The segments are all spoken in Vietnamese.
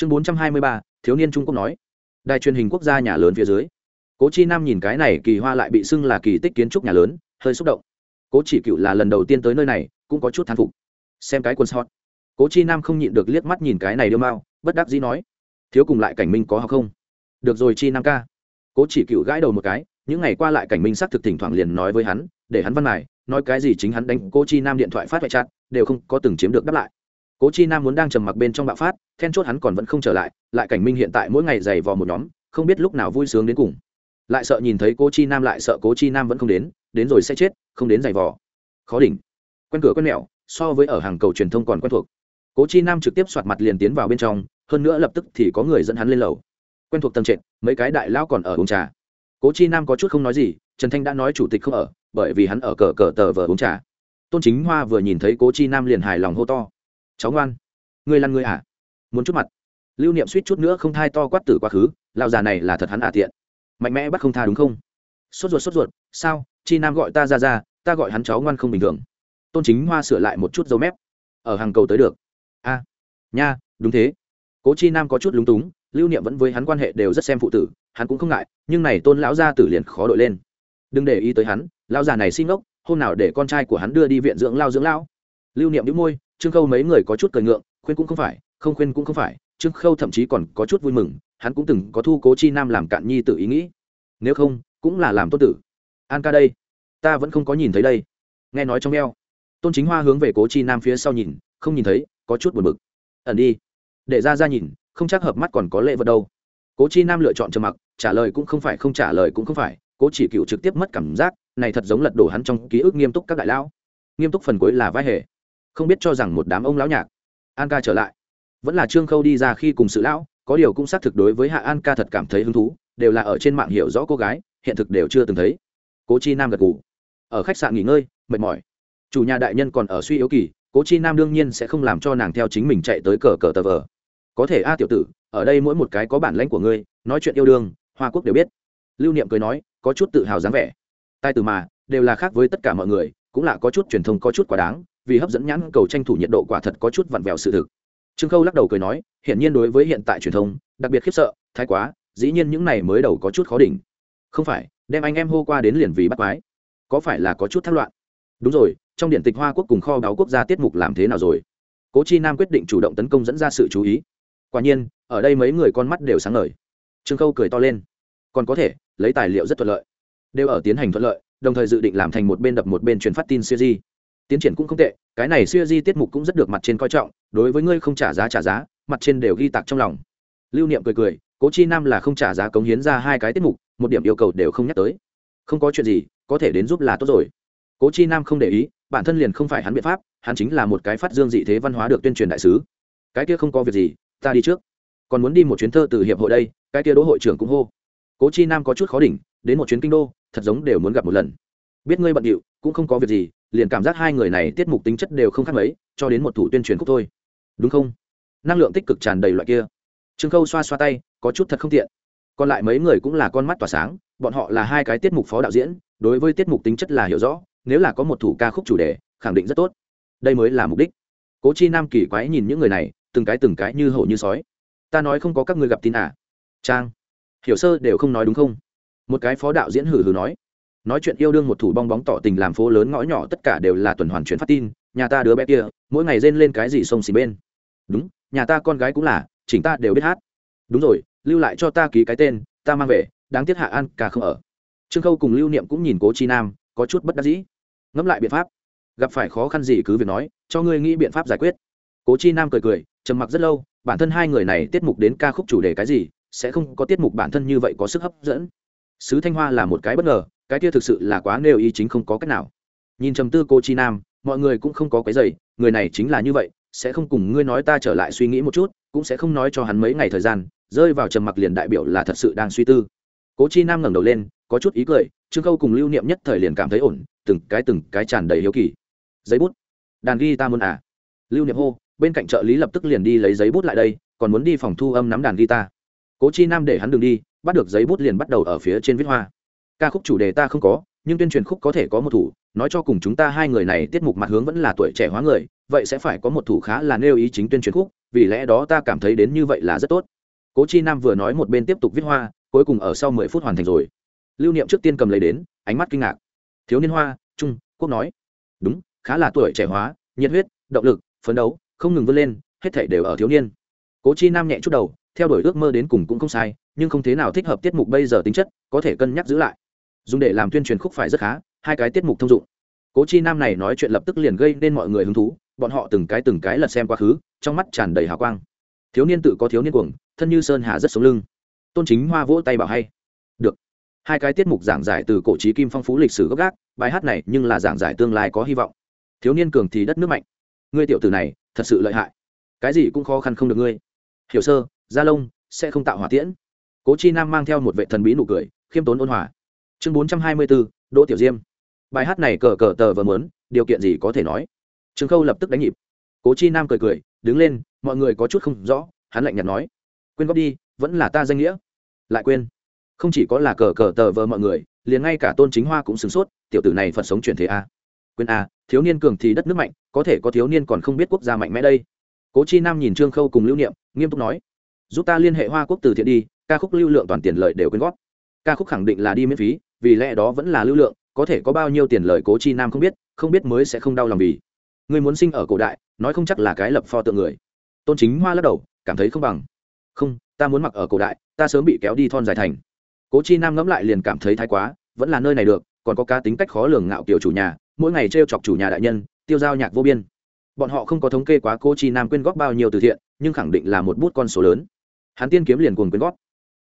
chương bốn trăm hai mươi ba, thiếu niên trung quốc nói. Đài truyền hình quốc gia nhà lớn phía dưới. Cố chi nam nhìn cái này kỳ hoa lại bị xưng là kỳ tích kiến trúc nhà lớn, hơi xúc động. Cố chỉ cựu là lần đầu tiên tới nơi này, cũng có chút thán phục. Xem cái quần sót cố chi nam không nhịn được liếc mắt nhìn cái này đưa mao, bất đắc dĩ nói. Thiếu cùng lại cảnh minh có học không? Được rồi chi nam ca. Cố chỉ cựu gãi đầu một cái, những ngày qua lại cảnh minh xác thực thỉnh thoảng liền nói với hắn, để hắn văn mài nói cái gì chính hắn đánh cố chi nam điện thoại phát hoại chặt đều không có từng chiếm được đáp lại cố chi nam muốn đang trầm mặc bên trong bạo phát, then chốt hắn còn vẫn không trở lại lại cảnh minh hiện tại mỗi ngày dày vò một nhóm, không biết lúc nào vui sướng đến cùng. Lại sợ nhìn thấy cố chi nam lại sợ cố chi nam vẫn không đến đến rồi sẽ chết, không đến dày vò. Khó đỉnh. Quen cửa quen mẹo, so với ở hàng cầu truyền thông còn quen thuộc. Cố chi nam trực tiếp soạt mặt liền tiến vào bên trong, hơn nữa lập tức thì có người dẫn hắn lên lầu. Quen thuộc tầng trệt, mấy cái đại lão còn ở uống trà. Cố chi nam có chút không nói gì, trần thanh đã nói chủ tịch không ở, bởi vì hắn ở cờ cờ tờ vờ uống trà. Tôn chính hoa vừa nhìn thấy cố chi nam liền hài lòng hô to cháu ngoan. Người lăn người à? Muốn chút mặt. Lưu niệm suýt chút nữa không thai to quát tử quá khứ lao già này là thật hắn ả à tiện. Mạnh mẽ bắt không tha đúng không? Sốt ruột sốt ruột. Sao? Chi nam gọi ta ra ra, ta gọi hắn cháu ngoan không bình thường. Tôn chính hoa sửa lại một chút dấu mép. Ở hàng cầu tới được. A. Nha, đúng thế. Cố chi nam có chút lúng túng, lưu niệm vẫn với hắn quan hệ đều rất xem phụ tử, hắn cũng không ngại, nhưng này tôn lão gia tử liền khó đội lên. Đừng để ý tới hắn, lão già này xin ngốc, hôm nào để con trai của hắn đưa đi viện dưỡng lao dưỡng lão lưu niệm đĩu môi trương khâu mấy người có chút cười ngượng, khuyên cũng không phải, không khuyên cũng không phải, trương khâu thậm chí còn có chút vui mừng, hắn cũng từng có thu cố chi nam làm cạn nhi tự ý nghĩ. Nếu không, cũng là làm tôn tử. An ca đây, ta vẫn không có nhìn thấy đây. Nghe nói trong eo, tôn chính hoa hướng về cố chi nam phía sau nhìn, không nhìn thấy, có chút buồn bực. Ẩn đi. Để ra ra nhìn, không chắc hợp mắt còn có lệ vật đâu. Cố chi nam lựa chọn trầm mặc, trả lời cũng không phải, không trả lời cũng không phải, cố chỉ cựu trực tiếp mất cảm giác, này thật giống lật đổ hắn trong ký ức nghiêm túc các đại lão. Nghiêm túc phần cuối là vai hề không biết cho rằng một đám ông lão nhạc an ca trở lại. Vẫn là trương khâu đi ra khi cùng sự lão, có điều cũng xác thực đối với hạ an ca thật cảm thấy hứng thú, đều là ở trên mạng hiểu rõ cô gái, hiện thực đều chưa từng thấy. Cố chi nam gật ngủ ở khách sạn nghỉ ngơi, mệt mỏi. Chủ nhà đại nhân còn ở suy yếu kỳ, cố chi nam đương nhiên sẽ không làm cho nàng theo chính mình chạy tới cờ cờ tờ vờ. Có thể a tiểu tử, ở đây mỗi một cái có bản lãnh của ngươi, nói chuyện yêu đương, hoa quốc đều biết. Lưu niệm cười nói, có chút tự hào dáng vẻ. Tai từ mà, đều là khác với tất cả mọi người, cũng là có chút truyền thông có chút quá đáng vì hấp dẫn nhãn cầu tranh thủ nhiệt độ quả thật có chút vặn vẹo sự thực. Trương khâu lắc đầu cười nói, hiển nhiên đối với hiện tại truyền thông, đặc biệt khiếp sợ, thái quá, dĩ nhiên những này mới đầu có chút khó đỉnh. Không phải, đem anh em hô qua đến liền vì bắt quái. Có phải là có chút thất loạn? Đúng rồi, trong điện tịch hoa quốc cùng kho báo quốc gia tiết mục làm thế nào rồi? Cố chi nam quyết định chủ động tấn công dẫn ra sự chú ý. Quả nhiên, ở đây mấy người con mắt đều sáng ngời. Trương khâu cười to lên. Còn có thể, lấy tài liệu rất thuận lợi. Đều ở tiến hành thuận lợi, đồng thời dự định làm thành một bên đập một bên truyền phát tin siêu di tiến triển cũng không tệ, cái này siêu di tiết mục cũng rất được mặt trên coi trọng, đối với ngươi không trả giá trả giá, mặt trên đều ghi tạc trong lòng. Lưu niệm cười cười, cố chi nam là không trả giá cống hiến ra hai cái tiết mục, một điểm yêu cầu đều không nhắc tới. Không có chuyện gì, có thể đến giúp là tốt rồi. Cố chi nam không để ý, bản thân liền không phải hắn biện pháp, hắn chính là một cái phát dương dị thế văn hóa được tuyên truyền đại sứ. Cái kia không có việc gì, ta đi trước. Còn muốn đi một chuyến thơ từ hiệp hội đây, cái kia đỗ hội trưởng cũng hô. Cố chi nam có chút khó đỉnh, đến một chuyến kinh đô, thật giống đều muốn gặp một lần. Biết ngươi bận điệu, cũng không có việc gì liền cảm giác hai người này tiết mục tính chất đều không khác mấy, cho đến một thủ tuyên truyền khúc thôi. Đúng không? Năng lượng tích cực tràn đầy loại kia. Trương khâu xoa xoa tay, có chút thật không tiện. Còn lại mấy người cũng là con mắt tỏa sáng, bọn họ là hai cái tiết mục phó đạo diễn, đối với tiết mục tính chất là hiểu rõ, nếu là có một thủ ca khúc chủ đề, khẳng định rất tốt. Đây mới là mục đích. Cố chi nam kỳ quái nhìn những người này, từng cái từng cái như hổ như sói. Ta nói không có các người gặp tin à? Trang. Hiểu sơ đều không nói đúng không? Một cái phó đạo diễn hử hử nói nói chuyện yêu đương một thủ bong bóng tỏ tình làm phố lớn ngõ nhỏ tất cả đều là tuần hoàn chuyển phát tin, nhà ta đứa bé kia, mỗi ngày rên lên cái gì sông xì bên. Đúng, nhà ta con gái cũng là, chỉnh ta đều biết hát. Đúng rồi, lưu lại cho ta ký cái tên, ta mang về, đáng tiếc hạ an cả không ở. Trương khâu cùng lưu niệm cũng nhìn cố chi nam, có chút bất đắc dĩ. Ngẫm lại biện pháp. Gặp phải khó khăn gì cứ việc nói, cho ngươi nghĩ biện pháp giải quyết. Cố chi nam cười cười, trầm mặc rất lâu, bản thân hai người này tiết mục đến ca khúc chủ đề cái gì, sẽ không có tiết mục bản thân như vậy có sức hấp dẫn. Sứ thanh hoa là một cái bất ngờ cái kia thực sự là quá nêu ý chính không có cách nào. Nhìn trầm tư cô chi nam, mọi người cũng không có cái giày người này chính là như vậy, sẽ không cùng ngươi nói ta trở lại suy nghĩ một chút, cũng sẽ không nói cho hắn mấy ngày thời gian, rơi vào trầm mặc liền đại biểu là thật sự đang suy tư. Cố chi nam ngẩng đầu lên, có chút ý cười, trương khâu cùng lưu niệm nhất thời liền cảm thấy ổn, từng cái từng cái tràn đầy hiếu kỳ. Giấy bút. Đàn ghi ta muốn à? Lưu niệm hô, bên cạnh trợ lý lập tức liền đi lấy giấy bút lại đây, còn muốn đi phòng thu âm nắm đàn guitar cố chi nam để hắn đừng đi, bắt được giấy bút liền bắt đầu ở phía trên viết hoa ca khúc chủ đề ta không có, nhưng tuyên truyền khúc có thể có một thủ, nói cho cùng chúng ta hai người này tiết mục mặt hướng vẫn là tuổi trẻ hóa người, vậy sẽ phải có một thủ khá là nêu ý chính tuyên truyền khúc, vì lẽ đó ta cảm thấy đến như vậy là rất tốt. Cố chi nam vừa nói một bên tiếp tục viết hoa, cuối cùng ở sau mười phút hoàn thành rồi. Lưu niệm trước tiên cầm lấy đến, ánh mắt kinh ngạc. Thiếu niên hoa, trung, quốc nói. Đúng, khá là tuổi trẻ hóa, nhiệt huyết, động lực, phấn đấu, không ngừng vươn lên, hết thể đều ở thiếu niên. Cố chi nam nhẹ chút đầu, theo đuổi ước mơ đến cùng cũng không sai, nhưng không thế nào thích hợp tiết mục bây giờ tính chất, có thể cân nhắc giữ lại dùng để làm tuyên truyền khúc phải rất khá, hai cái tiết mục thông dụng. Cố chi nam này nói chuyện lập tức liền gây nên mọi người hứng thú, bọn họ từng cái từng cái lật xem quá khứ, trong mắt tràn đầy hào quang. Thiếu niên tự có thiếu niên cuồng, thân như sơn hà rất sống lưng. Tôn chính hoa vỗ tay bảo hay. Được. Hai cái tiết mục giảng giải từ cổ trí kim phong phú lịch sử gốc gác, bài hát này nhưng là giảng giải tương lai có hy vọng. Thiếu niên cường thì đất nước mạnh. Ngươi tiểu tử này, thật sự lợi hại. Cái gì cũng khó khăn không được ngươi. Hiểu sơ, gia lông sẽ không tạo hỏa tiễn. Cố chi nam mang theo một vệ thần bí nụ cười, khiêm tốn ôn hòa chương bốn trăm hai mươi bốn đỗ tiểu diêm. Bài hát này cờ cờ tờ vờ mớn điều kiện gì có thể nói. Trương khâu lập tức đánh nhịp. Cố chi nam cười cười, đứng lên, mọi người có chút không rõ, hắn lạnh nhạt nói. Quên góp đi, vẫn là ta danh nghĩa. Lại quên. Không chỉ có là cờ cờ tờ vờ mọi người, liền ngay cả tôn chính hoa cũng sửng sốt, tiểu tử này phật sống chuyển thế a. Quên a, thiếu niên cường thì đất nước mạnh, có thể có thiếu niên còn không biết quốc gia mạnh mẽ đây. Cố chi nam nhìn trương khâu cùng lưu niệm, nghiêm túc nói. Giúp ta liên hệ hoa quốc từ thiện đi, ca khúc lưu lượng toàn tiền lợi đều quyên góp. Ca khúc khẳng định là đi miễn phí vì lẽ đó vẫn là lưu lượng, có thể có bao nhiêu tiền lời cố chi nam không biết không biết mới sẽ không đau lòng vì. Người muốn sinh ở cổ đại, nói không chắc là cái lập pho tượng người. Tôn chính hoa lắc đầu, cảm thấy không bằng. Không, ta muốn mặc ở cổ đại, ta sớm bị kéo đi thon dài thành. Cố chi nam ngẫm lại liền cảm thấy thái quá, vẫn là nơi này được, còn có cá tính cách khó lường ngạo kiểu chủ nhà, mỗi ngày t r e o chọc chủ nhà đại nhân, tiêu giao nhạc vô biên. Bọn họ không có thống kê quá cố chi nam quyên góp bao nhiêu từ thiện, nhưng khẳng định là một bút con số lớn. Hắn tiên kiếm liền cùng quyên góp.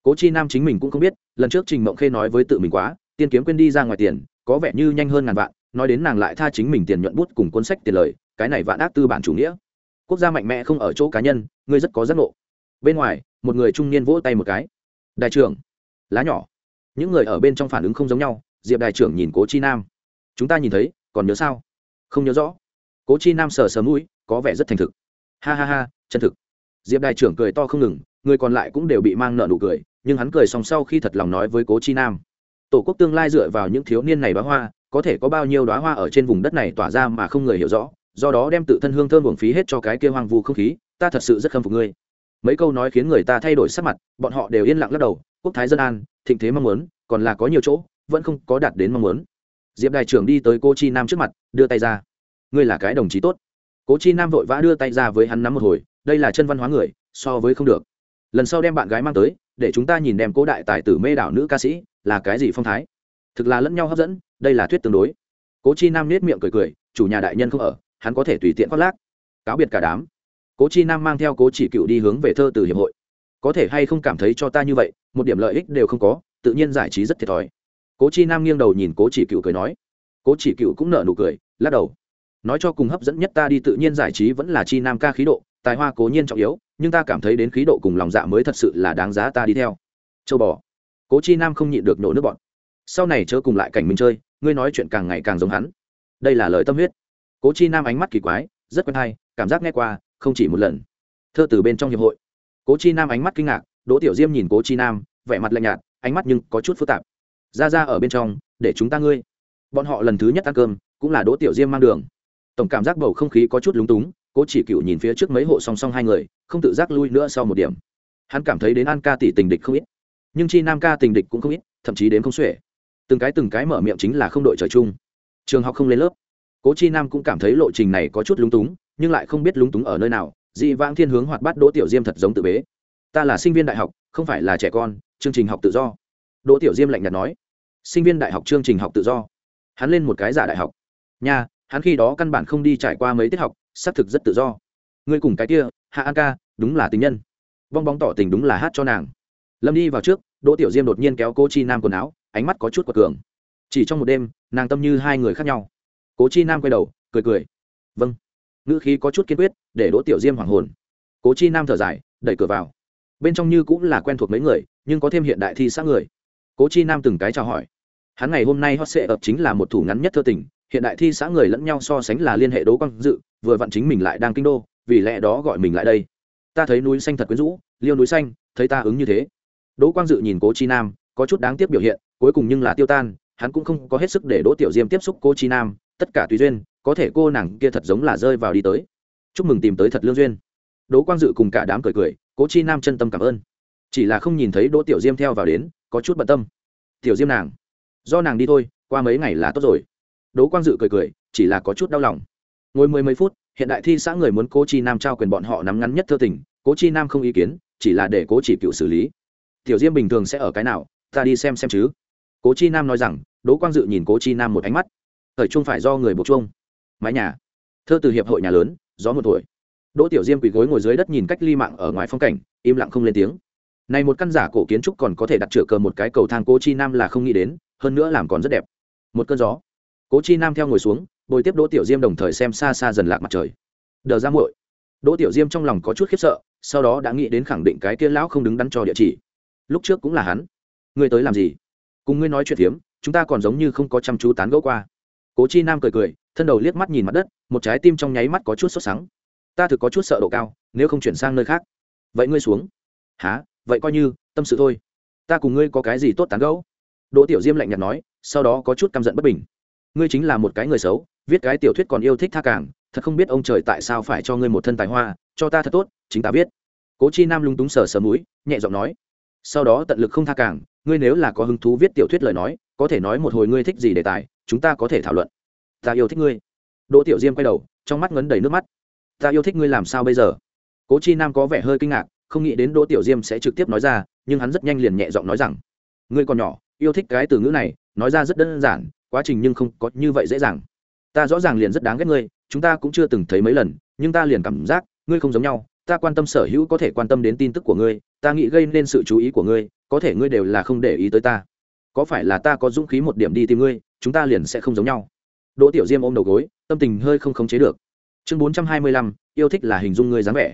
Cố chi nam chính mình cũng không biết, lần trước trình mộng khê nói với tự mình quá tiên kiếm quên đi ra ngoài tiền, có vẻ như nhanh hơn ngàn vạn, nói đến nàng lại tha chính mình tiền nhuận bút cùng cuốn sách tiền lời, cái này vạn ác tư bản chủ nghĩa. Quốc gia mạnh mẽ không ở chỗ cá nhân, ngươi rất có giác ngộ. Bên ngoài, một người trung niên vỗ tay một cái. Đại trưởng, lá nhỏ. Những người ở bên trong phản ứng không giống nhau, diệp đại trưởng nhìn cố chi nam. Chúng ta nhìn thấy, còn nhớ sao? Không nhớ rõ. Cố chi nam sờ sờ mũi, có vẻ rất thành thực. Ha ha ha, chân thực. Diệp đại trưởng cười to không ngừng, người còn lại cũng đều bị mang nợ nụ cười, nhưng hắn cười xong sau khi thật lòng nói với cố chi nam tổ quốc tương lai dựa vào những thiếu niên này bá hoa, có thể có bao nhiêu đoá hoa ở trên vùng đất này tỏa ra mà không người hiểu rõ, do đó đem tự thân hương thơm uổng phí hết cho cái kia hoang vu không khí, ta thật sự rất khâm phục ngươi. Mấy câu nói khiến người ta thay đổi sắc mặt, bọn họ đều yên lặng lắc đầu, quốc thái dân an, thịnh thế mong muốn, còn là có nhiều chỗ, vẫn không có đạt đến mong muốn. Diệp đại trưởng đi tới cô chi nam trước mặt, đưa tay ra. Ngươi là cái đồng chí tốt. Cố chi nam vội vã đưa tay ra với hắn nắm một hồi, đây là chân văn hóa người, so với không được. Lần sau đem bạn gái mang tới để chúng ta nhìn đem cố đại tài tử mê đảo nữ ca sĩ là cái gì phong thái. Thực là lẫn nhau hấp dẫn, đây là thuyết tương đối. Cố chi nam nết miệng cười cười, chủ nhà đại nhân không ở, hắn có thể tùy tiện khoác lác. Cáo biệt cả đám. Cố chi nam mang theo cố chỉ cựu đi hướng về thơ từ hiệp hội. Có thể hay không cảm thấy cho ta như vậy, một điểm lợi ích đều không có, tự nhiên giải trí rất thiệt thòi. Cố chi nam nghiêng đầu nhìn cố chỉ cựu cười nói. Cố chỉ cựu cũng nở nụ cười, lắc đầu nói cho cùng hấp dẫn nhất ta đi tự nhiên giải trí vẫn là chi nam ca khí độ, tài hoa cố nhiên trọng yếu, nhưng ta cảm thấy đến khí độ cùng lòng dạ mới thật sự là đáng giá ta đi theo. Châu bò. Cố chi nam không nhịn được nổ nước bọn sau này chớ cùng lại cảnh mình chơi, ngươi nói chuyện càng ngày càng giống hắn. Đây là lời tâm huyết. Cố chi nam ánh mắt kỳ quái, rất quen hay, cảm giác nghe qua, không chỉ một lần. Thơ từ bên trong hiệp hội. Cố chi nam ánh mắt kinh ngạc, đỗ tiểu diêm nhìn cố chi nam, vẻ mặt lạnh nhạt, ánh mắt nhưng có chút phức tạp. Ra ra ở bên trong, để chúng ta ngươi. Bọn họ lần thứ nhất ăn cơm, cũng là đỗ tiểu diêm mang đường tổng cảm giác bầu không khí có chút lúng túng, cố chỉ cựu nhìn phía trước mấy hộ song song hai người, không tự giác lui nữa sau một điểm. Hắn cảm thấy đến an ca tỷ tình địch không ít, nhưng chi nam ca tình địch cũng không ít, thậm chí đến không xuể. Từng cái từng cái mở miệng chính là không đội trời chung. Trường học không lên lớp. Cố chi nam cũng cảm thấy lộ trình này có chút lúng túng, nhưng lại không biết lúng túng ở nơi nào, dị vãng thiên hướng hoạt bát đỗ tiểu diêm thật giống tự bế. Ta là sinh viên đại học, không phải là trẻ con, chương trình học tự do. Đỗ tiểu diêm lạnh nhạt nói. Sinh viên đại học chương trình học tự do. Hắn lên một cái giả đại học. Nha hắn khi đó căn bản không đi trải qua mấy tiết học, xác thực rất tự do. Ngươi cùng cái kia, hạ an ca, đúng là tình nhân. Bong bóng tỏ tình đúng là hát cho nàng. Lâm đi vào trước, đỗ tiểu diêm đột nhiên kéo cô chi nam quần áo, ánh mắt có chút quật cường. Chỉ trong một đêm, nàng tâm như hai người khác nhau. Cố chi nam quay đầu, cười cười. Vâng. Ngữ khí có chút kiên quyết, để đỗ tiểu diêm hoàng hồn. Cố chi nam thở dài, đẩy cửa vào. Bên trong như cũng là quen thuộc mấy người, nhưng có thêm hiện đại thi xã người. Cố chi nam từng cái chào hỏi. Hắn ngày hôm nay hot sệ ập chính là một thủ ngắn nhất thơ tình hiện đại thi xã người lẫn nhau so sánh là liên hệ đố quang dự, vừa vặn chính mình lại đang kinh đô, vì lẽ đó gọi mình lại đây. Ta thấy núi xanh thật quyến rũ, liêu núi xanh, thấy ta ứng như thế. Đỗ quang dự nhìn cố chi nam, có chút đáng tiếc biểu hiện, cuối cùng nhưng là tiêu tan, hắn cũng không có hết sức để đỗ tiểu diêm tiếp xúc cô chi nam, tất cả tùy duyên, có thể cô nàng kia thật giống là rơi vào đi tới. Chúc mừng tìm tới thật lương duyên. Đỗ quang dự cùng cả đám cười cười, cố chi nam chân tâm cảm ơn. Chỉ là không nhìn thấy đỗ tiểu diêm theo vào đến, có chút bận tâm. Tiểu diêm nàng, do nàng đi thôi, qua mấy ngày là tốt rồi đỗ quang dự cười cười, chỉ là có chút đau lòng. Ngồi mười mấy phút, hiện đại thi xã người muốn cố chi nam trao quyền bọn họ nắm ngắn nhất thơ tình, cố chi nam không ý kiến, chỉ là để cố chỉ cựu xử lý. Tiểu diêm bình thường sẽ ở cái nào, ta đi xem xem chứ. Cố chi nam nói rằng, đỗ quang dự nhìn cố chi nam một ánh mắt. Thời trung phải do người buộc chuông. Mái nhà. Thơ từ hiệp hội nhà lớn, gió một tuổi. Đỗ tiểu diêm quỳ gối ngồi dưới đất nhìn cách ly mạng ở ngoài phong cảnh, im lặng không lên tiếng. Này một căn giả cổ kiến trúc còn có thể đặt chữa cờ một cái cầu thang cố chi nam là không nghĩ đến, hơn nữa làm còn rất đẹp. Một cơn gió cố chi nam theo ngồi xuống bồi tiếp đỗ tiểu diêm đồng thời xem xa xa dần lạc mặt trời. Đờ ra muội. Đỗ tiểu diêm trong lòng có chút khiếp sợ sau đó đã nghĩ đến khẳng định cái kia lão không đứng đắn cho địa chỉ. Lúc trước cũng là hắn. Ngươi tới làm gì? Cùng ngươi nói chuyện hiếm, chúng ta còn giống như không có chăm chú tán gẫu qua. Cố chi nam cười cười thân đầu liếc mắt nhìn mặt đất một trái tim trong nháy mắt có chút sốt sắng. Ta thực có chút sợ độ cao nếu không chuyển sang nơi khác. Vậy ngươi xuống. Há vậy coi như tâm sự thôi. Ta cùng ngươi có cái gì tốt tán gẫu? Đỗ tiểu diêm lạnh nhạt nói sau đó có chút căm giận bất bình ngươi chính là một cái người xấu, viết cái tiểu thuyết còn yêu thích tha càng, thật không biết ông trời tại sao phải cho ngươi một thân tài hoa, cho ta thật tốt, chính ta viết. Cố chi nam lung túng sờ sờ mũi, nhẹ giọng nói. Sau đó tận lực không tha càng, ngươi nếu là có hứng thú viết tiểu thuyết lời nói, có thể nói một hồi ngươi thích gì đề tài, chúng ta có thể thảo luận. Ta yêu thích ngươi. Đỗ tiểu diêm quay đầu, trong mắt ngấn đầy nước mắt. Ta yêu thích ngươi làm sao bây giờ? Cố chi nam có vẻ hơi kinh ngạc, không nghĩ đến đỗ tiểu diêm sẽ trực tiếp nói ra, nhưng hắn rất nhanh liền nhẹ giọng nói rằng, ngươi còn nhỏ, yêu thích cái từ ngữ này, nói ra rất đơn giản quá trình nhưng không có như vậy dễ dàng. Ta rõ ràng liền rất đáng ghét ngươi, chúng ta cũng chưa từng thấy mấy lần, nhưng ta liền cảm giác, ngươi không giống nhau, ta quan tâm sở hữu có thể quan tâm đến tin tức của ngươi, ta nghĩ gây nên sự chú ý của ngươi, có thể ngươi đều là không để ý tới ta. Có phải là ta có dũng khí một điểm đi tìm ngươi, chúng ta liền sẽ không giống nhau. Đỗ tiểu diêm ôm đầu gối, tâm tình hơi không khống chế được. Chương bốn trăm hai mươi lăm, yêu thích là hình dung ngươi dáng vẻ.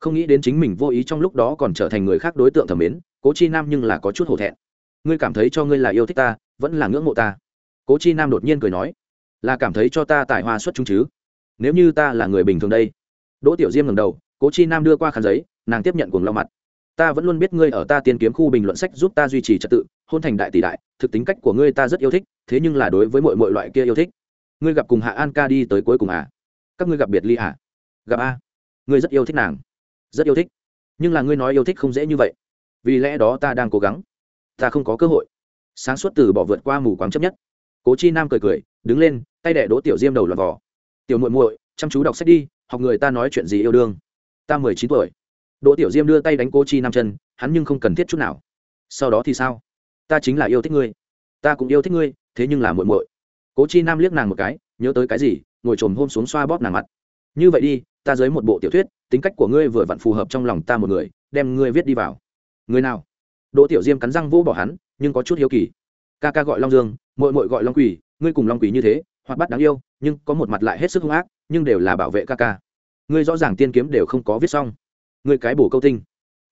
Không nghĩ đến chính mình vô ý trong lúc đó còn trở thành người khác đối tượng thẩm mến, cố chi nam nhưng là có chút hổ thẹn. Ngươi cảm thấy cho ngươi là yêu thích ta, vẫn là ngưỡng mộ ta cố chi nam đột nhiên cười nói, là cảm thấy cho ta tài hoa xuất chúng chứ? Nếu như ta là người bình thường đây. Đỗ tiểu diêm ngầm đầu, cố chi nam đưa qua khăn giấy, nàng tiếp nhận cuồng lau mặt. Ta vẫn luôn biết ngươi ở ta tiên kiếm khu bình luận sách giúp ta duy trì trật tự, hôn thành đại tỷ đại, thực tính cách của ngươi ta rất yêu thích, thế nhưng là đối với mọi mọi loại kia yêu thích. Ngươi gặp cùng hạ an ca đi tới cuối cùng à? Các ngươi gặp biệt ly à? Gặp a? Ngươi rất yêu thích nàng. Rất yêu thích. Nhưng là ngươi nói yêu thích không dễ như vậy. Vì lẽ đó ta đang cố gắng. Ta không có cơ hội. Sáng suốt từ bỏ vượt qua mù quáng chấp nhất cố chi nam cười cười, đứng lên, tay đẻ đỗ tiểu diêm đầu lọt vỏ tiểu muội muội, chăm chú đọc sách đi, học người ta nói chuyện gì yêu đương. Ta mười chín tuổi. Đỗ tiểu diêm đưa tay đánh cố chi nam chân, hắn nhưng không cần thiết chút nào. Sau đó thì sao? Ta chính là yêu thích ngươi. Ta cũng yêu thích ngươi, thế nhưng là muội muội. Cố chi nam liếc nàng một cái, nhớ tới cái gì? Ngồi trồm hôm xuống xoa bóp nàng mặt. Như vậy đi, ta dưới một bộ tiểu thuyết, tính cách của ngươi vừa vặn phù hợp trong lòng ta một người, đem ngươi viết đi vào. Người nào? Đỗ tiểu diêm cắn răng vỗ bỏ hắn, nhưng có chút hiếu kỳ. Ca ca gọi long dương mội mội gọi long quỷ ngươi cùng long quỷ như thế hoặc bắt đáng yêu, nhưng có một mặt lại hết sức hung ác, nhưng đều là bảo vệ ca ca. Ngươi rõ ràng tiên kiếm đều không có viết xong. Ngươi cái bổ câu tinh.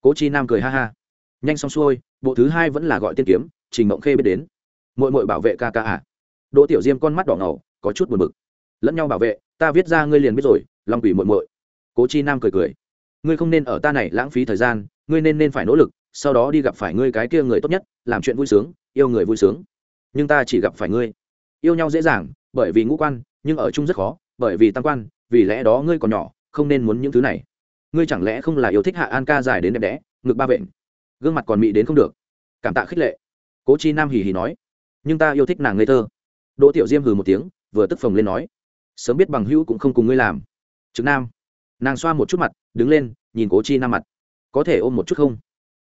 Cố chi nam cười ha ha. Nhanh xong xuôi, bộ thứ hai vẫn là gọi tiên kiếm, trình mộng khê biết đến. Mội mội bảo vệ ca ca à? Đỗ tiểu diêm con mắt đỏ ngầu, có chút buồn bực. Lẫn nhau bảo vệ, ta viết ra ngươi liền biết rồi, long quỷ mội mội. Cố chi nam cười cười. Ngươi không nên ở ta này lãng phí thời gian, ngươi nên nên phải nỗ lực, sau đó đi gặp phải ngươi cái kia người tốt nhất, làm chuyện vui sướng, yêu người vui sướng nhưng ta chỉ gặp phải ngươi. Yêu nhau dễ dàng, bởi vì ngũ quan, nhưng ở chung rất khó, bởi vì tam quan, vì lẽ đó ngươi còn nhỏ, không nên muốn những thứ này. Ngươi chẳng lẽ không là yêu thích hạ an ca dài đến đẹp đẽ, ngực ba vện, gương mặt còn mị đến không được. Cảm tạ khích lệ. Cố chi nam hì hì nói. Nhưng ta yêu thích nàng ngây thơ. Đỗ tiểu diêm hừ một tiếng, vừa tức phồng lên nói. Sớm biết bằng hữu cũng không cùng ngươi làm. Trực nam. Nàng xoa một chút mặt, đứng lên, nhìn cố chi nam mặt. Có thể ôm một chút không?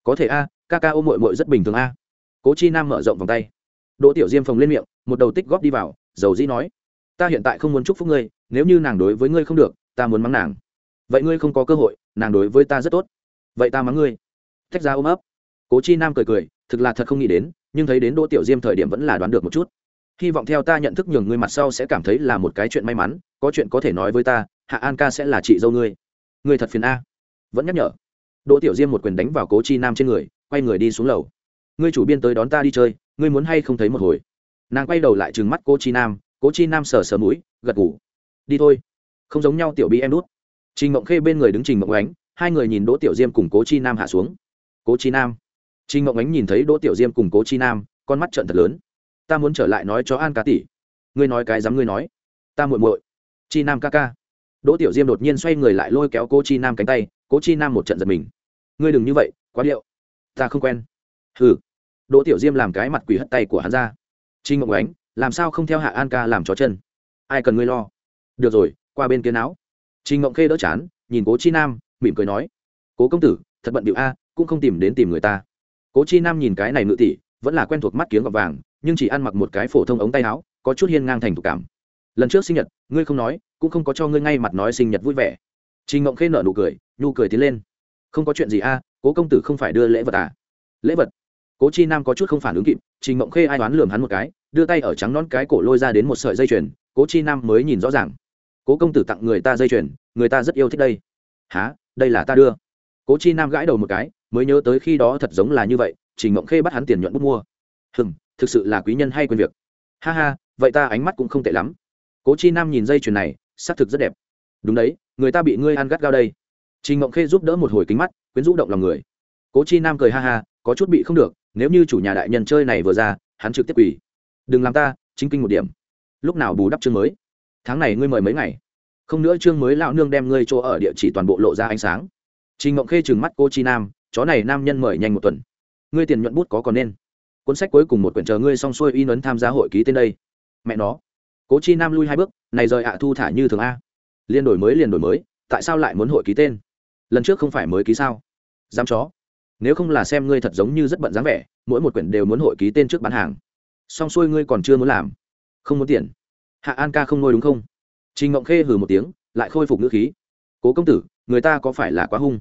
Có thể a, ca ca ôm mội mội rất bình thường a. Cố chi nam mở rộng vòng tay đỗ tiểu diêm phồng lên miệng, một đầu tích góp đi vào, dầu dĩ nói, ta hiện tại không muốn chúc phúc ngươi, nếu như nàng đối với ngươi không được, ta muốn mắng nàng. Vậy ngươi không có cơ hội, nàng đối với ta rất tốt. Vậy ta mắng ngươi. Tách ra ôm ấp. Cố chi nam cười cười, thực là thật không nghĩ đến, nhưng thấy đến đỗ tiểu diêm thời điểm vẫn là đoán được một chút. Hy vọng theo ta nhận thức nhường ngươi mặt sau sẽ cảm thấy là một cái chuyện may mắn, có chuyện có thể nói với ta, hạ an ca sẽ là chị dâu ngươi. Ngươi thật phiền a. Vẫn nhắc nhở. Đỗ tiểu diêm một quyền đánh vào cố chi nam trên người, quay người đi xuống lầu. Ngươi chủ biên tới đón ta đi chơi ngươi muốn hay không thấy một hồi? Nàng quay đầu lại trừng mắt cô chi nam, cố chi nam sờ sờ mũi, gật ngủ đi thôi. Không giống nhau tiểu bi em đút. Trình mộng khê bên người đứng trình mộng ánh, hai người nhìn đỗ tiểu diêm cùng cố chi nam hạ xuống. Cố chi nam. Trình mộng ánh nhìn thấy đỗ tiểu diêm cùng cố chi nam, con mắt trợn thật lớn. Ta muốn trở lại nói cho an cá tỷ. Ngươi nói cái dám ngươi nói. Ta muội muội. Chi nam ca ca. Đỗ tiểu diêm đột nhiên xoay người lại lôi kéo cô chi nam cánh tay. Cố chi nam một trận giật mình. Ngươi đừng như vậy, quá điệu. Ta không quen. Hừ đỗ tiểu diêm làm cái mặt quỷ hất tay của hắn ra. Trinh Mộng ánh, làm sao không theo hạ an ca làm chó chân? Ai cần ngươi lo? Được rồi, qua bên kia não trinh Mộng khê đỡ chán, nhìn cố chi nam, mỉm cười nói. Cố công tử, thật bận điệu a, cũng không tìm đến tìm người ta. Cố chi nam nhìn cái này ngự tỷ, vẫn là quen thuộc mắt kiếng gọt vàng, nhưng chỉ ăn mặc một cái phổ thông ống tay áo, có chút hiên ngang thành thục cảm. Lần trước sinh nhật, ngươi không nói, cũng không có cho ngươi ngay mặt nói sinh nhật vui vẻ. Trình ngộng khê nở nụ cười nụ cười tiến lên. Không có chuyện gì a, cố công tử không phải đưa lễ vật à? Lễ vật? Cố chi nam có chút không phản ứng kịp, trình Mộng khê ai đoán lường hắn một cái, đưa tay ở trắng nón cái cổ lôi ra đến một sợi dây chuyền, cố chi nam mới nhìn rõ ràng. Cố công tử tặng người ta dây chuyền, người ta rất yêu thích đây. Há đây là ta đưa. Cố chi nam gãi đầu một cái, mới nhớ tới khi đó thật giống là như vậy, trình Mộng khê bắt hắn tiền nhuận bút mua. Hừm, thực sự là quý nhân hay quên việc. Ha ha, vậy ta ánh mắt cũng không tệ lắm. Cố chi nam nhìn dây chuyền này xác thực rất đẹp. Đúng đấy, người ta bị ngươi ăn gắt gao đây. Trình Mộng khê giúp đỡ một hồi kính mắt, quyến rũ động lòng người. Cố chi nam cười ha ha, có chút bị không được nếu như chủ nhà đại nhân chơi này vừa ra, hắn trực tiếp quỳ. Đừng làm ta, chính kinh một điểm. Lúc nào bù đắp chương mới? Tháng này ngươi mời mấy ngày? Không nữa chương mới lão nương đem ngươi chỗ ở địa chỉ toàn bộ lộ ra ánh sáng. Trình ngộng khê trừng mắt cô chi nam, chó này nam nhân mời nhanh một tuần. Ngươi tiền nhuận bút có còn nên? Cuốn sách cuối cùng một quyển chờ ngươi xong xuôi in ấn tham gia hội ký tên đây. Mẹ nó. Cố chi nam lui hai bước, này rời ạ à thu thả như thường a. Liên đổi mới liền đổi mới, tại sao lại muốn hội ký tên? Lần trước không phải mới ký sao? Dám chó nếu không là xem ngươi thật giống như rất bận dáng vẻ, mỗi một quyển đều muốn hội ký tên trước bán hàng. Xong xuôi ngươi còn chưa muốn làm. Không muốn tiền. Hạ an ca không nuôi đúng không? Trình ngộng khê hừ một tiếng, lại khôi phục ngữ khí. Cố công tử, người ta có phải là quá hung?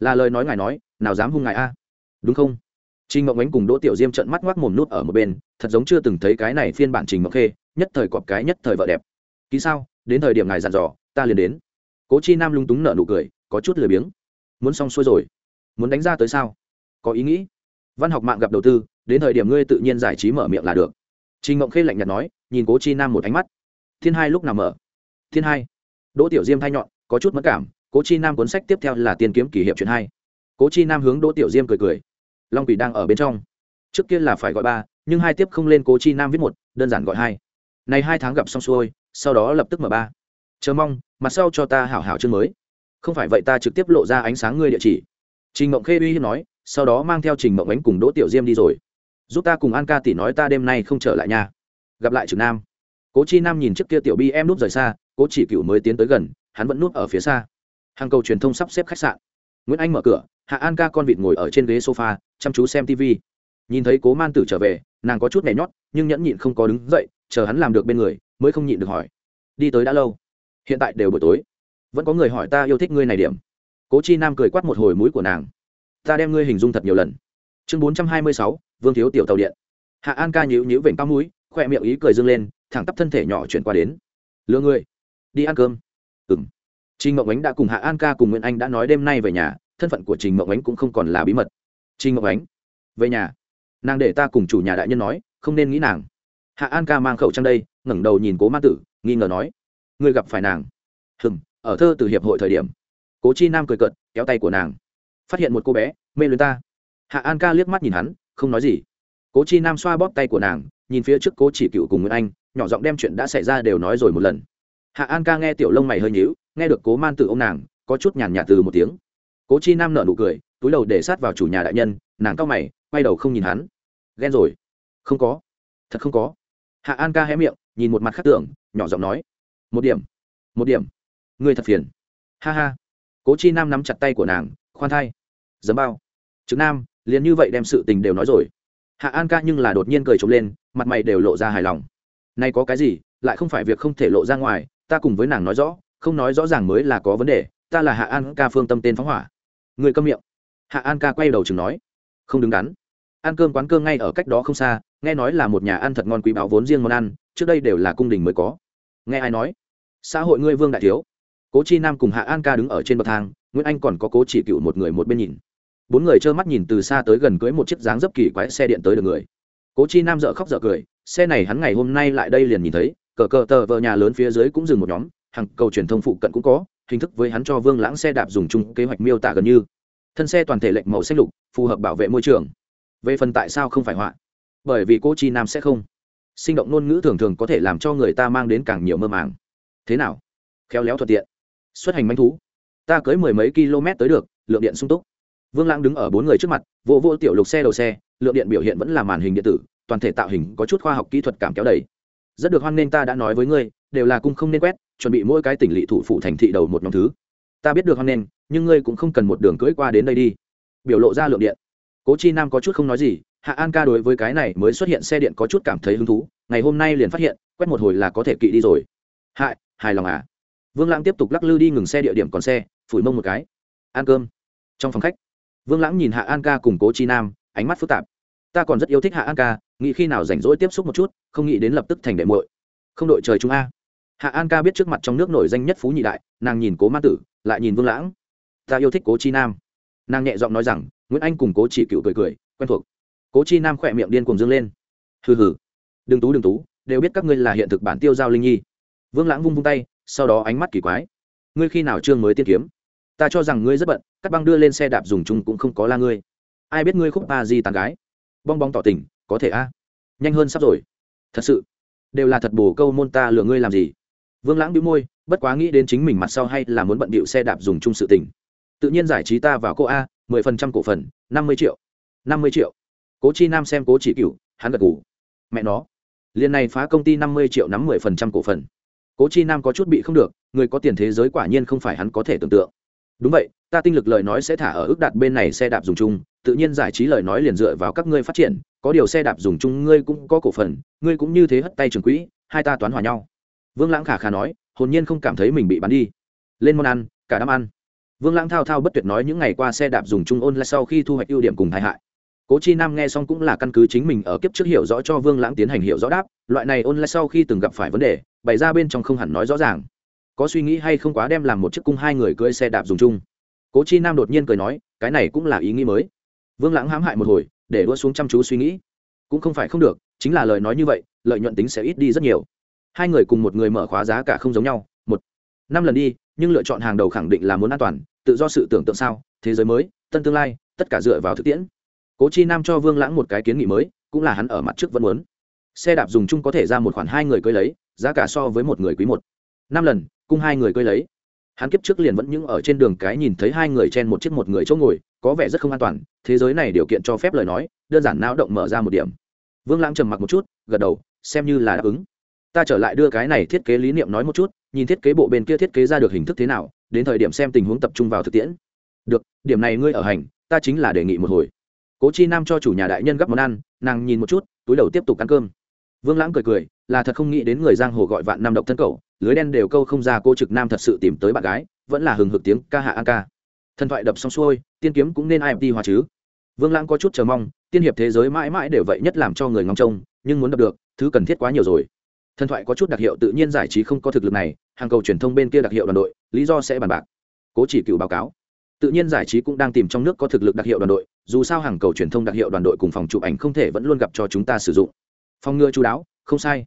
Là lời nói ngài nói, nào dám hung ngài a? Đúng không? Trình ngộng ánh cùng đỗ tiểu diêm trận mắt ngoác mồm nút ở một bên, thật giống chưa từng thấy cái này phiên bản trình ngộng khê, nhất thời cọp cái nhất thời vợ đẹp. Ký sao? Đến thời điểm ngài dặn dò, ta liền đến. Cố chi nam lung túng nở nụ cười, có chút lười biếng. Muốn xong xuôi rồi muốn đánh ra tới sao? Có ý nghĩ. Văn học mạng gặp đầu tư, đến thời điểm ngươi tự nhiên giải trí mở miệng là được. Trình ngộng khê lạnh nhạt nói, nhìn cố chi nam một ánh mắt. Thiên hai lúc nào mở? Thiên hai. Đỗ tiểu diêm thay nhọn, có chút mất cảm, cố chi nam cuốn sách tiếp theo là tiên kiếm kỷ hiệp chuyện hai. Cố chi nam hướng đỗ tiểu diêm cười cười. Long quỷ đang ở bên trong. Trước kia là phải gọi ba, nhưng hai tiếp không lên cố chi nam viết một, đơn giản gọi hai. Này hai tháng gặp xong xuôi, sau đó lập tức mở ba. Chờ mong, mặt sau cho ta hảo hảo chương mới. Không phải vậy ta trực tiếp lộ ra ánh sáng ngươi địa chỉ trình mộng khê uy hiếp nói, sau đó mang theo trình mộng ánh cùng đỗ tiểu diêm đi rồi. Giúp ta cùng an ca tỷ nói ta đêm nay không trở lại nhà. Gặp lại trực nam. Cố chi nam nhìn trước kia tiểu bi em núp rời xa, cố chỉ cựu mới tiến tới gần, hắn vẫn núp ở phía xa. Hàng cầu truyền thông sắp xếp khách sạn. Nguyễn anh mở cửa, hạ an ca con vịt ngồi ở trên ghế sofa, chăm chú xem tv nhìn thấy cố man tử trở về, nàng có chút nhảy nhót, nhưng nhẫn nhịn không có đứng dậy, chờ hắn làm được bên người, mới không nhịn được hỏi. Đi tới đã lâu. Hiện tại đều buổi tối. Vẫn có người hỏi ta yêu thích ngươi này điểm cố chi nam cười quát một hồi mũi của nàng. Ta đem ngươi hình dung thật nhiều lần. Chương bốn trăm hai mươi sáu, vương thiếu tiểu tàu điện. Hạ an ca nhíu nhíu vểnh cao mũi, khoe miệng ý cười dâng lên, thẳng tắp thân thể nhỏ chuyển qua đến. Lừa ngươi đi ăn cơm. Ừ m trình mộng ánh đã cùng hạ an ca cùng nguyễn anh đã nói đêm nay về nhà, thân phận của trình mộng ánh cũng không còn là bí mật. Trình mộng ánh, về nhà. Nàng để ta cùng chủ nhà đại nhân nói, không nên nghĩ nàng. Hạ an ca mang khẩu trang đây, ngẩng đầu nhìn cố ma tử, nghi ngờ nói. Ngươi gặp phải nàng. Hừng ở thơ từ hiệp hội thời điểm cố chi nam cười cợt, kéo tay của nàng. Phát hiện một cô bé, mê lưới ta. Hạ an ca liếc mắt nhìn hắn, không nói gì. Cố chi nam xoa bóp tay của nàng, nhìn phía trước cố chỉ cựu cùng nguyễn anh, nhỏ giọng đem chuyện đã xảy ra đều nói rồi một lần. Hạ an ca nghe tiểu lông mày hơi nhíu, nghe được cố man tử ô m nàng, có chút nhàn nhạt từ một tiếng. Cố chi nam nở nụ cười, túi đầu để sát vào chủ nhà đại nhân, nàng cao mày, quay đầu không nhìn hắn. Ghen rồi. Không có. Thật không có. Hạ an ca hé miệng, nhìn một mặt khắc tưởng, nhỏ giọng nói. Một điểm. Một điểm. Người thật phiền. Ha ha cố chi nam nắm chặt tay của nàng, khoan thai. Dấm bao. Trực nam, liền như vậy đem sự tình đều nói rồi. Hạ an ca nhưng là đột nhiên cười trống lên, mặt mày đều lộ ra hài lòng. Nay có cái gì, lại không phải việc không thể lộ ra ngoài, ta cùng với nàng nói rõ, không nói rõ ràng mới là có vấn đề, ta là hạ an ca phương tâm tên phóng hỏa. Người câm miệng. Hạ an ca quay đầu chừng nói. Không đứng đắn. Ăn cơm quán cơm ngay ở cách đó không xa, nghe nói là một nhà ăn thật ngon quý báo vốn riêng món ăn, trước đây đều là cung đình mới có. Nghe ai nói? Xã hội ngươi vương đại thiếu cố chi nam cùng hạ an ca đứng ở trên bậc thang, nguyễn anh còn có cố chỉ cựu một người một bên nhìn. Bốn người trơ mắt nhìn từ xa tới gần cưới một chiếc dáng dấp kỳ quái xe điện tới được người. Cố chi nam dợ khóc dợ cười, xe này hắn ngày hôm nay lại đây liền nhìn thấy, cờ cờ tờ vợ nhà lớn phía dưới cũng dừng một nhóm, hàng cầu truyền thông phụ cận cũng có, hình thức với hắn cho vương lãng xe đạp dùng chung kế hoạch miêu tả gần như. Thân xe toàn thể lệnh màu xanh lục, phù hợp bảo vệ môi trường. Về phần tại sao không phải họa? Bởi vì cô chi nam sẽ không. Sinh động ngôn ngữ thường thường có thể làm cho người ta mang đến càng nhiều mơ màng. Thế nào? Khéo léo thuận tiện xuất hành manh thú. Ta cưới mười mấy km tới được, lượng điện sung túc. Vương lãng đứng ở bốn người trước mặt, vô vô tiểu lục xe đầu xe, lượng điện biểu hiện vẫn là màn hình điện tử, toàn thể tạo hình có chút khoa học kỹ thuật cảm kéo đầy. Rất được hoan nghênh ta đã nói với ngươi, đều là cung không nên quét, chuẩn bị mỗi cái tỉnh lỵ thủ phụ thành thị đầu một nhóm thứ. Ta biết được hoan nghênh, nhưng ngươi cũng không cần một đường cưỡi qua đến đây đi. Biểu lộ ra lượng điện. Cố chi nam có chút không nói gì, hạ an ca đối với cái này mới xuất hiện xe điện có chút cảm thấy hứng thú, ngày hôm nay liền phát hiện, quét một hồi là có thể kỵ đi rồi. Hại, hài lòng à? Vương lãng tiếp tục lắc lư đi ngừng xe địa điểm còn xe, phủi mông một cái. Ăn cơm. Trong phòng khách, vương lãng nhìn hạ an ca cùng cố chi nam, ánh mắt phức tạp. Ta còn rất yêu thích hạ an ca, nghĩ khi nào rảnh rỗi tiếp xúc một chút, không nghĩ đến lập tức thành đệ muội. Không đội trời chúng a. Hạ an ca biết trước mặt trong nước nổi danh nhất phú nhị đại, nàng nhìn cố ma tử, lại nhìn vương lãng. Ta yêu thích cố chi nam. Nàng nhẹ giọng nói rằng, nguyễn anh cùng cố chỉ cựu cười cười, quen thuộc. Cố chi nam khỏe miệng điên cùng dâng lên. Hừ hừ. Đừng tú đừng tú, đều biết các ngươi là hiện thực bản tiêu giao linh nhi. Vương lãng vung vung tay sau đó ánh mắt kỳ quái. Ngươi khi nào trương mới tiên kiếm? Ta cho rằng ngươi rất bận, cắt băng đưa lên xe đạp dùng chung cũng không có la ngươi. Ai biết ngươi khúc ba di tàn gái? Bong bong tỏ tình, có thể a? Nhanh hơn sắp rồi. Thật sự, đều là thật bổ câu môn ta lừa ngươi làm gì? Vương lãng đĩu môi, bất quá nghĩ đến chính mình mặt sau hay là muốn bận bịu xe đạp dùng chung sự tình. Tự nhiên giải trí ta vào cô a, mười phần trăm cổ phần, năm mươi triệu. năm mươi triệu. Cố chi nam xem cố chỉ cựu hắn gật ngủ mẹ nó. Liền này phá công ty năm mươi triệu nắm mười phần trăm cổ phần cố chi nam có chút bị không được, người có tiền thế giới quả nhiên không phải hắn có thể tưởng tượng. Đúng vậy, ta tinh lực lời nói sẽ thả ở ước đạt bên này xe đạp dùng chung, tự nhiên giải trí lời nói liền dựa vào các ngươi phát triển, có điều xe đạp dùng chung ngươi cũng có cổ phần, ngươi cũng như thế hất tay trường quỹ, hai ta toán hòa nhau. Vương lãng khả khả nói, hồn nhiên không cảm thấy mình bị bắn đi. Lên món ăn, cả đám ăn. Vương lãng thao thao bất tuyệt nói những ngày qua xe đạp dùng chung ôn là sau khi thu hoạch ưu điểm cùng tai hại cố chi nam nghe xong cũng là căn cứ chính mình ở kiếp trước hiểu rõ cho vương lãng tiến hành hiểu rõ đáp, loại này ôn lại sau khi từng gặp phải vấn đề, bày ra bên trong không hẳn nói rõ ràng. Có suy nghĩ hay không quá đem làm một chiếc cung hai người cưỡi xe đạp dùng chung. Cố chi nam đột nhiên cười nói, cái này cũng là ý nghĩ mới. Vương lãng hãm hại một hồi, để đua xuống chăm chú suy nghĩ. Cũng không phải không được, chính là lời nói như vậy, lợi nhuận tính sẽ ít đi rất nhiều. Hai người cùng một người mở khóa giá cả không giống nhau, một năm lần đi, nhưng lựa chọn hàng đầu khẳng định là muốn an toàn, tự do sự tưởng tượng sao, thế giới mới, tân tương lai, tất cả dựa vào thực tiễn cố chi nam cho vương lãng một cái kiến nghị mới, cũng là hắn ở mặt trước vẫn muốn. Xe đạp dùng chung có thể ra một khoản hai người cưới lấy, giá cả so với một người quý một. Năm lần, cung hai người cưới lấy. Hắn kiếp trước liền vẫn những ở trên đường cái nhìn thấy hai người chen một chiếc một người chỗ ngồi, có vẻ rất không an toàn, thế giới này điều kiện cho phép lời nói, đơn giản não động mở ra một điểm. Vương lãng trầm mặc một chút, gật đầu, xem như là đáp ứng. Ta trở lại đưa cái này thiết kế lý niệm nói một chút, nhìn thiết kế bộ bên kia thiết kế ra được hình thức thế nào, đến thời điểm xem tình huống tập trung vào thực tiễn. Được, điểm này ngươi ở hành, ta chính là đề nghị một hồi cố chi nam cho chủ nhà đại nhân gấp món ăn, nàng nhìn một chút, túi đầu tiếp tục ăn cơm. Vương lãng cười cười, là thật không nghĩ đến người giang hồ gọi vạn nam độc thân cầu lưới đen đều câu không ra cô trực nam thật sự tìm tới bạn gái, vẫn là hừng hực tiếng ca hạ an ca. Thần thoại đập xong xuôi, tiên kiếm cũng nên ai đi hòa chứ. Vương lãng có chút chờ mong, tiên hiệp thế giới mãi mãi đều vậy nhất làm cho người ngóng trông, nhưng muốn đập được, thứ cần thiết quá nhiều rồi. Thần thoại có chút đặc hiệu tự nhiên giải trí không có thực lực này, hàng cầu truyền thông bên kia đặc hiệu đoàn đội, lý do sẽ bàn bạc. Cố chỉ cựu báo cáo tự nhiên giải trí cũng đang tìm trong nước có thực lực đặc hiệu đoàn đội, dù sao hàng cầu truyền thông đặc hiệu đoàn đội cùng phòng chụp ảnh không thể vẫn luôn gặp cho chúng ta sử dụng. Phòng ngừa chú đáo, không sai.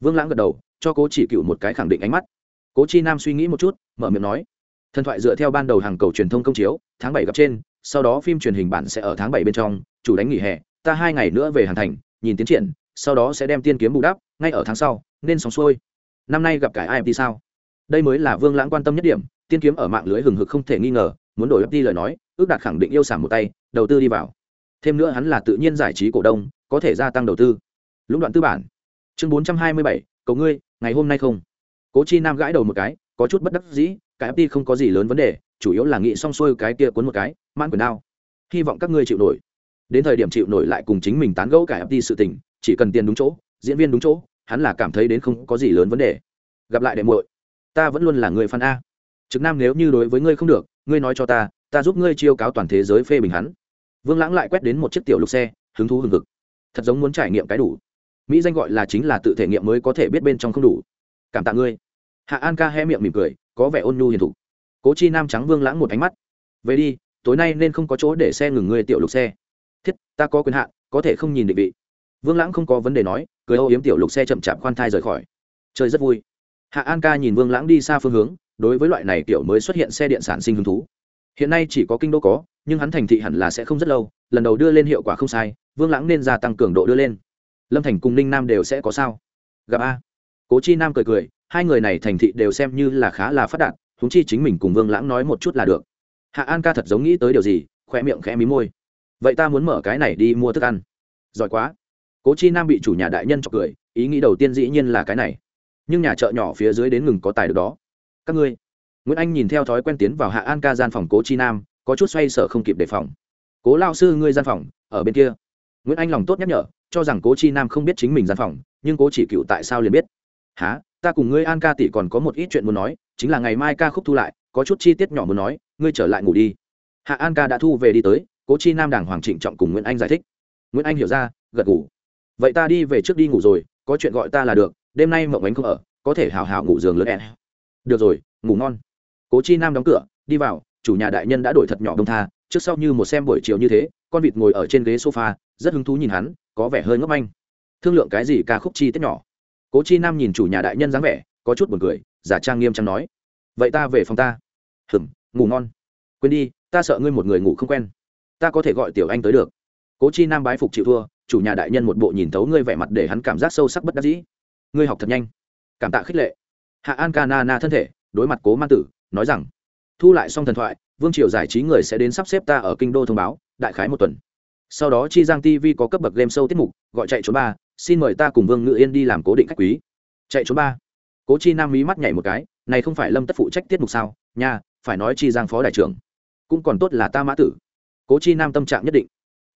Vương lãng gật đầu, cho cố chỉ cựu một cái khẳng định ánh mắt. Cố chi nam suy nghĩ một chút, mở miệng nói, thần thoại dựa theo ban đầu hàng cầu truyền thông công chiếu, tháng bảy gặp trên, sau đó phim truyền hình bản sẽ ở tháng bảy bên trong, chủ đánh nghỉ hè, ta hai ngày nữa về hàn thành, nhìn tiến triển, sau đó sẽ đem tiên kiếm bù đắp, ngay ở tháng sau, nên sóng xuôi. Năm nay gặp cải thì sao? Đây mới là vương lãng quan tâm nhất điểm, tiên kiếm ở mạng lưới hừng hực không thể nghi ngờ muốn đổi đi lời nói, ước đạt khẳng định yêu sản một tay, đầu tư đi vào. Thêm nữa hắn là tự nhiên giải trí cổ đông, có thể gia tăng đầu tư. Lũng đoạn tư bản. Chương bốn trăm hai mươi bảy, cầu ngươi, ngày hôm nay không? Cố chi nam gãi đầu một cái, có chút bất đắc dĩ, cái ft không có gì lớn vấn đề, chủ yếu là nghĩ xong xuôi cái kia cuốn một cái man quyền nào. hy vọng các ngươi chịu nổi. Đến thời điểm chịu nổi lại cùng chính mình tán gẫu cái ft sự tình, chỉ cần tiền đúng chỗ, diễn viên đúng chỗ, hắn là cảm thấy đến không có gì lớn vấn đề. Gặp lại đệ muội, ta vẫn luôn là người fan a. Trực nam nếu như đối với ngươi không được ngươi nói cho ta ta giúp ngươi chiêu cáo toàn thế giới phê bình hắn. Vương lãng lại quét đến một chiếc tiểu lục xe, hứng thú hừng hực. Thật giống muốn trải nghiệm cái đủ. Mỹ danh gọi là chính là tự thể nghiệm mới có thể biết bên trong không đủ. Cảm tạ ngươi. Hạ an ca hé miệng mỉm cười, có vẻ ôn nhu hiền thục. Cố chi nam trắng vương lãng một ánh mắt. Về đi, tối nay nên không có chỗ để xe ngừng ngươi tiểu lục xe. Thiết, ta có quyền hạn, có thể không nhìn định vị. Vương lãng không có vấn đề nói, cười âu yếm tiểu lục xe chậm chạp khoan thai rời khỏi. Chơi rất vui. Hạ an ca nhìn vương lãng đi xa phương hướng đối với loại này tiểu mới xuất hiện xe điện sản sinh hứng thú. Hiện nay chỉ có kinh đô có, nhưng hắn thành thị hẳn là sẽ không rất lâu, lần đầu đưa lên hiệu quả không sai, vương lãng nên gia tăng cường độ đưa lên. Lâm thành cùng ninh nam đều sẽ có sao? Gặp a. Cố chi nam cười cười, hai người này thành thị đều xem như là khá là phát đạt húng chi chính mình cùng vương lãng nói một chút là được. Hạ an ca thật giống nghĩ tới điều gì khoe miệng khẽ mí môi. Vậy ta muốn mở cái này đi mua thức ăn. Giỏi quá. Cố chi nam bị chủ nhà đại nhân chọc cười, ý nghĩ đầu tiên dĩ nhiên là cái này. Nhưng nhà chợ nhỏ phía dưới đến ngừng có tài được đó các ngươi. Nguyễn anh nhìn theo thói quen tiến vào hạ an ca gian phòng cố chi nam, có chút xoay sở không kịp đề phòng. Cố lao sư, ngươi gian phòng, ở bên kia. Nguyễn anh lòng tốt nhắc nhở, cho rằng cố chi nam không biết chính mình gian phòng, nhưng cố chỉ cựu tại sao liền biết? Há ta cùng ngươi an ca tỷ còn có một ít chuyện muốn nói, chính là ngày mai ca khúc thu lại, có chút chi tiết nhỏ muốn nói, ngươi trở lại ngủ đi. Hạ an ca đã thu về đi tới, cố chi nam đàng hoàng trịnh trọng cùng nguyễn anh giải thích. Nguyễn anh hiểu ra, gật ngủ vậy ta đi về trước đi ngủ rồi, có chuyện gọi ta là được, đêm nay mộng ánh không ở, có thể hào hào ngủ giường lớn. em được rồi, ngủ ngon. Cố chi nam đóng cửa, đi vào, chủ nhà đại nhân đã đổi thật nhỏ đông tha, trước sau như một xem buổi chiều như thế, con vịt ngồi ở trên ghế sofa, rất hứng thú nhìn hắn, có vẻ hơi ngốc anh thương lượng cái gì ca khúc chi tiết nhỏ? Cố chi nam nhìn chủ nhà đại nhân dáng vẻ, có chút buồn cười, giả trang nghiêm trang nói. Vậy ta về phòng ta. Hừm, ngủ ngon. Quên đi, ta sợ ngươi một người ngủ không quen. Ta có thể gọi tiểu anh tới được. Cố chi nam bái phục chịu thua, chủ nhà đại nhân một bộ nhìn thấu ngươi vẻ mặt để hắn cảm giác sâu sắc bất đắc dĩ. Ngươi học thật nhanh. Cảm tạ khích lệ hạ an ca na na thân thể, đối mặt cố man tử, nói rằng, thu lại xong thần thoại, vương triều giải trí người sẽ đến sắp xếp ta ở kinh đô thông báo, đại khái một tuần. Sau đó chi giang tv có cấp bậc game show tiết mục, gọi chạy trốn ba, xin mời ta cùng vương ngự yên đi làm cố định khách quý. Chạy trốn ba. Cố chi nam mí mắt nhảy một cái, này không phải lâm tất phụ trách tiết mục sao? Nha, phải nói chi giang phó đại trưởng. Cũng còn tốt là ta mã tử. Cố chi nam tâm trạng nhất định.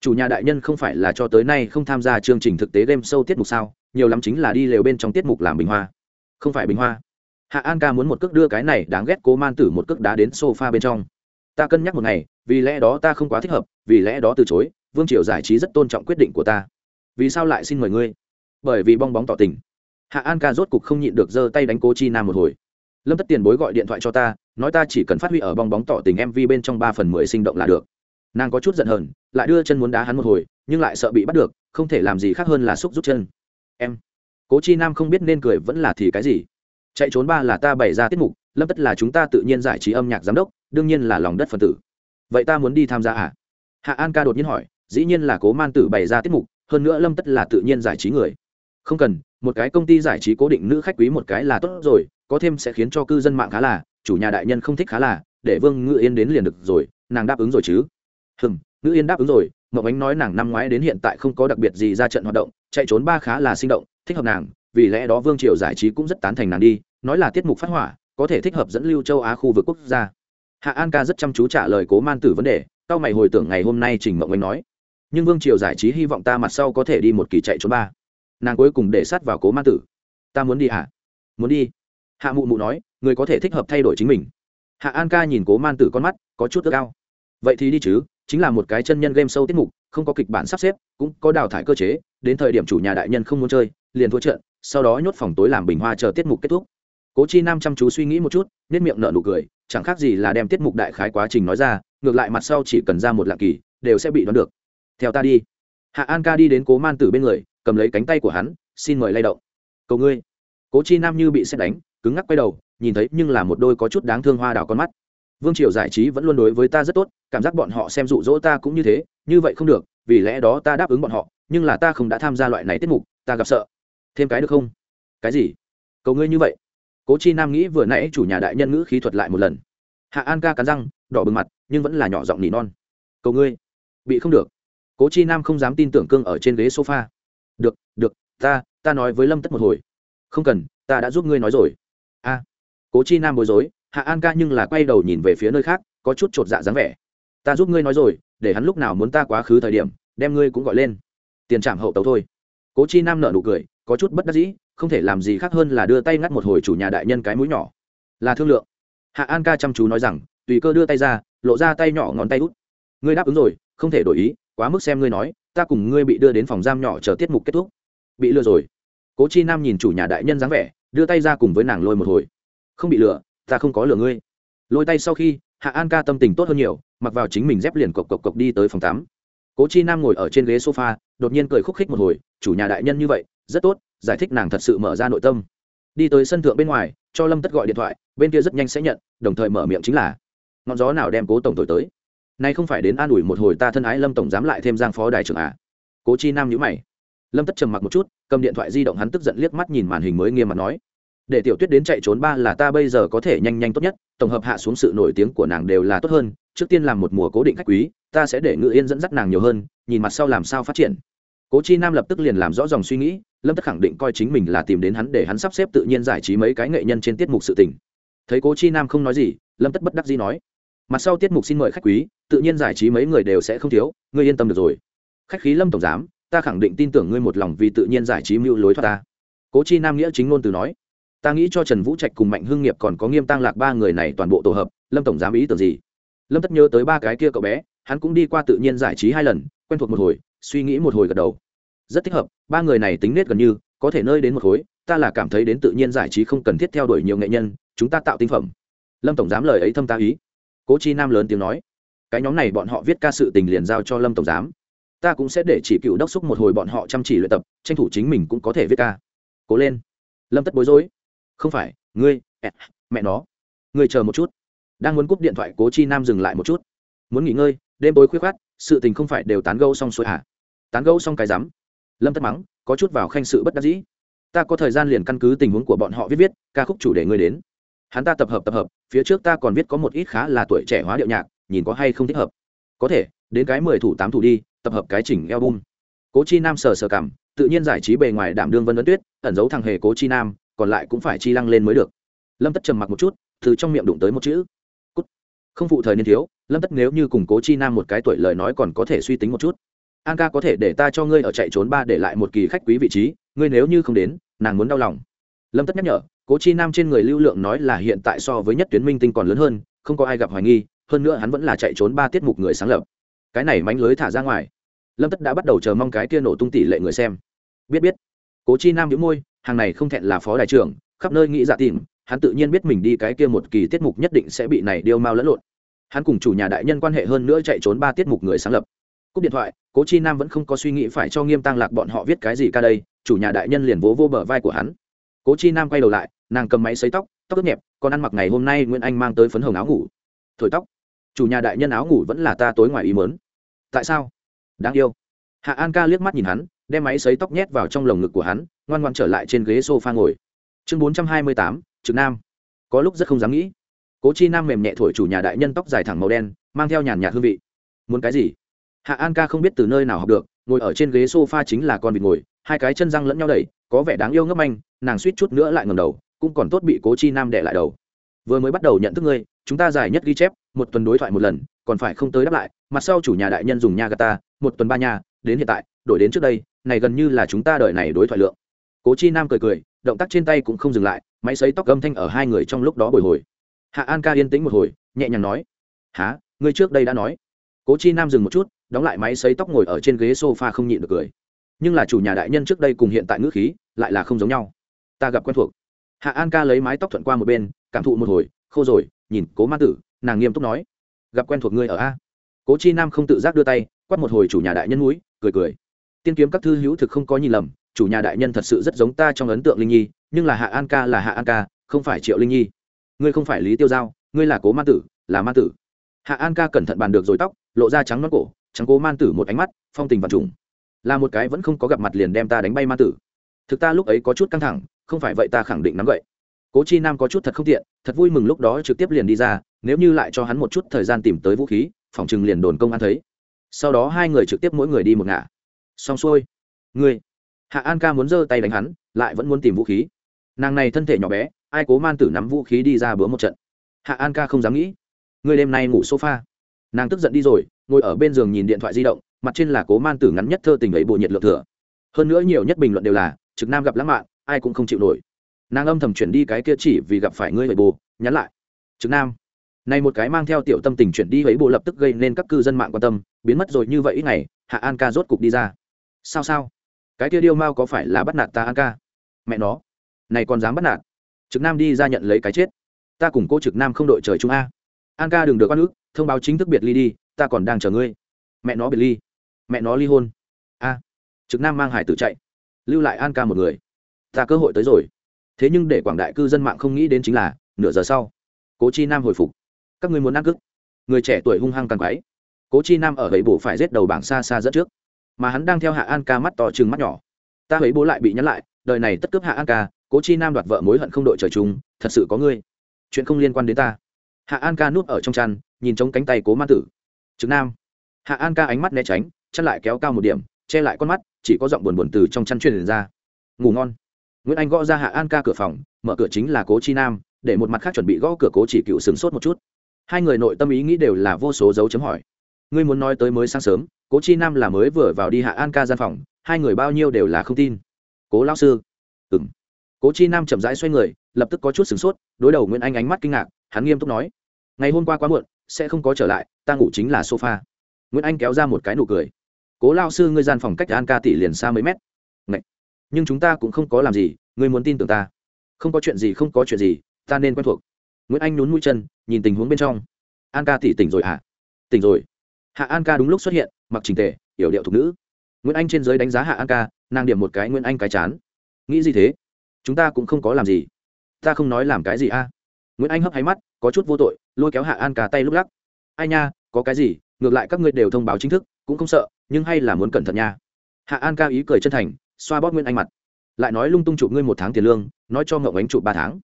Chủ nhà đại nhân không phải là cho tới nay không tham gia chương trình thực tế game show tiết mục sao? Nhiều lắm chính là đi lều bên trong tiết mục làm bình hoa. Không phải bình hoa hạ an ca muốn một cước đưa cái này đáng ghét cố man tử một cước đá đến sofa bên trong. Ta cân nhắc một ngày, vì lẽ đó ta không quá thích hợp, vì lẽ đó từ chối, vương triều giải trí rất tôn trọng quyết định của ta. Vì sao lại xin mời ngươi? Bởi vì bong bóng tỏ tình. Hạ an ca rốt cục không nhịn được giơ tay đánh cố chi nam một hồi. Lâm tất tiền bối gọi điện thoại cho ta, nói ta chỉ cần phát huy ở bong bóng tỏ tình mv bên trong ba phần mười sinh động là được. Nàng có chút giận hờn, lại đưa chân muốn đá hắn một hồi, nhưng lại sợ bị bắt được, không thể làm gì khác hơn là xúc rút chân. Em. Cố chi nam không biết nên cười vẫn là thì cái gì chạy trốn ba là ta bày ra tiết mục, lâm tất là chúng ta tự nhiên giải trí âm nhạc giám đốc, đương nhiên là lòng đất phần tử. Vậy ta muốn đi tham gia à? Hạ an ca đột nhiên hỏi, dĩ nhiên là cố man tử bày ra tiết mục, hơn nữa lâm tất là tự nhiên giải trí người. Không cần, một cái công ty giải trí cố định nữ khách quý một cái là tốt rồi, có thêm sẽ khiến cho cư dân mạng khá là, chủ nhà đại nhân không thích khá là, để vương ngự yên đến liền được rồi, nàng đáp ứng rồi chứ. Hừng ngự yên đáp ứng rồi, mộng ánh nói nàng năm ngoái đến hiện tại không có đặc biệt gì ra trận hoạt động, chạy trốn ba khá là sinh động, thích hợp nàng vì lẽ đó vương triều giải trí cũng rất tán thành nàng đi, nói là tiết mục phát hỏa, có thể thích hợp dẫn lưu châu á khu vực quốc gia. Hạ an ca rất chăm chú trả lời cố man tử vấn đề tao mày hồi tưởng ngày hôm nay trình mộng anh nói, nhưng vương triều giải trí hy vọng ta mặt sau có thể đi một kỳ chạy trốn ba. Nàng cuối cùng để sát vào cố man tử. Ta muốn đi hả? Muốn đi. Hạ mụ mụ nói, người có thể thích hợp thay đổi chính mình. Hạ an ca nhìn cố man tử con mắt, có chút ước ao. Vậy thì đi chứ, chính là một cái chân nhân game sâu tiết mục, không có kịch bản sắp xếp, cũng có đào thải cơ chế, đến thời điểm chủ nhà đại nhân không muốn chơi, liền thua trận sau đó nhốt phòng tối làm bình hoa chờ tiết mục kết thúc. Cố chi nam chăm chú suy nghĩ một chút nết miệng nở nụ cười, chẳng khác gì là đem tiết mục đại khái quá trình nói ra, ngược lại mặt sau chỉ cần ra một lạng kỳ, đều sẽ bị đoán được. Theo ta đi. Hạ an ca đi đến cố man tử bên người, cầm lấy cánh tay của hắn, xin mời lay động. Cầu ngươi. Cố chi nam như bị xét đánh, cứng ngắc quay đầu, nhìn thấy nhưng là một đôi có chút đáng thương hoa đào con mắt. Vương triều giải trí vẫn luôn đối với ta rất tốt, cảm giác bọn họ xem rụ rỗ ta cũng như thế, như vậy không được, vì lẽ đó ta đáp ứng bọn họ, nhưng là ta không đã tham gia loại này tiết mục, ta gặp sợ thêm cái được không? Cái gì? Cầu ngươi như vậy. Cố chi nam nghĩ vừa nãy chủ nhà đại nhân ngữ khí thuật lại một lần. Hạ an ca cắn răng, đỏ bừng mặt, nhưng vẫn là nhỏ giọng nỉ non. Cầu ngươi. Bị không được. Cố chi nam không dám tin tưởng cương ở trên ghế sofa. Được được, ta ta nói với lâm tất một hồi. Không cần, ta đã giúp ngươi nói rồi. A. Cố chi nam bối rối, hạ an ca nhưng là quay đầu nhìn về phía nơi khác, có chút chột dạ dáng vẻ. Ta giúp ngươi nói rồi, để hắn lúc nào muốn ta quá khứ thời điểm, đem ngươi cũng gọi lên. Tiền trảm hậu tấu thôi. Cố chi nam nợ nụ cười có chút bất đắc dĩ, không thể làm gì khác hơn là đưa tay ngắt một hồi chủ nhà đại nhân cái mũi nhỏ. Là thương lượng. Hạ an ca chăm chú nói rằng, tùy cơ đưa tay ra, lộ ra tay nhỏ ngón tay út. Ngươi đáp ứng rồi, không thể đổi ý, quá mức xem ngươi nói, ta cùng ngươi bị đưa đến phòng giam nhỏ chờ tiết mục kết thúc. Bị lừa rồi. Cố chi nam nhìn chủ nhà đại nhân dáng vẻ, đưa tay ra cùng với nàng lôi một hồi. Không bị lừa, ta không có lừa ngươi. Lôi tay sau khi, hạ an ca tâm tình tốt hơn nhiều, mặc vào chính mình dép liền cộc cộc cộc đi tới phòng tắm. Cố chi nam ngồi ở trên ghế sofa, đột nhiên cười khúc khích một hồi, chủ nhà đại nhân như vậy rất tốt, giải thích nàng thật sự mở ra nội tâm. Đi tới sân thượng bên ngoài, cho lâm tất gọi điện thoại, bên kia rất nhanh sẽ nhận, đồng thời mở miệng chính là, ngọn gió nào đem cố tổng thổi tới? Nay không phải đến an ủi một hồi ta thân ái lâm tổng dám lại thêm giang phó đại trưởng à? Cố chi nam nhữ mày. Lâm tất trầm mặc một chút, cầm điện thoại di động hắn tức giận liếc mắt nhìn màn hình mới nghiêm mặt nói, để tiểu tuyết đến chạy trốn ba là ta bây giờ có thể nhanh nhanh tốt nhất, tổng hợp hạ xuống sự nổi tiếng của nàng đều là tốt hơn, trước tiên làm một mùa cố định khách quý, ta sẽ để ngự yên dẫn dắt nàng nhiều hơn, nhìn mặt sau làm sao phát triển cố chi nam lập tức liền làm rõ dòng suy nghĩ, lâm tất khẳng định coi chính mình là tìm đến hắn để hắn sắp xếp tự nhiên giải trí mấy cái nghệ nhân trên tiết mục sự tình. Thấy cố chi nam không nói gì, lâm tất bất đắc dĩ nói, mặt sau tiết mục xin mời khách quý, tự nhiên giải trí mấy người đều sẽ không thiếu, ngươi yên tâm được rồi. Khách khí lâm tổng giám, ta khẳng định tin tưởng ngươi một lòng vì tự nhiên giải trí mưu lối thoát ta. Cố chi nam nghĩa chính ngôn từ nói, ta nghĩ cho trần vũ trạch cùng mạnh hưng nghiệp còn có nghiêm tăng lạc ba người này toàn bộ tổ hợp, lâm tổng giám ý tưởng gì? Lâm tất nhớ tới ba cái kia cậu bé, hắn cũng đi qua tự nhiên giải trí hai lần, quen thuộc một hồi suy nghĩ một hồi gật đầu. Rất thích hợp, ba người này tính nết gần như, có thể nơi đến một khối, ta là cảm thấy đến tự nhiên giải trí không cần thiết theo đuổi nhiều nghệ nhân, chúng ta tạo tinh phẩm. Lâm tổng giám lời ấy thâm ta ý. Cố chi nam lớn tiếng nói. Cái nhóm này bọn họ viết ca sự tình liền giao cho lâm tổng giám. Ta cũng sẽ để chỉ cựu đốc xúc một hồi bọn họ chăm chỉ luyện tập, tranh thủ chính mình cũng có thể viết ca. Cố lên. Lâm tất bối rối. Không phải, ngươi mẹ nó. Ngươi chờ một chút. Đang muốn cúp điện thoại, cố chi nam dừng lại một chút. Muốn nghỉ ngơi, đêm tối khuyết khoát sự tình không phải đều tán gâu xong xuôi hả tán gẫu xong cái rắm. Lâm tất mắng, có chút vào khanh sự bất đắc dĩ. Ta có thời gian liền căn cứ tình huống của bọn họ viết viết, ca khúc chủ đề ngươi đến. Hắn ta tập hợp tập hợp, phía trước ta còn viết có một ít khá là tuổi trẻ hóa điệu nhạc, nhìn có hay không thích hợp. Có thể, đến cái mười thủ tám thủ đi, tập hợp cái chỉnh album. Cố chi nam sờ sờ cảm, tự nhiên giải trí bề ngoài đảm đương vân ấn tuyết, ẩn giấu thằng hề cố chi nam, còn lại cũng phải chi lăng lên mới được. Lâm tất trầm mặc một chút, từ trong miệng đụng tới một chữ. Cút. không phụ thời niên thiếu, lâm tất nếu như cùng cố chi nam một cái tuổi lời nói còn có thể suy tính một chút an ca có thể để ta cho ngươi ở chạy trốn ba để lại một kỳ khách quý vị trí, ngươi nếu như không đến, nàng muốn đau lòng. Lâm tất nhắc nhở, cố chi nam trên người lưu lượng nói là hiện tại so với nhất tuyến minh tinh còn lớn hơn, không có ai gặp hoài nghi, hơn nữa hắn vẫn là chạy trốn ba tiết mục người sáng lập. Cái này mánh lưới thả ra ngoài. Lâm tất đã bắt đầu chờ mong cái kia nổ tung tỷ lệ người xem. Biết biết. Cố chi nam nhíu môi, hàng này không thẹn là phó đại trưởng, khắp nơi nghĩ dạ tìm, hắn tự nhiên biết mình đi cái kia một kỳ tiết mục nhất định sẽ bị này điêu mau lẫn lộn. Hắn cùng chủ nhà đại nhân quan hệ hơn nữa chạy trốn ba tiết mục người sáng lập cúp điện thoại, cố chi nam vẫn không có suy nghĩ phải cho nghiêm tăng lạc bọn họ viết cái gì ca đây, chủ nhà đại nhân liền vỗ vô bờ vai của hắn. Cố chi nam quay đầu lại, nàng cầm máy xấy tóc tóc ướt nhẹp, còn ăn mặc ngày hôm nay nguyễn anh mang tới phấn hồng áo ngủ. Thổi tóc, chủ nhà đại nhân áo ngủ vẫn là ta tối ngoài ý mớn tại sao? Đáng yêu. Hạ an ca liếc mắt nhìn hắn, đem máy xấy tóc nhét vào trong lồng ngực của hắn, ngoan ngoan trở lại trên ghế s o f a ngồi. Chương bốn trăm hai mươi tám, trực nam. Có lúc rất không dám nghĩ. Cố chi nam mềm nhẹ thổi chủ nhà đại nhân tóc dài thẳng màu đen, mang theo nhàn nhạt hương vị. Muốn cái gì? Hạ an ca không biết từ nơi nào học được, ngồi ở trên ghế s o f a chính là con vịt ngồi, hai cái chân răng lẫn nhau đẩy, có vẻ đáng yêu ngấp anh nàng suýt chút nữa lại ngầm đầu, cũng còn tốt bị cố chi nam đẻ lại đầu. Vừa mới bắt đầu nhận thức ngươi, chúng ta giải nhất ghi chép, một tuần đối thoại một lần, còn phải không tới đáp lại, mặt sau chủ nhà đại nhân dùng nha gata ta, một tuần ba nhà, đến hiện tại, đổi đến trước đây, này gần như là chúng ta đợi này đối thoại lượng. Cố chi nam cười cười, động tác trên tay cũng không dừng lại, máy xấy tóc âm thanh ở hai người trong lúc đó bồi hồi. Hạ an ca yên tĩnh một hồi, nhẹ nhàng nói há ngươi trước đây đã nói. Cố chi nam dừng một chút đóng lại máy xấy tóc ngồi ở trên ghế sofa không nhịn được cười. Nhưng là chủ nhà đại nhân trước đây cùng hiện tại ngữ khí lại là không giống nhau. Ta gặp quen thuộc. Hạ an ca lấy mái tóc thuận qua một bên, cảm thụ một hồi, khô rồi, nhìn cố ma tử, nàng nghiêm túc nói, gặp quen thuộc ngươi ở a. Cố chi nam không tự giác đưa tay quắt một hồi chủ nhà đại nhân núi cười cười. Tiên kiếm các thư hữu thực không có nhìn lầm, chủ nhà đại nhân thật sự rất giống ta trong ấn tượng linh nhi, nhưng là hạ an ca là hạ an ca, không phải triệu linh nhi. Ngươi không phải lý tiêu giao, ngươi là cố Ma tử, là Ma tử. Hạ an ca cẩn thận bàn được rồi tóc, lộ ra trắng nón cổ trắng cố man tử một ánh mắt phong tình và trùng. Là một cái vẫn không có gặp mặt liền đem ta đánh bay man tử. Thực ta lúc ấy có chút căng thẳng không phải vậy ta khẳng định nắm vậy cố chi nam có chút thật không tiện thật vui mừng lúc đó trực tiếp liền đi ra nếu như lại cho hắn một chút thời gian tìm tới vũ khí phòng chừng liền đồn công an thấy. Sau đó hai người trực tiếp mỗi người đi một ngả. Xong xuôi. Người, hạ an ca muốn giơ tay đánh hắn lại vẫn muốn tìm vũ khí. Nàng này thân thể nhỏ bé ai cố man tử nắm vũ khí đi ra bữa một trận. Hạ an ca không dám nghĩ. Người đêm nay ngủ sofa. Nàng tức giận đi rồi ngồi ở bên giường nhìn điện thoại di động, mặt trên là cố man tử ngắn nhất thơ tình ấy bộ nhiệt lượng thừa. Hơn nữa nhiều nhất bình luận đều là, trực nam gặp lãng mạn, ai cũng không chịu nổi. Nàng âm thầm chuyển đi cái kia chỉ vì gặp phải ngươi vậy bồ nhắn lại. Trực nam. Này một cái mang theo tiểu tâm tình chuyển đi ấy bộ lập tức gây nên các cư dân mạng quan tâm, biến mất rồi như vậy ít ngày, hạ an ca rốt cục đi ra. Sao sao? Cái kia điêu mao có phải là bắt nạt ta an ca? Mẹ nó, này còn dám bắt nạt. Trực nam đi ra nhận lấy cái chết. Ta cùng cô trực nam không đội trời chung a. An ca đừng được con ước thông báo chính thức biệt ly đi ta còn đang chờ ngươi. Mẹ nó biệt ly. Mẹ nó ly hôn. A. Trực nam mang hải tử chạy. Lưu lại an ca một người. Ta cơ hội tới rồi. Thế nhưng để quảng đại cư dân mạng không nghĩ đến chính là, nửa giờ sau, cố chi nam hồi phục. Các người muốn ăn cức người trẻ tuổi hung hăng càng quáy cố chi nam ở gậy bổ phải rết đầu bảng xa xa dẫn trước. Mà hắn đang theo hạ an ca mắt to chừng mắt nhỏ. Ta ấy bố lại bị nhắn lại, đời này tất cướp hạ an ca, cố chi nam đoạt vợ mối hận không đội trời chung, thật sự có ngươi. Chuyện không liên quan đến ta. Hạ an ca núp ở trong chăn, nhìn trống cánh tay cố ma tử trực nam. Hạ an ca ánh mắt né tránh, chăn lại kéo cao một điểm, che lại con mắt, chỉ có giọng buồn buồn từ trong chăn truyền ra. Ngủ ngon. Nguyễn anh gõ ra hạ an ca cửa phòng, mở cửa chính là cố chi nam, để một mặt khác chuẩn bị gõ cửa cố chỉ cựu sửng sốt một chút. Hai người nội tâm ý nghĩ đều là vô số dấu chấm hỏi. Ngươi muốn nói tới mới sáng sớm, cố chi nam là mới vừa vào đi hạ an ca gian phòng, hai người bao nhiêu đều là không tin. Cố lao sư. Ừng cố chi nam chậm rãi xoay người, lập tức có chút sửng sốt, đối đầu nguyễn anh ánh mắt kinh ngạc, hắn nghiêm túc nói. Ngày hôm qua quá muộn sẽ không có trở lại, ta ngủ chính là sofa. Nguyễn anh kéo ra một cái nụ cười. Cố lao sư, ngươi gian phòng cách an ca tỷ liền xa mấy mét. Ngậy. nhưng chúng ta cũng không có làm gì, ngươi muốn tin tưởng ta. Không có chuyện gì, không có chuyện gì, ta nên quen thuộc. Nguyễn anh nhún mũi chân, nhìn tình huống bên trong. An ca tỷ tỉnh rồi hả? À? tỉnh rồi. Hạ an ca đúng lúc xuất hiện, mặc trình tề, yểu điệu thục nữ. Nguyễn anh trên giới đánh giá hạ an ca, nàng điểm một cái nguyễn anh cái chán. Nghĩ gì thế? Chúng ta cũng không có làm gì. Ta không nói làm cái gì a. Nguyễn anh hấp hay mắt có chút vô tội lôi kéo hạ an ca tay lúc lắc ai nha có cái gì ngược lại các ngươi đều thông báo chính thức cũng không sợ nhưng hay là muốn cẩn thận nha hạ an ca ý cười chân thành xoa bóp nguyễn anh mặt lại nói lung tung chụp ngươi một tháng tiền lương nói cho ngậu ánh chụp ba tháng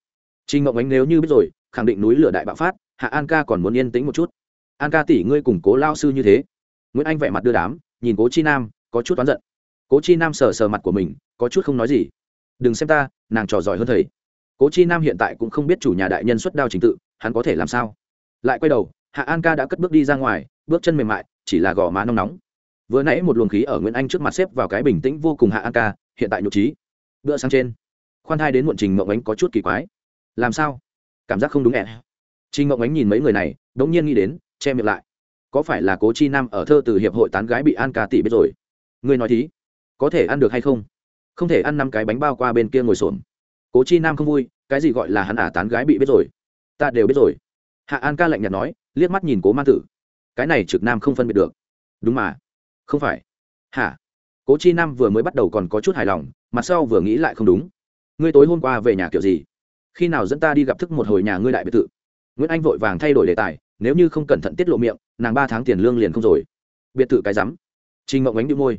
chị ngậu Ánh nếu như biết rồi, khẳng định núi lửa đại bạo phát, Hạ An ca còn muốn yên tĩnh một chút. An ca tỷ ngươi cùng Cố lao sư như thế. Nguyễn Anh vẻ mặt đưa đám, nhìn Cố Chi Nam, có chút oán giận. Cố Chi Nam sờ sờ mặt của mình, có chút không nói gì. Đừng xem ta, nàng trò giỏi hơn thầy. Cố Chi Nam hiện tại cũng không biết chủ nhà đại nhân xuất đao chính tự, hắn có thể làm sao? Lại quay đầu, Hạ An ca đã cất bước đi ra ngoài, bước chân mềm mại, chỉ là gò má nóng nóng. Vừa nãy một luồng khí ở Nguyễn Anh trước mặt xếp vào cái bình tĩnh vô cùng Hạ An ca, hiện tại nhục trí. Bữa sáng trên, khoan thai đến muộn trình mộng ánh có chút kỳ quái. Làm sao? Cảm giác không đúng ẹ trình mộng ánh nhìn mấy người này đ ỗ n g nhiên nghĩ đến che miệng lại. Có phải là cố chi nam ở thơ từ hiệp hội tán gái bị an ca tỷ biết rồi? Ngươi nói thí có thể ăn được hay không? Không thể ăn năm cái bánh bao qua bên kia ngồi xổm cố chi nam không vui, cái gì gọi là hắn ả tán gái bị biết rồi? Ta đều biết rồi. Hạ an ca lạnh nhạt nói, liếc mắt nhìn cố man tử. Cái này trực nam không phân biệt được. Đúng mà. Không phải. Hả? Cố chi nam vừa mới bắt đầu còn có chút hài lòng, mặt sau vừa nghĩ lại không đúng. Ngươi tối hôm qua về nhà kiểu gì? Khi nào dẫn ta đi gặp thức một hồi nhà ngươi đại biệt thự? Nguyễn anh vội vàng thay đổi đề tài, nếu như không cẩn thận tiết lộ miệng, nàng ba tháng tiền lương liền không rồi. Biệt thự cái rắm. Trình mộng ánh đi môi.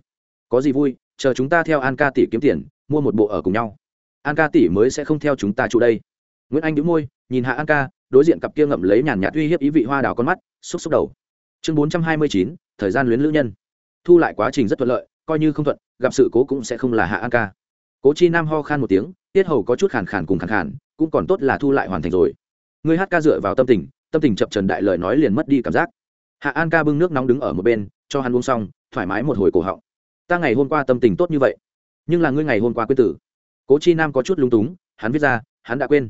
Có gì vui, chờ chúng ta theo an ca tỷ kiếm tiền, mua một bộ ở cùng nhau an ca tỷ mới sẽ không theo chúng ta trụ đây. Nguyễn anh đĩu môi, nhìn hạ an ca, đối diện cặp kia ngậm lấy nhàn nhạt uy hiếp ý vị hoa đào con mắt, xúc xúc đầu. Chương bốn trăm hai mươi chín, thời gian luyến lữ nhân. Thu lại quá trình rất thuận lợi, coi như không thuận, gặp sự cố cũng sẽ không là hạ an ca. Cố chi nam ho khan một tiếng, tiết hầu có chút khàn khàn cùng khàn khàn, cũng còn tốt là thu lại hoàn thành rồi. Người hát ca dựa vào tâm tình tâm tình chập trần đại lời nói liền mất đi cảm giác. Hạ an ca bưng nước nóng đứng ở một bên, cho hắn uống xong, thoải mái một hồi cổ họng. Ta ngày hôm qua tâm tình tốt như vậy, nhưng là ngươi ngày hôm qua quyết tử cố chi nam có chút lung túng hắn viết ra hắn đã quên.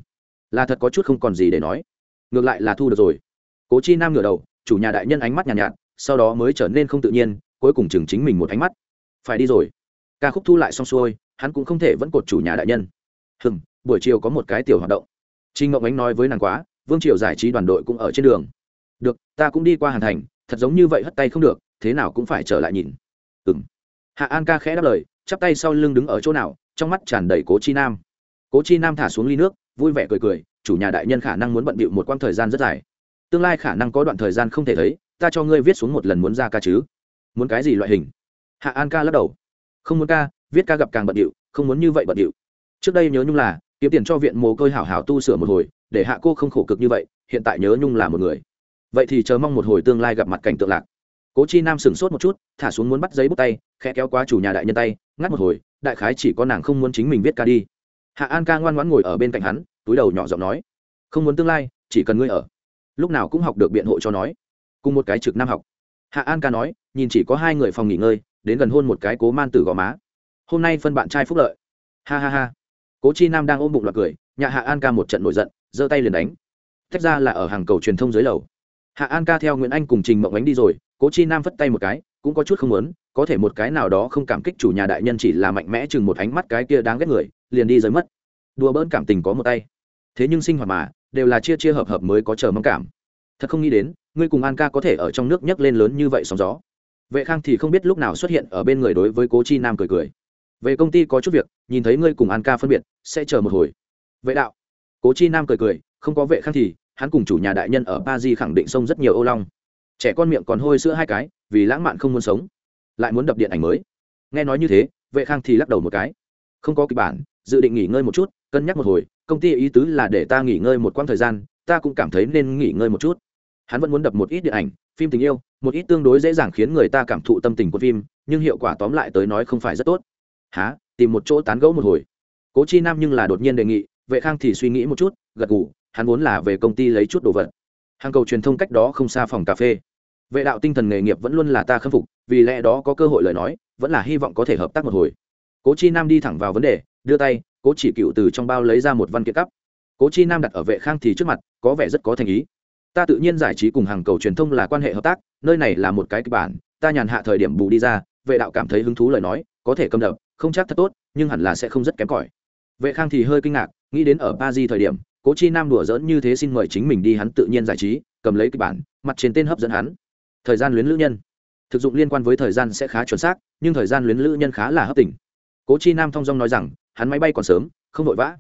Là thật có chút không còn gì để nói. Ngược lại là thu được rồi. Cố chi nam ngửa đầu chủ nhà đại nhân ánh mắt nhàn nhạt, nhạt sau đó mới trở nên không tự nhiên cuối cùng chừng chính mình một ánh mắt. Phải đi rồi. Ca khúc thu lại xong xuôi hắn cũng không thể vẫn cột chủ nhà đại nhân. Hừng buổi chiều có một cái tiểu hoạt động. Trinh ngộng ánh nói với nàng quá vương triều giải trí đoàn đội cũng ở trên đường. Được ta cũng đi qua hàn thành thật giống như vậy hất tay không được thế nào cũng phải trở lại nhìn. Ừ m hạ an ca khẽ đáp lời chắp tay sau lưng đứng ở chỗ nào trong mắt tràn đầy cố chi nam. Cố chi nam thả xuống ly nước, vui vẻ cười cười, chủ nhà đại nhân khả năng muốn bận bịu một quãng thời gian rất dài. Tương lai khả năng có đoạn thời gian không thể thấy, ta cho ngươi viết xuống một lần muốn ra ca chứ. Muốn cái gì loại hình? Hạ an ca lắc đầu. Không muốn ca, viết ca gặp càng bận điệu không muốn như vậy bận điệu trước đây nhớ nhung là, kiếm tiền cho viện mồ côi hảo hảo tu sửa một hồi, để hạ cô không khổ cực như vậy, hiện tại nhớ nhung là một người. Vậy thì chờ mong một hồi tương lai gặp mặt cảnh tượng lạc. Cố chi nam sửng sốt một chút, thả xuống muốn bắt giấy bút tay, khẽ kéo qua chủ nhà đại nhân tay, ngắt một hồi đại khái chỉ có nàng không muốn chính mình viết ca đi. Hạ an ca ngoan ngoãn ngồi ở bên cạnh hắn, túi đầu nhỏ giọng nói, không muốn tương lai, chỉ cần ngươi ở, lúc nào cũng học được biện hộ cho nói. Cùng một cái trực nam học. Hạ an ca nói, nhìn chỉ có hai người phòng nghỉ ngơi, đến gần hôn một cái cố man tử gò má. Hôm nay phân bạn trai phúc lợi. Ha ha ha. Cố chi nam đang ôm bụng loạt cười nhà hạ an ca một trận nổi giận, giơ tay liền đánh. Tách ra là ở hàng cầu truyền thông dưới lầu. Hạ an ca theo nguyễn anh cùng trình mộng ánh đi rồi, cố chi nam phất tay một cái cũng có chút không muốn, có thể một cái nào đó không cảm kích chủ nhà đại nhân chỉ là mạnh mẽ chừng một ánh mắt cái kia đáng ghét người, liền đi rời mất. Đùa bỡn cảm tình có một tay. Thế nhưng sinh hoạt mà, đều là chia chia hợp hợp mới có chờ mong cảm. Thật không nghĩ đến, ngươi cùng an ca có thể ở trong nước nhấc lên lớn như vậy sóng gió. Vệ khang thì không biết lúc nào xuất hiện ở bên người đối với cố chi nam cười cười. Về công ty có chút việc, nhìn thấy ngươi cùng an ca phân biệt, sẽ chờ một hồi. Vệ đạo. Cố chi nam cười cười, không có vệ khang thì, hắn cùng chủ nhà đại nhân ở ba di khẳng định sông rất nhiều ô long trẻ con miệng còn hôi sữa hai cái, vì lãng mạn không muốn sống. Lại muốn đập điện ảnh mới. Nghe nói như thế, vệ khang thì lắc đầu một cái. Không có kịch bản, dự định nghỉ ngơi một chút, cân nhắc một hồi, công ty ý tứ là để ta nghỉ ngơi một quãng thời gian, ta cũng cảm thấy nên nghỉ ngơi một chút. Hắn vẫn muốn đập một ít điện ảnh, phim tình yêu, một ít tương đối dễ dàng khiến người ta cảm thụ tâm tình của phim, nhưng hiệu quả tóm lại tới nói không phải rất tốt. Há tìm một chỗ tán gẫu một hồi. Cố chi nam nhưng là đột nhiên đề nghị, vệ khang thì suy nghĩ một chút, gật gù, hắn vốn là về công ty lấy chút đồ vật. Hàng cầu truyền thông cách đó không xa phòng cà phê vệ đạo tinh thần nghề nghiệp vẫn luôn là ta khâm phục, vì lẽ đó có cơ hội lời nói, vẫn là hy vọng có thể hợp tác một hồi. Cố chi nam đi thẳng vào vấn đề, đưa tay, cố chỉ cựu từ trong bao lấy ra một văn kiện cắp. Cố chi nam đặt ở vệ khang thì trước mặt, có vẻ rất có thành ý. Ta tự nhiên giải trí cùng hàng cầu truyền thông là quan hệ hợp tác, nơi này là một cái kịch bản, ta nhàn hạ thời điểm bù đi ra, vệ đạo cảm thấy hứng thú lời nói, có thể cầm đập, không chắc thật tốt, nhưng hẳn là sẽ không rất kém cỏi. Vệ khang thì hơi kinh ngạc, nghĩ đến ở ba di thời điểm, cố chi nam đùa dỡn như thế xin mời chính mình đi hắn tự nhiên giải trí, cầm lấy kịch bản, mặt trên tên hấp dẫn hắn thời gian luyến lữ nhân. Thực dụng liên quan với thời gian sẽ khá chuẩn xác, nhưng thời gian luyến lữ nhân khá là hấp tỉnh. Cố chi nam thong dong nói rằng, hắn máy bay còn sớm, không vội vã.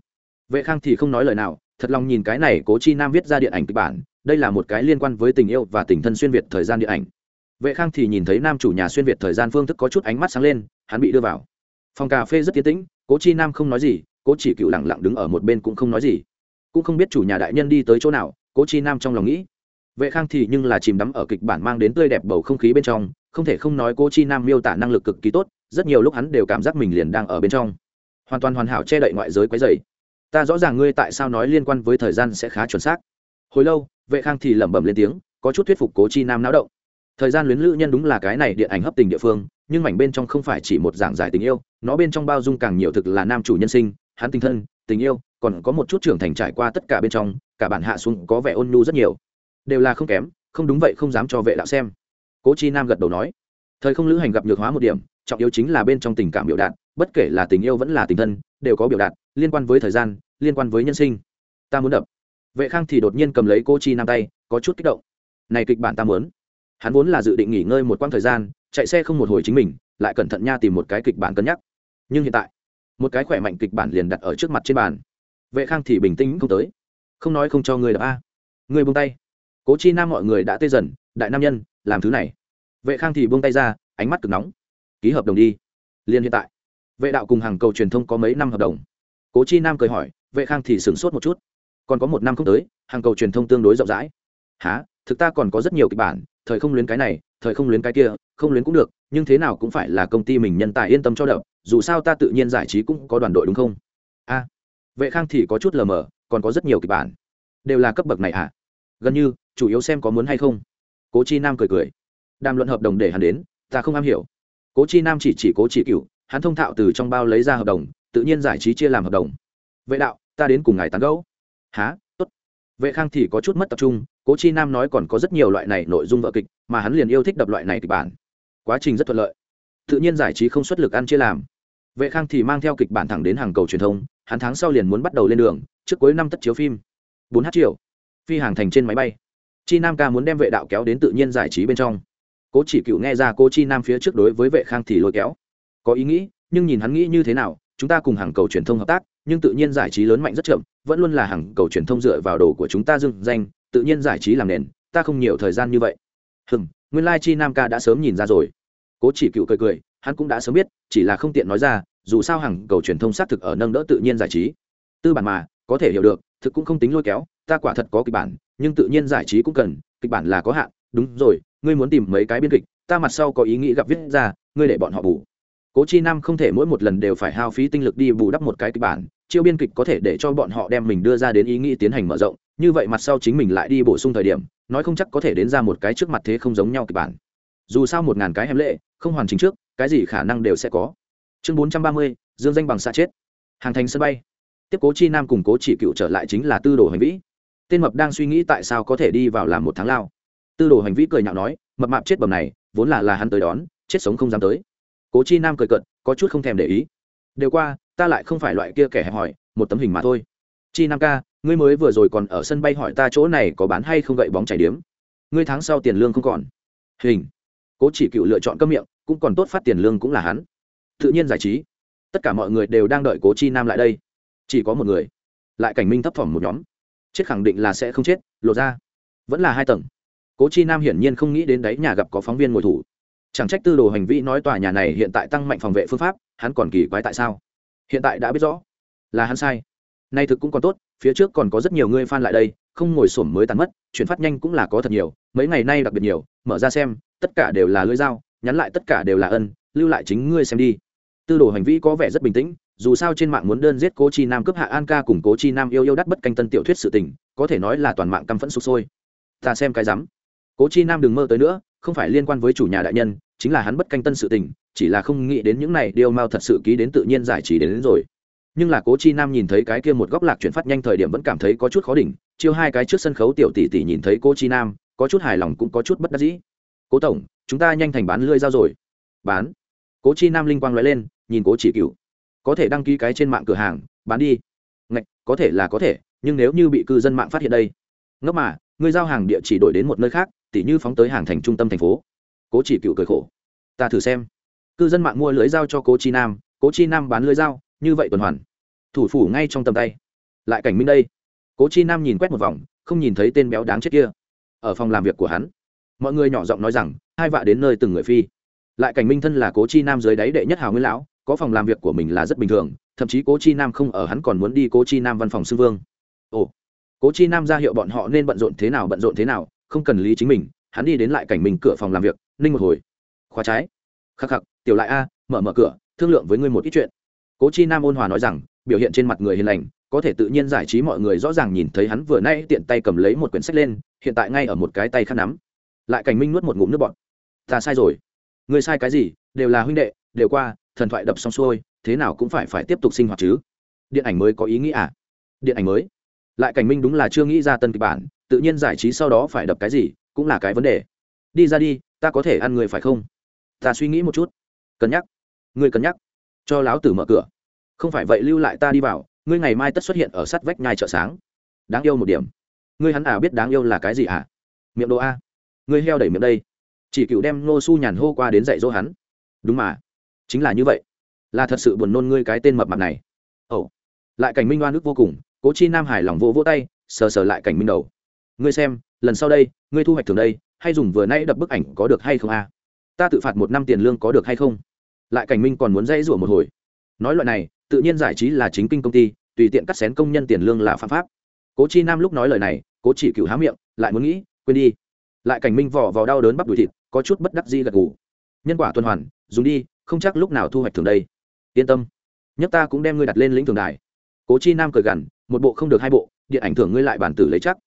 Vệ khang thì không nói lời nào, thật lòng nhìn cái này cố chi nam viết ra điện ảnh kịch bản, đây là một cái liên quan với tình yêu và tình thân xuyên việt thời gian điện ảnh. Vệ khang thì nhìn thấy nam chủ nhà xuyên việt thời gian phương thức có chút ánh mắt sáng lên, hắn bị đưa vào. Phòng cà phê rất tiến tĩnh, cố chi nam không nói gì, cố chỉ cựu lẳng lặng đứng ở một bên cũng không nói gì. Cũng không biết chủ nhà đại nhân đi tới chỗ nào, cố chi nam trong lòng nghĩ vệ khang thì nhưng là chìm đắm ở kịch bản mang đến tươi đẹp bầu không khí bên trong, không thể không nói cố chi nam miêu tả năng lực cực kỳ tốt, rất nhiều lúc hắn đều cảm giác mình liền đang ở bên trong. Hoàn toàn hoàn hảo che đậy ngoại giới quấy dày ta rõ ràng ngươi tại sao nói liên quan với thời gian sẽ khá chuẩn xác. Hồi lâu, vệ khang thì lẩm bẩm lên tiếng, có chút thuyết phục cố chi nam náo động. Thời gian luyến lữ nhân đúng là cái này điện ảnh hấp tình địa phương, nhưng mảnh bên trong không phải chỉ một giảng giải tình yêu, nó bên trong bao dung càng nhiều thực là nam chủ nhân sinh, hắn tình thân tình yêu, còn có một chút trưởng thành trải qua tất cả bên trong, cả bản hạ xuống có vẻ ôn nhu rất nhiều đều là không kém, không đúng vậy không dám cho vệ đạo xem. Cố chi nam gật đầu nói, thời không lữ hành gặp nhược hóa một điểm, trọng yếu chính là bên trong tình cảm biểu đạt, bất kể là tình yêu vẫn là tình thân, đều có biểu đạt, liên quan với thời gian, liên quan với nhân sinh. Ta muốn đập. Vệ khang thì đột nhiên cầm lấy cô chi nam tay, có chút kích động. Này kịch bản ta muốn. Hắn vốn là dự định nghỉ ngơi một quãng thời gian, chạy xe không một hồi chính mình, lại cẩn thận nha tìm một cái kịch bản cân nhắc. Nhưng hiện tại, một cái khỏe mạnh kịch bản liền đặt ở trước mặt trên bàn. Vệ khang thì bình tĩnh không tới. Không nói không cho người đập a. À. người buông tay cố chi nam mọi người đã tê dần, đại nam nhân, làm thứ này. Vệ khang thì buông tay ra, ánh mắt cực nóng. Ký hợp đồng đi. Liền hiện tại. Vệ đạo cùng hàng cầu truyền thông có mấy năm hợp đồng. Cố chi nam cười hỏi, vệ khang thì sửng sốt một chút. Còn có một năm không tới, hàng cầu truyền thông tương đối rộng rãi. Há thực ta còn có rất nhiều kịch bản, thời không luyến cái này, thời không luyến cái kia, không luyến cũng được, nhưng thế nào cũng phải là công ty mình nhân tài yên tâm cho đậm dù sao ta tự nhiên giải trí cũng có đoàn đội đúng không? A. Vệ khang thì có chút lờ mờ, còn có rất nhiều kịch bản. Đều là cấp bậc này à gần như, chủ yếu xem có muốn hay không. Cố chi nam cười cười. Đàm luận hợp đồng để hắn đến, ta không am hiểu. Cố chi nam chỉ chỉ cố chỉ cựu hắn thông thạo từ trong bao lấy ra hợp đồng, tự nhiên giải trí chia làm hợp đồng. Vệ đạo, ta đến cùng ngài tán gẫu. Há tốt. Vệ khang thì có chút mất tập trung, cố chi nam nói còn có rất nhiều loại này nội dung vợ kịch, mà hắn liền yêu thích đập loại này kịch bản. Quá trình rất thuận lợi. Tự nhiên giải trí không xuất lực ăn chia làm. Vệ khang thì mang theo kịch bản thẳng đến hàng cầu truyền thông, hắn tháng sau liền muốn bắt đầu lên đường, trước cuối năm tất chiếu phim. Bốn h triệu phi hàng thành trên máy bay. Chi nam ca muốn đem vệ đạo kéo đến tự nhiên giải trí bên trong. Cố chỉ cựu nghe ra cô chi nam phía trước đối với vệ khang thì lôi kéo. Có ý nghĩ, nhưng nhìn hắn nghĩ như thế nào, chúng ta cùng hàng cầu truyền thông hợp tác, nhưng tự nhiên giải trí lớn mạnh rất chậm, vẫn luôn là hàng cầu truyền thông dựa vào đồ của chúng ta dưng danh, tự nhiên giải trí làm nền, ta không nhiều thời gian như vậy. Hừng nguyên lai nam ca đã sớm nhìn ra rồi. Cố chỉ cựu cười cười, hắn cũng đã sớm biết, chỉ là không tiện nói ra, dù sao hàng cầu truyền thông xác thực ở nâng đỡ tự nhiên giải trí. Tư bản mà, có thể hiểu được, thực cũng không tính lôi kéo ta quả thật có kịch bản, nhưng tự nhiên giải trí cũng cần, kịch bản là có hạn. Đúng rồi, ngươi muốn tìm mấy cái biên kịch, ta mặt sau có ý nghĩ gặp viết ra, ngươi để bọn họ bù. Cố chi nam không thể mỗi một lần đều phải hao phí tinh lực đi bù đắp một cái kịch bản, chiêu biên kịch có thể để cho bọn họ đem mình đưa ra đến ý nghĩ tiến hành mở rộng, như vậy mặt sau chính mình lại đi bổ sung thời điểm, nói không chắc có thể đến ra một cái trước mặt thế không giống nhau kịch bản. Dù sao một ngàn cái hẻm lệ, không hoàn chỉnh trước, cái gì khả năng đều sẽ có. Chương bốn trăm ba mươi, dương danh bằng xa chết. Hàng thành sân bay. Tiếp cố chi nam cùng cố chỉ cựu trở lại chính là tư đồ hành vĩ tên mập đang suy nghĩ tại sao có thể đi vào làm một tháng lao. Tư đồ hành vĩ cười nhạo nói, mập mạp chết bầm này, vốn là là hắn tới đón, chết sống không dám tới. Cố chi nam cười cận có chút không thèm để ý. Đều qua, ta lại không phải loại kia kẻ hẹp hòi, một tấm hình mà thôi. Chi nam ca, ngươi mới vừa rồi còn ở sân bay hỏi ta chỗ này có bán hay không gậy bóng chảy điếm. Ngươi tháng sau tiền lương không còn. Hình. Cố chỉ cựu lựa chọn cơm miệng, cũng còn tốt phát tiền lương cũng là hắn. Tự nhiên giải trí. Tất cả mọi người đều đang đợi cố chi nam lại đây. Chỉ có một người. Lại cảnh minh thấp thỏm một nhóm chết khẳng định là sẽ không chết lột ra. Vẫn là hai tầng. Cố chi nam hiển nhiên không nghĩ đến đấy nhà gặp có phóng viên ngồi thủ. Chẳng trách tư đồ hành vi nói tòa nhà này hiện tại tăng mạnh phòng vệ phương pháp, hắn còn kỳ quái tại sao? Hiện tại đã biết rõ. Là hắn sai. Nay thực cũng còn tốt, phía trước còn có rất nhiều người fan lại đây, không ngồi xổm mới tàn mất, chuyển phát nhanh cũng là có thật nhiều, mấy ngày nay đặc biệt nhiều, mở ra xem, tất cả đều là lưỡi dao, nhắn lại tất cả đều là ân, lưu lại chính ngươi xem đi. Tư đồ hành vi có vẻ rất bình tĩnh dù sao trên mạng muốn đơn giết cố chi nam cướp hạ an ca cùng cố chi nam yêu yêu đắt bất canh tân tiểu thuyết sự tình có thể nói là toàn mạng căm phẫn sụp sôi. Ta xem cái rắm. Cố chi nam đừng mơ tới nữa không phải liên quan với chủ nhà đại nhân chính là hắn bất canh tân sự tình chỉ là không nghĩ đến những này điều mao thật sự ký đến tự nhiên giải trí đến, đến rồi. Nhưng là cố chi nam nhìn thấy cái kia một góc lạc chuyển phát nhanh thời điểm vẫn cảm thấy có chút khó đỉnh chiêu hai cái trước sân khấu tiểu tỷ tỷ nhìn thấy cố chi nam có chút hài lòng cũng có chút bất đắc dĩ. Cố tổng chúng ta nhanh thành bán lươi dao rồi. Bán? Cố chi nam linh quang nói lên nhìn cố chỉ cựu có thể đăng ký cái trên mạng cửa hàng, bán đi. Ngạch, có thể là có thể, nhưng nếu như bị cư dân mạng phát hiện đây. Ngốc mà ngươi giao hàng địa chỉ đổi đến một nơi khác, tỉ như phóng tới hàng thành trung tâm thành phố. Cố chỉ cựu cười khổ. Ta thử xem. Cư dân mạng mua lưới dao cho cố chi nam, cố chi nam bán lưới dao, như vậy tuần hoàn. Thủ phủ ngay trong tầm tay. Lại cảnh minh đây. Cố chi nam nhìn quét một vòng, không nhìn thấy tên béo đáng chết kia. Ở phòng làm việc của hắn, mọi người nhỏ giọng nói rằng, hai vạ đến nơi từng người phi. Lại cảnh minh thân là cố chi nam dưới đáy đệ nhất hào nguyên lão có phòng làm việc của mình là rất bình thường, thậm chí cố chi nam không ở, hắn còn muốn đi cố chi nam văn phòng sư vương. Ồ, cố chi nam ra hiệu bọn họ nên bận rộn thế nào, bận rộn thế nào, không cần lý chính mình, hắn đi đến lại cảnh mình cửa phòng làm việc, ninh một hồi. Khóa trái. Khắc khắc, tiểu lại a, mở mở cửa, thương lượng với ngươi một ít chuyện. Cố chi nam ôn hòa nói rằng, biểu hiện trên mặt người hiền lành, có thể tự nhiên giải trí mọi người rõ ràng nhìn thấy hắn vừa nay tiện tay cầm lấy một quyển sách lên, hiện tại ngay ở một cái tay khăn nắm. Lại cảnh minh nuốt một ngụm nước bọt. Ta sai rồi. Ngươi sai cái gì, đều là huynh đệ đều qua, thần thoại đập xong xuôi, thế nào cũng phải phải tiếp tục sinh hoạt chứ. Điện ảnh mới có ý nghĩa à? Điện ảnh mới? Lại cảnh minh đúng là chưa nghĩ ra tân kịch bản, tự nhiên giải trí sau đó phải đập cái gì, cũng là cái vấn đề. Đi ra đi, ta có thể ăn người phải không? Ta suy nghĩ một chút. Cân nhắc. Ngươi cân nhắc. Cho láo tử mở cửa. Không phải vậy lưu lại ta đi vào, ngươi ngày mai tất xuất hiện ở sát vách nhai chợ sáng. Đáng yêu một điểm. Ngươi hắn à biết đáng yêu là cái gì à? Miệng đồ a. Ngươi heo đẩy miệng đây. Chỉ cựu đem nô su nhàn hô qua đến dạy dỗ hắn. Đúng mà chính là như vậy. Là thật sự buồn nôn ngươi cái tên mập mặt này. Ồ. Lại cảnh minh oan ức vô cùng, cố chi nam hải lòng vỗ vỗ tay, sờ sờ lại cảnh minh đầu. Ngươi xem, lần sau đây, ngươi thu hoạch thường đây, hay dùng vừa nay đập bức ảnh có được hay không a? Ta tự phạt một năm tiền lương có được hay không? Lại cảnh minh còn muốn dây rủa một hồi. Nói loại này, tự nhiên giải trí là chính kinh công ty, tùy tiện cắt xén công nhân tiền lương là phạm pháp. Cố chi nam lúc nói lời này, cố chỉ cựu há miệng, lại muốn nghĩ, quên đi. Lại cảnh minh vỏ vào đau đớn bắp đùi thịt, có chút bất đắc di gật ngủ nhân quả tuần hoàn, dùng đi không chắc lúc nào thu hoạch thường đây. Yên tâm. Nhất ta cũng đem ngươi đặt lên lĩnh thường đài. Cố chi nam cười gằn, một bộ không được hai bộ, điện ảnh thưởng ngươi lại bản tử lấy chắc.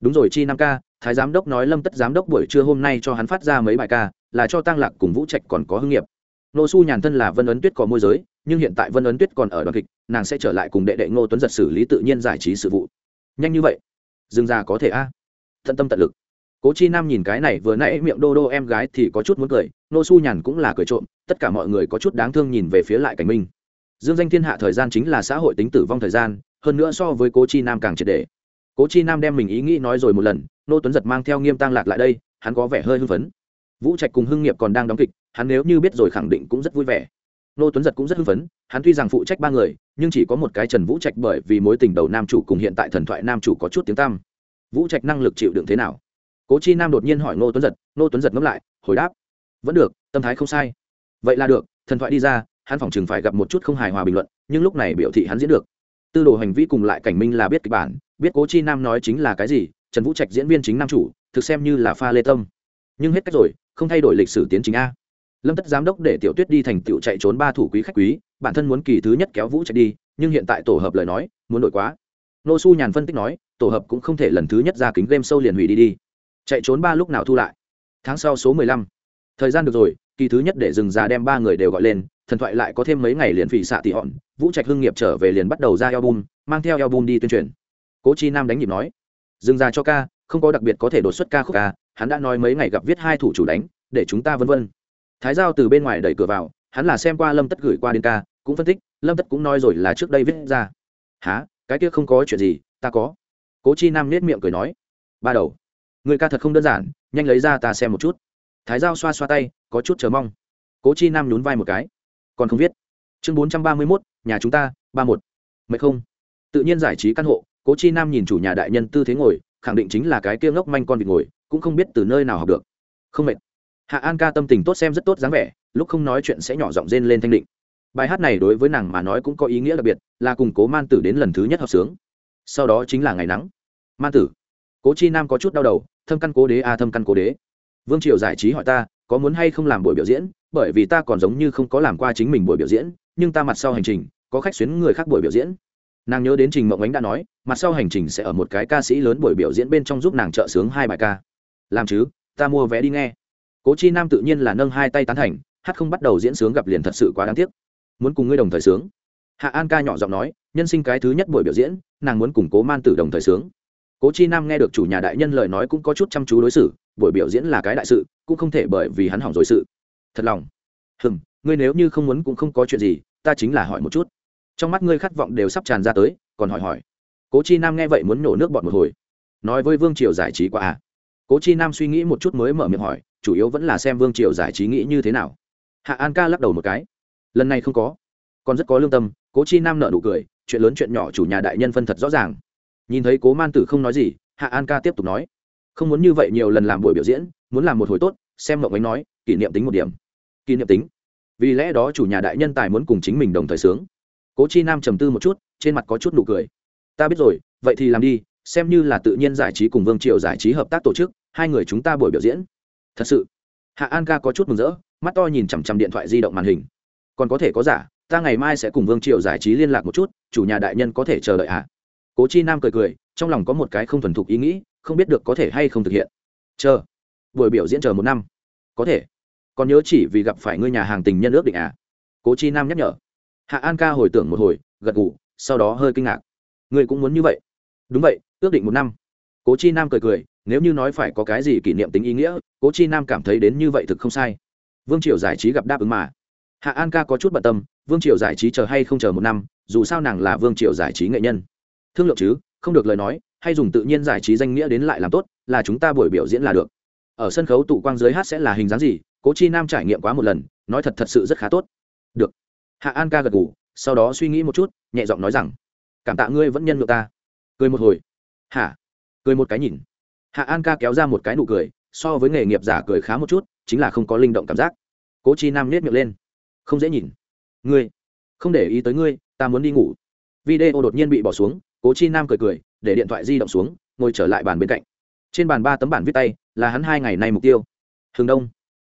Đúng rồi chi nam ca, thái giám đốc nói lâm tất giám đốc buổi trưa hôm nay cho hắn phát ra mấy bài ca, là cho tăng lạc cùng vũ trạch còn có hưng nghiệp. Nô su nhàn thân là vân ấn tuyết có môi giới, nhưng hiện tại vân ấn tuyết còn ở đoàn kịch, nàng sẽ trở lại cùng đệ đệ ngô tuấn giật xử lý tự nhiên giải trí sự vụ. Nhanh như vậy? Dừng ra có thể a. À? tận tâm tận lực cố chi nam nhìn cái này vừa nãy miệng đô đô em gái thì có chút muốn cười, nô su nhàn cũng là cười trộm, tất cả mọi người có chút đáng thương nhìn về phía lại cảnh minh. Dương danh thiên hạ thời gian chính là xã hội tính tử vong thời gian, hơn nữa so với cố chi nam càng triệt đề cố chi nam đem mình ý nghĩ nói rồi một lần, nô tuấn giật mang theo nghiêm tăng lạc lại đây, hắn có vẻ hơi hưng phấn. Vũ trạch cùng hưng nghiệp còn đang đóng kịch, hắn nếu như biết rồi khẳng định cũng rất vui vẻ. Nô tuấn giật cũng rất hưng phấn, hắn tuy rằng phụ trách ba người, nhưng chỉ có một cái trần vũ trạch bởi vì mối tình đầu nam chủ cùng hiện tại thần thoại nam chủ có chút tiếng tăm. Vũ trạch năng lực chịu đựng thế nào? Cố chi nam đột nhiên hỏi nô tuấn giật nô tuấn giật ngẫm lại hồi đáp vẫn được tâm thái không sai vậy là được thần thoại đi ra hắn phòng chừng phải gặp một chút không hài hòa bình luận nhưng lúc này biểu thị hắn diễn được tư đồ hành vi cùng lại cảnh minh là biết kịch bản biết cố chi nam nói chính là cái gì trần vũ trạch diễn viên chính nam chủ thực xem như là pha lê tâm nhưng hết cách rồi không thay đổi lịch sử tiến trình a lâm tất giám đốc để tiểu tuyết đi thành tiểu chạy trốn ba thủ quý khách quý bản thân muốn kỳ thứ nhất kéo vũ trạch đi nhưng hiện tại tổ hợp lời nói muốn đổi quá nô su nhàn phân tích nói tổ hợp cũng không thể lần thứ nhất ra kính game sâu liền hủy đi đi chạy trốn ba lúc nào thu lại? Tháng sau số mười lăm. Thời gian được rồi, kỳ thứ nhất để dừng già đem ba người đều gọi lên, thần thoại lại có thêm mấy ngày liền phỉ xạ tị hòn, vũ trạch hưng nghiệp trở về liền bắt đầu ra album, mang theo album đi tuyên truyền. Cố chi nam đánh nhịp nói dừng già cho ca, không có đặc biệt có thể đột xuất ca khúc ca, hắn đã nói mấy ngày gặp viết hai thủ chủ đánh, để chúng ta vân vân. Thái giao từ bên ngoài đẩy cửa vào, hắn là xem qua lâm tất gửi qua đến ca, cũng phân tích, lâm tất cũng nói rồi là trước đây viết ra. Há cái kia không có chuyện gì, ta có. Cố chi nam nết miệng cười nói, ba đầu người ca thật không đơn giản, nhanh lấy ra ta xem một chút. Thái giao xoa xoa tay, có chút chờ mong. Cố chi nam nhún vai một cái. Còn không viết. Chương bốn trăm ba mươi mốt, nhà chúng ta, ba một. Mấy không? Tự nhiên giải trí căn hộ, cố chi nam nhìn chủ nhà đại nhân tư thế ngồi, khẳng định chính là cái kia ngốc manh con vịt ngồi, cũng không biết từ nơi nào học được. Không mệt. Hạ an ca tâm tình tốt xem rất tốt dáng vẻ, lúc không nói chuyện sẽ nhỏ giọng rên lên thanh định. Bài hát này đối với nàng mà nói cũng có ý nghĩa đặc biệt, là cùng cố man tử đến lần thứ nhất hợp sướng. Sau đó chính là ngày nắng. Man tử. Cố chi nam có chút đau đầu thâm căn cố đế a à, thâm căn cố đế. Vương triều giải trí hỏi ta có muốn hay không làm buổi biểu diễn? Bởi vì ta còn giống như không có làm qua chính mình buổi biểu diễn nhưng ta mặt sau hành trình có khách xuyến người khác buổi biểu diễn. Nàng nhớ đến trình mộng ánh đã nói mặt sau hành trình sẽ ở một cái ca sĩ lớn buổi biểu diễn bên trong giúp nàng trợ sướng hai bài ca. Làm chứ ta mua vé đi nghe. Cố chi nam tự nhiên là nâng hai tay tán thành hát không bắt đầu diễn sướng gặp liền thật sự quá đáng tiếc. Muốn cùng ngươi đồng thời sướng. Hạ an ca nhỏ giọng nói nhân sinh cái thứ nhất buổi biểu diễn nàng muốn cùng cố man tử đồng thời sướng cố chi nam nghe được chủ nhà đại nhân lời nói cũng có chút chăm chú đối xử, buổi biểu diễn là cái đại sự, cũng không thể bởi vì hắn hỏng rồi sự. Thật lòng. Hừng ngươi nếu như không muốn cũng không có chuyện gì, ta chính là hỏi một chút. Trong mắt ngươi khát vọng đều sắp tràn ra tới, còn hỏi hỏi. Cố chi nam nghe vậy muốn nổ nước bọt một hồi. Nói với vương triều giải trí quá à. Cố chi nam suy nghĩ một chút mới mở miệng hỏi, chủ yếu vẫn là xem vương triều giải trí nghĩ như thế nào. Hạ an ca lắc đầu một cái. Lần này không có. Còn rất có lương tâm, cố chi nam nợ nụ cười, chuyện lớn chuyện nhỏ chủ nhà đại nhân phân thật rõ ràng nhìn thấy cố man tử không nói gì, hạ an ca tiếp tục nói, không muốn như vậy nhiều lần làm buổi biểu diễn, muốn làm một hồi tốt, xem mộng ánh nói, kỷ niệm tính một điểm. Kỷ niệm tính? Vì lẽ đó chủ nhà đại nhân tài muốn cùng chính mình đồng thời sướng. Cố chi nam trầm tư một chút, trên mặt có chút nụ cười. Ta biết rồi, vậy thì làm đi, xem như là tự nhiên giải trí cùng vương triều giải trí hợp tác tổ chức, hai người chúng ta buổi biểu diễn. Thật sự? Hạ an ca có chút mừng rỡ, mắt to nhìn chằm chằm điện thoại di động màn hình. Còn có thể có giả, ta ngày mai sẽ cùng vương triều giải trí liên lạc một chút, chủ nhà đại nhân có thể chờ đợi hạ cố chi nam cười cười, trong lòng có một cái không thuần thục ý nghĩ, không biết được có thể hay không thực hiện. Chờ, buổi biểu diễn chờ một năm. Có thể. Còn nhớ chỉ vì gặp phải ngươi nhà hàng tình nhân ước định à? Cố chi nam nhắc nhở. Hạ an ca hồi tưởng một hồi, gật ngủ sau đó hơi kinh ngạc. Ngươi cũng muốn như vậy? Đúng vậy, ước định một năm. Cố chi nam cười cười, nếu như nói phải có cái gì kỷ niệm tính ý nghĩa, cố chi nam cảm thấy đến như vậy thực không sai. Vương triều giải trí gặp đáp ứng mà. Hạ an ca có chút bận tâm, vương triều giải trí chờ hay không chờ một năm, dù sao nàng là vương triều giải trí nghệ nhân thương lượng chứ, không được lời nói, hay dùng tự nhiên giải trí danh nghĩa đến lại làm tốt, là chúng ta buổi biểu diễn là được. Ở sân khấu tụ quang dưới hát sẽ là hình dáng gì, cố chi nam trải nghiệm quá một lần, nói thật thật sự rất khá tốt. Được. Hạ an ca gật ngủ sau đó suy nghĩ một chút, nhẹ giọng nói rằng, cảm tạ ngươi vẫn nhân ngược ta. Cười một hồi. Hả? Cười một cái nhìn. Hạ an ca kéo ra một cái nụ cười, so với nghề nghiệp giả cười khá một chút, chính là không có linh động cảm giác. Cố chi nam nết miệng lên. Không dễ nhìn. Ngươi, không để ý tới ngươi, ta muốn đi ngủ. Video đột nhiên bị bỏ xuống cố chi nam cười cười, để điện thoại di động xuống, ngồi trở lại bàn bên cạnh. Trên bàn ba tấm bản viết tay, là hắn hai ngày nay mục tiêu. Hừng đông.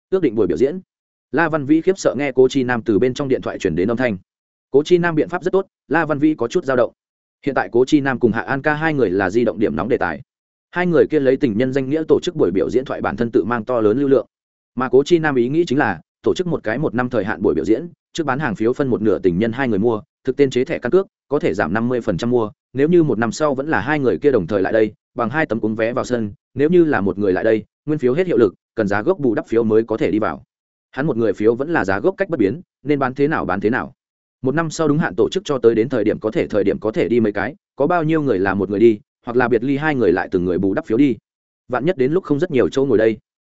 Ước định buổi biểu diễn. La văn vĩ khiếp sợ nghe cố chi nam từ bên trong điện thoại chuyển đến âm thanh. Cố chi nam biện pháp rất tốt, la văn vĩ có chút dao động. Hiện tại cố chi nam cùng hạ an ca hai người là di động điểm nóng đề tài. Hai người kia lấy tình nhân danh nghĩa tổ chức buổi biểu diễn thoại bản thân tự mang to lớn lưu lượng. Mà cố chi nam ý nghĩ chính là, tổ chức một cái một năm thời hạn buổi biểu diễn trước bán hàng phiếu phân một nửa tình nhân hai người mua, thực tên chế thẻ căn cước, có thể giảm năm mươi phần trăm mua, nếu như một năm sau vẫn là hai người kia đồng thời lại đây, bằng hai tấm cúng vé vào sân, nếu như là một người lại đây, nguyên phiếu hết hiệu lực, cần giá gốc bù đắp phiếu mới có thể đi vào. Hắn một người phiếu vẫn là giá gốc cách bất biến, nên bán thế nào bán thế nào. Một năm sau đúng hạn tổ chức cho tới đến thời điểm có thể, thời điểm có thể đi mấy cái, có bao nhiêu người là một người đi, hoặc là biệt ly hai người lại từng người bù đắp phiếu đi. Vạn nhất đến lúc không rất nhiều châu ngồi đây.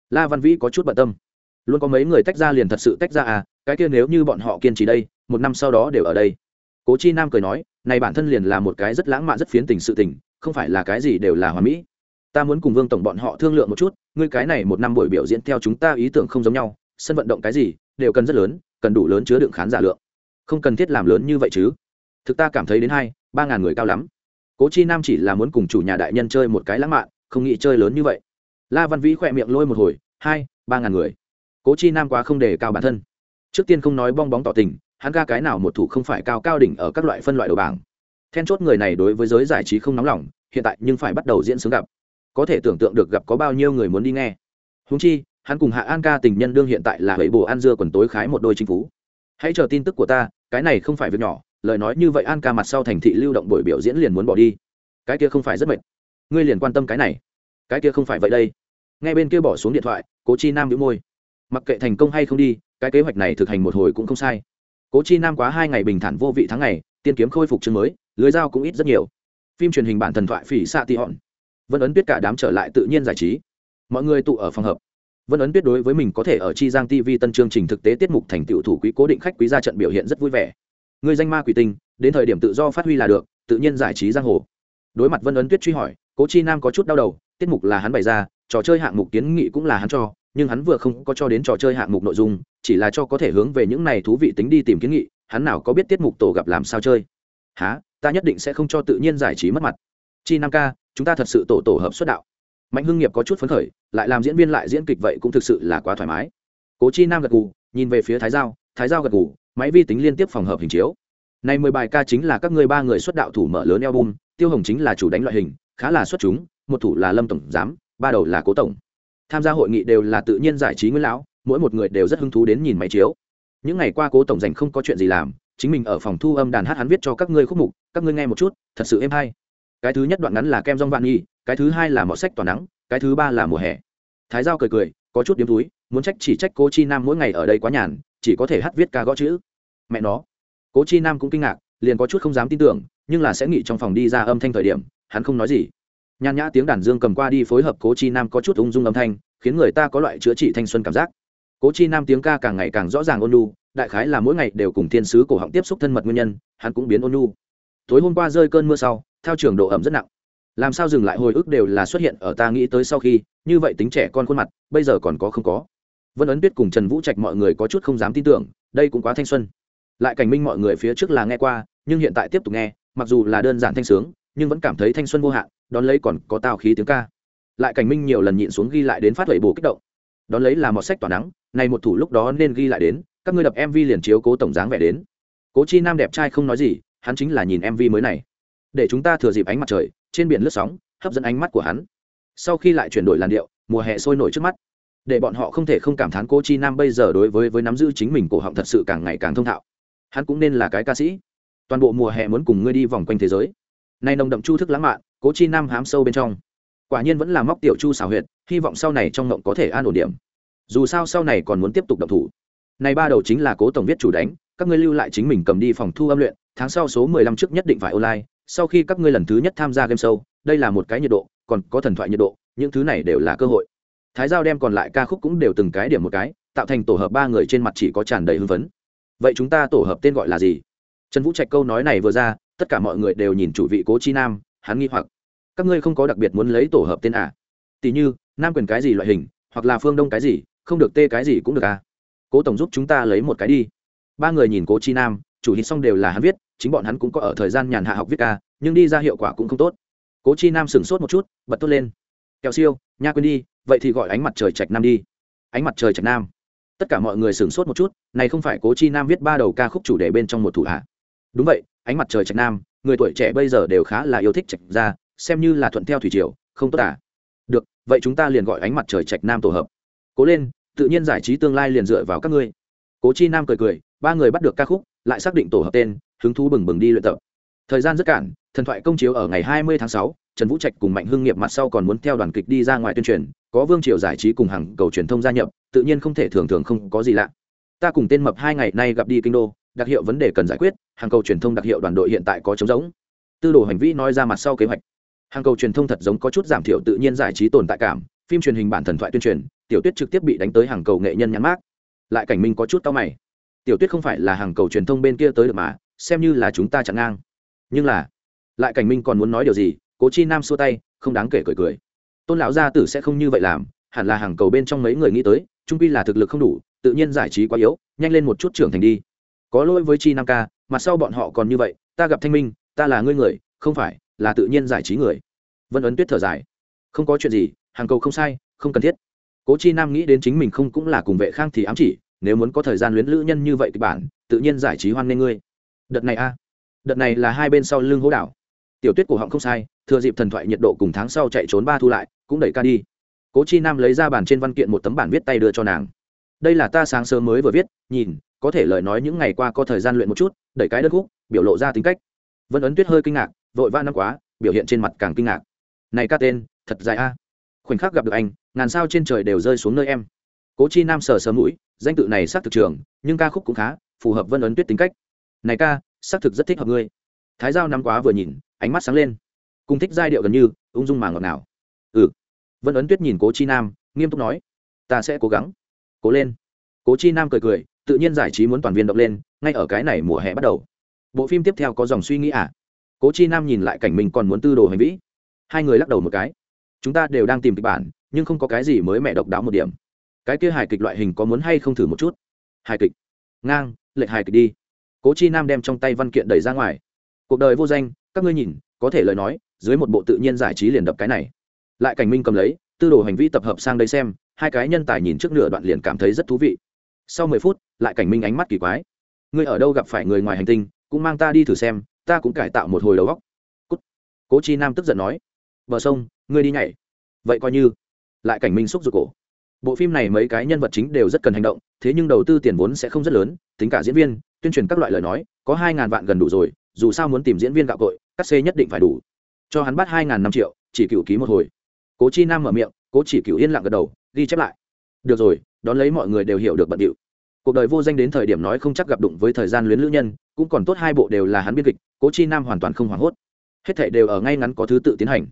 La văn vĩ có chút bận tâm luôn có mấy người tách ra liền thật sự tách ra à cái kia nếu như bọn họ kiên trì đây, một năm sau đó đều ở đây. Cố chi nam cười nói, này bản thân liền là một cái rất lãng mạn rất phiến tình sự tình, không phải là cái gì đều là hòa mỹ. Ta muốn cùng vương tổng bọn họ thương lượng một chút, ngươi cái này một năm buổi biểu diễn theo chúng ta ý tưởng không giống nhau, sân vận động cái gì, đều cần rất lớn, cần đủ lớn chứa đựng khán giả lượng. Không cần thiết làm lớn như vậy chứ. Thực ta cảm thấy đến hai, ba ngàn người cao lắm. Cố chi nam chỉ là muốn cùng chủ nhà đại nhân chơi một cái lãng mạn, không nghĩ chơi lớn như vậy. La văn vĩ khỏe miệng lôi một hồi, hai, ba ngàn người cố chi nam quá không đề cao bản thân. Trước tiên không nói bong bóng tỏ tình, hắn ca cái nào một thủ không phải cao cao đỉnh ở các loại phân loại đầu bảng. Then chốt người này đối với giới giải trí không nóng lòng, hiện tại nhưng phải bắt đầu diễn sướng gặp. Có thể tưởng tượng được gặp có bao nhiêu người muốn đi nghe. Húng chi, hắn cùng hạ an ca tình nhân đương hiện tại là bảy bồ ăn dưa quần tối khái một đôi chính phú. Hãy chờ tin tức của ta, cái này không phải việc nhỏ, lời nói như vậy an ca mặt sau thành thị lưu động buổi biểu diễn liền muốn bỏ đi. Cái kia không phải rất mệt. Ngươi liền quan tâm cái này. Cái kia không phải vậy đây. Ngay bên kia bỏ xuống điện thoại, cố chi nam đĩu môi mặc kệ thành công hay không đi, cái kế hoạch này thực hành một hồi cũng không sai. Cố chi nam quá hai ngày bình thản vô vị tháng ngày, tiên kiếm khôi phục chương mới, lưới dao cũng ít rất nhiều. Phim truyền hình bản thần thoại phỉ xạ tị hòn vân ấn biết cả đám trở lại tự nhiên giải trí. Mọi người tụ ở phòng hợp vân ấn biết đối với mình có thể ở chi giang tv tân chương trình thực tế tiết mục thành tựu thủ quý cố định khách quý ra trận biểu hiện rất vui vẻ. Người danh ma quỷ tinh, đến thời điểm tự do phát huy là được, tự nhiên giải trí giang hồ. Đối mặt vân ấn tuyết truy hỏi, cố chi nam có chút đau đầu, tiết mục là hắn bày ra, trò chơi hạng mục kiến nghị cũng là hắn cho nhưng hắn vừa không có cho đến trò chơi hạng mục nội dung, chỉ là cho có thể hướng về những này thú vị tính đi tìm kiến nghị, hắn nào có biết tiết mục tổ gặp làm sao chơi. Há ta nhất định sẽ không cho tự nhiên giải trí mất mặt. Chi năm ca, chúng ta thật sự tổ tổ hợp xuất đạo. Mạnh hưng nghiệp có chút phấn khởi, lại làm diễn viên lại diễn kịch vậy cũng thực sự là quá thoải mái. Cố chi nam gật gù, nhìn về phía thái giao thái giao gật gù, máy vi tính liên tiếp phòng hợp hình chiếu. Này mười bài ca chính là các người ba người xuất đạo thủ mở lớn album, tiêu hồng chính là chủ đánh loại hình, khá là xuất chúng, một thủ là lâm tổng giám, ba đầu là cố tổng tham gia hội nghị đều là tự nhiên giải trí nguyên lão mỗi một người đều rất hứng thú đến nhìn máy chiếu. Những ngày qua cố tổng dành không có chuyện gì làm chính mình ở phòng thu âm đàn hát hắn viết cho các ngươi khúc mục các ngươi nghe một chút thật sự êm hay. Cái thứ nhất đoạn ngắn là kem rong vạn nghi, cái thứ hai là mọt sách tỏa nắng cái thứ ba là mùa hè. Thái giao cười cười có chút điếm túi muốn trách chỉ trách cô chi nam mỗi ngày ở đây quá nhàn chỉ có thể hát viết ca gõ chữ. Mẹ nó. Cố chi nam cũng kinh ngạc liền có chút không dám tin tưởng nhưng là sẽ nghĩ trong phòng đi ra âm thanh thời điểm hắn không nói gì nhàn nhã tiếng đàn dương cầm qua đi phối hợp cố chi nam có chút ung dung âm thanh, khiến người ta có loại chữa trị thanh xuân cảm giác. Cố chi nam tiếng ca càng ngày càng rõ ràng ôn lu đại khái là mỗi ngày đều cùng thiên sứ cổ họng tiếp xúc thân mật nguyên nhân, hắn cũng biến ôn lu tối hôm qua rơi cơn mưa sau theo trường độ ẩm rất nặng. Làm sao dừng lại hồi ức đều là xuất hiện ở ta nghĩ tới sau khi, như vậy tính trẻ con khuôn mặt, bây giờ còn có không có. Vân ấn tuyết cùng trần vũ trạch mọi người có chút không dám tin tưởng, đây cũng quá thanh xuân. Lại cảnh minh mọi người phía trước là nghe qua, nhưng hiện tại tiếp tục nghe, mặc dù là đơn giản thanh sướng, nhưng vẫn cảm thấy thanh xuân vô hạn đón lấy còn có tào khí tiếng ca. Lại cảnh minh nhiều lần nhịn xuống ghi lại đến phát huệ bồ kích động. Đón lấy là một sách tỏa nắng này một thủ lúc đó nên ghi lại đến, các ngươi đập mv liền chiếu cố tổng dáng vẻ đến. Cố chi nam đẹp trai không nói gì, hắn chính là nhìn mv mới này. Để chúng ta thừa dịp ánh mặt trời, trên biển lướt sóng, hấp dẫn ánh mắt của hắn. Sau khi lại chuyển đổi làn điệu, mùa hè sôi nổi trước mắt. Để bọn họ không thể không cảm thán cố chi nam bây giờ đối với với nắm giữ chính mình cổ họng thật sự càng ngày càng thông thạo. Hắn cũng nên là cái ca sĩ. Toàn bộ mùa hè muốn cùng ngươi đi vòng quanh thế giới. Nay nồng đậm chu thức lãng mạn cố chi nam hám sâu bên trong. Quả nhiên vẫn là móc tiểu chu xảo huyệt, hy vọng sau này trong ngộng có thể an ổn điểm. Dù sao sau này còn muốn tiếp tục động thủ. Này ba đầu chính là cố tổng viết chủ đánh, các ngươi lưu lại chính mình cầm đi phòng thu âm luyện, tháng sau số mười lăm trước nhất định phải online, sau khi các ngươi lần thứ nhất tham gia game show, đây là một cái nhiệt độ, còn có thần thoại nhiệt độ, những thứ này đều là cơ hội. Thái giao đem còn lại ca khúc cũng đều từng cái điểm một cái, tạo thành tổ hợp ba người trên mặt chỉ có tràn đầy hưng phấn. Vậy chúng ta tổ hợp tên gọi là gì? Trần vũ trạch câu nói này vừa ra, tất cả mọi người đều nhìn chủ vị cố chi nam hắn nghi hoặc. Các ngươi không có đặc biệt muốn lấy tổ hợp tên à? Tỷ như, nam quyền cái gì loại hình, hoặc là phương đông cái gì, không được tê cái gì cũng được à? Cố tổng giúp chúng ta lấy một cái đi. Ba người nhìn cố chi nam, chủ hít xong đều là hắn viết, chính bọn hắn cũng có ở thời gian nhàn hạ học viết ca, nhưng đi ra hiệu quả cũng không tốt. Cố chi nam sửng sốt một chút, bật tốt lên. Kẹo siêu, nha quên đi, vậy thì gọi ánh mặt trời trạch nam đi. Ánh mặt trời trạch nam. Tất cả mọi người sửng sốt một chút, này không phải cố chi nam viết ba đầu ca khúc chủ đề bên trong một thủ hạ đúng vậy, ánh mặt trời trạch nam người tuổi trẻ bây giờ đều khá là yêu thích trạch ra xem như là thuận theo thủy triều, không tốt à. Được, vậy chúng ta liền gọi ánh mặt trời trạch nam tổ hợp. Cố lên, tự nhiên giải trí tương lai liền dựa vào các ngươi. Cố chi nam cười cười, ba người bắt được ca khúc, lại xác định tổ hợp tên, hứng thú bừng bừng đi luyện tập. Thời gian rất cản thần thoại công chiếu ở ngày 20 tháng sáu. trần vũ trạch cùng mạnh hưng nghiệp mặt sau còn muốn theo đoàn kịch đi ra ngoài tuyên truyền, có vương triều giải trí cùng hàng cầu truyền thông gia nhập, tự nhiên không thể thường thường không có gì lạ. Ta cùng tên mập hai ngày nay gặp đi kinh đô đặc hiệu vấn đề cần giải quyết, hàng cầu truyền thông đặc hiệu đoàn đội hiện tại có chống giống tư đồ hành vi nói ra mặt sau kế hoạch. Hàng cầu truyền thông thật giống có chút giảm thiểu tự nhiên giải trí tồn tại cảm, phim truyền hình bản thần thoại tuyên truyền, tiểu tuyết trực tiếp bị đánh tới hàng cầu nghệ nhân nhãn mát lại cảnh minh có chút tao mày. Tiểu tuyết không phải là hàng cầu truyền thông bên kia tới được mà, xem như là chúng ta chặn ngang. Nhưng là, lại cảnh minh còn muốn nói điều gì, cố chi nam xua tay, không đáng kể cười cười. Tôn lão gia tử sẽ không như vậy làm, hẳn là hàng cầu bên trong mấy người nghĩ tới, trung pi là thực lực không đủ, tự nhiên giải trí quá yếu, nhanh lên một chút trưởng thành đi có lỗi với chi nam ca mặt sau bọn họ còn như vậy, ta gặp thanh minh, ta là ngươi người, không phải, là tự nhiên giải trí người. Vân ấn tuyết thở dài. Không có chuyện gì, hàng cầu không sai, không cần thiết. Cố chi nam nghĩ đến chính mình không cũng là cùng vệ khang thì ám chỉ, nếu muốn có thời gian luyến lữ nhân như vậy kịch bản, tự nhiên giải trí hoan nghênh ngươi. Đợt này a, đợt này là hai bên sau lưng hố đảo. Tiểu tuyết của họng không sai, thừa dịp thần thoại nhiệt độ cùng tháng sau chạy trốn ba thu lại, cũng đẩy ca đi. Cố chi nam lấy ra bàn trên văn kiện một tấm bản viết tay đưa cho nàng. Đây là ta sáng sớm mới vừa viết, nhìn có thể lời nói những ngày qua có thời gian luyện một chút, đẩy cái đất khúc, biểu lộ ra tính cách. Vân ấn tuyết hơi kinh ngạc, vội vã năm quá, biểu hiện trên mặt càng kinh ngạc. Này ca tên, thật dài a. Khoảnh khắc gặp được anh, ngàn sao trên trời đều rơi xuống nơi em. Cố chi nam sờ sờ mũi, danh tự này xác thực trường, nhưng ca khúc cũng khá, phù hợp vân ấn tuyết tính cách. Này ca, xác thực rất thích hợp ngươi. Thái giao năm quá vừa nhìn, ánh mắt sáng lên. Cùng thích giai điệu gần như, ung dung mà ngọt ngào. Ừ. Vân ấn tuyết nhìn cố chi nam, nghiêm túc nói, ta sẽ cố gắng. Cố lên. Cố chi nam cười cười tự nhiên giải trí muốn toàn viên động lên, ngay ở cái này mùa hè bắt đầu. Bộ phim tiếp theo có dòng suy nghĩ à? Cố chi nam nhìn lại cảnh mình còn muốn tư đồ hành vĩ. Hai người lắc đầu một cái. Chúng ta đều đang tìm kịch bản, nhưng không có cái gì mới mẹ độc đáo một điểm. Cái kia hài kịch loại hình có muốn hay không thử một chút? Hài kịch. Ngang, lệch hài kịch đi. Cố chi nam đem trong tay văn kiện đẩy ra ngoài. Cuộc đời vô danh, các ngươi nhìn, có thể lời nói, dưới một bộ tự nhiên giải trí liền đập cái này. Lại cảnh minh cầm lấy, tư đồ hành vi tập hợp sang đây xem, hai cái nhân tài nhìn trước nửa đoạn liền cảm thấy rất thú vị sau mười phút, lại cảnh minh ánh mắt kỳ quái. Ngươi ở đâu gặp phải người ngoài hành tinh, cũng mang ta đi thử xem, ta cũng cải tạo một hồi đầu góc Cút. cố chi nam tức giận nói. Bờ sông, ngươi đi nhảy. Vậy coi như. Lại cảnh minh xúc ruột cổ. Bộ phim này mấy cái nhân vật chính đều rất cần hành động, thế nhưng đầu tư tiền vốn sẽ không rất lớn, tính cả diễn viên, tuyên truyền các loại lời nói, có hai ngàn vạn gần đủ rồi, dù sao muốn tìm diễn viên gạo cội, cắt xê nhất định phải đủ. Cho hắn bắt hai ngàn năm triệu, chỉ cựu ký một hồi. Cố chi nam mở miệng, cố chỉ cựu yên lặng gật đầu, ghi chép lại. Được rồi đón lấy mọi người đều hiểu được bận điệu. Cuộc đời vô danh đến thời điểm nói không chắc gặp đụng với thời gian luyến lữ nhân, cũng còn tốt hai bộ đều là hắn biên kịch, cố chi nam hoàn toàn không hoảng hốt. Hết thảy đều ở ngay ngắn có thứ tự tiến hành.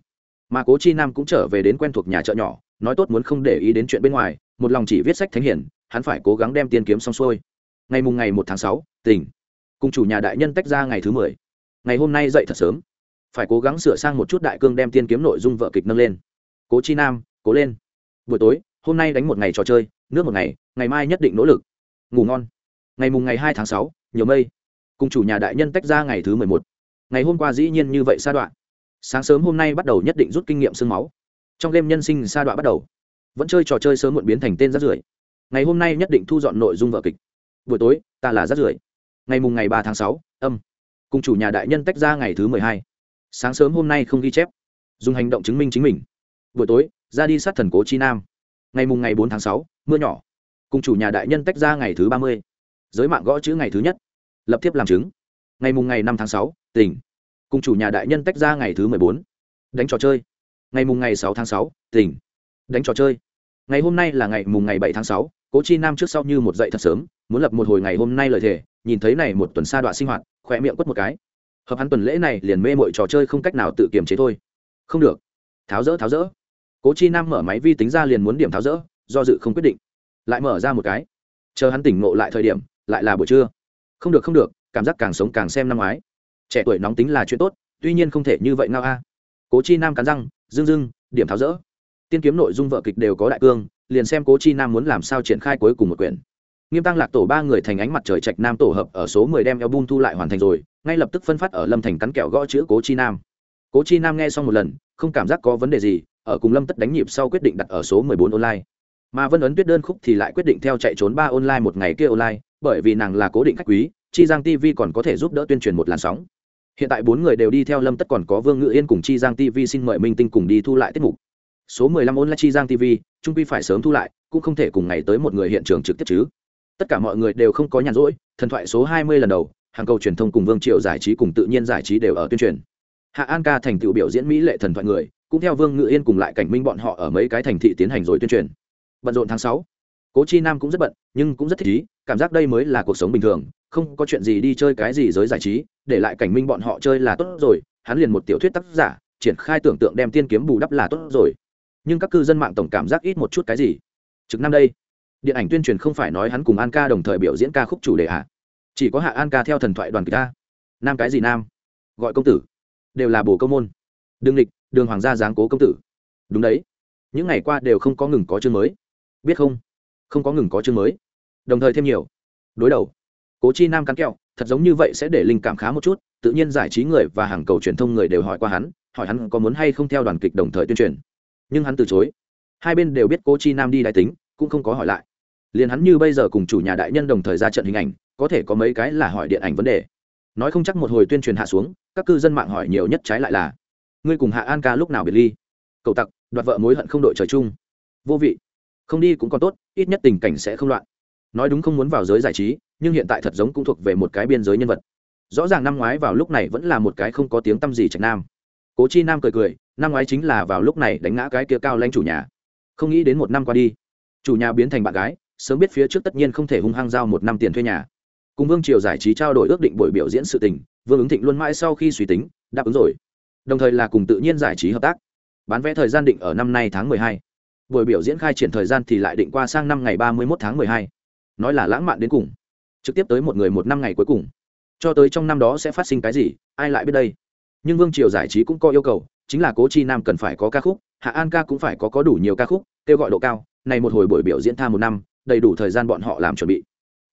Mà cố chi nam cũng trở về đến quen thuộc nhà chợ nhỏ, nói tốt muốn không để ý đến chuyện bên ngoài, một lòng chỉ viết sách thánh hiển, hắn phải cố gắng đem tiên kiếm xong xuôi. Ngày mùng ngày một tháng sáu, tỉnh. Cùng chủ nhà đại nhân tách ra ngày thứ mười. Ngày hôm nay dậy thật sớm. Phải cố gắng sửa sang một chút đại cương đem tiên kiếm nội dung vợ kịch nâng lên. Cố chi nam, cố lên. Buổi tối, hôm nay đánh một ngày trò chơi nước một ngày ngày mai nhất định nỗ lực. Ngủ ngon. Ngày mùng ngày hai tháng sáu, nhiều mây. Cùng chủ nhà đại nhân tách ra ngày thứ mười một. Ngày hôm qua dĩ nhiên như vậy sa đoạn sáng sớm hôm nay bắt đầu nhất định rút kinh nghiệm sương máu. Trong game nhân sinh sa đoạn bắt đầu. Vẫn chơi trò chơi sớm muộn biến thành tên rát rưởi. Ngày hôm nay nhất định thu dọn nội dung vở kịch. Buổi tối, ta là rát rưởi. Ngày mùng ngày ba tháng sáu, âm. Cùng chủ nhà đại nhân tách ra ngày thứ mười hai. Sáng sớm hôm nay không ghi chép. Dùng hành động chứng minh chính mình. Buổi tối, ra đi sát thần cố chi nam. Ngày mùng ngày bốn tháng sáu mưa nhỏ. Cùng chủ nhà đại nhân tách ra ngày thứ ba mươi. Giới mạng gõ chữ ngày thứ nhất. Lập tiếp làm chứng. Ngày mùng ngày năm tháng sáu, tỉnh. Cùng chủ nhà đại nhân tách ra ngày thứ mười bốn. Đánh trò chơi. Ngày mùng ngày sáu tháng sáu, tỉnh. Đánh trò chơi. Ngày hôm nay là ngày mùng ngày bảy tháng sáu, cố chi nam trước sau như một dậy thật sớm, muốn lập một hồi ngày hôm nay lời thề, nhìn thấy này một tuần sa đoạn sinh hoạt khỏe miệng quất một cái. Hợp hắn tuần lễ này liền mê mọi trò chơi không cách nào tự kiềm chế thôi. Không được. Tháo rỡ tháo rỡ. Cố chi nam mở máy vi tính ra liền muốn điểm tháo rỡ do dự không quyết định. Lại mở ra một cái. Chờ hắn tỉnh ngộ lại thời điểm, lại là buổi trưa. Không được không được, cảm giác càng sống càng xem năm ngoái. Trẻ tuổi nóng tính là chuyện tốt, tuy nhiên không thể như vậy ngao a. Cố chi nam cắn răng dưng dưng điểm tháo rỡ. Tiên kiếm nội dung vợ kịch đều có đại cương, liền xem cố chi nam muốn làm sao triển khai cuối cùng một quyển. Nghiêm tăng lạc tổ ba người thành ánh mặt trời trạch nam tổ hợp ở số mười đem album thu lại hoàn thành rồi, ngay lập tức phân phát ở lâm thành cắn kẹo gõ chữ cố chi nam. Cố chi nam nghe xong một lần, không cảm giác có vấn đề gì, ở cùng lâm tất đánh nhịp sau quyết định đặt ở số mười bốn online mà vân ấn tuyết đơn khúc thì lại quyết định theo chạy trốn ba online một ngày kia online, bởi vì nàng là cố định khách quý, chi giang tv còn có thể giúp đỡ tuyên truyền một làn sóng. Hiện tại bốn người đều đi theo lâm tất còn có vương ngự yên cùng chi giang tv xin mời minh tinh cùng đi thu lại tiết mục. Số mười lăm online chi giang tv trung quy phải sớm thu lại, cũng không thể cùng ngày tới một người hiện trường trực tiếp chứ. Tất cả mọi người đều không có nhàn rỗi, thần thoại số hai mươi lần đầu, hàng cầu truyền thông cùng vương triệu giải trí cùng tự nhiên giải trí đều ở tuyên truyền. Hạ an ca thành tựu biểu diễn mỹ lệ thần thoại người, cũng theo vương ngự yên cùng lại cảnh minh bọn họ ở mấy cái thành thị tiến hành rồi tuyên truyền bận rộn tháng sáu. Cố chi nam cũng rất bận, nhưng cũng rất thích ý, cảm giác đây mới là cuộc sống bình thường, không có chuyện gì đi chơi cái gì giới giải trí, để lại cảnh minh bọn họ chơi là tốt rồi, hắn liền một tiểu thuyết tác giả, triển khai tưởng tượng đem tiên kiếm bù đắp là tốt rồi. Nhưng các cư dân mạng tổng cảm giác ít một chút cái gì. Trực năm đây, điện ảnh tuyên truyền không phải nói hắn cùng an ca đồng thời biểu diễn ca khúc chủ đề ạ chỉ có hạ an ca theo thần thoại đoàn kịch ta nam cái gì nam? Gọi công tử. Đều là bồ công môn. Đương lịch, đường hoàng gia giáng cố công tử. Đúng đấy. Những ngày qua đều không có ngừng có chương mới biết không? Không có ngừng có chương mới. Đồng thời thêm nhiều. Đối đầu. Cố chi nam cắn kẹo, thật giống như vậy sẽ để linh cảm khá một chút, tự nhiên giải trí người và hàng cầu truyền thông người đều hỏi qua hắn, hỏi hắn có muốn hay không theo đoàn kịch đồng thời tuyên truyền. Nhưng hắn từ chối. Hai bên đều biết cố chi nam đi đại tính, cũng không có hỏi lại. Liền hắn như bây giờ cùng chủ nhà đại nhân đồng thời ra trận hình ảnh, có thể có mấy cái là hỏi điện ảnh vấn đề. Nói không chắc một hồi tuyên truyền hạ xuống, các cư dân mạng hỏi nhiều nhất trái lại là, ngươi cùng hạ an ca lúc nào biệt ly? Cậu tặc, đoạt vợ mối hận không đội trời chung. Vô vị không đi cũng còn tốt, ít nhất tình cảnh sẽ không loạn. Nói đúng không muốn vào giới giải trí, nhưng hiện tại thật giống cũng thuộc về một cái biên giới nhân vật. Rõ ràng năm ngoái vào lúc này vẫn là một cái không có tiếng t â m gì trạch nam. Cố chi nam cười cười, năm ngoái chính là vào lúc này đánh ngã cái kia cao lanh chủ nhà. Không nghĩ đến một năm qua đi, chủ nhà biến thành bạn gái, sớm biết phía trước tất nhiên không thể hung hăng giao một năm tiền thuê nhà. Cùng vương triều giải trí trao đổi ước định buổi biểu diễn sự tình, vương ứng thịnh luôn mãi sau khi suy tính, đáp ứng rồi. Đồng thời là cùng tự nhiên giải trí hợp tác. Bán vé thời gian định ở năm nay tháng 12 buổi biểu diễn khai triển thời gian thì lại định qua sang năm ngày 31 tháng 12. nói là lãng mạn đến cùng. Trực tiếp tới một người một năm ngày cuối cùng. Cho tới trong năm đó sẽ phát sinh cái gì, ai lại biết đây? Nhưng vương triều giải trí cũng có yêu cầu, chính là cố chi nam cần phải có ca khúc, hạ an ca cũng phải có có đủ nhiều ca khúc, kêu gọi độ cao, này một hồi buổi biểu diễn tha một năm, đầy đủ thời gian bọn họ làm chuẩn bị.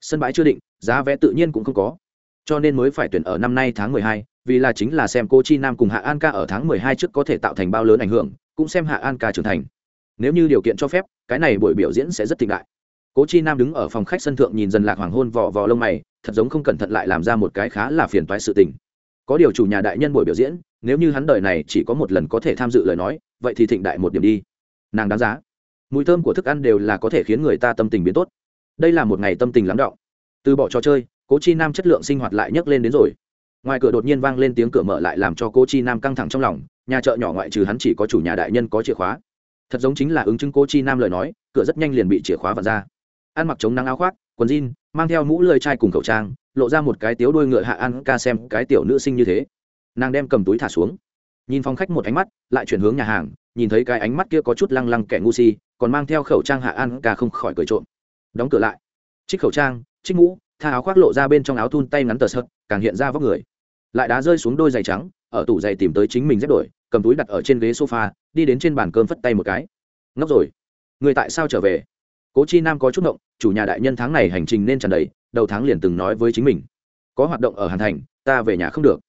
Sân bãi chưa định, giá vé tự nhiên cũng không có. Cho nên mới phải tuyển ở năm nay tháng mười hai, vì là chính là xem cô chi nam cùng hạ an ca ở tháng mười hai trước có thể tạo thành bao lớn ảnh hưởng, cũng xem hạ an ca trưởng thành nếu như điều kiện cho phép, cái này buổi biểu diễn sẽ rất thịnh đại. Cố chi nam đứng ở phòng khách sân thượng nhìn dần lạc hoàng hôn vò vò lông mày, thật giống không cẩn thận lại làm ra một cái khá là phiền toái sự tình. Có điều chủ nhà đại nhân buổi biểu diễn, nếu như hắn đời này chỉ có một lần có thể tham dự lời nói, vậy thì thịnh đại một điểm đi. Nàng đáng giá. Mùi thơm của thức ăn đều là có thể khiến người ta tâm tình biến tốt. Đây là một ngày tâm tình lắng đọng. Từ bỏ trò chơi, cố chi nam chất lượng sinh hoạt lại nhấc lên đến rồi. Ngoài cửa đột nhiên vang lên tiếng cửa mở lại làm cho cô chi nam căng thẳng trong lòng, nhà chợ nhỏ ngoại trừ hắn chỉ có chủ nhà đại nhân có chìa khóa thật giống chính là ứng chứng cô chi nam lời nói, cửa rất nhanh liền bị chìa khóa vặt ra. Ăn mặc chống nắng áo khoác, quần jean, mang theo mũ lơi chai cùng khẩu trang, lộ ra một cái tiếu đuôi ngựa hạ ăn ca xem cái tiểu nữ sinh như thế. Nàng đem cầm túi thả xuống. Nhìn phong khách một ánh mắt, lại chuyển hướng nhà hàng, nhìn thấy cái ánh mắt kia có chút lăng lăng kẻ ngu si, còn mang theo khẩu trang hạ ăn ca không khỏi cười trộm. Đóng cửa lại. Trích khẩu trang, trích mũ, tha áo khoác lộ ra bên trong áo thun tay ngắn tờ sợt, càng hiện ra vóc người. Lại đá rơi xuống đôi giày trắng ở tủ giày tìm tới chính mình dép đổi, cầm túi đặt ở trên ghế sofa, đi đến trên bàn cơm phất tay một cái. Ngốc rồi. Người tại sao trở về? Cố chi nam có chút động chủ nhà đại nhân tháng này hành trình nên tràn đầy, đầu tháng liền từng nói với chính mình. Có hoạt động ở hàn thành, ta về nhà không được.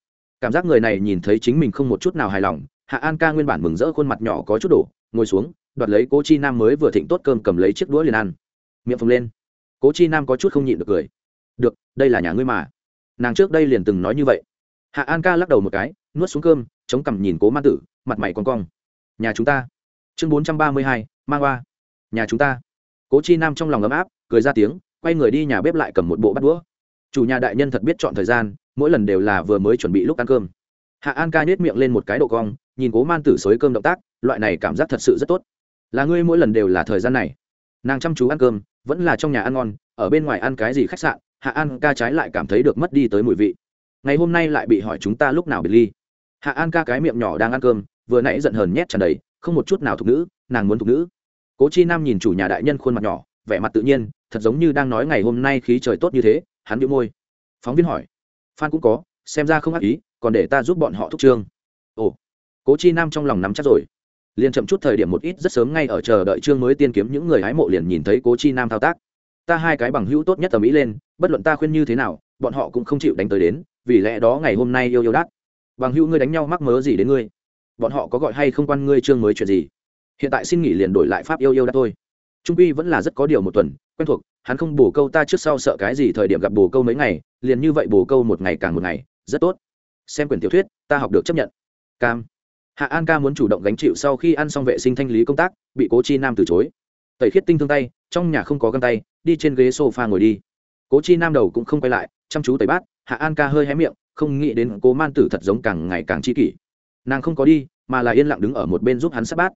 Cảm giác người này nhìn thấy chính mình không một chút nào hài lòng, hạ an ca nguyên bản mừng rỡ khuôn mặt nhỏ có chút đổ, ngồi xuống, đoạt lấy cố chi nam mới vừa thịnh tốt cơm cầm lấy chiếc đũa liền ăn. Miệng phồng lên. Cố chi nam có chút không nhịn được cười. Được, đây là nhà ngươi mà. Nàng trước đây liền từng nói như vậy hạ an ca lắc đầu một cái, nuốt xuống cơm, chống cằm nhìn cố man tử, mặt mày con cong. Nhà chúng ta. Chương bốn trăm ba mươi hai, mang qua nhà chúng ta. Cố chi nam trong lòng ấm áp, cười ra tiếng, quay người đi nhà bếp lại cầm một bộ bắt đũa. Chủ nhà đại nhân thật biết chọn thời gian, mỗi lần đều là vừa mới chuẩn bị lúc ăn cơm. Hạ an ca nhét miệng lên một cái độ cong, nhìn cố man tử xối cơm động tác, loại này cảm giác thật sự rất tốt. Là ngươi mỗi lần đều là thời gian này. Nàng chăm chú ăn cơm, vẫn là trong nhà ăn ngon, ở bên ngoài ăn cái gì khách sạn, hạ an ca trái lại cảm thấy được mất đi tới mùi vị ngày hôm nay lại bị hỏi chúng ta lúc nào biệt ly. Hạ an ca cái miệng nhỏ đang ăn cơm, vừa nãy giận hờn nhét tràn đầy, không một chút nào thục nữ, nàng muốn thục nữ. Cố chi nam nhìn chủ nhà đại nhân khuôn mặt nhỏ, vẻ mặt tự nhiên, thật giống như đang nói ngày hôm nay khí trời tốt như thế, hắn bị môi. Phóng viên hỏi, phan cũng có, xem ra không ác ý, còn để ta giúp bọn họ thúc trương. Ồ, cố chi nam trong lòng nắm chắc rồi. Liền chậm chút thời điểm một ít rất sớm ngay ở chờ đợi trương mới tiên kiếm những người hái mộ liền nhìn thấy cố chi nam thao tác. Ta hai cái bằng hữu tốt nhất tầm ý lên, bất luận ta khuyên như thế nào, bọn họ cũng không chịu đánh tới đến vì lẽ đó ngày hôm nay yêu yêu đắt. Bằng hữu ngươi đánh nhau mắc mớ gì đến ngươi? Bọn họ có gọi hay không quan ngươi trương mới chuyện gì? Hiện tại xin nghỉ liền đổi lại pháp yêu yêu đắt thôi. Trung quy vẫn là rất có điều một tuần, quen thuộc, hắn không bổ câu ta trước sau sợ cái gì thời điểm gặp bổ câu mấy ngày, liền như vậy bổ câu một ngày càng một ngày, rất tốt. Xem quyển tiểu thuyết, ta học được chấp nhận. Cam. Hạ an ca muốn chủ động gánh chịu sau khi ăn xong vệ sinh thanh lý công tác, bị cố chi nam từ chối. Tẩy khiết tinh thương tay, trong nhà không có găng tay, đi trên ghế s o f a ngồi đi. Cố chi nam đầu cũng không quay lại, chăm chú tẩy bát hạ an ca hơi hé miệng, không nghĩ đến cố man tử thật giống càng ngày càng chi kỷ. Nàng không có đi, mà là yên lặng đứng ở một bên giúp hắn sắp bát.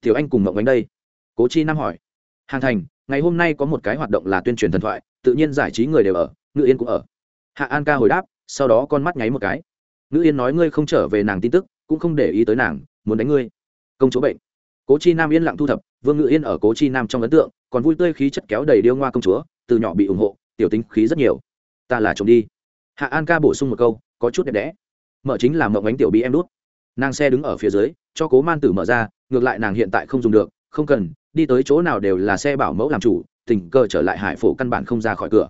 Tiểu anh cùng mộng anh đây. Cố chi nam hỏi. Hàng thành, ngày hôm nay có một cái hoạt động là tuyên truyền thần thoại, tự nhiên giải trí người đều ở, ngự yên cũng ở. Hạ an ca hồi đáp, sau đó con mắt nháy một cái. Ngự yên nói ngươi không trở về nàng tin tức, cũng không để ý tới nàng, muốn đánh ngươi. Công chỗ bệnh. Cố chi nam yên lặng thu thập, vương ngự yên ở cố chi nam trong ấn tượng, còn vui tươi khí chất kéo đầy điêu ngoa công chúa, từ nhỏ bị ủng hộ, tiểu tính khí rất nhiều. Ta là chồng đi hạ an ca bổ sung một câu, có chút đẹp đẽ. Mở chính là mộng ánh tiểu bị em đút. Nàng xe đứng ở phía dưới, cho cố man tử mở ra, ngược lại nàng hiện tại không dùng được, không cần, đi tới chỗ nào đều là xe bảo mẫu làm chủ, tình cờ trở lại hải phổ căn bản không ra khỏi cửa.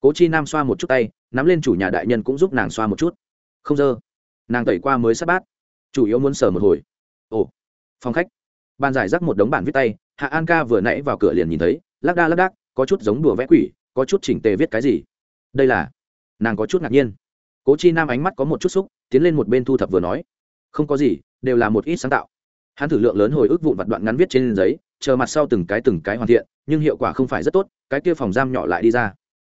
Cố chi nam xoa một chút tay, nắm lên chủ nhà đại nhân cũng giúp nàng xoa một chút. Không dơ. Nàng tẩy qua mới sát bát. Chủ yếu muốn sờ một hồi. Ồ. Phòng khách. Bàn giải rắc một đống bản viết tay, hạ an ca vừa nãy vào cửa liền nhìn thấy lác đa lác đác, có chút giống đùa vẽ quỷ, có chút chỉnh tề viết cái gì. Đây là nàng có chút ngạc nhiên. Cố chi nam ánh mắt có một chút xúc, tiến lên một bên thu thập vừa nói. Không có gì, đều là một ít sáng tạo. Hắn thử lượng lớn hồi ức vụn vặt đoạn ngắn viết trên giấy, chờ mặt sau từng cái từng cái hoàn thiện, nhưng hiệu quả không phải rất tốt, cái kia phòng giam nhỏ lại đi ra.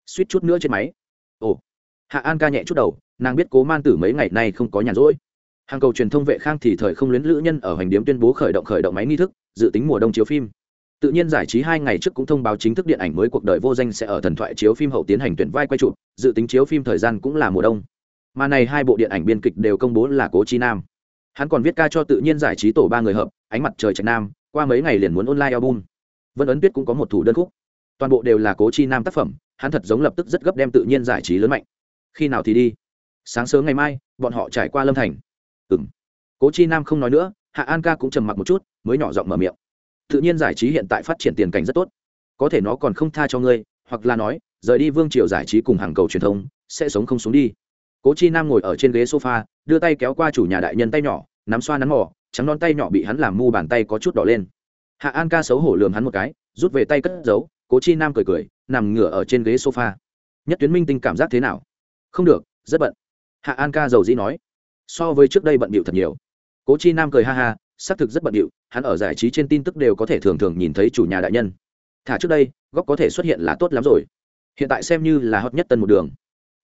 Suýt chút nữa trên máy. Ồ. Hạ an ca nhẹ chút đầu, nàng biết cố man tử mấy ngày nay không có nhàn rỗi. Hàng cầu truyền thông vệ khang thì thời không luyến lữ nhân ở hoành điếm tuyên bố khởi động khởi động máy nghi thức, dự tính mùa đông chiếu phim tự nhiên giải trí hai ngày trước cũng thông báo chính thức điện ảnh mới cuộc đời vô danh sẽ ở thần thoại chiếu phim hậu tiến hành tuyển vai quay chụp, dự tính chiếu phim thời gian cũng là mùa đông. Mà này hai bộ điện ảnh biên kịch đều công bố là cố chi nam. Hắn còn viết ca cho tự nhiên giải trí tổ ba người hợp, ánh mặt trời trạch nam, qua mấy ngày liền muốn online album. Vân ấn tuyết cũng có một thủ đơn khúc. Toàn bộ đều là cố chi nam tác phẩm, hắn thật giống lập tức rất gấp đem tự nhiên giải trí lớn mạnh. Khi nào thì đi? Sáng sớm ngày mai, bọn họ trải qua lâm thành. Ừng cố chi nam không nói nữa, hạ an ca cũng trầm mặc một chút, mới nhỏ giọng mở miệng tự nhiên giải trí hiện tại phát triển tiền cảnh rất tốt. Có thể nó còn không tha cho ngươi, hoặc là nói, rời đi vương triều giải trí cùng hàng cầu truyền thông, sẽ sống không xuống đi. Cố chi nam ngồi ở trên ghế sofa, đưa tay kéo qua chủ nhà đại nhân tay nhỏ, nắm xoa nắn mỏ, trắng non tay nhỏ bị hắn làm mu bàn tay có chút đỏ lên. Hạ an ca xấu hổ lườm hắn một cái, rút về tay cất giấu, cố chi nam cười cười, nằm ngửa ở trên ghế sofa. Nhất tuyến minh tinh cảm giác thế nào? Không được, rất bận. Hạ an ca giàu dĩ nói. So với trước đây bận bịu thật nhiều. Cố chi nam cười ha ha xác thực rất bận điệu, hắn ở giải trí trên tin tức đều có thể thường thường nhìn thấy chủ nhà đại nhân. Thả trước đây, góc có thể xuất hiện là tốt lắm rồi. Hiện tại xem như là hot nhất tân một đường.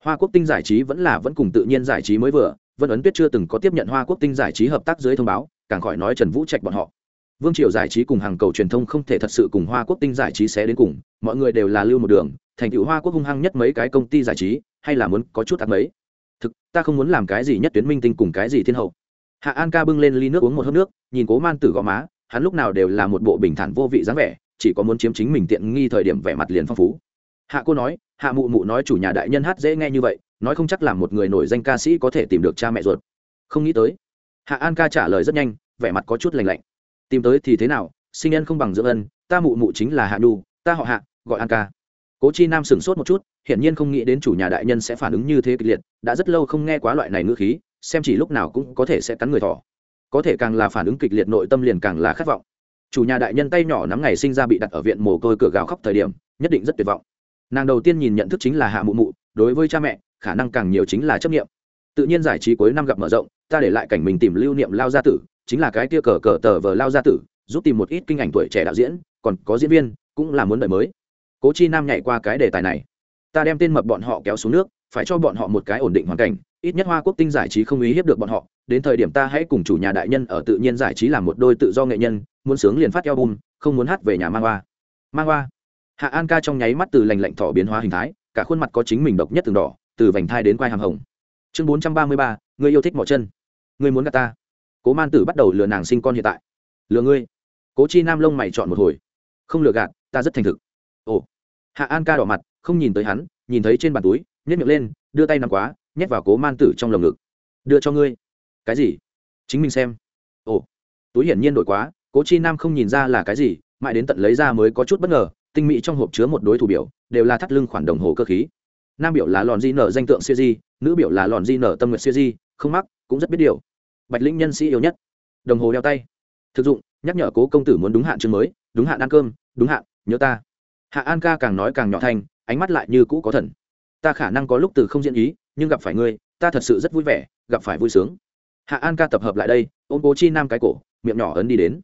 Hoa quốc tinh giải trí vẫn là vẫn cùng tự nhiên giải trí mới vừa, vân ấn tuyết chưa từng có tiếp nhận hoa quốc tinh giải trí hợp tác dưới thông báo, càng khỏi nói trần vũ trạch bọn họ. Vương triều giải trí cùng hàng cầu truyền thông không thể thật sự cùng hoa quốc tinh giải trí sẽ đến cùng, mọi người đều là lưu một đường, thành tựu hoa quốc hung hăng nhất mấy cái công ty giải trí, hay là muốn có chút ăn mấy? Thực, ta không muốn làm cái gì nhất tuyến minh tinh cùng cái gì thiên hậu hạ an ca bưng lên ly nước uống một hớp nước, nhìn cố man tử gò má, hắn lúc nào đều là một bộ bình thản vô vị dáng vẻ, chỉ có muốn chiếm chính mình tiện nghi thời điểm vẻ mặt liền phong phú. Hạ cô nói, hạ mụ mụ nói chủ nhà đại nhân hát dễ nghe như vậy, nói không chắc là một người nổi danh ca sĩ có thể tìm được cha mẹ ruột. Không nghĩ tới, hạ an ca trả lời rất nhanh, vẻ mặt có chút lành lạnh. Tìm tới thì thế nào, sinh nhân không bằng dưỡng ân, ta mụ mụ chính là hạ nhu, ta họ hạ, gọi an ca. Cố chi nam sửng sốt một chút, hiển nhiên không nghĩ đến chủ nhà đại nhân sẽ phản ứng như thế kịch liệt, đã rất lâu không nghe quá loại này ngữ khí xem chỉ lúc nào cũng có thể sẽ cắn người thỏ. Có thể càng là phản ứng kịch liệt nội tâm liền càng là khát vọng. Chủ nhà đại nhân tay nhỏ nắm ngày sinh ra bị đặt ở viện mồ côi cửa gào khóc thời điểm, nhất định rất tuyệt vọng. Nàng đầu tiên nhìn nhận thức chính là hạ mụ mụ, đối với cha mẹ, khả năng càng nhiều chính là chấp nghiệm tự nhiên giải trí cuối năm gặp mở rộng, ta để lại cảnh mình tìm lưu niệm lao gia tử, chính là cái tia cờ cờ tờ vờ lao gia tử, giúp tìm một ít kinh ảnh tuổi trẻ đạo diễn, còn có diễn viên, cũng là muốn đời mới. Cố chi nam nhảy qua cái đề tài này. Ta đem tên mập bọn họ kéo xuống nước phải cho bọn họ một cái ổn định hoàn cảnh, ít nhất hoa quốc tinh giải trí không ý hiếp được bọn họ, đến thời điểm ta hãy cùng chủ nhà đại nhân ở tự nhiên giải trí làm một đôi tự do nghệ nhân, muốn sướng liền phát album, không muốn hát về nhà mang hoa. Mang hoa. Hạ an ca trong nháy mắt từ lành lạnh thỏ biến hóa hình thái, cả khuôn mặt có chính mình độc nhất từng đỏ, từ vành thai đến quai hàm hồng. Chương bốn trăm ba mươi ba, người yêu thích mỏ chân. Người muốn gà ta. Cố man tử bắt đầu lừa nàng sinh con hiện tại. Lừa ngươi. Cố chi nam lông mày chọn một hồi. Không lừa gạt, ta rất thành thực. Ồ. Hạ an ca đỏ mặt, không nhìn tới hắn, nhìn thấy trên bàn túi nhét miệng lên, đưa tay nằm quá, nhét vào cố man tử trong lồng ngực. Đưa cho ngươi. Cái gì? Chính mình xem. Ồ. Túi hiển nhiên đổi quá, cố chi nam không nhìn ra là cái gì, mãi đến tận lấy ra mới có chút bất ngờ, tinh mỹ trong hộp chứa một đối thủ biểu, đều là thắt lưng khoản đồng hồ cơ khí. Nam biểu là lòn di nở danh tượng siêu di, nữ biểu là lòn di nở tâm nguyện siêu di, không mắc, cũng rất biết điều. Bạch lĩnh nhân sĩ yêu nhất. Đồng hồ đeo tay. Thực dụng, nhắc nhở cố công tử muốn đúng hạn chương mới, đúng hạn ăn cơm, đúng hạn, nhớ ta. Hạ an ca càng nói càng nhỏ thanh ánh mắt lại như cũ có thần ta khả năng có lúc từ không diễn ý, nhưng gặp phải ngươi, ta thật sự rất vui vẻ, gặp phải vui sướng. Hạ an ca tập hợp lại đây, ôm cố chi nam cái cổ, miệng nhỏ ấn đi đến.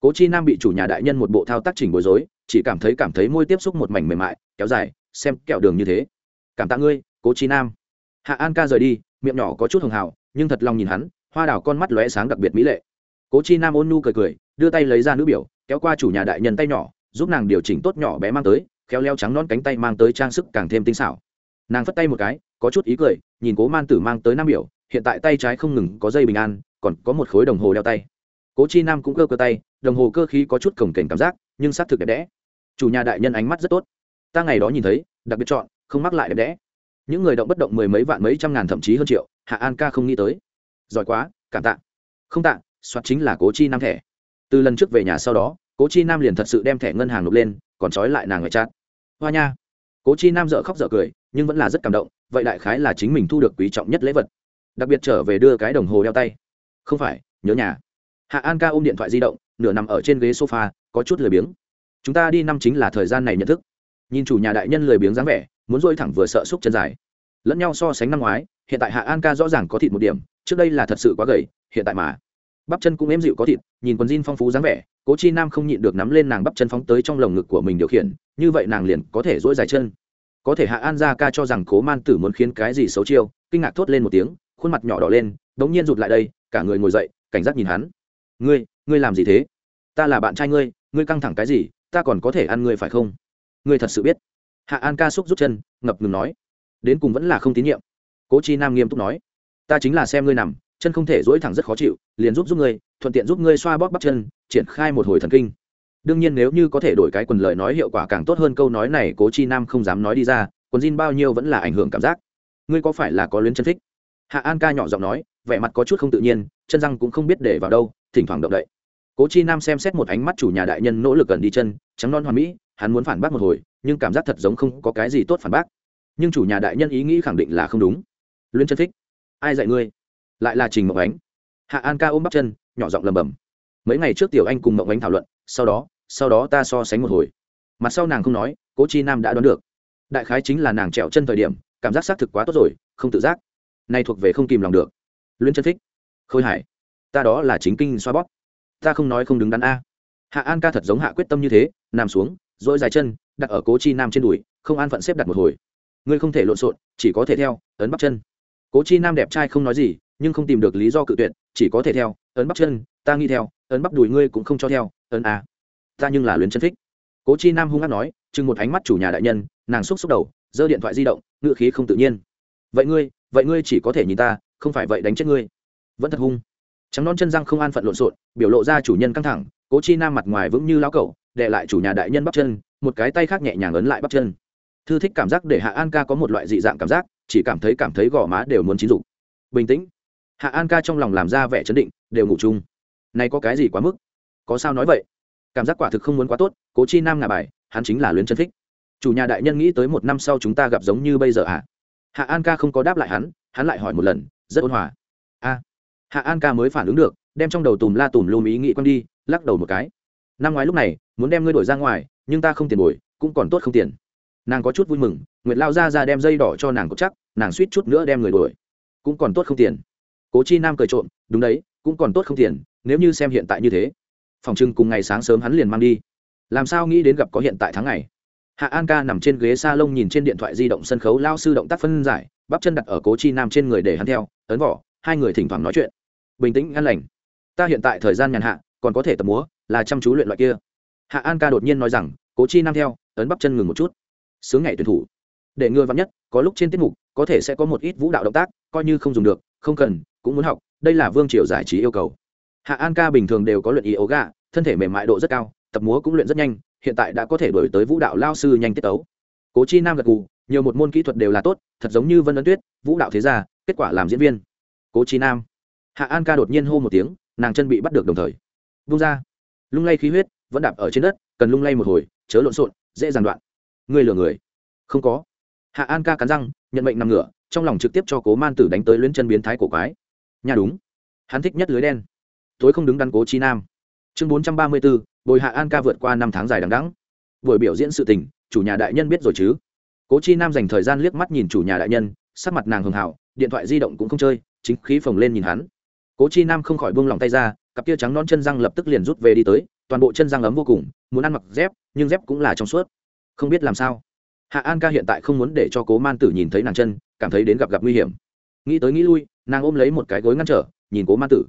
Cố chi nam bị chủ nhà đại nhân một bộ thao tác chỉnh bối rối, chỉ cảm thấy cảm thấy môi tiếp xúc một mảnh mềm mại, kéo dài, xem kẹo đường như thế. Cảm tạ ngươi, cố chi nam. Hạ an ca rời đi, miệng nhỏ có chút hường hào, nhưng thật lòng nhìn hắn, hoa đào con mắt lóe sáng đặc biệt mỹ lệ. Cố chi nam ôn nu cười cười, đưa tay lấy ra nữ biểu, kéo qua chủ nhà đại nhân tay nhỏ, giúp nàng điều chỉnh tốt nhỏ bé mang tới, khéo leo trắng non cánh tay mang tới trang sức càng thêm tinh xảo nàng phất tay một cái, có chút ý cười, nhìn cố man tử mang tới nam biểu, hiện tại tay trái không ngừng có dây bình an, còn có một khối đồng hồ đeo tay. Cố chi nam cũng cơ cơ tay, đồng hồ cơ khí có chút cổng kềnh cảm giác, nhưng xác thực đẹp đẽ. Chủ nhà đại nhân ánh mắt rất tốt. Ta ngày đó nhìn thấy, đặc biệt chọn, không mắc lại đẹp đẽ. Những người động bất động mười mấy vạn mấy trăm ngàn thậm chí hơn triệu, hạ an ca không nghĩ tới. Giỏi quá, cảm tạ. Không tạ soạt chính là cố chi nam thẻ. Từ lần trước về nhà sau đó, cố chi nam liền thật sự đem thẻ ngân hàng nộp lên, còn trói lại nàng ngoại chát hoa nha. Cố chi nam dợ khóc dợ cười nhưng vẫn là rất cảm động, vậy đại khái là chính mình thu được quý trọng nhất lễ vật. Đặc biệt trở về đưa cái đồng hồ đeo tay. Không phải, nhớ nhà. Hạ an ca ôm điện thoại di động, nửa nằm ở trên ghế sofa, có chút lười biếng. Chúng ta đi năm chính là thời gian này nhận thức. Nhìn chủ nhà đại nhân lười biếng dáng vẻ, muốn dôi thẳng vừa sợ xúc chân dài. Lẫn nhau so sánh năm ngoái, hiện tại hạ an ca rõ ràng có thịt một điểm, trước đây là thật sự quá gầy, hiện tại mà. Bắp chân cũng êm dịu có thịt, nhìn quần jean phong phú dáng vẻ, cố chi nam không nhịn được nắm lên nàng bắp chân phóng tới trong lồng ngực của mình điều khiển, như vậy nàng liền có thể dỗi dài chân có thể hạ an gia ca cho rằng cố man tử muốn khiến cái gì xấu chiêu, kinh ngạc thốt lên một tiếng, khuôn mặt nhỏ đỏ lên đ ố n g nhiên rụt lại đây, cả người ngồi dậy, cảnh giác nhìn hắn. Ngươi ngươi làm gì thế? Ta là bạn trai ngươi ngươi căng thẳng cái gì, ta còn có thể ăn ngươi phải không? Ngươi thật sự biết. Hạ an ca xúc rút chân, ngập ngừng nói. Đến cùng vẫn là không tín nhiệm. Cố chi nam nghiêm túc nói. Ta chính là xem ngươi nằm, chân không thể dỗi thẳng rất khó chịu, liền giúp giúp ngươi, thuận tiện giúp ngươi xoa bóp bắp chân, triển khai một hồi thần kinh đương nhiên nếu như có thể đổi cái quần lời nói hiệu quả càng tốt hơn câu nói này, cố chi nam không dám nói đi ra, quần jean bao nhiêu vẫn là ảnh hưởng cảm giác. Ngươi có phải là có luyến chân thích? Hạ an ca nhỏ giọng nói, vẻ mặt có chút không tự nhiên, chân răng cũng không biết để vào đâu, thỉnh thoảng động đậy. Cố chi nam xem xét một ánh mắt chủ nhà đại nhân nỗ lực gần đi chân, trắng non hoàn mỹ, hắn muốn phản bác một hồi, nhưng cảm giác thật giống không có cái gì tốt phản bác. Nhưng chủ nhà đại nhân ý nghĩ khẳng định là không đúng. Luyến chân thích? Ai dạy ngươi? Lại là trình mộng ánh. Hạ an ca ôm bắp chân, nhỏ giọng lầm bầm mấy ngày trước tiểu anh cùng mộng ánh thảo luận, sau đó sau đó ta so sánh một hồi. Mặt sau nàng không nói, cố chi nam đã đoán được. Đại khái chính là nàng trẹo chân thời điểm, cảm giác xác thực quá tốt rồi, không tự giác. Nay thuộc về không kìm lòng được. Luyến chân thích. Khôi hải, ta đó là chính kinh xoa bóp. Ta không nói không đứng đắn a. Hạ an ca thật giống hạ quyết tâm như thế, nằm xuống dỗi dài chân, đặt ở cố chi nam trên đùi, không an phận xếp đặt một hồi. Ngươi không thể lộn xộn, chỉ có thể theo, ấn bắp chân. Cố chi nam đẹp trai không nói gì, nhưng không tìm được lý do cự tuyệt, chỉ có thể theo, ấn bắp chân, ta nghĩ theo, ấn bắp đùi ngươi cũng không cho theo, ấn a ta nhưng là luyến chân thích. Cố chi nam hung hát nói, chừng một ánh mắt chủ nhà đại nhân, nàng xúc xúc đầu, giơ điện thoại di động ngựa khí không tự nhiên. Vậy ngươi vậy ngươi chỉ có thể nhìn ta, không phải vậy đánh chết ngươi. Vẫn thật hung. Trắng non chân răng không an phận lộn xộn, biểu lộ ra chủ nhân căng thẳng, cố chi nam mặt ngoài vững như lao cẩu đệ lại chủ nhà đại nhân bắp chân, một cái tay khác nhẹ nhàng ấn lại bắp chân. Thư thích cảm giác để hạ an ca có một loại dị dạng cảm giác, chỉ cảm thấy cảm thấy gò má đều muốn chín dục bình tĩnh. Hạ an ca trong lòng làm ra vẻ chấn định, đều ngủ chung. Này có cái gì quá mức? Có sao nói vậy? Cảm giác quả thực không muốn quá tốt, cố chi nam ngà bài, hắn chính là luyến chân thích. Chủ nhà đại nhân nghĩ tới một năm sau chúng ta gặp giống như bây giờ à? hạ an ca không có đáp lại hắn hắn lại hỏi một lần, rất ôn hòa. A, hạ an ca mới phản ứng được, đem trong đầu tùm la tùm lùm ý nghĩ quăng đi, lắc đầu một cái. Năm ngoái lúc này, muốn đem ngươi đổi ra ngoài, nhưng ta không tiền bồi, cũng còn tốt không tiền. Nàng có chút vui mừng, nguyệt lao ra ra đem dây đỏ cho nàng có chắc, nàng suýt chút nữa đem người đổi cũng còn tốt không tiền. Cố chi nam cười trộm, đúng đấy, cũng còn tốt không tiền, nếu như xem hiện tại như thế phòng trưng cùng ngày sáng sớm hắn liền mang đi. Làm sao nghĩ đến gặp có hiện tại tháng ngày? Hạ an ca nằm trên ghế s a lông nhìn trên điện thoại di động sân khấu, lao sư động tác phân giải, bắp chân đặt ở cố chi nam trên người để hắn theo, ấn vỏ, hai người thỉnh thoảng nói chuyện. Bình tĩnh ngăn lành. Ta hiện tại thời gian nhàn hạ, còn có thể tập múa, là chăm chú luyện loại kia. Hạ an ca đột nhiên nói rằng, cố chi nam theo, ấn bắp chân ngừng một chút. Sướng ngày tuyển thủ. Để ngừa vắn nhất, có lúc trên tiết mục, có thể sẽ có một ít vũ đạo động tác, coi như không dùng được, không cần, cũng muốn học, đây là vương triều giải trí yêu cầu. Hạ an ca bình thường đều có luyện yoga thân thể mềm mại độ rất cao, tập múa cũng luyện rất nhanh, hiện tại đã có thể đổi tới vũ đạo lao sư nhanh tiết tấu. Cố chi nam gật gù, nhiều một môn kỹ thuật đều là tốt, thật giống như vân ấn tuyết, vũ đạo thế gia, kết quả làm diễn viên. Cố chi nam. Hạ an ca đột nhiên hô một tiếng, nàng chân bị bắt được đồng thời. Vung ra. Lung lay khí huyết, vẫn đạp ở trên đất, cần lung lay một hồi, chớ lộn xộn, dễ dàng đoạn. Người lừa người. Không có. Hạ an ca cắn răng, nhận mệnh nằm ngửa, trong lòng trực tiếp cho cố man tử đánh tới luyến chân biến thái cổ quái. Nhà đúng. Hắn thích nhất lưới đen. Tối không đứng đắn cố chi nam chương bốn trăm ba mươi bốn bồi hạ an ca vượt qua năm tháng dài đằng đẵng, buổi biểu diễn sự tình chủ nhà đại nhân biết rồi chứ? Cố chi nam dành thời gian liếc mắt nhìn chủ nhà đại nhân sắc mặt nàng hường hảo điện thoại di động cũng không chơi chính khí phồng lên nhìn hắn. Cố chi nam không khỏi buông lòng tay ra cặp kia trắng non chân răng lập tức liền rút về đi tới toàn bộ chân răng ấm vô cùng muốn ăn mặc dép nhưng dép cũng là trong suốt. Không biết làm sao. Hạ an ca hiện tại không muốn để cho cố man tử nhìn thấy nàng chân cảm thấy đến gặp gặp nguy hiểm. Nghĩ tới nghĩ lui nàng ôm lấy một cái gối ngăn trở nhìn cố man tử.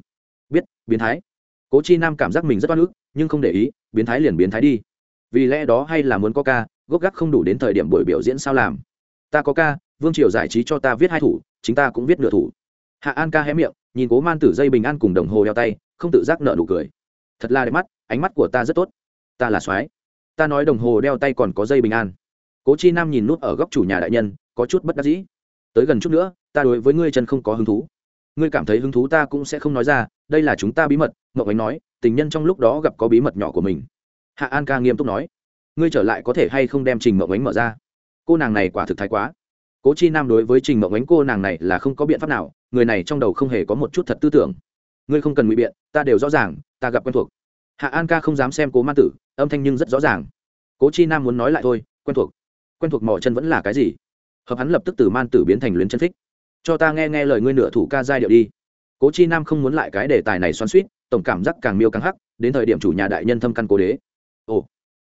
Biết biến thái cố chi nam cảm giác mình rất oan ức, nhưng không để ý, biến thái liền biến thái đi. Vì lẽ đó hay là muốn có ca, gốc gác không đủ đến thời điểm buổi biểu diễn sao làm. Ta có ca, vương triều giải trí cho ta viết hai thủ, chính ta cũng viết nửa thủ. Hạ an ca hé miệng, nhìn cố man tử dây bình an cùng đồng hồ đeo tay, không tự giác nợ nụ cười. Thật là đẹp mắt, ánh mắt của ta rất tốt. Ta là soái. Ta nói đồng hồ đeo tay còn có dây bình an. Cố chi nam nhìn nút ở góc chủ nhà đại nhân, có chút bất đắc dĩ. Tới gần chút nữa, ta đối với ngươi chân không có hứng thú ngươi cảm thấy hứng thú ta cũng sẽ không nói ra, đây là chúng ta bí mật mậu ánh nói, tình nhân trong lúc đó gặp có bí mật nhỏ của mình. Hạ an ca nghiêm túc nói, ngươi trở lại có thể hay không đem trình mậu ánh mở ra? Cô nàng này quả thực thái quá. Cố chi nam đối với trình mậu ánh cô nàng này là không có biện pháp nào, người này trong đầu không hề có một chút thật tư tưởng. Ngươi không cần ngụy biện, ta đều rõ ràng, ta gặp quen thuộc. Hạ an ca không dám xem cố man tử, âm thanh nhưng rất rõ ràng. Cố chi nam muốn nói lại thôi, quen thuộc. Quen thuộc mỏ chân vẫn là cái gì? Hợp hắn lập tức từ man tử biến thành luyến chân thích cho ta nghe nghe lời ngươi nửa thủ ca giai điệu đi. Cố chi nam không muốn lại cái đề tài này xoắn suýt tổng cảm giác càng miêu càng hắc, đến thời điểm chủ nhà đại nhân thâm căn cố đế. Ồ,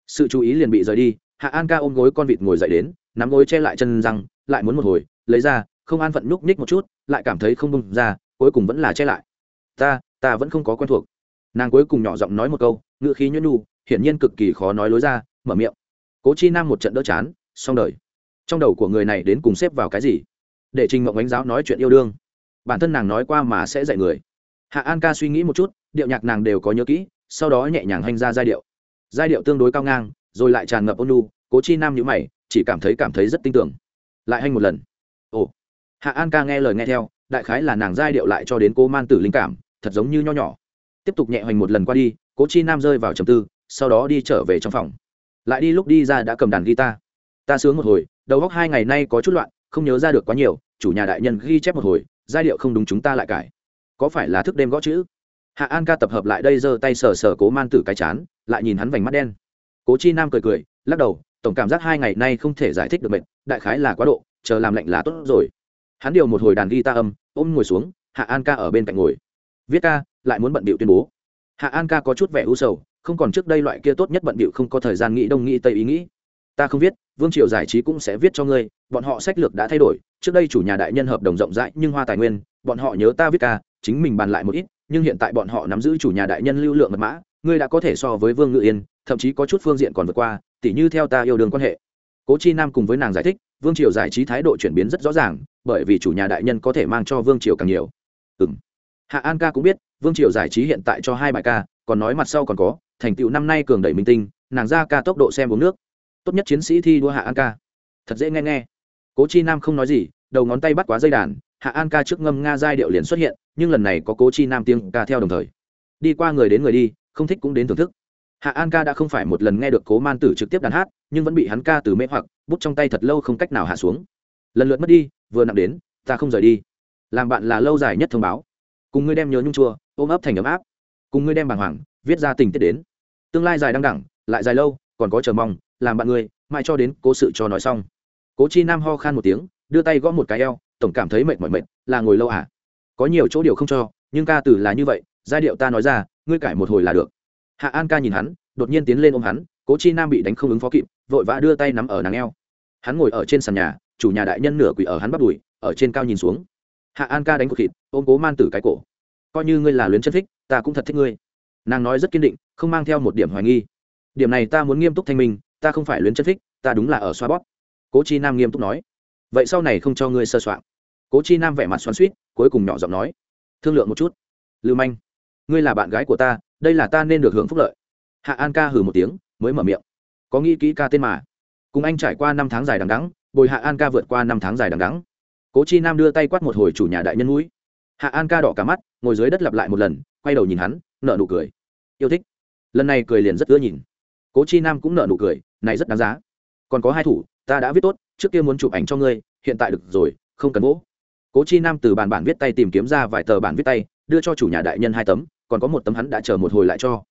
sự chú ý liền bị rời đi, hạ an ca ôm gối con vịt ngồi dậy đến, nắm gối che lại chân răng, lại muốn một hồi, lấy ra, không an phận nhúc nhích một chút, lại cảm thấy không bông ra, cuối cùng vẫn là che lại. Ta ta vẫn không có quen thuộc. Nàng cuối cùng nhỏ giọng nói một câu ngựa khí nhuyễn nhu, hiển nhiên cực kỳ khó nói lối ra, mở miệng. Cố chi nam một trận đỡ chán, xong đời. Trong đầu của người này đến cùng xếp vào cái gì? Để trình mộng ánh giáo nói chuyện yêu đương. Bản thân nàng nói qua mà sẽ dạy người. Hạ an ca suy nghĩ một chút, điệu nhạc nàng đều có nhớ kỹ, sau đó nhẹ nhàng hành ra giai điệu. Giai điệu tương đối cao ngang, rồi lại tràn ngập ôn nu cố chi nam nhữ mày, chỉ cảm thấy cảm thấy rất tin tưởng. Lại hành một lần. Ồ. Hạ an ca nghe lời nghe theo, đại khái là nàng giai điệu lại cho đến cô man tử linh cảm, thật giống như nho nhỏ. Tiếp tục nhẹ hoành một lần qua đi, cố chi nam rơi vào trầm tư, sau đó đi trở về trong phòng. Lại đi lúc đi ra đã cầm đàn guitar. Ta sướng một hồi, đầu góc hai ngày nay có chút loạn không nhớ ra được quá nhiều, chủ nhà đại nhân ghi chép một hồi, giai điệu không đúng chúng ta lại cải. Có phải là thức đêm gõ chữ? Hạ an ca tập hợp lại đây giơ tay sờ sờ cố man tử cái chán, lại nhìn hắn vành mắt đen. Cố chi nam cười cười, lắc đầu, tổng cảm giác hai ngày nay không thể giải thích được mệt, đại khái là quá độ, chờ làm lạnh là tốt rồi. Hắn điều một hồi đàn ghi ta âm, ôm ngồi xuống, hạ an ca ở bên cạnh ngồi. Viết ca, lại muốn bận bịu tuyên bố. Hạ an ca có chút vẻ u sầu, không còn trước đây loại kia tốt nhất bận bịu không có thời gian nghĩ đông nghĩ tây ý nghĩ ta không viết, vương triều giải trí cũng sẽ viết cho ngươi, bọn họ sách lược đã thay đổi, trước đây chủ nhà đại nhân hợp đồng rộng rãi nhưng hoa tài nguyên, bọn họ nhớ ta viết ca, chính mình bàn lại một ít, nhưng hiện tại bọn họ nắm giữ chủ nhà đại nhân lưu lượng mật mã, ngươi đã có thể so với vương ngự yên, thậm chí có chút phương diện còn vượt qua, tỉ như theo ta yêu đương quan hệ. Cố chi nam cùng với nàng giải thích, vương triều giải trí thái độ chuyển biến rất rõ ràng, bởi vì chủ nhà đại nhân có thể mang cho vương triều càng nhiều. Ừ m hạ an ca cũng biết, vương triều giải trí hiện tại cho hai bài ca, còn nói mặt sau còn có, thành tựu năm nay cường đẩy minh tinh, nàng ra ca tốc độ xem uống nước tốt nhất chiến sĩ thi đua hạ an ca. Thật dễ nghe nghe. Cố chi nam không nói gì, đầu ngón tay bắt quá dây đàn, hạ an ca trước ngâm nga giai điệu liền xuất hiện, nhưng lần này có cố chi nam tiếng ca theo đồng thời. Đi qua người đến người đi, không thích cũng đến thưởng thức. Hạ an ca đã không phải một lần nghe được cố man tử trực tiếp đàn hát, nhưng vẫn bị hắn ca từ mê hoặc, bút trong tay thật lâu không cách nào hạ xuống. Lần lượt mất đi, vừa nặng đến, ta không rời đi. Làm bạn là lâu dài nhất thông báo. Cùng ngươi đem nhớ nhung chua, ôm ấp thành ấm áp. Cùng ngươi đem bàng hoàng, viết ra tình tiết đến. Tương lai dài đăng đẳng, lại dài lâu, còn có chờ mong làm bạn người, mãi cho đến cố sự cho nói xong. Cố chi nam ho khan một tiếng đưa tay gõ một cái eo tổng cảm thấy mệt mỏi mệt là ngồi lâu à? Có nhiều chỗ điều không cho nhưng ca từ là như vậy giai điệu ta nói ra ngươi cải một hồi là được. Hạ an ca nhìn hắn đột nhiên tiến lên ôm hắn cố chi nam bị đánh không ứng phó kịp vội vã đưa tay nắm ở nàng eo. Hắn ngồi ở trên sàn nhà chủ nhà đại nhân nửa quỷ ở hắn bắt đùi ở trên cao nhìn xuống. Hạ an ca đánh cột thịt ôm cố man tử cái cổ. Coi như ngươi là luyến chân thích ta cũng thật thích ngươi. Nàng nói rất kiên định không mang theo một điểm hoài nghi. Điểm này ta muốn nghiêm túc thanh minh ta không phải luyến chân thích, ta đúng là ở xoa bóp. Cố chi nam nghiêm túc nói. Vậy sau này không cho ngươi sơ soạn. Cố chi nam vẻ mặt xoắn suýt cuối cùng nhỏ giọng nói. Thương lượng một chút. Lưu manh, ngươi là bạn gái của ta, đây là ta nên được hưởng phúc lợi. Hạ an ca hừ một tiếng, mới mở miệng. Có nghĩ kỹ ca tên mà. Cùng anh trải qua năm tháng dài đằng đắng bồi hạ an ca vượt qua năm tháng dài đằng đắng cố chi nam đưa tay quát một hồi chủ nhà đại nhân mũi. Hạ an ca đỏ cả mắt, ngồi dưới đất lặp lại một lần, quay đầu nhìn hắn nợ nụ cười. Yêu thích. Lần này cười liền rất ưa nhìn. Cố chi nam cũng nợ nụ cười này rất đáng giá. Còn có hai thủ, ta đã viết tốt, trước kia muốn chụp ảnh cho ngươi, hiện tại được rồi, không cần gỗ. cố chi nam từ bàn bản viết tay tìm kiếm ra vài tờ bản viết tay, đưa cho chủ nhà đại nhân hai tấm, còn có một tấm hắn đã chờ một hồi lại cho.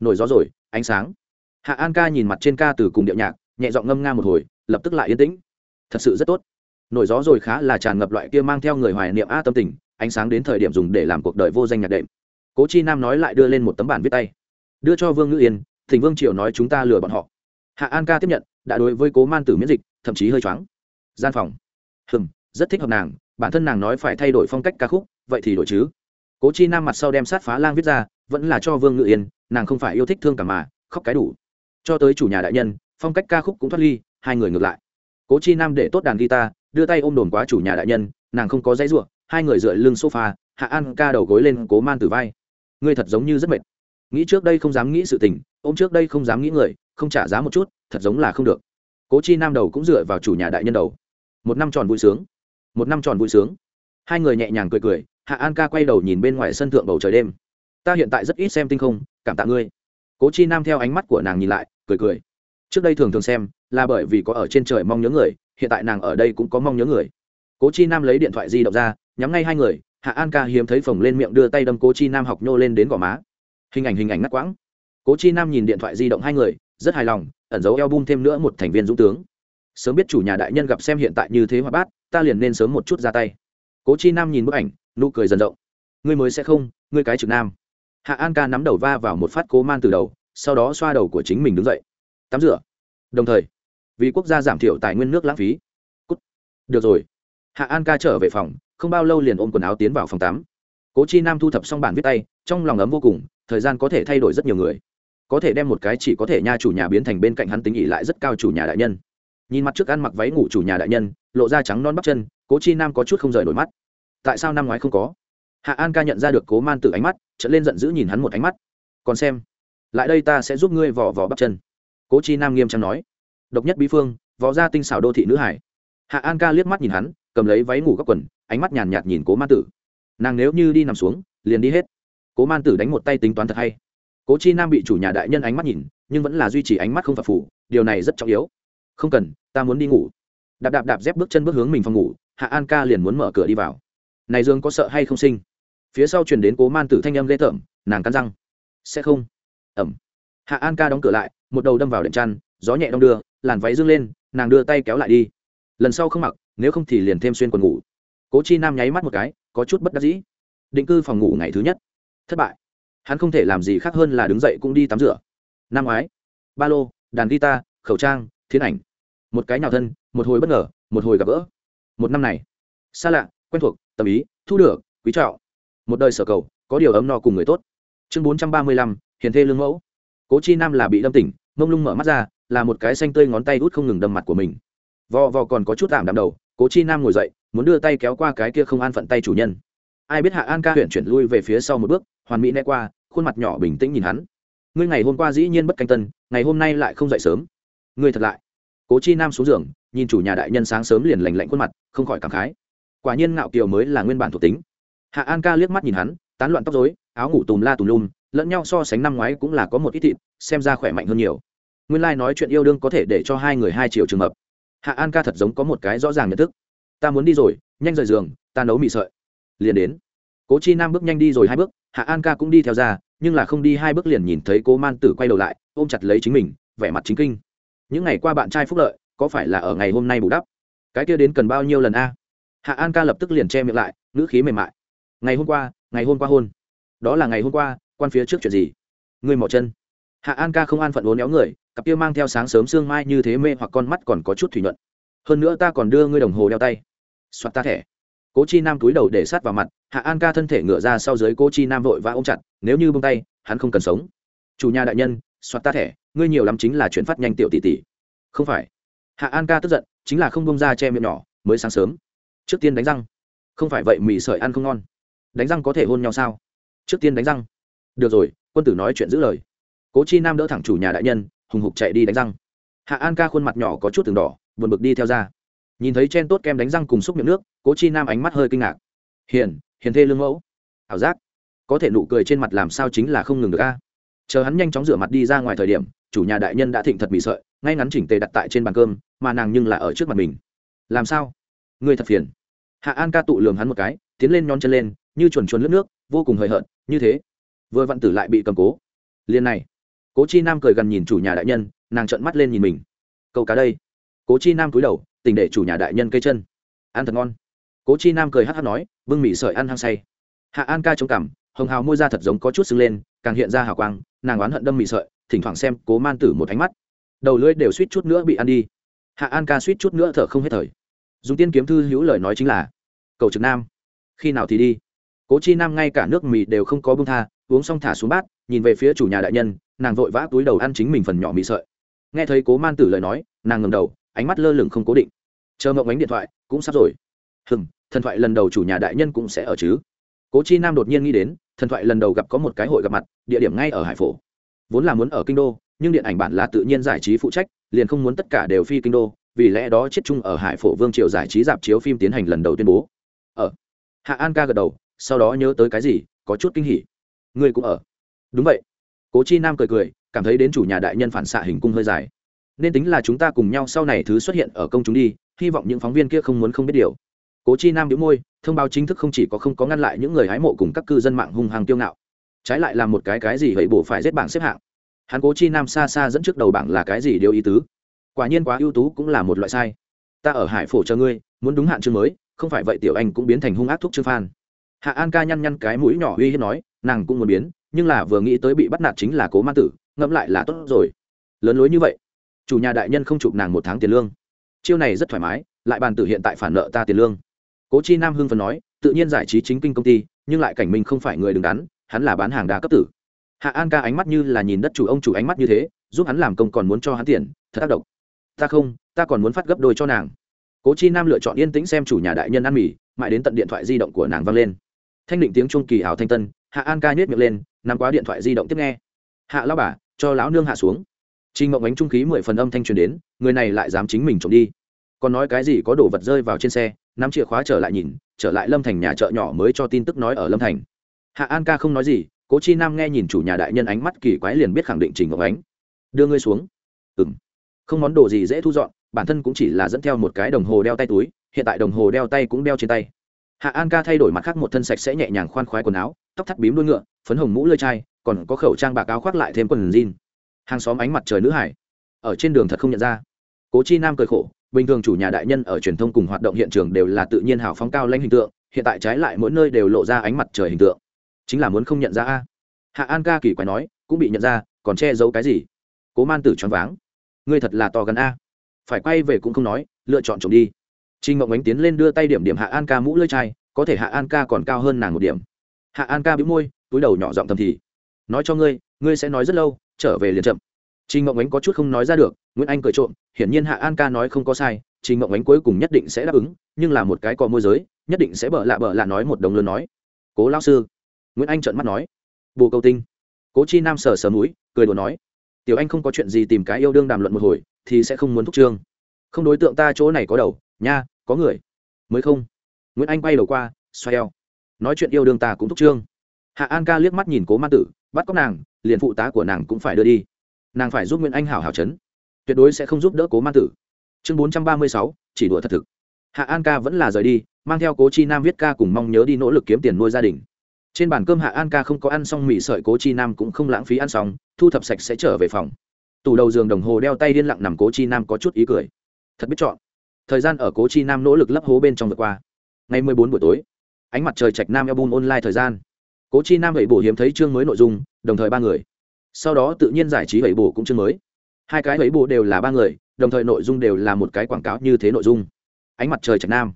Nổi gió rồi, ánh sáng. Hạ an ca nhìn mặt trên ca từ cùng điệu nhạc, nhẹ giọng ngâm nga một hồi, lập tức lại yên tĩnh. Thật sự rất tốt. Nổi gió rồi khá là tràn ngập loại kia mang theo người hoài niệm a tâm tình, ánh sáng đến thời điểm dùng để làm cuộc đời vô danh nhạc đệm. Cố chi nam nói lại đưa lên một tấm bản viết tay. Đưa cho vương ngữ yên, thỉnh vương triều nói chúng ta lừa bọn họ hạ an ca tiếp nhận, đã đối với cố man tử miễn dịch, thậm chí hơi choáng. Gian phòng. Hừm, rất thích hợp nàng, bản thân nàng nói phải thay đổi phong cách ca khúc, vậy thì đổi chứ. Cố chi nam mặt sau đem sát phá lang viết ra, vẫn là cho vương ngự yên, nàng không phải yêu thích thương cả mà, khóc cái đủ. Cho tới chủ nhà đại nhân, phong cách ca khúc cũng thoát ly, hai người ngược lại. Cố chi nam để tốt đàn guitar, đưa tay ôm đồn quá chủ nhà đại nhân, nàng không có dãy ruộng hai người dựa lưng sofa, hạ an ca đầu gối lên cố man từ vai. Ngươi thật giống như rất mệt. Nghĩ trước đây không dám nghĩ sự tình ôm trước đây không dám nghĩ người, không trả giá một chút, thật giống là không được. Cố chi nam đầu cũng dựa vào chủ nhà đại nhân đầu. Một năm tròn vui sướng. Một năm tròn vui sướng. Hai người nhẹ nhàng cười cười, hạ an ca quay đầu nhìn bên ngoài sân thượng bầu trời đêm. Ta hiện tại rất ít xem tinh không, cảm tạ ngươi. Cố chi nam theo ánh mắt của nàng nhìn lại, cười cười. Trước đây thường thường xem, là bởi vì có ở trên trời mong nhớ người, hiện tại nàng ở đây cũng có mong nhớ người. Cố chi nam lấy điện thoại di động ra, nhắm ngay hai người, hạ an ca hiếm thấy phồng lên miệng đưa tay đâm cố chi nam học nhô lên đến gò má. Hình ảnh hình ảnh ngắt quãng cố chi nam nhìn điện thoại di động hai người, rất hài lòng, ẩn giấu eo bum thêm nữa một thành viên dũng tướng. Sớm biết chủ nhà đại nhân gặp xem hiện tại như thế hoa bát, ta liền nên sớm một chút ra tay. Cố chi nam nhìn bức ảnh, nụ cười dần rộng. Ngươi mới sẽ không, ngươi cái trực nam. Hạ an ca nắm đầu va vào một phát cố man từ đầu, sau đó xoa đầu của chính mình đứng dậy. Tắm rửa. Đồng thời, vì quốc gia giảm thiểu tài nguyên nước lãng phí. Cút. được rồi. Hạ an ca trở về phòng, không bao lâu liền ôm quần áo tiến vào phòng tắm. Cố chi nam thu thập xong bản viết tay, trong lòng ấm vô cùng, thời gian có thể thay đổi rất nhiều người có thể đem một cái chỉ có thể nha chủ nhà biến thành bên cạnh hắn tính ỉ lại rất cao chủ nhà đại nhân. Nhìn mặt trước ăn mặc váy ngủ chủ nhà đại nhân, lộ ra trắng non bắp chân, cố chi nam có chút không rời nổi mắt. Tại sao năm ngoái không có? Hạ an ca nhận ra được cố man từ ánh mắt trở lên giận dữ nhìn hắn một ánh mắt. Còn xem, lại đây ta sẽ giúp ngươi vò vò bắp chân. Cố chi nam nghiêm trang nói. Độc nhất bí phương, vò ra tinh xảo đô thị nữ hải. Hạ an ca liếc mắt nhìn hắn, cầm lấy váy ngủ góc quần, ánh mắt nhàn nhạt nhìn cố man tử. Nàng nếu như đi nằm xuống, liền đi hết. Cố man tử đánh một tay tính toán thật hay cố chi nam bị chủ nhà đại nhân ánh mắt nhìn, nhưng vẫn là duy trì ánh mắt không phập phủ, điều này rất trọng yếu. Không cần, ta muốn đi ngủ. Đạp đạp đạp dép bước chân bước hướng mình phòng ngủ, hạ an ca liền muốn mở cửa đi vào. Này dương có sợ hay không sinh? Phía sau chuyển đến cố man tử thanh âm ghê tởm, nàng cắn răng. Sẽ không. Ẩm. Hạ an ca đóng cửa lại, một đầu đâm vào đệm chăn, gió nhẹ đong đưa, làn váy dương lên, nàng đưa tay kéo lại đi. Lần sau không mặc, nếu không thì liền thêm xuyên quần ngủ. Cố chi nam nháy mắt một cái, có chút bất đắc dĩ. Định cư phòng ngủ ngày thứ nhất. Thất bại hắn không thể làm gì khác hơn là đứng dậy cũng đi tắm rửa. Năm ngoái, ba lô, đàn guitar, khẩu trang thiên ảnh. Một cái nhào thân, một hồi bất ngờ, một hồi gặp gỡ. Một năm này, xa lạ, quen thuộc tầm ý, thu được, quý trọng. Một đời sở cầu, có điều ấm no cùng người tốt. Chương bốn trăm ba mươi lăm, hiền thê lương mẫu. Cố chi nam là bị đâm tỉnh, mông lung mở mắt ra, là một cái xanh tươi ngón tay út không ngừng đâm mặt của mình. Vò vò còn có chút tạm đạm đầu, cố chi nam ngồi dậy, muốn đưa tay kéo qua cái kia không an phận tay chủ nhân. Ai biết hạ an ca huyện chuyển lui về phía sau một bước hoàn mỹ né qua, khuôn mặt nhỏ bình tĩnh nhìn hắn. Ngươi ngày hôm qua dĩ nhiên bất canh tân, ngày hôm nay lại không dậy sớm. Ngươi thật lại. Cố chi nam xuống giường, nhìn chủ nhà đại nhân sáng sớm liền lành lạnh khuôn mặt, không khỏi cảm khái. Quả nhiên ngạo kiều mới là nguyên bản thuộc tính. Hạ an ca liếc mắt nhìn hắn, tán loạn tóc dối áo ngủ tùm la tùm lum, lẫn nhau so sánh năm ngoái cũng là có một ít thịt, xem ra khỏe mạnh hơn nhiều. Nguyên lai、like、nói chuyện yêu đương có thể để cho hai người hai chiều trường hợp. Hạ an ca thật giống có một cái rõ ràng nhận thức. Ta muốn đi rồi, nhanh rời giường, ta nấu mì sợi. Liền đến cố chi nam bước nhanh đi rồi hai bước, hạ an ca cũng đi theo ra, nhưng là không đi hai bước liền nhìn thấy cố man tử quay đầu lại, ôm chặt lấy chính mình, vẻ mặt chính kinh. Những ngày qua bạn trai phúc lợi, có phải là ở ngày hôm nay bù đắp? Cái kia đến cần bao nhiêu lần a? Hạ an ca lập tức liền che miệng lại, ngữ khí mềm mại. Ngày hôm qua, ngày hôm qua hôn. Đó là ngày hôm qua, quan phía trước chuyện gì? Người mỏ chân. Hạ an ca không an phận uốn éo người, cặp kia mang theo sáng sớm sương mai như thế mê hoặc con mắt còn có chút thủy nhuận. Hơn nữa ta còn đưa ngươi đồng hồ đeo tay. Soạt ta thẻ cố chi nam túi đầu để sát vào mặt, hạ an ca thân thể ngựa ra sau dưới cố chi nam vội và ôm chặt, nếu như bông tay, hắn không cần sống. Chủ nhà đại nhân, soạt ta thẻ, ngươi nhiều lắm chính là chuyển phát nhanh tiểu tỷ tỷ. Không phải. Hạ an ca tức giận, chính là không bông ra che miệng nhỏ, mới sáng sớm. Trước tiên đánh răng. Không phải vậy, mì sợi ăn không ngon. Đánh răng có thể hôn nhau sao? Trước tiên đánh răng. Được rồi, quân tử nói chuyện giữ lời. Cố chi nam đỡ thẳng chủ nhà đại nhân, hùng hục chạy đi đánh răng. Hạ an ca khuôn mặt nhỏ có chút từng đỏ, buồn bực đi theo ra nhìn thấy chen tốt kem đánh răng cùng xúc miệng nước, cố chi nam ánh mắt hơi kinh ngạc. Hiền hiền thê lương mẫu. Ảo giác. Có thể nụ cười trên mặt làm sao chính là không ngừng được a. Chờ hắn nhanh chóng rửa mặt đi ra ngoài thời điểm, chủ nhà đại nhân đã thịnh thật bị sợi, ngay ngắn chỉnh tề đặt tại trên bàn cơm, mà nàng nhưng là ở trước mặt mình. Làm sao? Ngươi thật phiền. Hạ an ca tụ lường hắn một cái, tiến lên nhon chân lên, như chuồn chuồn lướt nước, vô cùng hời hợt, như thế. Vừa vặn tử lại bị cầm cố. Liền này. Cố chi nam cười gần nhìn chủ nhà đại nhân, nàng trợn mắt lên nhìn mình. Câu cá đây cố chi nam cúi đầu tỉnh để chủ nhà đại nhân cây chân. Ăn thật ngon. Cố chi nam cười hát hát nói, bưng mị sợi ăn hăng say. Hạ an ca chống cảm hồng hào môi ra thật giống có chút sưng lên, càng hiện ra hào quang, nàng oán hận đâm mị sợi, thỉnh thoảng xem cố man tử một ánh mắt. Đầu lưỡi đều suýt chút nữa bị ăn đi. Hạ an ca suýt chút nữa thở không hết thời. Dùng tiên kiếm thư hữu lời nói chính là, cầu trực nam, khi nào thì đi? Cố chi nam ngay cả nước mì đều không có bưng tha, uống xong thả xuống bát, nhìn về phía chủ nhà đại nhân, nàng vội vã túi đầu ăn chính mình phần nhỏ mì sợi. Nghe thấy cố man tử lời nói, nàng ngầm đầu ánh mắt lơ lửng không cố định. Chờ mộng ánh điện thoại, cũng sắp rồi. Hừm, thần thoại lần đầu chủ nhà đại nhân cũng sẽ ở chứ. Cố chi nam đột nhiên nghĩ đến, thần thoại lần đầu gặp có một cái hội gặp mặt, địa điểm ngay ở hải phổ. Vốn là muốn ở kinh đô, nhưng điện ảnh bản là tự nhiên giải trí phụ trách, liền không muốn tất cả đều phi kinh đô, vì lẽ đó chiết chung ở hải phổ vương triều giải trí dạp chiếu phim tiến hành lần đầu tuyên bố. Ở. Hạ an ca gật đầu, sau đó nhớ tới cái gì, có chút kinh hỉ. Ngươi cũng ở. Đúng vậy. Cố chi nam cười cười, cảm thấy đến chủ nhà đại nhân phản xạ hình cung hơi dài nên tính là chúng ta cùng nhau sau này thứ xuất hiện ở công chúng đi, hy vọng những phóng viên kia không muốn không biết điều. Cố chi nam đĩu môi, thông báo chính thức không chỉ có không có ngăn lại những người hái mộ cùng các cư dân mạng hung hăng tiêu ngạo. Trái lại là một cái cái gì vậy bổ phải giết bảng xếp hạng. Hắn cố chi nam xa xa dẫn trước đầu bảng là cái gì điều ý tứ? Quả nhiên quá ưu tú cũng là một loại sai. Ta ở hải phổ chờ ngươi, muốn đúng hạn chương mới, không phải vậy tiểu anh cũng biến thành hung ác thúc chương phan hạ an ca nhăn nhăn cái mũi nhỏ uy hiếp nói, nàng cũng muốn biến, nhưng là vừa nghĩ tới bị bắt nạt chính là cố ma tử, ngẫm lại là tốt rồi. Lớn lối như vậy chủ nhà đại nhân không chụp nàng một tháng tiền lương. Chiêu này rất thoải mái, lại bàn tử hiện tại phản nợ ta tiền lương. Cố chi nam hưng phần nói, tự nhiên giải trí chính kinh công ty, nhưng lại cảnh mình không phải người đứng đắn, hắn là bán hàng đa cấp tử. Hạ an ca ánh mắt như là nhìn đất chủ ông chủ ánh mắt như thế, giúp hắn làm công còn muốn cho hắn tiền, thật tác động ta không, ta còn muốn phát gấp đôi cho nàng. Cố chi nam lựa chọn yên tĩnh xem chủ nhà đại nhân ăn mì, mãi đến tận điện thoại di động của nàng vang lên. Thanh định tiếng trung kỳ hào thanh tân, hạ an ca nhét miệng lên nằm quá điện thoại di động tiếp nghe. Hạ lao bà, cho lão nương hạ xuống. Trình Mộng ánh trung khí mười phần âm thanh truyền đến, người này lại dám chính mình trộm đi. Còn nói cái gì có đồ vật rơi vào trên xe, nắm chìa khóa trở lại nhìn, trở lại Lâm Thành nhà chợ nhỏ mới cho tin tức nói ở Lâm Thành. Hạ An ca không nói gì, Cố Chi Nam nghe nhìn chủ nhà đại nhân ánh mắt kỳ quái liền biết khẳng định Trình Mộng ánh. Đưa ngươi xuống. Ừm. Không món đồ gì dễ thu dọn, bản thân cũng chỉ là dẫn theo một cái đồng hồ đeo tay túi, hiện tại đồng hồ đeo tay cũng đeo trên tay hạ an ca thay đổi mặt khác một thân sạch sẽ nhẹ nhàng khoan khoái quần áo tóc thắt bím đuôi ngựa phấn hồng mũ lơi chai còn có khẩu trang bạc áo khoác lại thêm quần jean hàng xóm ánh mặt trời nữ hải. Ở trên đường thật không nhận ra. Cố chi nam cười khổ, bình thường chủ nhà đại nhân ở truyền thông cùng hoạt động hiện trường đều là tự nhiên hào phóng cao lanh hình tượng, hiện tại trái lại mỗi nơi đều lộ ra ánh mặt trời hình tượng. Chính là muốn không nhận ra a. Hạ an ca kỳ quái nói, cũng bị nhận ra, còn che giấu cái gì? Cố man tử choáng váng. Ngươi thật là to gần a. Phải quay về cũng không nói, lựa chọn trộm đi. Trinh Mộng ánh tiến lên đưa tay điểm điểm hạ an ca mũ lơi chai, có thể hạ an ca còn cao hơn nàng một điểm. Hạ an ca bĩu môi, túi đầu nhỏ giọng thầm thì. Nói cho ngươi ngươi sẽ nói rất lâu trở về liền chậm Trình Mộng Ánh có chút không nói ra được, Nguyễn Anh cười trộm, hiển nhiên Hạ An ca nói không có sai, Trình Mộng Ánh cuối cùng nhất định sẽ đáp ứng, nhưng là một cái cò môi giới, nhất định sẽ bợ lạ bợ lạ nói một đồng lớn nói. Cố lão sư. Nguyễn Anh trợn mắt nói. Bồ câu tinh. Cố Chi Nam sờ sờ mũi, cười đùa nói, tiểu anh không có chuyện gì tìm cái yêu đương đàm luận một hồi, thì sẽ không muốn thúc trương. Không đối tượng ta chỗ này có đầu, nha, có người. Mới không. Nguyễn Anh quay đầu qua, xoay eo. Nói chuyện yêu đương ta cũng thúc trương. Hạ An ca liếc mắt nhìn Cố Ma Tử, bắt cóc nàng, liền phụ tá của nàng cũng phải đưa đi. Nàng phải giúp nguyễn anh hảo hảo chấn. Tuyệt đối sẽ không giúp đỡ cố man tử. Chương bốn trăm ba mươi sáu chỉ đùa thật thực. Hạ an ca vẫn là rời đi mang theo cố chi nam viết ca cùng mong nhớ đi nỗ lực kiếm tiền nuôi gia đình. Trên bàn cơm hạ an ca không có ăn xong mì sợi cố chi nam cũng không lãng phí ăn xong thu thập sạch sẽ trở về phòng. Tủ đầu giường đồng hồ đeo tay điên lặng nằm cố chi nam có chút ý cười. Thật biết chọn. Thời gian ở cố chi nam nỗ lực lấp hố bên trong vượt qua. Ngày mười bốn buổi tối ánh mặt trời trạch nam album online thời gian cố chi nam vậy bổ hiếm thấy chương mới nội dung, đồng thời ba người. Sau đó tự nhiên giải trí vẩy bổ cũng chương mới. Hai cái vẩy bổ đều là ba người, đồng thời nội dung đều là một cái quảng cáo như thế nội dung. Ánh mặt trời trạch nam.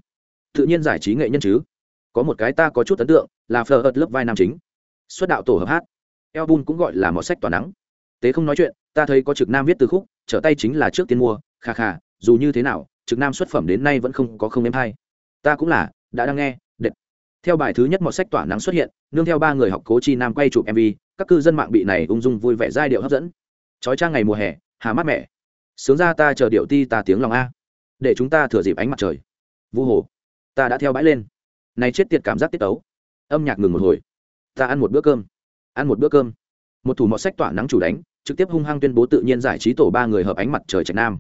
Tự nhiên giải trí nghệ nhân chứ. Có một cái ta có chút ấn tượng, là phờ ớt lớp vai nam chính. Xuất đạo tổ hợp hát. Album cũng gọi là mọt sách tỏa nắng. Tế không nói chuyện, ta thấy có trực nam viết từ khúc, trở tay chính là trước tiên mua, kha kha, dù như thế nào, trực nam xuất phẩm đến nay vẫn không có không em hay. Ta cũng là, đã đang nghe theo bài thứ nhất một sách tỏa nắng xuất hiện nương theo ba người học cố chi nam quay chụp mv các cư dân mạng bị này ung dung vui vẻ giai điệu hấp dẫn. Trói trang ngày mùa hè hà mát mẻ. Sướng ra ta chờ điệu ti ta tiếng lòng a. Để chúng ta thừa dịp ánh mặt trời. Vu hồ ta đã theo bãi lên. Này chết tiệt cảm giác tiết tấu, âm nhạc ngừng một hồi. Ta ăn một bữa cơm. Ăn một bữa cơm. Một thủ mọt sách tỏa nắng chủ đánh trực tiếp hung hăng tuyên bố tự nhiên giải trí tổ ba người hợp ánh mặt trời trạch nam.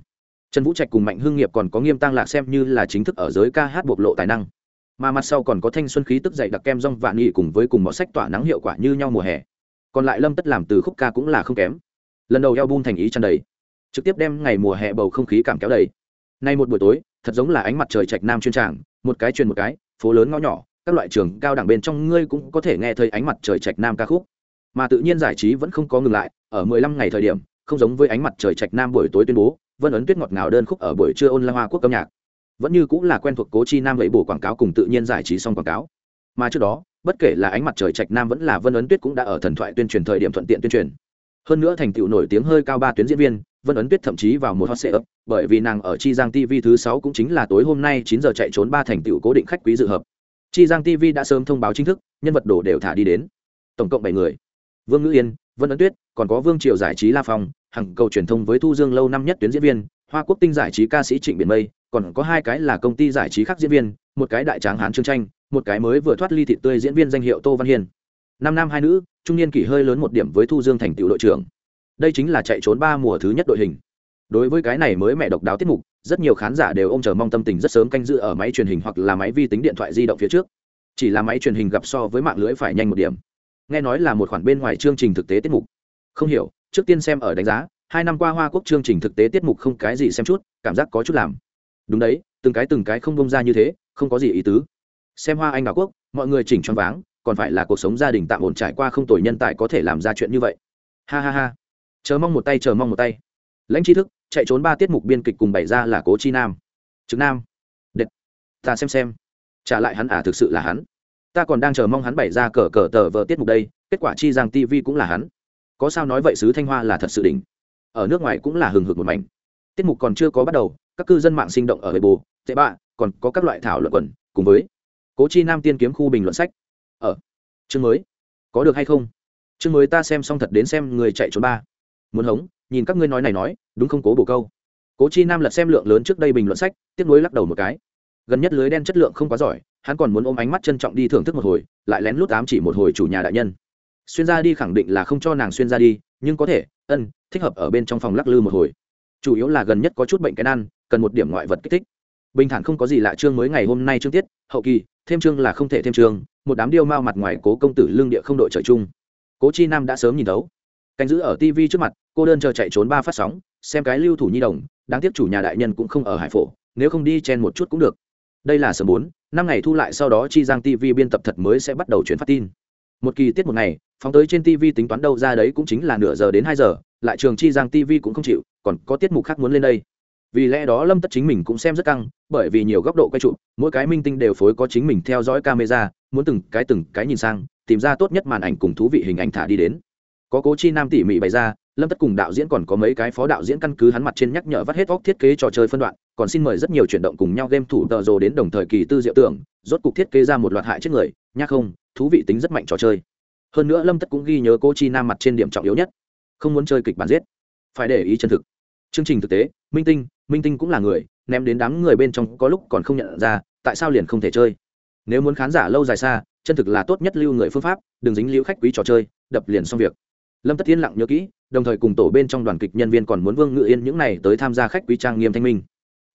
Trần vũ trạch cùng mạnh hương nghiệp còn có nghiêm tăng lạc xem như là chính thức ở giới ca hát bộc lộ tài năng mà mặt sau còn có thanh xuân khí tức dậy đặc kem rong vạn nghị cùng với cùng mọt sách tỏa nắng hiệu quả như nhau mùa hè. Còn lại lâm tất làm từ khúc ca cũng là không kém. Lần đầu eo bun thành ý chăn đầy. Trực tiếp đem ngày mùa hè bầu không khí cảm kéo đầy. Nay một buổi tối, thật giống là ánh mặt trời trạch nam chuyên tràng, một cái truyền một cái, phố lớn ngõ nhỏ, các loại trường cao đẳng bên trong ngươi cũng có thể nghe thấy ánh mặt trời trạch nam ca khúc. Mà tự nhiên giải trí vẫn không có ngừng lại, ở mười lăm ngày thời điểm, không giống với ánh mặt trời trạch nam buổi tối tuyên bố, vân ấn tuyết ngọt ngào đơn khúc ở buổi trưa ôn la hoa quốc âm nhạc vẫn như cũng là quen thuộc cố chi nam lấy bổ quảng cáo cùng tự nhiên giải trí xong quảng cáo. Mà trước đó, bất kể là ánh mặt trời trạch nam vẫn là vân ấn tuyết cũng đã ở thần thoại tuyên truyền thời điểm thuận tiện tuyên truyền. Hơn nữa thành tựu nổi tiếng hơi cao ba tuyến diễn viên, vân ấn tuyết thậm chí vào một hot sệ ấp bởi vì nàng ở chi giang tv thứ sáu cũng chính là tối hôm nay chín giờ chạy trốn ba thành tựu cố định khách quý dự hợp. Chi giang tv đã sớm thông báo chính thức, nhân vật đồ đều thả đi đến. Tổng cộng bảy người. Vương ngữ yên, vân ấn tuyết, còn có vương triều giải trí la phong, hằng cầu truyền thông với thu dương lâu năm nhất tuyến diễn viên, hoa quốc tinh giải trí ca sĩ trịnh biển mây còn có hai cái là công ty giải trí khác diễn viên, một cái đại tráng hán trương tranh, một cái mới vừa thoát ly thịt tươi diễn viên danh hiệu tô văn hiên. Năm nam hai nữ, trung niên kỷ hơi lớn một điểm với thu dương thành tựu đội trưởng. Đây chính là chạy trốn ba mùa thứ nhất đội hình. Đối với cái này mới mẹ độc đáo tiết mục, rất nhiều khán giả đều ôm chờ mong tâm tình rất sớm canh giữ ở máy truyền hình hoặc là máy vi tính điện thoại di động phía trước. Chỉ là máy truyền hình gặp so với mạng lưới phải nhanh một điểm. Nghe nói là một khoản bên ngoài chương trình thực tế tiết mục. Không hiểu, trước tiên xem ở đánh giá, hai năm qua hoa quốc chương trình thực tế tiết mục không cái gì xem chút, cảm giác có chút làm đúng đấy, từng cái từng cái không bông ra như thế, không có gì ý tứ. Xem hoa anh đào quốc, mọi người chỉnh choáng váng, còn phải là cuộc sống gia đình tạm ổn trải qua không tồi nhân tài có thể làm ra chuyện như vậy. Ha ha ha. Chờ mong một tay, chờ mong một tay. Lãnh tri thức, chạy trốn ba tiết mục biên kịch cùng bày ra là cố chi nam. Trực nam. Đệt ta xem xem. Trả lại hắn à thực sự là hắn. Ta còn đang chờ mong hắn bày ra cờ cờ tờ vờ tiết mục đây, kết quả chi rằng tv cũng là hắn. Có sao nói vậy sứ thanh hoa là thật sự đỉnh. Ở nước ngoài cũng là hừng hực một mảnh. Tiết mục còn chưa có bắt đầu các cư dân mạng sinh động ở hệ bồ tệ bạ, còn có các loại thảo luận quần, cùng với cố chi nam tiên kiếm khu bình luận sách. Ở, chương mới, có được hay không? Chương mới ta xem xong thật đến xem người chạy trốn ba. Muốn hống, nhìn các ngươi nói này nói, đúng không cố bổ câu? Cố chi nam lật xem lượng lớn trước đây bình luận sách tiếp nối lắc đầu một cái. Gần nhất lưới đen chất lượng không quá giỏi, hắn còn muốn ôm ánh mắt trân trọng đi thưởng thức một hồi, lại lén lút ám chỉ một hồi chủ nhà đại nhân. Xuyên ra đi khẳng định là không cho nàng xuyên ra đi, nhưng có thể, ân, thích hợp ở bên trong phòng lắc lư một hồi. Chủ yếu là gần nhất có chút bệnh cái nan cần một điểm ngoại vật kích thích. Bình thản không có gì lạ chương mới ngày hôm nay chương tiết hậu kỳ thêm chương là không thể thêm chương một đám điêu mao mặt ngoài cố công tử lương địa không đội trời chung. Cố chi nam đã sớm nhìn đấu, canh giữ ở tv trước mặt cô đơn chờ chạy trốn ba phát sóng xem cái lưu thủ nhi đồng đáng tiếc chủ nhà đại nhân cũng không ở hải phổ nếu không đi chen một chút cũng được. Đây là sớm bốn năm ngày thu lại sau đó chi giang tv biên tập thật mới sẽ bắt đầu chuyển phát tin. Một kỳ tiết một ngày phóng tới trên tv tính toán đâu ra đấy cũng chính là nửa giờ đến hai giờ lại trường chi giang tv cũng không chịu còn có tiết mục khác muốn lên đây vì lẽ đó lâm tất chính mình cũng xem rất căng, bởi vì nhiều góc độ quay trụ mỗi cái minh tinh đều phối có chính mình theo dõi camera, muốn từng cái từng cái nhìn sang, tìm ra tốt nhất màn ảnh cùng thú vị hình ảnh thả đi đến. Có cố chi nam tỉ mỉ bày ra, lâm tất cùng đạo diễn còn có mấy cái phó đạo diễn căn cứ hắn mặt trên nhắc nhở vắt hết óc thiết kế trò chơi phân đoạn, còn xin mời rất nhiều chuyển động cùng nhau game thủ tờ rồ đến đồng thời kỳ tư diệu tưởng, rốt cục thiết kế ra một loạt hại chết người, nhắc không, thú vị tính rất mạnh trò chơi. Hơn nữa lâm tất cũng ghi nhớ cô chi nam mặt trên điểm trọng yếu nhất, không muốn chơi kịch bản giết. Phải để ý chân thực. Chương trình thực tế, minh tinh minh tinh cũng là người, ném đến đám người bên trong có lúc còn không nhận ra, tại sao liền không thể chơi? Nếu muốn khán giả lâu dài xa, chân thực là tốt nhất lưu người phương pháp, đừng dính lưu khách quý trò chơi, đập liền xong việc. Lâm tất yên lặng nhớ kỹ, đồng thời cùng tổ bên trong đoàn kịch nhân viên còn muốn vương ngự yên những này tới tham gia khách quý trang nghiêm thanh minh.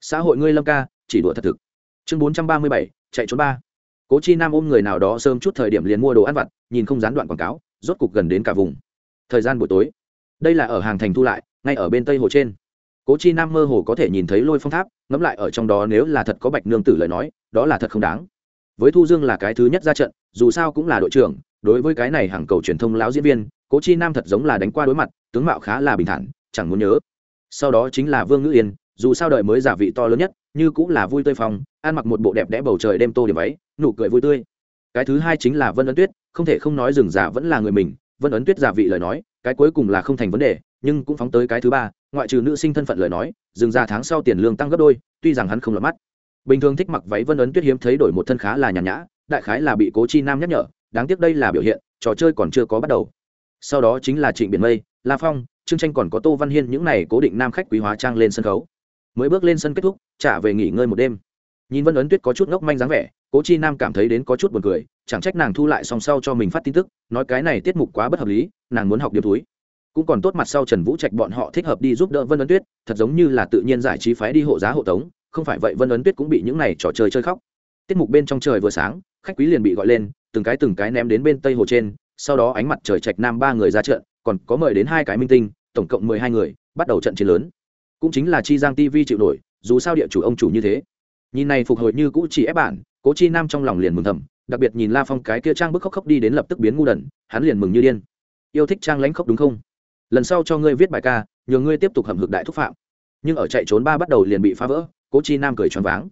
Xã hội ngươi lâm ca, chỉ đùa thật thực. Chương bốn trăm ba mươi bảy, chạy trốn ba. Cố chi nam ôm người nào đó sớm chút thời điểm liền mua đồ ăn vặt, nhìn không gián đoạn quảng cáo, rốt cục gần đến cả vùng. Thời gian buổi tối. Đây là ở hàng thành thu lại, ngay ở bên tây hồ trên cố chi nam mơ hồ có thể nhìn thấy lôi phong tháp, ngẫm lại ở trong đó nếu là thật có bạch nương tử lời nói, đó là thật không đáng. Với thu dương là cái thứ nhất ra trận, dù sao cũng là đội trưởng, đối với cái này hàng cầu truyền thông lão diễn viên, cố chi nam thật giống là đánh qua đối mặt, tướng mạo khá là bình thản, chẳng muốn nhớ. Sau đó chính là vương ngữ yên, dù sao đời mới giả vị to lớn nhất, như cũng là vui tươi phong, ăn mặc một bộ đẹp đẽ bầu trời đêm tô điểm váy, nụ cười vui tươi. Cái thứ hai chính là vân ấn tuyết, không thể không nói rừng giả vẫn là người mình, vân ấn tuyết giả vị lời nói, cái cuối cùng là không thành vấn đề nhưng cũng phóng tới cái thứ ba, ngoại trừ nữ sinh thân phận lời nói, dừng ra tháng sau tiền lương tăng gấp đôi, tuy rằng hắn không lọt mắt. Bình thường thích mặc váy vân ấn tuyết hiếm thấy đổi một thân khá là nhàn nhã, đại khái là bị cố chi nam nhắc nhở, đáng tiếc đây là biểu hiện, trò chơi còn chưa có bắt đầu. Sau đó chính là trịnh biển mây, la phong chương tranh còn có tô văn hiên những n à y cố định nam khách quý hóa trang lên sân khấu. Mới bước lên sân kết thúc, trả về nghỉ ngơi một đêm. Nhìn vân ấn tuyết có chút ngốc manh dáng vẻ, cố chi nam cảm thấy đến có chút b u ồ n cười, chẳng trách nàng thu lại song sau cho mình phát tin tức, nói cái này tiết mục quá bất hợp lý, nàng muốn học điệp túi cũng còn tốt mặt sau trần vũ trạch bọn họ thích hợp đi giúp đỡ vân ấn tuyết, thật giống như là tự nhiên giải trí phái đi hộ giá hộ tống, không phải vậy vân ấn tuyết cũng bị những này trò chơi chơi khóc. Tiết mục bên trong trời vừa sáng, khách quý liền bị gọi lên, từng cái từng cái ném đến bên tây hồ trên, sau đó ánh mặt trời trạch nam ba người ra trận, còn có mời đến hai cái minh tinh, tổng cộng mười hai người, bắt đầu trận chiến lớn. Cũng chính là chi giang tv chịu nổi, dù sao địa chủ ông chủ như thế. Nhìn này phục hồi như cũ chỉ ép bản, cố chi nam trong lòng liền mừng thầm, đặc biệt nhìn la phong cái kia trang bức khóc khóc đi đến lập tức biến ngu đần, hắn liền mừng như điên. Yêu thích trang lãnh khóc đúng không? Lần sau cho ngươi viết bài ca, nhờ ngươi tiếp tục hầm hực đại thúc phạm. Nhưng ở chạy trốn ba bắt đầu liền bị phá vỡ, cố chi nam cười choáng váng.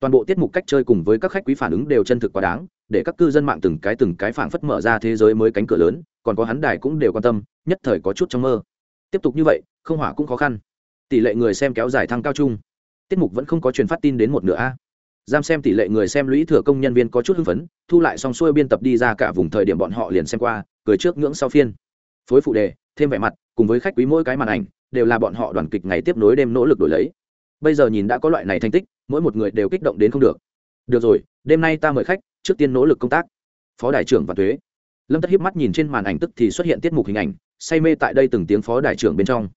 Toàn bộ tiết mục cách chơi cùng với các khách quý phản ứng đều chân thực quá đáng, để các cư dân mạng từng cái từng cái phảng phất mở ra thế giới mới cánh cửa lớn, còn có hắn đài cũng đều quan tâm, nhất thời có chút trong mơ. Tiếp tục như vậy, không hỏa cũng khó khăn. Tỷ lệ người xem kéo dài thăng cao chung. Tiết mục vẫn không có truyền phát tin đến một nửa a. Giam xem tỷ lệ người xem lũy thừa công nhân viên có chút hưng phấn, thu lại xong xuôi biên tập đi ra cả vùng thời điểm bọn họ liền xem qua, cười trước ngưỡng sau phiên. Phối phụ đề, thêm vẻ mặt cùng với khách quý mỗi cái màn ảnh, đều là bọn họ đoàn kịch ngày tiếp nối đêm nỗ lực đổi lấy. Bây giờ nhìn đã có loại này thành tích, mỗi một người đều kích động đến không được. Được rồi, đêm nay ta mời khách, trước tiên nỗ lực công tác. Phó đại trưởng và thuế lâm tất hiếp mắt nhìn trên màn ảnh tức thì xuất hiện tiết mục hình ảnh, say mê tại đây từng tiếng phó đại trưởng bên trong.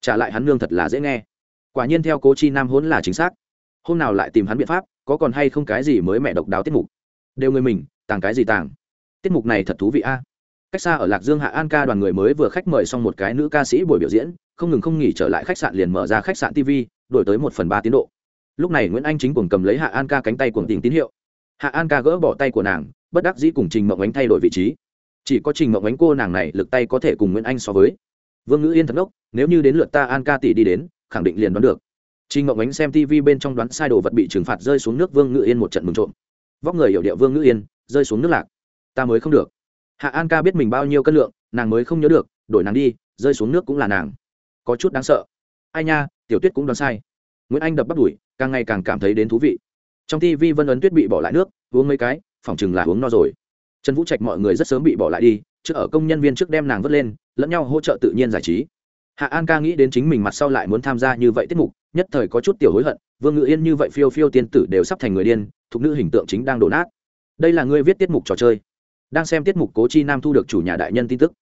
Trả lại hắn nương thật là dễ nghe. Quả nhiên theo cố chi nam hốn là chính xác. Hôm nào lại tìm hắn biện pháp, có còn hay không cái gì mới mẹ độc đáo tiết mục? Đều người mình, tàng cái gì tàng? Tiết mục này thật thú vị a cách xa ở lạc dương hạ an ca đoàn người mới vừa khách mời xong một cái nữ ca sĩ buổi biểu diễn, không ngừng không nghỉ trở lại khách sạn liền mở ra khách sạn tv đổi tới một phần ba tiến độ. Lúc này nguyễn anh chính cùng cầm lấy hạ an ca cánh tay cuồng tình tín hiệu. Hạ an ca gỡ bỏ tay của nàng, bất đắc dĩ cùng trình mộng ánh thay đổi vị trí. Chỉ có trình mộng ánh cô nàng này lực tay có thể cùng nguyễn anh so với. Vương ngữ yên thật ngốc, nếu như đến lượt ta an ca tỷ đi đến, khẳng định liền đoán được. Trình mộng ánh xem tv bên trong đoán sai đồ vật bị trừng phạt rơi xuống nước, vương ngữ yên một trận mừng trộm. Vóc người hiểu điệu vương ngữ yên, rơi xuống nước lạc. Ta mới không được hạ an ca biết mình bao nhiêu cân lượng, nàng mới không nhớ được, đổi nàng đi, rơi xuống nước cũng là nàng. Có chút đáng sợ. Ai nha, tiểu tuyết cũng đoán sai. Nguyễn anh đập bắt đuổi, càng ngày càng cảm thấy đến thú vị. Trong tv vân ấn tuyết bị bỏ lại nước, uống mấy cái phỏng chừng là uống no rồi. Trần vũ trạch mọi người rất sớm bị bỏ lại đi, trước ở công nhân viên trước đem nàng vớt lên, lẫn nhau hỗ trợ tự nhiên giải trí. Hạ an ca nghĩ đến chính mình mặt sau lại muốn tham gia như vậy tiết mục, nhất thời có chút tiểu hối hận, vương ngự yên như vậy phiêu phiêu tiên tử đều sắp thành người điên, thục nữ hình tượng chính đang đổ nát. Đây là ngươi viết tiết mục trò chơi đang xem tiết mục cố chi nam thu được chủ nhà đại nhân tin tức.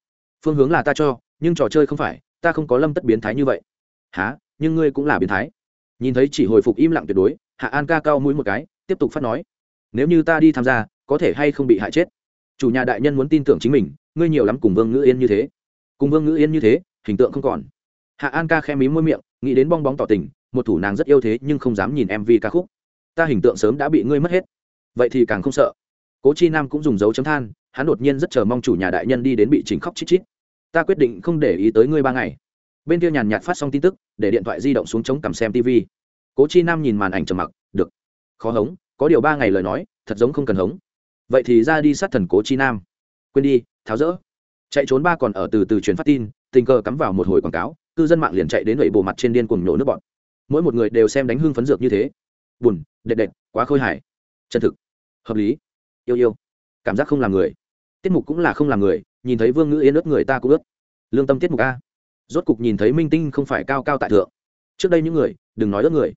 Phương hướng là ta cho, nhưng trò chơi không phải, ta không có lâm tất biến thái như vậy. Há nhưng ngươi cũng là biến thái. Nhìn thấy chỉ hồi phục im lặng tuyệt đối, hạ an ca cao mũi một cái, tiếp tục phát nói. Nếu như ta đi tham gia, có thể hay không bị hại chết? Chủ nhà đại nhân muốn tin tưởng chính mình, ngươi nhiều lắm cùng vương ngữ yên như thế. Cùng vương ngữ yên như thế, hình tượng không còn. Hạ an ca khe mí môi miệng, nghĩ đến bong bóng tỏ tình, một thủ nàng rất yêu thế nhưng không dám nhìn mv ca khúc. Ta hình tượng sớm đã bị ngươi mất hết. Vậy thì càng không sợ cố chi nam cũng dùng dấu chấm than, hắn đột nhiên rất chờ mong chủ nhà đại nhân đi đến bị chỉnh khóc chít chít. Ta quyết định không để ý tới ngươi ba ngày. Bên kia nhàn nhạt phát xong tin tức, để điện thoại di động xuống chống cằm xem tv cố chi nam nhìn màn ảnh trầm mặc, được. Khó hống, có điều ba ngày lời nói, thật giống không cần hống. Vậy thì ra đi sát thần cố chi nam. Quên đi, tháo rỡ. Chạy trốn ba còn ở từ từ truyền phát tin, tình cờ cắm vào một hồi quảng cáo, cư dân mạng liền chạy đến lệ bộ mặt trên điên cùng nhổ nước bọn mỗi một người đều xem đánh hương phấn dược như thế. Buồn, đệt đệt, quá khôi hài. Chân thực. Hợp lý yêu yêu. Cảm giác không làm người. Tiết mục cũng là không làm người, nhìn thấy vương ngữ yên ướt người ta cũng ướt. Lương tâm tiết mục a. Rốt cục nhìn thấy minh tinh không phải cao cao tại thượng. Trước đây những người, đừng nói ướt người.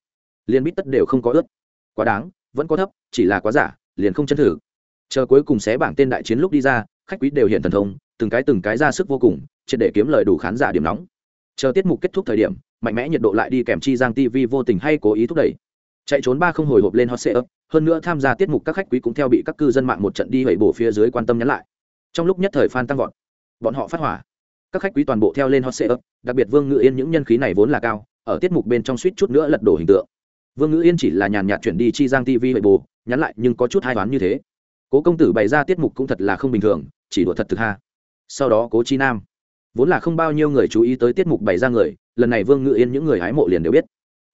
Liền bít tất đều không có ướt. Quá đáng, vẫn có thấp, chỉ là quá giả, liền không chân thử. Chờ cuối cùng xé bảng tên đại chiến lúc đi ra, khách quý đều hiện thần thông, từng cái từng cái ra sức vô cùng, triệt để kiếm lời đủ khán giả điểm nóng. Chờ tiết mục kết thúc thời điểm, mạnh mẽ nhiệt độ lại đi kèm chi giang tv vô tình hay cố ý thúc đẩy chạy trốn ba không hồi hộp lên hot sale hơn nữa tham gia tiết mục các khách quý cũng theo bị các cư dân mạng một trận đi hẩy bổ phía dưới quan tâm nhắn lại. Trong lúc nhất thời fan tăng vọt, bọn họ phát hỏa. Các khách quý toàn bộ theo lên hot sale đặc biệt vương ngự yên những nhân khí này vốn là cao, ở tiết mục bên trong suýt chút nữa lật đổ hình tượng. Vương ngự yên chỉ là nhàn nhạt chuyển đi chi giang tv hẩy bổ, nhắn lại nhưng có chút hai toán như thế. Cố công tử bày ra tiết mục cũng thật là không bình thường, chỉ đùa thật thực ha. Sau đó cố chi nam, vốn là không bao nhiêu người chú ý tới tiết mục bày ra người, lần này vương ngự yên những người hái mộ liền đều biết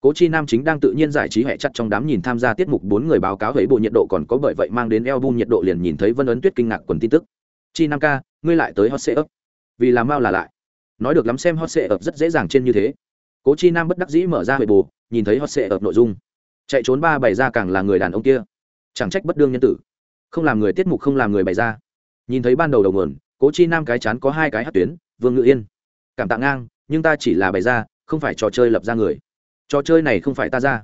cố chi nam chính đang tự nhiên giải trí hẹ chặt trong đám nhìn tham gia tiết mục bốn người báo cáo thấy bộ nhiệt độ còn có bởi vậy mang đến eo bum nhiệt độ liền nhìn thấy vân ấn tuyết kinh ngạc quần tin tức. Chi nam ca, ngươi lại tới hot sệ ấp vì làm mau là lại. Nói được lắm xem hot sệ ấp rất dễ dàng trên như thế. Cố chi nam bất đắc dĩ mở ra huệ bù nhìn thấy hot sệ ấp nội dung. Chạy trốn ba bày ra càng là người đàn ông kia. Chẳng trách bất đương nhân tử. Không làm người tiết mục không làm người bày ra. Nhìn thấy ban đầu đầu nguồn, cố chi nam cái chán có hai cái hát tuyến, vương ngự yên. Cảm tạ ngang, nhưng ta chỉ là bày ra, không phải trò chơi lập ra người trò chơi này không phải ta ra.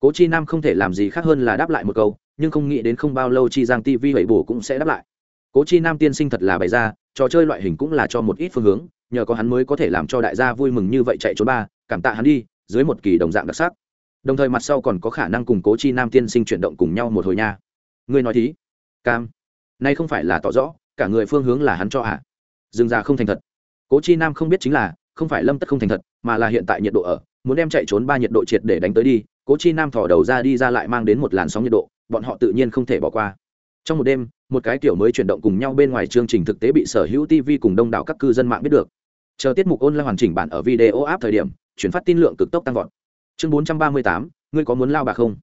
Cố chi nam không thể làm gì khác hơn là đáp lại một câu, nhưng không nghĩ đến không bao lâu chi giang tv bảy bổ cũng sẽ đáp lại. Cố chi nam tiên sinh thật là bày ra, trò chơi loại hình cũng là cho một ít phương hướng, nhờ có hắn mới có thể làm cho đại gia vui mừng như vậy chạy trốn ba, cảm tạ hắn đi, dưới một kỳ đồng dạng đặc sắc. Đồng thời mặt sau còn có khả năng cùng cố chi nam tiên sinh chuyển động cùng nhau một hồi nha. Ngươi nói thí. Cam. Nay không phải là tỏ rõ, cả người phương hướng là hắn cho ạ. À. dừng ra không thành thật. Cố chi nam không biết chính là không phải lâm tất không thành thật, mà là hiện tại nhiệt độ ở, muốn đem chạy trốn ba nhiệt độ triệt để đánh tới đi, cố chi nam thỏ đầu ra đi ra lại mang đến một làn sóng nhiệt độ, bọn họ tự nhiên không thể bỏ qua. Trong một đêm, một cái kiểu mới chuyển động cùng nhau bên ngoài chương trình thực tế bị sở hữu tv cùng đông đảo các cư dân mạng biết được. Chờ tiết mục ôn lại hoàn chỉnh bản ở video áp thời điểm, chuyển phát tin lượng cực tốc tăng vọt. Chương bốn trăm ba mươi tám, ngươi có muốn lao bạc không?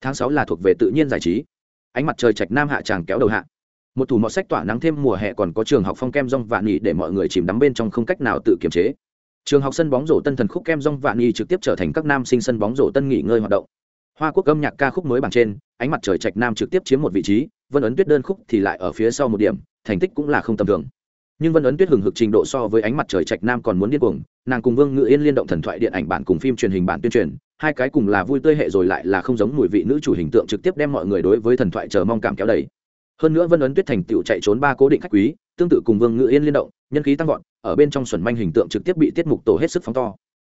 Tháng sáu là thuộc về tự nhiên giải trí. Ánh mặt trời trạch nam hạ tràng kéo đầu hạ. Một thủ mọt sách tỏa nắng thêm mùa hè còn có trường học phong kem rong vạn nhị để mọi người chìm đắm bên trong không cách nào tự kiềm chế trường học sân bóng rổ tân thần khúc kem rong vạn nghi trực tiếp trở thành các nam sinh sân bóng rổ tân nghỉ ngơi hoạt động. Hoa quốc âm nhạc ca khúc mới bằng trên, ánh mặt trời trạch nam trực tiếp chiếm một vị trí, vân ấn tuyết đơn khúc thì lại ở phía sau một điểm, thành tích cũng là không tầm thường. Nhưng vân ấn tuyết hừng hực trình độ so với ánh mặt trời trạch nam còn muốn điên cuồng, nàng cùng vương ngự yên liên động thần thoại điện ảnh bản cùng phim truyền hình bản tuyên truyền, hai cái cùng là vui tươi hệ rồi lại là không giống mùi vị nữ chủ hình tượng trực tiếp đem mọi người đối với thần thoại chờ mong cảm kéo đầy. Hơn nữa vân ấn tuyết thành tựu chạy trốn ba cố định khách quý, tương tự cùng vương ngự yên liên động nhân khí tăng vọt, ở bên trong xuẩn manh hình tượng trực tiếp bị tiết mục tổ hết sức phóng to.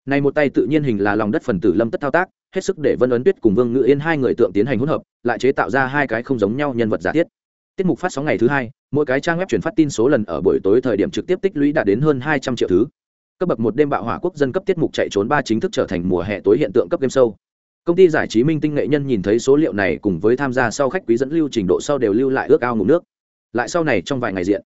Này một tay tự nhiên hình là lòng đất phần tử lâm tất thao tác, hết sức để vân ấn tuyết cùng vương ngự yên hai người tượng tiến hành hỗn hợp, lại chế tạo ra hai cái không giống nhau nhân vật giả thiết. Tiết mục phát sóng ngày thứ hai, mỗi cái trang web chuyển phát tin số lần ở buổi tối thời điểm trực tiếp tích lũy đạt đến hơn hai trăm triệu thứ. Cấp bậc một đêm bạo hỏa quốc dân cấp tiết mục chạy trốn ba chính thức trở thành mùa hè tối hiện tượng cấp game show. Công ty giải trí minh tinh nghệ nhân nhìn thấy số liệu này cùng với tham gia sau khách quý dẫn lưu trình độ sau đều lưu lại ước ao ngủ nước. Lại sau này trong vài ngày diện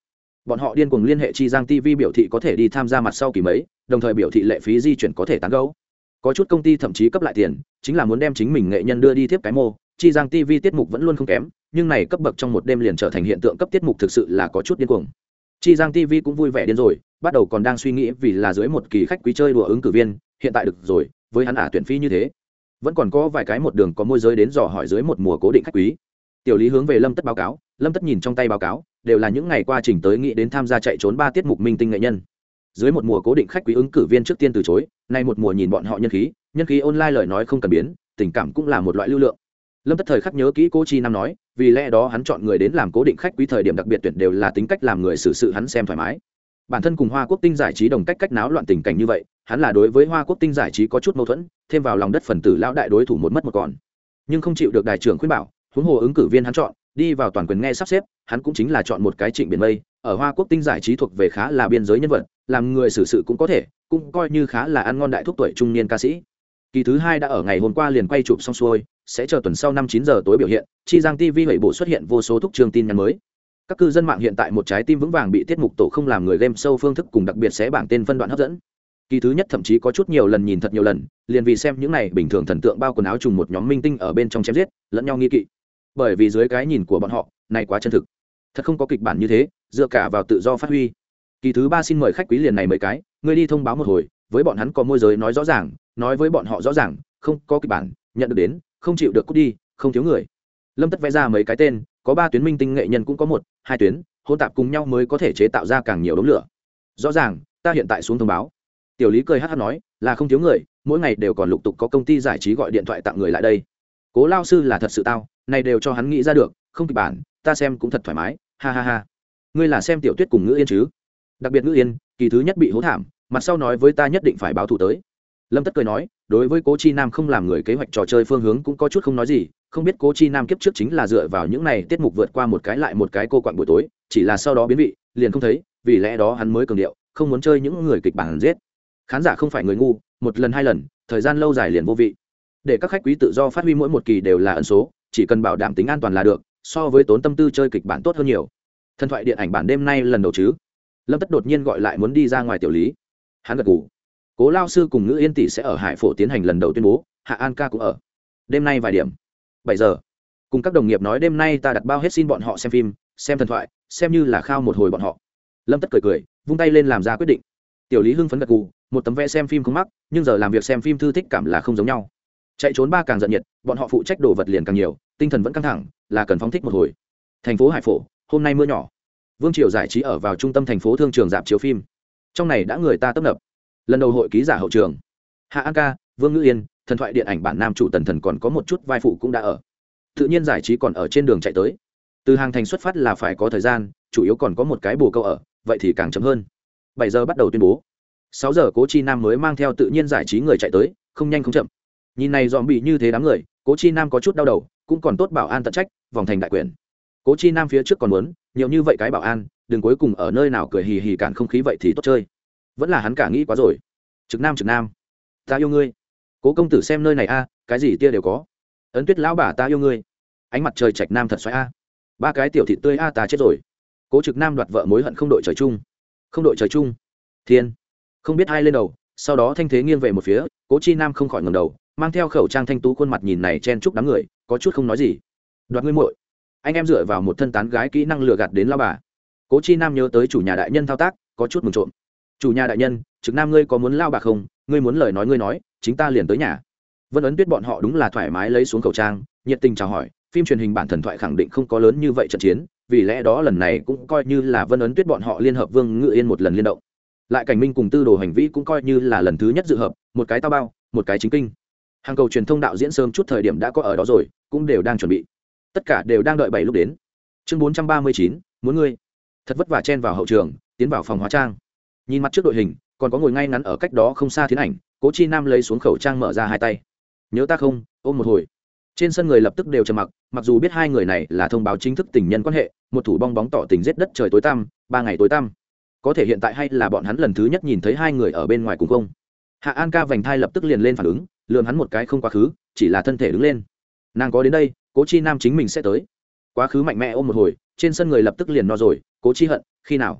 bọn họ điên cuồng liên hệ chi giang tv biểu thị có thể đi tham gia mặt sau kỳ mấy, đồng thời biểu thị lệ phí di chuyển có thể tán gấu. Có chút công ty thậm chí cấp lại tiền, chính là muốn đem chính mình nghệ nhân đưa đi tiếp cái mô, chi giang tv tiết mục vẫn luôn không kém, nhưng này cấp bậc trong một đêm liền trở thành hiện tượng cấp tiết mục thực sự là có chút điên cuồng. Chi giang tv cũng vui vẻ điên rồi, bắt đầu còn đang suy nghĩ vì là dưới một kỳ khách quý chơi đùa ứng cử viên, hiện tại được rồi, với hắn ả tuyển phi như thế. Vẫn còn có vài cái một đường có môi giới đến dò hỏi dưới một mùa cố định khách quý. Tiểu lý hướng về lâm tất báo cáo lâm tất nhìn trong tay báo cáo, đều là những ngày qua trình tới nghĩ đến tham gia chạy trốn ba tiết mục minh tinh nghệ nhân. Dưới một mùa cố định khách quý ứng cử viên trước tiên từ chối, nay một mùa nhìn bọn họ nhân khí nhân khí online lời nói không cần biến, tình cảm cũng là một loại lưu lượng. Lâm tất thời khắc nhớ kỹ cô chi Nam nói, vì lẽ đó hắn chọn người đến làm cố định khách quý thời điểm đặc biệt tuyển đều là tính cách làm người xử sự hắn xem thoải mái. Bản thân cùng hoa quốc tinh giải trí đồng cách cách náo loạn tình cảnh như vậy, hắn là đối với hoa quốc tinh giải trí có chút mâu thuẫn, thêm vào lòng đất phần tử lão đại đối thủ một mất một còn. Nhưng không chịu được đại trưởng khuyên bảo, huống hồ ứng cử viên hắn chọn đi vào toàn quyền nghe sắp xếp, hắn cũng chính là chọn một cái trịnh biển mây, ở hoa quốc tinh giải trí thuộc về khá là biên giới nhân vật, làm người xử sự cũng có thể, cũng coi như khá là ăn ngon đại thúc tuổi trung niên ca sĩ. Kỳ thứ hai đã ở ngày hôm qua liền quay chụp xong xuôi, sẽ chờ tuần sau năm chín giờ tối biểu hiện, chi giang tv hủy bộ xuất hiện vô số thúc trường tin nhắn mới. Các cư dân mạng hiện tại một trái tim vững vàng bị tiết mục tổ không làm người game sâu phương thức cùng đặc biệt sẽ bảng tên phân đoạn hấp dẫn. Kỳ thứ nhất thậm chí có chút nhiều lần nhìn thật nhiều lần, liền vì xem những này bình thường thần tượng bao quần áo trùng một nhóm minh tinh ở bên trong chém giết, lẫn nhau nghi kỵ bởi vì dưới cái nhìn của bọn họ, này quá chân thực. Thật không có kịch bản như thế, dựa cả vào tự do phát huy. Kỳ thứ ba xin mời khách quý liền này mấy cái, ngươi đi thông báo một hồi, với bọn hắn có môi giới nói rõ ràng, nói với bọn họ rõ ràng, không có kịch bản, nhận được đến, không chịu được cút đi, không thiếu người. Lâm tất vẽ ra mấy cái tên, có ba tuyến minh tinh nghệ nhân cũng có một, hai tuyến hôn tạp cùng nhau mới có thể chế tạo ra càng nhiều đống lửa. Rõ ràng, ta hiện tại xuống thông báo. Tiểu lý cười hát hát nói, là không thiếu người, mỗi ngày đều còn lục tục có công ty giải trí gọi điện thoại tặng người lại đây. Cố lao sư là thật sự tao này đều cho hắn nghĩ ra được, không kịch bản, ta xem cũng thật thoải mái, ha ha ha. Ngươi là xem tiểu tuyết cùng ngữ yên chứ? Đặc biệt ngữ yên, kỳ thứ nhất bị hố thảm, mặt sau nói với ta nhất định phải báo thù tới. Lâm tất cười nói, đối với cố chi nam không làm người kế hoạch trò chơi phương hướng cũng có chút không nói gì, không biết cố chi nam kiếp trước chính là dựa vào những này tiết mục vượt qua một cái lại một cái cô quặn buổi tối, chỉ là sau đó biến vị, liền không thấy, vì lẽ đó hắn mới cường điệu, không muốn chơi những người kịch bản giết. Khán giả không phải người ngu, một lần hai lần, thời gian lâu dài liền vô vị. Để các khách quý tự do phát huy mỗi một kỳ đều là ẩn số chỉ cần bảo đảm tính an toàn là được, so với tốn tâm tư chơi kịch bản tốt hơn nhiều. Thần thoại điện ảnh bản đêm nay lần đầu chứ? Lâm tất đột nhiên gọi lại muốn đi ra ngoài tiểu lý. Hắn gật ngủ cố lao sư cùng ngữ yên tỷ sẽ ở hải phổ tiến hành lần đầu tuyên bố, hạ an ca cũng ở. Đêm nay vài điểm? Bảy giờ. Cùng các đồng nghiệp nói đêm nay ta đặt bao hết xin bọn họ xem phim, xem thần thoại, xem như là khao một hồi bọn họ. Lâm tất cười cười, vung tay lên làm ra quyết định. Tiểu lý hưng phấn gật gù, một tấm vé xem phim không mắc, nhưng giờ làm việc xem phim thư thích cảm là không giống nhau chạy trốn ba càng giận nhiệt, bọn họ phụ trách đồ vật liền càng nhiều, tinh thần vẫn căng thẳng, là cần phóng thích một hồi. Thành phố hải phổ, hôm nay mưa nhỏ. Vương triều giải trí ở vào trung tâm thành phố thương trường dạp chiếu phim. Trong này đã người ta tấp nập. Lần đầu hội ký giả hậu trường. Hạ an ca, vương ngữ yên, thần thoại điện ảnh bản nam chủ tần thần còn có một chút vai phụ cũng đã ở. Tự nhiên giải trí còn ở trên đường chạy tới. Từ hàng thành xuất phát là phải có thời gian, chủ yếu còn có một cái bồ câu ở, vậy thì càng chậm hơn. Bảy giờ bắt đầu tuyên bố. Sáu giờ cố chi nam mới mang theo tự nhiên giải trí người chạy tới, không nhanh không chậm nhìn này dòm bị như thế đám người, cố chi nam có chút đau đầu, cũng còn tốt bảo an tận trách, vòng thành đại quyền. Cố chi nam phía trước còn muốn, nhiều như vậy cái bảo an, đừng cuối cùng ở nơi nào cười hì hì cản không khí vậy thì tốt chơi. Vẫn là hắn cả nghĩ quá rồi. Trực nam trực nam. Ta yêu ngươi. Cố công tử xem nơi này a, cái gì tia đều có. Ấn tuyết lão bà ta yêu ngươi. Ánh mặt trời trạch nam thật xoáy a. Ba cái tiểu thị tươi a, ta chết rồi. Cố trực nam đoạt vợ mối hận không đội trời chung. Không đội trời chung. Thiên. Không biết ai lên đầu sau đó thanh thế nghiêng về một phía, cố chi nam không khỏi ngầm đầu, mang theo khẩu trang thanh tú khuôn mặt nhìn này chen chúc đám người, có chút không nói gì. Đoạt ngươi muội. Anh em dựa vào một thân tán gái kỹ năng lừa gạt đến lao bà. Cố chi nam nhớ tới chủ nhà đại nhân thao tác, có chút mừng trộm. Chủ nhà đại nhân, trực nam ngươi có muốn lao bà không? Ngươi muốn lời nói ngươi nói, chính ta liền tới nhà. Vân ấn tuyết bọn họ đúng là thoải mái lấy xuống khẩu trang, nhiệt tình chào hỏi, phim truyền hình bản thần thoại khẳng định không có lớn như vậy trận chiến, vì lẽ đó lần này cũng coi như là vân ấn tuyết bọn họ liên hợp vương ngự yên một lần liên động lại cảnh minh cùng tư đồ hành vi cũng coi như là lần thứ nhất dự hợp, một cái tao bao, một cái chính kinh. Hàng cầu truyền thông đạo diễn sớm chút thời điểm đã có ở đó rồi, cũng đều đang chuẩn bị. Tất cả đều đang đợi bảy lúc đến. Chương bốn trăm ba mươi chín, muốn ngươi. Thật vất vả chen vào hậu trường, tiến vào phòng hóa trang. Nhìn mặt trước đội hình, còn có ngồi ngay ngắn ở cách đó không xa thiến ảnh, cố chi nam lấy xuống khẩu trang mở ra hai tay. Nhớ ta không? Ôm một hồi. Trên sân người lập tức đều trầm mặc mặc dù biết hai người này là thông báo chính thức tình nhân quan hệ, một thủ bong bóng tỏ tình giết đất trời tối tăm, ba ngày tối tăm có thể hiện tại hay là bọn hắn lần thứ nhất nhìn thấy hai người ở bên ngoài cùng không? Hạ an ca vành thai lập tức liền lên phản ứng, lườm hắn một cái không quá khứ, chỉ là thân thể đứng lên. Nàng có đến đây, cố chi nam chính mình sẽ tới. Quá khứ mạnh mẽ ôm một hồi, trên sân người lập tức liền no rồi, cố chi hận, khi nào?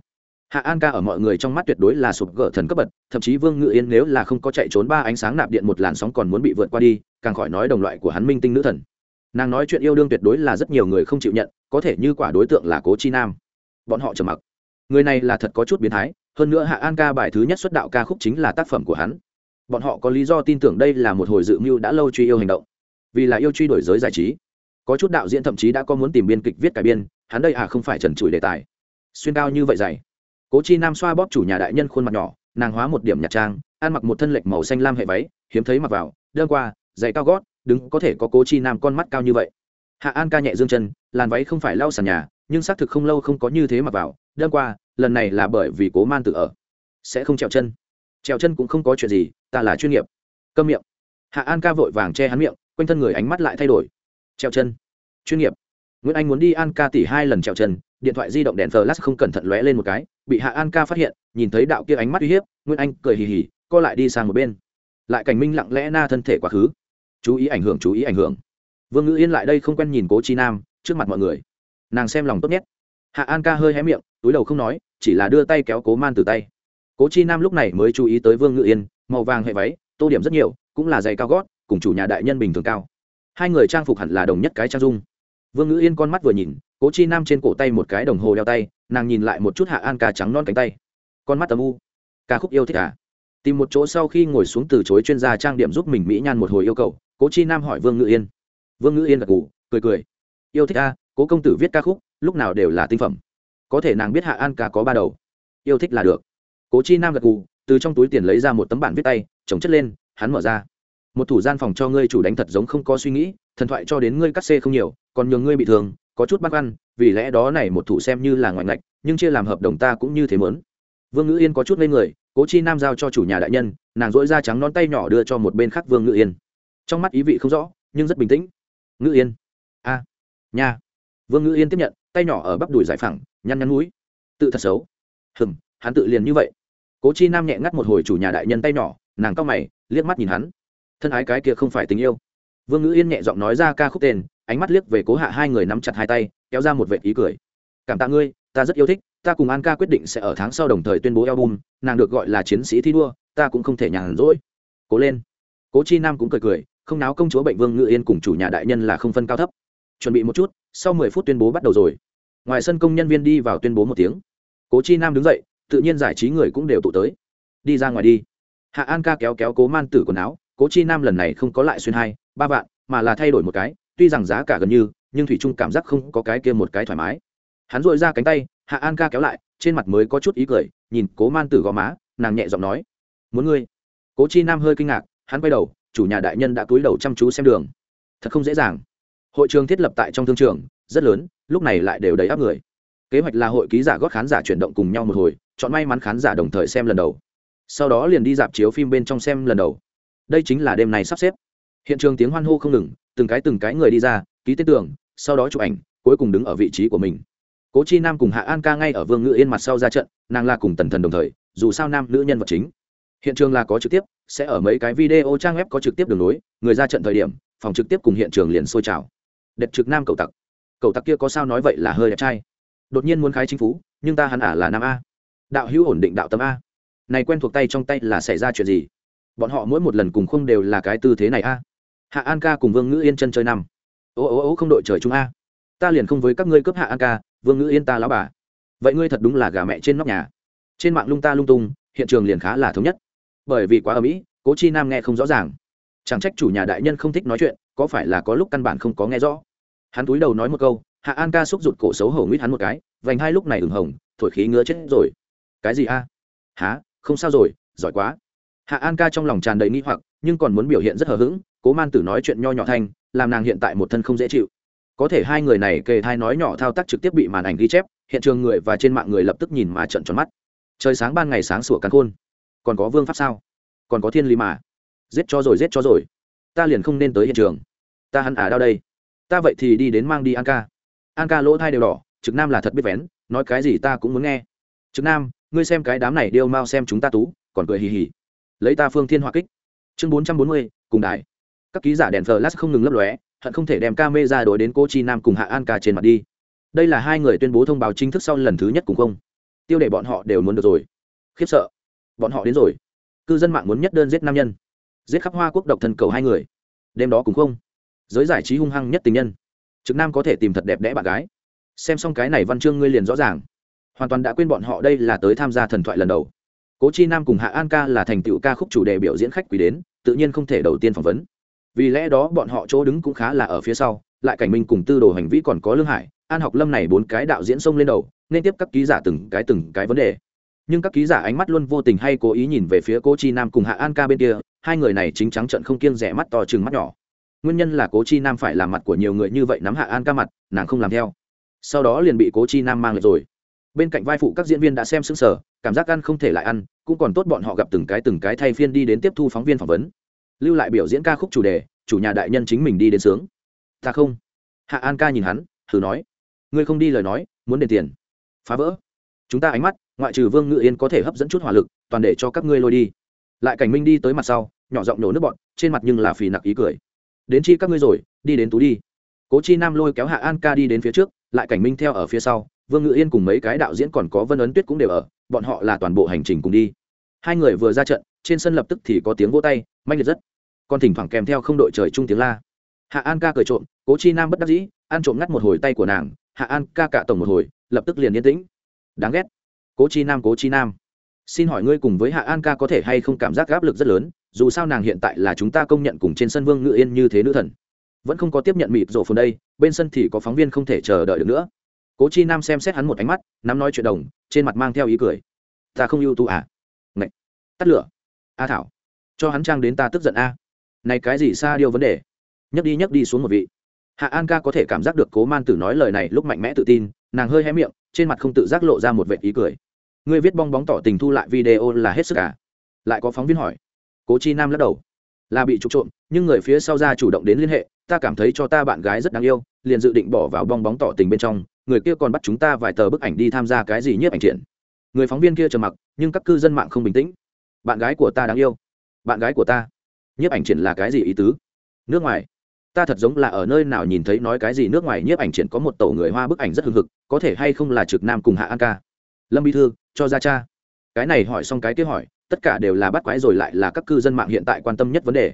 Hạ an ca ở mọi người trong mắt tuyệt đối là sụp gỡ thần cấp bậc, thậm chí vương ngự yên nếu là không có chạy trốn ba ánh sáng nạp điện một làn sóng còn muốn bị vượt qua đi, càng khỏi nói đồng loại của hắn minh tinh nữ thần. Nàng nói chuyện yêu đương tuyệt đối là rất nhiều người không chịu nhận, có thể như quả đối tượng là cố chi nam. Bọn họ trầm mặc người này là thật có chút biến thái, hơn nữa hạ an ca bài thứ nhất xuất đạo ca khúc chính là tác phẩm của hắn. Bọn họ có lý do tin tưởng đây là một hồi dự mưu đã lâu truy yêu hành động. Vì là yêu truy đổi giới giải trí. Có chút đạo diễn thậm chí đã có muốn tìm biên kịch viết cải biên, hắn đây à không phải trần trụi đề tài. Xuyên cao như vậy dày. Cố chi nam xoa bóp chủ nhà đại nhân khuôn mặt nhỏ, nàng hóa một điểm nhạc trang, ăn mặc một thân lệch màu xanh lam hệ váy, hiếm thấy mặc vào, đơn qua, giày cao gót, đứng có thể có cố chi nam con mắt cao như vậy. Hạ an ca nhẹ dương chân, làn váy không phải lau sàn nhà, nhưng xác thực không lâu không có như thế mặc vào đâm qua, lần này là bởi vì cố man tự ở. Sẽ không trèo chân. Trèo chân cũng không có chuyện gì, ta là chuyên nghiệp. Câm miệng. Hạ an ca vội vàng che hắn miệng, quanh thân người ánh mắt lại thay đổi. Trèo chân. Chuyên nghiệp. Nguyễn anh muốn đi an ca tỷ hai lần trèo chân, điện thoại di động đèn flash không cẩn thận lóe lên một cái, bị hạ an ca phát hiện, nhìn thấy đạo kia ánh mắt uy hiếp, nguyễn anh cười hì hì, co lại đi sang một bên. Lại cảnh minh lặng lẽ na thân thể quá khứ. Chú ý ảnh hưởng, chú ý ảnh hưởng. Vương ngữ yên lại đây không quen nhìn cố chi nam, trước mặt mọi người. Nàng xem lòng tốt nhất hạ an ca hơi hé miệng, túi đầu không nói, chỉ là đưa tay kéo cố man từ tay. Cố chi nam lúc này mới chú ý tới vương ngữ yên, màu vàng hệ váy, tô điểm rất nhiều, cũng là giày cao gót, cùng chủ nhà đại nhân bình thường cao. Hai người trang phục hẳn là đồng nhất cái trang dung. Vương ngữ yên con mắt vừa nhìn, cố chi nam trên cổ tay một cái đồng hồ đeo tay, nàng nhìn lại một chút hạ an ca trắng non cánh tay. Con mắt tầm u. Ca khúc yêu thích à? Tìm một chỗ sau khi ngồi xuống từ chối chuyên gia trang điểm giúp mình mỹ nhan một hồi yêu cầu, cố chi nam hỏi vương ngữ yên. Vương ngữ yên gật ngủ cười cười. Yêu thích a cố công tử viết ca khúc lúc nào đều là tinh phẩm. Có thể nàng biết hạ an ca có ba đầu. Yêu thích là được. Cố chi nam gật gù, từ trong túi tiền lấy ra một tấm bản viết tay, chồng chất lên, hắn mở ra. Một thủ gian phòng cho ngươi chủ đánh thật giống không có suy nghĩ, thần thoại cho đến ngươi cắt xê không nhiều, còn nhường ngươi bị thương, có chút băn khoăn, vì lẽ đó này một thủ xem như là ngoại ngạch, nhưng chia làm hợp đồng ta cũng như thế mớn vương ngữ yên có chút lên người, cố chi nam giao cho chủ nhà đại nhân, nàng dỗi da trắng non tay nhỏ đưa cho một bên khác vương ngữ yên. Trong mắt ý vị không rõ, nhưng rất bình tĩnh. Ngữ yên. A. Nha. Vương ngữ yên tiếp nhận tay nhỏ ở bắp đùi giải phẳng, nhăn nhăn mũi. Tự thật xấu. Hừm, hắn tự liền như vậy. Cố chi nam nhẹ ngắt một hồi chủ nhà đại nhân tay nhỏ, nàng cao mày, liếc mắt nhìn hắn. Thân ái cái kia không phải tình yêu. Vương ngữ yên nhẹ giọng nói ra ca khúc tên, ánh mắt liếc về cố hạ hai người nắm chặt hai tay, kéo ra một vệ ý cười. Cảm tạ ngươi, ta rất yêu thích, ta cùng an ca quyết định sẽ ở tháng sau đồng thời tuyên bố album, nàng được gọi là chiến sĩ thi đua, ta cũng không thể nhàn rỗi. Cố lên. Cố chi nam cũng cười cười, không náo công chúa bệnh vương ngự yên cùng chủ nhà đại nhân là không phân cao thấp chuẩn bị một chút, sau mười phút tuyên bố bắt đầu rồi. Ngoài sân công nhân viên đi vào tuyên bố một tiếng. Cố chi nam đứng dậy, tự nhiên giải trí người cũng đều tụ tới. Đi ra ngoài đi. Hạ an ca kéo kéo cố man tử quần áo, cố chi nam lần này không có lại xuyên hai, ba vạn, mà là thay đổi một cái, tuy rằng giá cả gần như, nhưng thủy trung cảm giác không có cái kia một cái thoải mái. Hắn dội ra cánh tay, hạ an ca kéo lại, trên mặt mới có chút ý cười, nhìn cố man tử gò má, nàng nhẹ giọng nói, muốn ngươi? Cố chi nam hơi kinh ngạc, hắn quay đầu, chủ nhà đại nhân đã cúi đầu chăm chú xem đường. Thật không dễ dàng hội trường thiết lập tại trong thương trường, rất lớn, lúc này lại đều đầy áp người. Kế hoạch là hội ký giả gót khán giả chuyển động cùng nhau một hồi, chọn may mắn khán giả đồng thời xem lần đầu. Sau đó liền đi dạp chiếu phim bên trong xem lần đầu. Đây chính là đêm này sắp xếp. Hiện trường tiếng hoan hô không ngừng, từng cái từng cái người đi ra, ký tên tưởng, sau đó chụp ảnh, cuối cùng đứng ở vị trí của mình. Cố chi nam cùng hạ an ca ngay ở vương ngự yên mặt sau ra trận, nàng là cùng tần thần đồng thời, dù sao nam nữ nhân vật chính. Hiện trường là có trực tiếp, sẽ ở mấy cái video trang web có trực tiếp đường nối người ra trận thời điểm, phòng trực tiếp cùng hiện trường liền sôi trào đẹp trực nam cầu tặc. Cầu tặc kia có sao nói vậy là hơi đẹp trai. Đột nhiên muốn khái chính phủ nhưng ta hắn ả là nam a. Đạo hữu ổn định đạo tâm a. Này quen thuộc tay trong tay là xảy ra chuyện gì? Bọn họ mỗi một lần cùng không đều là cái tư thế này a. Hạ an ca cùng vương ngữ yên chân chơi năm. Ô ô ô, không đội trời chúng a. Ta liền không với các ngươi cướp hạ an ca, vương ngữ yên ta lão bà. Vậy ngươi thật đúng là gà mẹ trên nóc nhà. Trên mạng lung ta lung tung, hiện trường liền khá là thống nhất. Bởi vì quá ở mỹ cố chi nam nghe không rõ ràng. Chẳng trách chủ nhà đại nhân không thích nói chuyện, có phải là có lúc căn bản không có nghe rõ hắn túi đầu nói một câu, hạ an ca xúc rụt cổ xấu hổ nguyết hắn một cái, vành hai lúc này ửng hồng, thổi khí ngứa chết rồi. Cái gì a? À? há không sao rồi, giỏi quá. Hạ an ca trong lòng tràn đầy nghi hoặc, nhưng còn muốn biểu hiện rất hờ hững, cố man tử nói chuyện nho nhỏ thanh, làm nàng hiện tại một thân không dễ chịu. Có thể hai người này kề thai nói nhỏ thao tác trực tiếp bị màn ảnh ghi chép, hiện trường người và trên mạng người lập tức nhìn mà trận tròn mắt. Trời sáng ban ngày sáng sủa cắn khôn. Còn có vương pháp sao? Còn có thiên lý mà. Giết cho rồi, giết cho rồi. Ta liền không nên tới hiện trường. Ta hẳn à đau đây ta vậy thì đi đến mang đi an ca an ca lỗ thai đều đỏ, trực nam là thật biết vén, nói cái gì ta cũng muốn nghe. Trực nam, ngươi xem cái đám này điêu mau xem chúng ta tú, còn cười hì hì. Lấy ta phương thiên hỏa kích. Chương bốn trăm bốn mươi, cùng đài. Các ký giả đèn flash không ngừng lấp lóe, hận không thể đem ca mê ra đổi đến cô chi nam cùng hạ an ca trên mặt đi. Đây là hai người tuyên bố thông báo chính thức sau lần thứ nhất cùng không. Tiêu để bọn họ đều muốn được rồi. Khiếp sợ. Bọn họ đến rồi. Cư dân mạng muốn nhất đơn giết nam nhân. Giết khắp hoa quốc độc thần cầu hai người. Đêm đó cùng không giới giải trí hung hăng nhất tình nhân. Trực nam có thể tìm thật đẹp đẽ bạn gái. Xem xong cái này văn chương ngươi liền rõ ràng. Hoàn toàn đã quên bọn họ đây là tới tham gia thần thoại lần đầu. Cố chi nam cùng hạ an ca là thành tựu ca khúc chủ đề biểu diễn khách quý đến, tự nhiên không thể đầu tiên phỏng vấn. Vì lẽ đó bọn họ chỗ đứng cũng khá là ở phía sau, lại cảnh minh cùng tư đồ hành vi còn có lương hải, an học lâm này bốn cái đạo diễn xông lên đầu, nên tiếp các ký giả từng cái từng cái vấn đề. Nhưng các ký giả ánh mắt luôn vô tình hay cố ý nhìn về phía cố chi nam cùng hạ an ca bên kia, hai người này chính trắng trận không kiêng rẻ mắt to chừng mắt nhỏ nguyên nhân là cố chi nam phải làm mặt của nhiều người như vậy nắm hạ an ca mặt, nàng không làm theo. Sau đó liền bị cố chi nam mang lại rồi. Bên cạnh vai phụ các diễn viên đã xem xứng sở cảm giác ăn không thể lại ăn, cũng còn tốt bọn họ gặp từng cái từng cái thay phiên đi đến tiếp thu phóng viên phỏng vấn. Lưu lại biểu diễn ca khúc chủ đề, chủ nhà đại nhân chính mình đi đến sướng. Ta không. Hạ an ca nhìn hắn, thử nói. Ngươi không đi lời nói, muốn đền tiền. Phá vỡ. Chúng ta ánh mắt, ngoại trừ vương ngự yên có thể hấp dẫn chút hỏa lực, toàn để cho các ngươi lôi đi. Lại cảnh minh đi tới mặt sau, nhỏ giọng nổ nước bọn, trên mặt nhưng là phì nặc ý cười đến chi các ngươi rồi, đi đến tú đi. Cố chi nam lôi kéo hạ an ca đi đến phía trước, lại cảnh minh theo ở phía sau, vương ngự yên cùng mấy cái đạo diễn còn có vân ấn tuyết cũng đều ở, bọn họ là toàn bộ hành trình cùng đi. Hai người vừa ra trận, trên sân lập tức thì có tiếng vỗ tay manh liệt rất. Còn thỉnh thoảng kèm theo không đội trời chung tiếng la. Hạ an ca cười trộm, cố chi nam bất đắc dĩ, ăn trộm ngắt một hồi tay của nàng, hạ an ca cả tổng một hồi, lập tức liền yên tĩnh. Đáng ghét. Cố chi nam, cố chi nam. Xin hỏi ngươi cùng với hạ an ca có thể hay không cảm giác áp lực rất lớn? Dù sao nàng hiện tại là chúng ta công nhận cùng trên sân vương ngự yên như thế nữ thần. Vẫn không có tiếp nhận mịp rổ phồn đây, bên sân thì có phóng viên không thể chờ đợi được nữa. Cố chi nam xem xét hắn một ánh mắt, nắm nói chuyện đồng, trên mặt mang theo ý cười. Ta không ưu tú à? Ngậy. tắt lửa. A thảo, cho hắn trang đến ta tức giận a. Này cái gì xa điều vấn đề? Nhấc đi nhấc đi xuống một vị. Hạ an ca có thể cảm giác được cố man tử nói lời này lúc mạnh mẽ tự tin, nàng hơi hé miệng, trên mặt không tự giác lộ ra một vệ ý cười. Ngươi viết bong bóng tỏ tình thu lại video là hết sức cả à? lại có phóng viên hỏi cố chi nam lắc đầu. Là bị trục trộm, nhưng người phía sau ra chủ động đến liên hệ, ta cảm thấy cho ta bạn gái rất đáng yêu, liền dự định bỏ vào bong bóng tỏ tình bên trong, người kia còn bắt chúng ta vài tờ bức ảnh đi tham gia cái gì nhiếp ảnh triển. Người phóng viên kia trầm mặc, nhưng các cư dân mạng không bình tĩnh. Bạn gái của ta đáng yêu. Bạn gái của ta. Nhiếp ảnh triển là cái gì ý tứ? Nước ngoài. Ta thật giống là ở nơi nào nhìn thấy nói cái gì nước ngoài nhiếp ảnh triển có một tổ người hoa bức ảnh rất hưng hực, có thể hay không là trực nam cùng hạ an ca? Lâm bi thư, cho ra cha. Cái này hỏi xong cái kia hỏi tất cả đều là bắt quái rồi lại là các cư dân mạng hiện tại quan tâm nhất vấn đề.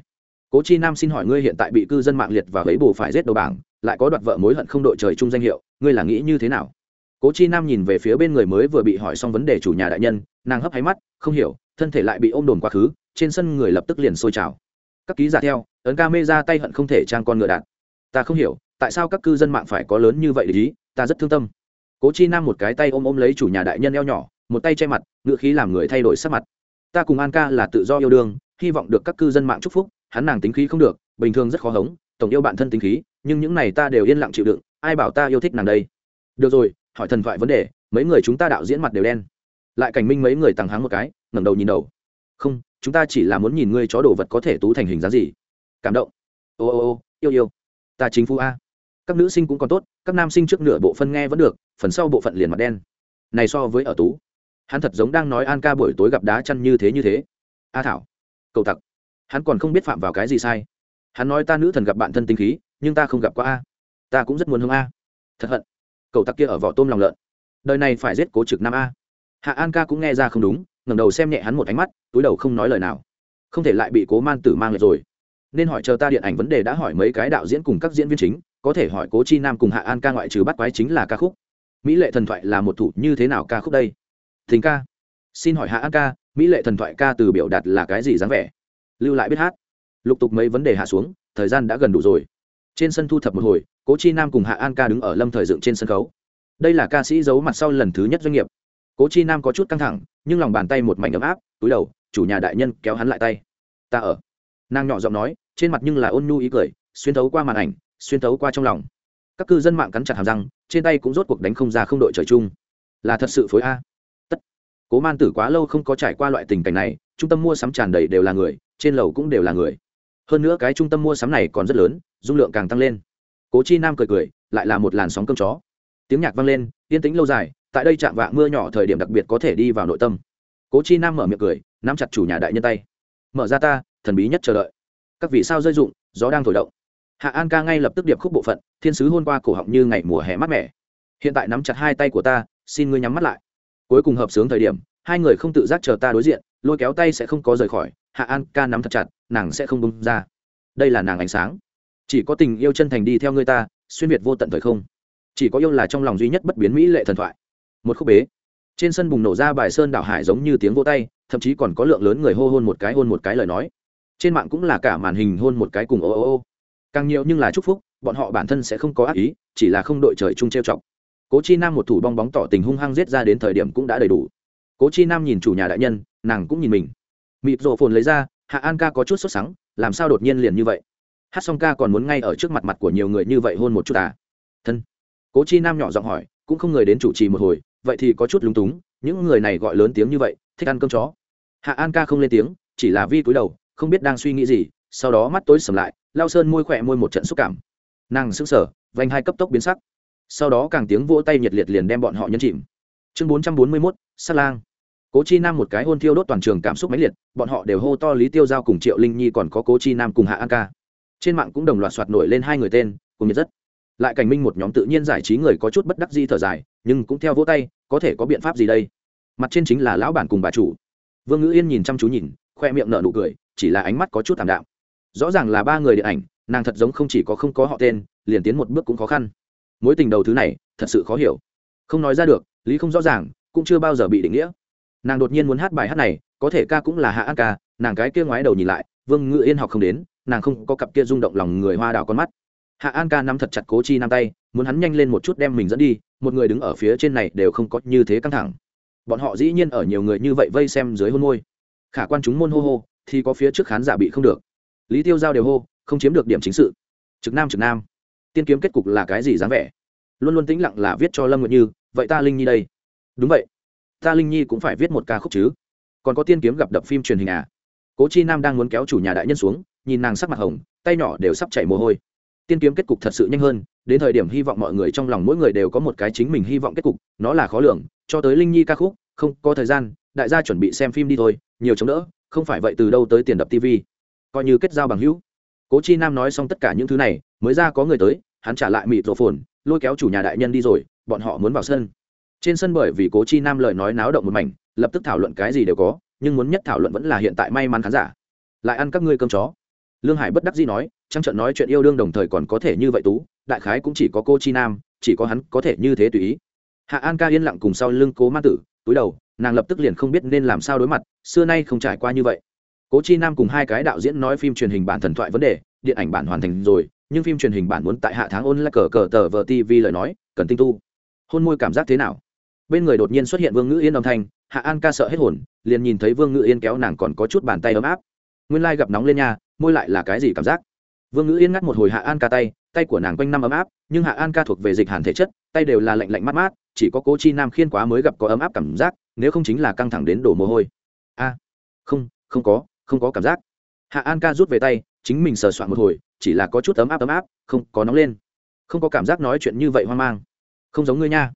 Cố chi nam xin hỏi ngươi hiện tại bị cư dân mạng liệt và lấy bù phải giết đầu bảng, lại có đoạt vợ mối hận không đội trời chung danh hiệu, ngươi là nghĩ như thế nào? Cố chi nam nhìn về phía bên người mới vừa bị hỏi xong vấn đề chủ nhà đại nhân, nàng hấp háy mắt, không hiểu, thân thể lại bị ôm đồn quá khứ, trên sân người lập tức liền sôi trào. Các ký giả theo, ấn ca mê ra tay hận không thể trang con ngựa đạn. ta không hiểu, tại sao các cư dân mạng phải có lớn như vậy để ý, ta rất thương tâm. Cố chi nam một cái tay ôm ôm lấy chủ nhà đại nhân eo nhỏ, một tay che mặt, ngựa khí làm người thay đổi sắc mặt ta cùng an ca là tự do yêu đương, hy vọng được các cư dân mạng chúc phúc, hắn nàng tính khí không được, bình thường rất khó hống, tổng yêu bản thân tính khí, nhưng những này ta đều yên lặng chịu đựng, ai bảo ta yêu thích nàng đây? Được rồi, hỏi thần thoại vấn đề, mấy người chúng ta đạo diễn mặt đều đen. Lại cảnh minh mấy người tàng háng một cái, ngẩng đầu nhìn đầu. Không, chúng ta chỉ là muốn nhìn ngươi chó đồ vật có thể tú thành hình dáng gì. Cảm động. Ô ô ô, yêu yêu. Ta chính phu a. Các nữ sinh cũng còn tốt, các nam sinh trước nửa bộ phân nghe vẫn được, phần sau bộ phận liền mặt đen. Này so với ở tú hắn thật giống đang nói an ca buổi tối gặp đá chăn như thế như thế. A thảo cầu tặc, hắn còn không biết phạm vào cái gì sai. Hắn nói ta nữ thần gặp bạn thân tinh khí, nhưng ta không gặp qua a. Ta cũng rất muốn hướng a. Thật hận. Cầu tặc kia ở vỏ tôm lòng lợn. Đời này phải giết cố trực nam a. Hạ an ca cũng nghe ra không đúng, ngẩng đầu xem nhẹ hắn một ánh mắt, túi đầu không nói lời nào. Không thể lại bị cố man tử mang lại rồi. Nên hỏi chờ ta điện ảnh vấn đề đã hỏi mấy cái đạo diễn cùng các diễn viên chính, có thể hỏi cố chi nam cùng hạ an ca ngoại trừ bắt quái chính là ca khúc. Mỹ lệ thần thoại là một thủ, như thế nào ca khúc đây? Thính ca. Xin hỏi hạ an ca, mỹ lệ thần thoại ca từ biểu đạt là cái gì dáng vẻ? Lưu lại biết hát. Lục tục mấy vấn đề hạ xuống, thời gian đã gần đủ rồi. Trên sân thu thập một hồi, cố chi nam cùng hạ an ca đứng ở lâm thời dựng trên sân khấu. Đây là ca sĩ giấu mặt sau lần thứ nhất doanh nghiệp. Cố chi nam có chút căng thẳng, nhưng lòng bàn tay một mảnh ấm áp, túi đầu, chủ nhà đại nhân kéo hắn lại tay. Ta ở. Nàng nhỏ giọng nói, trên mặt nhưng là ôn nhu ý cười, xuyên thấu qua màn ảnh, xuyên thấu qua trong lòng. Các cư dân mạng cắn chặt hàm răng, trên tay cũng rốt cuộc đánh không ra không đội trời chung. Là thật sự phối a cố man tử quá lâu không có trải qua loại tình cảnh này, trung tâm mua sắm tràn đầy đều là người, trên lầu cũng đều là người. Hơn nữa cái trung tâm mua sắm này còn rất lớn, dung lượng càng tăng lên. Cố chi nam cười cười, lại là một làn sóng cơm chó. Tiếng nhạc vang lên, yên tĩnh lâu dài, tại đây chạm vạng mưa nhỏ thời điểm đặc biệt có thể đi vào nội tâm. Cố chi nam mở miệng cười, nắm chặt chủ nhà đại nhân tay. Mở ra ta, thần bí nhất chờ đợi. Các vị sao rơi rụng gió đang thổi động. Hạ an ca ngay lập tức điệp khúc bộ phận, thiên sứ hôn qua cổ họng như ngày mùa hè mát mẻ. Hiện tại nắm chặt hai tay của ta, xin ngươi nhắm mắt lại cuối cùng hợp sướng thời điểm, hai người không tự giác chờ ta đối diện, lôi kéo tay sẽ không có rời khỏi, hạ an ca nắm thật chặt, nàng sẽ không bung ra. Đây là nàng ánh sáng. Chỉ có tình yêu chân thành đi theo người ta, xuyên việt vô tận thời không. Chỉ có yêu là trong lòng duy nhất bất biến mỹ lệ thần thoại. Một khúc bế. Trên sân bùng nổ ra bài sơn đảo hải giống như tiếng vô tay, thậm chí còn có lượng lớn người hô hôn một cái hôn một cái lời nói. Trên mạng cũng là cả màn hình hôn một cái cùng ô ô ô. Càng nhiều nhưng là chúc phúc, bọn họ bản thân sẽ không có ác ý, chỉ là không đội trời chung trêu chọc cố chi nam một thủ bong bóng tỏ tình hung hăng giết ra đến thời điểm cũng đã đầy đủ. Cố chi nam nhìn chủ nhà đại nhân, nàng cũng nhìn mình. Mịp rộ phồn lấy ra, hạ an ca có chút sốt sắng, làm sao đột nhiên liền như vậy? Hát xong ca còn muốn ngay ở trước mặt mặt của nhiều người như vậy hôn một chút à? Thân. Cố chi nam nhỏ giọng hỏi, cũng không người đến chủ trì một hồi, vậy thì có chút lúng túng, những người này gọi lớn tiếng như vậy, thích ăn cơm chó. Hạ an ca không lên tiếng, chỉ là vi cúi đầu, không biết đang suy nghĩ gì, sau đó mắt tối sầm lại lao sơn môi khỏe môi một trận xúc cảm. Nàng sững sờ, vành hai cấp tốc biến sắc sau đó càng tiếng vỗ tay nhiệt liệt liền đem bọn họ nhấn chìm. Chương bốn trăm bốn mươi mốt, sát lang. Cố chi nam một cái hôn thiêu đốt toàn trường cảm xúc mãnh liệt, bọn họ đều hô to lý tiêu giao cùng triệu linh nhi còn có cố chi nam cùng hạ an ca. Trên mạng cũng đồng loạt soạt nổi lên hai người tên, cùng nhiệt rất. Lại cảnh minh một nhóm tự nhiên giải trí người có chút bất đắc di thở dài, nhưng cũng theo vỗ tay, có thể có biện pháp gì đây? Mặt trên chính là lão bản cùng bà chủ. Vương ngữ yên nhìn chăm chú nhìn, khoe miệng nở nụ cười, chỉ là ánh mắt có chút thảm đạm. Rõ ràng là ba người điện ảnh, nàng thật giống không chỉ có không có họ tên, liền tiến một bước cũng khó khăn mối tình đầu thứ này thật sự khó hiểu. Không nói ra được, lý không rõ ràng, cũng chưa bao giờ bị định nghĩa. Nàng đột nhiên muốn hát bài hát này, có thể ca cũng là hạ an ca, nàng cái kia ngoái đầu nhìn lại, vương ngự yên học không đến, nàng không có cặp kia rung động lòng người hoa đào con mắt. Hạ an ca nắm thật chặt cố chi nam tay, muốn hắn nhanh lên một chút đem mình dẫn đi, một người đứng ở phía trên này đều không có như thế căng thẳng. Bọn họ dĩ nhiên ở nhiều người như vậy vây xem dưới hôn môi. Khả quan chúng môn hô hô, thì có phía trước khán giả bị không được. Lý tiêu giao đều hô, không chiếm được điểm chính sự. Trực nam trực nam tiên kiếm kết cục là cái gì dáng vẻ? Luôn luôn tĩnh lặng là viết cho lâm Nguyệt như, vậy ta linh nhi đây. Đúng vậy, ta linh nhi cũng phải viết một ca khúc chứ. Còn có tiên kiếm gặp đập phim truyền hình à? Cố chi nam đang muốn kéo chủ nhà đại nhân xuống, nhìn nàng sắc mặt hồng, tay nhỏ đều sắp chảy mồ hôi. Tiên kiếm kết cục thật sự nhanh hơn, đến thời điểm hy vọng mọi người trong lòng mỗi người đều có một cái chính mình hy vọng kết cục, nó là khó lường, cho tới linh nhi ca khúc, không có thời gian, đại gia chuẩn bị xem phim đi thôi, nhiều chống đỡ, không phải vậy từ đâu tới tiền đập tv coi như kết giao bằng hữu cố chi nam nói xong tất cả những thứ này, mới ra có người tới, hắn trả lại mịt rổ phồn, lôi kéo chủ nhà đại nhân đi rồi, bọn họ muốn vào sân. Trên sân bởi vì cố chi nam lời nói náo động một mảnh, lập tức thảo luận cái gì đều có, nhưng muốn nhất thảo luận vẫn là hiện tại may mắn khán giả. Lại ăn các ngươi cơm chó. Lương hải bất đắc dĩ nói trang trận nói chuyện yêu đương đồng thời còn có thể như vậy tú, đại khái cũng chỉ có cô chi nam, chỉ có hắn có thể như thế tùy ý. Hạ an ca yên lặng cùng sau lưng cố ma tử, túi đầu, nàng lập tức liền không biết nên làm sao đối mặt, xưa nay không trải qua như vậy cố chi nam cùng hai cái đạo diễn nói phim truyền hình bản thần thoại vấn đề, điện ảnh bản hoàn thành rồi, nhưng phim truyền hình bản muốn tại hạ tháng ôn lại cờ cờ tờ vờ tv lời nói, cần tinh tu. Hôn môi cảm giác thế nào? Bên người đột nhiên xuất hiện vương ngữ yên âm thanh, hạ an ca sợ hết hồn, liền nhìn thấy vương ngữ yên kéo nàng còn có chút bàn tay ấm áp. Nguyên lai gặp nóng lên nha, môi lại là cái gì cảm giác? Vương ngữ yên ngắt một hồi hạ an ca tay tay của nàng quanh năm ấm áp, nhưng hạ an ca thuộc về dịch hàn thể chất, tay đều là lạnh lạnh mát mát, chỉ có cố chi nam khiên quá mới gặp có ấm áp cảm giác, nếu không chính là căng thẳng đến đổ mồ hôi. A, không không có không có cảm giác. Hạ an ca rút về tay, chính mình sờ soạn một hồi, chỉ là có chút ấm áp ấm áp, không, có nóng lên. Không có cảm giác nói chuyện như vậy hoang mang. Không giống ngươi nha.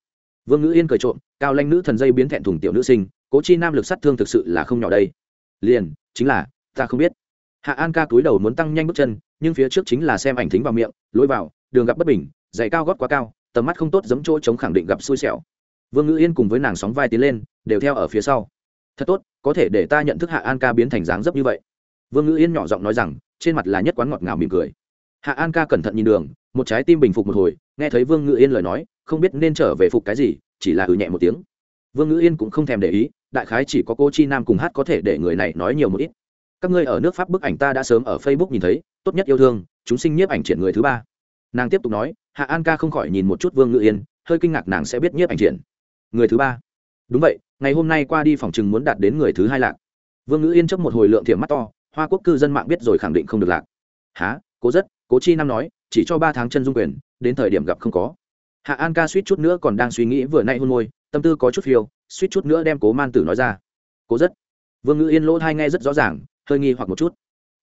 Vương ngữ yên cười trộm, cao lanh nữ thần dây biến thẹn thùng tiểu nữ sinh, cố chi nam lực sát thương thực sự là không nhỏ đây. Liền, chính là, ta không biết. Hạ an ca cúi đầu muốn tăng nhanh bước chân, nhưng phía trước chính là xem ảnh thính vào miệng, lối vào, đường gặp bất bình dày cao gót quá cao, tầm mắt không tốt giống chỗ chống khẳng định gặp xui xẻo. Vương ngữ yên cùng với nàng sóng vai tiến lên, đều theo ở phía sau thật tốt, có thể để ta nhận thức hạ an ca biến thành dáng dấp như vậy. Vương ngữ yên nhỏ giọng nói rằng, trên mặt là nhất quán ngọt ngào mỉm cười. Hạ an ca cẩn thận nhìn đường, một trái tim bình phục một hồi, nghe thấy vương ngữ yên lời nói, không biết nên trở về phục cái gì, chỉ là ừ nhẹ một tiếng. Vương ngữ yên cũng không thèm để ý, đại khái chỉ có cô chi nam cùng hát có thể để người này nói nhiều một ít. Các ngươi ở nước pháp bức ảnh ta đã sớm ở facebook nhìn thấy, tốt nhất yêu thương, chúng sinh nhiếp ảnh triển người thứ ba. Nàng tiếp tục nói, hạ an ca không khỏi nhìn một chút vương ngữ yên, hơi kinh ngạc nàng sẽ biết nhiếp ảnh triển người thứ ba. Đúng vậy ngày hôm nay qua đi phòng chừng muốn đạt đến người thứ hai lạc. Vương ngữ yên chấp một hồi lượng thiệm mắt to, hoa quốc cư dân mạng biết rồi khẳng định không được lạc. Há cố rất, cố chi nam nói, chỉ cho ba tháng chân dung quyền, đến thời điểm gặp không có. Hạ an ca suýt chút nữa còn đang suy nghĩ vừa nay hôn môi, tâm tư có chút phiêu, suýt chút nữa đem cố man tử nói ra. Cố rất, vương ngữ yên lỗ thai nghe rất rõ ràng, hơi nghi hoặc một chút.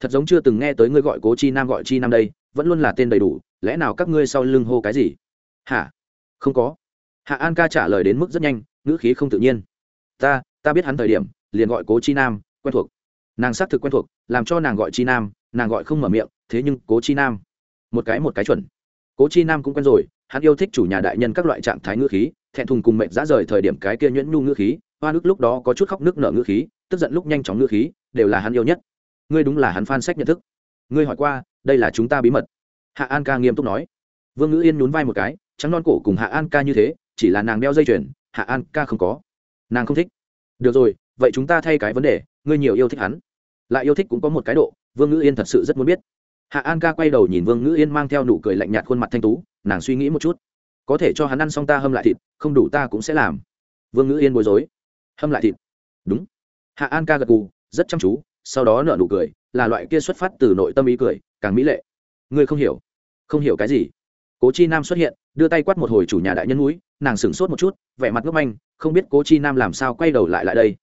Thật giống chưa từng nghe tới ngươi gọi cố chi nam gọi chi nam đây, vẫn luôn là tên đầy đủ, lẽ nào các ngươi sau lưng hô cái gì? Hả? Không có. Hạ an ca trả lời đến mức rất nhanh, ngữ khí không tự nhiên ta ta biết hắn thời điểm, liền gọi cố chi nam, quen thuộc. Nàng xác thực quen thuộc, làm cho nàng gọi chi nam, nàng gọi không mở miệng, thế nhưng cố chi nam, một cái một cái chuẩn. Cố chi nam cũng quen rồi, hắn yêu thích chủ nhà đại nhân các loại trạng thái ngữ khí, thẹn thùng cùng mệnh dã rời thời điểm cái kia nhuyễn nhu ngữ khí, hoa nước lúc đó có chút khóc nước nở ngữ khí, tức giận lúc nhanh chóng ngữ khí, đều là hắn yêu nhất. Ngươi đúng là hắn phan sách nhận thức. Ngươi hỏi qua, đây là chúng ta bí mật. Hạ an ca nghiêm túc nói. Vương ngữ yên nhún vai một cái, trắng non cổ cùng hạ an ca như thế, chỉ là nàng đeo dây chuyền, hạ an ca không có nàng không thích. Được rồi, vậy chúng ta thay cái vấn đề, ngươi nhiều yêu thích hắn. Lại yêu thích cũng có một cái độ, vương ngữ yên thật sự rất muốn biết. Hạ an ca quay đầu nhìn vương ngữ yên mang theo nụ cười lạnh nhạt khuôn mặt thanh tú, nàng suy nghĩ một chút. Có thể cho hắn ăn xong ta hâm lại thịt, không đủ ta cũng sẽ làm. Vương ngữ yên bối rối. Hâm lại thịt. Đúng. Hạ an ca gật cù rất chăm chú, sau đó nở nụ cười, là loại kia xuất phát từ nội tâm ý cười, càng mỹ lệ. Ngươi không hiểu. Không hiểu cái gì. Cố chi nam xuất hiện đưa tay quát một hồi chủ nhà đại nhân núi, nàng sửng sốt một chút, vẻ mặt ngốc manh, không biết cố chi nam làm sao quay đầu lại lại đây.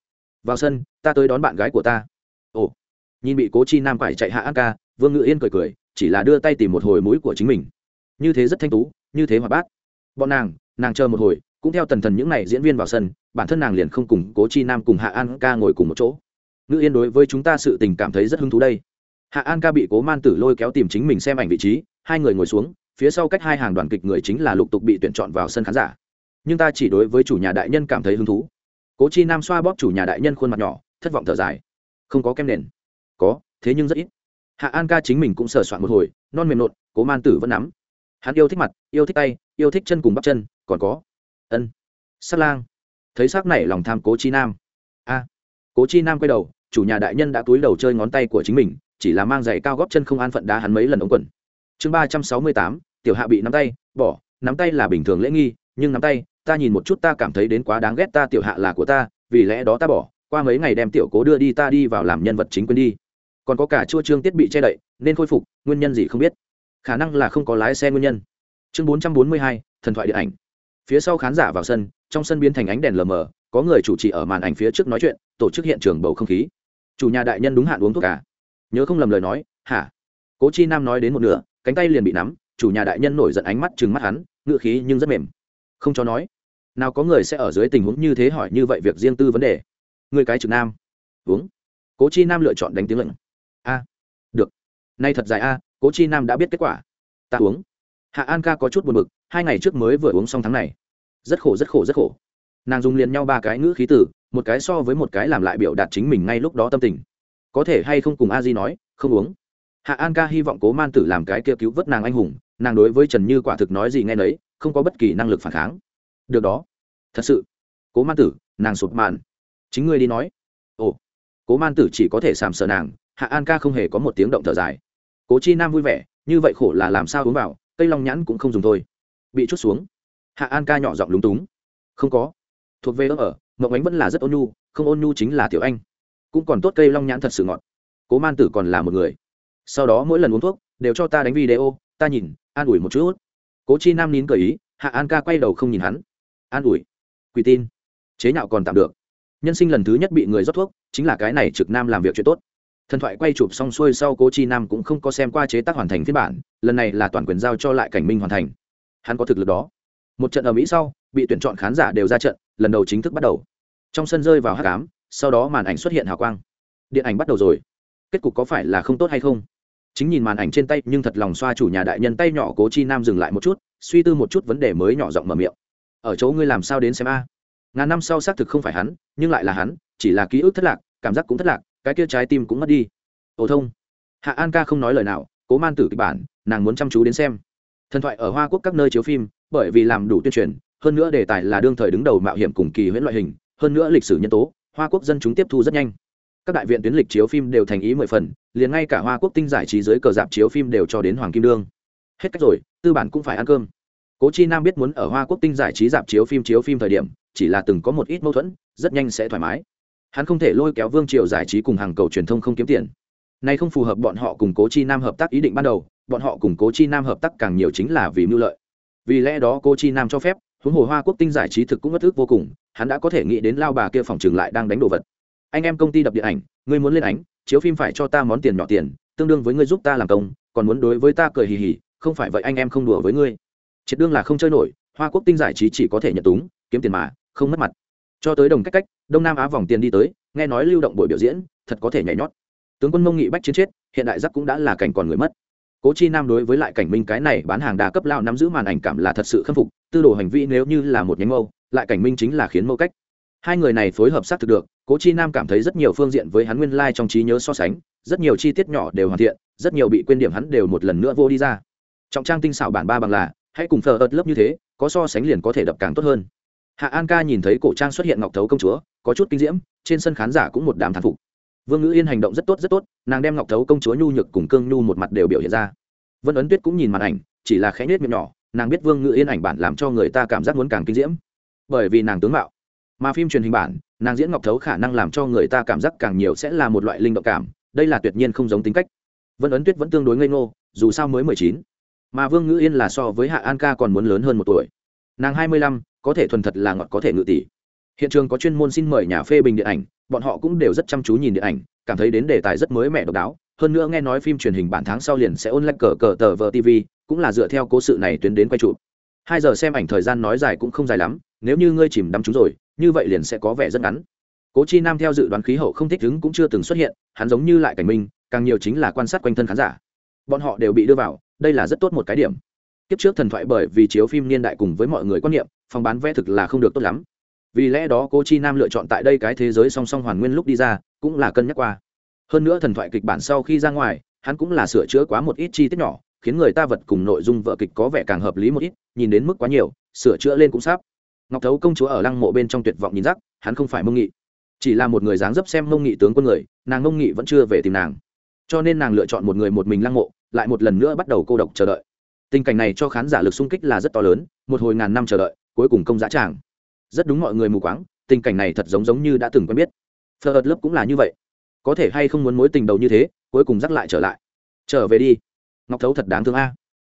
Vào sân, ta tới đón bạn gái của ta. Ồ, nhìn bị cố chi nam phải chạy hạ an ca, vương ngự yên cười cười, chỉ là đưa tay tìm một hồi mũi của chính mình. Như thế rất thanh tú, như thế hoạt bát. Bọn nàng nàng chờ một hồi, cũng theo tần thần những n à y diễn viên vào sân, bản thân nàng liền không cùng cố chi nam cùng hạ an ca ngồi cùng một chỗ. Ngự yên đối với chúng ta sự tình cảm thấy rất hứng thú đây. Hạ an ca bị cố man tử lôi kéo tìm chính mình xem ảnh vị trí, hai người ngồi xuống phía sau cách hai hàng đoàn kịch người chính là lục tục bị tuyển chọn vào sân khán giả. Nhưng ta chỉ đối với chủ nhà đại nhân cảm thấy hứng thú. Cố chi nam xoa bóp chủ nhà đại nhân khuôn mặt nhỏ, thất vọng thở dài. Không có kem nền. Có, thế nhưng rất ít. Hạ an ca chính mình cũng sờ soạn một hồi, non mềm nộn, cố man tử vẫn nắm. Hắn yêu thích mặt, yêu thích tay, yêu thích chân cùng bắp chân, còn có. Ân. Sắc lang. Thấy sắc này lòng tham cố chi nam. A. Cố chi nam quay đầu, chủ nhà đại nhân đã túi đầu chơi ngón tay của chính mình, chỉ là mang giày cao góp chân không an phận đá hắn mấy lần ống quần chương ba trăm sáu mươi tám, tiểu hạ bị nắm tay, bỏ, nắm tay là bình thường lễ nghi, nhưng nắm tay, ta nhìn một chút ta cảm thấy đến quá đáng ghét ta tiểu hạ là của ta, vì lẽ đó ta bỏ, qua mấy ngày đem tiểu cố đưa đi ta đi vào làm nhân vật chính quyền đi. Còn có cả chua trương tiết bị che đậy, nên khôi phục, nguyên nhân gì không biết. Khả năng là không có lái xe nguyên nhân. Chương bốn trăm bốn mươi hai, thần thoại điện ảnh. Phía sau khán giả vào sân, trong sân biến thành ánh đèn lờ mờ, có người chủ trì ở màn ảnh phía trước nói chuyện, tổ chức hiện trường bầu không khí. Chủ nhà đại nhân đúng hạn uống thuốc cả nhớ không lầm lời nói, hả? Cố chi nam nói đến một nửa cánh tay liền bị nắm, chủ nhà đại nhân nổi giận ánh mắt chừng mắt hắn ngựa khí nhưng rất mềm. Không cho nói. Nào có người sẽ ở dưới tình huống như thế hỏi như vậy việc riêng tư vấn đề. Người cái trực nam. Uống. Cố chi nam lựa chọn đánh tiếng lệnh a. Được. Nay thật dài a, cố chi nam đã biết kết quả. Ta uống. Hạ an ca có chút buồn b ự c hai ngày trước mới vừa uống xong tháng này. Rất khổ rất khổ rất khổ. Nàng dùng liền nhau ba cái ngữ khí tử một cái so với một cái làm lại biểu đạt chính mình ngay lúc đó tâm tình. Có thể hay không cùng a di nói, không uống hạ an ca hy vọng cố man tử làm cái kia cứu vớt nàng anh hùng, nàng đối với trần như quả thực nói gì nghe nấy, không có bất kỳ năng lực phản kháng. Được đó. Thật sự. Cố man tử, nàng sụp màn. Chính ngươi đi nói. Ồ. Cố man tử chỉ có thể sàm sờ nàng, hạ an ca không hề có một tiếng động thở dài. Cố chi nam vui vẻ, như vậy khổ là làm sao uống vào, cây long nhãn cũng không dùng thôi. Bị chút xuống. Hạ an ca nhỏ giọng lúng túng. Không có. Thuộc về ớt ở, mộng ánh vẫn là rất ôn nhu, không ôn nhu chính là tiểu anh. Cũng còn tốt cây long nhãn thật sự ngọt. Cố man tử còn là một người sau đó mỗi lần uống thuốc, đều cho ta đánh video, ta nhìn, an ủi một chút. Cố chi nam nín cởi ý, hạ an ca quay đầu không nhìn hắn. An ủi, quỳ tin. Chế nhạo còn tạm được. Nhân sinh lần thứ nhất bị người rót thuốc, chính là cái này trực nam làm việc chuyện tốt. Thần thoại quay chụp xong xuôi sau cố chi nam cũng không có xem qua chế tác hoàn thành phiên bản, lần này là toàn quyền giao cho lại cảnh minh hoàn thành. Hắn có thực lực đó. Một trận ở mỹ sau, bị tuyển chọn khán giả đều ra trận, lần đầu chính thức bắt đầu. Trong sân rơi vào hát cám sau đó màn ảnh xuất hiện hào quang. Điện ảnh bắt đầu rồi. Kết cục có phải là không tốt hay không? Chính nhìn màn ảnh trên tay, nhưng thật lòng xoa chủ nhà đại nhân tay nhỏ cố chi nam dừng lại một chút, suy tư một chút vấn đề mới nhỏ giọng mở miệng. Ở chỗ ngươi làm sao đến xem a? Ngàn năm sau xác thực không phải hắn, nhưng lại là hắn, chỉ là ký ức thất lạc, cảm giác cũng thất lạc, cái kia trái tim cũng mất đi. Ổ thông. Hạ an ca không nói lời nào, cố man tử kịch bản, nàng muốn chăm chú đến xem. Thần thoại ở hoa quốc các nơi chiếu phim, bởi vì làm đủ tuyên truyền, hơn nữa đề tài là đương thời đứng đầu mạo hiểm cùng kỳ huyễn loại hình, hơn nữa lịch sử nhân tố, hoa quốc dân chúng tiếp thu rất nhanh các đại viện tuyến lịch chiếu phim đều thành ý mười phần, liền ngay cả hoa quốc tinh giải trí dưới cờ dạp chiếu phim đều cho đến hoàng kim đương. Hết cách rồi, tư bản cũng phải ăn cơm. Cố chi nam biết muốn ở hoa quốc tinh giải trí dạp chiếu phim chiếu phim thời điểm, chỉ là từng có một ít mâu thuẫn, rất nhanh sẽ thoải mái. Hắn không thể lôi kéo vương triều giải trí cùng hàng cầu truyền thông không kiếm tiền. Nay không phù hợp bọn họ cùng cố chi nam hợp tác ý định ban đầu, bọn họ cùng cố chi nam hợp tác càng nhiều chính là vì mưu lợi. Vì lẽ đó cố chi nam cho phép, huống hồ hoa quốc tinh giải trí thực cũng bất ức vô cùng, hắn đã có thể nghĩ đến lao bà kia phòng trường lại đang đánh đồ vật anh em công ty đập điện ảnh, ngươi muốn lên ánh, chiếu phim phải cho ta món tiền nhỏ tiền, tương đương với ngươi giúp ta làm công, còn muốn đối với ta cười hì hì, không phải vậy anh em không đùa với ngươi. Triệt đương là không chơi nổi, hoa quốc tinh giải trí chỉ có thể nhận túng, kiếm tiền mà, không mất mặt. Cho tới đồng cách cách, đông nam á vòng tiền đi tới, nghe nói lưu động buổi biểu diễn, thật có thể nhảy nhót. Tướng quân mông nghị bách chiến chết, hiện đại giắc cũng đã là cảnh còn người mất. Cố chi nam đối với lại cảnh minh cái này bán hàng đa cấp lao nắm giữ màn ảnh cảm là thật sự khâm phục, tư đồ hành vi nếu như là một nhánh mâu, lại cảnh minh chính là khiến mâu cách. Hai người này phối hợp xác thực được cố chi nam cảm thấy rất nhiều phương diện với hắn nguyên lai、like、trong trí nhớ so sánh, rất nhiều chi tiết nhỏ đều hoàn thiện, rất nhiều bị quên điểm hắn đều một lần nữa vô đi ra. Trọng trang tinh xảo bản ba bằng là, hãy cùng thờ ớt lớp như thế, có so sánh liền có thể đập càng tốt hơn. Hạ an ca nhìn thấy cổ trang xuất hiện ngọc thấu công chúa, có chút kinh diễm, trên sân khán giả cũng một đám thán phục. Vương ngữ yên hành động rất tốt rất tốt, nàng đem ngọc thấu công chúa nhu nhược cùng cương nhu một mặt đều biểu hiện ra. Vân ấn tuyết cũng nhìn màn ảnh, chỉ là khẽ nết miệng nhỏ, nàng biết vương ngữ yên ảnh bản làm cho người ta cảm giác muốn càng kinh diễm. Bởi vì nàng tướng mạo mà phim truyền hình bản, nàng diễn ngọc thấu khả năng làm cho người ta cảm giác càng nhiều sẽ là một loại linh động cảm, đây là tuyệt nhiên không giống tính cách. Vân ấn tuyết vẫn tương đối ngây ngô, dù sao mới mười chín, mà vương ngữ yên là so với hạ an ca còn muốn lớn hơn một tuổi. Nàng hai mươi lăm, có thể thuần thật là ngọt có thể ngự tỷ. Hiện trường có chuyên môn xin mời nhà phê bình điện ảnh, bọn họ cũng đều rất chăm chú nhìn điện ảnh, cảm thấy đến đề tài rất mới mẻ độc đáo. Hơn nữa nghe nói phim truyền hình bản tháng sau liền sẽ ôn lách cờ cờ tờ vờ tv cũng là dựa theo cố sự này tuyến đến quay chụp. Hai giờ xem ảnh thời gian nói dài cũng không dài lắm, nếu như ngươi chìm đắm chúng rồi như vậy liền sẽ có vẻ rất ngắn. Cố chi nam theo dự đoán khí hậu không thích ứng cũng chưa từng xuất hiện, hắn giống như lại cảnh minh, càng nhiều chính là quan sát quanh thân khán giả. Bọn họ đều bị đưa vào, đây là rất tốt một cái điểm. Kiếp trước thần thoại bởi vì chiếu phim niên đại cùng với mọi người quan niệm, phòng bán vé thực là không được tốt lắm. Vì lẽ đó cô chi nam lựa chọn tại đây cái thế giới song song hoàn nguyên lúc đi ra, cũng là cân nhắc qua. Hơn nữa thần thoại kịch bản sau khi ra ngoài, hắn cũng là sửa chữa quá một ít chi tiết nhỏ, khiến người ta vật cùng nội dung vợ kịch có vẻ càng hợp lý một ít, nhìn đến mức quá nhiều, sửa chữa lên cũng sắp ngọc thấu công chúa ở lăng mộ bên trong tuyệt vọng nhìn rắc, hắn không phải mông nghị. Chỉ là một người dáng dấp xem mông nghị tướng quân người, nàng mông nghị vẫn chưa về tìm nàng. Cho nên nàng lựa chọn một người một mình lăng mộ, lại một lần nữa bắt đầu cô độc chờ đợi. Tình cảnh này cho khán giả lực sung kích là rất to lớn, một hồi ngàn năm chờ đợi, cuối cùng công giá tràng. Rất đúng mọi người mù quáng, tình cảnh này thật giống giống như đã từng quen biết. Phờ ợt lớp cũng là như vậy. Có thể hay không muốn mối tình đầu như thế, cuối cùng dắt lại trở lại. Trở về đi. Ngọc thấu thật đáng thương a.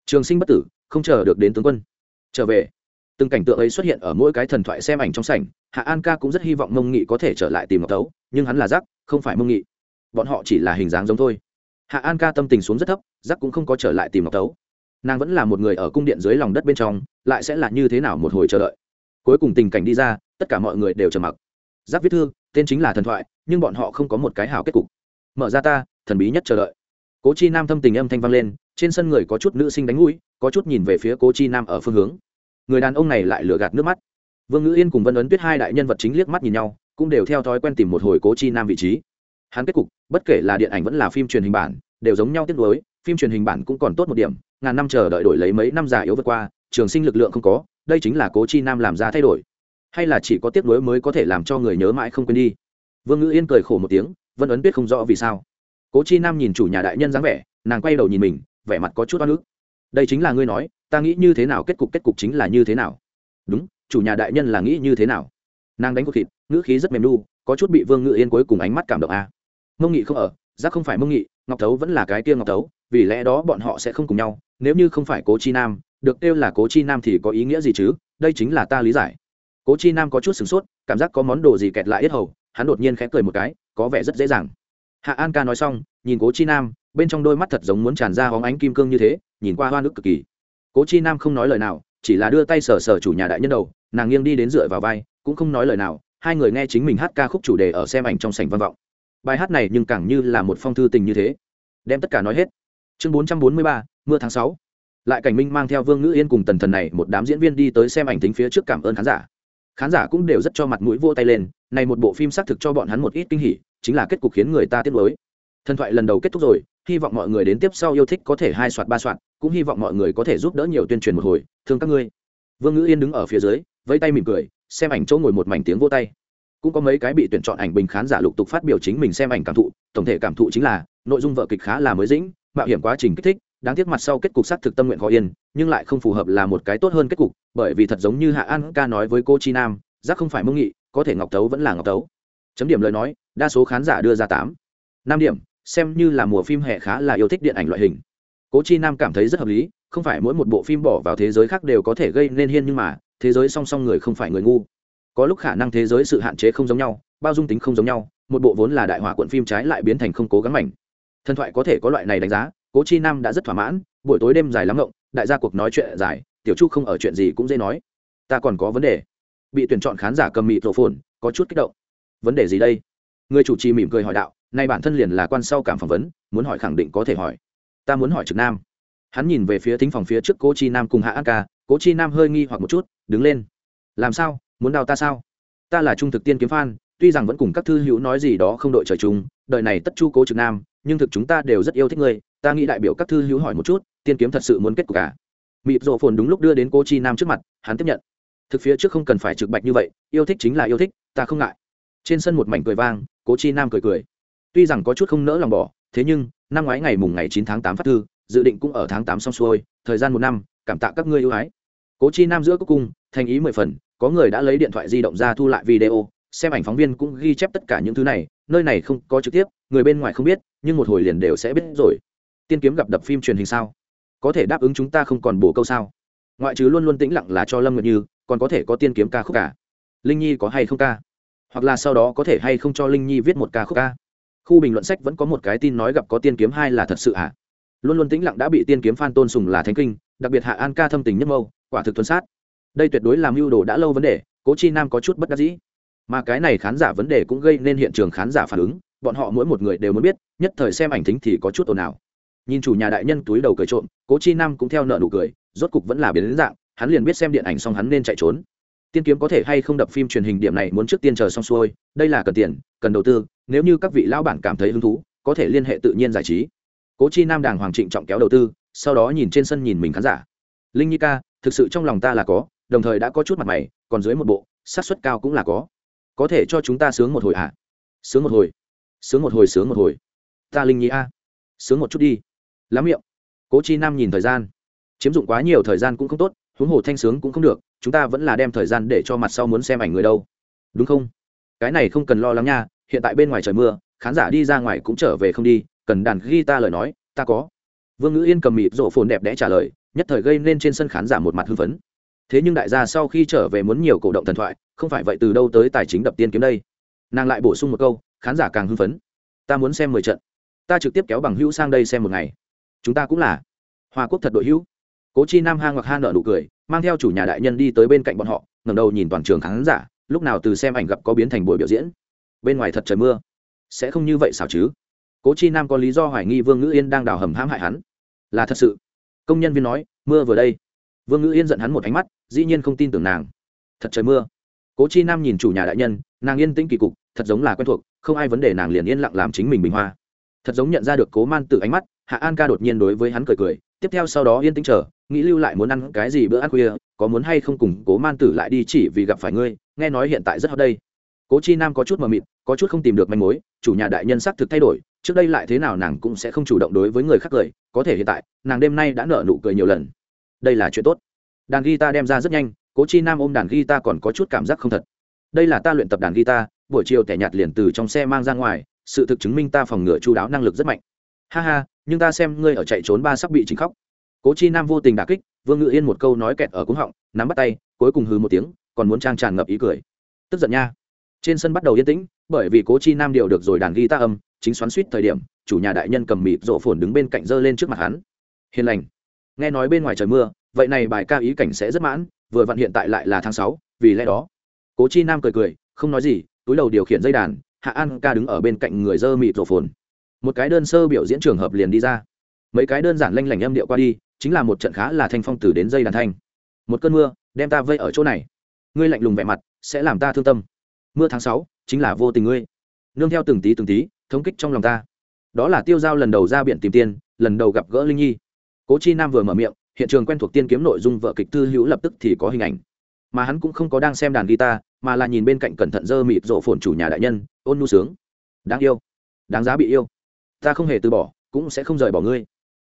Trường sinh bất tử, không chờ được đến tướng quân. Trở về từng cảnh tượng ấy xuất hiện ở mỗi cái thần thoại xem ảnh trong sảnh, hạ an ca cũng rất hy vọng mông nghị có thể trở lại tìm ngọc thấu nhưng hắn là giác, không phải mông nghị. Bọn họ chỉ là hình dáng giống thôi. Hạ an ca tâm tình xuống rất thấp, giác cũng không có trở lại tìm ngọc thấu nàng vẫn là một người ở cung điện dưới lòng đất bên trong, lại sẽ là như thế nào một hồi chờ đợi. Cuối cùng tình cảnh đi ra, tất cả mọi người đều trầm mặc. Giác viết thư, tên chính là thần thoại, nhưng bọn họ không có một cái hào kết cục. Mở ra ta, thần bí nhất chờ đợi. Cố chi nam thâm tình âm thanh vang lên, trên sân người có chút nữ sinh đánh mũi, có chút nhìn về phía cố chi nam ở phương hướng người đàn ông này lại lừa gạt nước mắt. Vương ngữ yên cùng vân ấn tuyết hai đại nhân vật chính liếc mắt nhìn nhau, cũng đều theo thói quen tìm một hồi cố chi nam vị trí. Hắn kết cục, bất kể là điện ảnh vẫn là phim truyền hình bản, đều giống nhau tiếc nuối, phim truyền hình bản cũng còn tốt một điểm, ngàn năm chờ đợi đổi lấy mấy năm già yếu vượt qua, trường sinh lực lượng không có, đây chính là cố chi nam làm ra thay đổi. Hay là chỉ có tiếc nuối mới có thể làm cho người nhớ mãi không quên đi. Vương ngữ yên cười khổ một tiếng, vân ấn biết không rõ vì sao. Cố chi nam nhìn chủ nhà đại nhân dáng vẻ, nàng quay đầu nhìn mình, vẻ mặt có chút oan ức. Đây chính là ngươi nói ta nghĩ như thế nào, kết cục kết cục chính là như thế nào? Đúng, chủ nhà đại nhân là nghĩ như thế nào? Nàng đánh cuộc thịt, ngữ khí rất mềm đu có chút bị vương ngự yên cuối cùng ánh mắt cảm động a à. mông nghị không ở, giác không phải mông nghị, ngọc thấu vẫn là cái kia ngọc thấu, vì lẽ đó bọn họ sẽ không cùng nhau, nếu như không phải cố chi nam, được kêu là cố chi nam thì có ý nghĩa gì chứ? Đây chính là ta lý giải. Cố chi nam có chút sửng sốt, cảm giác có món đồ gì kẹt lại yết hầu, hắn đột nhiên khẽ cười một cái, có vẻ rất dễ dàng. Hạ an ca nói xong, nhìn cố chi nam, bên trong đôi mắt thật giống muốn tràn ra hóng ánh kim cương như thế, nhìn qua hoa nước cực kỳ cố chi nam không nói lời nào, chỉ là đưa tay sờ sờ chủ nhà đại nhân đầu, nàng nghiêng đi đến dựa vào vai, cũng không nói lời nào, hai người nghe chính mình hát ca khúc chủ đề ở xem ảnh trong sảnh văn vọng. Bài hát này nhưng càng như là một phong thư tình như thế. Đem tất cả nói hết. Chương bốn trăm bốn mươi ba, mưa tháng sáu. Lại cảnh minh mang theo vương ngữ yên cùng tần thần này một đám diễn viên đi tới xem ảnh tính phía trước cảm ơn khán giả. Khán giả cũng đều rất cho mặt mũi vô tay lên, này một bộ phim xác thực cho bọn hắn một ít kinh hỉ, chính là kết cục khiến người ta tiếc nuối. Thần thoại lần đầu kết thúc rồi hy vọng mọi người đến tiếp sau yêu thích có thể hai soạt ba soạt cũng hy vọng mọi người có thể giúp đỡ nhiều tuyên truyền một hồi. Thương các ngươi. Vương ngữ yên đứng ở phía dưới, vẫy tay mỉm cười, xem ảnh chỗ ngồi một mảnh tiếng vô tay. Cũng có mấy cái bị tuyển chọn ảnh bình khán giả lục tục phát biểu chính mình xem ảnh cảm thụ, tổng thể cảm thụ chính là, nội dung vợ kịch khá là mới dĩnh, mạo hiểm quá trình kích thích, đáng tiếc mặt sau kết cục xác thực tâm nguyện khó yên, nhưng lại không phù hợp là một cái tốt hơn kết cục, bởi vì thật giống như hạ an ca nói với cô chi nam, giác không phải mông nghị, có thể ngọc tấu vẫn là ngọc tấu chấm điểm lời nói, đa số khán giả đưa ra tám. Năm điểm xem như là mùa phim hè khá là yêu thích điện ảnh loại hình. Cố chi nam cảm thấy rất hợp lý, không phải mỗi một bộ phim bỏ vào thế giới khác đều có thể gây nên hiên nhưng mà, thế giới song song người không phải người ngu. Có lúc khả năng thế giới sự hạn chế không giống nhau, bao dung tính không giống nhau, một bộ vốn là đại hỏa quận phim trái lại biến thành không cố gắng mảnh. Thần thoại có thể có loại này đánh giá, cố chi nam đã rất thỏa mãn, buổi tối đêm dài lắm ngộng, đại gia cuộc nói chuyện dài, tiểu chu không ở chuyện gì cũng dễ nói. Ta còn có vấn đề. Bị tuyển chọn khán giả cầm mịt rổ phồn, có chút kích động. Vấn đề gì đây? Người chủ trì mỉm cười hỏi đạo nay bản thân liền là quan sau cảm phỏng vấn, muốn hỏi khẳng định có thể hỏi. Ta muốn hỏi trực nam. Hắn nhìn về phía thính phòng phía trước cố chi nam cùng hạ an ca, cố chi nam hơi nghi hoặc một chút, đứng lên. Làm sao? Muốn đào ta sao? Ta là trung thực tiên kiếm phan tuy rằng vẫn cùng các thư hữu nói gì đó không đội trời chung, đời này tất chu cố trực nam, nhưng thực chúng ta đều rất yêu thích ngươi, ta nghĩ đại biểu các thư hữu hỏi một chút, tiên kiếm thật sự muốn kết cục cả mịp rộ phồn đúng lúc đưa đến cô chi nam trước mặt, hắn tiếp nhận. Thực phía trước không cần phải trực bạch như vậy, yêu thích chính là yêu thích, ta không ngại. Trên sân một mảnh cười vang, cố chi nam cười cười tuy rằng có chút không nỡ lòng bỏ, thế nhưng, năm ngoái ngày mùng ngày chín tháng tám phát thư, dự định cũng ở tháng tám xong xuôi, thời gian một năm, cảm tạ các ngươi ưu ái. Cố chi nam giữa cuối cung, thành ý mười phần, có người đã lấy điện thoại di động ra thu lại video, xem ảnh phóng viên cũng ghi chép tất cả những thứ này, nơi này không có trực tiếp, người bên ngoài không biết, nhưng một hồi liền đều sẽ biết rồi. Tiên kiếm gặp đập phim truyền hình sao? Có thể đáp ứng chúng ta không còn bổ câu sao? Ngoại trừ luôn luôn tĩnh lặng là cho lâm nguyệt như, còn có thể có tiên kiếm ca khúc cả linh nhi có hay không ca? Hoặc là sau đó có thể hay không cho linh nhi viết một ca khúc ca? Khu bình luận sách vẫn có một cái tin nói gặp có tiên kiếm hai là thật sự ạ à? luôn luôn tĩnh lặng đã bị tiên kiếm phan tôn sùng là thánh kinh, đặc biệt hạ an ca thâm tình nhất mâu, quả thực tuân sát. Đây tuyệt đối làm mưu đồ đã lâu vấn đề, cố chi nam có chút bất đắc dĩ. Mà cái này khán giả vấn đề cũng gây nên hiện trường khán giả phản ứng, bọn họ mỗi một người đều muốn biết, nhất thời xem ảnh thính thì có chút ồn ào. Nhìn chủ nhà đại nhân túi đầu cười trộm, cố chi nam cũng theo nợ nụ cười, rốt cục vẫn là biến đến dạng, hắn liền biết xem điện ảnh xong hắn nên chạy trốn tiên kiếm có thể hay không đập phim truyền hình điểm này muốn trước tiên chờ xong xuôi, đây là cần tiền, cần đầu tư, nếu như các vị lão bản cảm thấy hứng thú, có thể liên hệ tự nhiên giải trí. Cố chi nam đàng hoàng trịnh trọng kéo đầu tư, sau đó nhìn trên sân nhìn mình khán giả. Linh nhi ca, thực sự trong lòng ta là có, đồng thời đã có chút mặt mày, còn dưới một bộ sát xuất cao cũng là có. Có thể cho chúng ta sướng một hồi ạ à? sướng một hồi. Sướng một hồi, sướng một hồi. Ta linh nhi a. Sướng một chút đi. Lắm miệng. Cố chi nam nhìn thời gian. Chiếm dụng quá nhiều thời gian cũng không tốt, huống hồ thanh sướng cũng không được chúng ta vẫn là đem thời gian để cho mặt sau muốn xem ảnh người đâu. Đúng không? Cái này không cần lo lắng nha, hiện tại bên ngoài trời mưa, khán giả đi ra ngoài cũng trở về không đi, cần đàn ghi ta lời nói, ta có. Vương ngữ yên cầm mịt rộ phồn đẹp đẽ trả lời, nhất thời gây nên trên sân khán giả một mặt hưng phấn. Thế nhưng đại gia sau khi trở về muốn nhiều cổ động thần thoại, không phải vậy từ đâu tới tài chính đập tiên kiếm đây? Nàng lại bổ sung một câu, khán giả càng hưng phấn. Ta muốn xem mười trận. Ta trực tiếp kéo bằng hữu sang đây xem một ngày. Chúng ta cũng là hoa quốc thật đội hữu. Cố chi nam hang hoặc ha nợ nụ cười mang theo chủ nhà đại nhân đi tới bên cạnh bọn họ ngầm đầu nhìn toàn trường khán giả, lúc nào từ xem ảnh gặp có biến thành buổi biểu diễn. Bên ngoài thật trời mưa. Sẽ không như vậy sao chứ? Cố chi nam có lý do hoài nghi vương ngữ yên đang đào hầm hãm hại hắn. Là thật sự. Công nhân viên nói, mưa vừa đây. Vương ngữ yên giận hắn một ánh mắt, dĩ nhiên không tin tưởng nàng. Thật trời mưa. Cố chi nam nhìn chủ nhà đại nhân, nàng yên tĩnh kỳ cục, thật giống là quen thuộc, không ai vấn đề nàng liền yên lặng làm chính mình bình hoa. Thật giống nhận ra được cố man từ ánh mắt, hạ an ca đột nhiên đối với hắn cười cười, tiếp theo sau đó yên tĩnh chờ nghĩ lưu lại muốn ăn cái gì bữa ăn khuya, có muốn hay không cùng cố man tử lại đi chỉ vì gặp phải ngươi, nghe nói hiện tại rất hot đây. Cố chi nam có chút mờ mịt, có chút không tìm được manh mối, chủ nhà đại nhân xác thực thay đổi, trước đây lại thế nào nàng cũng sẽ không chủ động đối với người khác cười, có thể hiện tại, nàng đêm nay đã nở nụ cười nhiều lần. Đây là chuyện tốt. Đàn guitar đem ra rất nhanh, cố chi nam ôm đàn guitar còn có chút cảm giác không thật. Đây là ta luyện tập đàn guitar, buổi chiều tẻ nhạt liền từ trong xe mang ra ngoài, sự thực chứng minh ta phòng ngừa chu đáo năng lực rất mạnh. Ha ha, nhưng ta xem ngươi ở chạy trốn ba sắp bị chính khóc cố chi nam vô tình đà kích, vương ngự yên một câu nói kẹt ở cúng họng, nắm bắt tay, cuối cùng hừ một tiếng, còn muốn trang tràn ngập ý cười. Tức giận nha. Trên sân bắt đầu yên tĩnh, bởi vì cố chi nam điều được rồi đàn ghi ta âm, chính xoắn suýt thời điểm, chủ nhà đại nhân cầm mịt rộ phồn đứng bên cạnh giơ lên trước mặt hắn. Hiền lành. Nghe nói bên ngoài trời mưa, vậy này bài ca ý cảnh sẽ rất mãn, vừa vặn hiện tại lại là tháng sáu, vì lẽ đó. Cố chi nam cười cười, không nói gì, túi đầu điều khiển dây đàn, hạ an ca đứng ở bên cạnh người dơ mịt rộ phồn. Một cái đơn sơ biểu diễn trường hợp liền đi ra. Mấy cái đơn giản lanh lảnh âm điệu qua đi chính là một trận khá là thanh phong từ đến dây đàn thanh. Một cơn mưa, đem ta vây ở chỗ này. Ngươi lạnh lùng vẻ mặt, sẽ làm ta thương tâm. Mưa tháng sáu, chính là vô tình ngươi. Nương theo từng tí từng tí, thống kích trong lòng ta. Đó là tiêu giao lần đầu ra biển tìm tiên, lần đầu gặp gỡ linh nhi. Cố chi nam vừa mở miệng, hiện trường quen thuộc tiên kiếm nội dung vợ kịch tư hữu lập tức thì có hình ảnh. Mà hắn cũng không có đang xem đàn guitar, mà là nhìn bên cạnh cẩn thận dơ mịt rộ phồn chủ nhà đại nhân, ôn nu sướng. Đáng yêu. Đáng giá bị yêu. Ta không hề từ bỏ, cũng sẽ không rời bỏ ngươi.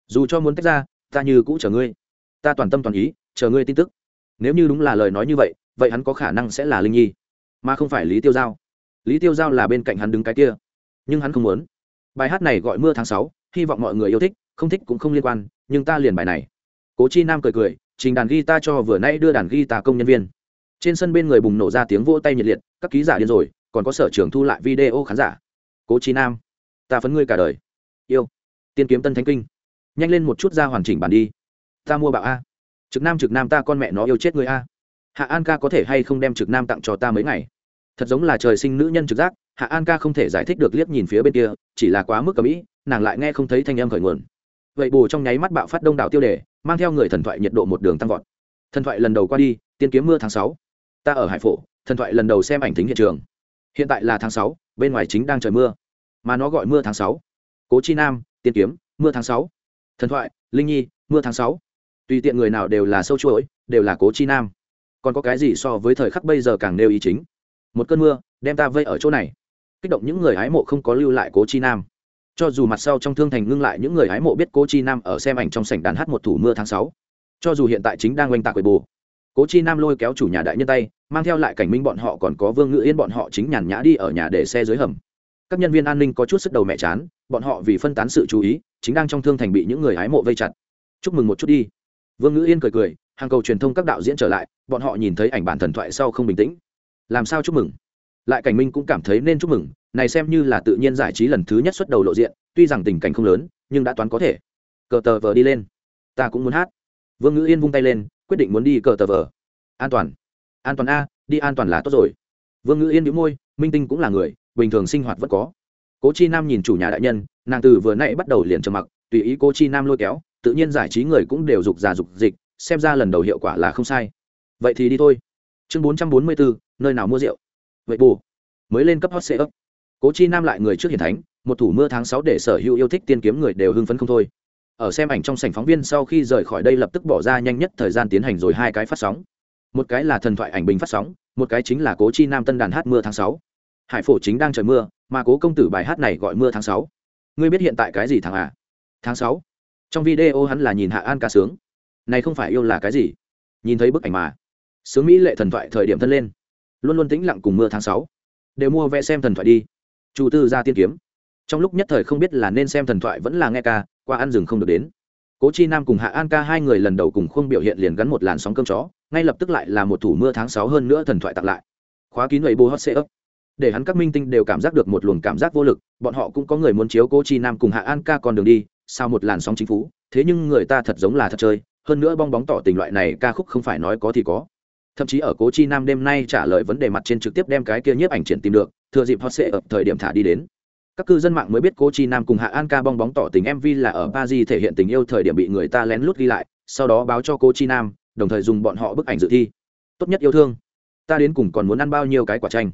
Dù cho muốn tách ra ta như cũ chờ ngươi. Ta toàn tâm toàn ý, chờ ngươi tin tức. Nếu như đúng là lời nói như vậy vậy hắn có khả năng sẽ là linh nhi, mà không phải lý tiêu giao. Lý tiêu giao là bên cạnh hắn đứng cái kia. Nhưng hắn không muốn. Bài hát này gọi mưa tháng sáu, hy vọng mọi người yêu thích, không thích cũng không liên quan, nhưng ta liền bài này. Cố chi nam cười cười, trình đàn ghi ta cho vừa nay đưa đàn ghi ta công nhân viên. Trên sân bên người bùng nổ ra tiếng vỗ tay nhiệt liệt, các ký giả điên rồi, còn có sở trường thu lại video khán giả. Cố chi nam, ta phấn ngươi cả đời. Yêu. Tiên kiếm tân thánh kinh nhanh lên một chút ra hoàn chỉnh bản đi. Ta mua bạo a. Trực nam trực nam ta con mẹ nó yêu chết người a. Hạ an ca có thể hay không đem trực nam tặng cho ta mấy ngày? Thật giống là trời sinh nữ nhân trực giác, hạ an ca không thể giải thích được liếc nhìn phía bên kia, chỉ là quá mức cầm ĩ nàng lại nghe không thấy thanh âm khởi nguồn. Vậy bù trong nháy mắt bạo phát đông đảo tiêu đề, mang theo người thần thoại nhiệt độ một đường tăng vọt. Thần thoại lần đầu qua đi, tiên kiếm mưa tháng sáu. Ta ở hải phổ, thần thoại lần đầu xem ảnh tính hiện trường. Hiện tại là tháng sáu, bên ngoài chính đang trời mưa. Mà nó gọi mưa tháng sáu. Cố chi nam, tiên kiếm, mưa tháng sáu thần thoại, linh nhi, mưa tháng sáu. Tùy tiện người nào đều là sâu chuỗi, đều là cố chi nam. Còn có cái gì so với thời khắc bây giờ càng nêu ý chính? Một cơn mưa, đem ta vây ở chỗ này. Kích động những người hái mộ không có lưu lại cố chi nam. Cho dù mặt sau trong thương thành ngưng lại những người hái mộ biết cố chi nam ở xem ảnh trong sảnh đàn hát một thủ mưa tháng sáu. Cho dù hiện tại chính đang oanh tạc quầy bù, cố chi nam lôi kéo chủ nhà đại nhân tay, mang theo lại cảnh minh bọn họ còn có vương ngự yên bọn họ chính nhàn nhã đi ở nhà để xe dưới hầm. Các nhân viên an ninh có chút sức đầu mẹ chán bọn họ vì phân tán sự chú ý, chính đang trong thương thành bị những người hái mộ vây chặt. Chúc mừng một chút đi. Vương ngữ yên cười cười, hàng cầu truyền thông các đạo diễn trở lại, bọn họ nhìn thấy ảnh bản thần thoại sau không bình tĩnh. Làm sao chúc mừng? Lại cảnh minh cũng cảm thấy nên chúc mừng, này xem như là tự nhiên giải trí lần thứ nhất xuất đầu lộ diện, tuy rằng tình cảnh không lớn, nhưng đã toán có thể. Cờ tờ vờ đi lên. Ta cũng muốn hát. Vương ngữ yên vung tay lên, quyết định muốn đi cờ tờ vờ. An toàn. An toàn a, đi an toàn là tốt rồi. Vương ngữ yên đĩu môi, minh tinh cũng là người, bình thường sinh hoạt vẫn có cố chi nam nhìn chủ nhà đại nhân, nàng từ vừa nãy bắt đầu liền trầm mặc, tùy ý cố chi nam lôi kéo, tự nhiên giải trí người cũng đều dục già dục dịch, xem ra lần đầu hiệu quả là không sai. Vậy thì đi thôi. Chương bốn trăm bốn mươi bốn nơi nào mua rượu? Vậy bù. Mới lên cấp hot xe ấp cố chi nam lại người trước hiển thánh, một thủ mưa tháng sáu để sở hữu yêu thích tiên kiếm người đều hưng phấn không thôi. Ở xem ảnh trong sảnh phóng viên sau khi rời khỏi đây lập tức bỏ ra nhanh nhất thời gian tiến hành rồi hai cái phát sóng. Một cái là thần thoại ảnh bình phát sóng, một cái chính là cố chi nam tân đàn hát mưa tháng sáu hải phổ chính đang trời mưa, mà cố công tử bài hát này gọi mưa tháng sáu. Ngươi biết hiện tại cái gì tháng à? Tháng sáu? Trong video hắn là nhìn hạ an ca sướng. Này không phải yêu là cái gì? Nhìn thấy bức ảnh mà. Sướng mỹ lệ thần thoại thời điểm thân lên. Luôn luôn tĩnh lặng cùng mưa tháng sáu. Đều mua vẽ xem thần thoại đi. Chủ tư ra tiên kiếm. Trong lúc nhất thời không biết là nên xem thần thoại vẫn là nghe ca, qua ăn rừng không được đến. Cố chi nam cùng hạ an ca hai người lần đầu cùng khung biểu hiện liền gắn một làn sóng cơm chó, ngay lập tức lại là một thủ mưa tháng sáu hơn nữa thần thoại tặng lại. Khóa kín vậy bô hot ấp để hắn các minh tinh đều cảm giác được một luồng cảm giác vô lực, bọn họ cũng có người muốn chiếu cố chi nam cùng hạ an ca con đường đi sau một làn sóng chính phủ thế nhưng người ta thật giống là thật chơi, hơn nữa bong bóng tỏ tình loại này ca khúc không phải nói có thì có. Thậm chí ở cố chi nam đêm nay trả lời vấn đề mặt trên trực tiếp đem cái kia nhiếp ảnh triển tìm được, thừa dịp hot sệ ở thời điểm thả đi đến. Các cư dân mạng mới biết cố chi nam cùng hạ an ca bong bóng tỏ tình mv là ở paris thể hiện tình yêu thời điểm bị người ta lén lút ghi lại, sau đó báo cho cố chi nam, đồng thời dùng bọn họ bức ảnh dự thi. Tốt nhất yêu thương. Ta đến cùng còn muốn ăn bao nhiêu cái quả chanh?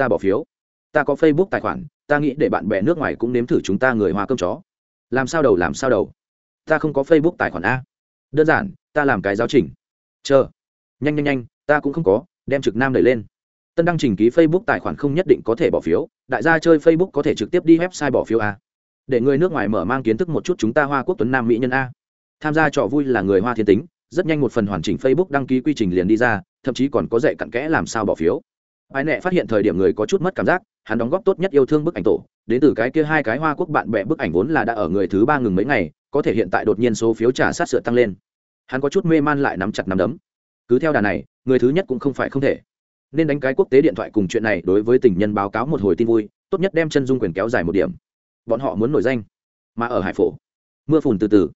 Ta bỏ phiếu. Ta có facebook tài khoản, ta nghĩ để bạn bè nước ngoài cũng nếm thử chúng ta người hoa cơm chó. Làm sao đầu, làm sao đầu? Ta không có facebook tài khoản a. Đơn giản, ta làm cái giáo trình. Chờ. Nhanh nhanh nhanh, ta cũng không có, đem trực nam đẩy lên. Tân đăng trình ký facebook tài khoản không nhất định có thể bỏ phiếu, đại gia chơi facebook có thể trực tiếp đi website bỏ phiếu a. Để người nước ngoài mở mang kiến thức một chút chúng ta hoa quốc tuấn nam mỹ nhân a. Tham gia trò vui là người hoa thiên tính, rất nhanh một phần hoàn chỉnh facebook đăng ký quy trình liền đi ra, thậm chí còn có dạy cặn kẽ làm sao bỏ phiếu ai nẹ phát hiện thời điểm người có chút mất cảm giác, hắn đóng góp tốt nhất yêu thương bức ảnh tổ. Đến từ cái kia hai cái hoa quốc bạn bè bức ảnh vốn là đã ở người thứ ba ngừng mấy ngày, có thể hiện tại đột nhiên số phiếu trả sát sửa tăng lên. Hắn có chút mê man lại nắm chặt nắm đấm. Cứ theo đà này, người thứ nhất cũng không phải không thể. Nên đánh cái quốc tế điện thoại cùng chuyện này đối với tình nhân báo cáo một hồi tin vui, tốt nhất đem chân dung quyền kéo dài một điểm. Bọn họ muốn nổi danh, mà ở hải phổ, mưa phùn từ từ.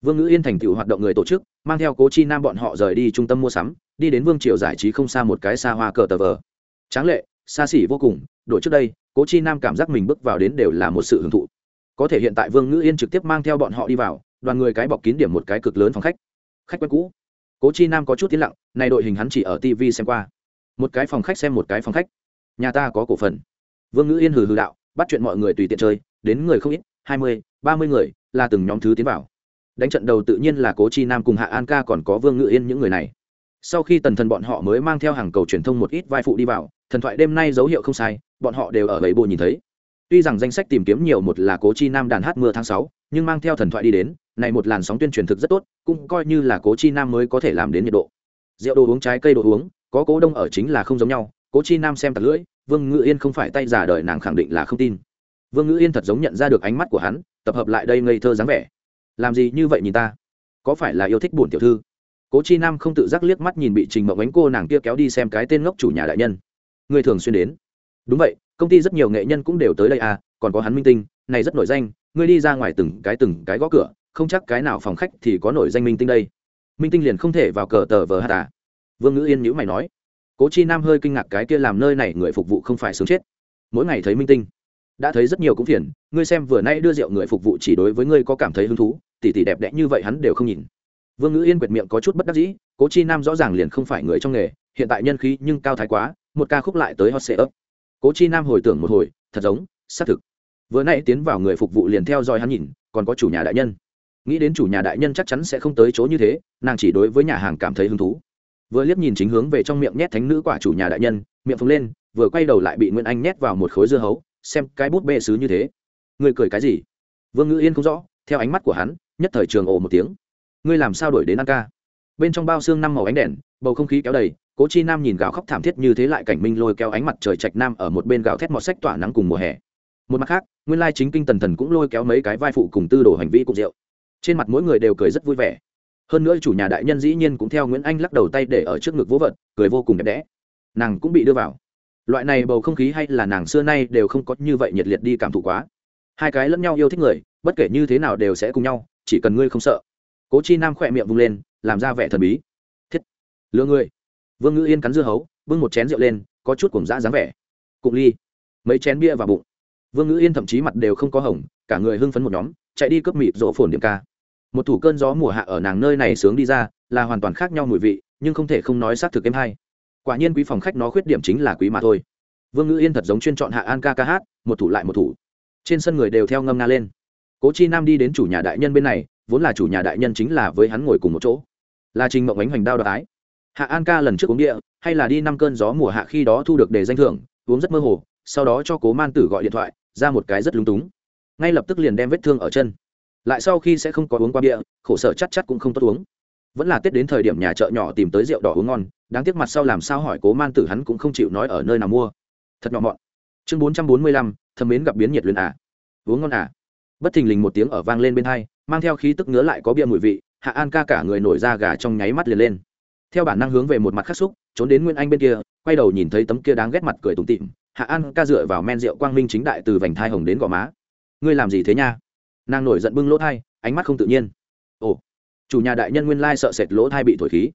Vương ngữ yên thành tựu hoạt động người tổ chức, mang theo cố chi nam bọn họ rời đi trung tâm mua sắm, đi đến vương triều giải trí không xa một cái xa hoa cờ tờ vờ tráng lệ, xa xỉ vô cùng, đổi trước đây, cố chi nam cảm giác mình bước vào đến đều là một sự hưởng thụ. Có thể hiện tại vương ngữ yên trực tiếp mang theo bọn họ đi vào, đoàn người cái bọc kín điểm một cái cực lớn phòng khách. Khách quen cũ. Cố chi nam có chút tiến lặng, này đội hình hắn chỉ ở tv xem qua. Một cái phòng khách xem một cái phòng khách. Nhà ta có cổ phần. Vương ngữ yên hừ hừ đạo, bắt chuyện mọi người tùy tiện chơi, đến người không ít, hai mươi, ba mươi người, là từng nhóm thứ tiến vào. Đánh trận đầu tự nhiên là cố chi nam cùng hạ an ca còn có vương ngữ yên những người này. Sau khi tần thần bọn họ mới mang theo hàng cầu truyền thông một ít vai phụ đi vào thần thoại đêm nay dấu hiệu không sai, bọn họ đều ở bảy bộ nhìn thấy. Tuy rằng danh sách tìm kiếm nhiều một là cố chi nam đàn hát mưa tháng sáu, nhưng mang theo thần thoại đi đến, này một làn sóng tuyên truyền thực rất tốt, cũng coi như là cố chi nam mới có thể làm đến nhiệt độ. Rượu đồ uống trái cây đồ uống, có cố đông ở chính là không giống nhau, cố chi nam xem tặc lưỡi, vương ngự yên không phải tay giả đời nàng khẳng định là không tin. Vương ngự yên thật giống nhận ra được ánh mắt của hắn, tập hợp lại đây ngây thơ dáng vẻ. Làm gì như vậy nhìn ta? Có phải là yêu thích bổn tiểu thư? Cố chi nam không tự giác liếc mắt nhìn bị trình mộng ánh cô nàng kia kéo đi xem cái tên ngốc chủ nhà đại nhân người thường xuyên đến. Đúng vậy, công ty rất nhiều nghệ nhân cũng đều tới đây à còn có hắn minh tinh, này rất nổi danh, ngươi đi ra ngoài từng cái từng cái gõ cửa, không chắc cái nào phòng khách thì có nổi danh minh tinh đây. Minh tinh liền không thể vào cờ tờ vờ hả? À. vương ngữ yên nhữ mày nói. Cố chi nam hơi kinh ngạc cái kia làm nơi này người phục vụ không phải sướng chết. Mỗi ngày thấy minh tinh, đã thấy rất nhiều cũng phiền, ngươi xem vừa nay đưa rượu người phục vụ chỉ đối với ngươi có cảm thấy hứng thú, tỉ tỉ đẹp đẽ như vậy hắn đều không nhìn. Vương ngữ yên quyệt miệng có chút bất đắc dĩ, cố chi nam rõ ràng liền không phải người trong nghề, hiện tại nhân khí nhưng cao thái quá một ca khúc lại tới hot sệ ấp cố chi nam hồi tưởng một hồi, thật giống, xác thực. Vừa nay tiến vào người phục vụ liền theo dõi hắn nhìn, còn có chủ nhà đại nhân. Nghĩ đến chủ nhà đại nhân chắc chắn sẽ không tới chỗ như thế, nàng chỉ đối với nhà hàng cảm thấy hứng thú. Vừa liếc nhìn chính hướng về trong miệng nhét thánh nữ quả chủ nhà đại nhân, miệng phồng lên, vừa quay đầu lại bị nguyễn anh nhét vào một khối dưa hấu, xem cái bút bê xứ như thế. Người cười cái gì? Vương ngữ yên không rõ, theo ánh mắt của hắn, nhất thời trường ồ một tiếng. Ngươi làm sao đổi đến ăn ca? Bên trong bao xương năm màu ánh đèn, bầu không khí kéo đầy cố chi nam nhìn gào khóc thảm thiết như thế lại cảnh minh lôi kéo ánh mặt trời trạch nam ở một bên gào thét mọt sách tỏa nắng cùng mùa hè. Một mặt khác, nguyên lai chính kinh tần thần cũng lôi kéo mấy cái vai phụ cùng tư đồ hành vi cùng rượu. Trên mặt mỗi người đều cười rất vui vẻ. Hơn nữa chủ nhà đại nhân dĩ nhiên cũng theo nguyễn anh lắc đầu tay để ở trước ngực vỗ vật, cười vô cùng đẹp đẽ. Nàng cũng bị đưa vào. Loại này bầu không khí hay là nàng xưa nay đều không có như vậy nhiệt liệt đi cảm thụ quá. Hai cái lẫn nhau yêu thích người, bất kể như thế nào đều sẽ cùng nhau, chỉ cần ngươi không sợ. Cố chi nam khỏe miệng vung lên, làm ra vẻ thần bí. Thiết. Lừa ngươi vương ngữ yên cắn dưa hấu, bưng một chén rượu lên, có chút cùng dã dáng vẻ. Cụng ly, mấy chén bia vào bụng. Vương ngữ yên thậm chí mặt đều không có hỏng cả người hưng phấn một nhóm, chạy đi cướp mịt rộ phồn điểm ca. Một thủ cơn gió mùa hạ ở nàng nơi này sướng đi ra, là hoàn toàn khác nhau mùi vị, nhưng không thể không nói xác thực em hay. Quả nhiên quý phòng khách nó khuyết điểm chính là quý mà thôi. Vương ngữ yên thật giống chuyên chọn hạ an ca ca hát, một thủ lại một thủ. Trên sân người đều theo ngâm nga lên. Cố chi nam đi đến chủ nhà đại nhân bên này, vốn là chủ nhà đại nhân chính là với hắn ngồi cùng một chỗ. Là trình mộng ánh hoành đao đ hạ an ca lần trước uống địa, hay là đi năm cơn gió mùa hạ khi đó thu được đề danh thưởng, uống rất mơ hồ, sau đó cho cố man tử gọi điện thoại, ra một cái rất lúng túng. Ngay lập tức liền đem vết thương ở chân. Lại sau khi sẽ không có uống qua bia, khổ sở chắc chắc cũng không tốt uống. Vẫn là tết đến thời điểm nhà chợ nhỏ tìm tới rượu đỏ uống ngon, đáng tiếc mặt sau làm sao hỏi cố man tử hắn cũng không chịu nói ở nơi nào mua. Thật nhỏ mọn. Chương bốn trăm bốn mươi lăm, thâm mến gặp biến nhiệt luyện à uống ngon à bất thình lình một tiếng ở vang lên bên hai, mang theo khí tức ngứa lại có bia mùi vị, hạ an ca cả người nổi da gà trong nháy mắt liền lên theo bản năng hướng về một mặt khắc xúc, trốn đến nguyên anh bên kia, quay đầu nhìn thấy tấm kia đáng ghét mặt cười tủm tịm hạ an ca dựa vào men rượu quang minh chính đại từ vành thai hồng đến gò má. Ngươi làm gì thế nha? Nàng nổi giận bưng lỗ thai, ánh mắt không tự nhiên. Ồ, chủ nhà đại nhân nguyên lai sợ sệt lỗ thai bị thổi khí.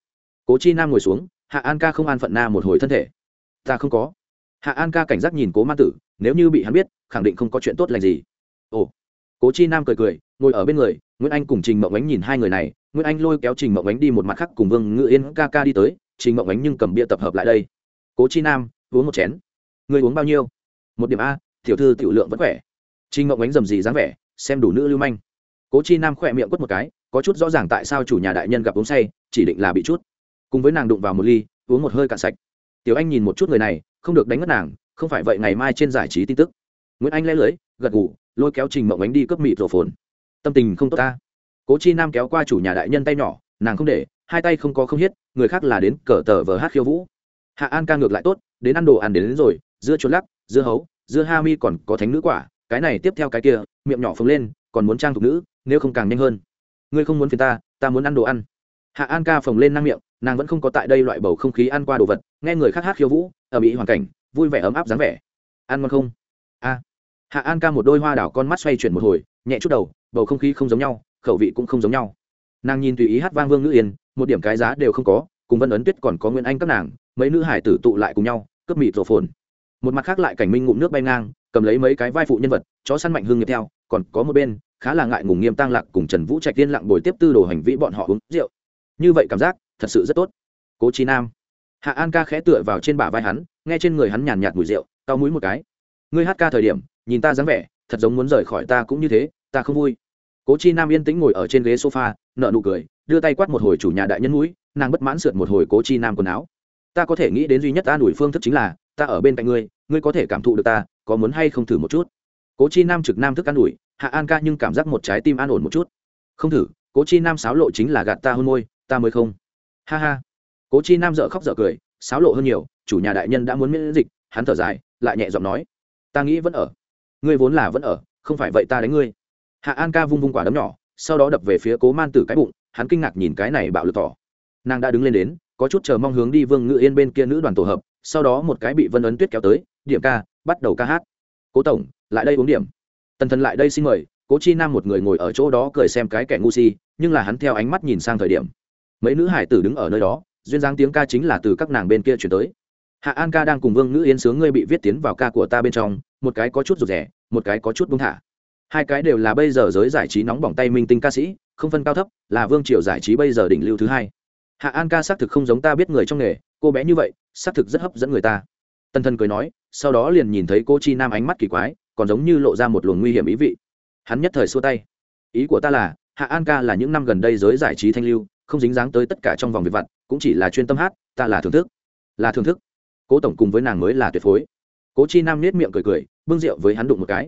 Cố chi nam ngồi xuống, hạ an ca không an phận na một hồi thân thể. Ta không có. Hạ an ca cảnh giác nhìn cố ma tử, nếu như bị hắn biết, khẳng định không có chuyện tốt lành gì. Ồ, cố chi nam cười cười, ngồi ở bên người nguyễn anh cùng trình mậu ánh nhìn hai người này nguyễn anh lôi kéo trình mậu ánh đi một mặt khác cùng vương ngự yên, ca ca đi tới. Trình mậu ánh nhưng cầm bia tập hợp lại đây. Cố chi nam, uống một chén. Người uống bao nhiêu? Một điểm a, tiểu thư tiểu lượng vẫn khỏe. Trình mậu ánh dầm rì dáng vẻ, xem đủ nữ lưu manh. Cố chi nam khỏe miệng quất một cái, có chút rõ ràng tại sao chủ nhà đại nhân gặp uống say, chỉ định là bị chút. Cùng với nàng đụng vào một ly, uống một hơi cạn sạch. Tiểu anh nhìn một chút người này, không được đánh mất nàng, không phải vậy ngày mai trên giải trí tin tức. Nguyễn anh lẽ lưới, gật ngủ lôi kéo trình mộng ánh đi cướp mịt rổ phồn. Tâm tình không tốt ta cố chi nam kéo qua chủ nhà đại nhân tay nhỏ nàng không để hai tay không có không hiết người khác là đến cờ tờ vờ hát khiêu vũ. Hạ an ca ngược lại tốt đến ăn đồ ăn đến, đến rồi dưa chuột lắc dưa hấu dưa ha mi còn có thánh nữ quả cái này tiếp theo cái kia miệng nhỏ phồng lên còn muốn trang thục nữ nếu không càng nhanh hơn. Ngươi không muốn phiền ta ta muốn ăn đồ ăn. Hạ an ca phồng lên năng miệng nàng vẫn không có tại đây loại bầu không khí ăn qua đồ vật nghe người khác hát khiêu vũ ở mỹ hoàn cảnh vui vẻ ấm áp dáng vẻ. Ăn ngon không? A. Hạ an ca một đôi hoa đảo con mắt xoay chuyển một hồi nhẹ chút đầu bầu không khí không giống nhau khẩu vị cũng không giống nhau. Nàng nhìn tùy ý hát vang vương ngữ yên, một điểm cái giá đều không có, cùng vân ấn tuyết còn có nguyễn anh các nàng, mấy nữ hải tử tụ lại cùng nhau, cướp mịt rổ phồn. Một mặt khác lại cảnh minh ngụm nước bay ngang, cầm lấy mấy cái vai phụ nhân vật, chó săn mạnh hương nghiệp theo, còn có một bên, khá là ngại ngùng nghiêm tăng lạc cùng trần vũ trạch tiên lặng bồi tiếp tư đồ hành vi bọn họ uống rượu. Như vậy cảm giác, thật sự rất tốt. Cố trí nam. Hạ an ca khẽ tựa vào trên bả vai hắn, nghe trên người hắn nhàn nhạt mùi rượu tao mũi một cái. Ngươi hát ca thời điểm, nhìn ta dáng vẻ, thật giống muốn rời khỏi ta cũng như thế, ta không vui cố chi nam yên tĩnh ngồi ở trên ghế sofa nợ nụ cười, đưa tay quát một hồi chủ nhà đại nhân mũi, nàng bất mãn sượt một hồi cố chi nam quần áo. Ta có thể nghĩ đến duy nhất an ủi phương thức chính là, ta ở bên cạnh ngươi ngươi có thể cảm thụ được ta, có muốn hay không thử một chút? Cố chi nam trực nam thức an ủi, hạ an ca nhưng cảm giác một trái tim an ổn một chút. Không thử, cố chi nam sáo lộ chính là gạt ta hôn môi, ta mới không. Ha ha. Cố chi nam dợ khóc dợ cười sáo lộ hơn nhiều, chủ nhà đại nhân đã muốn miễn dịch, hắn thở dài, lại nhẹ giọng nói, ta nghĩ vẫn ở, ngươi vốn là vẫn ở, không phải vậy ta đánh ngươi hạ an ca vung vung quả đấm nhỏ, sau đó đập về phía cố man tử cái bụng, hắn kinh ngạc nhìn cái này bạo lực tỏ nàng đã đứng lên đến, có chút chờ mong hướng đi vương ngự yên bên kia nữ đoàn tổ hợp, sau đó một cái bị vân ấn tuyết kéo tới, điểm ca, bắt đầu ca hát. Cố tổng, lại đây uống điểm. Tần thần lại đây xin mời. Cố chi nam một người ngồi ở chỗ đó cười xem cái kẻ ngu si, nhưng là hắn theo ánh mắt nhìn sang thời điểm. Mấy nữ hải tử đứng ở nơi đó, duyên dáng tiếng ca chính là từ các nàng bên kia chuyển tới. Hạ an ca đang cùng vương ngữ yên sướng ngươi bị viết tiến vào ca của ta bên trong, một cái có chút rụt rẻ một cái có chút buông thả hai cái đều là bây giờ giới giải trí nóng bỏng tay minh tinh ca sĩ, không phân cao thấp, là vương triều giải trí bây giờ đỉnh lưu thứ hai. Hạ an ca xác thực không giống ta biết người trong nghề, cô bé như vậy, xác thực rất hấp dẫn người ta. Tân thân cười nói, sau đó liền nhìn thấy cô chi nam ánh mắt kỳ quái, còn giống như lộ ra một luồng nguy hiểm ý vị. Hắn nhất thời xua tay. Ý của ta là, hạ an ca là những năm gần đây giới giải trí thanh lưu, không dính dáng tới tất cả trong vòng việc vặt, cũng chỉ là chuyên tâm hát, ta là thưởng thức. Là thưởng thức. Cố tổng cùng với nàng mới là tuyệt phối. Cố chi nam nết miệng cười cười, bưng rượu với hắn đụng một cái.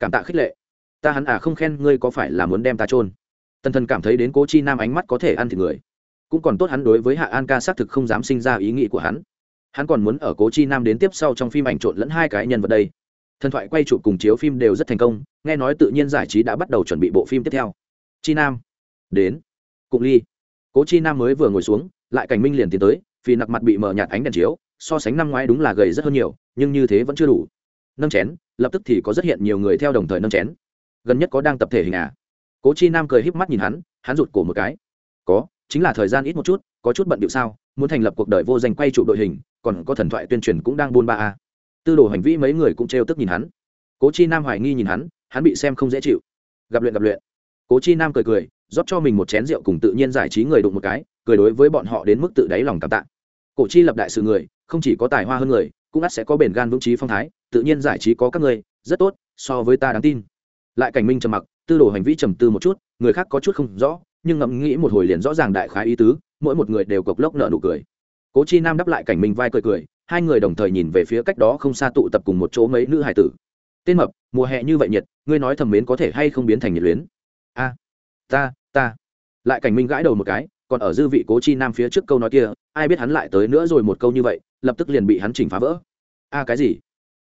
Cảm tạ khích lệ ta hắn à không khen ngươi có phải là muốn đem ta trôn tần thần cảm thấy đến cố chi nam ánh mắt có thể ăn thịt người. Cũng còn tốt hắn đối với hạ an ca xác thực không dám sinh ra ý nghĩ của hắn. Hắn còn muốn ở cố chi nam đến tiếp sau trong phim ảnh trộn lẫn hai cái nhân vật đây. Thần thoại quay chụp cùng chiếu phim đều rất thành công, nghe nói tự nhiên giải trí đã bắt đầu chuẩn bị bộ phim tiếp theo. Chi nam, đến. Cụng ly. Cố chi nam mới vừa ngồi xuống, lại cảnh minh liền tiến tới, vì nặc mặt bị mở nhạt ánh đèn chiếu, so sánh năm ngoái đúng là gầy rất hơn nhiều, nhưng như thế vẫn chưa đủ. Nâng chén, lập tức thì có rất hiện nhiều người theo đồng thời nâng chén gần nhất có đang tập thể hình à? Cố chi nam cười híp mắt nhìn hắn hắn rụt cổ một cái. Có, chính là thời gian ít một chút, có chút bận điệu sao? Muốn thành lập cuộc đời vô danh quay trụ đội hình, còn có thần thoại tuyên truyền cũng đang buôn ba a tư đồ hành vi mấy người cũng trêu tức nhìn hắn. Cố chi nam hoài nghi nhìn hắn hắn bị xem không dễ chịu. Gặp luyện gặp luyện. Cố chi nam cười cười, rót cho mình một chén rượu cùng tự nhiên giải trí người đụng một cái, cười đối với bọn họ đến mức tự đáy lòng cảm tạ. Cổ chi lập đại sự người, không chỉ có tài hoa hơn người, cũng ắt sẽ có bền gan vững trí phong thái, tự nhiên giải trí có các người, rất tốt, so với ta đáng tin lại cảnh minh trầm mặc, tư đồ hành vi trầm tư một chút, người khác có chút không rõ, nhưng ngẫm nghĩ một hồi liền rõ ràng đại khái ý tứ, mỗi một người đều cộc lốc nợ nụ cười. Cố chi nam đáp lại cảnh minh vai cười cười, hai người đồng thời nhìn về phía cách đó không xa tụ tập cùng một chỗ mấy nữ hải tử. Tên mập, mùa hè như vậy nhiệt, ngươi nói thầm mến có thể hay không biến thành nhiệt luyến? A, ta ta. Lại cảnh minh gãi đầu một cái, còn ở dư vị cố chi nam phía trước câu nói kia, ai biết hắn lại tới nữa rồi một câu như vậy, lập tức liền bị hắn chỉnh phá vỡ. A, cái gì?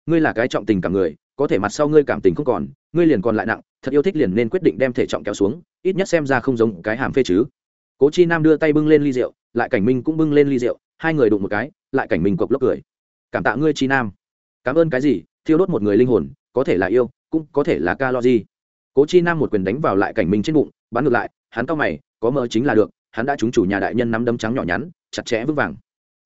Ngươi là cái trọng tình cả người có thể mặt sau ngươi cảm tình không còn, ngươi liền còn lại nặng, thật yêu thích liền nên quyết định đem thể trọng kéo xuống, ít nhất xem ra không giống cái hàm phê chứ. Cố chi nam đưa tay bưng lên ly rượu, lại cảnh minh cũng bưng lên ly rượu, hai người đụng một cái, lại cảnh minh cộc lốc cười. Cảm tạ ngươi, chi nam. Cảm ơn cái gì, thiêu đốt một người linh hồn, có thể là yêu, cũng có thể là ca lo gì cố chi nam một quyền đánh vào lại cảnh minh trên bụng, bắn ngược lại, hắn cao mày, có mơ chính là được, hắn đã trúng chủ nhà đại nhân nắm đấm trắng nhỏ nhắn, chặt chẽ vững vàng.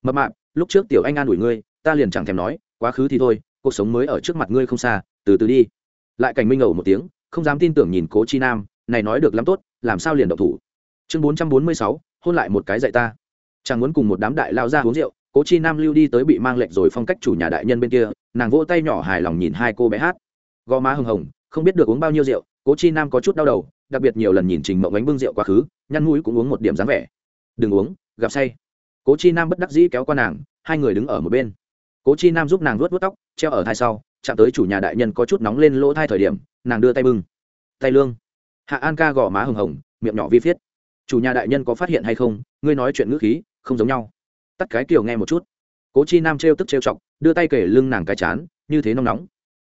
Mập mạp, lúc trước tiểu anh an ủi ngươi, ta liền chẳng thèm nói, quá khứ thì thôi cuộc sống mới ở trước mặt ngươi không xa, từ từ đi. Lại cảnh minh ẩu một tiếng, không dám tin tưởng nhìn cố chi nam, này nói được lắm tốt, làm sao liền động thủ? Chương bốn trăm bốn mươi sáu, hôn lại một cái dạy ta. Chẳng muốn cùng một đám đại lao ra uống rượu, cố chi nam lưu đi tới bị mang lệnh rồi phong cách chủ nhà đại nhân bên kia, nàng vỗ tay nhỏ hài lòng nhìn hai cô bé hát. Gò má hưng hồng, không biết được uống bao nhiêu rượu, cố chi nam có chút đau đầu, đặc biệt nhiều lần nhìn trình mộng ánh bưng rượu quá khứ, nhăn mũi cũng uống một điểm dáng vẻ. Đừng uống, gặp say. Cố chi nam bất đắc dĩ kéo qua nàng, hai người đứng ở một bên cố chi nam giúp nàng vuốt vuốt tóc, treo ở thai sau, chạm tới chủ nhà đại nhân có chút nóng lên lỗ thai thời điểm, nàng đưa tay bưng. Tay lương. Hạ an ca gò má hồng hồng, miệng nhỏ vi phiết. Chủ nhà đại nhân có phát hiện hay không? Ngươi nói chuyện ngữ khí, không giống nhau. Tắt cái kiểu nghe một chút. Cố chi nam trêu tức trêu chọc, đưa tay kể lưng nàng cái chán, như thế nóng nóng.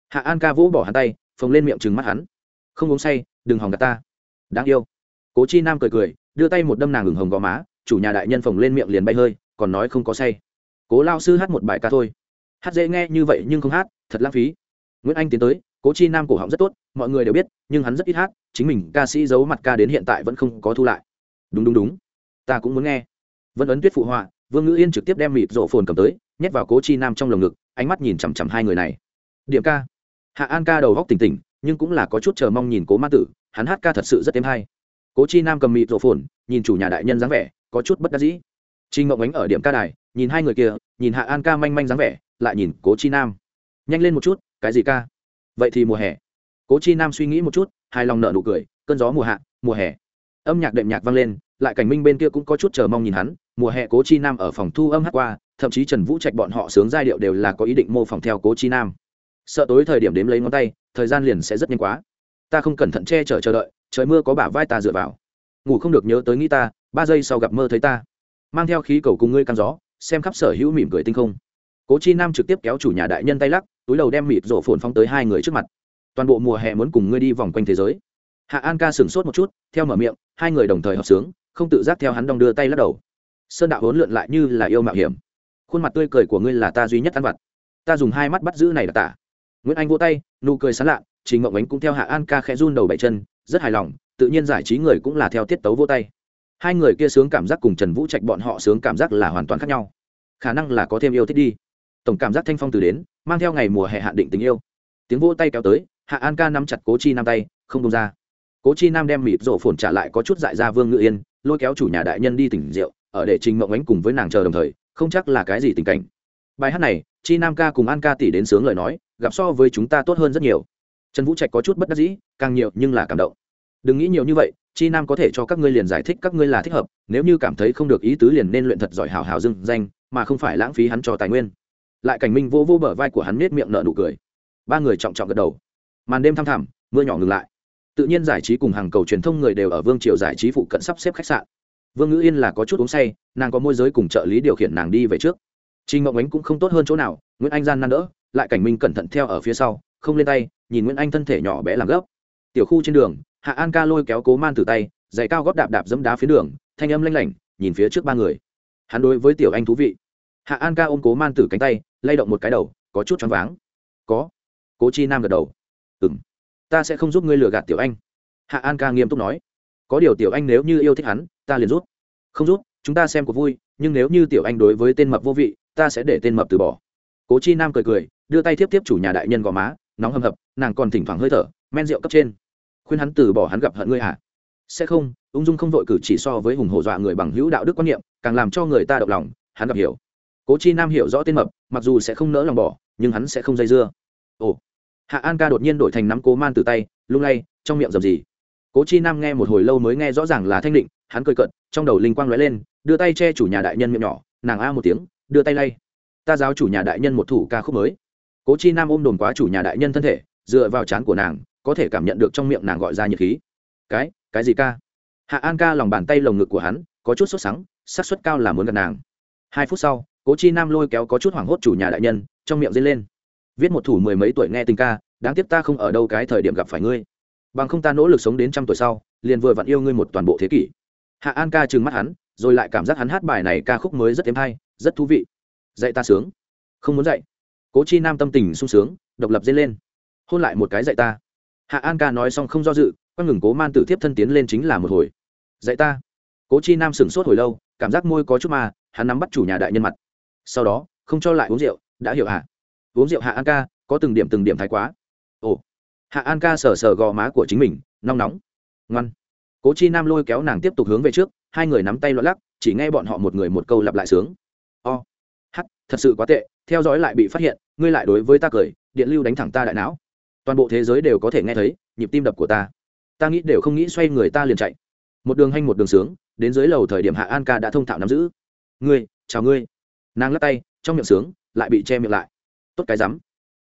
Hạ an ca vỗ bỏ hắn tay, phồng lên miệng trừng mắt hắn. Không uống say, đừng hòng gạt ta. Đáng yêu. Cố chi nam cười cười, đưa tay một đâm nàng ửng hồng gò má, chủ nhà đại nhân phồng lên miệng liền bay hơi, còn nói không có say. Cố lao sư hát một bài ca thôi hát dễ nghe như vậy nhưng không hát, thật lãng phí. Nguyễn anh tiến tới, cố chi nam cổ họng rất tốt, mọi người đều biết, nhưng hắn rất ít hát, chính mình ca sĩ giấu mặt ca đến hiện tại vẫn không có thu lại. Đúng đúng đúng. Ta cũng muốn nghe. Vân ấn tuyết phụ họa, vương ngữ yên trực tiếp đem mịt rộ phồn cầm tới, nhét vào cố chi nam trong lồng ngực, ánh mắt nhìn chằm chằm hai người này. Điểm ca. Hạ an ca đầu góc tỉnh tỉnh, nhưng cũng là có chút chờ mong nhìn cố ma tử, hắn hát ca thật sự rất êm hay. Cố chi nam cầm mịt rộ phồn, nhìn chủ nhà đại nhân dáng vẻ, có chút bất đắc dĩ. Trinh ngộng ánh ở điểm ca đài, nhìn hai người kia, nhìn hạ an ca manh manh dáng vẻ lại nhìn cố chi nam. Nhanh lên một chút, cái gì ca? Vậy thì mùa hè. Cố chi nam suy nghĩ một chút, hài lòng nợ nụ cười, cơn gió mùa hạ, mùa hè. Âm nhạc đệm nhạc vang lên, lại cảnh minh bên kia cũng có chút chờ mong nhìn hắn. Mùa hè cố chi nam ở phòng thu âm hát qua, thậm chí trần vũ trạch bọn họ sướng giai điệu đều là có ý định mô phỏng theo cố chi nam. Sợ tối thời điểm đếm lấy ngón tay, thời gian liền sẽ rất nhanh quá. Ta không cẩn thận che chở chờ đợi, trời mưa có bả vai ta dựa vào. Ngủ không được nhớ tới nghĩ ta, ba giây sau gặp mơ thấy ta. Mang theo khí cầu cùng ngươi căng gió, xem khắp sở hữu mỉm cười tinh không cố chi nam trực tiếp kéo chủ nhà đại nhân tay lắc, túi đầu đem mịt rổ phồn phóng tới hai người trước mặt. Toàn bộ mùa hè muốn cùng ngươi đi vòng quanh thế giới. Hạ an ca sửng sốt một chút, theo mở miệng, hai người đồng thời hợp sướng, không tự giác theo hắn đong đưa tay lắc đầu. Sơn đạo hỗn lượn lại như là yêu mạo hiểm. Khuôn mặt tươi cười của ngươi là ta duy nhất ăn vặt. Ta dùng hai mắt bắt giữ này là tả. Nguyễn anh vỗ tay, nụ cười sán lạ, trình mộng ánh cũng theo hạ an ca khẽ run đầu bảy chân, rất hài lòng, tự nhiên giải trí người cũng là theo tiết tấu vỗ tay. Hai người kia sướng cảm giác cùng trần vũ trạch bọn họ sướng cảm giác là hoàn toàn khác nhau. Khả năng là có thêm yêu thích đi tổng cảm giác thanh phong từ đến, mang theo ngày mùa hè hạn định tình yêu. Tiếng vỗ tay kéo tới, hạ an ca nắm chặt cố chi nam tay, không đông ra. Cố chi nam đem mịt rổ phồn trả lại có chút dại ra vương ngự yên, lôi kéo chủ nhà đại nhân đi tỉnh rượu, ở để trình mộng ánh cùng với nàng chờ đồng thời, không chắc là cái gì tình cảnh. Bài hát này, chi nam ca cùng an ca tỷ đến sướng lời nói, gặp so với chúng ta tốt hơn rất nhiều. Trần vũ trạch có chút bất đắc dĩ, càng nhiều nhưng là cảm động. Đừng nghĩ nhiều như vậy, chi nam có thể cho các ngươi liền giải thích các ngươi là thích hợp, nếu như cảm thấy không được ý tứ liền nên luyện thật giỏi hào hào dưng danh, mà không phải lãng phí hắn cho tài nguyên lại cảnh minh vô vô bờ vai của hắn nết miệng nợ nụ cười. Ba người trọng trọng gật đầu. Màn đêm thăm thẳm, mưa nhỏ ngừng lại. Tự nhiên giải trí cùng hàng cầu truyền thông người đều ở vương triều giải trí phụ cận sắp xếp khách sạn. Vương ngữ yên là có chút uống say, nàng có môi giới cùng trợ lý điều khiển nàng đi về trước. Trình mộng ánh cũng không tốt hơn chỗ nào, nguyễn anh gian nan đỡ, lại cảnh minh cẩn thận theo ở phía sau, không lên tay, nhìn nguyễn anh thân thể nhỏ bé làm gấp. Tiểu khu trên đường, hạ an ca lôi kéo cố man từ tay, giày cao góp đạp đạp dẫm đá phía đường, thanh âm lanh lảnh, nhìn phía trước ba người. Hắn đối với tiểu anh thú vị. Hạ an ca ôm cố man tử cánh tay lay động một cái đầu, có chút choáng váng. Có. Cố chi nam gật đầu. Ừ m ta sẽ không giúp ngươi lừa gạt tiểu anh. Hạ an ca nghiêm túc nói. Có điều tiểu anh nếu như yêu thích hắn, ta liền rút không rút chúng ta xem cuộc vui, nhưng nếu như tiểu anh đối với tên mập vô vị, ta sẽ để tên mập từ bỏ. Cố chi nam cười cười, đưa tay tiếp tiếp chủ nhà đại nhân gò má, nóng hầm hập, nàng còn thỉnh thoảng hơi thở, men rượu cấp trên. Khuyên hắn từ bỏ hắn gặp hận ngươi hả? Sẽ không, ung dung không vội cử chỉ so với hùng hổ dọa người bằng hữu đạo đức quan niệm, càng làm cho người ta động lòng, hắn gặp hiểu cố chi nam hiểu rõ tên mập, mặc dù sẽ không nỡ lòng bỏ, nhưng hắn sẽ không dây dưa. Ồ. Hạ an ca đột nhiên đổi thành nắm cố man từ tay, lung lay, trong miệng dầm gì cố chi nam nghe một hồi lâu mới nghe rõ ràng là thanh định, hắn cười cận trong đầu linh quang lóe lên, đưa tay che chủ nhà đại nhân miệng nhỏ, nàng a một tiếng, đưa tay lay. Ta giáo chủ nhà đại nhân một thủ ca khúc mới. Cố chi nam ôm đồn quá chủ nhà đại nhân thân thể, dựa vào trán của nàng, có thể cảm nhận được trong miệng nàng gọi ra nhiệt khí. Cái cái gì ca? Hạ an ca lòng bàn tay lồng ngực của hắn, có chút sốt sắng, xác suất cao là muốn gặp nàng. Hai phút sau cố chi nam lôi kéo có chút hoảng hốt chủ nhà đại nhân, trong miệng dây lên. Viết một thủ mười mấy tuổi nghe tình ca, đáng tiếc ta không ở đâu cái thời điểm gặp phải ngươi. Bằng không ta nỗ lực sống đến trăm tuổi sau, liền vừa vặn yêu ngươi một toàn bộ thế kỷ. Hạ an ca trừng mắt hắn, rồi lại cảm giác hắn hát bài này ca khúc mới rất êm hay, rất thú vị. Dạy ta sướng. Không muốn dạy. Cố chi nam tâm tình sung sướng, độc lập dây lên. Hôn lại một cái dạy ta. Hạ an ca nói xong không do dự, quăng ngừng cố man tử tiếp thân tiến lên chính là một hồi. Dạy ta. Cố chi nam sửng sốt hồi lâu, cảm giác môi có chút mà, hắn nắm bắt chủ nhà đại nhân mặt sau đó, không cho lại uống rượu, đã hiểu hạ uống rượu hạ an ca, có từng điểm từng điểm thái quá. Ồ. Hạ an ca sờ sờ gò má của chính mình, nóng nóng. Ngoan. Cố chi nam lôi kéo nàng tiếp tục hướng về trước, hai người nắm tay loạn lắc, chỉ nghe bọn họ một người một câu lặp lại sướng. O. H thật sự quá tệ, theo dõi lại bị phát hiện, ngươi lại đối với ta cười, điện lưu đánh thẳng ta đại não. Toàn bộ thế giới đều có thể nghe thấy, nhịp tim đập của ta. Ta nghĩ đều không nghĩ xoay người ta liền chạy. Một đường hanh một đường sướng, đến dưới lầu thời điểm hạ an ca đã thông thạo nắm giữ. Ngươi, chào ngươi nàng lắc tay, trong miệng sướng, lại bị che miệng lại. Tốt cái rắm.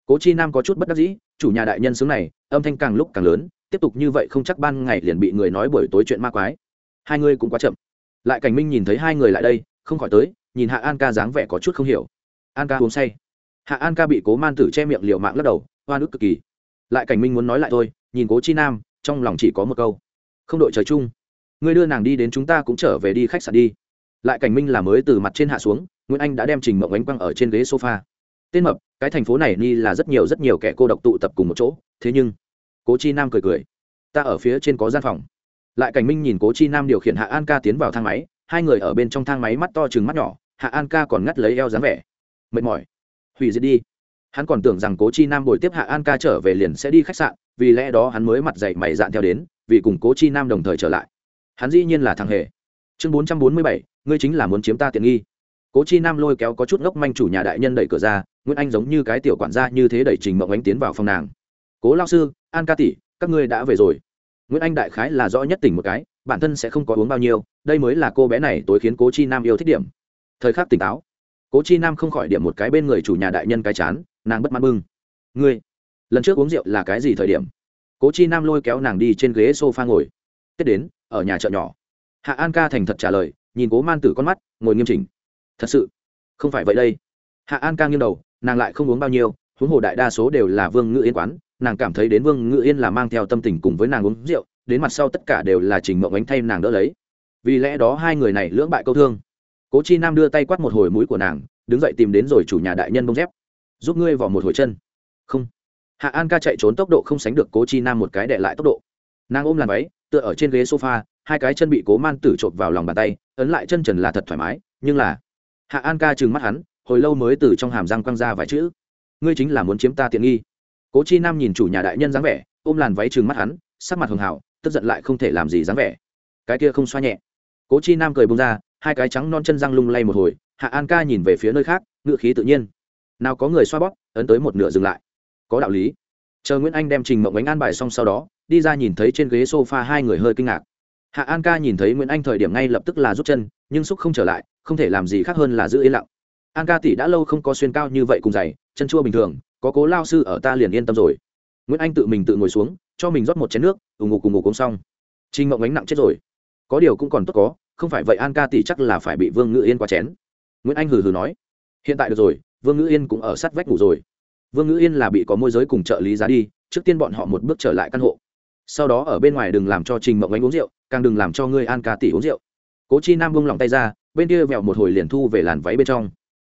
Cố chi nam có chút bất đắc dĩ, chủ nhà đại nhân sướng này, âm thanh càng lúc càng lớn, tiếp tục như vậy không chắc ban ngày liền bị người nói buổi tối chuyện ma quái. Hai người cũng quá chậm. Lại cảnh minh nhìn thấy hai người lại đây, không khỏi tới, nhìn hạ an ca dáng vẻ có chút không hiểu. An ca uống say. Hạ an ca bị cố man tử che miệng liều mạng lắc đầu hoa nước cực kỳ. Lại cảnh minh muốn nói lại thôi, nhìn cố chi nam, trong lòng chỉ có một câu. Không đội trời chung. Ngươi đưa nàng đi đến chúng ta cũng trở về đi khách sạn đi. Lại cảnh minh là mới từ mặt trên hạ xuống nguyễn anh đã đem trình mộng ánh quăng ở trên ghế sofa. Tên mập, cái thành phố này ni là rất nhiều rất nhiều kẻ cô độc tụ tập cùng một chỗ, thế nhưng, cố chi nam cười cười. Ta ở phía trên có gian phòng. Lại cảnh minh nhìn cố chi nam điều khiển hạ an ca tiến vào thang máy, hai người ở bên trong thang máy mắt to chừng mắt nhỏ, hạ an ca còn ngắt lấy eo dáng vẻ. Mệt mỏi. Hủy diệt đi. Hắn còn tưởng rằng cố chi nam bồi tiếp hạ an ca trở về liền sẽ đi khách sạn, vì lẽ đó hắn mới mặt dậy mày dạn theo đến, vì cùng cố chi nam đồng thời trở lại. Hắn dĩ nhiên là thằng hề. Chương bốn trăm bốn mươi bảy, ngươi chính là muốn chiếm ta tiện nghi cố chi nam lôi kéo có chút ngốc manh chủ nhà đại nhân đẩy cửa ra, nguyễn anh giống như cái tiểu quản gia như thế đẩy trình mộng ánh tiến vào phòng nàng. Cố lao sư, an ca tỷ, các ngươi đã về rồi. Nguyễn anh đại khái là rõ nhất tỉnh một cái, bản thân sẽ không có uống bao nhiêu, đây mới là cô bé này tối khiến cố chi nam yêu thích điểm. Thời khắc tỉnh táo, cố chi nam không khỏi điểm một cái bên người chủ nhà đại nhân cái chán, nàng bất mãn bưng. Ngươi, lần trước uống rượu là cái gì thời điểm? Cố chi nam lôi kéo nàng đi trên ghế s o f a ngồi. Tết đến, ở nhà chợ nhỏ. Hạ an ca thành thật trả lời, nhìn cố man tử con mắt, ngồi nghiêm chỉnh thật sự? Không phải vậy đây. Hạ an ca nghiêng đầu, nàng lại không uống bao nhiêu, huống hồ đại đa số đều là vương ngự yên quán, nàng cảm thấy đến vương ngự yên là mang theo tâm tình cùng với nàng uống rượu, đến mặt sau tất cả đều là trình mộng ánh thay nàng đỡ lấy. Vì lẽ đó hai người này lưỡng bại câu thương. Cố chi nam đưa tay quát một hồi mũi của nàng, đứng dậy tìm đến rồi chủ nhà đại nhân bông dép. Giúp ngươi vào một hồi chân. Không. Hạ an ca chạy trốn tốc độ không sánh được cố chi nam một cái đệ lại tốc độ. Nàng ôm làn váy, tựa ở trên ghế sofa, hai cái chân bị cố man tử trộm vào lòng bàn tay, ấn lại chân trần là thật thoải mái, nhưng là hạ an ca trừng mắt hắn, hồi lâu mới từ trong hàm răng quăng ra vài chữ. Ngươi chính là muốn chiếm ta tiện nghi. Cố chi nam nhìn chủ nhà đại nhân dáng vẻ, ôm làn váy trừng mắt hắn, sắc mặt hường hào tức giận lại không thể làm gì dáng vẻ. Cái kia không xoa nhẹ. Cố chi nam cười bông ra, hai cái trắng non chân răng lung lay một hồi, hạ an ca nhìn về phía nơi khác ngự khí tự nhiên. Nào có người xoa bóp, ấn tới một nửa dừng lại. Có đạo lý. Chờ nguyễn anh đem trình mộng bánh an bài xong sau đó, đi ra nhìn thấy trên ghế s o f a hai người hơi kinh ngạc. Hạ an ca nhìn thấy nguyễn anh thời điểm ngay lập tức là rút chân, nhưng xúc không trở lại không thể làm gì khác hơn là giữ yên lặng. An ca tỷ đã lâu không có xuyên cao như vậy cùng giày, chân chua bình thường, có cố lao sư ở ta liền yên tâm rồi. Nguyễn anh tự mình tự ngồi xuống, cho mình rót một chén nước ủng ngục cùng ngủ cũng xong. Trinh mộng ánh nặng chết rồi. Có điều cũng còn tốt có, không phải vậy an ca tỷ chắc là phải bị vương ngự yên qua chén. Nguyễn anh hừ hừ nói. Hiện tại được rồi, vương ngự yên cũng ở sát vách ngủ rồi. Vương ngự yên là bị có môi giới cùng trợ lý giá đi, trước tiên bọn họ một bước trở lại căn hộ. Sau đó ở bên ngoài đừng làm cho trình mộng ánh uống rượu, càng đừng làm cho ngươi an ca tỷ uống rượu. Cố chi nam buông lòng tay ra bên kia vẹo một hồi liền thu về làn váy bên trong.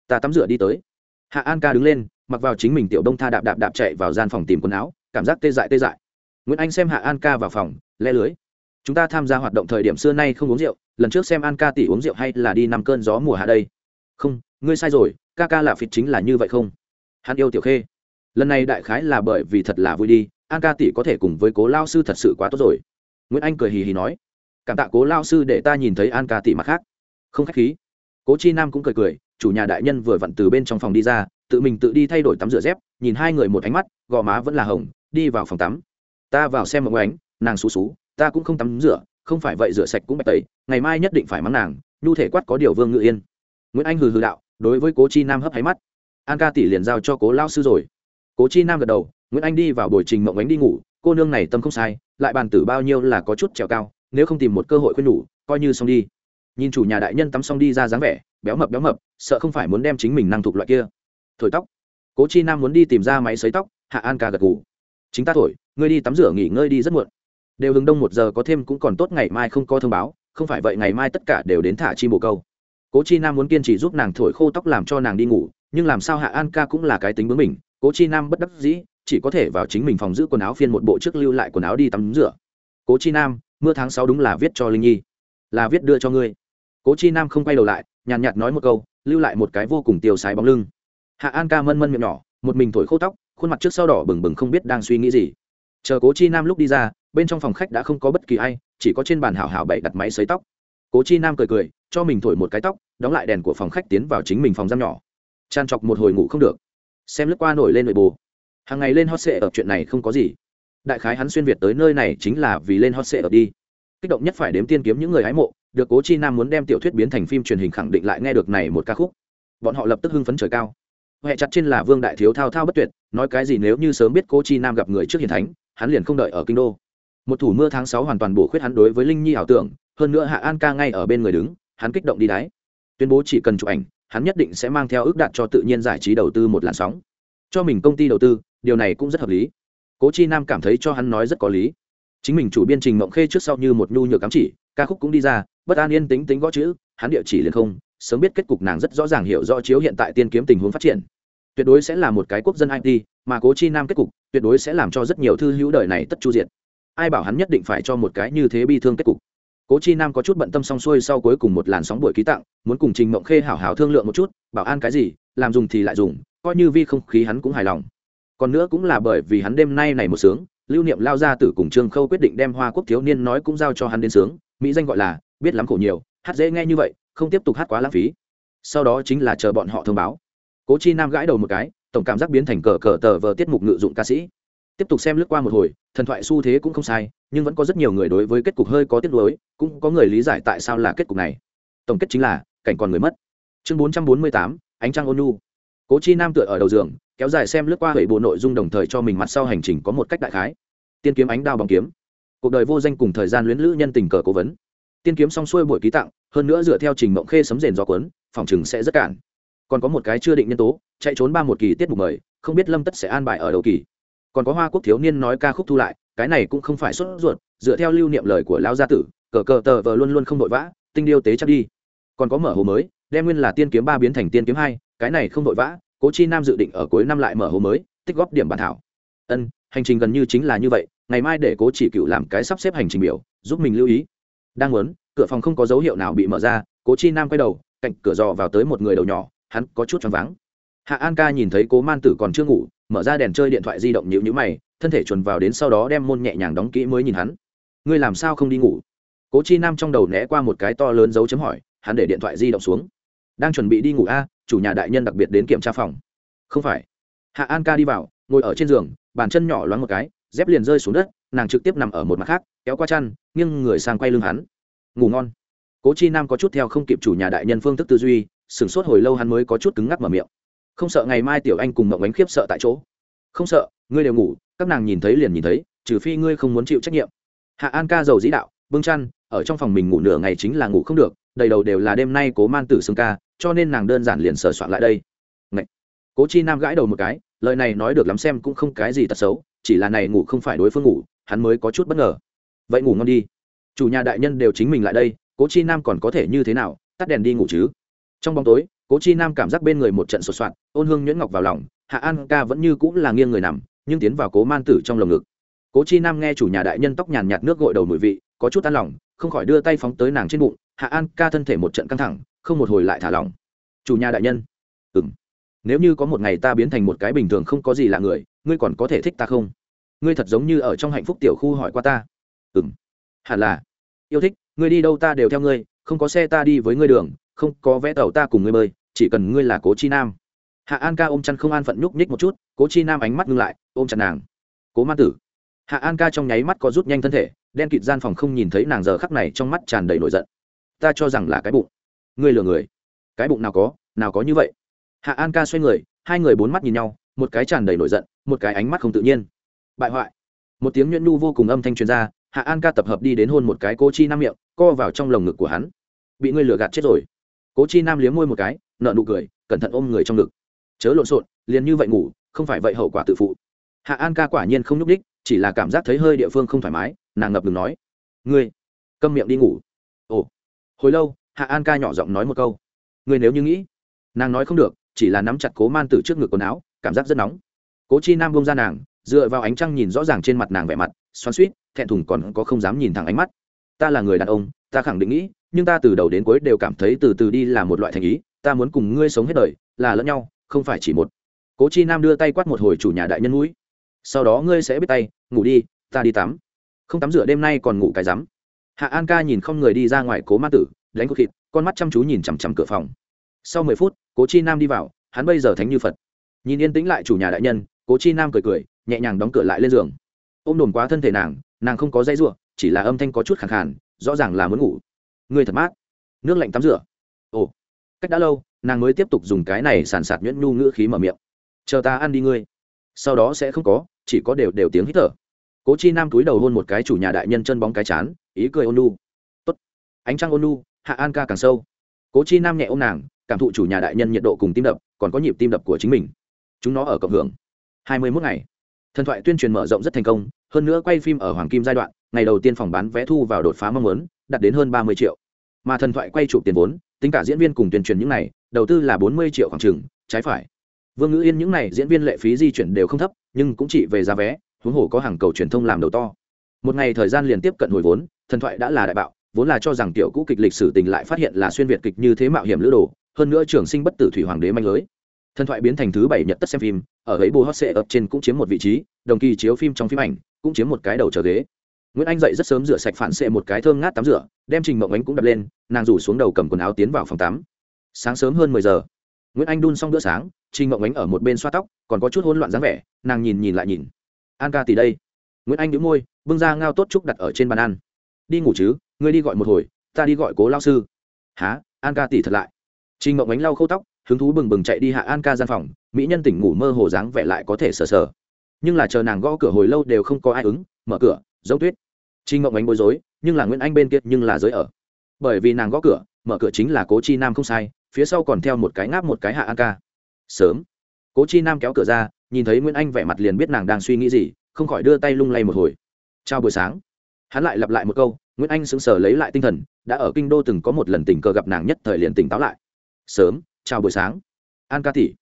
Ta tắm rửa đi tới. Hạ an ca đứng lên, mặc vào chính mình tiểu đông tha đạp đạp đạp chạy vào gian phòng tìm quần áo, cảm giác tê dại tê dại. Nguyễn anh xem hạ an ca vào phòng, le lưới. Chúng ta tham gia hoạt động thời điểm xưa nay không uống rượu, lần trước xem an ca tỷ uống rượu hay là đi nằm cơn gió mùa hạ đây. Không, ngươi sai rồi, ca ca là phịt chính là như vậy không? Hắn yêu tiểu khê. Lần này đại khái là bởi vì thật là vui đi, an ca tỷ có thể cùng với cố lao sư thật sự quá tốt rồi. Nguyễn anh cười hì hì nói, cảm tạ cố lao sư để ta nhìn thấy an ca tỷ mặt khác không khách khí. Cố chi nam cũng cười cười, chủ nhà đại nhân vừa vặn từ bên trong phòng đi ra, tự mình tự đi thay đổi tắm rửa dép, nhìn hai người một ánh mắt, gò má vẫn là hồng, đi vào phòng tắm. Ta vào xem mộng ánh, nàng xú xú, ta cũng không tắm rửa, không phải vậy rửa sạch cũng bạch tẩy, ngày mai nhất định phải mắng nàng, nhu thể quát có điều vương ngự yên. Nguyễn anh hừ hừ đạo, đối với cố chi nam hấp háy mắt. An ca tỷ liền giao cho cố lao sư rồi. Cố chi nam gật đầu, nguyễn anh đi vào buổi trình mộng ánh đi ngủ, cô nương này tâm không sai, lại bàn tử bao nhiêu là có chút trèo cao, nếu không tìm một cơ hội khuyên nhủ, coi như xong đi nhìn chủ nhà đại nhân tắm xong đi ra dáng vẻ, béo mập béo mập, sợ không phải muốn đem chính mình năng thuộc loại kia. Thổi tóc. Cố chi nam muốn đi tìm ra máy xấy tóc, hạ an ca gật ngủ chính ta thổi, ngươi đi tắm rửa nghỉ ngơi đi rất muộn. Đều hướng đông một giờ có thêm cũng còn tốt, ngày mai không có thông báo, không phải vậy ngày mai tất cả đều đến thả chi bồ câu. Cố chi nam muốn kiên trì giúp nàng thổi khô tóc làm cho nàng đi ngủ, nhưng làm sao hạ an ca cũng là cái tính bướng mình cố chi nam bất đắc dĩ, chỉ có thể vào chính mình phòng giữ quần áo phiên một bộ trước lưu lại quần áo đi tắm rửa. Cố chi nam, mưa tháng sáu đúng là viết cho linh nhi. Là viết đưa cho ngươi cố chi nam không quay đầu lại, nhàn nhạt nói một câu, lưu lại một cái vô cùng tiêu sái bóng lưng. Hạ an ca mân mân miệng nhỏ, một mình thổi khô tóc, khuôn mặt trước sau đỏ bừng bừng không biết đang suy nghĩ gì. Chờ cố chi nam lúc đi ra, bên trong phòng khách đã không có bất kỳ ai, chỉ có trên bàn hảo hảo bậy đặt máy xấy tóc. Cố chi nam cười cười, cho mình thổi một cái tóc, đóng lại đèn của phòng khách tiến vào chính mình phòng giam nhỏ. Tràn trọc một hồi ngủ không được. Xem lướt qua nổi lên nội bù hàng ngày lên hot sệ ở chuyện này không có gì. Đại khái hắn xuyên việt tới nơi này chính là vì lên hot sệ ở đi. Kích động nhất phải đếm tiên kiếm những người hái mộ được cố chi nam muốn đem tiểu thuyết biến thành phim truyền hình khẳng định lại nghe được này một ca khúc. Bọn họ lập tức hưng phấn trời cao. Huệ chặt trên là vương đại thiếu thao thao bất tuyệt, nói cái gì nếu như sớm biết cố chi nam gặp người trước hiền thánh, hắn liền không đợi ở kinh đô. Một thủ mưa tháng sáu hoàn toàn bổ khuyết hắn đối với linh nhi ảo tưởng, hơn nữa hạ an ca ngay ở bên người đứng, hắn kích động đi đáy tuyên bố chỉ cần chụp ảnh, hắn nhất định sẽ mang theo ước đạt cho tự nhiên giải trí đầu tư một làn sóng. Cho mình công ty đầu tư, điều này cũng rất hợp lý. Cố chi nam cảm thấy cho hắn nói rất có lý. Chính mình chủ biên trình mộng khê trước sau như một nhu nhược cắm chỉ, ca khúc cũng đi ra bất an yên tính tính gõ chữ, hắn địa chỉ liền không, sớm biết kết cục nàng rất rõ ràng hiểu rõ chiếu hiện tại tiên kiếm tình huống phát triển. Tuyệt đối sẽ là một cái quốc dân it mà cố chi nam kết cục, tuyệt đối sẽ làm cho rất nhiều thư hữu đời này tất chu diệt. ai bảo hắn nhất định phải cho một cái như thế bi thương kết cục. Cố chi nam có chút bận tâm xong xuôi sau cuối cùng một làn sóng buổi ký tặng, muốn cùng trình mộng khê hảo hảo thương lượng một chút, bảo an cái gì, làm dùng thì lại dùng, coi như vi không khí hắn cũng hài lòng. Còn nữa cũng là bởi vì hắn đêm nay này một sướng, lưu niệm lao ra từ cùng trương khâu quyết định đem hoa quốc thiếu niên nói cũng giao cho hắn đến sướng mỹ danh gọi là biết lắm khổ nhiều hát dễ nghe như vậy không tiếp tục hát quá lãng phí. Sau đó chính là chờ bọn họ thông báo. Cố chi nam gãi đầu một cái tổng cảm giác biến thành cờ cờ tờ vờ tiết mục ngự dụng ca sĩ. Tiếp tục xem lướt qua một hồi thần thoại xu thế cũng không sai nhưng vẫn có rất nhiều người đối với kết cục hơi có tiết lối, cũng có người lý giải tại sao là kết cục này. Tổng kết chính là cảnh còn người mất. Chương bốn trăm bốn mươi tám ánh trăng ôn nu cố chi nam tựa ở đầu giường kéo dài xem lướt qua hệ bộ nội dung đồng thời cho mình mặt sau hành trình có một cách đại khái. Tiên kiếm ánh đao bằng kiếm cuộc đời vô danh cùng thời gian luyến lữ nhân tình cờ cố vấn. Tiên kiếm xong xuôi buổi ký tặng, hơn nữa dựa theo trình mộng khê sấm rền do quấn phòng chừng sẽ rất cản. Còn có một cái chưa định nhân tố, chạy trốn ba một kỳ tiết mục mời, không biết lâm tất sẽ an bài ở đầu kỳ. Còn có hoa quốc thiếu niên nói ca khúc thu lại, cái này cũng không phải xuất ruột, dựa theo lưu niệm lời của lão gia tử, cờ cờ tờ vờ luôn luôn không vội vã, tinh điêu tế chắc đi. Còn có mở hồ mới, đem nguyên là tiên kiếm ba biến thành tiên kiếm hai, cái này không vội vã, cố chi nam dự định ở cuối năm lại mở hồ mới, tích góp điểm bản thảo. Ân hành trình gần như chính là như vậy, ngày mai để cố chỉ cựu làm cái sắp xếp hành trình biểu, giúp mình lưu ý. Đang muốn, cửa phòng không có dấu hiệu nào bị mở ra, cố chi nam quay đầu, cạnh cửa dò vào tới một người đầu nhỏ, hắn có chút choáng váng. Hạ an ca nhìn thấy cố man tử còn chưa ngủ, mở ra đèn chơi điện thoại di động nhịu nhữ mày, thân thể chuồn vào đến sau đó đem môn nhẹ nhàng đóng kỹ mới nhìn hắn. Ngươi làm sao không đi ngủ? Cố chi nam trong đầu né qua một cái to lớn dấu chấm hỏi, hắn để điện thoại di động xuống. Đang chuẩn bị đi ngủ a, chủ nhà đại nhân đặc biệt đến kiểm tra phòng. Không phải. Hạ an ca đi vào, ngồi ở trên giường bàn chân nhỏ loáng một cái, dép liền rơi xuống đất, nàng trực tiếp nằm ở một mặt khác, kéo qua chăn, nghiêng người sang quay lưng hắn. Ngủ ngon. Cố chi nam có chút theo không kịp chủ nhà đại nhân phương thức tư duy, sửng sốt hồi lâu hắn mới có chút cứng ngắc mở miệng. Không sợ ngày mai tiểu anh cùng mộng ánh khiếp sợ tại chỗ. Không sợ, ngươi đều ngủ, các nàng nhìn thấy liền nhìn thấy, trừ phi ngươi không muốn chịu trách nhiệm. Hạ an ca giàu dĩ đạo, bưng chăn, ở trong phòng mình ngủ nửa ngày chính là ngủ không được, đầy đầu đều là đêm nay cố man tử xương ca, cho nên nàng đơn giản liền sửa soạn lại đây. Ngậy! cố chi nam gãi đầu một cái lời này nói được lắm xem cũng không cái gì tật xấu, chỉ là này ngủ không phải đối phương ngủ, hắn mới có chút bất ngờ. Vậy ngủ ngon đi. Chủ nhà đại nhân đều chính mình lại đây, cố chi nam còn có thể như thế nào, tắt đèn đi ngủ chứ? Trong bóng tối, cố chi nam cảm giác bên người một trận sột soạt, ôn hương nhuyễn ngọc vào lòng, hạ an ca vẫn như cũng là nghiêng người nằm, nhưng tiến vào cố man tử trong lồng ngực. Cố chi nam nghe chủ nhà đại nhân tóc nhàn nhạt nước gội đầu mùi vị, có chút tan lòng, không khỏi đưa tay phóng tới nàng trên bụng, hạ an ca thân thể một trận căng thẳng, không một hồi lại thả lỏng. Chủ nhà đại nhân. Ừng nếu như có một ngày ta biến thành một cái bình thường không có gì là người, ngươi còn có thể thích ta không? Ngươi thật giống như ở trong hạnh phúc tiểu khu hỏi qua ta. Ừ m hẳn là. Yêu thích, ngươi đi đâu ta đều theo ngươi, không có xe ta đi với ngươi đường, không có vé tàu ta cùng ngươi bơi, chỉ cần ngươi là cố chi nam. Hạ an ca ôm chăn không an phận nhúc nhích một chút, cố chi nam ánh mắt ngưng lại, ôm chặt nàng. Cố man tử. Hạ an ca trong nháy mắt có rút nhanh thân thể, đen kịt gian phòng không nhìn thấy nàng giờ khắc này trong mắt tràn đầy nổi giận. Ta cho rằng là cái bụng. Ngươi lừa người. Cái bụng nào có nào có như vậy hạ an ca xoay người, hai người bốn mắt nhìn nhau, một cái tràn đầy nổi giận, một cái ánh mắt không tự nhiên. Bại hoại. Một tiếng nhuyễn nhu vô cùng âm thanh truyền ra, hạ an ca tập hợp đi đến hôn một cái cố chi nam miệng, co vào trong lồng ngực của hắn. Bị ngươi lừa gạt chết rồi. Cố chi nam liếm môi một cái nợ nụ cười, cẩn thận ôm người trong ngực. Chớ lộn xộn, liền như vậy ngủ, không phải vậy hậu quả tự phụ. Hạ an ca quả nhiên không nhúc đích chỉ là cảm giác thấy hơi địa phương không thoải mái, nàng ngập ngừng nói. Ngươi, câm miệng đi ngủ. Ồ. Hồi lâu, hạ an ca nhỏ giọng nói một câu. Ngươi nếu như nghĩ, nàng nói không được chỉ là nắm chặt cố man tử trước ngực quần áo, cảm giác rất nóng. Cố chi nam bông ra nàng, dựa vào ánh trăng nhìn rõ ràng trên mặt nàng vẻ mặt, xoắn suýt thẹn thùng còn có không dám nhìn thẳng ánh mắt. Ta là người đàn ông, ta khẳng định nghĩ, nhưng ta từ đầu đến cuối đều cảm thấy từ từ đi là một loại thành ý, ta muốn cùng ngươi sống hết đời, là lẫn nhau, không phải chỉ một. Cố chi nam đưa tay quát một hồi chủ nhà đại nhân mũi. Sau đó ngươi sẽ biết tay, ngủ đi, ta đi tắm. Không tắm rửa đêm nay còn ngủ cái rắm. Hạ an ca nhìn không người đi ra ngoài cố ma tử, đánh cột thịt, con mắt chăm chú nhìn chằm chằm cửa phòng sau mười phút, cố chi nam đi vào, hắn bây giờ thánh như phật. Nhìn yên tĩnh lại chủ nhà đại nhân, cố chi nam cười cười, nhẹ nhàng đóng cửa lại lên giường. Ôm đồn quá thân thể nàng nàng không có dây ruộng chỉ là âm thanh có chút khẳng khàn, rõ ràng là muốn ngủ. Người thật mát. Nước lạnh tắm rửa. Ồ. Cách đã lâu, nàng mới tiếp tục dùng cái này sàn sạt nhuyễn nhu ngữ khí mở miệng. Chờ ta ăn đi ngươi. Sau đó sẽ không có, chỉ có đều đều tiếng hít thở. Cố chi nam túi đầu hôn một cái chủ nhà đại nhân chân bóng cái chán, ý cười ôn nu tốt. Ánh trăng ôn nu hạ an ca càng sâu. Cố chi nam nhẹ ôm nàng cảm thụ chủ nhà đại nhân nhiệt độ cùng tim đập, còn có nhịp tim đập của chính mình. Chúng nó ở cộng hưởng. Hai mươi mốt ngày. Thần thoại tuyên truyền mở rộng rất thành công, hơn nữa quay phim ở hoàng kim giai đoạn, ngày đầu tiên phòng bán vé thu vào đột phá mong muốn, đạt đến hơn ba mươi triệu. Mà thần thoại quay chụp tiền vốn, tính cả diễn viên cùng tuyên truyền những này, đầu tư là bốn mươi triệu khoảng trừng trái phải. Vương ngữ yên những này diễn viên lệ phí di chuyển đều không thấp, nhưng cũng chỉ về giá vé, huống hồ có hàng cầu truyền thông làm đầu to. Một ngày thời gian liền tiếp cận hồi vốn, thần thoại đã là đại bạo, vốn là cho rằng tiểu cũ kịch lịch sử tình lại phát hiện là xuyên việt kịch như thế mạo hiểm lữ đồ hơn nữa trường sinh bất tử thủy hoàng đế manh lưới. Thần thoại biến thành thứ bảy nhật tất xem phim, ở ấy bồ hot sệ ập trên cũng chiếm một vị trí, đồng kỳ chiếu phim trong phim ảnh, cũng chiếm một cái đầu trở ghế. Nguyễn anh dậy rất sớm rửa sạch phản xệ một cái thơm ngát tắm rửa, đem trình mộng ánh cũng đập lên, nàng rủ xuống đầu cầm quần áo tiến vào phòng tắm. Sáng sớm hơn mười giờ, nguyễn anh đun xong bữa sáng, trình mộng ánh ở một bên xoa tóc, còn có chút hỗn loạn dáng vẻ, nàng nhìn nhìn lại nhìn. An ca tỷ đây. Nguyễn anh đĩu môi, bưng ra ngao tốt trúc đặt ở trên bàn ăn. Đi ngủ chứ, ngươi đi gọi một hồi, ta đi gọi cố lao sư. Há an ca tỷ thật lại. Trinh mộng ánh lau khâu tóc, hứng thú bừng bừng chạy đi hạ an ca gian phòng, mỹ nhân tỉnh ngủ mơ hồ dáng vẻ lại có thể sờ sờ. Nhưng là chờ nàng gõ cửa hồi lâu đều không có ai ứng, mở cửa, giống tuyết. Trinh ngộng ánh bối rối, nhưng là nguyễn anh bên kia nhưng là giới ở. Bởi vì nàng gõ cửa, mở cửa chính là cố chi nam không sai, phía sau còn theo một cái ngáp một cái hạ an ca. Sớm. Cố chi nam kéo cửa ra, nhìn thấy nguyễn anh vẻ mặt liền biết nàng đang suy nghĩ gì, không khỏi đưa tay lung lay một hồi. Chào buổi sáng. Hắn lại lặp lại một câu, nguyễn anh sững sờ lấy lại tinh thần, đã ở kinh đô từng có một lần tình cờ gặp nàng nhất thời liền tỉnh táo lại sớm, chào buổi sáng. An ca tỷ.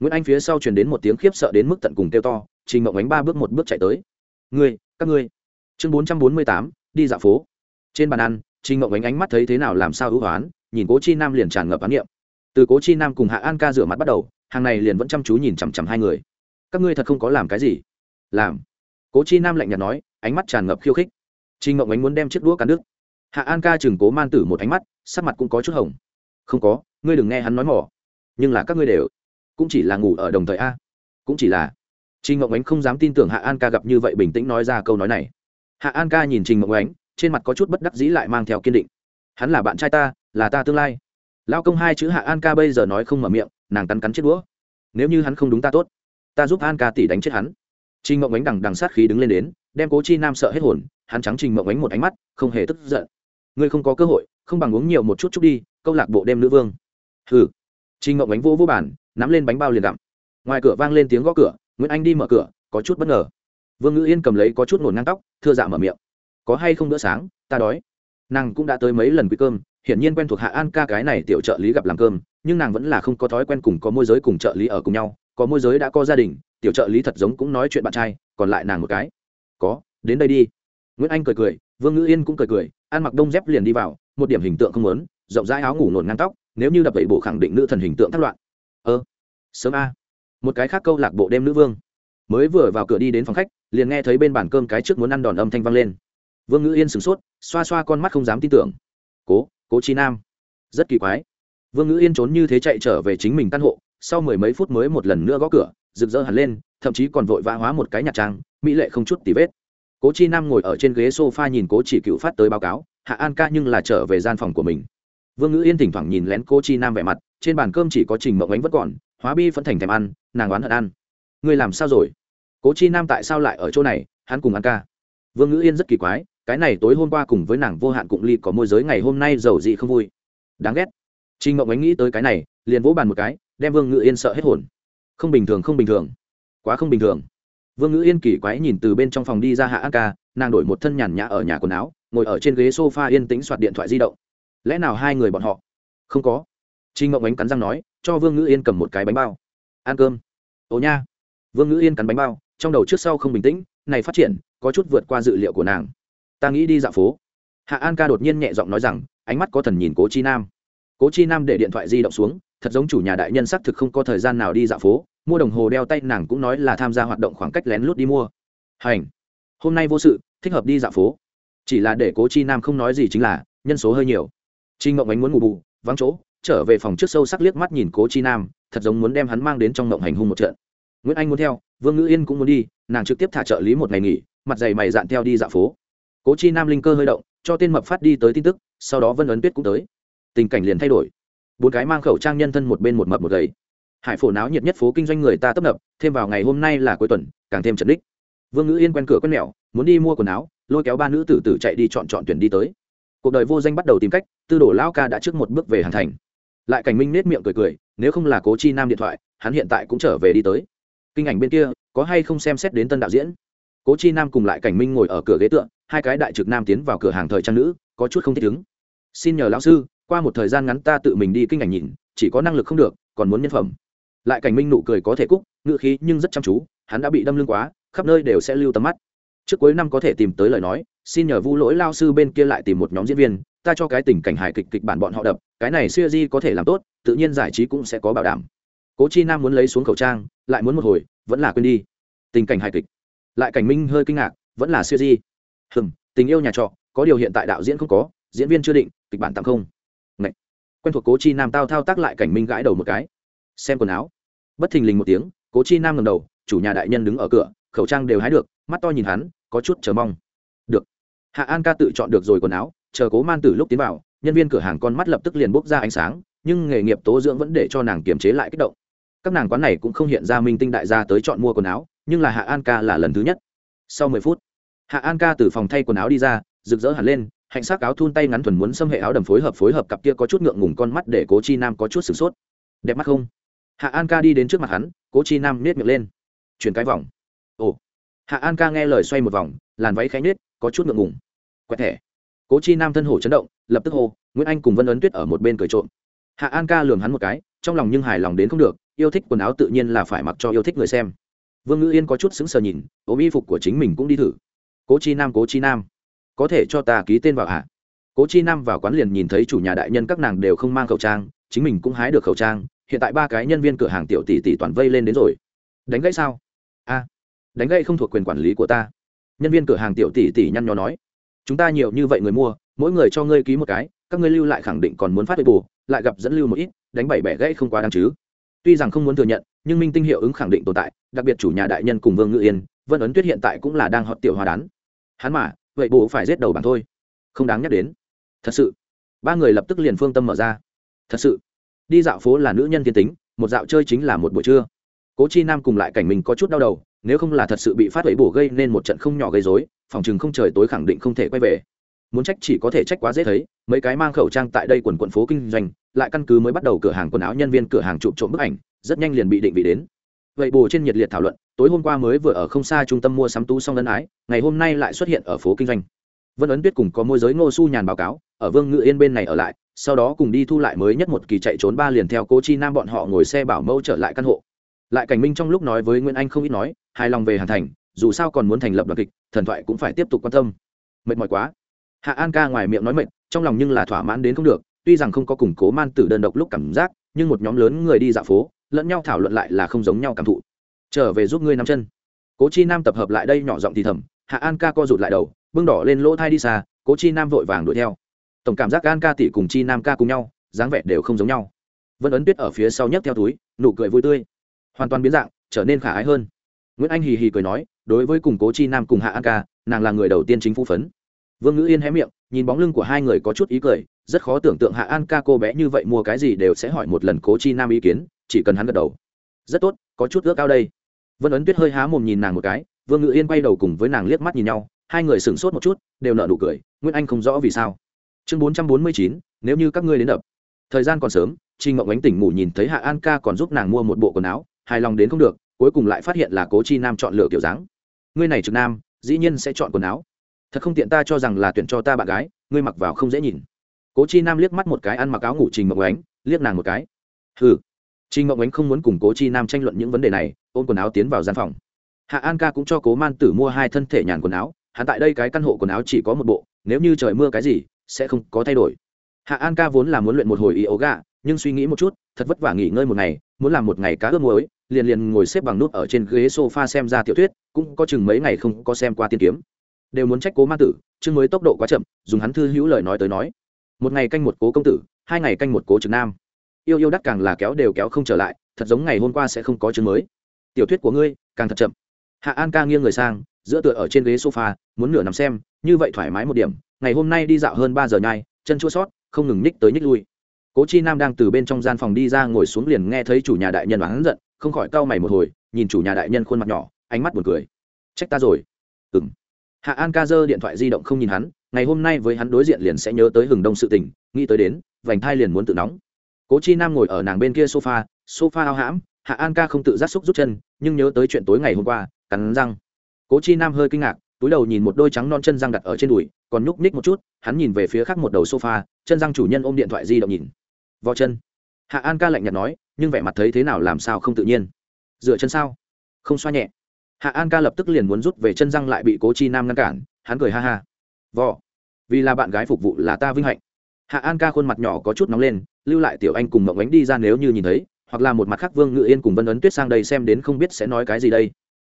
Nguyễn anh phía sau truyền đến một tiếng khiếp sợ đến mức tận cùng kêu to, trình mộng ánh ba bước một bước chạy tới. Ngươi, các ngươi. Chương bốn trăm bốn mươi tám, đi dạo phố. Trên bàn ăn, trình mộng ánh ánh mắt thấy thế nào làm sao hữu hoán, nhìn cố chi nam liền tràn ngập án niệm. Từ cố chi nam cùng hạ an ca rửa mặt bắt đầu, hàng này liền vẫn chăm chú nhìn chằm chằm hai người. Các ngươi thật không có làm cái gì. Làm. Cố chi nam lạnh nhạt nói, ánh mắt tràn ngập khiêu khích. Trình mộng ánh muốn đem chiếc đũa cắn đứt. Hạ an ca chừng cố man tử một ánh mắt, sắc mặt cũng có chút hồng. Không có ngươi đừng nghe hắn nói mỏ. Nhưng là các ngươi đều cũng chỉ là ngủ ở đồng thời a. Cũng chỉ là trình ngộng ánh không dám tin tưởng hạ an ca gặp như vậy bình tĩnh nói ra câu nói này. Hạ an ca nhìn trình ngộng ánh, trên mặt có chút bất đắc dĩ lại mang theo kiên định. Hắn là bạn trai ta, là ta tương lai. Lao công hai chữ hạ an ca bây giờ nói không mở miệng, nàng cắn cắn chết đũa. Nếu như hắn không đúng ta tốt, ta giúp an ca tỷ đánh chết hắn. Trình ngộng ánh đằng đằng sát khí đứng lên đến, đem cố chi nam sợ hết hồn, hắn trắng trình ngộng ánh một ánh mắt, không hề tức giận. Ngươi không có cơ hội, không bằng uống nhiều một chút chút đi, câu lạc bộ đêm nữ vương hừ. Trình ngộng ánh vô vỗ bản nắm lên bánh bao liền đặm ngoài cửa vang lên tiếng gõ cửa, nguyễn anh đi mở cửa, có chút bất ngờ. Vương ngữ yên cầm lấy có chút ngổn ngang tóc, thưa dạ mở miệng. Có hay không bữa sáng, ta đói. Nàng cũng đã tới mấy lần quý cơm, hiển nhiên quen thuộc hạ an ca cái này tiểu trợ lý gặp làm cơm, nhưng nàng vẫn là không có thói quen cùng có môi giới cùng trợ lý ở cùng nhau, có môi giới đã có gia đình, tiểu trợ lý thật giống cũng nói chuyện bạn trai, còn lại nàng một cái. Có, đến đây đi. Nguyễn anh cười cười, vương ngữ yên cũng cười cười, ăn mặc đông dép liền đi vào, một điểm hình tượng không lớn rộng rãi áo ngủ nổn ngang tóc nếu như đập vậy bộ khẳng định nữ thần hình tượng thất loạn. Ơ, sớm a. Một cái khác câu lạc bộ đêm nữ vương. Mới vừa vào cửa đi đến phòng khách, liền nghe thấy bên bàn cơm cái trước muốn ăn đòn âm thanh vang lên. Vương ngữ yên sửng sốt, xoa xoa con mắt không dám tin tưởng. Cố cố chi nam. Rất kỳ quái. Vương ngữ yên trốn như thế chạy trở về chính mình căn hộ, sau mười mấy phút mới một lần nữa gõ cửa, rực rỡ hẳn lên, thậm chí còn vội vã hóa một cái nhạc trang, mỹ lệ không chút tì vết. Cố chi nam ngồi ở trên ghế s o f a nhìn cố chỉ cựu phát tới báo cáo, hạ an ca nhưng là trở về gian phòng của mình vương ngữ yên thỉnh thoảng nhìn lén cố chi nam vẻ mặt, trên bàn cơm chỉ có trình mộng ánh vẫn còn, hóa bi vẫn thành thèm ăn, nàng oán hận ăn. Ngươi làm sao rồi? Cố chi nam tại sao lại ở chỗ này? Hắn cùng ăn ca. Vương ngữ yên rất kỳ quái, cái này tối hôm qua cùng với nàng vô hạn cụng ly có môi giới ngày hôm nay giàu dị không vui. Đáng ghét. Trình mộng ánh nghĩ tới cái này, liền vỗ bàn một cái, đem vương ngữ yên sợ hết hồn. Không bình thường, không bình thường. Quá không bình thường. Vương ngữ yên kỳ quái nhìn từ bên trong phòng đi ra hạ an ca, nàng đổi một thân nhàn nhã ở nhà quần áo, ngồi ở trên ghế s o f a yên tĩnh soạt điện thoại di động lẽ nào hai người bọn họ? Không có. Trinh ngộng ánh cắn răng nói, cho vương ngữ yên cầm một cái bánh bao. Ăn cơm. Ồ nha. Vương ngữ yên cắn bánh bao, trong đầu trước sau không bình tĩnh, này phát triển, có chút vượt qua dự liệu của nàng. Ta nghĩ đi dạo phố. Hạ an ca đột nhiên nhẹ giọng nói rằng, ánh mắt có thần nhìn cố chi nam. Cố chi nam để điện thoại di động xuống, thật giống chủ nhà đại nhân xác thực không có thời gian nào đi dạo phố, mua đồng hồ đeo tay nàng cũng nói là tham gia hoạt động khoảng cách lén lút đi mua. Hành. Hôm nay vô sự, thích hợp đi dạo phố. Chỉ là để cố chi nam không nói gì chính là, nhân số hơi nhiều trinh ngộng ánh muốn ngủ bù, vắng chỗ, trở về phòng trước sâu sắc liếc mắt nhìn cố chi nam, thật giống muốn đem hắn mang đến trong ngộng hành hung một trận. Nguyễn anh muốn theo, vương ngữ yên cũng muốn đi, nàng trực tiếp thả trợ lý một ngày nghỉ, mặt dày mày dạn theo đi dạo phố. Cố chi nam linh cơ hơi động, cho tên mập phát đi tới tin tức, sau đó vân ấn tuyết cũng tới. Tình cảnh liền thay đổi. Bốn cái mang khẩu trang nhân thân một bên một mập một gầy. Hải phổ náo nhiệt nhất phố kinh doanh người ta tấp nập, thêm vào ngày hôm nay là cuối tuần, càng thêm trận đích. Vương ngữ yên quen cửa quen mẹo, muốn đi mua quần áo, lôi kéo ba nữ tử tử chạy đi chọn chọn tuyển đi tới cuộc đời vô danh bắt đầu tìm cách, tư đồ lao ca đã trước một bước về hàng thành. Lại cảnh minh nết miệng cười cười, nếu không là cố chi nam điện thoại, hắn hiện tại cũng trở về đi tới. Kinh ảnh bên kia, có hay không xem xét đến tân đạo diễn? Cố chi nam cùng lại cảnh minh ngồi ở cửa ghế tượng hai cái đại trực nam tiến vào cửa hàng thời trang nữ, có chút không thích ứng. Xin nhờ lão sư, qua một thời gian ngắn ta tự mình đi kinh ảnh nhìn, chỉ có năng lực không được, còn muốn nhân phẩm. Lại cảnh minh nụ cười có thể cúc ngự khí nhưng rất chăm chú, hắn đã bị đâm lưng quá, khắp nơi đều sẽ lưu tầm mắt. Trước cuối năm có thể tìm tới lời nói xin nhờ vu lỗi lao sư bên kia lại tìm một nhóm diễn viên, ta cho cái tình cảnh hài kịch kịch bản bọn họ đập, cái này siêu di có thể làm tốt, tự nhiên giải trí cũng sẽ có bảo đảm. Cố chi nam muốn lấy xuống khẩu trang, lại muốn một hồi, vẫn là quên đi. Tình cảnh hài kịch. Lại cảnh minh hơi kinh ngạc, vẫn là siêu di. Hừm, tình yêu nhà trọ, có điều hiện tại đạo diễn không có, diễn viên chưa định, kịch bản tạm không. Ngậy. quen thuộc cố chi nam tao thao tác lại cảnh minh gãi đầu một cái. Xem quần áo. Bất thình lình một tiếng, cố chi nam ngầm đầu, chủ nhà đại nhân đứng ở cửa, khẩu trang đều hái được, mắt to nhìn hắn, có chút chờ mong hạ an ca tự chọn được rồi quần áo, chờ cố man tử lúc tiến vào, nhân viên cửa hàng con mắt lập tức liền bốc ra ánh sáng, nhưng nghề nghiệp tố dưỡng vẫn để cho nàng kiềm chế lại kích động. Các nàng quán này cũng không hiện ra minh tinh đại gia tới chọn mua quần áo, nhưng là hạ an ca là lần thứ nhất. Sau mười phút, hạ an ca từ phòng thay quần áo đi ra, rực rỡ hẳn lên, hạnh sắc áo thun tay ngắn thuần muốn xâm hệ áo đầm phối hợp phối hợp cặp kia có chút ngượng ngùng con mắt để cố chi nam có chút sửng sốt. Đẹp mắt không? Hạ an ca đi đến trước mặt hắn, cố chi nam nết miệng lên. Chuyển cái vòng. Ồ. Hạ an ca nghe lời xoay một vòng, làn váy khẽ nết có chút ngượng ngùng. Quẹt thẻ. Cố chi nam thân hổ chấn động, lập tức hô, nguyễn anh cùng vân ấn tuyết ở một bên cười trộm. Hạ an ca lường hắn một cái, trong lòng nhưng hài lòng đến không được, yêu thích quần áo tự nhiên là phải mặc cho yêu thích người xem. Vương ngữ yên có chút sững sờ nhìn ốm y phục của chính mình cũng đi thử. Cố chi nam, cố chi nam. Có thể cho ta ký tên vào hạ cố chi nam vào quán liền nhìn thấy chủ nhà đại nhân các nàng đều không mang khẩu trang, chính mình cũng hái được khẩu trang, hiện tại ba cái nhân viên cửa hàng tiểu tỷ tỷ toàn vây lên đến rồi. Đánh gãy sao? A, đánh gãy không thuộc quyền quản lý của ta nhân viên cửa hàng tiểu tỷ tỷ nhăn nhó nói, chúng ta nhiều như vậy người mua, mỗi người cho ngươi ký một cái, các ngươi lưu lại khẳng định còn muốn phát huy bù lại gặp dẫn lưu một ít, đánh bảy bẻ gãy không quá đáng chứ. Tuy rằng không muốn thừa nhận, nhưng minh tinh hiệu ứng khẳng định tồn tại, đặc biệt chủ nhà đại nhân cùng vương ngự yên, vân ấn tuyết hiện tại cũng là đang họ tiểu hòa đán. Hắn mà vậy bù phải giết đầu bản thôi. Không đáng nhắc đến. Thật sự. Ba người lập tức liền phương tâm mở ra. Thật sự. Đi dạo phố là nữ nhân thiên tính, một dạo chơi chính là một buổi trưa. Cố chi nam cùng lại cảnh mình có chút đau đầu nếu không là thật sự bị phát huệ bổ gây nên một trận không nhỏ gây dối phòng chừng không trời tối khẳng định không thể quay về. Muốn trách chỉ có thể trách quá dễ thấy, mấy cái mang khẩu trang tại đây quần quận phố kinh doanh, lại căn cứ mới bắt đầu cửa hàng quần áo nhân viên cửa hàng chụp trộm bức ảnh, rất nhanh liền bị định vị đến. Vậy bù trên nhiệt liệt thảo luận, tối hôm qua mới vừa ở không xa trung tâm mua sắm tú xong ân ái, ngày hôm nay lại xuất hiện ở phố kinh doanh. Vân ấn tuyết cùng có môi giới ngô su nhàn báo cáo, ở vương ngự yên bên này ở lại, sau đó cùng đi thu lại mới nhất một kỳ chạy trốn ba liền theo cố chi nam bọn họ ngồi xe bảo mẫu trở lại căn hộ lại cảnh minh trong lúc nói với nguyễn anh không ít nói, hài lòng về hàn thành, dù sao còn muốn thành lập đoàn kịch, thần thoại cũng phải tiếp tục quan tâm. Mệt mỏi quá. Hạ an ca ngoài miệng nói mệt, trong lòng nhưng là thỏa mãn đến không được, tuy rằng không có củng cố man tử đơn độc lúc cảm giác, nhưng một nhóm lớn người đi dạo phố, lẫn nhau thảo luận lại là không giống nhau cảm thụ. Trở về giúp ngươi nắm chân. Cố chi nam tập hợp lại đây nhỏ giọng thì thầm, hạ an ca co rụt lại đầu, bưng đỏ lên lỗ thai đi xa, cố chi nam vội vàng đuổi theo. Tổng cảm giác an ca tỷ cùng chi nam ca cùng nhau, dáng vẻ đều không giống nhau. Vân ấn tuyết ở phía sau nhấc theo túi, nụ cười vui tươi hoàn toàn biến dạng, trở nên khả ái hơn. Nguyễn anh hì hì cười nói, đối với cùng cố chi nam cùng hạ an ca, nàng là người đầu tiên chính phủ phấn. Vương ngữ yên hé miệng, nhìn bóng lưng của hai người có chút ý cười, rất khó tưởng tượng hạ an ca cô bé như vậy mua cái gì đều sẽ hỏi một lần cố chi nam ý kiến, chỉ cần hắn gật đầu. Rất tốt, có chút ước ao đây. Vân ấn tuyết hơi há mồm nhìn nàng một cái, vương ngữ yên quay đầu cùng với nàng liếc mắt nhìn nhau, hai người sửng sốt một chút, đều nợ nụ cười, nguyễn anh không rõ vì sao. Chương bốn trăm bốn mươi chín, nếu như các ngươi đến đập. Thời gian còn sớm trinh ngọc ánh tỉnh ngủ nhìn thấy hạ an ca còn giúp nàng mua một bộ quần áo hài lòng đến không được, cuối cùng lại phát hiện là cố chi nam chọn lựa kiểu dáng. Ngươi này trực nam, dĩ nhiên sẽ chọn quần áo. Thật không tiện ta cho rằng là tuyển cho ta bạn gái, ngươi mặc vào không dễ nhìn. Cố chi nam liếc mắt một cái ăn mặc áo ngủ trình ngọc ánh, liếc nàng một cái. Ừ trình ngọc ánh không muốn cùng cố chi nam tranh luận những vấn đề này, ôm quần áo tiến vào gian phòng. Hạ an ca cũng cho cố man tử mua hai thân thể nhàn quần áo, hắn tại đây cái căn hộ quần áo chỉ có một bộ, nếu như trời mưa cái gì, sẽ không có thay đổi. Hạ an ca vốn là muốn luyện một hồi yoga. ấu gà nhưng suy nghĩ một chút, thật vất vả nghỉ ngơi một ngày, muốn làm một ngày cá ướp muối, liền liền ngồi xếp bằng nút ở trên ghế sofa xem ra tiểu thuyết, cũng có chừng mấy ngày không có xem qua tiên kiếm. Đều muốn trách cố ma tử, chương mới tốc độ quá chậm, dùng hắn thư hữu lời nói tới nói. Một ngày canh một cố công tử, hai ngày canh một cố trực nam. Yêu yêu đắt càng là kéo đều kéo không trở lại, thật giống ngày hôm qua sẽ không có chương mới. Tiểu thuyết của ngươi, càng thật chậm. Hạ an ca nghiêng người sang, giữa tựa ở trên ghế sofa, muốn nửa nằm xem, như vậy thoải mái một điểm, ngày hôm nay đi dạo hơn ba giờ nhai, chân chua sót, không ngừng nhích tới nhích lui cố chi nam đang từ bên trong gian phòng đi ra ngồi xuống liền nghe thấy chủ nhà đại nhân oán giận, không khỏi cau mày một hồi, nhìn chủ nhà đại nhân khuôn mặt nhỏ, ánh mắt buồn cười. Trách ta rồi. Ừng hạ an ca giơ điện thoại di động không nhìn hắn, ngày hôm nay với hắn đối diện liền sẽ nhớ tới hừng đông sự tình, nghĩ tới đến, vành thai liền muốn tự nóng. Cố chi nam ngồi ở nàng bên kia sofa sofa ao hãm, hạ an ca không tự giác xúc rút chân, nhưng nhớ tới chuyện tối ngày hôm qua, cắn răng. Cố chi nam hơi kinh ngạc, túi đầu nhìn một đôi trắng non chân răng đặt ở trên đùi, còn nhúc ních một chút, hắn nhìn về phía khác một đầu sofa, chân răng chủ nhân ôm điện thoại di động nhìn vò chân. Hạ an ca lạnh nhạt nói, nhưng vẻ mặt thấy thế nào làm sao không tự nhiên. Dựa chân sao? Không xoa nhẹ. Hạ an ca lập tức liền muốn rút về chân răng lại bị cố chi nam ngăn cản, hắn cười ha ha. Vò vì là bạn gái phục vụ là ta vinh hạnh. Hạ an ca khuôn mặt nhỏ có chút nóng lên, lưu lại tiểu anh cùng mộng ánh đi ra nếu như nhìn thấy, hoặc là một mặt khác vương ngự yên cùng vân ấn tuyết sang đây xem đến không biết sẽ nói cái gì đây.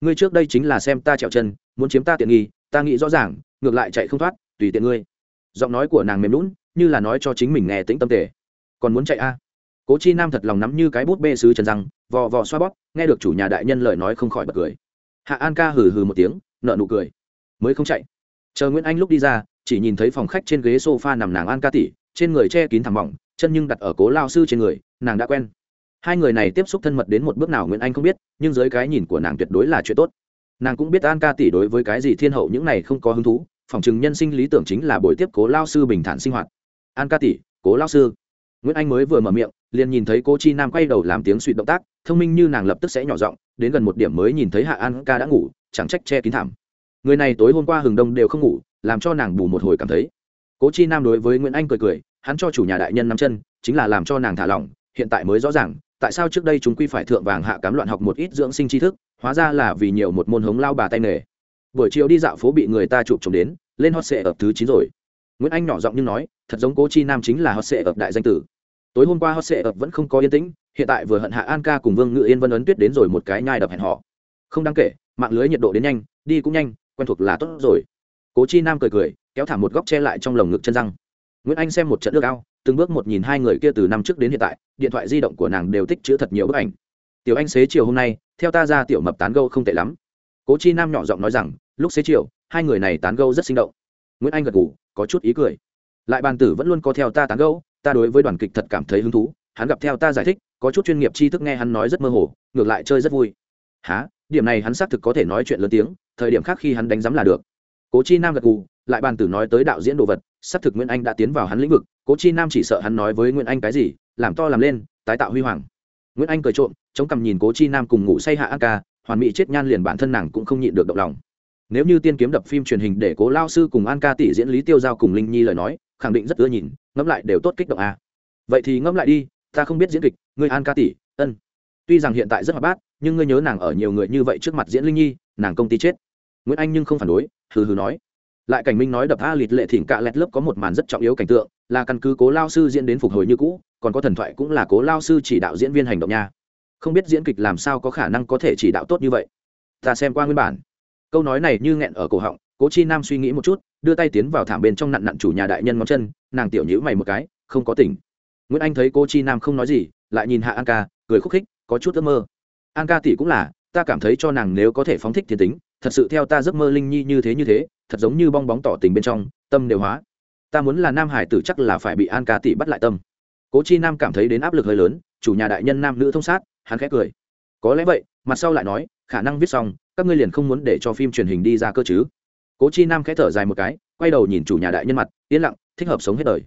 Ngươi trước đây chính là xem ta trèo chân, muốn chiếm ta tiện nghi, ta nghĩ rõ ràng, ngược lại chạy không thoát, tùy tiện ngươi. Giọng nói của nàng mềm lún như là nói cho chính mình nghe tĩnh tâm tề còn muốn chạy a? À? cố chi nam thật lòng nắm như cái bút bê sứ trần răng, vò vò xoa bóp, nghe được chủ nhà đại nhân lời nói không khỏi bật cười. Hạ an ca hừ hừ một tiếng nợ nụ cười. Mới không chạy. Chờ nguyễn anh lúc đi ra, chỉ nhìn thấy phòng khách trên ghế sofa nằm nàng an ca tỉ trên người che kín thảm mỏng, chân nhưng đặt ở cố lao sư trên người, nàng đã quen. Hai người này tiếp xúc thân mật đến một bước nào nguyễn anh không biết, nhưng dưới cái nhìn của nàng tuyệt đối là chuyện tốt. Nàng cũng biết an ca tỷ đối với cái gì thiên hậu những này không có hứng thú, phòng chừng nhân sinh lý tưởng chính là buổi tiếp cố lao sư bình thản sinh hoạt. An ca tỷ, cố lao sư nguyễn anh mới vừa mở miệng, liền nhìn thấy cô chi nam quay đầu làm tiếng suy động tác, thông minh như nàng lập tức sẽ nhỏ giọng, đến gần một điểm mới nhìn thấy hạ an ca đã ngủ, chẳng trách che kín thảm. Người này tối hôm qua hừng đông đều không ngủ, làm cho nàng bù một hồi cảm thấy. Cố chi nam đối với nguyễn anh cười cười, hắn cho chủ nhà đại nhân nắm chân, chính là làm cho nàng thả lỏng, hiện tại mới rõ ràng, tại sao trước đây chúng quy phải thượng vàng hạ cám loạn học một ít dưỡng sinh tri thức, hóa ra là vì nhiều một môn hống lao bà tay nghề. Buổi chiều đi dạo phố bị người ta chụp trộm đến, lên hot sệ ở thứ chín rồi nguyễn anh nhỏ giọng nhưng nói, thật giống cố chi nam chính là hot sệ ập đại danh tử. Tối hôm qua hot sệ ập vẫn không có yên tĩnh, hiện tại vừa hận hạ an ca cùng vương ngự yên vân ấn tuyết đến rồi một cái nhai đập hẹn họ không đáng kể, mạng lưới nhiệt độ đến nhanh, đi cũng nhanh, quen thuộc là tốt rồi. Cố chi nam cười cười, kéo thả một góc che lại trong lồng ngực chân răng. Nguyễn anh xem một trận nước ao, từng bước một nhìn hai người kia từ năm trước đến hiện tại, điện thoại di động của nàng đều tích chữ thật nhiều bức ảnh. Tiểu anh xế chiều hôm nay, theo ta ra tiểu mập tán gâu không tệ lắm. Cố chi nam nhỏ giọng nói rằng, lúc xế chiều, hai người này tán gâu rất sinh động. Nguyễn anh gật gù có chút ý cười. Lại bàn tử vẫn luôn có theo ta tán gẫu, ta đối với đoàn kịch thật cảm thấy hứng thú hắn gặp theo ta giải thích có chút chuyên nghiệp tri thức nghe hắn nói rất mơ hồ ngược lại chơi rất vui. Há điểm này hắn xác thực có thể nói chuyện lớn tiếng thời điểm khác khi hắn đánh giám là được. Cố chi nam gật gù lại bàn tử nói tới đạo diễn đồ vật xác thực nguyễn anh đã tiến vào hắn lĩnh vực cố chi nam chỉ sợ hắn nói với nguyễn anh cái gì làm to làm lên tái tạo huy hoàng. Nguyễn anh cười trộm chống cằm nhìn cố chi nam cùng ngủ say hạ an ca hoàn mỹ chết nhan liền bản thân nàng cũng không nhịn được động lòng nếu như tiên kiếm đập phim truyền hình để cố lao sư cùng an ca tỷ diễn lý tiêu giao cùng linh nhi lời nói, khẳng định rất ưa nhìn, ngẫm lại đều tốt kích động a. Vậy thì ngẫm lại đi, ta không biết diễn kịch, ngươi an ca tỷ, ân. Tuy rằng hiện tại rất hoạt bát, nhưng ngươi nhớ nàng ở nhiều người như vậy trước mặt diễn linh nhi, nàng công ty chết. Nguyễn anh nhưng không phản đối, hừ hừ nói. Lại cảnh minh nói đập a lịt lệ thỉnh cạ lẹt lớp có một màn rất trọng yếu cảnh tượng, là căn cứ cố lao sư diễn đến phục hồi như cũ, còn có thần thoại cũng là cố lao sư chỉ đạo diễn viên hành động nha. Không biết diễn kịch làm sao có khả năng có thể chỉ đạo tốt như vậy. Ta xem qua nguyên bản câu nói này như nghẹn ở cổ họng, cố chi nam suy nghĩ một chút, đưa tay tiến vào thảm bên trong nặn nặn chủ nhà đại nhân ngón chân, nàng tiểu nhữ mày một cái, không có tỉnh. Nguyễn anh thấy cô chi nam không nói gì, lại nhìn hạ an ca, cười khúc khích, có chút ước mơ. An ca tỷ cũng là, ta cảm thấy cho nàng nếu có thể phóng thích thiên tính, thật sự theo ta giấc mơ linh nhi như thế như thế, thật giống như bong bóng tỏ tình bên trong, tâm đều hóa. Ta muốn là nam hải tử chắc là phải bị an ca tỷ bắt lại tâm. Cố chi nam cảm thấy đến áp lực hơi lớn, chủ nhà đại nhân nam nữ thông sát, hắn khẽ cười. Có lẽ vậy, mặt sau lại nói, khả năng viết xong các ngươi liền không muốn để cho phim truyền hình đi ra cơ chứ? Cố chi nam khẽ thở dài một cái, quay đầu nhìn chủ nhà đại nhân mặt, yên lặng, thích hợp sống hết đời.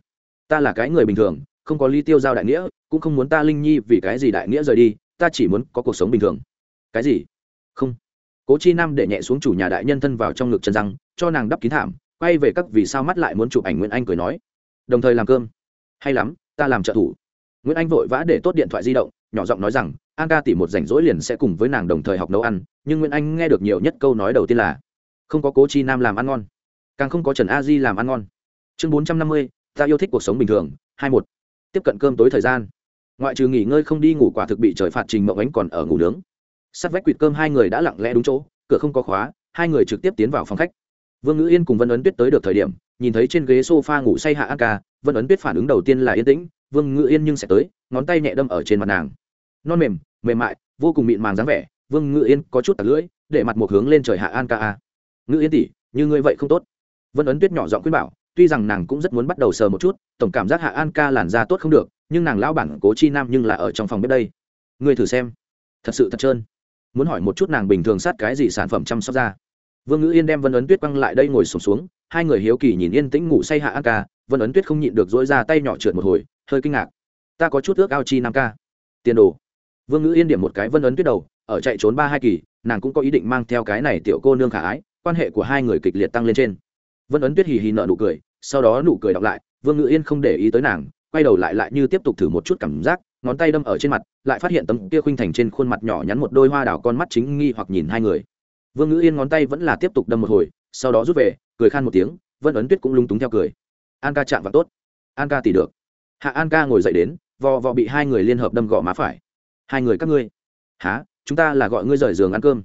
Ta là cái người bình thường, không có ly tiêu giao đại nghĩa, cũng không muốn ta linh nhi vì cái gì đại nghĩa rời đi, ta chỉ muốn có cuộc sống bình thường. Cái gì? Không. Cố chi nam để nhẹ xuống chủ nhà đại nhân thân vào trong ngực chân răng, cho nàng đắp kín thảm, quay về các vì sao mắt lại muốn chụp ảnh nguyễn anh cười nói. Đồng thời làm cơm. Hay lắm, ta làm trợ thủ. Nguyễn anh vội vã để tốt điện thoại di động, nhỏ giọng nói rằng an ca tỉ một rảnh rỗi liền sẽ cùng với nàng đồng thời học nấu ăn, nhưng nguyễn anh nghe được nhiều nhất câu nói đầu tiên là, không có cố chi nam làm ăn ngon, càng không có trần a di làm ăn ngon. Chương bốn trăm năm mươi, ta yêu thích cuộc sống bình thường, hai một, tiếp cận cơm tối thời gian. Ngoại trừ nghỉ ngơi không đi ngủ quả thực bị trời phạt trình mậu ánh còn ở ngủ nướng. Sắt vách quỵt cơm hai người đã lặng lẽ đúng chỗ, cửa không có khóa, hai người trực tiếp tiến vào phòng khách. Vương ngữ yên cùng vân ấn tuyết tới được thời điểm, nhìn thấy trên ghế s o f a ngủ say hạ an ca, vân ấn tuyết phản ứng đầu tiên là yên tĩnh, vương ngữ yên nhưng sẽ tới. Ngón tay nhẹ đâm ở trên mặt nàng non mềm mềm mại vô cùng mịn màng dáng vẻ vương ngự yên có chút tạc lưỡi để mặt một hướng lên trời hạ an ca a. Ngự yên tỉ như ngươi vậy không tốt. Vân ấn tuyết nhỏ giọng khuyên bảo tuy rằng nàng cũng rất muốn bắt đầu sờ một chút tổng cảm giác hạ an ca làn da tốt không được nhưng nàng lão bản cố chi nam nhưng là ở trong phòng bếp đây. Ngươi thử xem. Thật sự thật trơn. Muốn hỏi một chút nàng bình thường sát cái gì sản phẩm chăm sóc da. Vương ngữ yên đem vân ấn tuyết quăng lại đây ngồi sùng xuống, xuống hai người hiếu kỳ nhìn yên tĩnh ngủ say hạ an ca vân ấn tuyết không nhịn được dỗi ra tay nhỏ trượt một hồi hơi kinh ngạc. Ta có chút ước ao chi nam ca. Tiền đồ vương ngữ yên điểm một cái vân ấn tuyết đầu, ở chạy trốn ba hai kỳ, nàng cũng có ý định mang theo cái này tiểu cô nương khả ái, quan hệ của hai người kịch liệt tăng lên trên. Vân ấn tuyết hì hì nợ nụ cười, sau đó nụ cười đọc lại, vương ngữ yên không để ý tới nàng, quay đầu lại lại như tiếp tục thử một chút cảm giác, ngón tay đâm ở trên mặt, lại phát hiện tấm kia khuynh thành trên khuôn mặt nhỏ nhắn một đôi hoa đào con mắt chính nghi hoặc nhìn hai người. Vương ngữ yên ngón tay vẫn là tiếp tục đâm một hồi, sau đó rút về, cười khan một tiếng, vân ấn tuyết cũng lung túng theo cười. An ca chạm vào tốt. An ca tỉ được. Hạ an ca ngồi dậy đến, vò vò bị hai người liên hợp đâm gõ má phải hai người các ngươi. Há chúng ta là gọi ngươi rời giường ăn cơm.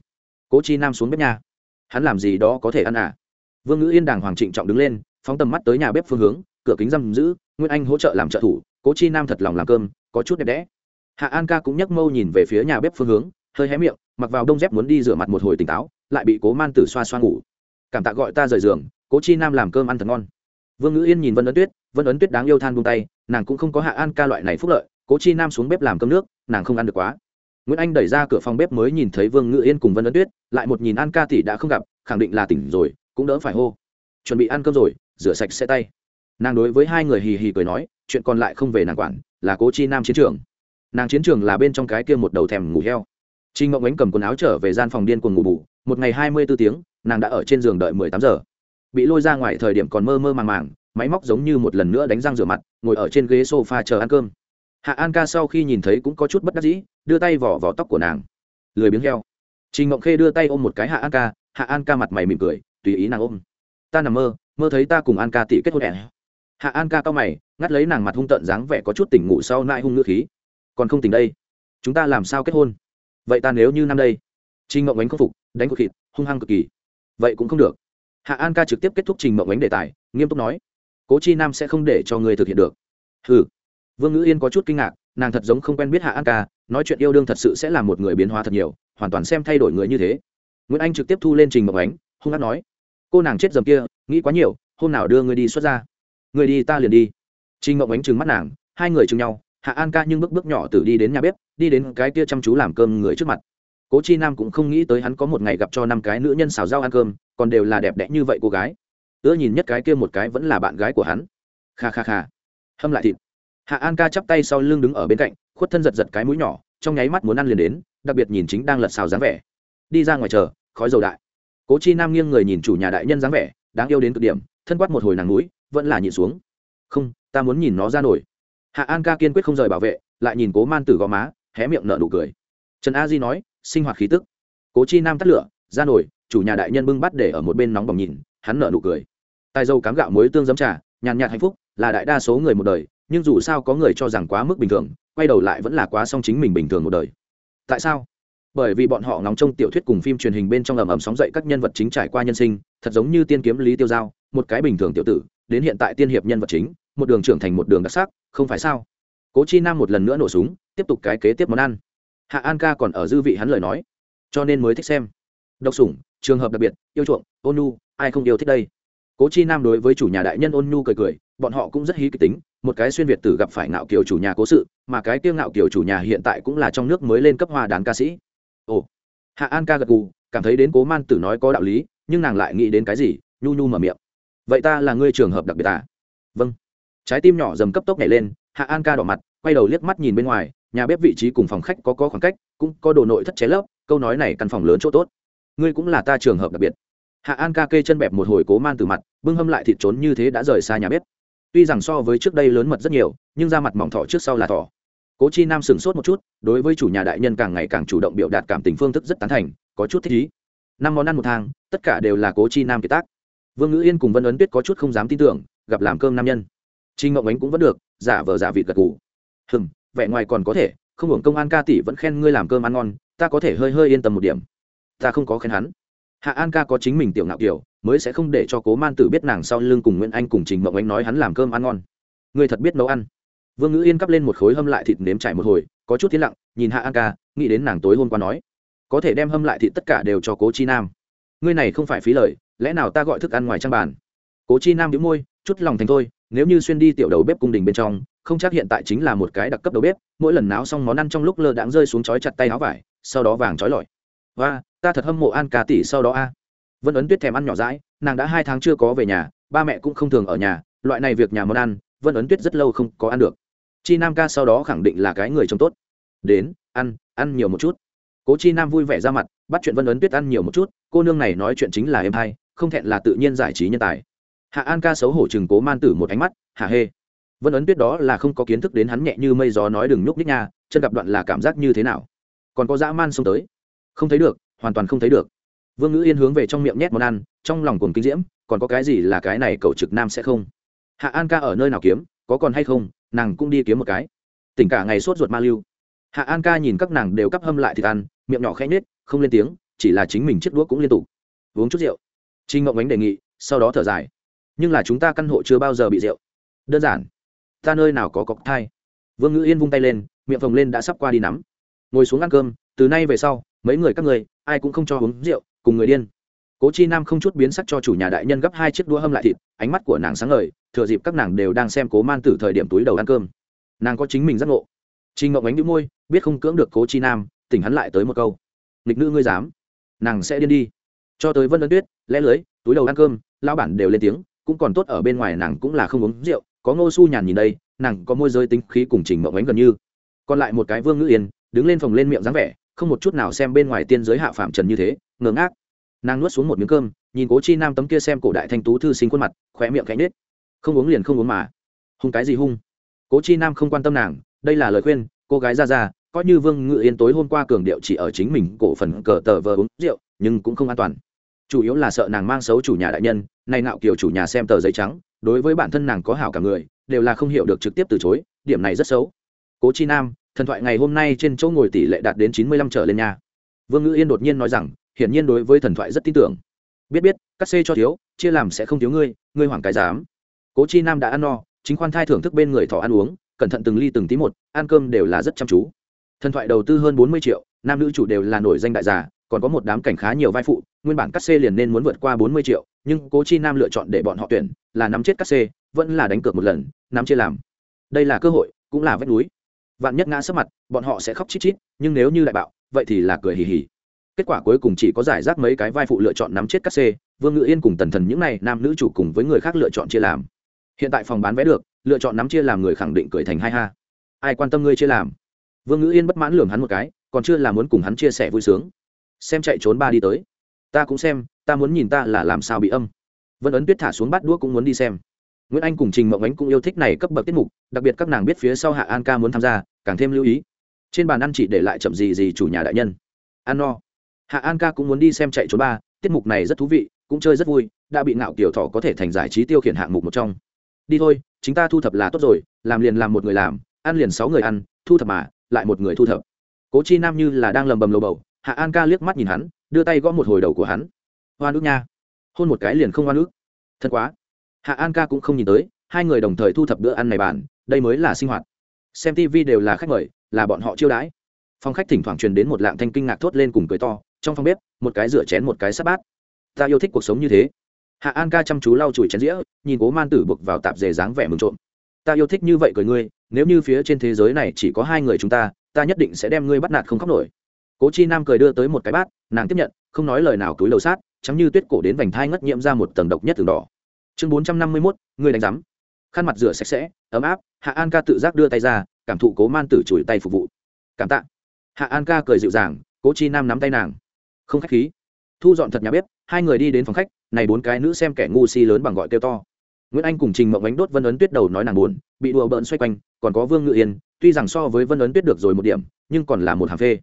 Cố chi nam xuống bếp nhà hắn làm gì đó có thể ăn à? Vương ngữ yên đàng hoàng trịnh trọng đứng lên, phóng tầm mắt tới nhà bếp phương hướng, cửa kính giam giữ, nguyên anh hỗ trợ làm trợ thủ, cố chi nam thật lòng làm cơm, có chút đẹp đẽ. Hạ an ca cũng nhấc mâu nhìn về phía nhà bếp phương hướng, hơi hé miệng, mặc vào đông dép muốn đi rửa mặt một hồi tỉnh táo, lại bị cố man tử xoa xoa ngủ. Cảm tạ gọi ta rời giường, cố chi nam làm cơm ăn thật ngon. Vương ngữ yên nhìn vân ấn tuyết, vân ấn tuyết đáng yêu than buông tay, nàng cũng không có hạ an ca loại này phúc lợi cố chi nam xuống bếp làm cơm nước, nàng không ăn được quá. Nguyễn anh đẩy ra cửa phòng bếp mới nhìn thấy vương Ngự yên cùng vân ấn tuyết, lại một nhìn an ca tỷ đã không gặp, khẳng định là tỉnh rồi, cũng đỡ phải hô. Chuẩn bị ăn cơm rồi, rửa sạch xe tay. Nàng đối với hai người hì hì cười nói, chuyện còn lại không về nàng quản, là cố chi nam chiến trường. Nàng chiến trường là bên trong cái kia một đầu thèm ngủ heo. Trinh ngộng ánh cầm quần áo trở về gian phòng điên cuồng ngủ bù, một ngày hai mươi b ố tiếng, nàng đã ở trên giường đợi mười tám giờ. Bị lôi ra ngoài thời điểm còn mơ mơ màng màng, máy móc giống như một lần nữa đánh răng rửa mặt, ngồi ở trên ghế s o f a chờ ăn cơm hạ an ca sau khi nhìn thấy cũng có chút bất đắc dĩ, đưa tay vỏ vỏ tóc của nàng. Lười biếng heo. Trình ngộng khê đưa tay ôm một cái hạ an ca, hạ an ca mặt mày mỉm cười, tùy ý nàng ôm. Ta nằm mơ mơ thấy ta cùng an ca tỷ kết hôn. Ẻ hạ an ca cao mày, ngắt lấy nàng mặt hung tợn dáng vẻ có chút tỉnh ngủ sau nại hung ngữ khí. Còn không tỉnh đây, chúng ta làm sao kết hôn? Vậy ta nếu như năm đây? Trình ngộng ánh không phục, đánh cuộc thịt hung hăng cực kỳ. Vậy cũng không được. Hạ an ca trực tiếp kết thúc trình mộng ánh đề tài, nghiêm túc nói, cố chi nam sẽ không để cho người thực hiện được. Ừ vương ngữ yên có chút kinh ngạc, nàng thật giống không quen biết hạ an ca, nói chuyện yêu đương thật sự sẽ là một người biến hóa thật nhiều, hoàn toàn xem thay đổi người như thế. Nguyễn anh trực tiếp thu lên trình Mộc ánh, hung hát nói, cô nàng chết dầm kia, nghĩ quá nhiều, hôm nào đưa người đi xuất ra. Người đi, ta liền đi. Trình Mộc ánh trừng mắt nàng, hai người chừng nhau, hạ an ca nhưng bước bước nhỏ từ đi đến nhà bếp, đi đến cái kia chăm chú làm cơm người trước mặt. Cố chi nam cũng không nghĩ tới hắn có một ngày gặp cho năm cái nữ nhân xào rau ăn cơm, còn đều là đẹp đẽ như vậy cô gái. Ưa nhìn nhất cái kia một cái vẫn là bạn gái của hắn. Kha kha kha. Hâm lại thịt hạ an ca chắp tay sau lưng đứng ở bên cạnh, khuất thân giật giật cái mũi nhỏ, trong nháy mắt muốn ăn liền đến, đặc biệt nhìn chính đang lật xào dáng vẻ. Đi ra ngoài chờ, khói dầu đại. Cố chi nam nghiêng người nhìn chủ nhà đại nhân dáng vẻ, đáng yêu đến cực điểm, thân quát một hồi nàng núi vẫn là nhịn xuống. Không, ta muốn nhìn nó ra nổi. Hạ an ca kiên quyết không rời bảo vệ, lại nhìn cố man tử gò má, hé miệng nở nụ cười. Trần a di nói, sinh hoạt khí tức. Cố chi nam tắt lửa, ra nổi, chủ nhà đại nhân bưng bắt để ở một bên nóng bỏng nhìn, hắn nở nụ cười. Tài dâu cám gạo muối tương giấm trà, nhàn nhạt hạnh phúc, là đại đa số người một đời nhưng dù sao có người cho rằng quá mức bình thường, quay đầu lại vẫn là quá song chính mình bình thường một đời. Tại sao? Bởi vì bọn họ ngóng trông tiểu thuyết cùng phim truyền hình bên trong ầm ầm sóng dậy các nhân vật chính trải qua nhân sinh, thật giống như tiên kiếm lý tiêu giao, một cái bình thường tiểu tử, đến hiện tại tiên hiệp nhân vật chính, một đường trưởng thành một đường đặc sắc, không phải sao? Cố chi nam một lần nữa nổ súng, tiếp tục cái kế tiếp món ăn. Hạ an ca còn ở dư vị hắn lời nói, cho nên mới thích xem. Độc sủng, trường hợp đặc biệt, yêu chuộng, ôn nhu, ai không yêu thích đây? Cố chi nam đối với chủ nhà đại nhân ôn nhu cười cười, bọn họ cũng rất hí kịch tính một cái xuyên việt tử gặp phải ngạo kiều chủ nhà cố sự, mà cái tiêu ngạo kiều chủ nhà hiện tại cũng là trong nước mới lên cấp hoa đán ca sĩ. Ồ, hạ an ca gật gù, cảm thấy đến cố man tử nói có đạo lý, nhưng nàng lại nghĩ đến cái gì, nhu nhu mở miệng. Vậy ta là ngươi trường hợp đặc biệt à? Vâng. Trái tim nhỏ dầm cấp tốc nhảy lên, hạ an ca đỏ mặt, quay đầu liếc mắt nhìn bên ngoài, nhà bếp vị trí cùng phòng khách có có khoảng cách, cũng có đồ nội thất chế lớp câu nói này căn phòng lớn chỗ tốt. Ngươi cũng là ta trường hợp đặc biệt. Hạ an ca kê chân bẹp một hồi cố man từ mặt, bưng hâm lại thịt trốn như thế đã rời xa nhà bếp tuy rằng so với trước đây lớn mật rất nhiều, nhưng da mặt mỏng thỏ trước sau là thỏ. Cố chi nam sửng sốt một chút, đối với chủ nhà đại nhân càng ngày càng chủ động biểu đạt cảm tình phương thức rất tán thành, có chút thích ý. Năm món ăn một thang, tất cả đều là cố chi nam kiệt tác. Vương ngữ yên cùng vân ấn tuyết có chút không dám tin tưởng, gặp làm cơm nam nhân. Trinh ngộng ánh cũng vẫn được, giả vờ giả vịt gật cù hừm, vẻ ngoài còn có thể, không hưởng công an ca tỷ vẫn khen ngươi làm cơm ăn ngon, ta có thể hơi hơi yên tâm một điểm. Ta không có khen hắn. Hạ an ca có chính mình tiểu ngạo kiểu mới sẽ không để cho cố man tử biết nàng sau lưng cùng nguyễn anh cùng trình mộng anh nói hắn làm cơm ăn ngon. Người thật biết nấu ăn. Vương ngữ yên cắp lên một khối hâm lại thịt nếm trải một hồi, có chút thiên lặng, nhìn hạ an ca, nghĩ đến nàng tối hôm qua nói. Có thể đem hâm lại thịt tất cả đều cho cố chi nam. Ngươi này không phải phí lời, lẽ nào ta gọi thức ăn ngoài trang bàn? Cố chi nam đĩu môi, chút lòng thành thôi, nếu như xuyên đi tiểu đầu bếp cung đình bên trong, không chắc hiện tại chính là một cái đặc cấp đầu bếp, mỗi lần náo xong món ăn trong lúc lơ đãng rơi xuống chói chặt tay áo vải, sau đó vàng chói lọi. Và ta thật hâm mộ an ca tỷ sau đó a vân ấn tuyết thèm ăn nhỏ rãi nàng đã hai tháng chưa có về nhà, ba mẹ cũng không thường ở nhà, loại này việc nhà món ăn, vân ấn tuyết rất lâu không có ăn được. Chi nam ca sau đó khẳng định là cái người trông tốt. Đến, ăn ăn nhiều một chút. Cố chi nam vui vẻ ra mặt, bắt chuyện vân ấn tuyết ăn nhiều một chút, cô nương này nói chuyện chính là em hay, không thẹn là tự nhiên giải trí nhân tài. Hạ an ca xấu hổ chừng cố man tử một ánh mắt hạ hê. Vân ấn tuyết đó là không có kiến thức đến hắn nhẹ như mây gió nói đừng nhúc nhích nha, chân gặp đoạn là cảm giác như thế nào. Còn có dã man xông tới. Không thấy được, hoàn toàn không thấy được vương ngữ yên hướng về trong miệng nhét món ăn, trong lòng cùng kinh diễm, còn có cái gì là cái này cậu trực nam sẽ không? Hạ an ca ở nơi nào kiếm, có còn hay không, nàng cũng đi kiếm một cái. Tỉnh cả ngày sốt ruột ma lưu. Hạ an ca nhìn các nàng đều cắp hâm lại thịt ăn, miệng nhỏ khẽ nết không lên tiếng, chỉ là chính mình chiếc đũa cũng liên tục. Uống chút rượu. Trinh ngộng ánh đề nghị, sau đó thở dài. Nhưng là chúng ta căn hộ chưa bao giờ bị rượu. Đơn giản. Ta nơi nào có cọc thai. Vương ngữ yên vung tay lên, miệng phồng lên đã sắp qua đi nắm. Ngồi xuống ăn cơm, từ nay về sau, mấy người các người, ai cũng không cho uống rượu cùng người điên cố chi nam không chút biến sắc cho chủ nhà đại nhân gấp hai chiếc đũa hâm lại thịt ánh mắt của nàng sáng ngời thừa dịp các nàng đều đang xem cố man tử thời điểm túi đầu ăn cơm nàng có chính mình giác ngộ Trình Ngọc ánh đĩu môi, biết không cưỡng được Cố Chi Nam, tỉnh hắn lại tới một câu. "Nghịch nữ ngươi dám?" Nàng sẽ điên đi. Cho tới Vân Ân Tuyết, lẽ lưới, túi đầu ăn cơm, lão bản đều lên tiếng, cũng còn tốt ở bên ngoài nàng cũng là không uống rượu, có Ngô Su nhàn nhìn đây, nàng có môi rơi tính khí cùng Trình mộng ánh gần như. Còn lại một cái Vương Ngữ Yên, đứng lên phòng lên miệng dáng vẻ, không một chút nào xem bên ngoài tiên giới hạ phạm trần như thế, ngơ ngác. Nàng nuốt xuống một miếng cơm, nhìn Cố Chi Nam tấm kia xem cổ đại thanh tú thư sinh khuôn mặt, khóe miệng cánh nết Không uống liền không uống mà. Hung cái gì hung? Cố Chi Nam không quan tâm nàng, đây là lời khuyên, cô gái ra ra coi như vương ngự yên tối hôm qua cường điệu chỉ ở chính mình cổ phần cờ tờ vờ uống rượu nhưng cũng không an toàn chủ yếu là sợ nàng mang xấu chủ nhà đại nhân nay nạo kiều chủ nhà xem tờ giấy trắng đối với bản thân nàng có hảo cả người đều là không hiểu được trực tiếp từ chối điểm này rất xấu cố chi nam thần thoại ngày hôm nay trên chỗ ngồi tỷ lệ đạt đến chín mươi lăm trở lên nha. vương ngữ yên đột nhiên nói rằng, hiển nhiên đối với thần thoại rất tin tưởng. Biết biết cắt xê cho thiếu, chia làm sẽ không thiếu ngươi ngươi hoảng cái dám. Cố chi nam đã ăn no, chính khoan thai thưởng thức bên người thỏ ăn uống, cẩn thận từng ly từng tí một, ăn cơm đều là rất chăm chú. Thần thoại đầu tư hơn bốn mươi triệu, nam nữ chủ đều là nổi danh đại giả còn có một đám cảnh khá nhiều vai phụ, nguyên bản cắt xê liền nên muốn vượt qua bốn mươi triệu, nhưng cố chi nam lựa chọn để bọn họ tuyển, là nắm chết cắt xê, vẫn là đánh cược một lần, nắm chia làm. Đây là cơ hội, cũng là vách núi vạn nhất ngã sấp mặt, bọn họ sẽ khóc chít chít, nhưng nếu như đại bạo, vậy thì là cười hì hì. Kết quả cuối cùng chỉ có giải rác mấy cái vai phụ lựa chọn nắm chết các xê vương ngự yên cùng tần thần những n à y nam nữ chủ cùng với người khác lựa chọn chia làm. Hiện tại phòng bán vé được, lựa chọn nắm chia làm người khẳng định cười thành hai ha. Ai quan tâm ngươi chia làm? Vương ngữ yên bất mãn lường hắn một cái, còn chưa là muốn cùng hắn chia sẻ vui sướng. Xem chạy trốn ba đi tới. Ta cũng xem, ta muốn nhìn ta là làm sao bị âm. Vân ấn tuyết thả xuống bát đũa cũng muốn đi xem nguyễn anh cùng trình mộng ánh cũng yêu thích này cấp bậc tiết mục, đặc biệt các nàng biết phía sau hạ an ca muốn tham gia, càng thêm lưu ý. Trên bàn ăn chỉ để lại chậm gì gì chủ nhà đại nhân. Ăn no. Hạ an ca cũng muốn đi xem chạy trốn ba, tiết mục này rất thú vị, cũng chơi rất vui, đã bị ngạo kiểu thỏ có thể thành giải trí tiêu khiển hạng mục một trong. Đi thôi chúng ta thu thập là tốt rồi, làm liền làm một người làm, ăn liền sáu người ăn, thu thập mà, lại một người thu thập. Cố chi nam như là đang lầm bầm lầu bầu, hạ an ca liếc mắt nhìn hắn, đưa tay gõ một hồi đầu của hắn. Hoa nước nha. Hôn một cái liền không hoa nước thật quá hạ an ca cũng không nhìn tới, hai người đồng thời thu thập bữa ăn này bàn, đây mới là sinh hoạt. Xem tv đều là khách mời, là bọn họ chiêu đãi. Phòng khách thỉnh thoảng truyền đến một lạng thanh kinh ngạc thốt lên cùng cười to, trong phòng bếp, một cái rửa chén, một cái sắp bát. Ta yêu thích cuộc sống như thế. Hạ an ca chăm chú lau chùi chén dĩa, nhìn cố man tử buộc vào tạp dề dáng vẻ mừng trộm. Ta yêu thích như vậy cười ngươi, nếu như phía trên thế giới này chỉ có hai người chúng ta ta nhất định sẽ đem ngươi bắt nạt không khóc nổi. Cố chi nam cười đưa tới một cái bát, nàng tiếp nhận, không nói lời nào túi lầu sát chắm như tuyết cổ đến vành thai ngất nhiễm ra một tầng độc nhất từng đỏ chương bốn trăm năm mươi mốt, người đánh giám. Khăn mặt rửa sạch sẽ, ấm áp, hạ an ca tự giác đưa tay ra, cảm thụ cố man tử chùi tay phục vụ. Cảm tạ. Hạ an ca cười dịu dàng, cố chi nam nắm tay nàng. Không khách khí. Thu dọn thật nhà bếp, hai người đi đến phòng khách, này bốn cái nữ xem kẻ ngu si lớn bằng gọi kêu to. Nguyễn anh cùng trình mộng ánh đốt vân ấn tuyết đầu nói nàng buồn, bị đùa bỡn xoay quanh, còn có vương ngự yên, tuy rằng so với vân ấn tuyết được rồi một điểm, nhưng còn là một hàng phê.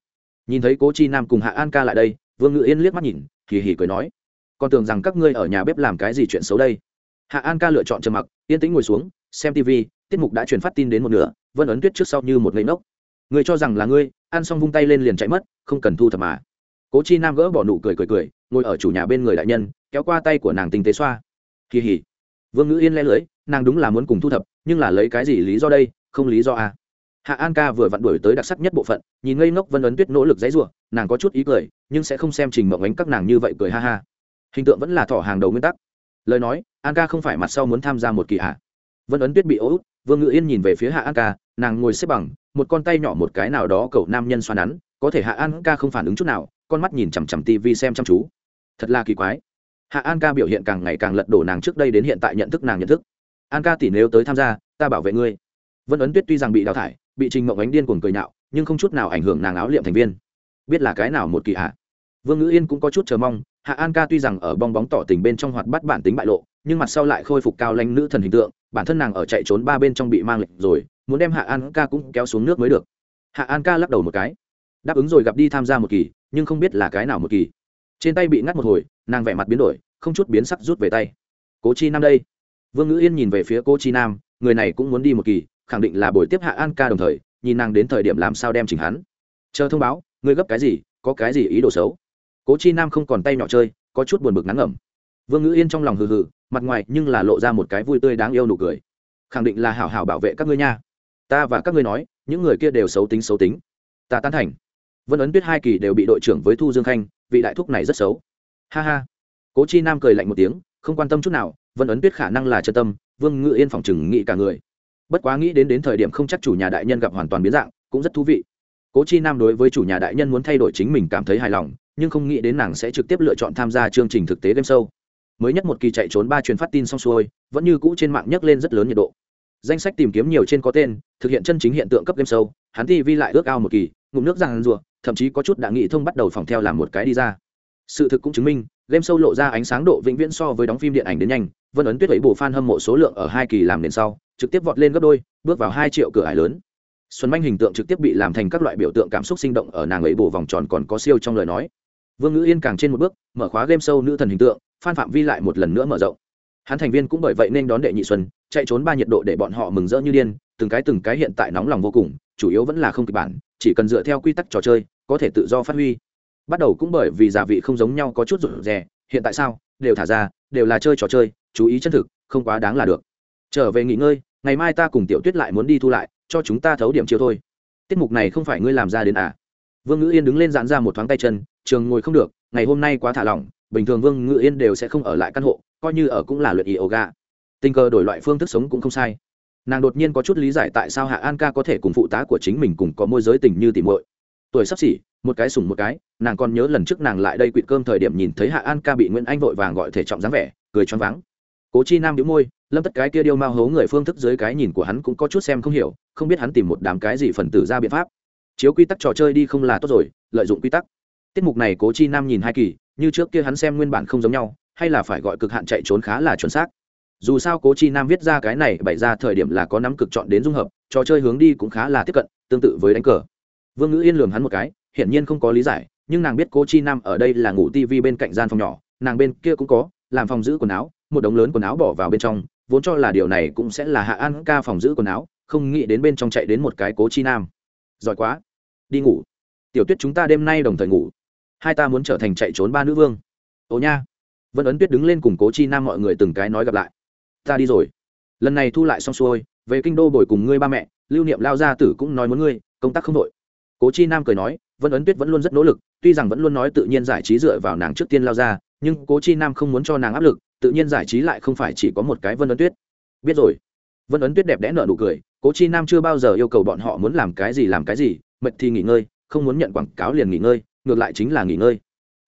Nhìn thấy cố chi nam cùng hạ an ca lại đây, vương ngự yên liếc mắt nhìn kỳ hỉ cười nói còn tưởng rằng các ngươi ở nhà bếp làm cái gì chuyện xấu đây? Hạ an ca lựa chọn trầm mặc, yên tĩnh ngồi xuống, xem tv tiết mục đã truyền phát tin đến một nửa, vân ấn tuyết trước sau như một ngây ngốc. Người cho rằng là ngươi, ăn xong vung tay lên liền chạy mất, không cần thu thập mà. Cố chi nam gỡ bỏ nụ cười cười cười, ngồi ở chủ nhà bên người đại nhân, kéo qua tay của nàng tinh tế xoa. Kỳ hỉ. Vương ngữ yên le lưới, nàng đúng là muốn cùng thu thập, nhưng là lấy cái gì lý do đây, không lý do à. hạ an ca vừa vặn đuổi tới đặc sắc nhất bộ phận, nhìn ngây ngốc vân ấn tuyết nỗ lực dãy ruộng nàng có chút ý cười, nhưng sẽ không xem trình mộng ánh các nàng như vậy cười ha ha. Hình tượng vẫn là thỏ hàng đầu nguyên tắc lời nói, an ca không phải mặt sau muốn tham gia một kỳ hạ vân ấn tuyết bị ố út, vương ngự yên nhìn về phía hạ an ca, nàng ngồi xếp bằng, một con tay nhỏ một cái nào đó cậu nam nhân xoa nắn có thể hạ an ca không phản ứng chút nào, con mắt nhìn chằm chằm tivi xem chăm chú. Thật là kỳ quái. Hạ an ca biểu hiện càng ngày càng lật đổ nàng trước đây đến hiện tại nhận thức nàng nhận thức. An ca tỷ nếu tới tham gia, ta bảo vệ ngươi. Vân ấn tuyết tuy rằng bị đào thải, bị trình mộng ánh điên cuồng cười nhạo, nhưng không chút nào ảnh hưởng nàng áo liệm thành viên. Biết là cái nào một kỳ hạ vương ngữ yên cũng có chút chờ mong hạ an ca tuy rằng ở bong bóng tỏ tình bên trong hoạt bắt bản tính bại lộ, nhưng mặt sau lại khôi phục cao lãnh nữ thần hình tượng, bản thân nàng ở chạy trốn ba bên trong bị mang lệnh rồi, muốn đem hạ an ca cũng kéo xuống nước mới được. Hạ an ca lắc đầu một cái. Đáp ứng rồi gặp đi tham gia một kỳ, nhưng không biết là cái nào một kỳ. Trên tay bị ngắt một hồi, nàng vẻ mặt biến đổi, không chút biến sắc rút về tay. Cố chi nam đây. Vương ngữ yên nhìn về phía cố chi nam, người này cũng muốn đi một kỳ, khẳng định là buổi tiếp hạ an ca đồng thời, nhìn nàng đến thời điểm làm sao đem chỉnh hắn. Chờ thông báo ngươi gấp cái gì, có cái gì ý đồ xấu? Cố chi nam không còn tay nhỏ chơi, có chút buồn bực ngắn ngẩm. Vương ngữ yên trong lòng hừ hừ, mặt ngoài nhưng là lộ ra một cái vui tươi đáng yêu nụ cười. Khẳng định là hảo hảo bảo vệ các ngươi nha. Ta và các ngươi nói, những người kia đều xấu tính xấu tính. Ta tán thành. Vân ấn tuyết hai kỳ đều bị đội trưởng với thu dương khanh, vị đại thúc này rất xấu. Ha ha. Cố chi nam cười lạnh một tiếng, không quan tâm chút nào, vân ấn tuyết khả năng là chân tâm, vương ngự yên phòng chừng nghĩ cả người. Bất quá nghĩ đến đến thời điểm không chắc chủ nhà đại nhân gặp hoàn toàn biến dạng, cũng rất thú vị. Cố chi nam đối với chủ nhà đại nhân muốn thay đổi chính mình cảm thấy hài lòng nhưng không nghĩ đến nàng sẽ trực tiếp lựa chọn tham gia chương trình thực tế game show. Mới nhất một kỳ chạy trốn ba truyền phát tin xong xuôi, vẫn như cũ trên mạng nhấc lên rất lớn nhiệt độ. Danh sách tìm kiếm nhiều trên có tên, thực hiện chân chính hiện tượng cấp game show, hắn thi vi lại ước ao một kỳ, ngụm nước ràng rùa thậm chí có chút đã nghị thông bắt đầu phòng theo làm một cái đi ra. Sự thực cũng chứng minh, game show lộ ra ánh sáng độ vĩnh viễn so với đóng phim điện ảnh đến nhanh, vân ấn tuyết ấy bổ fan hâm mộ số lượng ở hai kỳ làm nền sau, trực tiếp vọt lên gấp đôi, bước vào hai triệu cửa ải lớn. Xuân manh hình tượng trực tiếp bị làm thành các loại biểu tượng cảm xúc sinh động ở nàng ấy bổ vòng tròn còn có siêu trong lời nói vương ngữ yên càng trên một bước, mở khóa game show nữ thần hình tượng, phan phạm vi lại một lần nữa mở rộng. Hắn thành viên cũng bởi vậy nên đón đệ nhị xuân, chạy trốn ba nhiệt độ để bọn họ mừng rỡ như điên, từng cái từng cái hiện tại nóng lòng vô cùng, chủ yếu vẫn là không kịch bản, chỉ cần dựa theo quy tắc trò chơi, có thể tự do phát huy. Bắt đầu cũng bởi vì gia vị không giống nhau có chút rủ rè, hiện tại sao, đều thả ra, đều là chơi trò chơi, chú ý chân thực, không quá đáng là được. Trở về nghỉ ngơi, ngày mai ta cùng tiểu tuyết lại muốn đi thu lại, cho chúng ta thấu điểm chiều thôi. Tiết mục này không phải ngươi làm ra đến à? Vương ngữ yên đứng lên dán ra một thoáng tay chân, trường ngồi không được, ngày hôm nay quá thả lỏng, bình thường vương ngữ yên đều sẽ không ở lại căn hộ, coi như ở cũng là luyện yoga. Tình cờ đổi loại phương thức sống cũng không sai. Nàng đột nhiên có chút lý giải tại sao hạ an ca có thể cùng phụ tá của chính mình cùng có môi giới tình như tìm muội. Tuổi sắp xỉ, một cái sủng một cái, nàng còn nhớ lần trước nàng lại đây quỵt cơm thời điểm nhìn thấy hạ an ca bị nguyễn anh vội vàng gọi thể trọng dáng vẻ, cười choáng váng. Cố chi nam đĩu môi, lâm tất cái kia điêu mao hố người phương thức dưới cái nhìn của hắn cũng có chút xem không hiểu, không biết hắn tìm một đám cái gì phần tử ra biện pháp chiếu quy tắc trò chơi đi không là tốt rồi, lợi dụng quy tắc. Tiết mục này cố chi nam nhìn hai kỳ, như trước kia hắn xem nguyên bản không giống nhau, hay là phải gọi cực hạn chạy trốn khá là chuẩn xác. Dù sao cố chi nam viết ra cái này bày ra thời điểm là có nắm cực chọn đến dung hợp, trò chơi hướng đi cũng khá là tiếp cận, tương tự với đánh cờ. Vương ngữ yên lường hắn một cái, hiển nhiên không có lý giải, nhưng nàng biết cố chi nam ở đây là ngủ tivi bên cạnh gian phòng nhỏ, nàng bên kia cũng có, làm phòng giữ quần áo, một đống lớn quần áo bỏ vào bên trong, vốn cho là điều này cũng sẽ là hạ an ca phòng giữ quần áo, không nghĩ đến bên trong chạy đến một cái cố chi nam giỏi quá. Đi ngủ. Tiểu tuyết chúng ta đêm nay đồng thời ngủ. Hai ta muốn trở thành chạy trốn ba nữ vương. Ồ nha. Vân ấn tuyết đứng lên cùng cố chi nam mọi người từng cái nói gặp lại. Ta đi rồi. Lần này thu lại xong xuôi, về kinh đô bồi cùng ngươi ba mẹ, lưu niệm lao gia tử cũng nói muốn ngươi, công tác không đội cố chi nam cười nói, vân ấn tuyết vẫn luôn rất nỗ lực, tuy rằng vẫn luôn nói tự nhiên giải trí dựa vào nàng trước tiên lao ra, nhưng cố chi nam không muốn cho nàng áp lực, tự nhiên giải trí lại không phải chỉ có một cái vân ấn tuyết. Biết rồi vân ấn tuyết đẹp đẽ nở nụ cười, cố chi nam chưa bao giờ yêu cầu bọn họ muốn làm cái gì làm cái gì, mệt thì nghỉ ngơi, không muốn nhận quảng cáo liền nghỉ ngơi, ngược lại chính là nghỉ ngơi.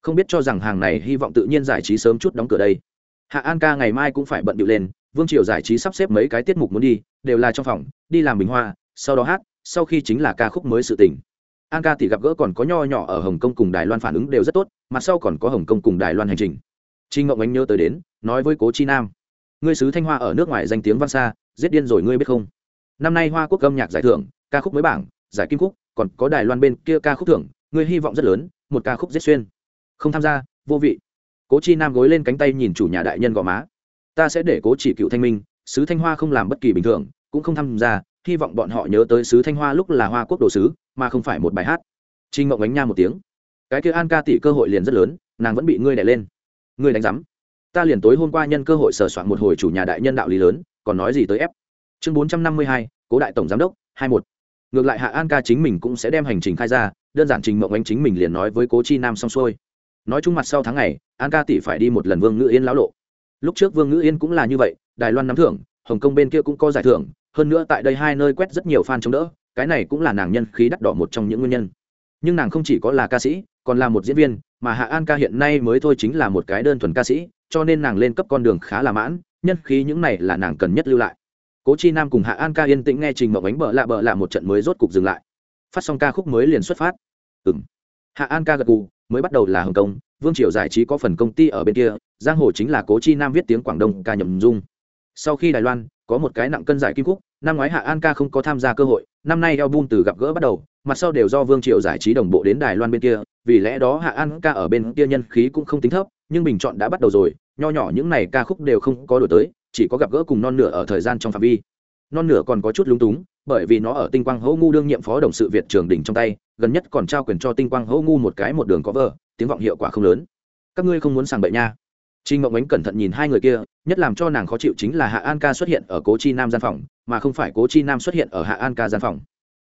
Không biết cho rằng hàng này hy vọng tự nhiên giải trí sớm chút đóng cửa đây. Hạ an ca ngày mai cũng phải bận điệu lên, vương triều giải trí sắp xếp mấy cái tiết mục muốn đi, đều là trong phòng, đi làm bình hoa, sau đó hát, sau khi chính là ca khúc mới sự tình. An ca tỷ gặp gỡ còn có nho nhỏ ở hồng kông cùng đài loan phản ứng đều rất tốt, mặt sau còn có hồng kông cùng đài loan hành trình. Trinh ngộng ánh nhớ tới đến, nói với cố chi nam, ngươi sứ thanh hoa ở nước ngoài danh tiếng văn xa giết điên rồi ngươi biết không? Năm nay hoa quốc âm nhạc giải thưởng, ca khúc mới bảng, giải kim khúc, còn có đài loan bên kia ca khúc thưởng, ngươi hy vọng rất lớn, một ca khúc giết xuyên. Không tham gia, vô vị. Cố chi nam gối lên cánh tay nhìn chủ nhà đại nhân gò má. Ta sẽ để cố chỉ cựu thanh minh, sứ thanh hoa không làm bất kỳ bình thường, cũng không tham gia, hy vọng bọn họ nhớ tới sứ thanh hoa lúc là hoa quốc đồ sứ, mà không phải một bài hát. Trinh mộng ánh nha một tiếng. Cái kia an ca tỷ cơ hội liền rất lớn, nàng vẫn bị ngươi đẻ lên. Ngươi đánh rắm ta liền tối hôm qua nhân cơ hội sờ soạn một hồi chủ nhà đại nhân đạo lý lớn còn nói gì tới ép. Chương bốn trăm năm mươi hai, cố đại tổng giám đốc, hai một. Ngược lại hạ an ca chính mình cũng sẽ đem hành trình khai ra, đơn giản trình mộng anh chính mình liền nói với cố chi nam xong xuôi. Nói chung mặt sau tháng này an ca tỷ phải đi một lần vương ngữ yên lão lộ. Lúc trước vương ngữ yên cũng là như vậy, đài loan nắm thưởng, hồng kông bên kia cũng có giải thưởng, hơn nữa tại đây hai nơi quét rất nhiều fan chống đỡ, cái này cũng là nàng nhân khí đắt đỏ một trong những nguyên nhân. Nhưng nàng không chỉ có là ca sĩ, còn là một diễn viên, mà hạ an ca hiện nay mới thôi chính là một cái đơn thuần ca sĩ, cho nên nàng lên cấp con đường khá là mãn nhân khí những này là nàng cần nhất lưu lại. Cố chi nam cùng hạ an ca yên tĩnh nghe trình mộng ánh bờ lạ bờ lạ một trận mới rốt cục dừng lại. Phát xong ca khúc mới liền xuất phát. Ừ m hạ an ca gật cù mới bắt đầu là hồng kông vương triều giải trí có phần công ty ở bên kia, giang hồ chính là cố chi nam viết tiếng quảng đông ca nhầm dung. Sau khi đài loan, có một cái nặng cân giải kim khúc, năm ngoái hạ an ca không có tham gia cơ hội, năm nay album từ gặp gỡ bắt đầu, mặt sau đều do vương triều giải trí đồng bộ đến đài loan bên kia, vì lẽ đó hạ an ca ở bên kia nhân khí cũng không tính thấp, nhưng bình chọn đã bắt đầu rồi nho nhỏ những này ca khúc đều không có đổi tới chỉ có gặp gỡ cùng non nửa ở thời gian trong phạm vi non nửa còn có chút lúng túng bởi vì nó ở tinh quang hỗ ngu đương nhiệm phó đồng sự việt trường đỉnh trong tay gần nhất còn trao quyền cho tinh quang hỗ ngu một cái một đường có vợ tiếng vọng hiệu quả không lớn các ngươi không muốn sàng bậy nha Trình Mộng Ánh cẩn thận nhìn hai người kia, nhất làm cho nàng khó chịu chính là Hạ An Ca xuất hiện ở Cố Chi Nam gian phòng, mà không phải Cố Chi Nam xuất hiện ở Hạ An Ca gian phòng.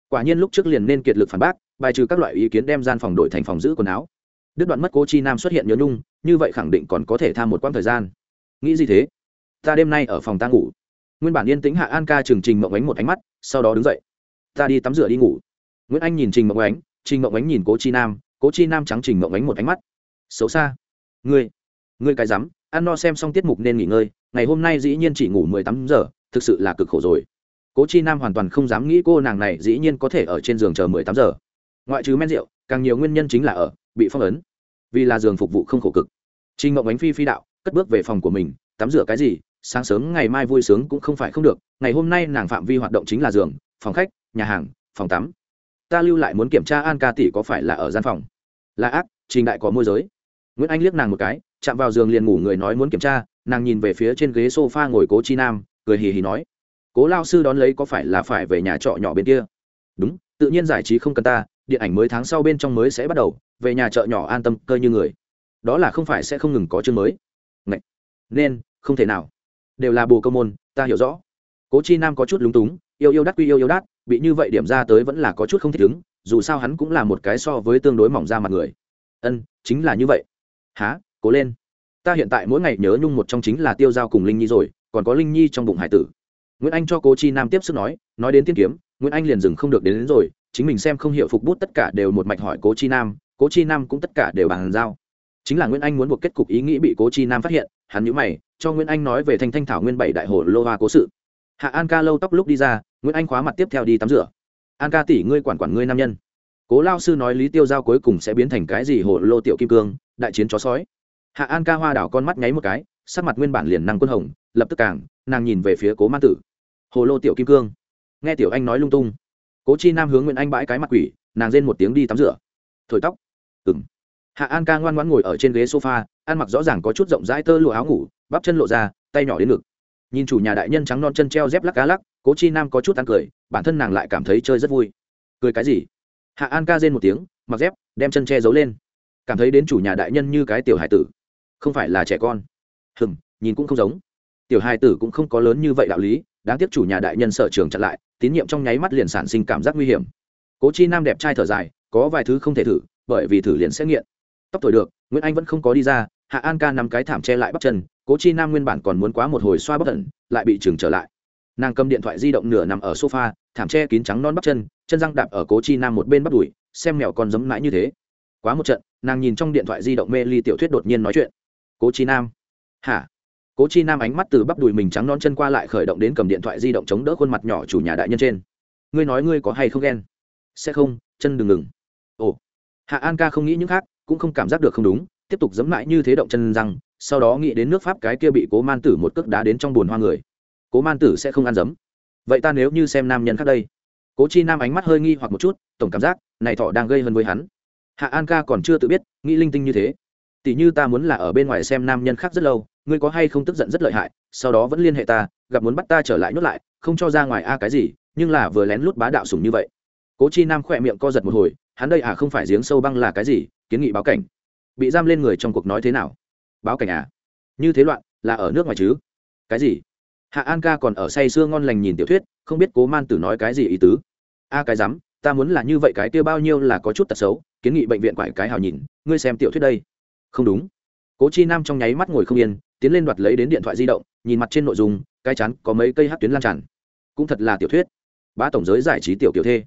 Quả nhiên lúc trước liền nên kiệt lực phản bác, bài trừ các loại ý kiến đem gian phòng đổi thành phòng giữ quần áo. Đứt đoạn mất cô Chi Nam xuất hiện nhớ nhung, như vậy khẳng định còn có thể tham một quãng thời gian. Nghĩ gì thế? Ta đêm nay ở phòng ta ngủ. Nguyên bản yên tĩnh Hạ An Ca trừng Trình Mộng Ánh một ánh mắt, sau đó đứng dậy. Ta đi tắm rửa đi ngủ. Nguyễn Anh nhìn Trình Mộng Ánh, Trình Mộng Ánh nhìn Cố Chi Nam, Cố Chi Nam trắng Trình Mộng Ánh một ánh mắt. Xấu xa. Ngươi, ngươi cái rắm ăn no xem xong tiết mục nên nghỉ ngơi ngày hôm nay dĩ nhiên chỉ ngủ mười tám giờ thực sự là cực khổ rồi cố chi nam hoàn toàn không dám nghĩ cô nàng này dĩ nhiên có thể ở trên giường chờ mười tám giờ ngoại trừ men rượu càng nhiều nguyên nhân chính là ở bị phong ấn. Vì là giường phục vụ không khổ cực. Trinh Mộng ánh phi phi đạo, cất bước về phòng của mình, tắm rửa cái gì, sáng sớm, ngày mai vui sướng cũng không phải không được. Ngày hôm nay nàng phạm vi hoạt động chính là giường, phòng khách, nhà hàng, phòng tắm. Ta lưu lại muốn kiểm tra an ca tỷ có phải là ở gian phòng. Là ác, trình đại có môi giới. Nguyễn anh liếc nàng một cái, chạm vào giường liền ngủ người nói muốn kiểm tra, nàng nhìn về phía trên ghế s o f a ngồi cố chi nam, cười hì hì nói. Cố lao sư đón lấy có phải là phải về nhà trọ nhỏ bên kia? Đúng, tự nhiên giải trí không cần ta điện ảnh mới tháng sau bên trong mới sẽ bắt đầu về nhà chợ nhỏ an tâm cơ như người. Đó là không phải sẽ không ngừng có chương mới. Ngậy! nên không thể nào. Đều là bồ câu môn ta hiểu rõ. Cố chi nam có chút lúng túng yêu yêu đắt quy yêu yêu đắt bị như vậy điểm ra tới vẫn là có chút không thích ứng dù sao hắn cũng là một cái so với tương đối mỏng ra mặt người. Ân chính là như vậy. Há cố lên. Ta hiện tại mỗi ngày nhớ nhung một trong chính là tiêu giao cùng linh nhi rồi còn có linh nhi trong bụng hải tử. Nguyễn anh cho cố chi nam tiếp sức nói nói đến tiên kiếm nguyễn anh liền dừng không được đến, đến rồi chính mình xem không hiểu phục bút tất cả đều một mạch hỏi cố chi nam, cố chi nam cũng tất cả đều bàn giao. Chính là nguyễn anh muốn buộc kết cục ý nghĩ bị cố chi nam phát hiện, hắn nhữ mày, cho nguyễn anh nói về thanh thanh thảo nguyên bảy đại hồ lô hoa cố sự. Hạ an ca lâu tóc lúc đi ra, nguyễn anh khóa mặt tiếp theo đi tắm rửa. An ca tỷ, ngươi quản quản ngươi nam nhân. Cố lao sư nói lý tiêu giao cuối cùng sẽ biến thành cái gì hồ lô tiểu kim cương, đại chiến chó sói. Hạ an ca hoa đảo con mắt nháy một cái, sắc mặt nguyên bản liền năng quân hồng, lập tức càng, nàng nhìn về phía cố man tử. Hồ lô tiểu kim cương. Nghe tiểu anh nói lung tung cố chi nam hướng nguyễn anh bãi cái mặt quỷ, nàng rên một tiếng đi tắm rửa. Thổi tóc. Ừng hạ an ca ngoan ngoãn ngồi ở trên ghế sofa, ăn mặc rõ ràng có chút rộng rãi tơ lụa áo ngủ, bắp chân lộ ra, tay nhỏ đến ngực. Nhìn chủ nhà đại nhân trắng non chân treo dép lắc cá lắc, cố chi nam có chút ăn cười, bản thân nàng lại cảm thấy chơi rất vui. Cười cái gì? Hạ an ca rên một tiếng, mặc dép, đem chân che giấu lên. Cảm thấy đến chủ nhà đại nhân như cái tiểu hải tử. Không phải là trẻ con. Hừm, nhìn cũng không giống. Tiểu hải tử cũng không có lớn như vậy đạo lý đáng tiếc chủ nhà đại nhân sở trường chặn lại, tín nhiệm trong nháy mắt liền sản sinh cảm giác nguy hiểm. Cố chi nam đẹp trai thở dài, có vài thứ không thể thử, bởi vì thử liền sẽ nghiện. Tóc thổi được, nguyễn anh vẫn không có đi ra, hạ an ca nằm cái thảm che lại bắp chân, cố chi nam nguyên bản còn muốn quá một hồi xoa bất tận lại bị trừng trở lại. Nàng cầm điện thoại di động nửa nằm ở sofa, thảm che kín trắng non bắp chân chân răng đạp ở cố chi nam một bên bắt đùi, xem mèo còn giấm mãi như thế. Quá một trận, nàng nhìn trong điện thoại di động mê ly tiểu thuyết đột nhiên nói chuyện. Cố chi nam. Hả? Cố chi nam ánh mắt từ bắp đùi mình trắng non chân qua lại khởi động đến cầm điện thoại di động chống đỡ khuôn mặt nhỏ chủ nhà đại nhân trên. Ngươi nói ngươi có hay không ghen? Sẽ không, chân đừng ngừng. Ồ. Hạ an ca không nghĩ những khác, cũng không cảm giác được không đúng, tiếp tục dẫm lại như thế động chân răng, sau đó nghĩ đến nước pháp cái kia bị cố man tử một cước đá đến trong bùn hoa người. Cố man tử sẽ không ăn dấm vậy ta nếu như xem nam nhân khác đây? Cố chi nam ánh mắt hơi nghi hoặc một chút, tổng cảm giác, này thọ đang gây hơn với hắn. Hạ an ca còn chưa tự biết, nghĩ linh tinh như thế. Tỷ như ta muốn là ở bên ngoài xem nam nhân khác rất lâu ngươi có hay không tức giận rất lợi hại, sau đó vẫn liên hệ ta, gặp muốn bắt ta trở lại nhốt lại, không cho ra ngoài a à cái gì, nhưng là vừa lén lút bá đạo sùng như vậy. Cố chi nam khỏe miệng co giật một hồi, hắn đây à không phải giếng sâu băng là cái gì, kiến nghị báo cảnh. Bị giam lên người trong cuộc nói thế nào? Báo cảnh à? Như thế loạn, là ở nước ngoài chứ? Cái gì? Hạ an ca còn ở say sưa ngon lành nhìn tiểu thuyết, không biết cố man tử nói cái gì ý tứ. A cái rắm, ta muốn là như vậy cái kia bao nhiêu là có chút tật xấu, kiến nghị bệnh viện quải cái hào nhìn, ngươi xem tiểu thuyết đây. Không đúng. Cố chi nam trong nháy mắt ngồi không yên tiến lên đoạt lấy đến điện thoại di động, nhìn mặt trên nội dung, cái chắn có mấy cây hát tuyến lan tràn. Cũng thật là tiểu thuyết. Bá tổng giới giải trí tiểu tiểu thê.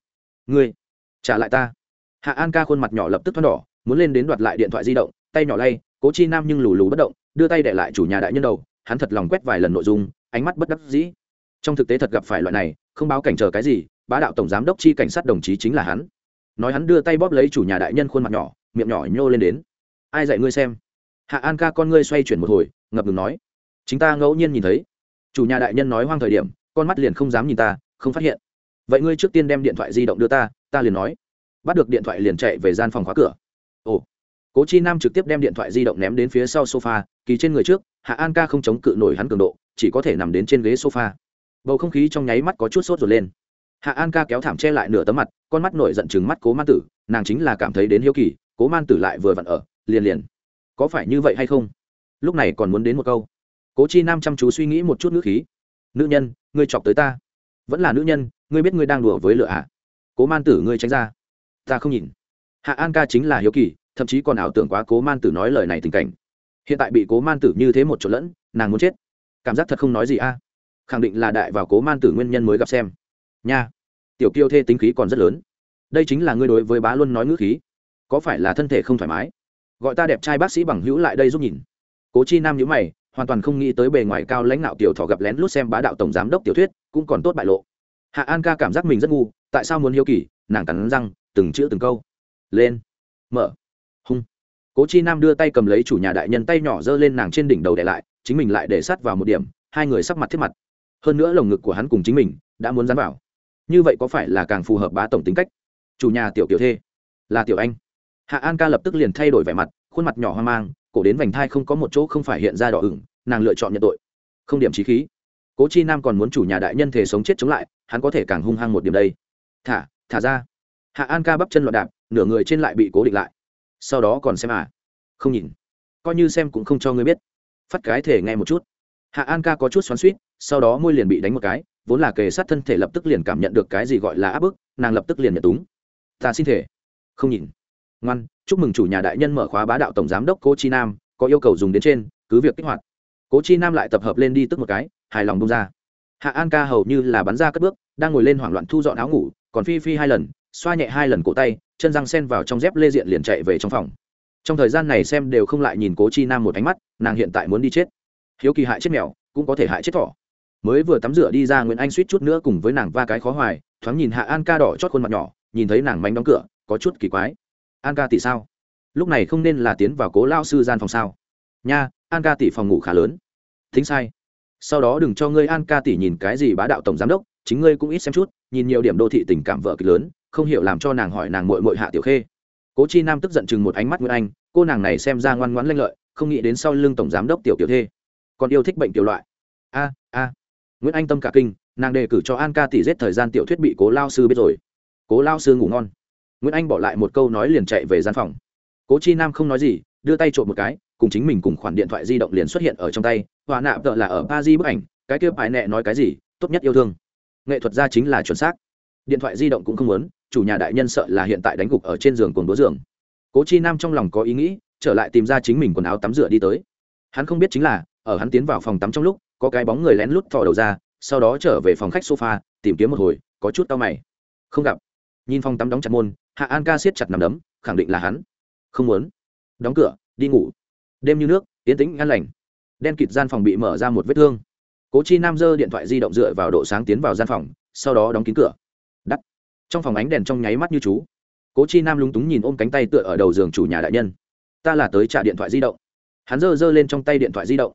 Ngươi, trả lại ta. Hạ an ca khuôn mặt nhỏ lập tức thoát đỏ, muốn lên đến đoạt lại điện thoại di động, tay nhỏ lay, cố chi nam nhưng lù lù bất động, đưa tay để lại chủ nhà đại nhân đầu, hắn thật lòng quét vài lần nội dung, ánh mắt bất đắc dĩ. Trong thực tế thật gặp phải loại này, không báo cảnh chờ cái gì, bá đạo tổng giám đốc chi cảnh sát đồng chí chính là hắn. Nói hắn đưa tay bóp lấy chủ nhà đại nhân khuôn mặt nhỏ, miệng nhỏ nhô lên đến. Ai dạy ngươi xem? Hạ an ca con ngươi xoay chuyển một hồi, ngập ngừng nói. Chính ta ngẫu nhiên nhìn thấy. Chủ nhà đại nhân nói hoang thời điểm, con mắt liền không dám nhìn ta, không phát hiện. Vậy ngươi trước tiên đem điện thoại di động đưa ta ta liền nói. Bắt được điện thoại liền chạy về gian phòng khóa cửa. Ồ. Cố chi nam trực tiếp đem điện thoại di động ném đến phía sau sofa, kỳ trên người trước, hạ an ca không chống cự nổi hắn cường độ, chỉ có thể nằm đến trên ghế sofa. Bầu không khí trong nháy mắt có chút sốt rồi lên. Hạ an ca kéo thảm che lại nửa tấm mặt, con mắt nổi giận chừng mắt cố man tử, nàng chính là cảm thấy đến hiếu kỳ, cố man tử lại vừa vặn ở, liền liền có phải như vậy hay không? Lúc này còn muốn đến một câu. Cố chi nam chăm chú suy nghĩ một chút ngữ khí. Nữ nhân, ngươi chọc tới ta. Vẫn là nữ nhân, ngươi biết ngươi đang đùa với lửa ạ à? cố man tử, ngươi tránh ra. Ta không nhìn. Hạ an ca chính là hiếu kỳ, thậm chí còn ảo tưởng quá cố man tử nói lời này tình cảnh. Hiện tại bị cố man tử như thế một chỗ lẫn, nàng muốn chết. Cảm giác thật không nói gì a. Khẳng định là đại vào cố man tử nguyên nhân mới gặp xem. Nha. Tiểu kiêu thê tính khí còn rất lớn. Đây chính là ngươi đối với bá luân nói ngữ khí. Có phải là thân thể không thoải mái? Gọi ta đẹp trai bác sĩ bằng hữu lại đây giúp nhìn. Cố chi nam nhữ mày, hoàn toàn không nghĩ tới bề ngoài cao lãnh đạo tiểu thọ gặp lén lút xem bá đạo tổng giám đốc tiểu thuyết, cũng còn tốt bại lộ. Hạ an ca cảm giác mình rất ngu, tại sao muốn hiếu kỳ, nàng cắn răng, từng chữ từng câu. Lên, mở, hung. Cố chi nam đưa tay cầm lấy chủ nhà đại nhân tay nhỏ giơ lên nàng trên đỉnh đầu để lại, chính mình lại để sát vào một điểm, hai người sắp mặt thiết mặt. Hơn nữa lồng ngực của hắn cùng chính mình, đã muốn dán vào. Như vậy có phải là càng phù hợp bá tổng tính cách? Chủ nhà tiểu tiểu thê, là tiểu anh hạ an ca lập tức liền thay đổi vẻ mặt, khuôn mặt nhỏ hoang mang, cổ đến vành thai không có một chỗ không phải hiện ra đỏ ửng, nàng lựa chọn nhận tội. Không điểm trí khí. Cố chi nam còn muốn chủ nhà đại nhân thể sống chết chống lại, hắn có thể càng hung hăng một điểm đây. Thả thả ra. Hạ an ca bắp chân loạn đạp, nửa người trên lại bị cố định lại. Sau đó còn xem à. Không nhìn. Coi như xem cũng không cho ngươi biết. Phát cái thể nghe một chút. Hạ an ca có chút xoắn suýt sau đó môi liền bị đánh một cái, vốn là kề sát thân thể lập tức liền cảm nhận được cái gì gọi là áp bức, nàng lập tức liền nhận túng. Ta xin thể không nhìn ngoan, chúc mừng chủ nhà đại nhân mở khóa bá đạo tổng giám đốc cô chi nam, có yêu cầu dùng đến trên, cứ việc kích hoạt. Cố chi nam lại tập hợp lên đi tức một cái, hài lòng bông ra. Hạ an ca hầu như là bắn ra cất bước, đang ngồi lên hoảng loạn thu dọn áo ngủ, còn phi phi hai lần, xoa nhẹ hai lần cổ tay, chân răng sen vào trong dép lê diện liền chạy về trong phòng. Trong thời gian này xem đều không lại nhìn cố chi nam một ánh mắt, nàng hiện tại muốn đi chết. Hiếu kỳ hại chết mèo, cũng có thể hại chết thỏ. Mới vừa tắm rửa đi ra nguyễn anh suýt chút nữa cùng với nàng va cái khó hoài, thoáng nhìn hạ an ca đỏ chót khuôn mặt nhỏ, nhìn thấy nàng mánh đóng cửa, có chút kỳ quái an ca tỷ sao? Lúc này không nên là tiến vào cố lao sư gian phòng sao? Nha, an ca tỷ phòng ngủ khá lớn. Thính sai. Sau đó đừng cho ngươi an ca tỷ nhìn cái gì bá đạo tổng giám đốc, chính ngươi cũng ít xem chút, nhìn nhiều điểm đô thị tình cảm vợ kịch lớn, không hiểu làm cho nàng hỏi nàng mội mội hạ tiểu khê. Cố chi nam tức giận chừng một ánh mắt nguyễn anh, cô nàng này xem ra ngoan ngoãn lanh lợi, không nghĩ đến sau lưng tổng giám đốc tiểu tiểu thê. Còn yêu thích bệnh tiểu loại. A a. Nguyễn anh tâm cả kinh, nàng đề cử cho an ca tỷ giết thời gian tiểu thuyết bị cố lao sư biết rồi. Cố lao sư ngủ ngon nguyễn anh bỏ lại một câu nói liền chạy về gian phòng. Cố chi nam không nói gì, đưa tay trộm một cái, cùng chính mình cùng khoản điện thoại di động liền xuất hiện ở trong tay. Hòa nạ vợ là ở ba di bức ảnh, cái kia bài nẹ nói cái gì, tốt nhất yêu thương. Nghệ thuật gia chính là chuẩn xác. Điện thoại di động cũng không muốn, chủ nhà đại nhân sợ là hiện tại đánh gục ở trên giường cùng đố giường. Cố chi nam trong lòng có ý nghĩ, trở lại tìm ra chính mình quần áo tắm rửa đi tới. Hắn không biết chính là, ở hắn tiến vào phòng tắm trong lúc, có cái bóng người lén lút thò đầu ra, sau đó trở về phòng khách sofa, tìm kiếm một hồi, có chút tao mày. Không gặp. Nhìn phòng tắm đóng chặt môn hạ an ca siết chặt nằm đấm, khẳng định là hắn. Không muốn. Đóng cửa, đi ngủ. Đêm như nước yến tĩnh ngăn lành. Đen kịt gian phòng bị mở ra một vết thương. Cố chi nam giơ điện thoại di động dựa vào độ sáng tiến vào gian phòng, sau đó đóng kín cửa. Đắt. Trong phòng ánh đèn trong nháy mắt như chú. Cố chi nam lúng túng nhìn ôm cánh tay tựa ở đầu giường chủ nhà đại nhân. Ta là tới trả điện thoại di động. Hắn giơ giơ lên trong tay điện thoại di động.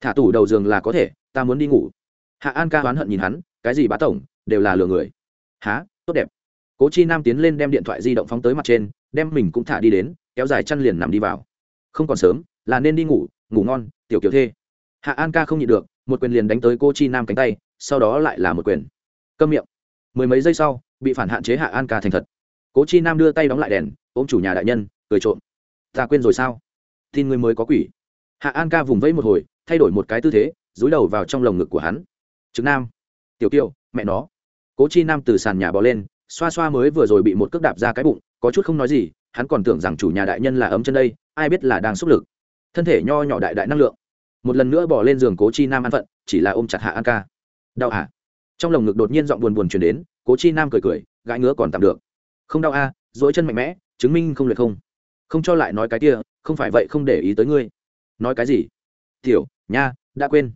Thả tủ đầu giường là có thể, ta muốn đi ngủ. Hạ an ca oán hận nhìn hắn, cái gì bá tổng, đều là lừa người. Há tốt đẹp cố chi nam tiến lên đem điện thoại di động phóng tới mặt trên, đem mình cũng thả đi đến, kéo dài chăn liền nằm đi vào. Không còn sớm, là nên đi ngủ ngủ ngon, tiểu kiểu thê. Hạ an ca không nhịn được, một quyền liền đánh tới cô chi nam cánh tay, sau đó lại là một quyền. Câm miệng. Mười mấy giây sau, bị phản hạn chế hạ an ca thành thật. Cố chi nam đưa tay đóng lại đèn, ôm chủ nhà đại nhân, cười trộm. Ta quên rồi sao? Tin người mới có quỷ. Hạ an ca vùng vẫy một hồi, thay đổi một cái tư thế, dúi đầu vào trong lồng ngực của hắn. Trực nam. Tiểu kiều, mẹ nó. Cố chi nam từ sàn nhà bò lên xoa xoa mới vừa rồi bị một cước đạp ra cái bụng có chút không nói gì hắn còn tưởng rằng chủ nhà đại nhân là ấm chân đây ai biết là đang xúc lực. Thân thể nho nhỏ đại đại năng lượng. Một lần nữa bỏ lên giường cố chi nam an phận chỉ là ôm chặt hạ an ca. Đau hả trong lồng ngực đột nhiên giọng buồn buồn chuyển đến cố chi nam cười cười gãi ngứa còn tạm được. Không đau a à, dối chân mạnh mẽ chứng minh không luyện không. Không cho lại nói cái kia không phải vậy không để ý tới ngươi. Nói cái gì? Tiểu nha đã quên.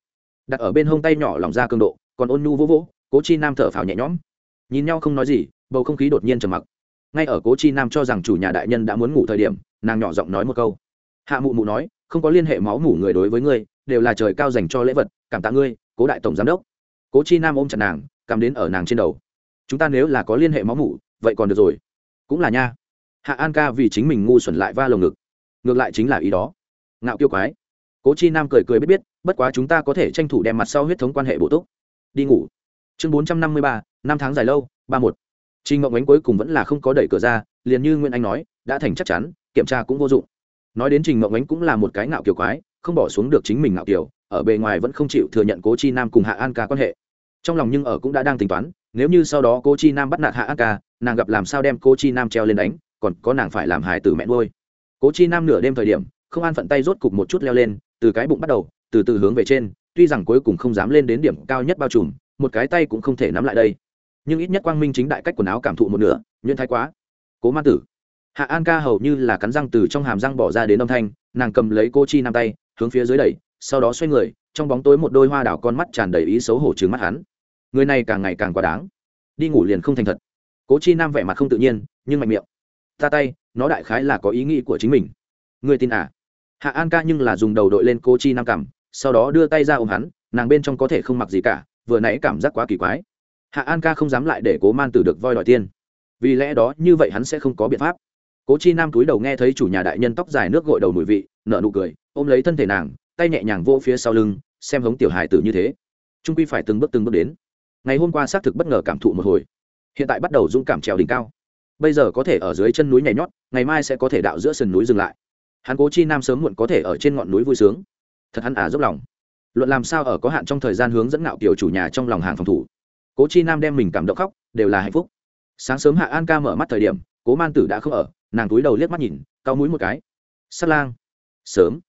Đặt ở bên hông tay nhỏ lòng ra cường độ còn ôn nhu vỗ vỗ cố chi nam thở phào nhẹ nhõm. Nhìn nhau không nói gì bầu không khí đột nhiên trầm mặc. Ngay ở cố chi nam cho rằng chủ nhà đại nhân đã muốn ngủ thời điểm, nàng nhỏ giọng nói một câu. Hạ mụ mụ nói, không có liên hệ máu mủ người đối với ngươi, đều là trời cao dành cho lễ vật, cảm tạ ngươi, cố đại tổng giám đốc. Cố chi nam ôm chặt nàng, cắm đến ở nàng trên đầu. Chúng ta nếu là có liên hệ máu mủ, vậy còn được rồi. Cũng là nha. Hạ an ca vì chính mình ngu xuẩn lại va lồng ngực. Ngược lại chính là ý đó. Ngạo kiêu quái. Cố chi nam cười cười biết biết, bất quá chúng ta có thể tranh thủ đem mặt sau huyết thống quan hệ bổ túc. Đi ngủ. Chương bốn trăm năm mươi ba, năm tháng dài lâu, ba một. Trình Ngộng Ánh cuối cùng vẫn là không có đẩy cửa ra, liền như Nguyên Anh nói, đã thành chắc chắn, kiểm tra cũng vô dụng. Nói đến Trình Ngộng Ánh cũng là một cái ngạo kiều quái, không bỏ xuống được chính mình ngạo kiều, ở bề ngoài vẫn không chịu thừa nhận Cố Chi Nam cùng Hạ An Ca quan hệ. Trong lòng nhưng ở cũng đã đang tính toán, nếu như sau đó Cố Chi Nam bắt nạt Hạ An Ca, nàng gặp làm sao đem Cố Chi Nam treo lên đánh, còn có nàng phải làm hài tử mẹ nuôi. Cố Chi Nam nửa đêm thời điểm, không an phận tay rốt cục một chút leo lên, từ cái bụng bắt đầu, từ từ hướng về trên, tuy rằng cuối cùng không dám lên đến điểm cao nhất bao trùm, một cái tay cũng không thể nắm lại đây nhưng ít nhất quang minh chính đại cách quần áo cảm thụ một nửa nhuyễn thái quá. Cố man tử. Hạ an ca hầu như là cắn răng từ trong hàm răng bỏ ra đến âm thanh, nàng cầm lấy cô chi nam tay, hướng phía dưới đẩy, sau đó xoay người, trong bóng tối một đôi hoa đảo con mắt tràn đầy ý xấu hổ trừng mắt hắn. Người này càng ngày càng quá đáng. Đi ngủ liền không thành thật. Cố chi nam vẻ mặt không tự nhiên, nhưng mạnh miệng. Ta tay, nó đại khái là có ý nghĩ của chính mình. Người tin à? Hạ an ca nhưng là dùng đầu đội lên cô chi nam cảm, sau đó đưa tay ra ôm hắn, nàng bên trong có thể không mặc gì cả, vừa nãy cảm giác quá kỳ quái hạ an ca không dám lại để cố man tử được voi đòi tiên. Vì lẽ đó, như vậy hắn sẽ không có biện pháp. Cố chi nam túi đầu nghe thấy chủ nhà đại nhân tóc dài nước gội đầu mùi vị nợ nụ cười, ôm lấy thân thể nàng, tay nhẹ nhàng vô phía sau lưng, xem hống tiểu hài tử như thế. Trung quy phải từng bước từng bước đến. Ngày hôm qua xác thực bất ngờ cảm thụ một hồi. Hiện tại bắt đầu dũng cảm trèo đỉnh cao. Bây giờ có thể ở dưới chân núi nhảy nhót, ngày mai sẽ có thể đạo giữa sườn núi dừng lại. Hắn cố chi nam sớm muộn có thể ở trên ngọn núi vui sướng. Thật hắn à dốc lòng. Luận làm sao ở có hạn trong thời gian hướng dẫn ngạo kiểu chủ nhà trong lòng hàng phòng thủ cố chi nam đem mình cảm động khóc, đều là hạnh phúc. Sáng sớm hạ an ca mở mắt thời điểm, cố man tử đã không ở, nàng túi đầu liếc mắt nhìn, cau mũi một cái. Sắt lang. Sớm.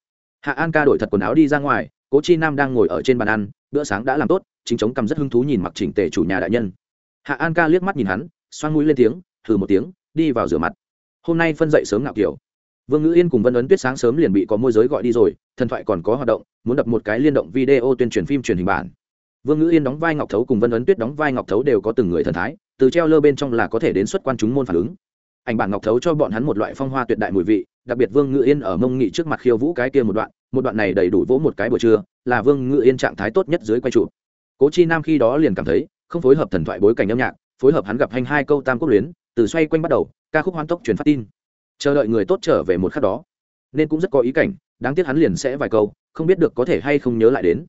Hạ an ca đổi thật quần áo đi ra ngoài, cố chi nam đang ngồi ở trên bàn ăn, bữa sáng đã làm tốt, chính chống cầm rất hứng thú nhìn mặc chỉnh tề chủ nhà đại nhân. Hạ an ca liếc mắt nhìn hắn xoan mũi lên tiếng thử một tiếng, đi vào rửa mặt. Hôm nay phân dậy sớm ngạo kiểu. Vương ngữ yên cùng vân ấn tuyết sáng sớm liền bị có môi giới gọi đi rồi, thần thoại còn có hoạt động, muốn đập một cái liên động video tuyên truyền phim truyền hình bản vương ngữ yên đóng vai ngọc thấu cùng vân ấn tuyết đóng vai ngọc thấu đều có từng người thần thái, từ treo lơ bên trong là có thể đến xuất quan chúng môn phản ứng. Ảnh bản ngọc thấu cho bọn hắn một loại phong hoa tuyệt đại mùi vị, đặc biệt vương ngữ yên ở mông nghị trước mặt khiêu vũ cái kia một đoạn một đoạn này đầy đủ vỗ một cái buổi trưa, là vương ngữ yên trạng thái tốt nhất dưới quay trụ cố chi nam khi đó liền cảm thấy, không phối hợp thần thoại bối cảnh âm nhạc, phối hợp hắn gặp hành hai câu tam quốc luyến, từ xoay quanh bắt đầu, ca khúc hoan tốc truyền phát tin. Chờ đợi người tốt trở về một khắc đó, nên cũng rất có ý cảnh, đáng tiếc hắn liền sẽ vài câu, không biết được có thể hay không nhớ lại đến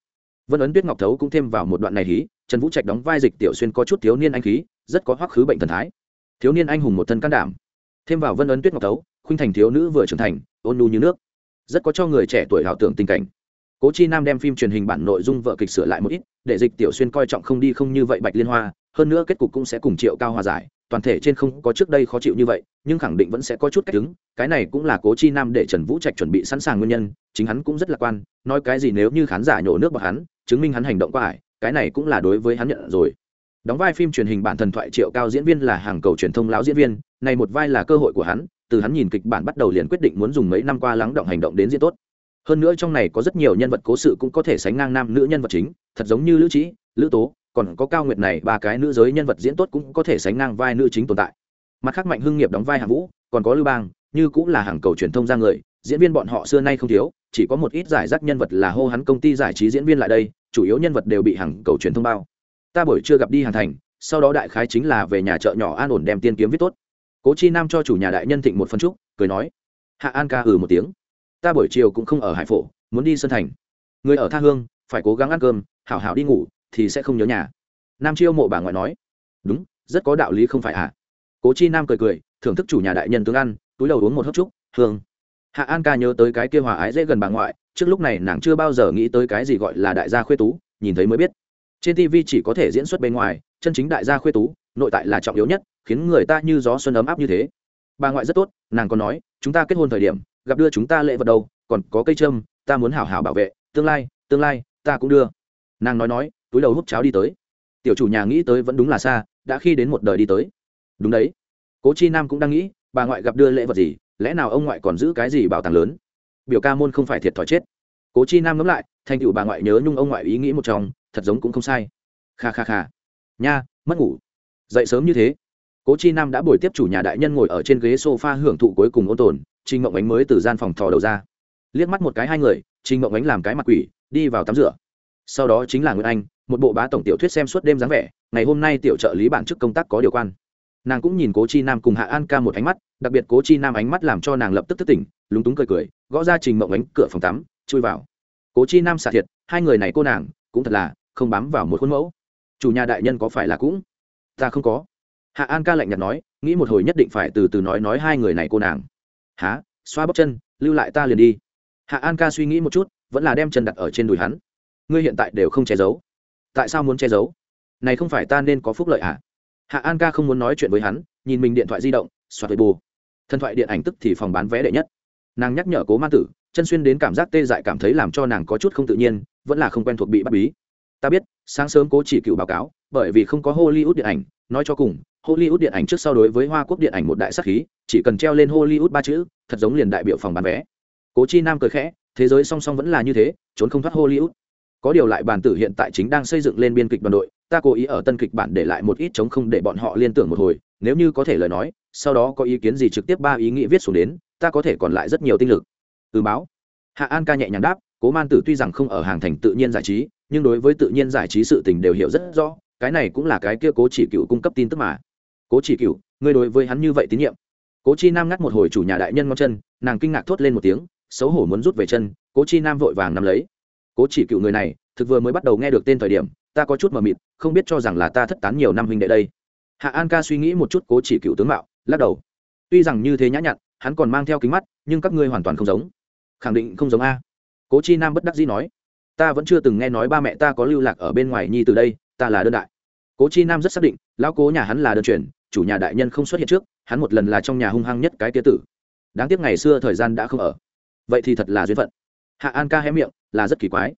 vân ấn tuyết ngọc thấu cũng thêm vào một đoạn này hí, trần vũ trạch đóng vai dịch tiểu xuyên có chút thiếu niên anh khí, rất có hoắc khứ bệnh thần thái. Thiếu niên anh hùng một thân can đảm. Thêm vào vân ấn tuyết ngọc thấu, khuynh thành thiếu nữ vừa trưởng thành, ôn nhu như nước. Rất có cho người trẻ tuổi ảo tưởng tình cảnh. Cố chi nam đem phim truyền hình bản nội dung vợ kịch sửa lại một ít, để dịch tiểu xuyên coi trọng không đi không như vậy bạch liên hoa, hơn nữa kết cục cũng sẽ cùng triệu cao hòa giải toàn thể trên không có trước đây khó chịu như vậy, nhưng khẳng định vẫn sẽ có chút cách đứng. Cái này cũng là cố chi nam để trần vũ trạch chuẩn bị sẵn sàng nguyên nhân, chính hắn cũng rất lạc quan, nói cái gì nếu như khán giả nhổ nước vào hắn, chứng minh hắn hành động qua ải cái này cũng là đối với hắn nhận rồi. Đóng vai phim truyền hình bản thần thoại triệu cao diễn viên là hàng cầu truyền thông lão diễn viên, này một vai là cơ hội của hắn, từ hắn nhìn kịch bản bắt đầu liền quyết định muốn dùng mấy năm qua lắng động hành động đến diễn tốt. Hơn nữa trong này có rất nhiều nhân vật cố sự cũng có thể sánh ngang nam nữ nhân vật chính, thật giống như lữ trí lữ tố còn có cao nguyệt này, ba cái nữ giới nhân vật diễn tốt cũng có thể sánh ngang vai nữ chính tồn tại. Mặt khác mạnh hưng nghiệp đóng vai hàng vũ, còn có lưu bang, như cũng là hàng cầu truyền thông ra người, diễn viên bọn họ xưa nay không thiếu, chỉ có một ít giải rác nhân vật là hô hắn công ty giải trí diễn viên lại đây, chủ yếu nhân vật đều bị hàng cầu truyền thông bao. Ta buổi chưa gặp đi hàng thành, sau đó đại khái chính là về nhà chợ nhỏ an ổn đem tiên kiếm viết tốt. Cố chi nam cho chủ nhà đại nhân thịnh một phân trúc cười nói. Hạ an ca ừ một tiếng. Ta buổi chiều cũng không ở hải phổ, muốn đi sân thành. Người ở tha hương, phải cố gắng ăn cơm, hảo hảo đi ngủ thì sẽ không nhớ nhà. Nam chiêu mộ bà ngoại nói, đúng, rất có đạo lý không phải à cố chi nam cười cười, thưởng thức chủ nhà đại nhân tướng ăn, túi đầu uống một hớp trúc, hương. Hạ an ca nhớ tới cái kia hòa ái dễ gần bà ngoại, trước lúc này nàng chưa bao giờ nghĩ tới cái gì gọi là đại gia khuê tú, nhìn thấy mới biết. Trên tv chỉ có thể diễn xuất bên ngoài, chân chính đại gia khuê tú, nội tại là trọng yếu nhất, khiến người ta như gió xuân ấm áp như thế. Bà ngoại rất tốt, nàng còn nói, chúng ta kết hôn thời điểm, gặp đưa chúng ta lễ vật đâu, còn có cây trâm ta muốn hảo hảo bảo vệ, tương lai tương lai, ta cũng đưa. Nàng nói nói túi đầu hút cháo đi tới. Tiểu chủ nhà nghĩ tới vẫn đúng là xa, đã khi đến một đời đi tới. Đúng đấy. Cố chi nam cũng đang nghĩ, bà ngoại gặp đưa lễ vật gì, lẽ nào ông ngoại còn giữ cái gì bảo tàng lớn? Biểu ca môn không phải thiệt thòi chết. Cố chi nam ngẫm lại, thành tựu bà ngoại nhớ nhung ông ngoại ý nghĩ một chồng thật giống cũng không sai. Kha kha kha. Nha, mất ngủ. Dậy sớm như thế. Cố chi nam đã buổi tiếp chủ nhà đại nhân ngồi ở trên ghế s o f a hưởng thụ cuối cùng ôn tồn trinh mộng ánh mới từ gian phòng thò đầu ra. Liếc mắt một cái hai người trinh mộng ánh làm cái mặt quỷ, đi vào tắm rửa. Sau đó chính là nguyễn anh một bộ bá tổng tiểu thuyết xem suốt đêm dáng vẻ, ngày hôm nay tiểu trợ lý bản chức công tác có điều quan. Nàng cũng nhìn cố chi nam cùng hạ an ca một ánh mắt, đặc biệt cố chi nam ánh mắt làm cho nàng lập tức thức tỉnh, lúng túng cười cười, gõ ra trình mộng ánh cửa phòng tắm, chui vào. Cố chi nam xả thiệt, hai người này cô nàng, cũng thật là không bám vào một khuôn mẫu. Chủ nhà đại nhân có phải là cũng? Ta không có. Hạ an ca lạnh nhạt nói, nghĩ một hồi nhất định phải từ từ nói nói hai người này cô nàng. Há xoa bóc chân, lưu lại ta liền đi. Hạ an ca suy nghĩ một chút, vẫn là đem chân đặt ở trên đùi hắn. Ngươi hiện tại đều không che giấu tại sao muốn che giấu? Này không phải ta nên có phúc lợi à? Hạ an ca không muốn nói chuyện với hắn, nhìn mình điện thoại di động xoạt với bù thần thoại điện ảnh tức thì phòng bán vé đệ nhất. Nàng nhắc nhở cố ma tử, chân xuyên đến cảm giác tê dại cảm thấy làm cho nàng có chút không tự nhiên, vẫn là không quen thuộc bị bắt bí. Ta biết, sáng sớm cố chỉ cựu báo cáo, bởi vì không có hollywood điện ảnh, nói cho cùng, hollywood điện ảnh trước sau đối với hoa quốc điện ảnh một đại sắc khí, chỉ cần treo lên hollywood ba chữ, thật giống liền đại biểu phòng bán vé. Cố chi nam cười khẽ, thế giới song song vẫn là như thế, trốn không thoát hollywood có điều lại bản tử hiện tại chính đang xây dựng lên biên kịch đoàn đội, ta cố ý ở tân kịch bản để lại một ít chống không để bọn họ liên tưởng một hồi, nếu như có thể lời nói, sau đó có ý kiến gì trực tiếp ba ý nghĩ viết xuống đến, ta có thể còn lại rất nhiều tinh lực. Từ báo. Hạ an ca nhẹ nhàng đáp, cố man tử tuy rằng không ở hàng thành tự nhiên giải trí, nhưng đối với tự nhiên giải trí sự tình đều hiểu rất rõ, cái này cũng là cái kia cố chỉ cựu cung cấp tin tức mà. Cố chỉ cựu, ngươi đối với hắn như vậy tín nhiệm. Cố chi nam ngắt một hồi chủ nhà đại nhân ngon chân, nàng kinh ngạc thốt lên một tiếng, xấu hổ muốn rút về chân, cố chi nam vội vàng nắm lấy cố chỉ cựu người này, thực vừa mới bắt đầu nghe được tên thời điểm, ta có chút mờ mịt, không biết cho rằng là ta thất tán nhiều năm huynh đệ đây. Hạ an ca suy nghĩ một chút, cố chỉ cựu tướng mạo, lắc đầu. Tuy rằng như thế nhã nhặn, hắn còn mang theo kính mắt, nhưng các ngươi hoàn toàn không giống. Khẳng định không giống a. Cố chi nam bất đắc dĩ nói. Ta vẫn chưa từng nghe nói ba mẹ ta có lưu lạc ở bên ngoài nhi từ đây, ta là đơn đại. Cố chi nam rất xác định, lão cố nhà hắn là đơn truyền, chủ nhà đại nhân không xuất hiện trước, hắn một lần là trong nhà hung hăng nhất cái tia tử. Đáng tiếc ngày xưa thời gian đã không ở. Vậy thì thật là duyên phận. Hạ an ca hé miệng là rất kỳ quái.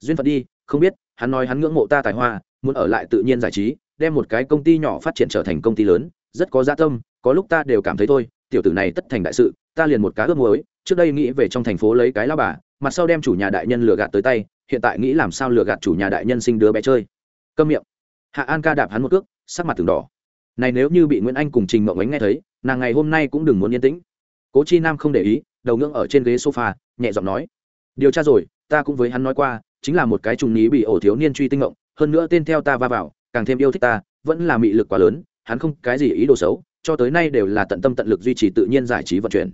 Duyên phận đi, không biết, hắn nói hắn ngưỡng mộ ta tài hoa, muốn ở lại tự nhiên giải trí, đem một cái công ty nhỏ phát triển trở thành công ty lớn, rất có gia tâm, có lúc ta đều cảm thấy thôi, tiểu tử này tất thành đại sự, ta liền một cá ước muối, trước đây nghĩ về trong thành phố lấy cái lao bà, mặt sau đem chủ nhà đại nhân lừa gạt tới tay, hiện tại nghĩ làm sao lừa gạt chủ nhà đại nhân sinh đứa bé chơi. Câm miệng. Hạ an ca đạp hắn một cước, sắc mặt từng đỏ. Này nếu như bị nguyễn anh cùng trình mộng ánh nghe thấy, nàng ngày hôm nay cũng đừng muốn yên tĩnh. Cố chi nam không để ý, đầu ngưỡng ở trên ghế sofa, nhẹ giọng nói. Điều tra rồi ta cũng với hắn nói qua, chính là một cái trùng ní bị ổ thiếu niên truy tinh ngộng, hơn nữa tên theo ta va vào, càng thêm yêu thích ta, vẫn là mị lực quá lớn, hắn không cái gì ý đồ xấu, cho tới nay đều là tận tâm tận lực duy trì tự nhiên giải trí vận chuyển.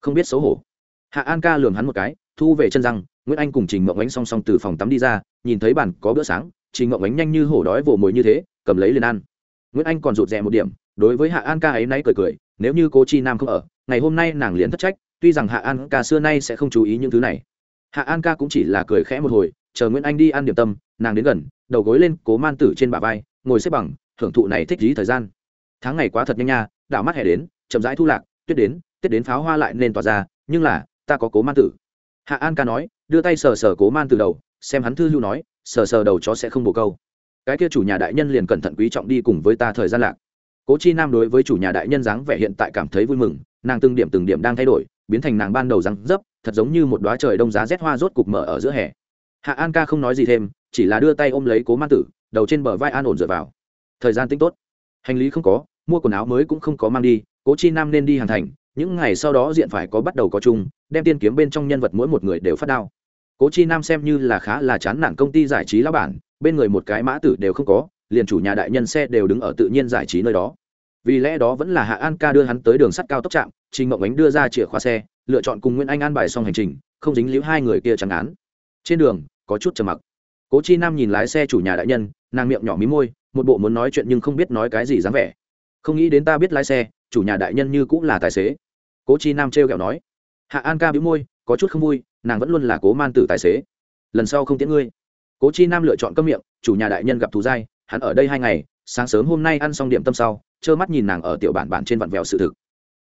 Không biết xấu hổ. Hạ an ca lường hắn một cái, thu về chân răng, nguyễn anh cùng trình mộng ánh song song từ phòng tắm đi ra, nhìn thấy bàn có bữa sáng, trình mộng ánh nhanh như hổ đói vồ mồi như thế, cầm lấy liền ăn. Nguyễn anh còn rụt rè một điểm, đối với hạ an ca ấy nay cười cười, nếu như cô chi nam không ở, ngày hôm nay nàng liền thất trách, tuy rằng hạ an ca xưa nay sẽ không chú ý những thứ này hạ an ca cũng chỉ là cười khẽ một hồi, chờ nguyễn anh đi ăn điểm tâm, nàng đến gần, đầu gối lên cố man tử trên bả vai, ngồi xếp bằng, hưởng thụ này thích dí thời gian. Tháng ngày quá thật nhanh nha, đảo mắt hè đến, chậm rãi thu lạc, tuyết đến tết đến pháo hoa lại nên tỏa ra, nhưng là, ta có cố man tử. Hạ an ca nói, đưa tay sờ sờ cố man từ đầu, xem hắn thư lưu nói, sờ sờ đầu chó sẽ không bồ câu. Cái kia chủ nhà đại nhân liền cẩn thận quý trọng đi cùng với ta thời gian lạc. Cố chi nam đối với chủ nhà đại nhân dáng vẻ hiện tại cảm thấy vui mừng, nàng từng điểm từng điểm đang thay đổi biến thành nàng ban đầu răng dấp, thật giống như một đoá trời đông giá rét hoa rốt cục mở ở giữa hè. Hạ an ca không nói gì thêm, chỉ là đưa tay ôm lấy cố man tử, đầu trên bờ vai an ổn dựa vào. Thời gian tính tốt. Hành lý không có, mua quần áo mới cũng không có mang đi, cố chi nam nên đi hàng thành, những ngày sau đó diện phải có bắt đầu có chung, đem tiên kiếm bên trong nhân vật mỗi một người đều phát đao. Cố chi nam xem như là khá là chán nản công ty giải trí lão bản, bên người một cái mã tử đều không có, liền chủ nhà đại nhân xe đều đứng ở tự nhiên giải trí nơi đó vì lẽ đó vẫn là hạ an ca đưa hắn tới đường sắt cao tốc trạm, trình Mộng ánh đưa ra chìa khóa xe, lựa chọn cùng nguyễn anh an bài xong hành trình, không dính líu hai người kia chẳng án. Trên đường, có chút trầm mặc. Cố chi nam nhìn lái xe chủ nhà đại nhân, nàng miệng nhỏ mí môi, một bộ muốn nói chuyện nhưng không biết nói cái gì dáng vẻ. Không nghĩ đến ta biết lái xe, chủ nhà đại nhân như cũng là tài xế. Cố chi nam trêu ghẹo nói. Hạ an ca bĩu môi, có chút không vui, nàng vẫn luôn là cố man tử tài xế. Lần sau không tiễn ngươi. Cố chi nam lựa chọn cơm miệng, chủ nhà đại nhân gặp thú dai, hắn ở đây hai ngày sáng sớm hôm nay ăn xong điểm tâm sau, trơ mắt nhìn nàng ở tiểu bản bản trên vặn vẹo sự thực.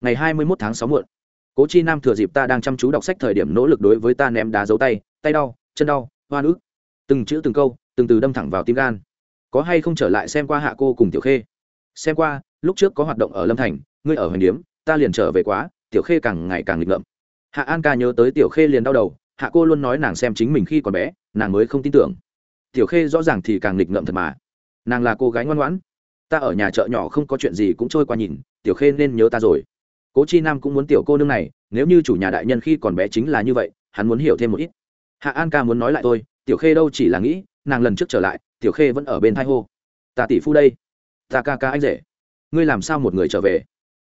Ngày hai mươi mốt tháng sáu muộn. Cố chi nam thừa dịp ta đang chăm chú đọc sách thời điểm nỗ lực đối với ta ném đá dấu tay tay đau, chân đau, hoa nước từng chữ từng câu, từng từ đâm thẳng vào tim gan. Có hay không trở lại xem qua hạ cô cùng tiểu khê? Xem qua, lúc trước có hoạt động ở lâm thành, ngươi ở hoành điếm, ta liền trở về quá, tiểu khê càng ngày càng nghịch ngợm. Hạ an ca nhớ tới tiểu khê liền đau đầu, hạ cô luôn nói nàng xem chính mình khi còn bé, nàng mới không tin tưởng. Tiểu khê rõ ràng thì càng nghịch ngợm thật mà nàng là cô gái ngoan ngoãn. Ta ở nhà chợ nhỏ không có chuyện gì cũng trôi qua nhìn, tiểu khê nên nhớ ta rồi. Cố chi nam cũng muốn tiểu cô nương này, nếu như chủ nhà đại nhân khi còn bé chính là như vậy, hắn muốn hiểu thêm một ít. Hạ an ca muốn nói lại tôi tiểu khê đâu chỉ là nghĩ, nàng lần trước trở lại, tiểu khê vẫn ở bên thai hô. Ta tỷ phu đây. Ta ca ca anh rể. Ngươi làm sao một người trở về?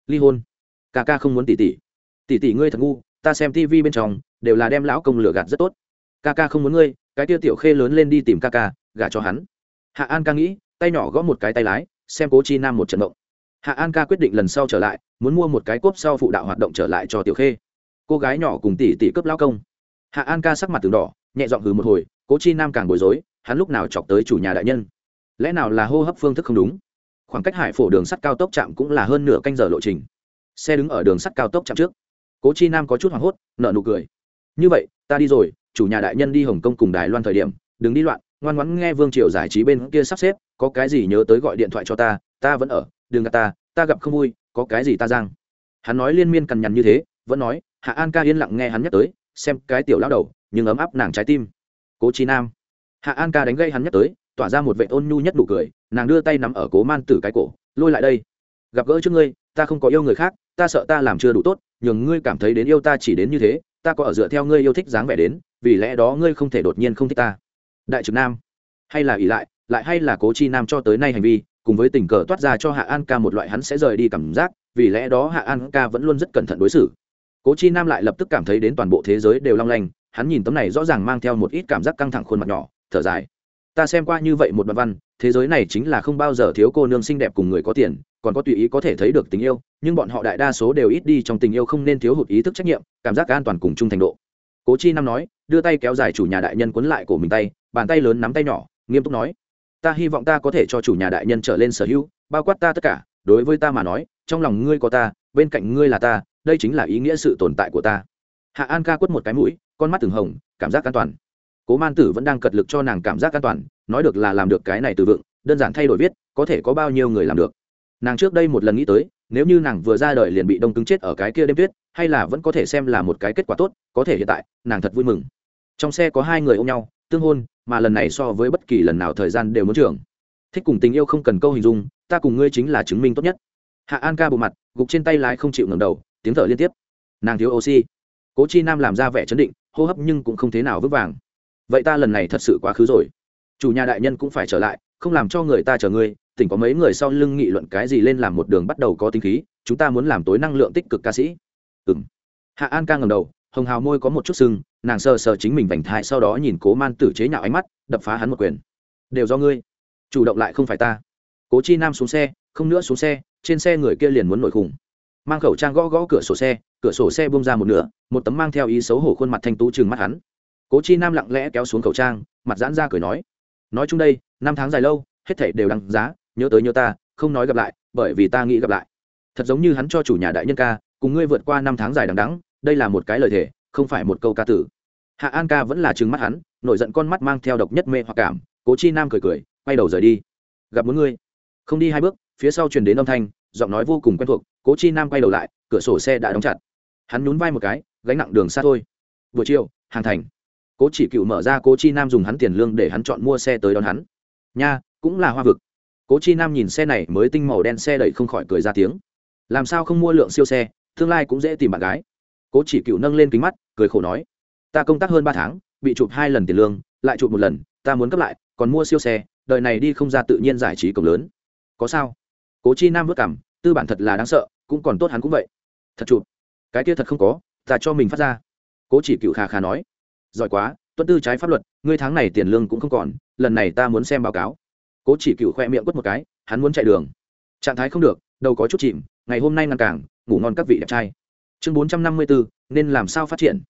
Ly hôn. Ca ca không muốn tỷ tỷ. Tỷ tỷ ngươi thật ngu, ta xem tv bên trong, đều là đem lão công lừa gạt rất tốt. Ca ca không muốn ngươi, cái tia tiểu khê lớn lên đi tìm ca ca, gả cho hắn. Hạ an ca nghĩ tay nhỏ gõ một cái tay lái, xem cố chi nam một trận động. Hạ an ca quyết định lần sau trở lại, muốn mua một cái cốp sau phụ đạo hoạt động trở lại cho tiểu khê. Cô gái nhỏ cùng tỷ tỷ cướp lao công. Hạ an ca sắc mặt từng đỏ, nhẹ giọng hừ một hồi, cố chi nam càng bối rối, hắn lúc nào chọc tới chủ nhà đại nhân? Lẽ nào là hô hấp phương thức không đúng? Khoảng cách hải phổ đường sắt cao tốc chạm cũng là hơn nửa canh giờ lộ trình. Xe đứng ở đường sắt cao tốc chạm trước. Cố chi nam có chút hoảng hốt nợ nụ cười. Như vậy, ta đi rồi, chủ nhà đại nhân đi hồng kông cùng đài loan thời điểm, đừng đi loạn ngoan ngoãn nghe vương triều giải trí bên kia sắp xếp, có cái gì nhớ tới gọi điện thoại cho ta ta vẫn ở, đừng gặp ta ta gặp không vui, có cái gì ta giang. Hắn nói liên miên cằn nhằn như thế, vẫn nói, hạ an ca yên lặng nghe hắn nhắc tới, xem cái tiểu lao đầu, nhưng ấm áp nàng trái tim. Cố trí nam. Hạ an ca đánh gây hắn nhắc tới, tỏa ra một vệ ôn nhu nhất nụ cười, nàng đưa tay nắm ở cố man tử cái cổ, lôi lại đây. Gặp gỡ trước ngươi, ta không có yêu người khác, ta sợ ta làm chưa đủ tốt, nhường ngươi cảm thấy đến yêu ta chỉ đến như thế, ta có ở dựa theo ngươi yêu thích dáng vẻ đến, vì lẽ đó ngươi không thể đột nhiên không thích ta đại trực nam, hay là ỷ lại lại hay là cố chi nam cho tới nay hành vi, cùng với tình cờ toát ra cho hạ an ca một loại hắn sẽ rời đi cảm giác, vì lẽ đó hạ an ca vẫn luôn rất cẩn thận đối xử. Cố chi nam lại lập tức cảm thấy đến toàn bộ thế giới đều long lanh, hắn nhìn tấm này rõ ràng mang theo một ít cảm giác căng thẳng khuôn mặt nhỏ, thở dài. Ta xem qua như vậy một đoạn văn, thế giới này chính là không bao giờ thiếu cô nương xinh đẹp cùng người có tiền, còn có tùy ý có thể thấy được tình yêu, nhưng bọn họ đại đa số đều ít đi trong tình yêu không nên thiếu hụt ý thức trách nhiệm, cảm giác an toàn cùng chung thành độ. Cố chi nam nói đưa tay kéo dài chủ nhà đại nhân quấn lại cổ mình tay, bàn tay lớn nắm tay nhỏ, nghiêm túc nói, ta hy vọng ta có thể cho chủ nhà đại nhân trở lên sở hữu, bao quát ta tất cả, đối với ta mà nói, trong lòng ngươi có ta, bên cạnh ngươi là ta, đây chính là ý nghĩa sự tồn tại của ta. Hạ an ca quất một cái mũi, con mắt từng hồng, cảm giác an toàn. Cố man tử vẫn đang cật lực cho nàng cảm giác an toàn, nói được là làm được cái này từ vựng, đơn giản thay đổi viết, có thể có bao nhiêu người làm được. Nàng trước đây một lần nghĩ tới, nếu như nàng vừa ra đời liền bị đông cứng chết ở cái kia đêm tuyết, hay là vẫn có thể xem là một cái kết quả tốt, có thể hiện tại, nàng thật vui mừng trong xe có hai người ôm nhau, tương hôn, mà lần này so với bất kỳ lần nào thời gian đều muốn trưởng. Thích cùng tình yêu không cần câu hình dung, ta cùng ngươi chính là chứng minh tốt nhất. Hạ an ca bộ mặt, gục trên tay lái không chịu ngẩng đầu, tiếng thở liên tiếp. Nàng thiếu oxy. Cố chi nam làm ra vẻ chấn định, hô hấp nhưng cũng không thế nào vững vàng. Vậy ta lần này thật sự quá khứ rồi. Chủ nhà đại nhân cũng phải trở lại, không làm cho người ta chờ ngươi, tỉnh có mấy người sau lưng nghị luận cái gì lên làm một đường bắt đầu có tính khí, chúng ta muốn làm tối năng lượng tích cực ca sĩ. Ừng hạ an ca ngầm đầu hồng hào môi có một chút sưng, nàng sờ sờ chính mình vành thai, sau đó nhìn cố man tử chế nhạo ánh mắt, đập phá hắn một quyền. Đều do ngươi. Chủ động lại không phải ta. Cố chi nam xuống xe, không nữa xuống xe, trên xe người kia liền muốn nổi khủng mang khẩu trang gõ gõ cửa sổ xe, cửa sổ xe bông ra một nửa, một tấm mang theo ý xấu hổ khuôn mặt thanh tú trừng mắt hắn. Cố chi nam lặng lẽ kéo xuống khẩu trang, mặt giãn ra cười nói nói chung đây, năm tháng dài lâu, hết thảy đều đăng giá, nhớ tới nhớ ta, không nói gặp lại, bởi vì ta nghĩ gặp lại. Thật giống như hắn cho chủ nhà đại nhân ca, cùng ngươi vượt qua năm tháng dài đằng đắng đây là một cái lời thề, không phải một câu ca tử. Hạ an ca vẫn là trừng mắt hắn, nổi giận con mắt mang theo độc nhất mê hoặc cảm, cố chi nam cười cười, quay đầu rời đi. Gặp muốn ngươi. Không đi hai bước, phía sau truyền đến âm thanh, giọng nói vô cùng quen thuộc, cố chi nam quay đầu lại, cửa sổ xe đã đóng chặt. Hắn nhún vai một cái, gánh nặng đường xa thôi. Buổi chiều, hàng thành. Cố chỉ cựu mở ra cố chi nam dùng hắn tiền lương để hắn chọn mua xe tới đón hắn. Nha, cũng là hoa vực. Cố chi nam nhìn xe này mới tinh màu đen xe đẩy không khỏi cười ra tiếng. Làm sao không mua lượng siêu xe, tương lai cũng dễ tìm bạn gái cố chỉ cựu nâng lên kính mắt, cười khổ nói, ta công tác hơn ba tháng, bị chụp hai lần tiền lương, lại chụp một lần, ta muốn cấp lại, còn mua siêu xe, đời này đi không ra tự nhiên giải trí cổng lớn. Có sao? Cố chi nam vất cảm, tư bản thật là đáng sợ, cũng còn tốt hắn cũng vậy. Thật chụp? Cái kia thật không có, ta cho mình phát ra. Cố chỉ cựu khà khà nói, giỏi quá, tuân tư trái pháp luật, ngươi tháng này tiền lương cũng không còn, lần này ta muốn xem báo cáo. Cố chỉ cựu khoe miệng quất một cái, hắn muốn chạy đường. Trạng thái không được đâu có chút chìm, ngày hôm nay ngăn cảng ngủ ngon các vị đẹp trai chương bốn trăm năm mươi bốn nên làm sao phát triển?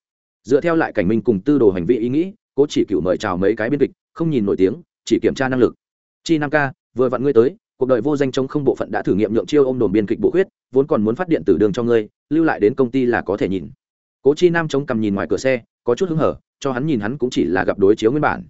Dựa theo lại cảnh minh cùng tư đồ hành vi ý nghĩ, cố chỉ cựu mời chào mấy cái biên kịch, không nhìn nổi tiếng, chỉ kiểm tra năng lực. Chi nam ca, vừa vặn ngươi tới, cuộc đời vô danh chống không bộ phận đã thử nghiệm nhượng chiêu ôm đồn biên kịch bộ khuyết, vốn còn muốn phát điện tử đường cho ngươi, lưu lại đến công ty là có thể nhìn. Cố chi nam chống cầm nhìn ngoài cửa xe, có chút hứng hở, cho hắn nhìn hắn cũng chỉ là gặp đối chiếu nguyên bản.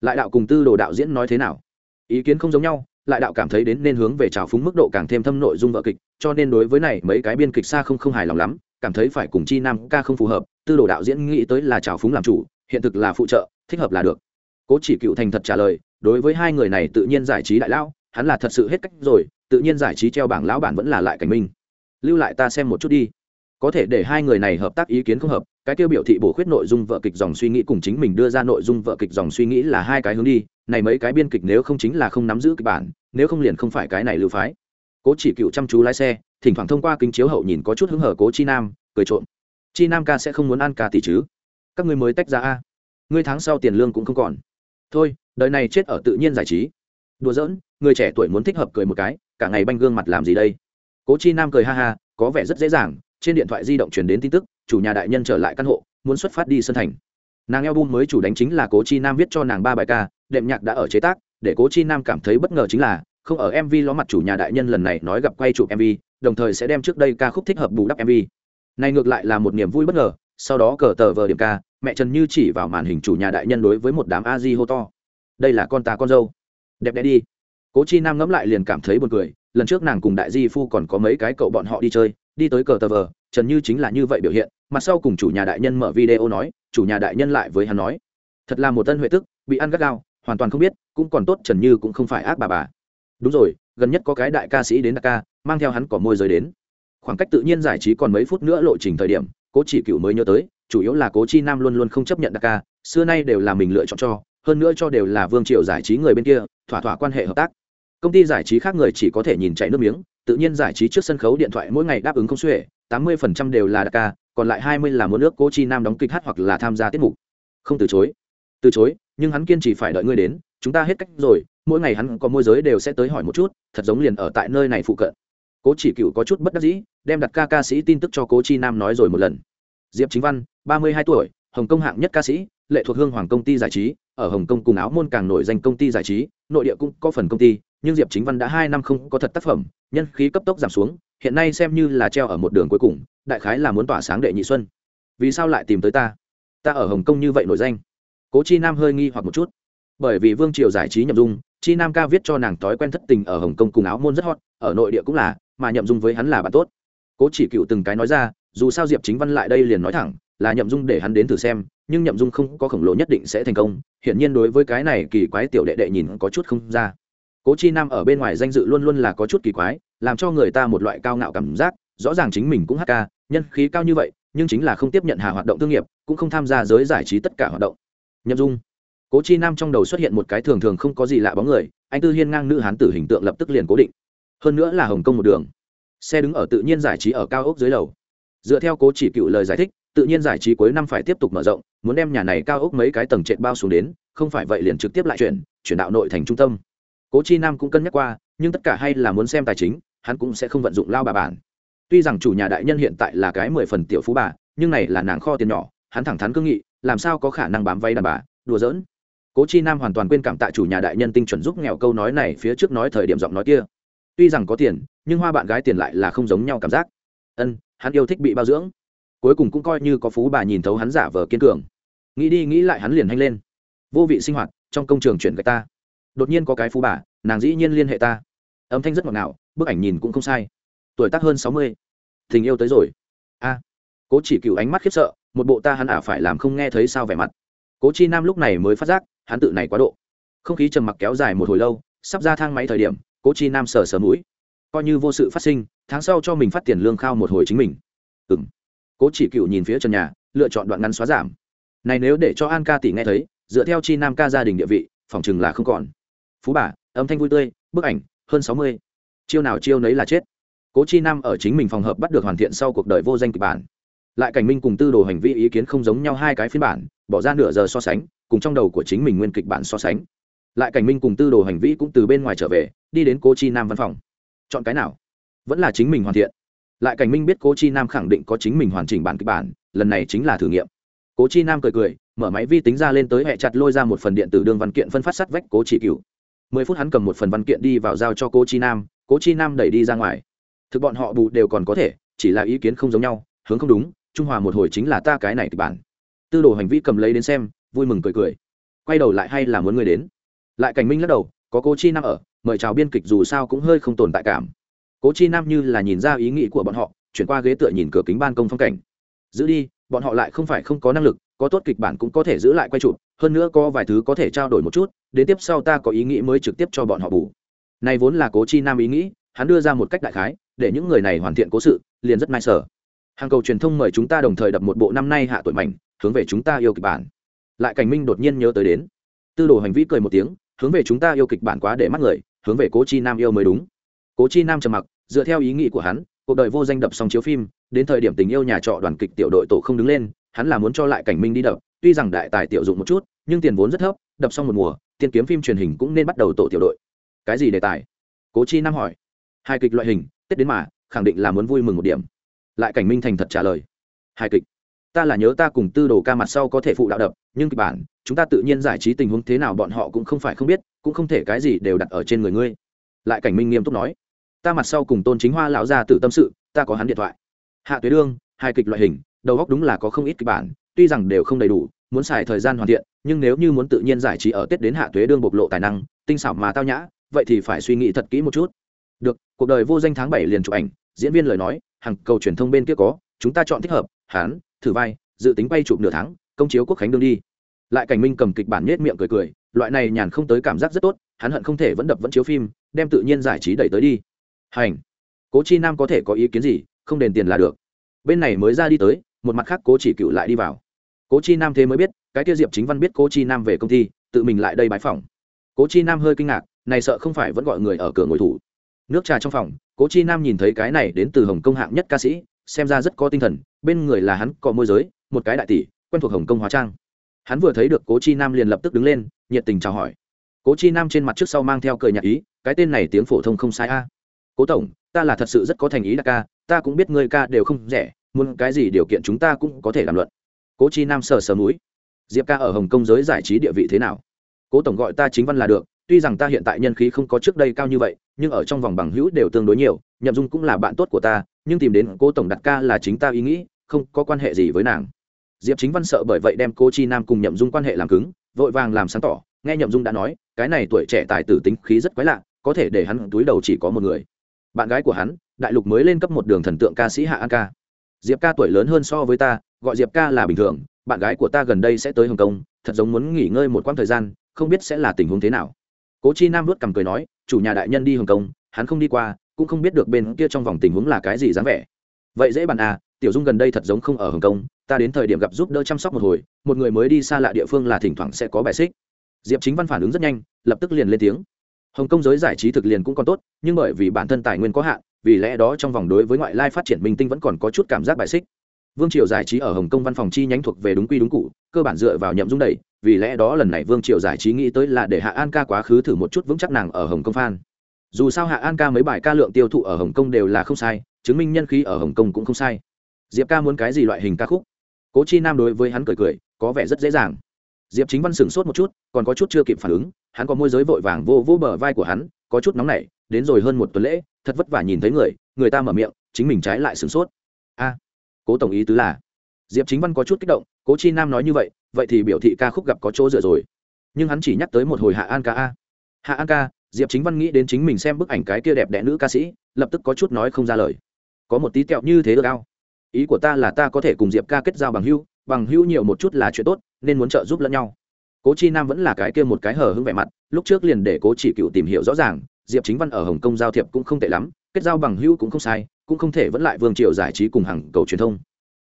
Lại đạo cùng tư đồ đạo diễn nói thế nào? Ý kiến không giống nhau, lại đạo cảm thấy đến nên hướng về trào phúng mức độ càng thêm thâm nội dung vợ kịch, cho nên đối với này mấy cái biên kịch xa không không hài lòng lắm cảm thấy phải cùng chi nam ca không phù hợp, tư đồ đạo diễn nghĩ tới là trào phúng làm chủ, hiện thực là phụ trợ, thích hợp là được. Cố chỉ cựu thành thật trả lời, đối với hai người này tự nhiên giải trí đại lão, hắn là thật sự hết cách rồi, tự nhiên giải trí treo bảng lão bản vẫn là lại cảnh minh. Lưu lại ta xem một chút đi. Có thể để hai người này hợp tác ý kiến không hợp, cái tiêu biểu thị bổ khuyết nội dung vợ kịch dòng suy nghĩ cùng chính mình đưa ra nội dung vợ kịch dòng suy nghĩ là hai cái hướng đi, này mấy cái biên kịch nếu không chính là không nắm giữ kịch bản, nếu không liền không phải cái này lưu phái cố chỉ cựu chăm chú lái xe, thỉnh thoảng thông qua kính chiếu hậu nhìn có chút hứng hở cố chi nam, cười trộm. Chi nam ca sẽ không muốn ăn ca tỷ chứ? Các người mới tách ra a. Ngươi tháng sau tiền lương cũng không còn. Thôi, đời này chết ở tự nhiên giải trí. Đùa giỡn, người trẻ tuổi muốn thích hợp cười một cái, cả ngày banh gương mặt làm gì đây? Cố chi nam cười ha ha, có vẻ rất dễ dàng, trên điện thoại di động truyền đến tin tức, chủ nhà đại nhân trở lại căn hộ, muốn xuất phát đi sân thành. Nàng eo bun mới chủ đánh chính là cố chi nam viết cho nàng ba bài ca, đệm nhạc đã ở chế tác, để cố chi nam cảm thấy bất ngờ chính là không ở mv ló mặt chủ nhà đại nhân lần này nói gặp quay chụp mv đồng thời sẽ đem trước đây ca khúc thích hợp bù đắp mv này ngược lại là một niềm vui bất ngờ, sau đó cờ tờ vờ điểm ca, mẹ trần như chỉ vào màn hình chủ nhà đại nhân đối với một đám a di hô to. Đây là con ta con dâu. Đẹp đẽ đi. Cố chi nam ngẫm lại liền cảm thấy buồn cười, lần trước nàng cùng đại di phu còn có mấy cái cậu bọn họ đi chơi, đi tới cờ tờ vờ, trần như chính là như vậy biểu hiện, mặt sau cùng chủ nhà đại nhân mở video nói, chủ nhà đại nhân lại với hắn nói. Thật là một tân huệ tức, bị ăn gắt gao, hoàn toàn không biết, cũng còn tốt trần như cũng không phải ác bà bà đúng rồi, gần nhất có cái đại ca sĩ đến đặc ca, mang theo hắn cỏ môi giới đến. Khoảng cách tự nhiên giải trí còn mấy phút nữa lộ trình thời điểm, cố chỉ cựu mới nhớ tới, chủ yếu là cố chi nam luôn luôn không chấp nhận đặc ca, xưa nay đều là mình lựa chọn cho, hơn nữa cho đều là vương triều giải trí người bên kia, thỏa thỏa quan hệ hợp tác. Công ty giải trí khác người chỉ có thể nhìn chạy nước miếng, tự nhiên giải trí trước sân khấu điện thoại mỗi ngày đáp ứng không xuể, tám mươi phần trăm đều là đặc ca, còn lại hai mươi là muốn nước cố chi nam đóng kịch hát hoặc là tham gia tiết mục. Không từ chối. Từ chối, nhưng hắn kiên trì phải đợi ngươi đến chúng ta hết cách rồi, mỗi ngày hắn có môi giới đều sẽ tới hỏi một chút, thật giống liền ở tại nơi này phụ cận. Cố chỉ cựu có chút bất đắc dĩ, đem đặt ca ca sĩ tin tức cho cố chi nam nói rồi một lần. Diệp chính văn, ba mươi hai tuổi, hồng kông hạng nhất ca sĩ, lệ thuộc hương hoàng công ty giải trí, ở hồng kông cùng áo môn càng nổi danh công ty giải trí, nội địa cũng có phần công ty, nhưng diệp chính văn đã hai năm không có thật tác phẩm, nhân khí cấp tốc giảm xuống, hiện nay xem như là treo ở một đường cuối cùng, đại khái là muốn tỏa sáng đệ nhị xuân. Vì sao lại tìm tới ta? Ta ở hồng kông như vậy nổi danh. Cố chi nam hơi nghi hoặc một chút bởi vì vương triều giải trí nhậm dung, chi nam ca viết cho nàng thói quen thất tình ở hồng kông cùng áo môn rất hot, ở nội địa cũng là, mà nhậm dung với hắn là bạn tốt. Cố chỉ cựu từng cái nói ra, dù sao diệp chính văn lại đây liền nói thẳng, là nhậm dung để hắn đến thử xem, nhưng nhậm dung không có khổng lồ nhất định sẽ thành công, hiển nhiên đối với cái này kỳ quái tiểu đệ đệ nhìn có chút không ra. Cố chi nam ở bên ngoài danh dự luôn luôn là có chút kỳ quái, làm cho người ta một loại cao ngạo cảm giác, rõ ràng chính mình cũng hát ca, nhân khí cao như vậy, nhưng chính là không tiếp nhận hà hoạt động thương nghiệp, cũng không tham gia giới giải trí tất cả hoạt động. Nhậm dung cố chi nam trong đầu xuất hiện một cái thường thường không có gì lạ bóng người, anh tư hiên ngang nữ hán tử hình tượng lập tức liền cố định. Hơn nữa là hồng kông một đường. Xe đứng ở tự nhiên giải trí ở cao ốc dưới lầu. Dựa theo cố chỉ cựu lời giải thích, tự nhiên giải trí cuối năm phải tiếp tục mở rộng, muốn đem nhà này cao ốc mấy cái tầng trệt bao xuống đến, không phải vậy liền trực tiếp lại chuyển chuyển đạo nội thành trung tâm. Cố chi nam cũng cân nhắc qua, nhưng tất cả hay là muốn xem tài chính, hắn cũng sẽ không vận dụng lao bà bản. Tuy rằng chủ nhà đại nhân hiện tại là cái mười phần tiểu phú bà, nhưng này là nàng kho tiền nhỏ, hắn thẳng thắn cương nghị, làm sao có khả năng bám vay đàn bà, đùa giỡn cố chi nam hoàn toàn quên cảm tạ chủ nhà đại nhân tinh chuẩn giúp nghèo câu nói này phía trước nói thời điểm giọng nói kia. Tuy rằng có tiền, nhưng hoa bạn gái tiền lại là không giống nhau cảm giác. Ân, hắn yêu thích bị bao dưỡng. Cuối cùng cũng coi như có phú bà nhìn thấu hắn giả vờ kiên cường. Nghĩ đi nghĩ lại hắn liền hanh lên. Vô vị sinh hoạt, trong công trường chuyển gạch ta. Đột nhiên có cái phú bà, nàng dĩ nhiên liên hệ ta. Âm thanh rất ngọt ngào, bức ảnh nhìn cũng không sai. Tuổi tác hơn sáu mươi. Tình yêu tới rồi. A. Cố chỉ cựu ánh mắt khiếp sợ, một bộ ta hắn ả phải làm không nghe thấy sao vẻ mặt. Cố chi nam lúc này mới phát giác hắn tự này quá độ. Không khí trầm mặc kéo dài một hồi lâu, sắp ra thang máy thời điểm, cố chi nam sờ sờ mũi. Coi như vô sự phát sinh, tháng sau cho mình phát tiền lương khao một hồi chính mình. Ừ m cố chỉ cựu nhìn phía trần nhà, lựa chọn đoạn ngắn xóa giảm. Này nếu để cho an ca tỷ nghe thấy, dựa theo chi nam ca gia đình địa vị, phòng chừng là không còn. Phú bà, âm thanh vui tươi, bức ảnh, hơn sáu mươi. Chiêu nào chiêu nấy là chết. Cố chi nam ở chính mình phòng hợp bắt được hoàn thiện sau cuộc đời vô danh kịch bản lại cảnh minh cùng tư đồ hành vi ý kiến không giống nhau hai cái phiên bản, bỏ ra nửa giờ so sánh, cùng trong đầu của chính mình nguyên kịch bản so sánh. Lại cảnh minh cùng tư đồ hành vi cũng từ bên ngoài trở về, đi đến cố chi nam văn phòng. Chọn cái nào? Vẫn là chính mình hoàn thiện. Lại cảnh minh biết cố chi nam khẳng định có chính mình hoàn chỉnh bản kịch bản, lần này chính là thử nghiệm. Cố chi nam cười cười, mở máy vi tính ra lên tới hẹ chặt lôi ra một phần điện tử đường văn kiện phân phát sắt vách cố chỉ cựu mười phút hắn cầm một phần văn kiện đi vào giao cho cố chi nam, cố chi nam đẩy đi ra ngoài. Thực bọn họ bù đều còn có thể, chỉ là ý kiến không giống nhau, hướng không đúng trung hòa một hồi chính là ta cái này kịch bản. Tư đồ hành vi cầm lấy đến xem, vui mừng cười cười. Quay đầu lại hay là muốn người đến. Lại cảnh minh lắc đầu, có cố chi nam ở, mời chào biên kịch dù sao cũng hơi không tồn tại cảm. Cố chi nam như là nhìn ra ý nghĩ của bọn họ, chuyển qua ghế tựa nhìn cửa kính ban công phong cảnh. Giữ đi, bọn họ lại không phải không có năng lực, có tốt kịch bản cũng có thể giữ lại quay chụp, hơn nữa có vài thứ có thể trao đổi một chút, đến tiếp sau ta có ý nghĩ mới trực tiếp cho bọn họ bù. Này vốn là cố chi nam ý nghĩ, hắn đưa ra một cách đại khái, để những người này hoàn thiện cố sự, liền rất nai sở hàng cầu truyền thông mời chúng ta đồng thời đập một bộ năm nay hạ tuổi mảnh, hướng về chúng ta yêu kịch bản. Lại cảnh minh đột nhiên nhớ tới đến. Tư đồ hành vi cười một tiếng, hướng về chúng ta yêu kịch bản quá để mắt người, hướng về cố chi nam yêu mới đúng. Cố chi nam trầm mặc, dựa theo ý nghĩ của hắn, cuộc đời vô danh đập xong chiếu phim, đến thời điểm tình yêu nhà trọ đoàn kịch tiểu đội tổ không đứng lên, hắn là muốn cho lại cảnh minh đi đập, tuy rằng đại tài tiểu dụng một chút, nhưng tiền vốn rất thấp, đập xong một mùa tiền kiếm phim truyền hình cũng nên bắt đầu tổ tiểu đội. Cái gì đề tài? Cố chi nam hỏi. Hai kịch loại hình, tết đến mà, khẳng định là muốn vui mừng một điểm lại cảnh minh thành thật trả lời. Hài kịch. Ta là nhớ ta cùng tư đồ ca mặt sau có thể phụ đạo đập, nhưng kịch bản, chúng ta tự nhiên giải trí tình huống thế nào bọn họ cũng không phải không biết, cũng không thể cái gì đều đặt ở trên người ngươi. Lại cảnh minh nghiêm túc nói. Ta mặt sau cùng tôn chính hoa lão ra tự tâm sự, ta có hắn điện thoại. Hạ tuế đương, hài kịch loại hình, đầu góc đúng là có không ít kịch bản, tuy rằng đều không đầy đủ, muốn xài thời gian hoàn thiện, nhưng nếu như muốn tự nhiên giải trí ở tết đến hạ tuế đương bộc lộ tài năng, tinh xảo mà tao nhã, vậy thì phải suy nghĩ thật kỹ một chút. Được, cuộc đời vô danh tháng bảy liền chụp ảnh, diễn viên lời nói hàng cầu truyền thông bên kia có, chúng ta chọn thích hợp, hán, thử vai, dự tính bay chụp nửa tháng, công chiếu quốc khánh đương đi. Lại cảnh minh cầm kịch bản nết miệng cười cười, loại này nhàn không tới cảm giác rất tốt, hắn hận không thể vẫn đập vẫn chiếu phim, đem tự nhiên giải trí đẩy tới đi. Hành. Cố chi nam có thể có ý kiến gì, không đền tiền là được. Bên này mới ra đi tới, một mặt khác cố chỉ cựu lại đi vào. Cố chi nam thế mới biết, cái tiêu diệp chính văn biết cố chi nam về công ty, tự mình lại đây bãi phòng cố chi nam hơi kinh ngạc, này sợ không phải vẫn gọi người ở cửa ngồi thủ nước trà trong phòng, cố chi nam nhìn thấy cái này đến từ hồng kông hạng nhất ca sĩ, xem ra rất có tinh thần, bên người là hắn, có môi giới, một cái đại tỷ, quen thuộc hồng kông hóa trang. Hắn vừa thấy được cố chi nam liền lập tức đứng lên, nhiệt tình chào hỏi. Cố chi nam trên mặt trước sau mang theo cười nhạc ý, cái tên này tiếng phổ thông không sai a. Cố tổng, ta là thật sự rất có thành ý đặc ca, ta cũng biết ngươi ca đều không rẻ, muốn cái gì điều kiện chúng ta cũng có thể làm luận. Cố chi nam sờ sờ núi diệp ca ở hồng kông giới giải trí địa vị thế nào? Cố tổng gọi ta chính văn là được tuy rằng ta hiện tại nhân khí không có trước đây cao như vậy, nhưng ở trong vòng bằng hữu đều tương đối nhiều, nhậm dung cũng là bạn tốt của ta, nhưng tìm đến cô tổng đặt ca là chính ta ý nghĩ, không có quan hệ gì với nàng. Diệp chính văn sợ bởi vậy đem cô chi nam cùng nhậm dung quan hệ làm cứng, vội vàng làm sáng tỏ, nghe nhậm dung đã nói, cái này tuổi trẻ tài tử tính khí rất quái lạ, có thể để hắn túi đầu chỉ có một người. Bạn gái của hắn, đại lục mới lên cấp một đường thần tượng ca sĩ hạ an ca. Diệp ca tuổi lớn hơn so với ta, gọi diệp ca là bình thường, bạn gái của ta gần đây sẽ tới hồng kông, thật giống muốn nghỉ ngơi một quãng thời gian, không biết sẽ là tình huống thế nào cố chi nam vớt cằm cười nói, chủ nhà đại nhân đi hồng kông, hắn không đi qua, cũng không biết được bên kia trong vòng tình huống là cái gì dáng vẻ. Vậy dễ bàn à tiểu dung gần đây thật giống không ở hồng kông, ta đến thời điểm gặp giúp đỡ chăm sóc một hồi, một người mới đi xa lạ địa phương là thỉnh thoảng sẽ có bài xích. Diệp chính văn phản ứng rất nhanh, lập tức liền lên tiếng. Hồng kông giới giải trí thực liền cũng còn tốt, nhưng bởi vì bản thân tài nguyên có hạn, vì lẽ đó trong vòng đối với ngoại lai phát triển minh tinh vẫn còn có chút cảm giác bài xích vương triều giải trí ở hồng kông văn phòng chi nhánh thuộc về đúng quy đúng cụ, cơ bản dựa vào nhậm dung đẩy, vì lẽ đó lần này vương triều giải trí nghĩ tới là để hạ an ca quá khứ thử một chút vững chắc nàng ở hồng kông phan dù sao hạ an ca mấy bài ca lượng tiêu thụ ở hồng kông đều là không sai, chứng minh nhân khí ở hồng kông cũng không sai. Diệp ca muốn cái gì loại hình ca khúc? Cố chi nam đối với hắn cười cười, có vẻ rất dễ dàng. Diệp chính văn sửng sốt một chút, còn có chút chưa kịp phản ứng, hắn có môi giới vội vàng vô vô bờ vai của hắn, có chút nóng nảy, đến rồi hơn một tuần lễ, thật vất vả nhìn thấy người người ta mở miệng, chính mình trái lại sửng sốt. A cố tổng ý tứ là, diệp chính văn có chút kích động, cố chi nam nói như vậy vậy thì biểu thị ca khúc gặp có chỗ dựa rồi. Nhưng hắn chỉ nhắc tới một hồi hạ an ca a. Hạ an ca, diệp chính văn nghĩ đến chính mình xem bức ảnh cái kia đẹp đẽ nữ ca sĩ, lập tức có chút nói không ra lời. Có một tí kẹo như thế được ao. Ý của ta là ta có thể cùng diệp ca kết giao bằng hưu bằng hưu nhiều một chút là chuyện tốt, nên muốn trợ giúp lẫn nhau. Cố chi nam vẫn là cái kia một cái hở hưng vẻ mặt, lúc trước liền để cố chỉ cựu tìm hiểu rõ ràng diệp chính văn ở hồng kông giao thiệp cũng không tệ lắm, kết giao bằng hữu cũng không sai, cũng không thể vẫn lại vương triều giải trí cùng hàng cầu truyền thông.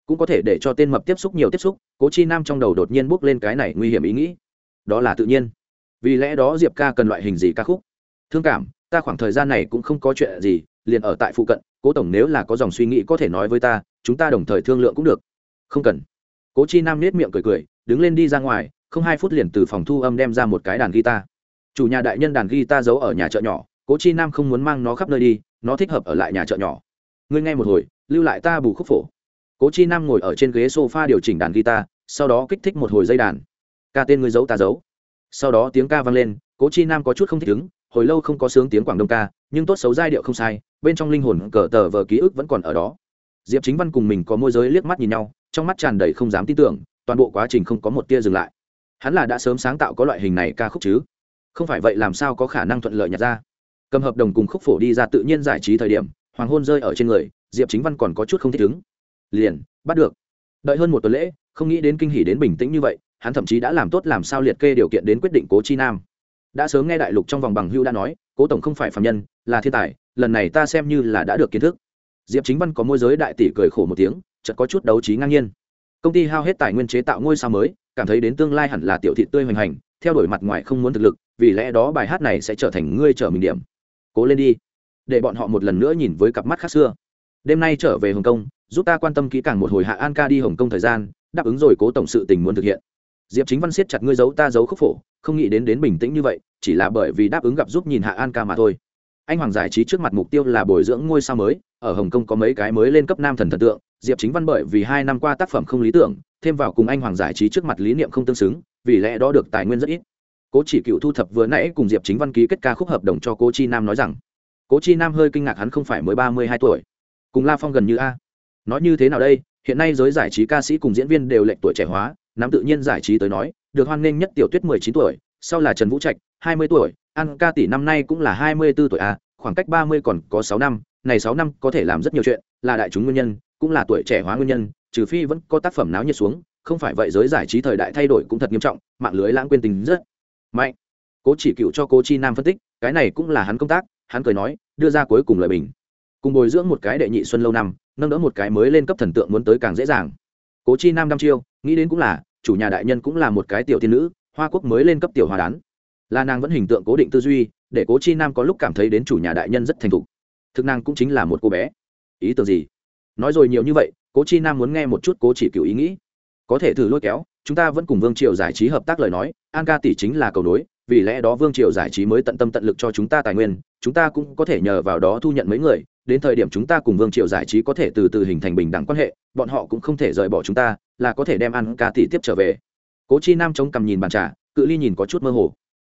Cũng có thể để cho tên mập tiếp xúc nhiều tiếp xúc, cố chi nam trong đầu đột nhiên bước lên cái này nguy hiểm ý nghĩ. Đó là tự nhiên. Vì lẽ đó diệp ca cần loại hình gì ca khúc? Thương cảm, ta khoảng thời gian này cũng không có chuyện gì, liền ở tại phụ cận, cố tổng nếu là có dòng suy nghĩ có thể nói với ta, chúng ta đồng thời thương lượng cũng được. Không cần. Cố chi nam nết miệng cười cười, đứng lên đi ra ngoài, không hai phút liền từ phòng thu âm đem ra một cái đàn guitar. Chủ nhà đại nhân đàn guitar giấu ở nhà chợ nhỏ cố chi nam không muốn mang nó khắp nơi đi, nó thích hợp ở lại nhà chợ nhỏ. Ngươi nghe một hồi, lưu lại ta bù khúc phổ. Cố chi nam ngồi ở trên ghế s o f a điều chỉnh đàn guitar, sau đó kích thích một hồi dây đàn. Ca tên ngươi giấu ta giấu. Sau đó tiếng ca vang lên, cố chi nam có chút không thích ứng, hồi lâu không có sướng tiếng quảng đông ca, nhưng tốt xấu giai điệu không sai, bên trong linh hồn cờ tờ vờ ký ức vẫn còn ở đó. Diệp chính văn cùng mình có môi giới liếc mắt nhìn nhau, trong mắt tràn đầy không dám tin tưởng, toàn bộ quá trình không có một tia dừng lại. Hắn là đã sớm sáng tạo có loại hình này ca khúc chứ? Không phải vậy làm sao có khả năng thuận lợi nhặt ra? Cầm hợp đồng cùng khúc phổ đi ra tự nhiên giải trí thời điểm, hoàng hôn rơi ở trên người, diệp chính văn còn có chút không thích ứng. Liền, bắt được. Đợi hơn một tuần lễ, không nghĩ đến kinh hỉ đến bình tĩnh như vậy, hắn thậm chí đã làm tốt làm sao liệt kê điều kiện đến quyết định cố chi nam. Đã sớm nghe đại lục trong vòng bằng hưu đã nói, cố tổng không phải phạm nhân, là thiên tài, lần này ta xem như là đã được kiến thức. Diệp chính văn có môi giới đại tỷ cười khổ một tiếng, chợt có chút đấu trí ngang nhiên. Công ty hao hết tài nguyên chế tạo ngôi sao mới, cảm thấy đến tương lai hẳn là tiểu thị tươi hoành hành, theo đuổi mặt ngoài không muốn thực lực, vì lẽ đó bài hát này sẽ trở thành ngươi trở mình điểm cố lên đi. Để bọn họ một lần nữa nhìn với cặp mắt khác xưa. Đêm nay trở về hồng kông, giúp ta quan tâm kỹ càng một hồi hạ an ca đi hồng kông thời gian, đáp ứng rồi cố tổng sự tình muốn thực hiện. Diệp chính văn siết chặt ngươi giấu ta giấu khúc phổ, không nghĩ đến đến bình tĩnh như vậy, chỉ là bởi vì đáp ứng gặp giúp nhìn hạ an ca mà thôi. Anh hoàng giải trí trước mặt mục tiêu là bồi dưỡng ngôi sao mới, ở hồng kông có mấy cái mới lên cấp nam thần thần tượng, diệp chính văn bởi vì hai năm qua tác phẩm không lý tưởng, thêm vào cùng anh hoàng giải trí trước mặt lý niệm không tương xứng, vì lẽ đó được tài nguyên rất ít cố chỉ cựu thu thập vừa nãy cùng diệp chính văn ký kết ca khúc hợp đồng cho cố chi nam nói rằng, cố chi nam hơi kinh ngạc, hắn không phải mới ba mươi hai tuổi. Cùng la phong gần như a. Nói như thế nào đây? Hiện nay giới giải trí ca sĩ cùng diễn viên đều lệnh tuổi trẻ hóa nắm tự nhiên giải trí tới nói, được hoan nghênh nhất tiểu tuyết mười chín tuổi, sau là trần vũ trạch, hai mươi tuổi, an ca tỷ năm nay cũng là hai mươi b ố tuổi a, khoảng cách ba mươi còn có sáu năm, này sáu năm có thể làm rất nhiều chuyện, là đại chúng nguyên nhân, cũng là tuổi trẻ hóa nguyên nhân, trừ phi vẫn có tác phẩm náo nhiệt xuống, không phải vậy giới giải trí thời đại thay đổi cũng thật nghiêm trọng, mạng lưới lãng quên tình rất mạnh. Cố chỉ cựu cho cố chi nam phân tích, cái này cũng là hắn công tác, hắn cười nói, đưa ra cuối cùng lời bình. Cùng bồi dưỡng một cái đệ nhị xuân lâu năm, nâng đỡ một cái mới lên cấp thần tượng muốn tới càng dễ dàng. Cố chi nam đăm chiêu, nghĩ đến cũng là, chủ nhà đại nhân cũng là một cái tiểu tiên nữ, hoa quốc mới lên cấp tiểu hòa đán. Là nàng vẫn hình tượng cố định tư duy, để cố chi nam có lúc cảm thấy đến chủ nhà đại nhân rất thành thục. Thực nàng cũng chính là một cô bé. Ý tưởng gì? Nói rồi nhiều như vậy, cố chi nam muốn nghe một chút cố chỉ cựu ý nghĩ. Có thể thử lôi kéo chúng ta vẫn cùng vương triều giải trí hợp tác lời nói, an ca tỷ chính là cầu nối, vì lẽ đó vương triều giải trí mới tận tâm tận lực cho chúng ta tài nguyên, chúng ta cũng có thể nhờ vào đó thu nhận mấy người, đến thời điểm chúng ta cùng vương triều giải trí có thể từ từ hình thành bình đẳng quan hệ, bọn họ cũng không thể rời bỏ chúng ta, là có thể đem an ca tỷ tiếp trở về. Cố chi nam chống cầm nhìn bàn trà, cự ly nhìn có chút mơ hồ.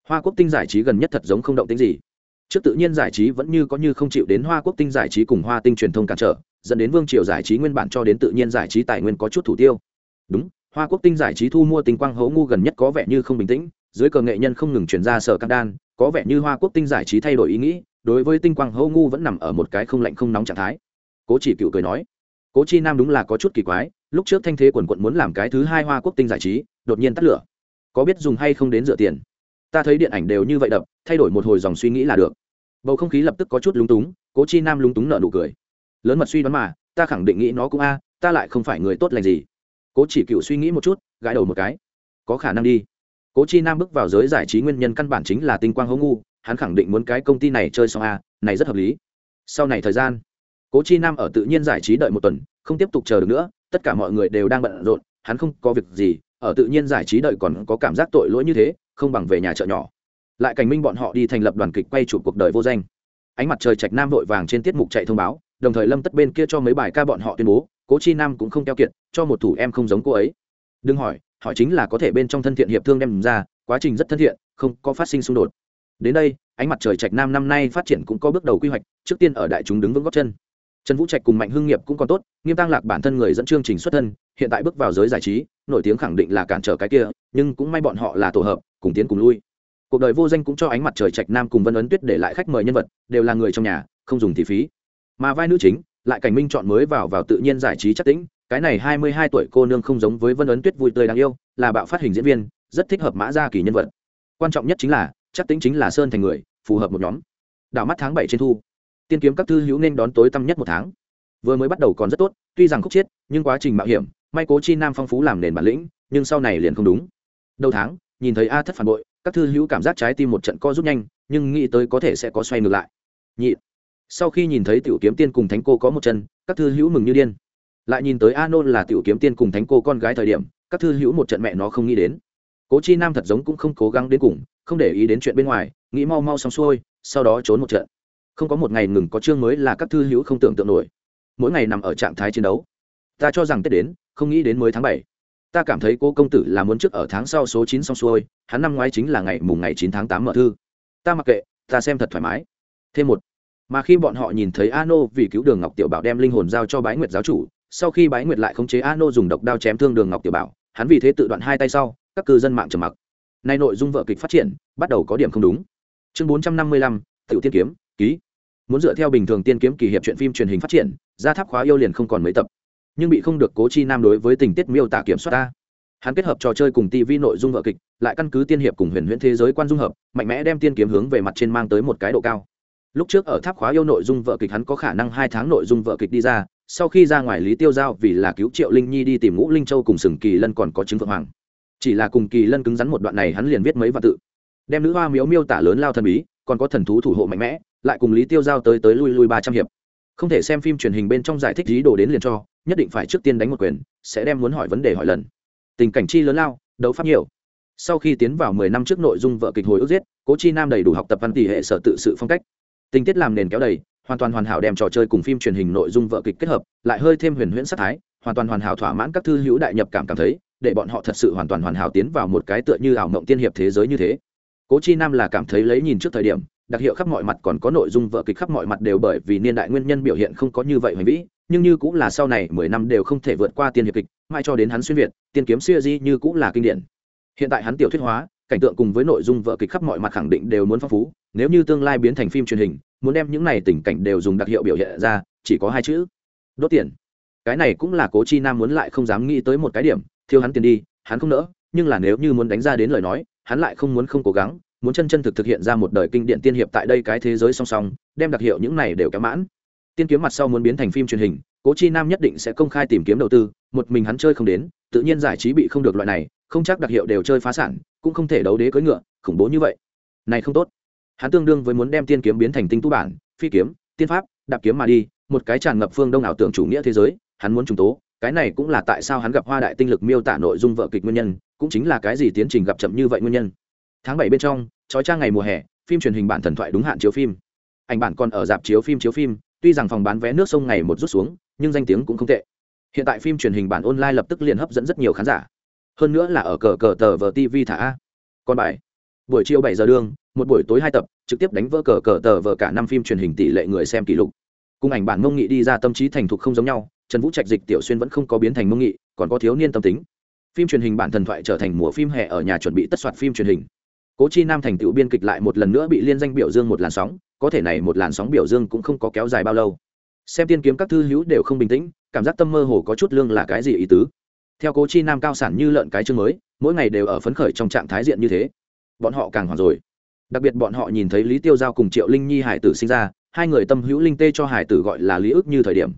Hoa quốc tinh giải trí gần nhất thật giống không động tính gì. Trước tự nhiên giải trí vẫn như có như không chịu đến hoa quốc tinh giải trí cùng hoa tinh truyền thông cản trở, dẫn đến vương triều giải trí nguyên bản cho đến tự nhiên giải trí tài nguyên có chút thủ tiêu. Đúng hoa quốc tinh giải trí thu mua tinh quang hấu ngu gần nhất có vẻ như không bình tĩnh, dưới cờ nghệ nhân không ngừng chuyển ra sở cam đan, có vẻ như hoa quốc tinh giải trí thay đổi ý nghĩ, đối với tinh quang hấu ngu vẫn nằm ở một cái không lạnh không nóng trạng thái. Cố chỉ cựu cười nói, cố chi nam đúng là có chút kỳ quái, lúc trước thanh thế quần quận muốn làm cái thứ hai hoa quốc tinh giải trí, đột nhiên tắt lửa. Có biết dùng hay không đến dựa tiền? Ta thấy điện ảnh đều như vậy đập, thay đổi một hồi dòng suy nghĩ là được. Bầu không khí lập tức có chút lúng túng, cố chi nam lúng túng nợ nụ cười. Lớn mật suy đoán mà, ta khẳng định nghĩ nó cũng a, ta lại không phải người tốt lành gì cố chỉ cựu suy nghĩ một chút, gãi đầu một cái. Có khả năng đi. Cố chi nam bước vào giới giải trí nguyên nhân căn bản chính là tinh quang hố ngu, hắn khẳng định muốn cái công ty này chơi xong a này rất hợp lý. Sau này thời gian, cố chi nam ở tự nhiên giải trí đợi một tuần, không tiếp tục chờ được nữa, tất cả mọi người đều đang bận rộn, hắn không có việc gì, ở tự nhiên giải trí đợi còn có cảm giác tội lỗi như thế, không bằng về nhà chợ nhỏ. Lại cảnh minh bọn họ đi thành lập đoàn kịch quay chụp cuộc đời vô danh. Ánh mặt trời trạch nam vội vàng trên tiết mục chạy thông báo, đồng thời lâm tất bên kia cho mấy bài ca bọn họ tuyên bố cố chi nam cũng không keo kiệt, cho một thủ em không giống cô ấy. Đừng hỏi hỏi chính là có thể bên trong thân thiện hiệp thương đem ra, quá trình rất thân thiện, không có phát sinh xung đột. Đến đây, ánh mặt trời trạch nam năm nay phát triển cũng có bước đầu quy hoạch, trước tiên ở đại chúng đứng vững góc chân. Trần vũ trạch cùng mạnh hưng nghiệp cũng còn tốt, nghiêm tăng lạc bản thân người dẫn chương trình xuất thân, hiện tại bước vào giới giải trí, nổi tiếng khẳng định là cản trở cái kia, nhưng cũng may bọn họ là tổ hợp, cùng tiến cùng lui. Cuộc đời vô danh cũng cho ánh mặt trời trạch nam cùng vân ấn tuyết để lại khách mời nhân vật, đều là người trong nhà, không dùng thì phí. Mà vai nữ chính lại cảnh minh chọn mới vào vào tự nhiên giải trí chắc tĩnh, cái này hai mươi hai tuổi cô nương không giống với vân ấn tuyết vui tươi đáng yêu, là bạo phát hình diễn viên, rất thích hợp mã gia kỳ nhân vật. Quan trọng nhất chính là, chắc tính chính là sơn thành người, phù hợp một nhóm. Đảo mắt tháng bảy trên thu. Tiên kiếm các thư hữu nên đón tối tăm nhất một tháng. Vừa mới bắt đầu còn rất tốt, tuy rằng khúc chiết nhưng quá trình mạo hiểm, may cố chi nam phong phú làm nền bản lĩnh, nhưng sau này liền không đúng. Đầu tháng, nhìn thấy a thất phản bội, các thư hữu cảm giác trái tim một trận co rút nhanh, nhưng nghĩ tới có thể sẽ có xoay ngược lại. Nhị sau khi nhìn thấy tiểu kiếm tiên cùng thánh cô có một chân, các thư hữu mừng như điên. Lại nhìn tới a nôn là tiểu kiếm tiên cùng thánh cô con gái thời điểm, các thư hữu một trận mẹ nó không nghĩ đến. Cố chi nam thật giống cũng không cố gắng đến cùng, không để ý đến chuyện bên ngoài, nghĩ mau mau xong xuôi, sau đó trốn một trận. Không có một ngày ngừng có chương mới là các thư hữu không tưởng tượng nổi. Mỗi ngày nằm ở trạng thái chiến đấu. Ta cho rằng tết đến, không nghĩ đến mới tháng bảy. Ta cảm thấy cô công tử là muốn trước ở tháng sau số chín xong xuôi, hắn năm ngoái chính là ngày mùng ngày chín tháng tám mở thư. Ta mặc kệ, ta xem thật thoải mái. Thêm một mà khi bọn họ nhìn thấy Ano vì cứu đường ngọc tiểu bảo đem linh hồn giao cho bái nguyệt giáo chủ, sau khi bái nguyệt lại khống chế Ano dùng độc đao chém thương đường ngọc tiểu bảo, hắn vì thế tự đoạn hai tay sau, các cư dân mạng trầm mặc. Nay nội dung vợ kịch phát triển, bắt đầu có điểm không đúng. Chương bốn trăm năm mươi lăm, tiểu tiên kiếm, ký. Muốn dựa theo bình thường tiên kiếm kỳ hiệp chuyện phim truyền hình phát triển, gia tháp khóa yêu liền không còn mấy tập. Nhưng bị không được cố chi nam đối với tình tiết miêu tả kiểm soát ta. Hắn kết hợp trò chơi cùng tv nội dung vợ kịch, lại căn cứ tiên hiệp cùng huyền huyễn thế giới quan dung hợp, mạnh mẽ đem tiên kiếm hướng về mặt trên mang tới một cái độ cao lúc trước ở tháp khóa yêu nội dung vợ kịch hắn có khả năng hai tháng nội dung vợ kịch đi ra, sau khi ra ngoài lý tiêu giao vì là cứu triệu linh nhi đi tìm ngũ linh châu cùng sừng kỳ lân còn có chứng vượng hoàng. Chỉ là cùng kỳ lân cứng rắn một đoạn này hắn liền viết mấy vạn tự. Đem nữ hoa miếu miêu tả lớn lao thần bí, còn có thần thú thủ hộ mạnh mẽ, lại cùng lý tiêu giao tới tới lui lui ba trăm hiệp. Không thể xem phim truyền hình bên trong giải thích lý đồ đến liền cho, nhất định phải trước tiên đánh một quyền, sẽ đem muốn hỏi vấn đề hỏi lần. Tình cảnh chi lớn lao, đấu pháp nhiều. Sau khi tiến vào mười năm trước nội dung vợ kịch hồi ức giết, cố chi nam đầy đủ học tập văn tỷ hệ sở tự sự phong cách tình tiết làm nền kéo đầy, hoàn toàn hoàn hảo đem trò chơi cùng phim truyền hình nội dung vợ kịch kết hợp, lại hơi thêm huyền huyễn sắc thái, hoàn toàn hoàn hảo thỏa mãn các thư hữu đại nhập cảm cảm thấy, để bọn họ thật sự hoàn toàn hoàn hảo tiến vào một cái tựa như ảo mộng tiên hiệp thế giới như thế. Cố chi nam là cảm thấy lấy nhìn trước thời điểm, đặc hiệu khắp mọi mặt còn có nội dung vợ kịch khắp mọi mặt đều bởi vì niên đại nguyên nhân biểu hiện không có như vậy hoành vĩ, nhưng như cũng là sau này mười năm đều không thể vượt qua tiên hiệp kịch, mãi cho đến hắn xuyên việt, tiên kiếm siêu di như cũng là kinh điển. Hiện tại hắn tiểu thuyết hóa cảnh tượng cùng với nội dung vợ kịch khắp mọi mặt khẳng định đều muốn phong phú, nếu như tương lai biến thành phim truyền hình, muốn đem những này tình cảnh đều dùng đặc hiệu biểu hiện ra, chỉ có hai chữ, đốt tiền. Cái này cũng là cố chi nam muốn lại không dám nghĩ tới một cái điểm, thiếu hắn tiền đi, hắn không nỡ, nhưng là nếu như muốn đánh ra đến lời nói, hắn lại không muốn không cố gắng, muốn chân chân thực thực hiện ra một đời kinh điện tiên hiệp tại đây cái thế giới song song, đem đặc hiệu những này đều kéo mãn. Tiên kiếm mặt sau muốn biến thành phim truyền hình, cố chi nam nhất định sẽ công khai tìm kiếm đầu tư, một mình hắn chơi không đến tự nhiên giải trí bị không được loại này, không chắc đặc hiệu đều chơi phá sản, cũng không thể đấu đế cưỡi ngựa, khủng bố như vậy. Này không tốt. Hắn tương đương với muốn đem tiên kiếm biến thành tinh tu bản, phi kiếm, tiên pháp, đạp kiếm mà đi, một cái tràn ngập phương đông ảo tưởng chủ nghĩa thế giới, hắn muốn trùng tố. Cái này cũng là tại sao hắn gặp hoa đại tinh lực miêu tả nội dung vợ kịch nguyên nhân, cũng chính là cái gì tiến trình gặp chậm như vậy nguyên nhân. Tháng bảy bên trong, trói trang ngày mùa hè, phim truyền hình bản thần thoại đúng hạn chiếu phim. Ảnh bản còn ở dạp chiếu phim chiếu phim, tuy rằng phòng bán vé nước sông ngày một rút xuống, nhưng danh tiếng cũng không tệ hiện tại phim truyền hình bản online lập tức liền hấp dẫn rất nhiều khán giả. Hơn nữa là ở cờ cờ tờ vờ tv thả a. Còn bài. Buổi chiều bảy giờ đương một buổi tối hai tập, trực tiếp đánh vỡ cờ cờ tờ vờ cả năm phim truyền hình tỷ lệ người xem kỷ lục. Cùng ảnh bản mông nghị đi ra tâm trí thành thục không giống nhau, trần vũ trạch dịch tiểu xuyên vẫn không có biến thành mông nghị, còn có thiếu niên tâm tính. Phim truyền hình bản thần thoại trở thành mùa phim hè ở nhà chuẩn bị tất soạt phim truyền hình. Cố chi nam thành tựu biên kịch lại một lần nữa bị liên danh biểu dương một làn sóng, có thể này một làn sóng biểu dương cũng không có kéo dài bao lâu xem tiên kiếm các thư hữu đều không bình tĩnh, cảm giác tâm mơ hồ có chút lương là cái gì ý tứ? Theo cố chi nam cao sản như lợn cái chương mới, mỗi ngày đều ở phấn khởi trong trạng thái diện như thế. Bọn họ càng hoảng rồi. Đặc biệt bọn họ nhìn thấy lý tiêu giao cùng triệu linh nhi hải tử sinh ra, hai người tâm hữu linh tê cho hải tử gọi là lý ức như thời điểm.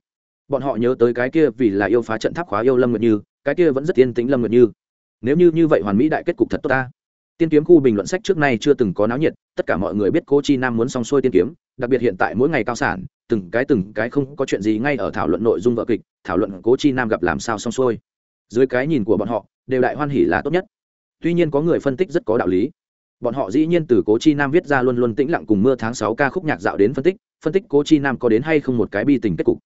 Bọn họ nhớ tới cái kia vì là yêu phá trận tháp khóa yêu lâm nguyệt như, cái kia vẫn rất yên tĩnh lâm nguyệt như. Nếu như như vậy hoàn mỹ đại kết cục thật tốt ta. Tiên kiếm khu bình luận sách trước nay chưa từng có náo nhiệt, tất cả mọi người biết cô chi nam muốn xong xuôi tiên kiếm, đặc biệt hiện tại mỗi ngày cao sản từng cái từng cái không có chuyện gì ngay ở thảo luận nội dung vợ kịch, thảo luận cố chi nam gặp làm sao xong xuôi. Dưới cái nhìn của bọn họ, đều đại hoan hỉ là tốt nhất. Tuy nhiên có người phân tích rất có đạo lý. Bọn họ dĩ nhiên từ cố chi nam viết ra luôn luôn tĩnh lặng cùng mưa tháng sáu ca khúc nhạc dạo đến phân tích phân tích cố chi nam có đến hay không một cái bi tình kết cục.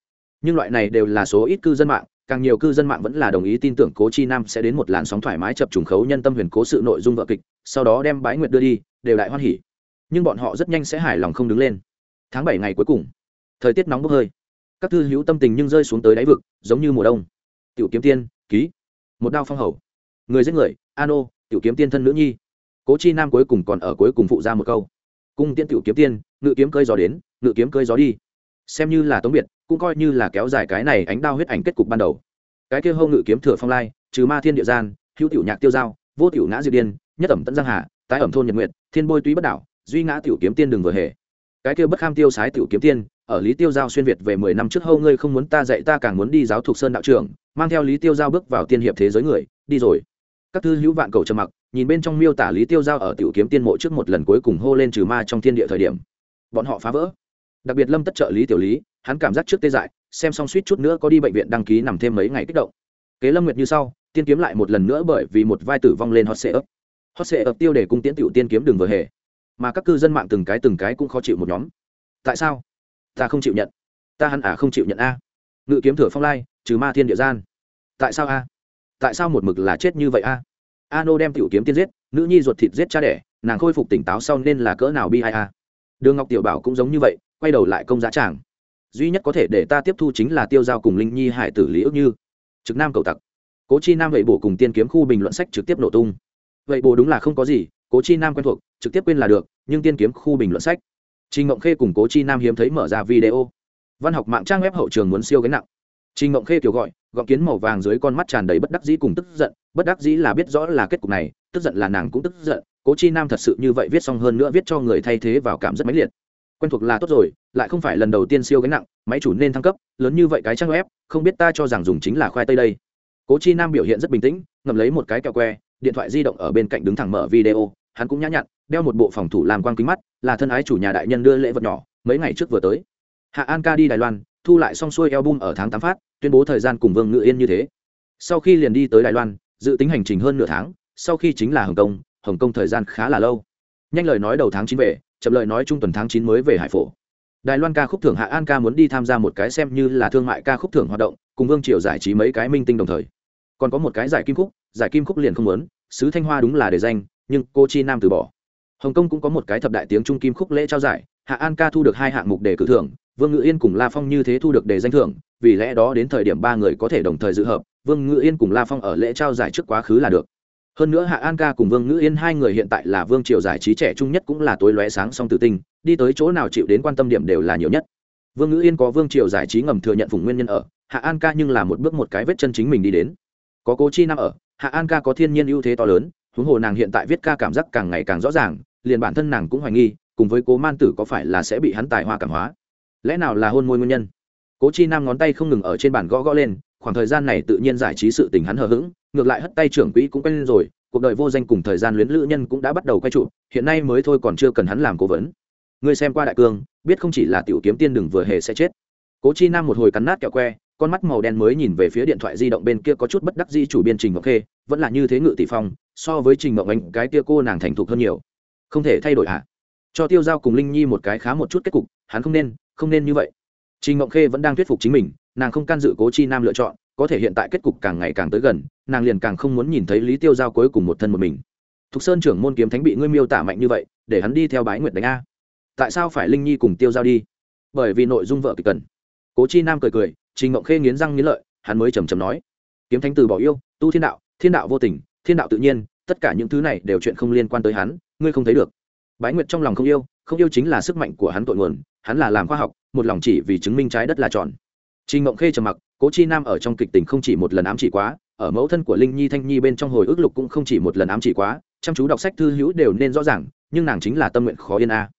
Nhưng loại này đều là số ít cư dân mạng, càng nhiều cư dân mạng vẫn là đồng ý tin tưởng cố chi nam sẽ đến một làn sóng thoải mái chập trùng khấu nhân tâm huyền cố sự nội dung vợ kịch, sau đó đem bãi nguyệt đưa đi, đều đại hoan hỉ. Nhưng bọn họ rất nhanh sẽ hài lòng không đứng lên. Tháng bảy ngày cuối cùng thời tiết nóng bốc hơi. Các thư hữu tâm tình nhưng rơi xuống tới đáy vực, giống như mùa đông. Tiểu kiếm tiên, ký. Một đao phong hầu. Người giết người, ano, tiểu kiếm tiên thân nữ nhi. Cố chi nam cuối cùng còn ở cuối cùng phụ ra một câu. Cung tiên tiểu kiếm tiên, ngự kiếm cơi gió đến, ngự kiếm cơi gió đi. Xem như là tống biệt, cũng coi như là kéo dài cái này ánh đao huyết ảnh kết cục ban đầu. Cái kia hâu ngự kiếm thừa phong lai, trừ ma thiên địa gian, hữu tiểu nhạc tiêu giao, vô tiểu ngã diệt điên, nhất ẩm tận giang hà, tái ẩm thôn nhật nguyện thiên bôi túy bất đảo, duy ngã tiểu kiếm tiên đừng vừa hề. Cái kia bất kham tiêu sái tiểu kiếm tiên ở lý tiêu giao xuyên việt về mười năm trước hâu ngươi không muốn ta dạy ta càng muốn đi giáo thục sơn đạo trưởng mang theo lý tiêu giao bước vào tiên hiệp thế giới người, đi rồi. Các thư hữu vạn cầu trầm mặc, nhìn bên trong miêu tả lý tiêu giao ở tiểu kiếm tiên mộ trước một lần cuối cùng hô lên trừ ma trong thiên địa thời điểm. Bọn họ phá vỡ. Đặc biệt lâm tất trợ lý tiểu lý, hắn cảm giác trước tê dại, xem xong suýt chút nữa có đi bệnh viện đăng ký nằm thêm mấy ngày kích động. Kế lâm nguyệt như sau, tiên kiếm lại một lần nữa bởi vì một vai tử vong lên hot sệ ấp hot sệ ấp tiêu để cung tiễn tiểu tiên kiếm đừng vừa hề. Mà các cư dân mạng từng cái từng cái cũng khó chịu một nhóm. Tại sao? Ta không chịu nhận. Ta hẳn à không chịu nhận a. Ngự kiếm thừa phong lai, trừ ma thiên địa gian. Tại sao a? Tại sao một mực là chết như vậy a? A nô đem tiểu kiếm tiên giết, nữ nhi ruột thịt giết cha đẻ, nàng khôi phục tỉnh táo sau nên là cỡ nào bi ai a? Đường ngọc tiểu bảo cũng giống như vậy, quay đầu lại công giá tràng duy nhất có thể để ta tiếp thu chính là tiêu giao cùng linh nhi hải tử lý ước như. Trực nam cầu tặc. Cố chi nam vậy bổ cùng tiên kiếm khu bình luận sách trực tiếp nổ tung. Vậy bổ đúng là không có gì, cố chi nam quen thuộc, trực tiếp quên là được, nhưng tiên kiếm khu bình luận sách trình ngộng khê cùng cố chi nam hiếm thấy mở ra video. Văn học mạng trang web hậu trường muốn siêu gánh nặng. Trình ngộng khê kiểu gọi gọn kiến màu vàng dưới con mắt tràn đầy bất đắc dĩ cùng tức giận, bất đắc dĩ là biết rõ là kết cục này, tức giận là nàng cũng tức giận, cố chi nam thật sự như vậy viết xong hơn nữa viết cho người thay thế vào cảm rất mãnh liệt. Quen thuộc là tốt rồi, lại không phải lần đầu tiên siêu gánh nặng, máy chủ nên thăng cấp, lớn như vậy cái trang web, không biết ta cho rằng dùng chính là khoai tây đây. Cố chi nam biểu hiện rất bình tĩnh, ngậm lấy một cái kẹo que, điện thoại di động ở bên cạnh đứng thẳng mở video, hắn cũng nhã nhặn đeo một bộ phòng thủ làm quang kính mắt, là thân ái chủ nhà đại nhân đưa lễ vật nhỏ, mấy ngày trước vừa tới. Hạ an ca đi đài loan, thu lại xong xuôi album ở tháng tám phát, tuyên bố thời gian cùng vương ngự yên như thế. Sau khi liền đi tới đài loan, dự tính hành trình hơn nửa tháng, sau khi chính là hồng kông hồng kông thời gian khá là lâu. Nhanh lời nói đầu tháng chín về, chậm lời nói trung tuần tháng chín mới về hải phổ. Đài loan ca khúc thưởng hạ an ca muốn đi tham gia một cái xem như là thương mại ca khúc thưởng hoạt động, cùng vương triều giải trí mấy cái minh tinh đồng thời. Còn có một cái giải kim khúc, giải kim khúc liền không muốn, sứ thanh hoa đúng là để danh, nhưng cô chi nam từ bỏ hồng kông cũng có một cái thập đại tiếng trung kim khúc lễ trao giải, hạ an ca thu được hai hạng mục đề cử thưởng, vương ngự yên cùng la phong như thế thu được đề danh thưởng, vì lẽ đó đến thời điểm ba người có thể đồng thời dự hợp, vương ngự yên cùng la phong ở lễ trao giải trước quá khứ là được. Hơn nữa hạ an ca cùng vương ngữ yên hai người hiện tại là vương triều giải trí trẻ trung nhất cũng là tối lóe sáng song tự tinh, đi tới chỗ nào chịu đến quan tâm điểm đều là nhiều nhất. Vương ngữ yên có vương triều giải trí ngầm thừa nhận vùng nguyên nhân ở, hạ an ca nhưng là một bước một cái vết chân chính mình đi đến. Có cố chi nam ở, hạ an ca có thiên nhiên ưu thế to lớn, huống hồ nàng hiện tại viết ca cảm giác càng ngày càng rõ ràng liền bản thân nàng cũng hoài nghi, cùng với cố man tử có phải là sẽ bị hắn tài hoa cảm hóa? Lẽ nào là hôn môi nguyên nhân? Cố chi nam ngón tay không ngừng ở trên bàn gõ gõ lên, khoảng thời gian này tự nhiên giải trí sự tình hắn hờ hững, ngược lại hất tay trưởng quỹ cũng quen rồi, cuộc đời vô danh cùng thời gian luyến lữ nhân cũng đã bắt đầu quay trụ, hiện nay mới thôi còn chưa cần hắn làm cố vấn. Người xem qua đại cương, biết không chỉ là tiểu kiếm tiên đừng vừa hề sẽ chết. Cố chi nam một hồi cắn nát kẹo que, con mắt màu đen mới nhìn về phía điện thoại di động bên kia có chút bất đắc di chủ biên trình ngọc khê, vẫn là như thế ngự tỷ phong, so với trình ngọc anh, cái kia cô nàng thành thục hơn nhiều không thể thay đổi hả? Cho tiêu giao cùng linh nhi một cái khá một chút kết cục, hắn không nên không nên như vậy. Trình ngộng khê vẫn đang thuyết phục chính mình, nàng không can dự cố chi nam lựa chọn, có thể hiện tại kết cục càng ngày càng tới gần, nàng liền càng không muốn nhìn thấy lý tiêu giao cuối cùng một thân một mình. Thục sơn trưởng môn kiếm thánh bị ngươi miêu tả mạnh như vậy, để hắn đi theo bái nguyệt đánh a. Tại sao phải linh nhi cùng tiêu giao đi? Bởi vì nội dung vợ kịch cần. Cố chi nam cười cười, trình ngộng khê nghiến răng nghiến lợi, hắn mới trầm trầm nói. Kiếm thánh từ bỏ yêu, tu thiên đạo thiên đạo vô tình, thiên đạo tự nhiên tất cả những thứ này đều chuyện không liên quan tới hắn, ngươi không thấy được. Bái nguyệt trong lòng không yêu không yêu chính là sức mạnh của hắn tội nguồn, hắn là làm khoa học, một lòng chỉ vì chứng minh trái đất là tròn. Trình mộng khê trầm mặc, cố chi nam ở trong kịch tình không chỉ một lần ám chỉ quá, ở mẫu thân của linh nhi thanh nhi bên trong hồi ức lục cũng không chỉ một lần ám chỉ quá, chăm chú đọc sách thư hữu đều nên rõ ràng, nhưng nàng chính là tâm nguyện khó yên a.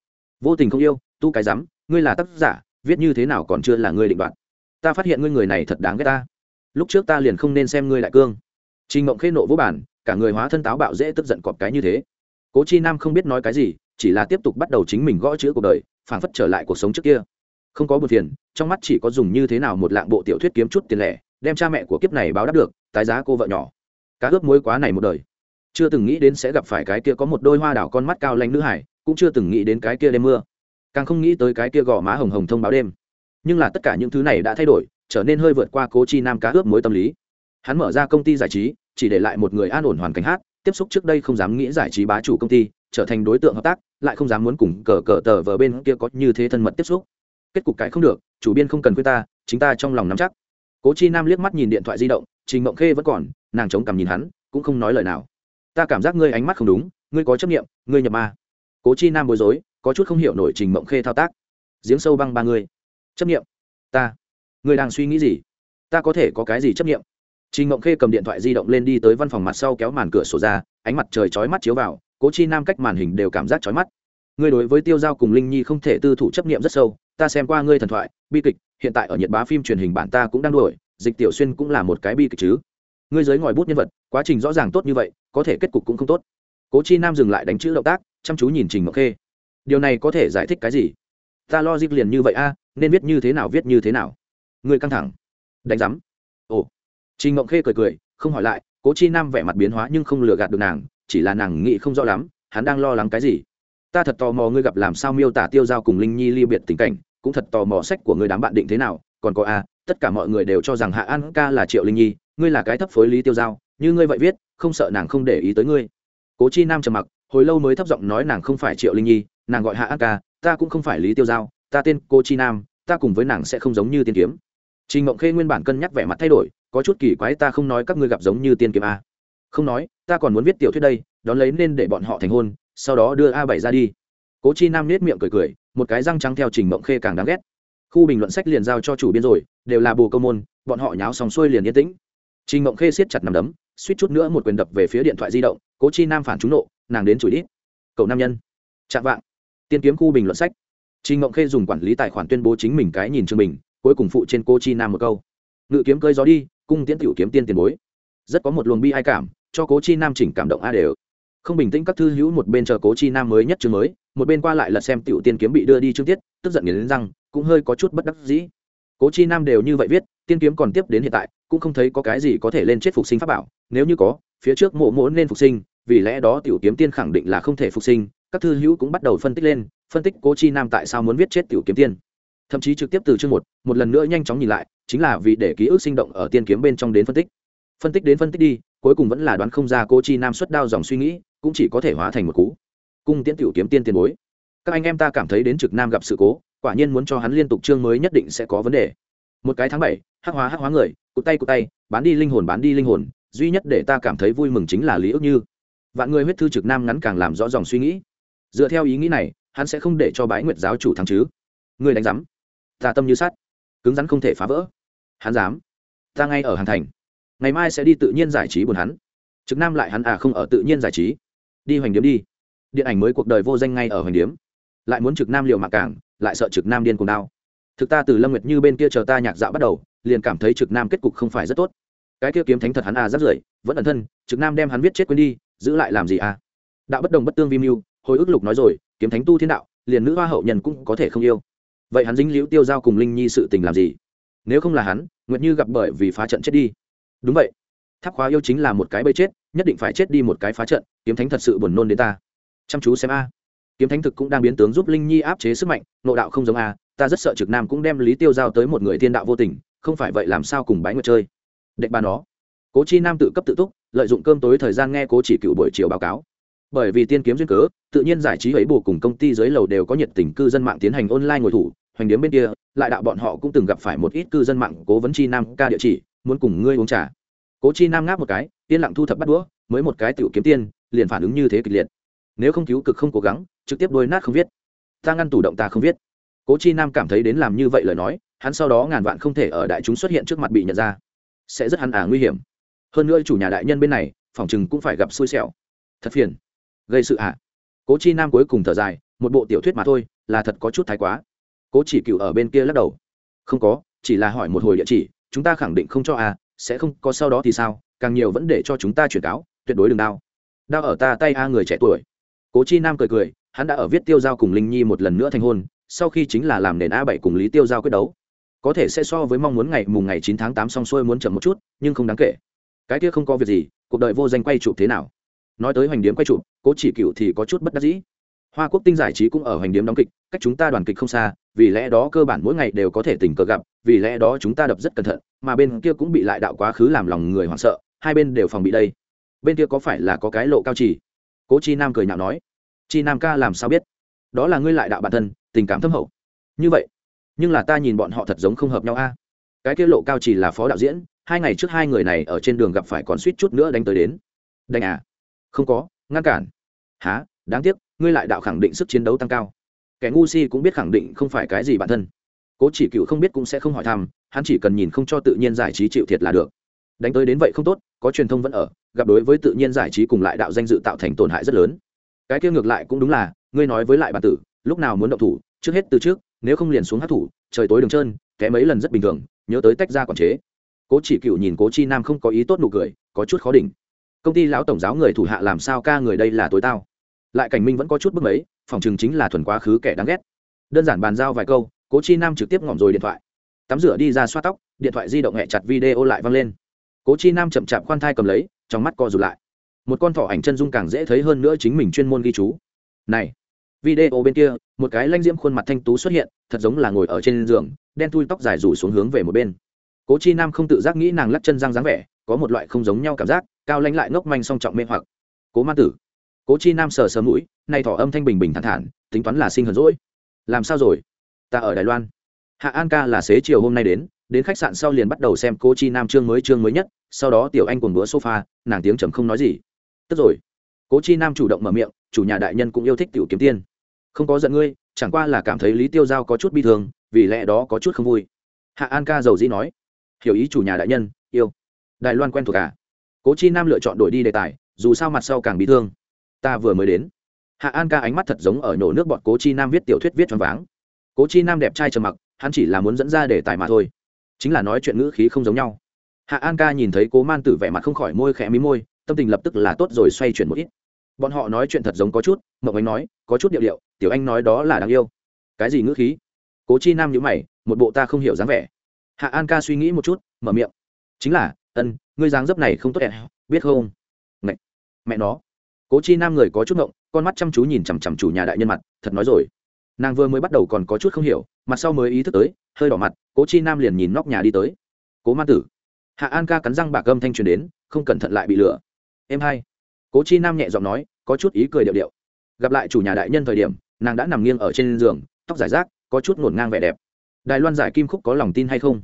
Vô tình không yêu, tu cái rắm ngươi là tác giả, viết như thế nào còn chưa là ngươi định đoạt. Ta phát hiện ngươi người này thật đáng ghét ta. Lúc trước ta liền không nên xem ngươi đại cương. Trình mộng khê nộ vô bản cả người hóa thân táo bạo dễ tức giận cọp cái như thế. Cố chi nam không biết nói cái gì, chỉ là tiếp tục bắt đầu chính mình gõ chữ cuộc đời, phảng phất trở lại cuộc sống trước kia. Không có buồn phiền, trong mắt chỉ có dùng như thế nào một lạng bộ tiểu thuyết kiếm chút tiền lẻ, đem cha mẹ của kiếp này báo đáp được, tái giá cô vợ nhỏ. Cá ướp muối quá này một đời. Chưa từng nghĩ đến sẽ gặp phải cái kia có một đôi hoa đảo con mắt cao lanh nữ hải, cũng chưa từng nghĩ đến cái kia đêm mưa. Càng không nghĩ tới cái kia gò má hồng hồng thông báo đêm. Nhưng là tất cả những thứ này đã thay đổi, trở nên hơi vượt qua cố chi nam cá ướp mối tâm lý. Hắn mở ra công ty giải trí chỉ để lại một người an ổn hoàn cảnh hát, tiếp xúc trước đây không dám nghĩ giải trí bá chủ công ty, trở thành đối tượng hợp tác, lại không dám muốn cùng cờ cờ tờ vờ bên kia có như thế thân mật tiếp xúc. Kết cục cãi không được, chủ biên không cần quên ta, chính ta trong lòng nắm chắc. Cố chi nam liếc mắt nhìn điện thoại di động, trình mộng khê vẫn còn, nàng chống cằm nhìn hắn, cũng không nói lời nào. Ta cảm giác ngươi ánh mắt không đúng, ngươi có chấp nghiệm ngươi nhập ma. Cố chi nam bối rối, có chút không hiểu nổi trình mộng khê thao tác. Giếng sâu băng ba ngươi chấp nghiệm ta. Ngươi đang suy nghĩ gì? Ta có thể có cái gì chấp nghiệm trình Ngộng khê cầm điện thoại di động lên đi tới văn phòng mặt sau kéo màn cửa sổ ra, ánh mặt trời chói mắt chiếu vào, cố chi nam cách màn hình đều cảm giác chói mắt. Ngươi đối với tiêu giao cùng linh nhi không thể tư thủ chấp niệm rất sâu, ta xem qua ngươi thần thoại, bi kịch, hiện tại ở nhật bá phim truyền hình bản ta cũng đang đuổi, dịch tiểu xuyên cũng là một cái bi kịch chứ. Ngươi giới ngòi bút nhân vật, quá trình rõ ràng tốt như vậy, có thể kết cục cũng không tốt. Cố chi nam dừng lại đánh chữ động tác, chăm chú nhìn trình Ngộng khê. Điều này có thể giải thích cái gì? Ta lo liền như vậy a, nên viết như thế nào viết như thế nào? Ngươi căng thẳng. Đánh rắm. ồ trình Ngộng khê cười cười, không hỏi lại, cố chi nam vẻ mặt biến hóa nhưng không lừa gạt được nàng, chỉ là nàng nghĩ không rõ lắm, hắn đang lo lắng cái gì. Ta thật tò mò ngươi gặp làm sao miêu tả tiêu giao cùng linh nhi ly biệt tình cảnh, cũng thật tò mò sách của ngươi đám bạn định thế nào, còn có a tất cả mọi người đều cho rằng hạ an ca là triệu linh nhi, ngươi là cái thấp phối lý tiêu giao, như ngươi vậy viết, không sợ nàng không để ý tới ngươi. Cố chi nam trầm mặc, hồi lâu mới thấp giọng nói nàng không phải triệu linh nhi, nàng gọi hạ an ca, ta cũng không phải lý tiêu giao, ta tên Cố chi nam, ta cùng với nàng sẽ không giống như tiên kiếm. Trình mộng khê nguyên bản cân nhắc vẻ mặt thay đổi có chút kỳ quái ta không nói các ngươi gặp giống như tiên kiếm a. Không nói, ta còn muốn viết tiểu thuyết đây, đón lấy nên để bọn họ thành hôn, sau đó đưa a bảy ra đi. Cố chi nam nết miệng cười cười, một cái răng trắng theo trình mộng khê càng đáng ghét. Khu bình luận sách liền giao cho chủ biên rồi, đều là bồ câu môn, bọn họ nháo xong xuôi liền yên tĩnh. Trình mộng khê siết chặt nằm đấm, suýt chút nữa một quyền đập về phía điện thoại di động, cố chi nam phản trúng nộ, nàng đến chửi đít. Cậu nam nhân. Chạm vạng. Tiên kiếm khu bình luận sách. Trình mộng khê dùng quản lý tài khoản tuyên bố chính mình cái nhìn chương mình, cuối cùng phụ trên cô chi nam một câu. Ngự kiếm cơi gió đi cung tiễn tiểu kiếm tiên tiền bối. Rất có một luồng bi ai cảm, cho cố chi nam chỉnh cảm động a đều. Không bình tĩnh các thư hữu một bên chờ cố chi nam mới nhất chương mới, một bên qua lại lật xem tiểu tiên kiếm bị đưa đi chương tiết, tức giận nghiến răng, cũng hơi có chút bất đắc dĩ. Cố chi nam đều như vậy viết, tiên kiếm còn tiếp đến hiện tại, cũng không thấy có cái gì có thể lên chết phục sinh pháp bảo, nếu như có, phía trước mộ mỗ nên phục sinh, vì lẽ đó tiểu kiếm tiên khẳng định là không thể phục sinh, các thư hữu cũng bắt đầu phân tích lên, phân tích cố chi nam tại sao muốn viết chết tiểu kiếm tiên thậm chí trực tiếp từ chương một một lần nữa nhanh chóng nhìn lại, chính là vì để ký ức sinh động ở tiên kiếm bên trong đến phân tích. Phân tích đến phân tích đi, cuối cùng vẫn là đoán không ra Cô chi nam xuất đao dòng suy nghĩ, cũng chỉ có thể hóa thành một cú. Cung tiễn tiểu kiếm tiên tiền bối. Các anh em ta cảm thấy đến trực nam gặp sự cố, quả nhiên muốn cho hắn liên tục chương mới nhất định sẽ có vấn đề. Một cái tháng bảy, hắc hóa hắc hóa người, cụt tay cụt tay, bán đi linh hồn bán đi linh hồn, duy nhất để ta cảm thấy vui mừng chính là lý ước như. Vạn người huyết thư trực nam ngắn càng làm rõ dòng suy nghĩ. Dựa theo ý nghĩ này, hắn sẽ không để cho bái nguyệt giáo chủ thắng chứ. Người đánh giám ta tâm như sát cứng rắn không thể phá vỡ. Hắn dám, ta ngay ở Hàn thành, ngày mai sẽ đi tự nhiên giải trí buồn hắn. Trực nam lại hắn à không ở tự nhiên giải trí. Đi hoành điếm đi. Điện ảnh mới cuộc đời vô danh ngay ở hoành điếm. Lại muốn trực nam liều mạng cảng lại sợ trực nam điên cùng đao thực ta từ lâm nguyệt như bên kia chờ ta nhạc dạo bắt đầu, liền cảm thấy trực nam kết cục không phải rất tốt. Cái kia kiếm thánh thật hắn à rất rưởi vẫn ẩn thân, trực nam đem hắn viết chết quên đi, giữ lại làm gì à? Đạo bất đồng bất tương vi mưu, hồi ức lục nói rồi, kiếm thánh tu thiên đạo, liền nữ hoa hậu nhân cũng có thể không yêu vậy hắn dính liễu tiêu giao cùng linh nhi sự tình làm gì? Nếu không là hắn, nguyệt như gặp bởi vì phá trận chết đi. Đúng vậy. Tháp khóa yêu chính là một cái bơi chết, nhất định phải chết đi một cái phá trận, kiếm thánh thật sự buồn nôn đến ta. Chăm chú xem a. Kiếm thánh thực cũng đang biến tướng giúp linh nhi áp chế sức mạnh nộ đạo không giống a, ta rất sợ trực nam cũng đem lý tiêu giao tới một người thiên đạo vô tình, không phải vậy làm sao cùng bái nguyệt chơi. Đệch bà nó. Cố chi nam tự cấp tự túc, lợi dụng cơm tối thời gian nghe cố chỉ cựu buổi chiều báo cáo. Bởi vì tiên kiếm duyên cớ, tự nhiên giải trí ấy bù cùng công ty dưới lầu đều có nhiệt tình cư dân mạng tiến hành online ngồi thủ hoành điếm bên kia, lại đạo bọn họ cũng từng gặp phải một ít cư dân mạng cố vấn chi nam ca địa chỉ, muốn cùng ngươi uống trà. Cố chi nam ngáp một cái, yên lặng thu thập bắt đũa, mới một cái tiểu kiếm tiên, liền phản ứng như thế kịch liệt. Nếu không cứu cực không cố gắng, trực tiếp đôi nát không viết. Ta ngăn tủ động ta không viết. Cố chi nam cảm thấy đến làm như vậy lời nói, hắn sau đó ngàn vạn không thể ở đại chúng xuất hiện trước mặt bị nhận ra. Sẽ rất hẳn ả à, nguy hiểm. Hơn nữa chủ nhà đại nhân bên này, phòng chừng cũng phải gặp xui xẻo. Thật phiền. Gây sự ạ cố chi nam cuối cùng thở dài, một bộ tiểu thuyết mà thôi, là thật có chút thái quá cố chỉ cựu ở bên kia lắc đầu. Không có, chỉ là hỏi một hồi địa chỉ, chúng ta khẳng định không cho à sẽ không có sau đó thì sao, càng nhiều vẫn để cho chúng ta chuyển cáo, tuyệt đối đừng đau. Đau ở ta tay a người trẻ tuổi. Cố chi nam cười cười, hắn đã ở viết tiêu giao cùng linh nhi một lần nữa thành hôn, sau khi chính là làm nền a bảy cùng lý tiêu giao quyết đấu. Có thể sẽ so với mong muốn ngày mùng ngày chín tháng tám xong xuôi muốn chậm một chút, nhưng không đáng kể. Cái kia không có việc gì, cuộc đời vô danh quay chụp thế nào? Nói tới hoành điếm quay chụp, cố chỉ cựu thì có chút bất đắc dĩ. Hoa quốc tinh giải trí cũng ở hoành điếm đóng kịch cách chúng ta đoàn kịch không xa, vì lẽ đó cơ bản mỗi ngày đều có thể tình cờ gặp, vì lẽ đó chúng ta đập rất cẩn thận, mà bên kia cũng bị lại đạo quá khứ làm lòng người hoảng sợ, hai bên đều phòng bị đây. Bên kia có phải là có cái lộ cao trì? Cố chi nam cười nhạo nói. Chi nam ca làm sao biết? Đó là ngươi lại đạo bản thân, tình cảm thâm hậu. Như vậy, nhưng là ta nhìn bọn họ thật giống không hợp nhau a. Cái kia lộ cao chỉ là phó đạo diễn, hai ngày trước hai người này ở trên đường gặp phải còn suýt chút nữa đánh tới đến. Đánh à? Không có, ngăn cản. Há đáng tiếc, ngươi lại đạo khẳng định sức chiến đấu tăng cao kẻ ngu si cũng biết khẳng định không phải cái gì bản thân. Cố chỉ cựu không biết cũng sẽ không hỏi thăm, hắn chỉ cần nhìn không cho tự nhiên giải trí chịu thiệt là được. Đánh tới đến vậy không tốt, có truyền thông vẫn ở, gặp đối với tự nhiên giải trí cùng lại đạo danh dự tạo thành tổn hại rất lớn. Cái kia ngược lại cũng đúng là, ngươi nói với lại bản tử, lúc nào muốn động thủ, trước hết từ trước, nếu không liền xuống hát thủ, trời tối đường trơn té mấy lần rất bình thường, nhớ tới tách ra quản chế. Cố chỉ cựu nhìn cố chi nam không có ý tốt nụ cười, có chút khó đỉnh. Công ty lão tổng giáo người thủ hạ làm sao ca người đây là tối tao? Lại cảnh minh vẫn có chút bức mấy, phòng chừng chính là thuần quá khứ kẻ đáng ghét. Đơn giản bàn giao vài câu, cố chi nam trực tiếp ngỏm rồi điện thoại. Tắm rửa đi ra xoa tóc, điện thoại di động hẹ chặt video lại văng lên. Cố chi nam chậm chạp khoan thai cầm lấy, trong mắt co rụt lại. Một con thỏ ảnh chân dung càng dễ thấy hơn nữa chính mình chuyên môn ghi chú. Này, video bên kia, một cái lanh diễm khuôn mặt thanh tú xuất hiện, thật giống là ngồi ở trên giường, đen thui tóc dài rủ xuống hướng về một bên. Cố chi nam không tự giác nghĩ nàng lắc chân răng dáng vẻ, có một loại không giống nhau cảm giác, cao lãnh lại ngốc manh song trọng mê hoặc. Cố man tử cố chi nam sờ sờ mũi, nay thỏ âm thanh bình bình thản thản, tính toán là sinh hờn rỗi làm sao rồi? Ta ở đài loan. Hạ an ca là xế chiều hôm nay đến đến khách sạn sau liền bắt đầu xem cố chi nam chương mới chương mới nhất, sau đó tiểu anh cùng bữa sofa, nàng tiếng trầm không nói gì. Tức rồi. Cố chi nam chủ động mở miệng, chủ nhà đại nhân cũng yêu thích tiểu kiếm tiên. Không có giận ngươi, chẳng qua là cảm thấy lý tiêu giao có chút bi thương, vì lẽ đó có chút không vui. Hạ an ca giàu dĩ nói, hiểu ý chủ nhà đại nhân, yêu. Đài loan quen thuộc cả cố chi nam lựa chọn đổi đi đề tài, dù sao mặt sau càng bị thương ta vừa mới đến. Hạ an ca ánh mắt thật giống ở nổ nước bọn cố chi nam viết tiểu thuyết viết cho váng. Cố chi nam đẹp trai trầm mặc, hắn chỉ là muốn dẫn ra đề tài mà thôi. Chính là nói chuyện ngữ khí không giống nhau. Hạ an ca nhìn thấy cố man tử vẻ mặt không khỏi môi khẽ mí môi, tâm tình lập tức là tốt rồi xoay chuyển một ít. Bọn họ nói chuyện thật giống có chút, mộng Anh nói, có chút điệu điệu, tiểu anh nói đó là đáng yêu. Cái gì ngữ khí? Cố chi nam nhữ mày, một bộ ta không hiểu dáng vẻ. Hạ an ca suy nghĩ một chút, mở miệng. Chính là, ân, ngươi dáng dấp này không tốt đẹp, biết không? Ngậy. mẹ nó cố chi nam người có chút ngộng, con mắt chăm chú nhìn chằm chằm chủ nhà đại nhân mặt, thật nói rồi. Nàng vừa mới bắt đầu còn có chút không hiểu, mặt sau mới ý thức tới, hơi đỏ mặt, cố chi nam liền nhìn nóc nhà đi tới. Cố Ma tử. Hạ an ca cắn răng bạc âm thanh truyền đến, không cẩn thận lại bị lửa. Em hai. Cố chi nam nhẹ giọng nói, có chút ý cười điệu điệu. Gặp lại chủ nhà đại nhân thời điểm, nàng đã nằm nghiêng ở trên giường, tóc giải rác, có chút ngổn ngang vẻ đẹp. Đài loan giải kim khúc có lòng tin hay không?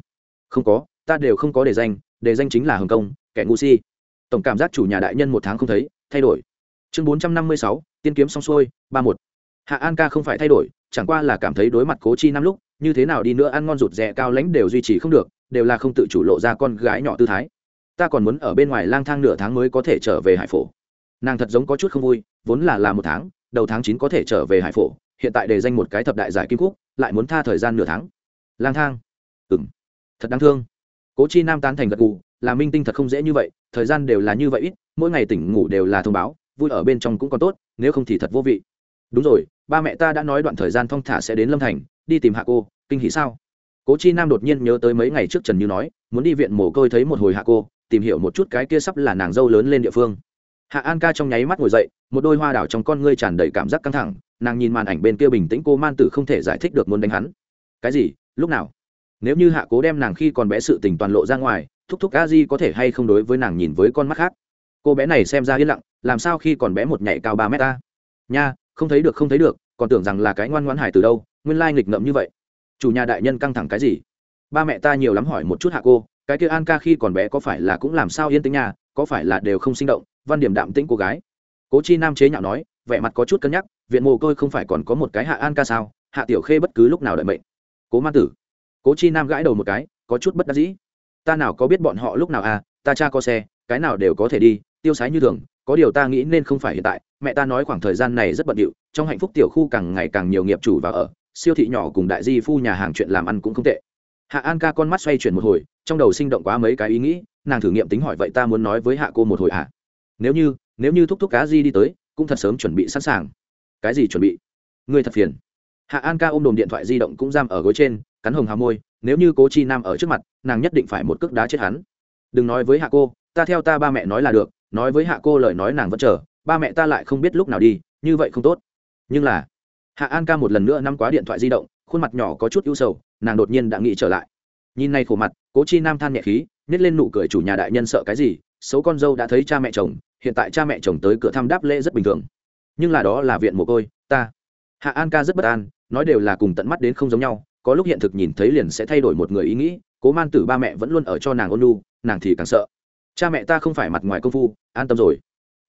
Không có, ta đều không có đề danh đề danh chính là hồng công kẻ ngu si. Tổng cảm giác chủ nhà đại nhân một tháng không thấy, thay đổi chương bốn trăm năm mươi sáu, tiên kiếm xong xuôi, ba một. Hạ an ca không phải thay đổi, chẳng qua là cảm thấy đối mặt cố chi năm lúc, như thế nào đi nữa ăn ngon rụt rè cao lãnh đều duy trì không được, đều là không tự chủ lộ ra con gái nhỏ tư thái. Ta còn muốn ở bên ngoài lang thang nửa tháng mới có thể trở về hải phổ. Nàng thật giống có chút không vui, vốn là là một tháng, đầu tháng chín có thể trở về hải phổ, hiện tại để danh một cái thập đại giải kim cúc lại muốn tha thời gian nửa tháng. Lang thang. Ừng thật đáng thương. Cố chi nam tán thành gật gù, là minh tinh thật không dễ như vậy, thời gian đều là như vậy ít, mỗi ngày tỉnh ngủ đều là thông báo vui ở bên trong cũng còn tốt, nếu không thì thật vô vị. Đúng rồi, ba mẹ ta đã nói đoạn thời gian thong thả sẽ đến lâm thành, đi tìm hạ cô, kinh hỷ sao? Cố chi nam đột nhiên nhớ tới mấy ngày trước trần như nói, muốn đi viện mồ côi thấy một hồi hạ cô, tìm hiểu một chút cái kia sắp là nàng dâu lớn lên địa phương. Hạ an ca trong nháy mắt ngồi dậy, một đôi hoa đảo trong con ngươi tràn đầy cảm giác căng thẳng, nàng nhìn màn ảnh bên kia bình tĩnh cô man tử không thể giải thích được muốn đánh hắn. Cái gì? Lúc nào? Nếu như hạ cố đem nàng khi còn bé sự tình toàn lộ ra ngoài, thúc thúc a di có thể hay không đối với nàng nhìn với con mắt khác? Cô bé này xem ra yên lặng, làm sao khi còn bé một nhảy cao ba mét ta? Nha, không thấy được, không thấy được, còn tưởng rằng là cái ngoan ngoãn hải từ đâu, nguyên lai nghịch ngợm như vậy. Chủ nhà đại nhân căng thẳng cái gì? Ba mẹ ta nhiều lắm hỏi một chút hạ cô, cái kia an ca khi còn bé có phải là cũng làm sao yên tĩnh nhà có phải là đều không sinh động, văn điểm đạm tĩnh cô gái. Cố chi nam chế nhạo nói, vẻ mặt có chút cân nhắc, viện mồ côi không phải còn có một cái hạ an ca sao, hạ tiểu khê bất cứ lúc nào đợi mệnh. Cố man tử. Cố chi nam gãi đầu một cái, có chút bất đắc dĩ. Ta nào có biết bọn họ lúc nào à ta cha có xe, cái nào đều có thể đi tiêu sái như thường, có điều ta nghĩ nên không phải hiện tại, mẹ ta nói khoảng thời gian này rất bận điệu, trong hạnh phúc tiểu khu càng ngày càng nhiều nghiệp chủ và ở, siêu thị nhỏ cùng đại di phu nhà hàng chuyện làm ăn cũng không tệ. Hạ an ca con mắt xoay chuyển một hồi, trong đầu sinh động quá mấy cái ý nghĩ, nàng thử nghiệm tính hỏi vậy ta muốn nói với hạ cô một hồi hạ à? nếu như nếu như thúc thúc cá di đi tới, cũng thật sớm chuẩn bị sẵn sàng. Cái gì chuẩn bị? Ngươi thật phiền. Hạ an ca ôm đồm điện thoại di động cũng giam ở gối trên, cắn hồng hà môi, nếu như cố chi nam ở trước mặt, nàng nhất định phải một cước đá chết hắn. Đừng nói với hạ cô, ta theo ta ba mẹ nói là được nói với hạ cô lời nói nàng vẫn chờ, ba mẹ ta lại không biết lúc nào đi, như vậy không tốt. Nhưng là, hạ an ca một lần nữa nắm quá điện thoại di động, khuôn mặt nhỏ có chút ưu sầu, nàng đột nhiên đã nghĩ trở lại. Nhìn nay khổ mặt, cố chi nam than nhẹ khí nhét lên nụ cười chủ nhà đại nhân sợ cái gì, xấu con dâu đã thấy cha mẹ chồng, hiện tại cha mẹ chồng tới cửa thăm đáp lễ rất bình thường. Nhưng là đó là viện mồ côi, ta. Hạ an ca rất bất an, nói đều là cùng tận mắt đến không giống nhau, có lúc hiện thực nhìn thấy liền sẽ thay đổi một người ý nghĩ, cố man tử ba mẹ vẫn luôn ở cho nàng ôn lu nàng thì càng sợ cha mẹ ta không phải mặt ngoài công phu, an tâm rồi.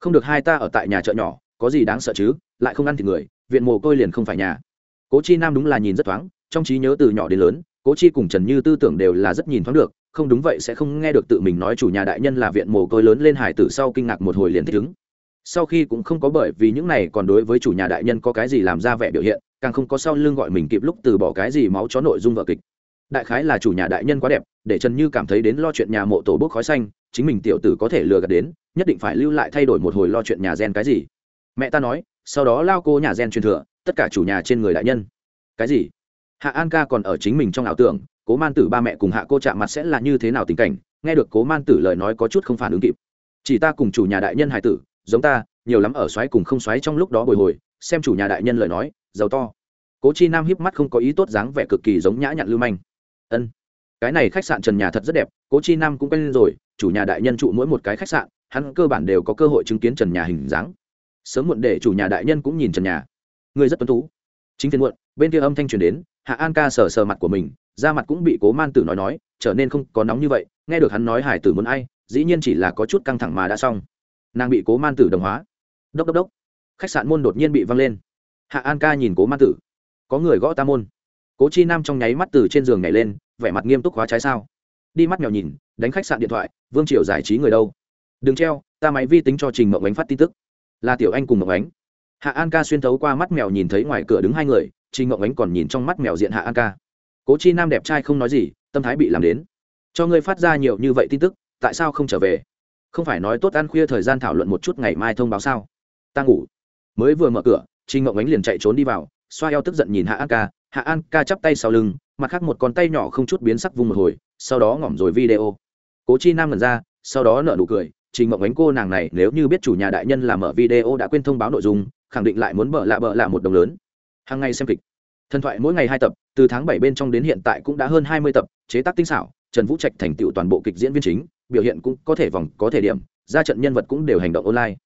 Không được hai ta ở tại nhà chợ nhỏ, có gì đáng sợ chứ? Lại không ăn thịt người, viện mồ côi liền không phải nhà. Cố chi nam đúng là nhìn rất thoáng, trong trí nhớ từ nhỏ đến lớn, cố chi cùng trần như tư tưởng đều là rất nhìn thoáng được, không đúng vậy sẽ không nghe được tự mình nói chủ nhà đại nhân là viện mồ côi lớn lên hải tử sau kinh ngạc một hồi liền thích ứng. Sau khi cũng không có bởi vì những này còn đối với chủ nhà đại nhân có cái gì làm ra vẻ biểu hiện, càng không có sau lưng gọi mình kịp lúc từ bỏ cái gì máu chó nội dung vợ kịch đại khái là chủ nhà đại nhân quá đẹp, để trần như cảm thấy đến lo chuyện nhà mộ tổ bốc khói xanh, chính mình tiểu tử có thể lừa gạt đến, nhất định phải lưu lại thay đổi một hồi lo chuyện nhà gen cái gì. Mẹ ta nói, sau đó lao cô nhà gen truyền thừa, tất cả chủ nhà trên người đại nhân. Cái gì? Hạ an ca còn ở chính mình trong ảo tưởng, cố man tử ba mẹ cùng hạ cô chạm mặt sẽ là như thế nào tình cảnh, nghe được cố man tử lời nói có chút không phản ứng kịp. Chỉ ta cùng chủ nhà đại nhân hải tử, giống ta, nhiều lắm ở xoáy cùng không xoáy trong lúc đó bồi hồi, xem chủ nhà đại nhân lời nói, giàu to. Cố chi nam hiếp mắt không có ý tốt dáng vẻ cực kỳ giống nhã nhặn lưu manh ân. Cái này khách sạn trần nhà thật rất đẹp, cố chi nam cũng quen rồi, chủ nhà đại nhân trụ mỗi một cái khách sạn, hắn cơ bản đều có cơ hội chứng kiến trần nhà hình dáng. Sớm muộn để chủ nhà đại nhân cũng nhìn trần nhà. Người rất tuân tú. Chính phiên muộn, bên kia âm thanh truyền đến, hạ an ca sờ sờ mặt của mình, da mặt cũng bị cố man tử nói nói, trở nên không có nóng như vậy, nghe được hắn nói hải tử muốn ai, dĩ nhiên chỉ là có chút căng thẳng mà đã xong. Nàng bị cố man tử đồng hóa. Đốc đốc đốc. Khách sạn môn đột nhiên bị văng lên. Hạ an ca nhìn cố man tử. Có người gõ ta môn cố chi nam trong nháy mắt từ trên giường nhảy lên, vẻ mặt nghiêm túc khóa trái sao. Đi mắt mèo nhìn, đánh khách sạn điện thoại, vương triều giải trí người đâu? Đừng treo, ta máy vi tính cho trình mộng ánh phát tin tức. Là tiểu anh cùng mộng ánh. Hạ an ca xuyên thấu qua mắt mèo nhìn thấy ngoài cửa đứng hai người, trình mộng ánh còn nhìn trong mắt mèo diện hạ an ca. Cố chi nam đẹp trai không nói gì, tâm thái bị làm đến. Cho ngươi phát ra nhiều như vậy tin tức, tại sao không trở về? Không phải nói tốt ăn khuya thời gian thảo luận một chút ngày mai thông báo sao? Ta ngủ. Mới vừa mở cửa, trình mộng ánh liền chạy trốn đi vào, xoa eo tức giận nhìn hạ an ca hạ an ca chắp tay sau lưng, mặt khác một con tay nhỏ không chút biến sắc vung một hồi, sau đó ngỏm rồi video. Cố chi nam ngẩn ra, sau đó nợ nụ cười, trình mộng ánh cô nàng này nếu như biết chủ nhà đại nhân làm ở video đã quên thông báo nội dung, khẳng định lại muốn bợ lạ bợ lạ một đồng lớn. Hàng ngày xem kịch. Thần thoại mỗi ngày hai tập, từ tháng bảy bên trong đến hiện tại cũng đã hơn hai mươi tập, chế tác tinh xảo, trần vũ trạch thành tựu toàn bộ kịch diễn viên chính, biểu hiện cũng có thể vòng, có thể điểm, ra trận nhân vật cũng đều hành động online.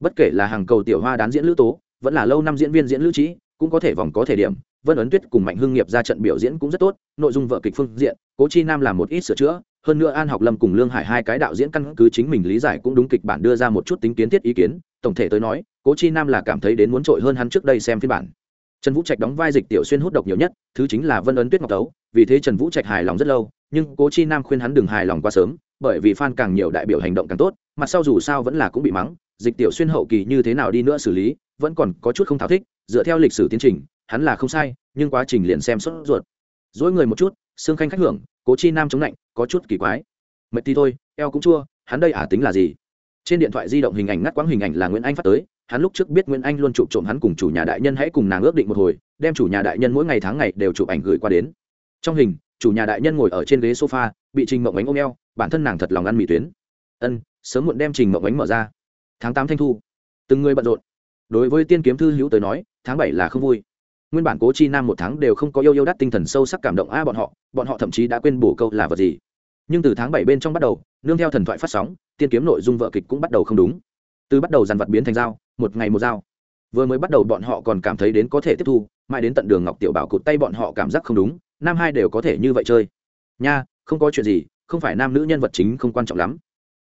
Bất kể là hàng cầu tiểu hoa đán diễn lữ tố, vẫn là lâu năm diễn viên diễn lữ trí, cũng có thể vòng, có thể điểm vân ấn tuyết cùng mạnh hưng nghiệp ra trận biểu diễn cũng rất tốt, nội dung vợ kịch phương diện, cố chi nam làm một ít sửa chữa, hơn nữa an học lâm cùng lương hải hai cái đạo diễn căn cứ chính mình lý giải cũng đúng kịch bản đưa ra một chút tính kiến thiết ý kiến, tổng thể tới nói, cố chi nam là cảm thấy đến muốn trội hơn hắn trước đây xem phiên bản. Trần vũ trạch đóng vai dịch tiểu xuyên hút độc nhiều nhất, thứ chính là vân ấn tuyết ngọc tấu, vì thế trần vũ trạch hài lòng rất lâu, nhưng cố chi nam khuyên hắn đừng hài lòng quá sớm, bởi vì fan càng nhiều đại biểu hành động càng tốt mặt sau dù sao vẫn là cũng bị mắng, dịch tiểu xuyên hậu kỳ như thế nào đi nữa xử lý, vẫn còn có chút không tháo thích dựa theo lịch sử tiến trình, hắn là không sai, nhưng quá trình liền xem sốt ruột. Dỗi người một chút xương khanh khách hưởng, cố chi nam chống lạnh, có chút kỳ quái. Mệt thì thôi, eo cũng chua, hắn đây ả tính là gì? Trên điện thoại di động hình ảnh ngắt quãng hình ảnh là nguyễn anh phát tới, hắn lúc trước biết nguyễn anh luôn chụp trộm hắn cùng chủ nhà đại nhân hãy cùng nàng ước định một hồi, đem chủ nhà đại nhân mỗi ngày tháng ngày đều chụp ảnh gửi qua đến. Trong hình, chủ nhà đại nhân ngồi ở trên ghế sofa, bị trình mộng ánh ôm eo, bản thân nàng thật lòng ăn mì tuyến. Ân, sớm muộn đem trình mộng ánh mở ra. Tháng tám thanh thu. Từng người bận rộn. Đối với tiên kiếm thư hữu tới nói tháng bảy là không vui. Nguyên bản cố chi nam một tháng đều không có yêu yêu đắt tinh thần sâu sắc cảm động a bọn họ bọn họ thậm chí đã quên bổ câu là vật gì. Nhưng từ tháng bảy bên trong bắt đầu, nương theo thần thoại phát sóng, tiên kiếm nội dung vợ kịch cũng bắt đầu không đúng. Từ bắt đầu dàn vật biến thành dao, một ngày một dao. Vừa mới bắt đầu bọn họ còn cảm thấy đến có thể tiếp thu, mãi đến tận đường ngọc tiểu bảo cụt tay bọn họ cảm giác không đúng, nam hai đều có thể như vậy chơi. Nha, không có chuyện gì, không phải nam nữ nhân vật chính không quan trọng lắm.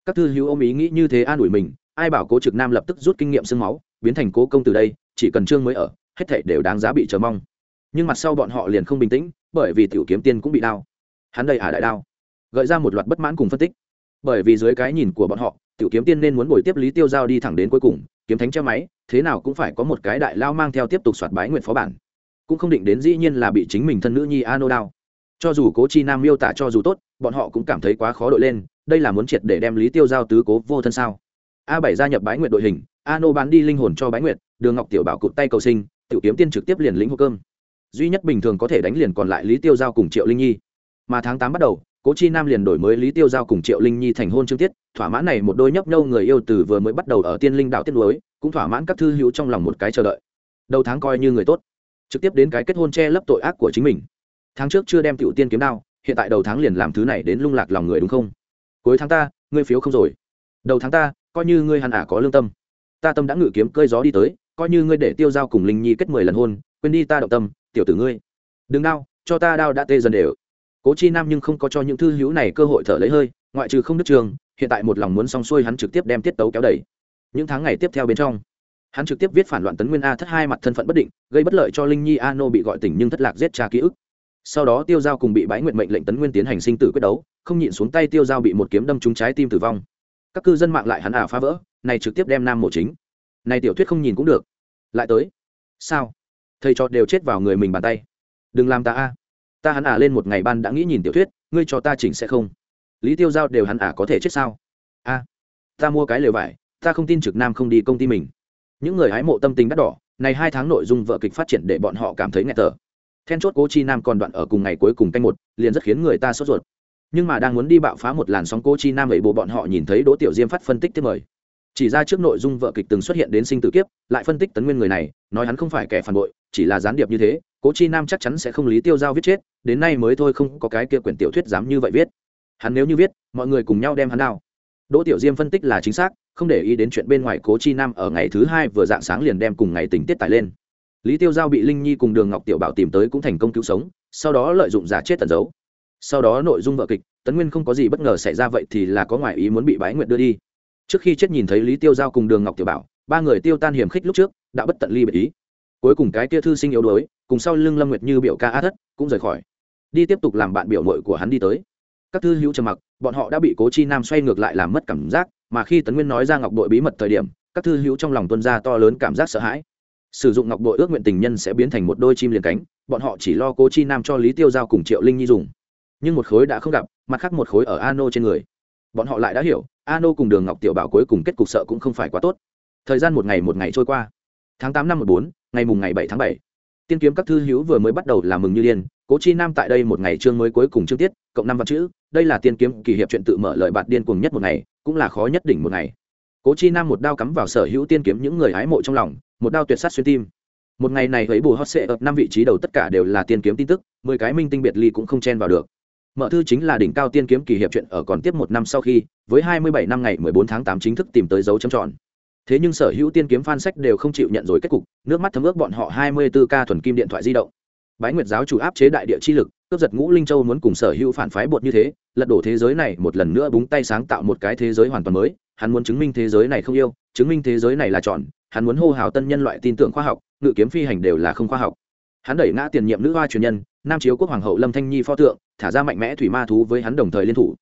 Các thư hữu ôm ý nghĩ như thế an ủi mình, ai bảo cố trực nam lập tức rút kinh nghiệm sương máu, biến thành cố công từ đây chỉ cần trương mới ở, hết thảy đều đáng giá bị chờ mong. Nhưng mặt sau bọn họ liền không bình tĩnh, bởi vì tiểu kiếm tiên cũng bị đau. Hắn đây ả đại đau gợi ra một loạt bất mãn cùng phân tích. Bởi vì dưới cái nhìn của bọn họ, tiểu kiếm tiên nên muốn bồi tiếp lý tiêu giao đi thẳng đến cuối cùng, kiếm thánh che máy, thế nào cũng phải có một cái đại lao mang theo tiếp tục soạt bái nguyện phó bản. Cũng không định đến dĩ nhiên là bị chính mình thân nữ nhi ano đao. Cho dù cố chi nam miêu tả cho dù tốt, bọn họ cũng cảm thấy quá khó đội lên, đây là muốn triệt để đem lý tiêu giao tứ cố vô thân sao? A bảy gia nhập bái nguyện đội hình ano bán đi linh hồn cho bái Nguyệt, đường ngọc tiểu bảo cụt tay cầu sinh tiểu kiếm tiên trực tiếp liền lĩnh hộp cơm. Duy nhất bình thường có thể đánh liền còn lại lý tiêu giao cùng triệu linh nhi. Mà tháng tám bắt đầu cố chi nam liền đổi mới lý tiêu giao cùng triệu linh nhi thành hôn chương tiết thỏa mãn này một đôi nhấp nhâu người yêu từ vừa mới bắt đầu ở tiên linh đạo tiết lối cũng thỏa mãn các thư hữu trong lòng một cái chờ đợi. Đầu tháng coi như người tốt trực tiếp đến cái kết hôn che lấp tội ác của chính mình. Tháng trước chưa đem tiểu tiên kiếm đao hiện tại đầu tháng liền làm thứ này đến lung lạc lòng người đúng không? Cuối tháng ta ngươi phiếu không rồi. Đầu tháng ta coi như ngươi hẳn ả có lương tâm ta tâm đã ngự kiếm cơi gió đi tới, coi như ngươi để tiêu giao cùng linh nhi kết mười lần hôn, quên đi ta động tâm, tiểu tử ngươi. Đừng đau, cho ta đau đã tê dần đều. Cố chi nam nhưng không có cho những thư hữu này cơ hội thở lấy hơi, ngoại trừ không đức trường, hiện tại một lòng muốn xong xuôi hắn trực tiếp đem tiết tấu kéo đẩy. Những tháng ngày tiếp theo bên trong, hắn trực tiếp viết phản loạn tấn nguyên a thất hai mặt thân phận bất định, gây bất lợi cho linh nhi a nô bị gọi tỉnh nhưng thất lạc giết cha ký ức. Sau đó tiêu giao cùng bị bãi nguyện mệnh lệnh tấn nguyên tiến hành sinh tử quyết đấu, không nhịn xuống tay tiêu giao bị một kiếm đâm trúng trái tim tử vong. Các cư dân mạng lại hắn ả phá vỡ này trực tiếp đem nam mộ chính. Này tiểu thuyết không nhìn cũng được. Lại tới. Sao? Thầy trò đều chết vào người mình bàn tay. Đừng làm ta a. Ta hắn ả lên một ngày ban đã nghĩ nhìn tiểu thuyết, ngươi cho ta chỉnh sẽ không. Lý tiêu giao đều hắn ả có thể chết sao? A. Ta mua cái lều vải, ta không tin trực nam không đi công ty mình. Những người hái mộ tâm tình đắt đỏ, này hai tháng nội dung vợ kịch phát triển để bọn họ cảm thấy nghẹt thở. Then chốt cố chi nam còn đoạn ở cùng ngày cuối cùng canh một, liền rất khiến người ta sốt ruột. Nhưng mà đang muốn đi bạo phá một làn sóng cố chi nam ấy bộ bọn họ nhìn thấy đỗ tiểu diêm phát phân tích tiếp mời chỉ ra trước nội dung vợ kịch từng xuất hiện đến sinh tử kiếp, lại phân tích tấn nguyên người này, nói hắn không phải kẻ phản bội, chỉ là gián điệp như thế, cố chi nam chắc chắn sẽ không lý tiêu giao viết chết, đến nay mới thôi không có cái kia quyển tiểu thuyết dám như vậy viết. Hắn nếu như viết, mọi người cùng nhau đem hắn nào. đỗ tiểu diêm phân tích là chính xác, không để ý đến chuyện bên ngoài cố chi nam ở ngày thứ hai vừa dạng sáng liền đem cùng ngày tình tiết tải lên. Lý tiêu giao bị linh nhi cùng đường ngọc tiểu bảo tìm tới cũng thành công cứu sống, sau đó lợi dụng giả chết tẩn giấu sau đó nội dung vợ kịch, tấn nguyên không có gì bất ngờ xảy ra vậy thì là có ngoại ý muốn bị bái nguyện đưa đi trước khi chết nhìn thấy lý tiêu giao cùng đường ngọc tiểu bảo, ba người tiêu tan hiểm khích lúc trước, đã bất tận ly biệt ý. Cuối cùng cái kia thư sinh yếu đuối, cùng sau lưng lâm nguyệt như biểu ca á thất, cũng rời khỏi. Đi tiếp tục làm bạn biểu mội của hắn đi tới. Các thư hữu trầm mặc, bọn họ đã bị cố chi nam xoay ngược lại làm mất cảm giác, mà khi tấn nguyên nói ra ngọc đội bí mật thời điểm, các thư hữu trong lòng tuân ra to lớn cảm giác sợ hãi. Sử dụng ngọc đội ước nguyện tình nhân sẽ biến thành một đôi chim liền cánh, bọn họ chỉ lo cố chi nam cho lý tiêu giao cùng triệu linh nhi dùng. Nhưng một khối đã không gặp, mặt khác một khối ở ano trên người. Bọn họ lại đã hiểu ano cùng đường ngọc tiểu bảo cuối cùng kết cục sợ cũng không phải quá tốt. Thời gian một ngày một ngày trôi qua. Tháng tám năm một bốn, ngày mùng ngày bảy tháng bảy. Tiên kiếm các thư hữu vừa mới bắt đầu làm mừng như điên, cố chi nam tại đây một ngày chương mới cuối cùng chương tiết, cộng năm văn chữ, đây là tiên kiếm kỳ hiệp chuyện tự mở lời bạt điên cuồng nhất một ngày, cũng là khó nhất đỉnh một ngày. Cố chi nam một đao cắm vào sở hữu tiên kiếm những người hái mộ trong lòng, một đao tuyệt sát xuyên tim. Một ngày này thấy bù hot sệ ập năm vị trí đầu tất cả đều là tiên kiếm tin tức, mười cái minh tinh biệt ly cũng không chen vào được mở thư chính là đỉnh cao tiên kiếm kỳ hiệp chuyện ở còn tiếp một năm sau khi, với hai mươi bảy năm ngày mười bốn tháng tám chính thức tìm tới dấu chấm tròn. Thế nhưng sở hữu tiên kiếm phan sách đều không chịu nhận rồi kết cục, nước mắt thấm ướt bọn họ hai mươi 24 k thuần kim điện thoại di động. Bái nguyệt giáo chủ áp chế đại địa chi lực, cướp giật ngũ linh châu muốn cùng sở hữu phản phái bột như thế, lật đổ thế giới này một lần nữa búng tay sáng tạo một cái thế giới hoàn toàn mới, hắn muốn chứng minh thế giới này không yêu, chứng minh thế giới này là tròn, hắn muốn hô hào tân nhân loại tin tưởng khoa học, ngự kiếm phi hành đều là không khoa học. Hắn đẩy ngã tiền nhiệm nữ hoa truyền nhân nam chiếu quốc hoàng hậu lâm thanh nhi pho tượng, thả ra mạnh mẽ thủy ma thú với hắn đồng thời liên thủ.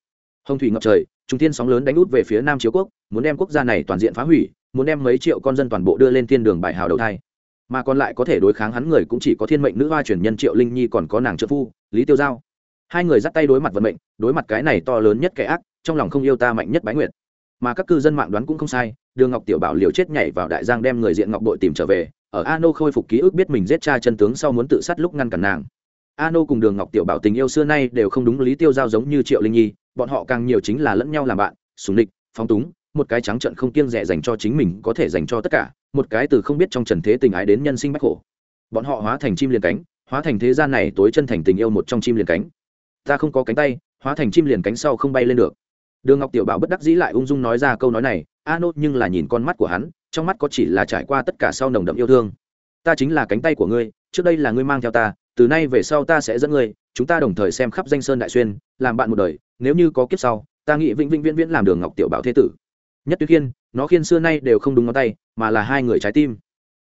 Hồng thủy ngập trời trung thiên sóng lớn đánh út về phía nam chiếu quốc, muốn đem quốc gia này toàn diện phá hủy, muốn đem mấy triệu con dân toàn bộ đưa lên thiên đường bài hào đầu thai. Mà còn lại có thể đối kháng hắn người cũng chỉ có thiên mệnh nữ hoa truyền nhân triệu linh nhi còn có nàng trợ phu, lý tiêu giao. Hai người dắt tay đối mặt vận mệnh, đối mặt cái này to lớn nhất kẻ ác, trong lòng không yêu ta mạnh nhất bái nguyệt. Mà các cư dân mạng đoán cũng không sai, đường ngọc tiểu bảo liều chết nhảy vào đại giang đem người diện ngọc đội tìm trở về, ở ano khôi phục ký ức biết mình giết cha chân tướng sau muốn tự sát lúc ngăn cản nàng ano cùng đường ngọc tiểu bảo tình yêu xưa nay đều không đúng lý tiêu giao giống như triệu linh nhi, bọn họ càng nhiều chính là lẫn nhau làm bạn sùng địch phóng túng, một cái trắng trận không kiêng rẻ dành cho chính mình có thể dành cho tất cả, một cái từ không biết trong trần thế tình ái đến nhân sinh bách khổ. Bọn họ hóa thành chim liền cánh, hóa thành thế gian này tối chân thành tình yêu một trong chim liền cánh. Ta không có cánh tay, hóa thành chim liền cánh sau không bay lên được. Đường ngọc tiểu bảo bất đắc dĩ lại ung dung nói ra câu nói này a nốt nhưng là nhìn con mắt của hắn, trong mắt có chỉ là trải qua tất cả sau nồng đậm yêu thương. Ta chính là cánh tay của ngươi trước đây là ngươi mang theo ta, từ nay về sau ta sẽ dẫn ngươi, chúng ta đồng thời xem khắp danh sơn đại xuyên, làm bạn một đời, nếu như có kiếp sau, ta nghĩ vĩnh vĩnh viễn viễn làm đường ngọc tiểu bảo thế tử. Nhất tuyết khiên, nó khiên xưa nay đều không đúng ngón tay, mà là hai người trái tim.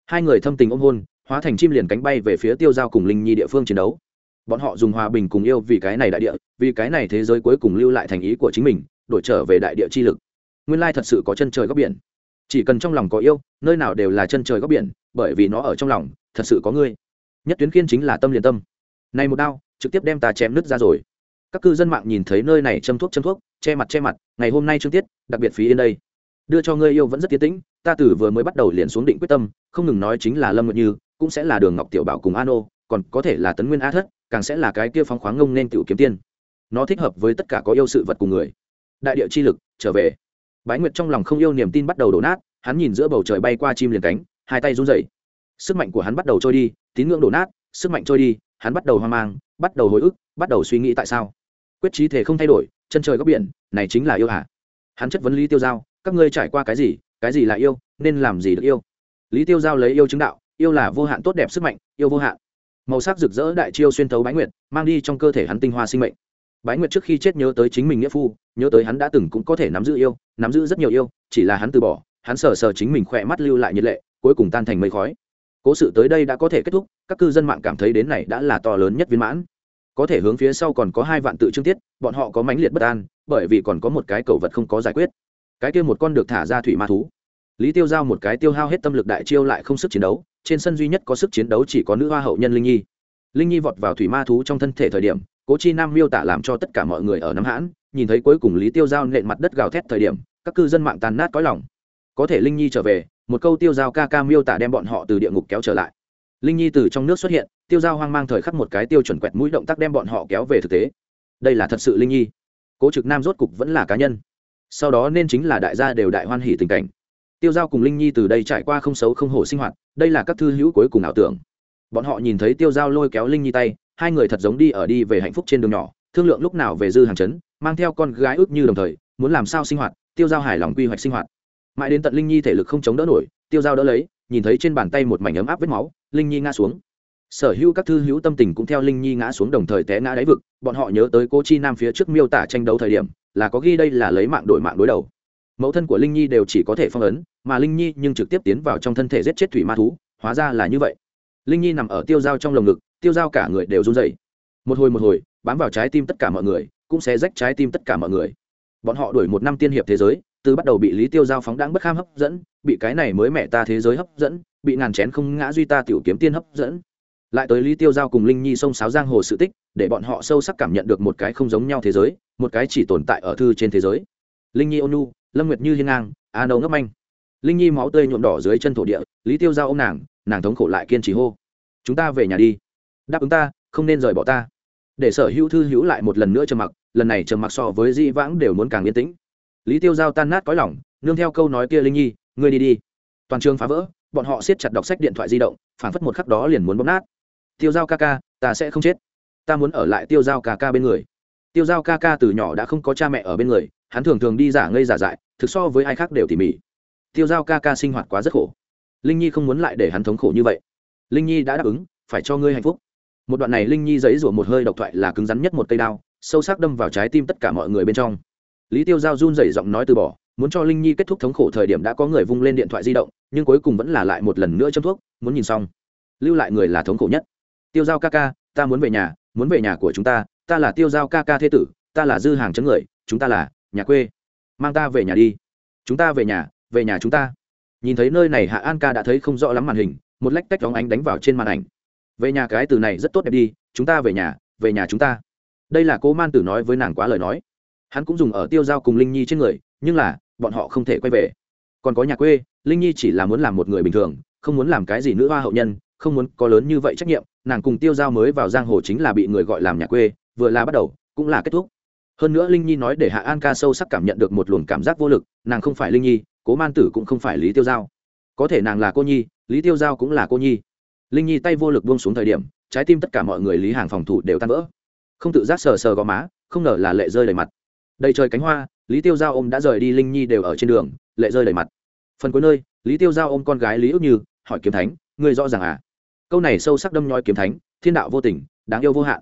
Hai người thâm tình ôm hôn, hóa thành chim liền cánh bay về phía tiêu giao cùng linh nhi địa phương chiến đấu. Bọn họ dùng hòa bình cùng yêu vì cái này đại địa, vì cái này thế giới cuối cùng lưu lại thành ý của chính mình, đổi trở về đại địa chi lực. Nguyên lai thật sự có chân trời góc biển. Chỉ cần trong lòng có yêu, nơi nào đều là chân trời góc biển, bởi vì nó ở trong lòng, thật sự có ngươi nhất tuyến khiên chính là tâm liền tâm. Này một đao, trực tiếp đem ta chém nứt ra rồi. Các cư dân mạng nhìn thấy nơi này châm thuốc châm thuốc, che mặt che mặt, ngày hôm nay trương tiết, đặc biệt phí yên đây. Đưa cho ngươi yêu vẫn rất tiến tĩnh, ta từ vừa mới bắt đầu liền xuống định quyết tâm, không ngừng nói chính là lâm nguyệt như, cũng sẽ là đường ngọc tiểu bảo cùng an ô, còn có thể là tấn nguyên a thất, càng sẽ là cái kia phóng khoáng ngông nên tiểu kiếm tiên. Nó thích hợp với tất cả có yêu sự vật cùng người. Đại địa chi lực, trở về. Bái nguyệt trong lòng không yêu niềm tin bắt đầu đổ nát, hắn nhìn giữa bầu trời bay qua chim liền cánh, hai tay run rẩy. Sức mạnh của hắn bắt đầu trôi đi tín ngưỡng đổ nát, sức mạnh trôi đi, hắn bắt đầu hoang mang, bắt đầu hồi ức, bắt đầu suy nghĩ tại sao. Quyết trí thể không thay đổi, chân trời góc biển, này chính là yêu hả? Hắn chất vấn lý tiêu giao, các ngươi trải qua cái gì cái gì là yêu, nên làm gì được yêu? Lý tiêu giao lấy yêu chứng đạo, yêu là vô hạn tốt đẹp sức mạnh, yêu vô hạn. Màu sắc rực rỡ đại chiêu xuyên thấu bái nguyệt, mang đi trong cơ thể hắn tinh hoa sinh mệnh. Bái nguyệt trước khi chết nhớ tới chính mình nghĩa phu, nhớ tới hắn đã từng cũng có thể nắm giữ yêu, nắm giữ rất nhiều yêu, chỉ là hắn từ bỏ, hắn sờ sờ chính mình khỏe mắt lưu lại nhiệt lệ, cuối cùng tan thành mây khói cố sự tới đây đã có thể kết thúc, các cư dân mạng cảm thấy đến này đã là to lớn nhất viên mãn. Có thể hướng phía sau còn có hai vạn tự trương tiết, bọn họ có mãnh liệt bất an, bởi vì còn có một cái cầu vật không có giải quyết. Cái kia một con được thả ra thủy ma thú. Lý tiêu giao một cái tiêu hao hết tâm lực đại chiêu lại không sức chiến đấu, trên sân duy nhất có sức chiến đấu chỉ có nữ hoa hậu nhân linh nhi. Linh nhi vọt vào thủy ma thú trong thân thể thời điểm, cố chi nam miêu tả làm cho tất cả mọi người ở nắm hãn, nhìn thấy cuối cùng lý tiêu giao nện mặt đất gào thét thời điểm, các cư dân mạng tàn nát có lòng. Có thể linh nhi trở về một câu tiêu giao ca ca miêu tả đem bọn họ từ địa ngục kéo trở lại. Linh nhi từ trong nước xuất hiện, tiêu giao hoang mang thời khắc một cái tiêu chuẩn quẹt mũi động tác đem bọn họ kéo về thực tế. Đây là thật sự linh nhi. Cố trực nam rốt cục vẫn là cá nhân. Sau đó nên chính là đại gia đều đại hoan hỉ tình cảnh. Tiêu giao cùng linh nhi từ đây trải qua không xấu không hổ sinh hoạt, đây là các thư hữu cuối cùng ảo tưởng. Bọn họ nhìn thấy tiêu giao lôi kéo linh nhi tay, hai người thật giống đi ở đi về hạnh phúc trên đường nhỏ, thương lượng lúc nào về dư hàng chấn, mang theo con gái ước như đồng thời, muốn làm sao sinh hoạt, tiêu giao hài lòng quy hoạch sinh hoạt mãi đến tận linh nhi thể lực không chống đỡ nổi, tiêu giao đỡ lấy, nhìn thấy trên bàn tay một mảnh ấm áp vết máu, linh nhi ngã xuống. Sở hữu các thư hữu tâm tình cũng theo linh nhi ngã xuống đồng thời té ngã đáy vực, bọn họ nhớ tới cô chi nam phía trước miêu tả tranh đấu thời điểm, là có ghi đây là lấy mạng đổi mạng đối đầu. Mẫu thân của linh nhi đều chỉ có thể phong ấn, mà linh nhi nhưng trực tiếp tiến vào trong thân thể giết chết thủy ma thú, hóa ra là như vậy. Linh nhi nằm ở tiêu dao trong lồng ngực, tiêu dao cả người đều run dày một hồi một hồi, bám vào trái tim tất cả mọi người, cũng sẽ rách trái tim tất cả mọi người. Bọn họ đuổi một năm tiên hiệp thế giới từ bắt đầu bị lý tiêu giao phóng đáng bất kham hấp dẫn, bị cái này mới mẹ ta thế giới hấp dẫn, bị ngàn chén không ngã duy ta tiểu kiếm tiên hấp dẫn. Lại tới lý tiêu giao cùng linh nhi sông sáo giang hồ sự tích, để bọn họ sâu sắc cảm nhận được một cái không giống nhau thế giới, một cái chỉ tồn tại ở thư trên thế giới. Linh nhi ônu lâm nguyệt như hiên ngang, a nâu ngấp anh linh nhi máu tươi nhuộm đỏ dưới chân thổ địa, lý tiêu giao ô m nàng nàng thống khổ lại kiên trì hô. Chúng ta về nhà đi. Đáp ứng ta, không nên rời bỏ ta. Để sở hữu thư hữu lại một lần nữa trầm mặc, lần này trầm mặc so với di vãng đều muốn càng yên tĩnh lý tiêu giao tan nát có lòng, nương theo câu nói kia linh nhi, ngươi đi đi. Toàn trường phá vỡ, bọn họ siết chặt đọc sách điện thoại di động phản phất một khắc đó liền muốn bóp nát. Tiêu giao ca ca, ta sẽ không chết. Ta muốn ở lại tiêu giao ca ca bên người. Tiêu giao ca ca từ nhỏ đã không có cha mẹ ở bên người, hắn thường thường đi giả ngây giả dại, thực so với ai khác đều tỉ mỉ. Tiêu giao ca ca sinh hoạt quá rất khổ. Linh nhi không muốn lại để hắn thống khổ như vậy. Linh nhi đã đáp ứng, phải cho ngươi hạnh phúc. Một đoạn này linh nhi giấy rủa một hơi độc thoại là cứng rắn nhất một cây đao, sâu sắc đâm vào trái tim tất cả mọi người bên trong lý tiêu giao run rẩy giọng nói từ bỏ, muốn cho linh nhi kết thúc thống khổ thời điểm đã có người vung lên điện thoại di động, nhưng cuối cùng vẫn là lại một lần nữa châm thuốc, muốn nhìn xong. Lưu lại người là thống khổ nhất. Tiêu giao ca ca, ta muốn về nhà, muốn về nhà của chúng ta ta là tiêu giao ca ca thế tử, ta là dư hàng chấn người, chúng ta là nhà quê. Mang ta về nhà đi. Chúng ta về nhà về nhà chúng ta. Nhìn thấy nơi này hạ an ca đã thấy không rõ lắm màn hình, một lách tách đóng ánh đánh vào trên màn ảnh. Về nhà cái từ này rất tốt đẹp đi, chúng ta về nhà về nhà chúng ta. Đây là cố man tử nói với nàng quá lời nói hắn cũng dùng ở tiêu giao cùng linh nhi trên người, nhưng là, bọn họ không thể quay về. Còn có nhà quê, linh nhi chỉ là muốn làm một người bình thường, không muốn làm cái gì nữ hoa hậu nhân, không muốn có lớn như vậy trách nhiệm, nàng cùng tiêu giao mới vào giang hồ chính là bị người gọi làm nhà quê, vừa là bắt đầu, cũng là kết thúc. Hơn nữa linh nhi nói để hạ an ca sâu sắc cảm nhận được một luồng cảm giác vô lực, nàng không phải linh nhi, cố man tử cũng không phải lý tiêu giao. Có thể nàng là cô nhi, lý tiêu giao cũng là cô nhi. Linh nhi tay vô lực buông xuống thời điểm, trái tim tất cả mọi người lý hàng phòng thủ đều tan vỡ. Không tự giác sờ sờ gò má, không ngờ là lệ rơi đầy mặt đầy trời cánh hoa, lý tiêu giao ôm đã rời đi, linh nhi đều ở trên đường, lệ rơi đầy mặt. Phần cuối nơi, lý tiêu giao ôm con gái lý ước như, hỏi kiếm thánh, ngươi rõ ràng à? Câu này sâu sắc đâm nhoi kiếm thánh, thiên đạo vô tình, đáng yêu vô hạn.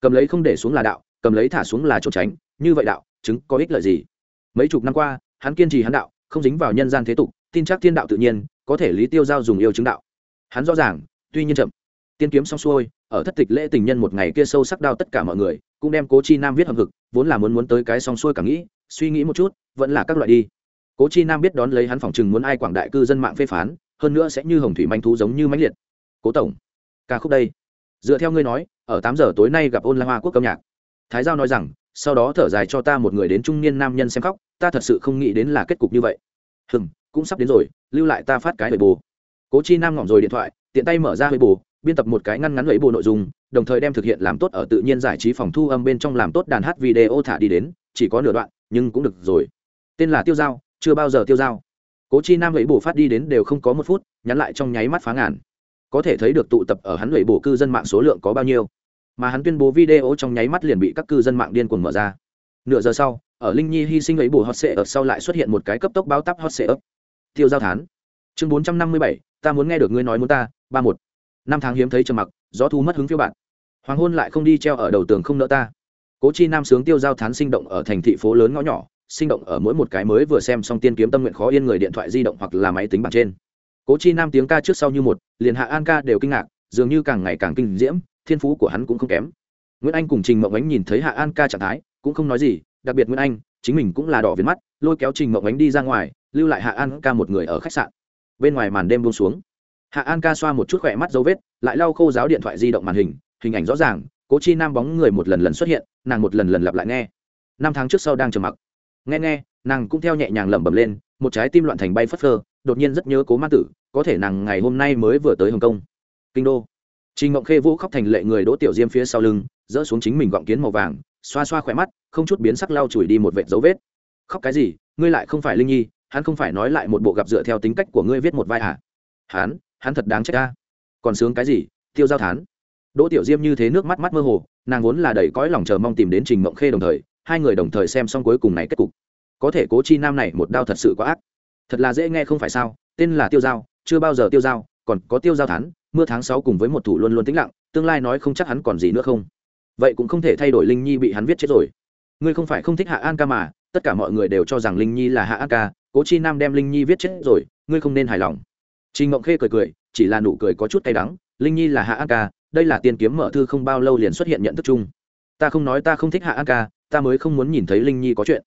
Cầm lấy không để xuống là đạo, cầm lấy thả xuống là trốn tránh, như vậy đạo, chứng có ích lợi gì? Mấy chục năm qua, hắn kiên trì hắn đạo, không dính vào nhân gian thế tục, tin chắc thiên đạo tự nhiên, có thể lý tiêu giao dùng yêu chứng đạo. Hắn rõ ràng, tuy nhiên chậm. Tiên kiếm xong xuôi, ở thất tịch lễ tình nhân một ngày kia sâu sắc đau tất cả mọi người, cũng đem cố chi nam viết hầm hực vốn là muốn muốn tới cái xong xuôi cả nghĩ, suy nghĩ một chút, vẫn là các loại đi. Cố chi nam biết đón lấy hắn phòng chừng muốn ai quảng đại cư dân mạng phê phán, hơn nữa sẽ như hồng thủy manh thú giống như mãnh liệt. Cố tổng, ca khúc đây. Dựa theo ngươi nói, ở tám giờ tối nay gặp ôn la hoa quốc âm nhạc. Thái giao nói rằng, sau đó thở dài cho ta một người đến trung niên nam nhân xem khóc, ta thật sự không nghĩ đến là kết cục như vậy. Hừm, cũng sắp đến rồi, lưu lại ta phát cái hơi bù cố chi nam ngỏm rồi điện thoại, tiện tay mở ra hơi bù biên tập một cái ngăn ngắn lấy bộ nội dung, đồng thời đem thực hiện làm tốt ở tự nhiên giải trí phòng thu âm bên trong làm tốt đàn hát video thả đi đến, chỉ có nửa đoạn, nhưng cũng được rồi. Tên là tiêu giao chưa bao giờ tiêu giao cố chi nam lấy bộ phát đi đến đều không có một phút, nhắn lại trong nháy mắt phá ngàn. Có thể thấy được tụ tập ở hắn lấy bộ cư dân mạng số lượng có bao nhiêu. Mà hắn tuyên bố video trong nháy mắt liền bị các cư dân mạng điên cuồng mở ra. Nửa giờ sau, ở linh nhi hy sinh lấy bù hot sệ ở sau lại xuất hiện một cái cấp tốc báo tắp hot sệ ấp tiêu giao thán. Chương bốn trăm năm mươi bảy, ta muốn nghe được ngươi nói muốn ta, ba một năm tháng hiếm thấy trầm mặc, gió thu mất hứng phiêu bạn hoàng hôn lại không đi treo ở đầu tường không nỡ ta. Cố chi nam sướng tiêu giao thán sinh động ở thành thị phố lớn ngõ nhỏ, sinh động ở mỗi một cái mới vừa xem xong tiên kiếm tâm nguyện khó yên người điện thoại di động hoặc là máy tính bảng trên. Cố chi nam tiếng ca trước sau như một, liền hạ an ca đều kinh ngạc, dường như càng ngày càng kinh diễm, thiên phú của hắn cũng không kém. Nguyễn anh cùng trình mộng ánh nhìn thấy hạ an ca trạng thái, cũng không nói gì, đặc biệt nguyễn anh, chính mình cũng là đỏ viền mắt, lôi kéo trình mộng ánh đi ra ngoài, lưu lại hạ an ca một người ở khách sạn. Bên ngoài màn đêm buông xuống hạ an ca xoa một chút khỏe mắt dấu vết lại lau khô giáo điện thoại di động màn hình hình ảnh rõ ràng cố chi nam bóng người một lần lần xuất hiện nàng một lần lần lặp lại nghe. Năm tháng trước sau đang trầm mặc. Nghe nghe nàng cũng theo nhẹ nhàng lẩm bẩm lên một trái tim loạn thành bay phất phơ đột nhiên rất nhớ cố ma tử có thể nàng ngày hôm nay mới vừa tới hồng kông. Kinh đô. Trình Ngộng Khê vũ khóc thành lệ người Đỗ Tiểu Diêm phía sau lưng, dỡ xuống chính mình gọng kiến màu vàng, xoa xoa khỏe mắt, không chút biến sắc lau chùi đi một vệt dấu vết. Khóc cái gì, ngươi lại không phải Linh Nhi, hắn không phải nói lại một bộ gặp dựa theo tính cách của ngươi viết một vai à? Hắn, hắn thật đáng trách a. Còn sướng cái gì? Tiêu giao thán. Đỗ Tiểu Diêm như thế nước mắt mắt mơ hồ, nàng vốn là đầy cõi lòng chờ mong tìm đến Trình Mộng Khê đồng thời, hai người đồng thời xem xong cuối cùng này kết cục. Có thể Cố Chi Nam này một đao thật sự quá ác. Thật là dễ nghe không phải sao? Tên là Tiêu Giao, chưa bao giờ tiêu giao, còn có Tiêu Giao thán, mưa tháng sáu cùng với một thủ luôn luôn tĩnh lặng, tương lai nói không chắc hắn còn gì nữa không. Vậy cũng không thể thay đổi Linh Nhi bị hắn viết chết rồi. Ngươi không phải không thích Hạ An ca mà, tất cả mọi người đều cho rằng Linh Nhi là Hạ An ca, Cố Chi Nam đem Linh Nhi viết chết rồi, ngươi không nên hài lòng. Trình Ngộng Khê cười cười, chỉ là nụ cười có chút cay đắng, Linh Nhi là Hạ An ca, đây là tiên kiếm mở thư không bao lâu liền xuất hiện nhận thức chung. Ta không nói ta không thích hạ an ca ta mới không muốn nhìn thấy linh nhi có chuyện.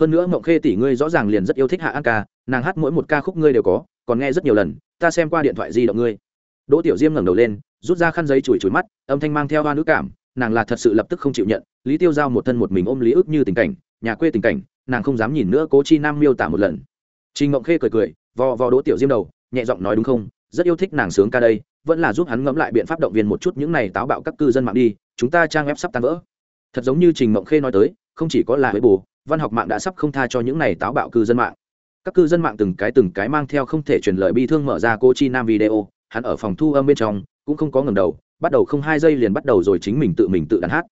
Hơn nữa Ngộng khê tỷ ngươi rõ ràng liền rất yêu thích hạ an ca nàng hát mỗi một ca khúc ngươi đều có còn nghe rất nhiều lần ta xem qua điện thoại di động ngươi. Đỗ tiểu diêm ngẩng đầu lên rút ra khăn giấy chùi chùi mắt âm thanh mang theo hoa nữ cảm nàng là thật sự lập tức không chịu nhận lý tiêu giao một thân một mình ôm lý ức như tình cảnh nhà quê tình cảnh nàng không dám nhìn nữa cố chi nam miêu tả một lần. Trình ngộng khê cười cười vò vò đỗ tiểu diêm đầu nhẹ giọng nói đúng không, rất yêu thích nàng sướng ca đây, vẫn là giúp hắn ngẫm lại biện pháp động viên một chút những này táo bạo các cư dân mạng đi, chúng ta trang web sắp tan vỡ. Thật giống như trình mộng khê nói tới, không chỉ có là với bù văn học mạng đã sắp không tha cho những này táo bạo cư dân mạng. Các cư dân mạng từng cái từng cái mang theo không thể truyền lời bi thương mở ra cô chi nam video, hắn ở phòng thu âm bên trong, cũng không có ngầm đầu, bắt đầu không hai giây liền bắt đầu rồi chính mình tự mình tự đàn hát.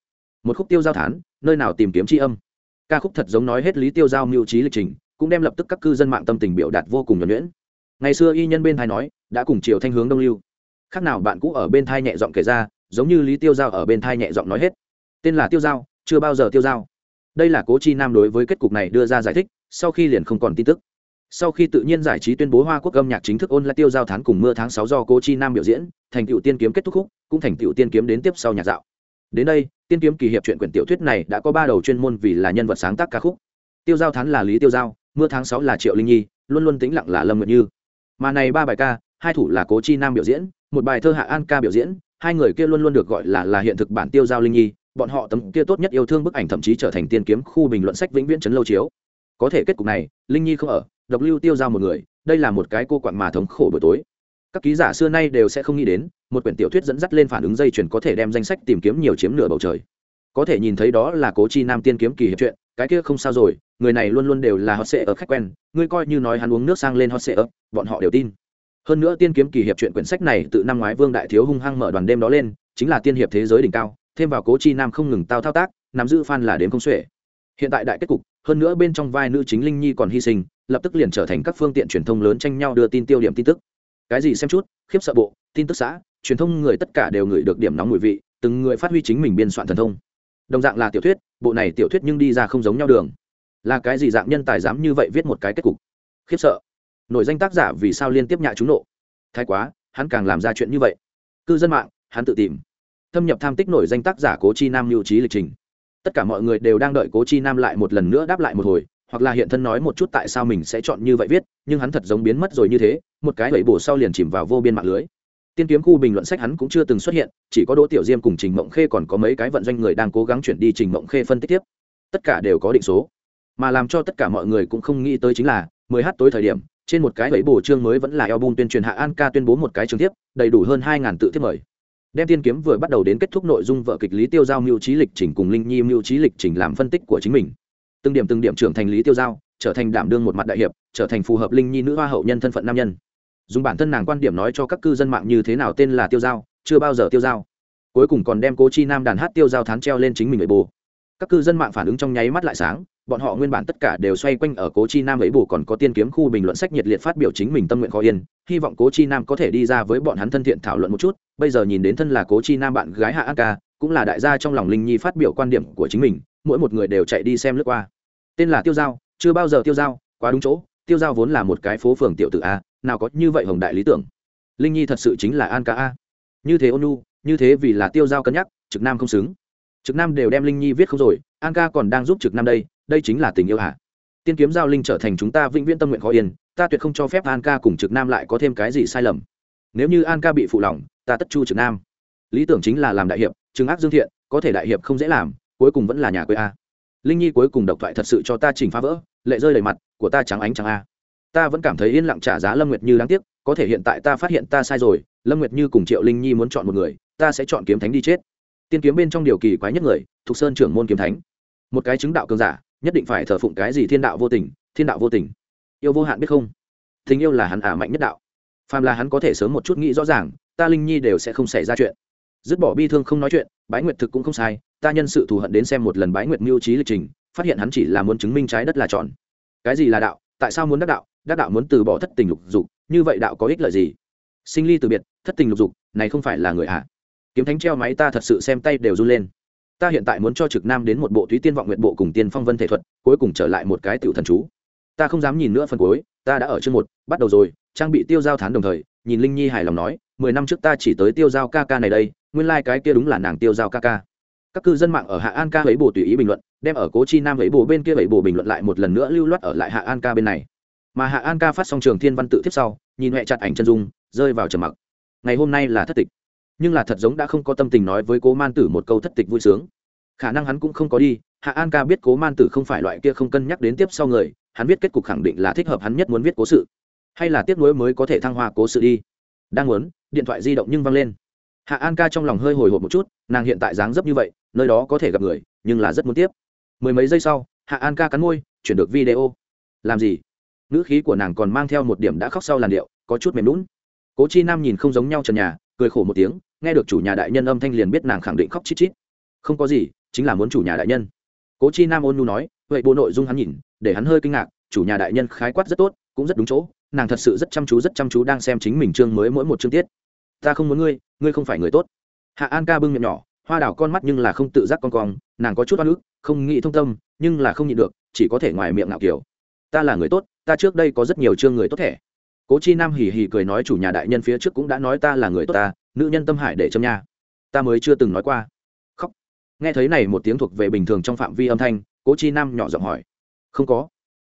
Một khúc tiêu giao thán, nơi nào tìm kiếm tri âm. Ca khúc thật giống nói hết lý tiêu giao mưu trí lịch trình, cũng đem lập tức các cư dân mạng tâm tình biểu đạt vô cùng nhuẩn nhuyễn ngày xưa y nhân bên thai nói, đã cùng chiều thanh hướng đông lưu. Khác nào bạn cũ ở bên thai nhẹ giọng kể ra, giống như lý tiêu giao ở bên thai nhẹ giọng nói hết. Tên là tiêu giao, chưa bao giờ tiêu giao. Đây là cố chi nam đối với kết cục này đưa ra giải thích, sau khi liền không còn tin tức. Sau khi tự nhiên giải trí tuyên bố hoa quốc âm nhạc chính thức ôn lại tiêu giao tháng cùng mưa tháng sáu do cố chi nam biểu diễn, thành tựu tiên kiếm kết thúc khúc, cũng thành tựu tiên kiếm đến tiếp sau nhạc dạo. Đến đây, tiên kiếm kỳ hiệp truyện quyển tiểu thuyết này đã có ba đầu chuyên môn vì là nhân vật sáng tác ca khúc. Tiêu giao thán là lý tiêu giao, mưa tháng sáu là triệu linh nhi, luôn luôn tĩnh lặng là lâm nguyện như mà này ba bài ca, hai thủ là cố chi nam biểu diễn, một bài thơ hạ an ca biểu diễn, hai người kia luôn luôn được gọi là là hiện thực bản tiêu giao linh nhi, bọn họ tấm kia tốt nhất yêu thương bức ảnh thậm chí trở thành tiên kiếm khu bình luận sách vĩnh viễn chấn lâu chiếu. Có thể kết cục này, linh nhi không ở, độc lưu tiêu giao một người, đây là một cái cô quặn mà thống khổ buổi tối. Các ký giả xưa nay đều sẽ không nghĩ đến, một quyển tiểu thuyết dẫn dắt lên phản ứng dây chuyển có thể đem danh sách tìm kiếm nhiều chiếm nửa bầu trời. Có thể nhìn thấy đó là cố chi nam tiên kiếm kỳ hiệp chuyện cái kia không sao rồi người này luôn luôn đều là hot sệ ở khách quen, ngươi coi như nói hắn uống nước sang lên hot sệ ấp bọn họ đều tin. Hơn nữa tiên kiếm kỳ hiệp chuyện quyển sách này tự năm ngoái vương đại thiếu hung hăng mở đoàn đêm đó lên, chính là tiên hiệp thế giới đỉnh cao, thêm vào cố chi nam không ngừng tao thao tác, nắm giữ fan là đến không xuể. Hiện tại đại kết cục, hơn nữa bên trong vai nữ chính linh nhi còn hy sinh, lập tức liền trở thành các phương tiện truyền thông lớn tranh nhau đưa tin tiêu điểm tin tức. Cái gì xem chút, khiếp sợ bộ, tin tức xã, truyền thông người tất cả đều ngửi được điểm nóng mùi vị, từng người phát huy chính mình biên soạn thần thông. Đồng dạng là tiểu thuyết, bộ này tiểu thuyết nhưng đi ra không giống nhau đường là cái gì dạng nhân tài dám như vậy viết một cái kết cục? Khiếp sợ. Nổi danh tác giả vì sao liên tiếp nhạ chúng nộ? Thái quá, hắn càng làm ra chuyện như vậy. Cư dân mạng, hắn tự tìm. Thâm nhập tham tích nổi danh tác giả cố chi nam lưu trí lịch trình. Tất cả mọi người đều đang đợi cố chi nam lại một lần nữa đáp lại một hồi, hoặc là hiện thân nói một chút tại sao mình sẽ chọn như vậy viết, nhưng hắn thật giống biến mất rồi như thế, một cái lẩy bổ sau liền chìm vào vô biên mạng lưới. Tiên kiếm khu bình luận sách hắn cũng chưa từng xuất hiện, chỉ có đỗ tiểu diêm cùng trình mộng khê còn có mấy cái vận doanh người đang cố gắng chuyển đi trình mộng khê phân tích tiếp. Tất cả đều có định số mà làm cho tất cả mọi người cũng không nghĩ tới chính là mười h tối thời điểm, trên một cái bẫy bổ chương mới vẫn là album tuyên truyền hạ an ca tuyên bố một cái trường tiếp, đầy đủ hơn 2.000 tự thiết mời. Đem tiên kiếm vừa bắt đầu đến kết thúc nội dung vợ kịch lý tiêu giao mưu trí lịch trình cùng linh nhi mưu trí lịch trình làm phân tích của chính mình. Từng điểm từng điểm trưởng thành lý tiêu giao, trở thành đảm đương một mặt đại hiệp, trở thành phù hợp linh nhi nữ hoa hậu nhân thân phận nam nhân. Dùng bản thân nàng quan điểm nói cho các cư dân mạng như thế nào tên là tiêu giao, chưa bao giờ tiêu giao. Cuối cùng còn đem cố chi nam đàn hát tiêu giao thán treo lên chính mình người bồ các cư dân mạng phản ứng trong nháy mắt lại sáng bọn họ nguyên bản tất cả đều xoay quanh ở cố chi nam ấy bù còn có tiên kiếm khu bình luận sách nhiệt liệt phát biểu chính mình tâm nguyện khó yên. Hy vọng cố chi nam có thể đi ra với bọn hắn thân thiện thảo luận một chút. Bây giờ nhìn đến thân là cố chi nam bạn gái hạ an ca, cũng là đại gia trong lòng linh nhi phát biểu quan điểm của chính mình, mỗi một người đều chạy đi xem lướt qua. Tên là tiêu giao, chưa bao giờ tiêu giao, quá đúng chỗ. Tiêu giao vốn là một cái phố phường tiểu tự a, nào có như vậy hồng đại lý tưởng. Linh nhi thật sự chính là an ca a. Như thế ônu như thế vì là tiêu giao cân nhắc, trực nam không xứng. Trực nam đều đem linh nhi viết không rồi, an ca còn đang giúp trực nam đây đây chính là tình yêu hạ tiên kiếm giao linh trở thành chúng ta vĩnh viễn tâm nguyện khó yên, ta tuyệt không cho phép an ca cùng trực nam lại có thêm cái gì sai lầm. Nếu như an ca bị phụ lòng, ta tất chu trực nam. Lý tưởng chính là làm đại hiệp Trừng ác dương thiện, có thể đại hiệp không dễ làm, cuối cùng vẫn là nhà quê a. Linh nhi cuối cùng độc thoại thật sự cho ta chỉnh phá vỡ, lệ rơi đầy mặt, của ta trắng ánh trắng a. Ta vẫn cảm thấy yên lặng trả giá lâm nguyệt như đáng tiếc, có thể hiện tại ta phát hiện ta sai rồi, lâm nguyệt như cùng triệu linh nhi muốn chọn một người, ta sẽ chọn kiếm thánh đi chết. Tiên kiếm bên trong điều kỳ quái nhất người thuộc sơn trưởng môn kiếm thánh. Một cái chứng đạo cường giả nhất định phải thờ phụng cái gì thiên đạo vô tình, thiên đạo vô tình. Yêu vô hạn biết không? Tình yêu là hắn ả mạnh nhất đạo. Phàm là hắn có thể sớm một chút nghĩ rõ ràng, ta linh nhi đều sẽ không xảy ra chuyện. Dứt bỏ bi thương không nói chuyện, bái nguyệt thực cũng không sai, ta nhân sự thù hận đến xem một lần bái nguyệt mưu trí lịch trình, phát hiện hắn chỉ là muốn chứng minh trái đất là tròn. Cái gì là đạo? Tại sao muốn đắc đạo? Đắc đạo muốn từ bỏ thất tình lục dục, như vậy đạo có ích lợi gì? Sinh ly từ biệt, thất tình lục dục, này không phải là người à? kiếm thánh treo máy ta thật sự xem tay đều run lên ta hiện tại muốn cho trực nam đến một bộ thúy tiên vọng nguyện bộ cùng tiên phong vân thể thuật, cuối cùng trở lại một cái tiểu thần chú. Ta không dám nhìn nữa phần cuối, ta đã ở chương một, bắt đầu rồi, trang bị tiêu giao thán đồng thời, nhìn linh nhi hài lòng nói, mười năm trước ta chỉ tới tiêu giao ca ca này đây, nguyên lai、like、cái kia đúng là nàng tiêu giao ca ca. Các cư dân mạng ở hạ an ca ấy bồ tùy ý bình luận, đem ở cố chi nam ấy bồ bên kia ấy bồ bình luận lại một lần nữa lưu loát ở lại hạ an ca bên này. Mà hạ an ca phát xong trường thiên văn tự tiếp sau, nhìn huệ chặt ảnh chân dung, rơi vào trầm mặc. Ngày hôm nay là thất tịch nhưng là thật giống đã không có tâm tình nói với cố man tử một câu thất tịch vui sướng. Khả năng hắn cũng không có đi, hạ an ca biết cố man tử không phải loại kia không cân nhắc đến tiếp sau người, hắn biết kết cục khẳng định là thích hợp hắn nhất muốn viết cố sự. Hay là tiếc nuối mới có thể thăng hoa cố sự đi. Đang muốn, điện thoại di động nhưng văng lên. Hạ an ca trong lòng hơi hồi hộp một chút, nàng hiện tại dáng dấp như vậy, nơi đó có thể gặp người, nhưng là rất muốn tiếp. Mười mấy giây sau, hạ an ca cắn môi, chuyển được video. Làm gì? Ngữ khí của nàng còn mang theo một điểm đã khóc sau làn điệu, có chút mềm lún cố chi nam nhìn không giống nhau trần nhà, cười khổ một tiếng nghe được chủ nhà đại nhân âm thanh liền biết nàng khẳng định khóc chít chít. Không có gì, chính là muốn chủ nhà đại nhân. Cố chi nam ôn nhu nói, vậy bộ nội dung hắn nhìn, để hắn hơi kinh ngạc, chủ nhà đại nhân khái quát rất tốt, cũng rất đúng chỗ, nàng thật sự rất chăm chú, rất chăm chú đang xem chính mình chương mới mỗi một chương tiết. Ta không muốn ngươi ngươi không phải người tốt. Hạ an ca bưng miệng nhỏ, hoa đảo con mắt nhưng là không tự giác con cong, nàng có chút oan ức, không nghĩ thông tâm, nhưng là không nhịn được, chỉ có thể ngoài miệng ngạo kiểu. Ta là người tốt, ta trước đây có rất nhiều chương người tốt thẻ cố chi nam hì hì cười nói, chủ nhà đại nhân phía trước cũng đã nói ta là người tốt ta, nữ nhân tâm hải để châm nha. Ta mới chưa từng nói qua. Khóc. Nghe thấy này một tiếng thuộc về bình thường trong phạm vi âm thanh, cố chi nam nhỏ giọng hỏi, không có.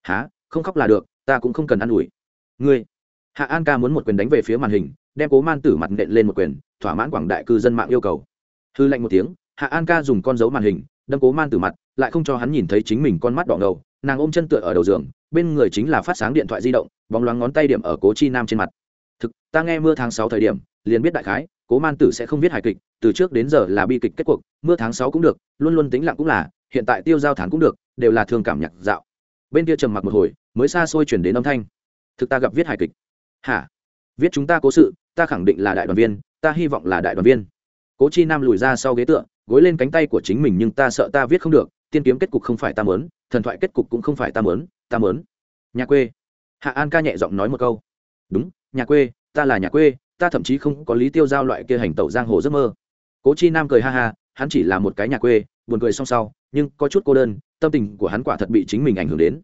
Há không khóc là được, ta cũng không cần ă n ủi. Ngươi. Hạ an ca muốn một quyền đánh về phía màn hình, đem cố man tử mặt nện lên một quyền, thỏa mãn quảng đại cư dân mạng yêu cầu. Hư lạnh một tiếng, hạ an ca dùng con dấu màn hình, đâm cố man tử mặt, lại không cho hắn nhìn thấy chính mình con mắt đỏ ngầu nàng ôm chân tựa ở đầu giường, bên người chính là phát sáng điện thoại di động, bóng loáng ngón tay điểm ở cố chi nam trên mặt. Thực, ta nghe mưa tháng sáu thời điểm, liền biết đại khái, cố man tử sẽ không viết hài kịch, từ trước đến giờ là bi kịch kết cuộc, mưa tháng sáu cũng được, luôn luôn tính lặng cũng là, hiện tại tiêu giao thản cũng được, đều là thương cảm nhạc dạo. Bên kia trầm mặc một hồi, mới xa xôi chuyển đến âm thanh. Thực ta gặp viết hài kịch. Hả? Viết chúng ta cố sự, ta khẳng định là đại đoàn viên, ta hy vọng là đại đoàn viên. Cố chi nam lùi ra sau ghế tựa, gối lên cánh tay của chính mình nhưng ta sợ ta viết không được tiên kiếm kết cục không phải ta mớn thần thoại kết cục cũng không phải ta mớn ta mớn nhà quê. Hạ an ca nhẹ giọng nói một câu. Đúng, nhà quê, ta là nhà quê, ta thậm chí không có lý tiêu giao loại kia hành tẩu giang hồ giấc mơ. Cố chi nam cười ha ha, hắn chỉ là một cái nhà quê, buồn cười song sau, nhưng có chút cô đơn, tâm tình của hắn quả thật bị chính mình ảnh hưởng đến.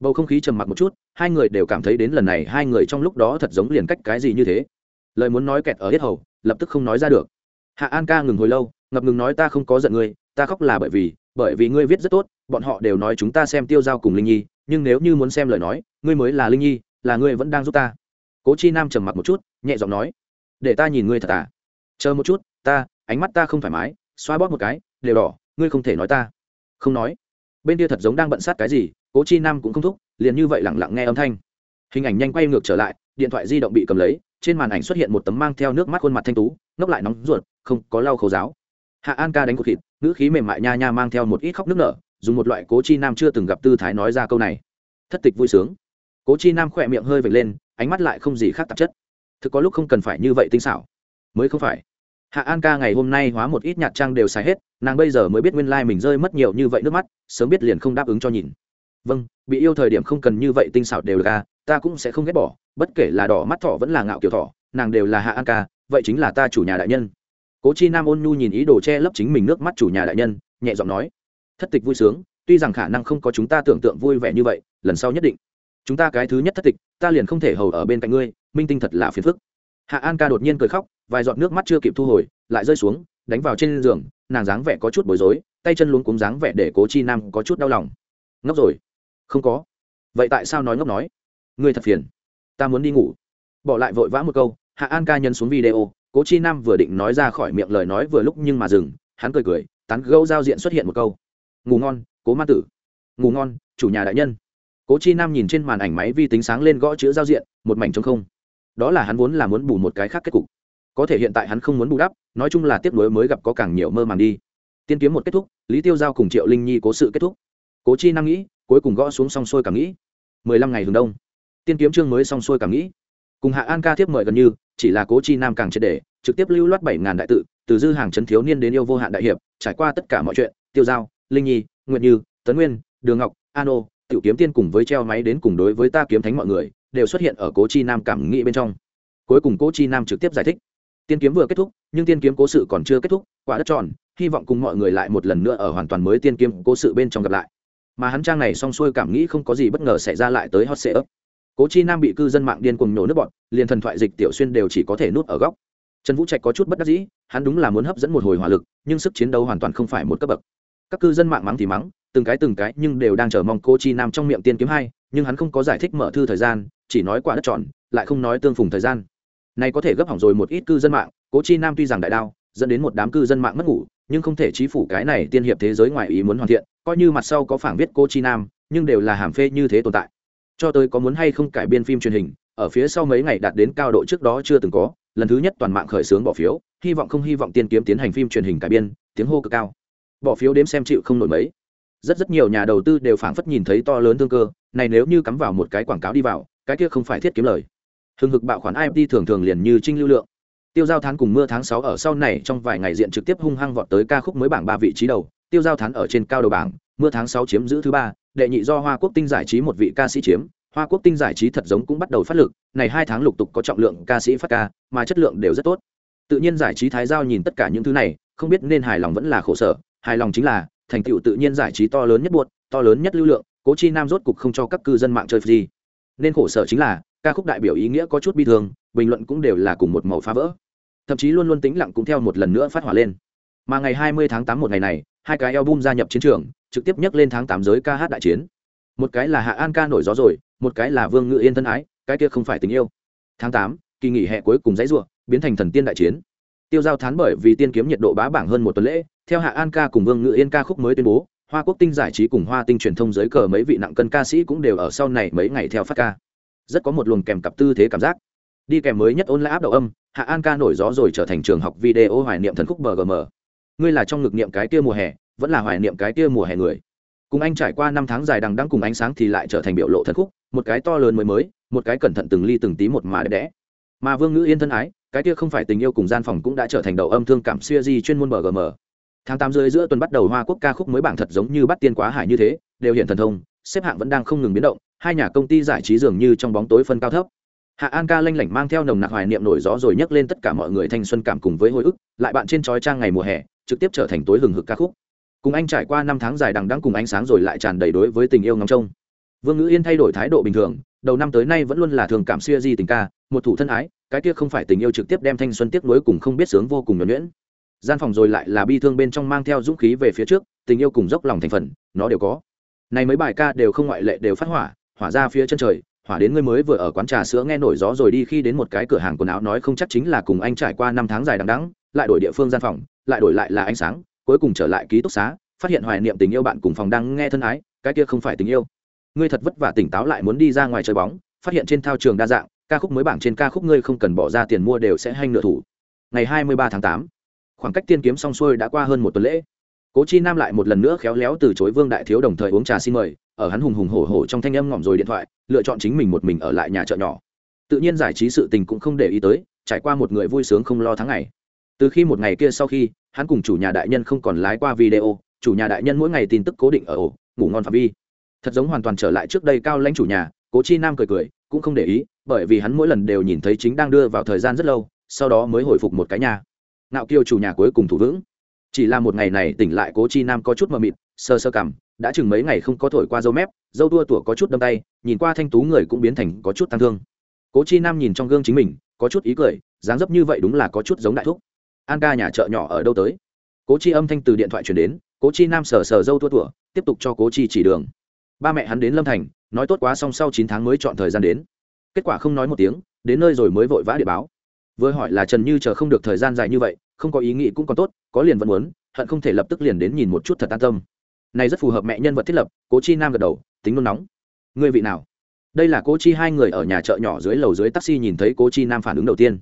Bầu không khí trầm mặc một chút, hai người đều cảm thấy đến lần này hai người trong lúc đó thật giống liền cách cái gì như thế. Lời muốn nói kẹt ở hết hầu, lập tức không nói ra được. Hạ an ca ngừng hồi lâu, ngập ngừng nói ta không có giận ngươi, ta khóc là bởi vì bởi vì ngươi viết rất tốt, bọn họ đều nói chúng ta xem tiêu giao cùng linh nhi, nhưng nếu như muốn xem lời nói, ngươi mới là linh nhi, là ngươi vẫn đang giúp ta. Cố chi nam trầm mặc một chút, nhẹ giọng nói, để ta nhìn ngươi thật à. Chờ một chút, ta, ánh mắt ta không thoải mái, xoa bóp một cái, đều đỏ, ngươi không thể nói ta. Không nói. Bên kia thật giống đang bận sát cái gì, cố chi nam cũng không thúc, liền như vậy lẳng lặng nghe âm thanh. Hình ảnh nhanh quay ngược trở lại, điện thoại di động bị cầm lấy, trên màn ảnh xuất hiện một tấm mang theo nước mắt khuôn mặt thanh tú, ngốc lại nóng ruột, không có lau khẩu giáo hạ an ca đánh cột thịt ngữ khí mềm mại nha nha mang theo một ít khóc nước nở, dùng một loại cố chi nam chưa từng gặp tư thái nói ra câu này. Thất tịch vui sướng. Cố chi nam khỏe miệng hơi vệt lên, ánh mắt lại không gì khác tạp chất. Thực có lúc không cần phải như vậy tinh xảo. Mới không phải. Hạ an ca ngày hôm nay hóa một ít nhạt trang đều xài hết, nàng bây giờ mới biết nguyên lai mình rơi mất nhiều như vậy nước mắt, sớm biết liền không đáp ứng cho nhìn. Vâng bị yêu thời điểm không cần như vậy tinh xảo đều được à, ta cũng sẽ không ghét bỏ, bất kể là đỏ mắt thỏ vẫn là ngạo kiểu thỏ, nàng đều là hạ an ca, vậy chính là ta chủ nhà đại nhân cố chi nam ôn nhu nhìn ý đồ che lấp chính mình nước mắt chủ nhà đại nhân, nhẹ giọng nói, thất tịch vui sướng, tuy rằng khả năng không có chúng ta tưởng tượng vui vẻ như vậy, lần sau nhất định. Chúng ta cái thứ nhất thất tịch, ta liền không thể hầu ở bên cạnh ngươi, minh tinh thật là phiền phức. Hạ an ca đột nhiên cười khóc, vài giọt nước mắt chưa kịp thu hồi, lại rơi xuống, đánh vào trên giường, nàng dáng vẻ có chút bối rối, tay chân luống cúng dáng vẻ để cố chi nam có chút đau lòng. Ngốc rồi. Không có. Vậy tại sao nói ngốc nói? Ngươi thật phiền. Ta muốn đi ngủ. Bỏ lại vội vã một câu, hạ an ca nhân xuống video cố chi nam vừa định nói ra khỏi miệng lời nói vừa lúc nhưng mà dừng, hắn cười cười, tán gâu giao diện xuất hiện một câu. Ngủ ngon, cố ma tử. Ngủ ngon, chủ nhà đại nhân. Cố chi nam nhìn trên màn ảnh máy vi tính sáng lên gõ chữ giao diện, một mảnh trong không. Đó là hắn vốn là muốn bù một cái khác kết cục. Có thể hiện tại hắn không muốn bù đắp, nói chung là tiếp nối mới gặp có càng nhiều mơ màng đi. Tiên kiếm một kết thúc, lý tiêu giao cùng triệu linh nhi cố sự kết thúc. Cố chi nam nghĩ, cuối cùng gõ xuống xong xuôi cả nghĩ. Mười lăm ngày hướng đông. Tiên kiếm chương mới xong xuôi cả nghĩ cùng hạ an ca tiếp mời gần như, chỉ là cố chi nam càng triệt đề trực tiếp lưu loát bảy ngàn đại tự, từ dư hàng trấn thiếu niên đến yêu vô hạn đại hiệp, trải qua tất cả mọi chuyện, tiêu giao, linh nhi nguyện như, tấn nguyên, đường ngọc, an ô, tiểu kiếm tiên cùng với treo máy đến cùng đối với ta kiếm thánh mọi người, đều xuất hiện ở cố chi nam cảm nghĩ bên trong. Cuối cùng cố chi nam trực tiếp giải thích. Tiên kiếm vừa kết thúc, nhưng tiên kiếm cố sự còn chưa kết thúc, quả đất tròn, hy vọng cùng mọi người lại một lần nữa ở hoàn toàn mới tiên kiếm cố sự bên trong gặp lại. Mà hắn trang này xong xuôi cảm nghĩ không có gì bất ngờ xảy ra lại tới hot sệ ấp cố chi nam bị cư dân mạng điên cuồng nhổ nước bọn liền thần thoại dịch tiểu xuyên đều chỉ có thể nuốt ở góc. Trần vũ trạch có chút bất đắc dĩ, hắn đúng là muốn hấp dẫn một hồi hỏa lực, nhưng sức chiến đấu hoàn toàn không phải một cấp bậc. Các cư dân mạng mắng thì mắng, từng cái từng cái nhưng đều đang chờ mong cô chi nam trong miệng tiên kiếm hai, nhưng hắn không có giải thích mở thư thời gian, chỉ nói quả đất tròn, lại không nói tương phùng thời gian. Này có thể gấp hỏng rồi một ít cư dân mạng, cố chi nam tuy rằng đại đao, dẫn đến một đám cư dân mạng mất ngủ, nhưng không thể trí phủ cái này tiên hiệp thế giới ngoài ý muốn hoàn thiện, coi như mặt sau có phảng viết cô chi nam, nhưng đều là hàm phê như thế tồn tại cho tới có muốn hay không cải biên phim truyền hình, ở phía sau mấy ngày đạt đến cao độ trước đó chưa từng có, lần thứ nhất toàn mạng khởi xướng bỏ phiếu, hy vọng không hy vọng tiên kiếm tiến hành phim truyền hình cải biên, tiếng hô cực cao. Bỏ phiếu đếm xem chịu không nổi mấy. Rất rất nhiều nhà đầu tư đều phảng phất nhìn thấy to lớn thương cơ, này nếu như cắm vào một cái quảng cáo đi vào, cái kia không phải thiết kiếm lời. Hừng hực bạo khoản imt thường thường liền như trinh lưu lượng. Tiêu giao thán cùng mưa tháng sáu ở sau này trong vài ngày diện trực tiếp hung hăng vọt tới ca khúc mới bảng ba vị trí đầu. Tiêu giao thán ở trên cao đầu bảng, mưa tháng sáu chiếm giữ thứ ba đệ nhị do hoa quốc tinh giải trí một vị ca sĩ chiếm, hoa quốc tinh giải trí thật giống cũng bắt đầu phát lực, này hai tháng lục tục có trọng lượng ca sĩ phát ca, mà chất lượng đều rất tốt. Tự nhiên giải trí thái giao nhìn tất cả những thứ này, không biết nên hài lòng vẫn là khổ sở, hài lòng chính là, thành tựu tự nhiên giải trí to lớn nhất buột to lớn nhất lưu lượng, cố chi nam rốt cục không cho các cư dân mạng chơi gì. Nên khổ sở chính là, ca khúc đại biểu ý nghĩa có chút bi thương, bình luận cũng đều là cùng một màu phá vỡ. Thậm chí luôn luôn tĩnh lặng cũng theo một lần nữa phát hỏa lên. Mà ngày 20 tháng 8 một ngày này hai cái album gia nhập chiến trường trực tiếp nhắc lên tháng 8 giới ca hát đại chiến. Một cái là hạ an ca nổi gió rồi một cái là vương ngự yên thân ái cái kia không phải tình yêu. Tháng 8, kỳ nghỉ hè cuối cùng dãy ruộng biến thành thần tiên đại chiến. Tiêu giao thán bởi vì tiên kiếm nhiệt độ bá bảng hơn một tuần lễ theo hạ an ca cùng vương ngự yên ca khúc mới tuyên bố hoa quốc tinh giải trí cùng hoa tinh truyền thông giới cờ mấy vị nặng cân ca sĩ cũng đều ở sau này mấy ngày theo phát ca. Rất có một luồng kèm cặp tư thế cảm giác. Đi kèm mới nhất ôn lại áp đầu âm hạ an ca nổi gió rồi trở thành trường học video hoài niệm thần khúc bgm ngươi là trong ngực niệm cái kia mùa hè, vẫn là hoài niệm cái kia mùa hè người. Cùng anh trải qua năm tháng dài đằng đang cùng ánh sáng thì lại trở thành biểu lộ thần khúc, một cái to lớn mới mới, một cái cẩn thận từng ly từng tí một mà đẹp đẽ. Mà vương ngữ yên thân ái, cái kia không phải tình yêu cùng gian phòng cũng đã trở thành đầu âm thương cảm xuya di chuyên môn bgm tháng tám rưỡi giữa tuần bắt đầu hoa quốc ca khúc mới bảng thật giống như bắt tiên quá hải như thế, đều hiện thần thông, xếp hạng vẫn đang không ngừng biến động, hai nhà công ty giải trí dường như trong bóng tối phân cao thấp. Hạ an ca lanh lảnh mang theo nồng nặc hoài niệm nổi gió rồi nhấc lên tất cả mọi người thanh xuân cảm cùng với hồi ức, lại bạn trên trói trang ngày mùa hè trực tiếp trở thành tối hừng hực ca khúc. Cùng anh trải qua năm tháng dài đằng đẵng cùng ánh sáng rồi lại tràn đầy đối với tình yêu ngóng trông. Vương ngữ yên thay đổi thái độ bình thường, đầu năm tới nay vẫn luôn là thường cảm xuya di tình ca, một thủ thân ái, cái kia không phải tình yêu trực tiếp đem thanh xuân tiếp nối cùng không biết sướng vô cùng nhuẩn nhuyễn. Gian phòng rồi lại là bi thương bên trong mang theo dũng khí về phía trước, tình yêu cùng dốc lòng thành phần, nó đều có. Này mấy bài ca đều không ngoại lệ đều phát hỏa hỏa ra phía chân trời, hỏa đến ngươi mới vừa ở quán trà sữa nghe nổi gió rồi đi khi đến một cái cửa hàng quần áo nói không chắc chính là cùng anh trải qua năm tháng dài đằng đẵng, lại đổi địa phương gian phòng lại đổi lại là ánh sáng, cuối cùng trở lại ký túc xá, phát hiện hoài niệm tình yêu bạn cùng phòng đang nghe thân ái, cái kia không phải tình yêu. Ngươi thật vất vả tỉnh táo lại muốn đi ra ngoài chơi bóng, phát hiện trên thao trường đa dạng, ca khúc mới bảng trên ca khúc ngươi không cần bỏ ra tiền mua đều sẽ hanh nửa thủ. Ngày 23 tháng 8 khoảng cách tiên kiếm xong xuôi đã qua hơn một tuần lễ. Cố chi nam lại một lần nữa khéo léo từ chối vương đại thiếu đồng thời uống trà xin mời, ở hắn hùng hùng hổ hổ trong thanh âm ngỏm rồi điện thoại, lựa chọn chính mình một mình ở lại nhà chợ nhỏ. Tự nhiên giải trí sự tình cũng không để ý tới, trải qua một người vui sướng không lo tháng ngày từ khi một ngày kia sau khi, hắn cùng chủ nhà đại nhân không còn lái qua video, chủ nhà đại nhân mỗi ngày tin tức cố định ở ổ, ngủ ngon phạm vi. Thật giống hoàn toàn trở lại trước đây cao lãnh chủ nhà, cố chi nam cười cười, cũng không để ý, bởi vì hắn mỗi lần đều nhìn thấy chính đang đưa vào thời gian rất lâu, sau đó mới hồi phục một cái nhà. Nạo kiêu chủ nhà cuối cùng thủ vững. Chỉ là một ngày này tỉnh lại cố chi nam có chút mờ mịt sơ sơ cằm, đã chừng mấy ngày không có thổi qua dâu mép, dâu tua tủa có chút đâm tay, nhìn qua thanh tú người cũng biến thành có chút tăng thương. Cố chi nam nhìn trong gương chính mình, có chút ý cười, dáng dấp như vậy đúng là có chút giống đại thúc an ca nhà chợ nhỏ ở đâu tới? Cố chi âm thanh từ điện thoại chuyển đến, cố chi nam sờ sờ dâu tua tủa, tiếp tục cho cố chi chỉ đường. Ba mẹ hắn đến lâm thành, nói tốt quá xong sau chín tháng mới chọn thời gian đến. Kết quả không nói một tiếng, đến nơi rồi mới vội vã địa báo. Vừa hỏi là trần như chờ không được thời gian dài như vậy, không có ý nghĩ cũng còn tốt, có liền vẫn muốn, hận không thể lập tức liền đến nhìn một chút thật an tâm. Này rất phù hợp mẹ nhân vật thiết lập, cố chi nam gật đầu, tính nôn nóng. Người vị nào? Đây là cố chi hai người ở nhà chợ nhỏ dưới lầu dưới taxi nhìn thấy cố chi nam phản ứng đầu tiên.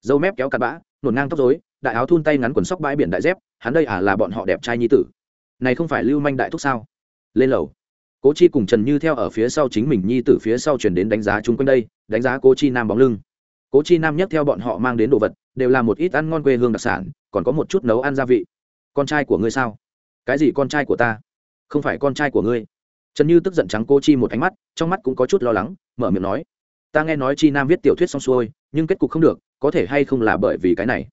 Dâu mép kéo cặp bã, nổn ngang tóc dối đại áo thun tay ngắn quần sóc bãi biển đại dép, hắn đây à là bọn họ đẹp trai nhi tử. Này không phải lưu manh đại thúc sao? Lên lầu. Cố chi cùng trần như theo ở phía sau chính mình nhi tử phía sau chuyển đến đánh giá chung quanh đây, đánh giá cố chi nam bóng lưng. Cố chi nam nhắc theo bọn họ mang đến đồ vật, đều là một ít ăn ngon quê hương đặc sản, còn có một chút nấu ăn gia vị. Con trai của ngươi sao? Cái gì con trai của ta? Không phải con trai của ngươi. Trần như tức giận trắng cô chi một ánh mắt, trong mắt cũng có chút lo lắng, mở miệng nói. Ta nghe nói chi nam viết tiểu thuyết xong xuôi, nhưng kết cục không được, có thể hay không là bởi vì cái này?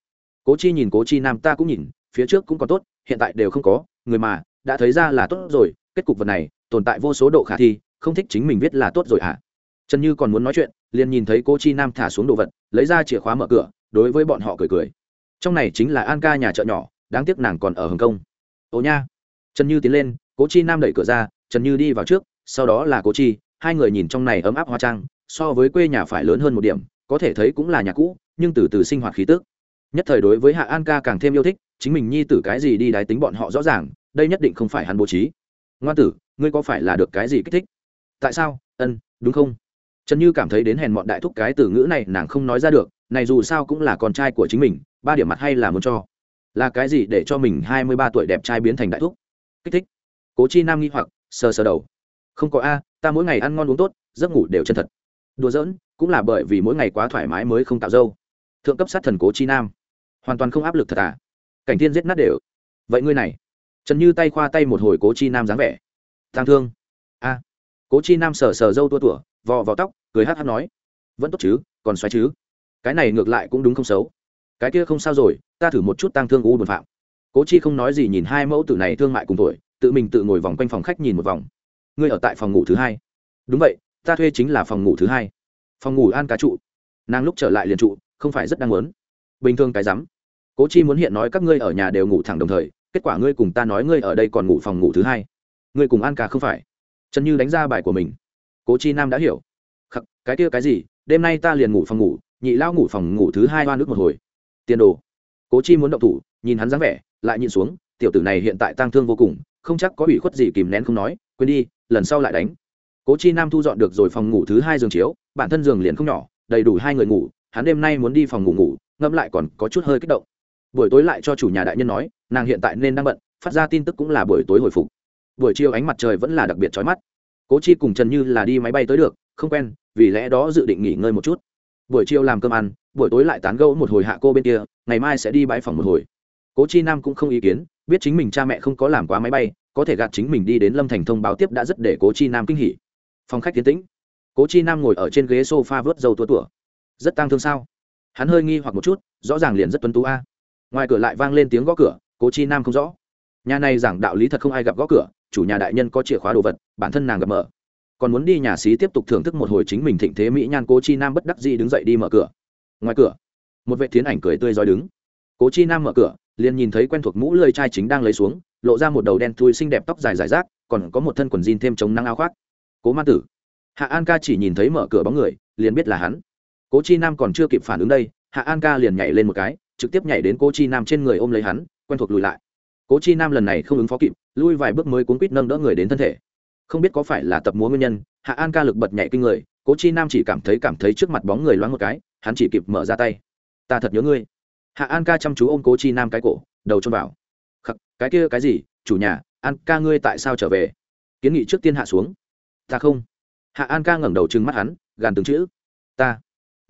Cố chi nhìn cố chi nam ta cũng nhìn, phía trước cũng còn tốt, hiện tại đều không có, người mà, đã thấy ra là tốt rồi, kết cục vật này, tồn tại vô số độ khả thi, không thích chính mình viết là tốt rồi hả à? trần như còn muốn nói chuyện, liền nhìn thấy cô chi nam thả xuống đồ vật, lấy ra chìa khóa mở cửa, đối với bọn họ cười cười trong này chính là an ca nhà chợ nhỏ, đáng tiếc nàng còn ở hồng kông ồ nha trần như tiến lên, cố chi nam đẩy cửa ra, trần như đi vào trước, sau đó là cố chi, hai người nhìn trong này ấm áp hoa trang, so với quê nhà phải lớn hơn một điểm, có thể thấy cũng là nhà cũ, nhưng từ từ sinh hoạt khí tức nhất thời đối với hạ an ca càng thêm yêu thích, chính mình nhi tử cái gì đi đái tính bọn họ rõ ràng, đây nhất định không phải hắn bố trí. Ngoan tử, ngươi có phải là được cái gì kích thích? Tại sao? Ân, đúng không? Trần như cảm thấy đến hèn mọn đại thúc cái từ ngữ này nàng không nói ra được, này dù sao cũng là con trai của chính mình, ba điểm mặt hay là muốn cho. Là cái gì để cho mình hai mươi ba tuổi đẹp trai biến thành đại thúc? Kích thích. Cố chi nam nghi hoặc, sờ sờ đầu. Không có a, ta mỗi ngày ăn ngon uống tốt, giấc ngủ đều chân thật. Đùa giỡn, cũng là bởi vì mỗi ngày quá thoải mái mới không tạo dâu. Thượng cấp sát thần cố chi nam hoàn toàn không áp lực thật à? Cảnh thiên giết nát đều. Vậy ngươi này, trần như tay khoa tay một hồi cố chi nam dáng vẻ. Thang thương. A. Cố chi nam sờ sờ dâu tua tủa, vò vò tóc, cười hát hát nói. Vẫn tốt chứ, còn xoáy chứ. Cái này ngược lại cũng đúng không xấu. Cái kia không sao rồi, ta thử một chút tang thương u buồn phạm. Cố chi không nói gì nhìn hai mẫu tử này thương mại cùng tuổi, tự mình tự ngồi vòng quanh phòng khách nhìn một vòng. Ngươi ở tại phòng ngủ thứ hai. Đúng vậy, ta thuê chính là phòng ngủ thứ hai. Phòng ngủ an cá trụ. Nàng lúc trở lại liền trụ, không phải rất đang muốn bình thường cái rắm. Cố chi muốn hiện nói các ngươi ở nhà đều ngủ thẳng đồng thời kết quả ngươi cùng ta nói ngươi ở đây còn ngủ phòng ngủ thứ hai. Ngươi cùng an ca không phải? Trần như đánh ra bài của mình. Cố chi nam đã hiểu. Khắc, cái kia cái gì? Đêm nay ta liền ngủ phòng ngủ nhị lao ngủ phòng ngủ thứ hai hoa nước một hồi. Tiền đồ. Cố chi muốn động thủ nhìn hắn dáng vẻ lại nhìn xuống tiểu tử này hiện tại tang thương vô cùng không chắc có ủy khuất gì kìm nén không nói quên đi lần sau lại đánh. Cố chi nam thu dọn được rồi phòng ngủ thứ hai giường chiếu bản thân giường liền không nhỏ đầy đủ hai người ngủ hắn đêm nay muốn đi phòng ngủ ngủ ngâm lại còn có chút hơi kích động. Buổi tối lại cho chủ nhà đại nhân nói, nàng hiện tại nên đang bận, phát ra tin tức cũng là buổi tối hồi phục. Buổi chiều ánh mặt trời vẫn là đặc biệt trói mắt. Cố chi cùng trần như là đi máy bay tới được, không quen, vì lẽ đó dự định nghỉ ngơi một chút. Buổi chiều làm cơm ăn, buổi tối lại tán gẫu một hồi hạ cô bên kia, ngày mai sẽ đi bãi phòng một hồi. Cố chi nam cũng không ý kiến, biết chính mình cha mẹ không có làm quá máy bay, có thể gạt chính mình đi đến lâm thành thông báo tiếp đã rất để cố chi nam kinh hỉ. Phòng khách tiến tĩnh. Cố chi nam ngồi ở trên ghế s o f a vớt dầu tua tủa. Rất tang thương sao? Hắn hơi nghi hoặc một chút, rõ ràng liền rất tuân tú a. Ngoài cửa lại vang lên tiếng gõ cửa, cố chi nam không rõ. Nhà này giảng đạo lý thật không ai gặp gõ cửa, chủ nhà đại nhân có chìa khóa đồ vật, bản thân nàng gặp mở. Còn muốn đi nhà xí tiếp tục thưởng thức một hồi chính mình thịnh thế mỹ nhan, cố chi nam bất đắc dĩ đứng dậy đi mở cửa. Ngoài cửa, một vệ thiến ảnh cười tươi rói đứng. Cố chi nam mở cửa, liền nhìn thấy quen thuộc mũ lơi trai chính đang lấy xuống, lộ ra một đầu đen thui xinh đẹp tóc dài dài rác, còn có một thân quần jean thêm chống năng áo khoác. Cố ma tử, hạ an ca chỉ nhìn thấy mở cửa bóng người, liền biết là hắn cố chi nam còn chưa kịp phản ứng đây, hạ an ca liền nhảy lên một cái, trực tiếp nhảy đến cố chi nam trên người ôm lấy hắn, quen thuộc lùi lại. Cố chi nam lần này không ứng phó kịp, lui vài bước mới cuốn quýt nâng đỡ người đến thân thể. Không biết có phải là tập múa nguyên nhân, hạ an ca lực bật nhảy kinh người, cố chi nam chỉ cảm thấy cảm thấy trước mặt bóng người loáng một cái, hắn chỉ kịp mở ra tay. Ta thật nhớ ngươi. Hạ an ca chăm chú ôm cố chi nam cái cổ, đầu trôn vào. Khắc, cái kia cái gì? Chủ nhà, an ca ngươi tại sao trở về? Kiến nghị trước tiên hạ xuống. Ta không. Hạ an ca ngẩng đầu trừng mắt hắn, gàn từng chữ. Ta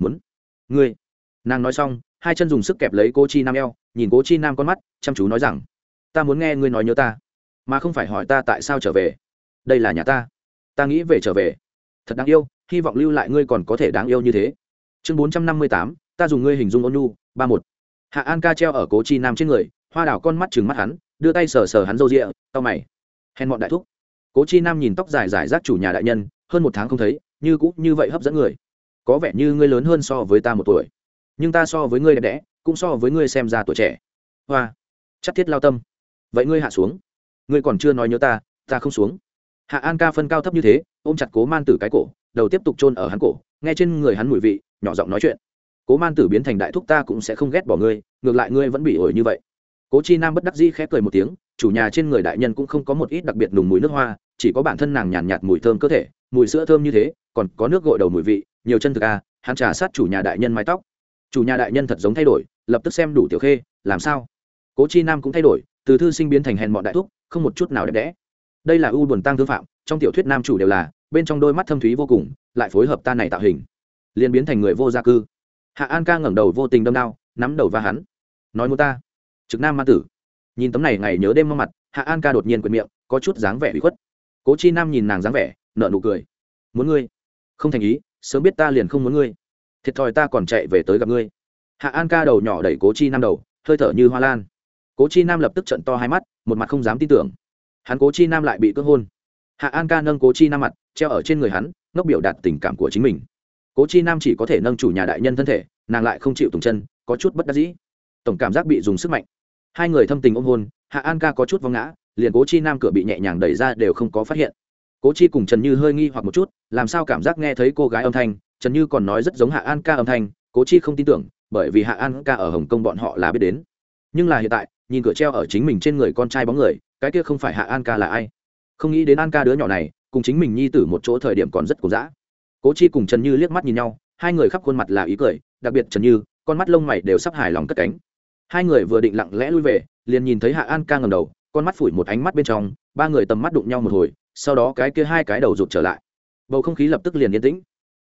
muốn. Ngươi. Nàng nói xong, hai chân dùng sức kẹp lấy cô chi nam eo, nhìn cố chi nam con mắt, chăm chú nói rằng, ta muốn nghe ngươi nói nhớ ta, mà không phải hỏi ta tại sao trở về. Đây là nhà ta. Ta nghĩ về trở về. Thật đáng yêu, hy vọng lưu lại ngươi còn có thể đáng yêu như thế. Chương bốn trăm năm mươi tám, ta dùng ngươi hình dung ôn nhu, ba một. Hạ an ca treo ở cố chi nam trên người, hoa đảo con mắt chừng mắt hắn, đưa tay sờ sờ hắn râu rịa tao mày. Hèn bọn đại thúc. Cố chi nam nhìn tóc dài dài rác chủ nhà đại nhân, hơn một tháng không thấy, như cũng như vậy hấp dẫn người có vẻ như ngươi lớn hơn so với ta một tuổi. Nhưng ta so với ngươi đẹp đẽ cũng so với ngươi xem ra tuổi trẻ. Hoa. Chắc thiết lao tâm. Vậy ngươi hạ xuống. Ngươi còn chưa nói nhớ ta ta không xuống. Hạ an ca phân cao thấp như thế ôm chặt cố man tử cái cổ đầu tiếp tục chôn ở hắn cổ nghe trên người hắn mùi vị nhỏ giọng nói chuyện. Cố man tử biến thành đại thúc ta cũng sẽ không ghét bỏ ngươi ngược lại ngươi vẫn bị ổi như vậy. Cố chi nam bất đắc dĩ khép cười một tiếng chủ nhà trên người đại nhân cũng không có một ít đặc biệt nùng mùi nước hoa chỉ có bản thân nàng nhàn nhạt, nhạt mùi thơm cơ thể mùi sữa thơm như thế còn có nước gội đầu mùi vị nhiều chân thực à, hắn trà sát chủ nhà đại nhân mái tóc. Chủ nhà đại nhân thật giống thay đổi lập tức xem đủ tiểu khê làm sao? Cố chi nam cũng thay đổi từ thư sinh biến thành hèn mọn đại thúc không một chút nào đẹp đẽ. Đây là u buồn tăng thương phạm trong tiểu thuyết nam chủ đều là bên trong đôi mắt thâm thúy vô cùng lại phối hợp ta này tạo hình liền biến thành người vô gia cư. Hạ an ca ngẩng đầu vô tình đâm đao nắm đầu va hắn. Nói muốn ta trực nam ma tử. Nhìn tấm này ngày nhớ đêm mong mặt hạ an ca đột nhiên quyệt miệng có chút dáng vẻ bị khuất. Cố chi nam nhìn nàng dáng vẻ nợ nụ cười. Muốn ngươi? Không thành ý sớm biết ta liền không muốn ngươi. Thiệt thòi ta còn chạy về tới gặp ngươi. Hạ an ca đầu nhỏ đẩy cố chi nam đầu, hơi thở như hoa lan. Cố chi nam lập tức trận to hai mắt, một mặt không dám tin tưởng. Hắn cố chi nam lại bị cưỡng hôn. Hạ an ca nâng cố chi nam mặt, treo ở trên người hắn, ngốc biểu đạt tình cảm của chính mình. Cố chi nam chỉ có thể nâng chủ nhà đại nhân thân thể, nàng lại không chịu tùng chân, có chút bất đắc dĩ. Tổng cảm giác bị dùng sức mạnh. Hai người thâm tình ôm hôn, hạ an ca có chút vong ngã, liền cố chi nam cửa bị nhẹ nhàng đẩy ra đều không có phát hiện cố chi cùng trần như hơi nghi hoặc một chút, làm sao cảm giác nghe thấy cô gái âm thanh, trần như còn nói rất giống hạ an ca âm thanh, cố chi không tin tưởng, bởi vì hạ an ca ở hồng kông bọn họ là biết đến. Nhưng là hiện tại, nhìn cửa treo ở chính mình trên người con trai bóng người, cái kia không phải hạ an ca là ai? Không nghĩ đến an ca đứa nhỏ này, cùng chính mình nhi tử một chỗ thời điểm còn rất cổ dã. Cố chi cùng trần như liếc mắt nhìn nhau, hai người khắp khuôn mặt là ý cười, đặc biệt trần như, con mắt lông mày đều sắp hài lòng cất cánh. Hai người vừa định lặng lẽ lui về, liền nhìn thấy hạ an ca ngầm đầu, con mắt phủi một ánh mắt bên trong, ba người tầm mắt đụng nhau một hồi sau đó cái kia hai cái đầu rụt trở lại. Bầu không khí lập tức liền yên tĩnh.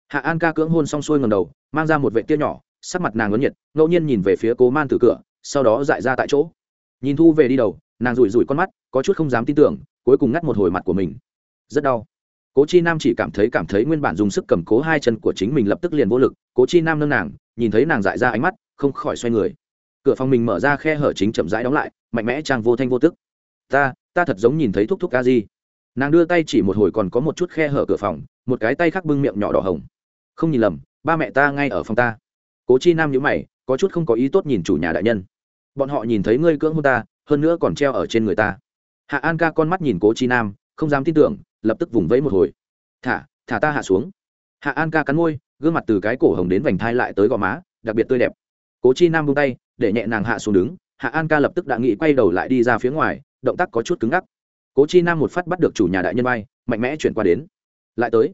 Hạ an ca cưỡng hôn xong xuôi ngầm đầu, mang ra một vệ tia nhỏ, sắc mặt nàng ngấn nhiệt, ngẫu nhiên nhìn về phía cố man từ cửa, sau đó dại ra tại chỗ. Nhìn thu về đi đầu, nàng rủi rủi con mắt, có chút không dám tin tưởng, cuối cùng ngắt một hồi mặt của mình. Rất đau. Cố chi nam chỉ cảm thấy cảm thấy nguyên bản dùng sức cầm cố hai chân của chính mình lập tức liền vô lực, cố chi nam nâng nàng, nhìn thấy nàng dại ra ánh mắt, không khỏi xoay người. Cửa phòng mình mở ra khe hở chính chậm rãi đóng lại, mạnh mẽ trang vô thanh vô tức. Ta ta thật giống nhìn thấy thúc thúc ca di nàng đưa tay chỉ một hồi còn có một chút khe hở cửa phòng, một cái tay khác bưng miệng nhỏ đỏ hồng. Không nhìn lầm, ba mẹ ta ngay ở phòng ta. Cố chi nam nhữ mày, có chút không có ý tốt nhìn chủ nhà đại nhân. Bọn họ nhìn thấy ngươi cưỡng hôn ta, hơn nữa còn treo ở trên người ta. Hạ an ca con mắt nhìn cố chi nam, không dám tin tưởng, lập tức vùng vẫy một hồi. Thả thả ta hạ xuống. Hạ an ca cắn môi, gương mặt từ cái cổ hồng đến vành thai lại tới gò má, đặc biệt tươi đẹp. Cố chi nam buông tay, để nhẹ nàng hạ xuống đứng. Hạ an ca lập tức đã nghĩ quay đầu lại đi ra phía ngoài, động tác có chút cứng ngắc cố chi nam một phát bắt được chủ nhà đại nhân bay mạnh mẽ chuyển qua đến. Lại tới.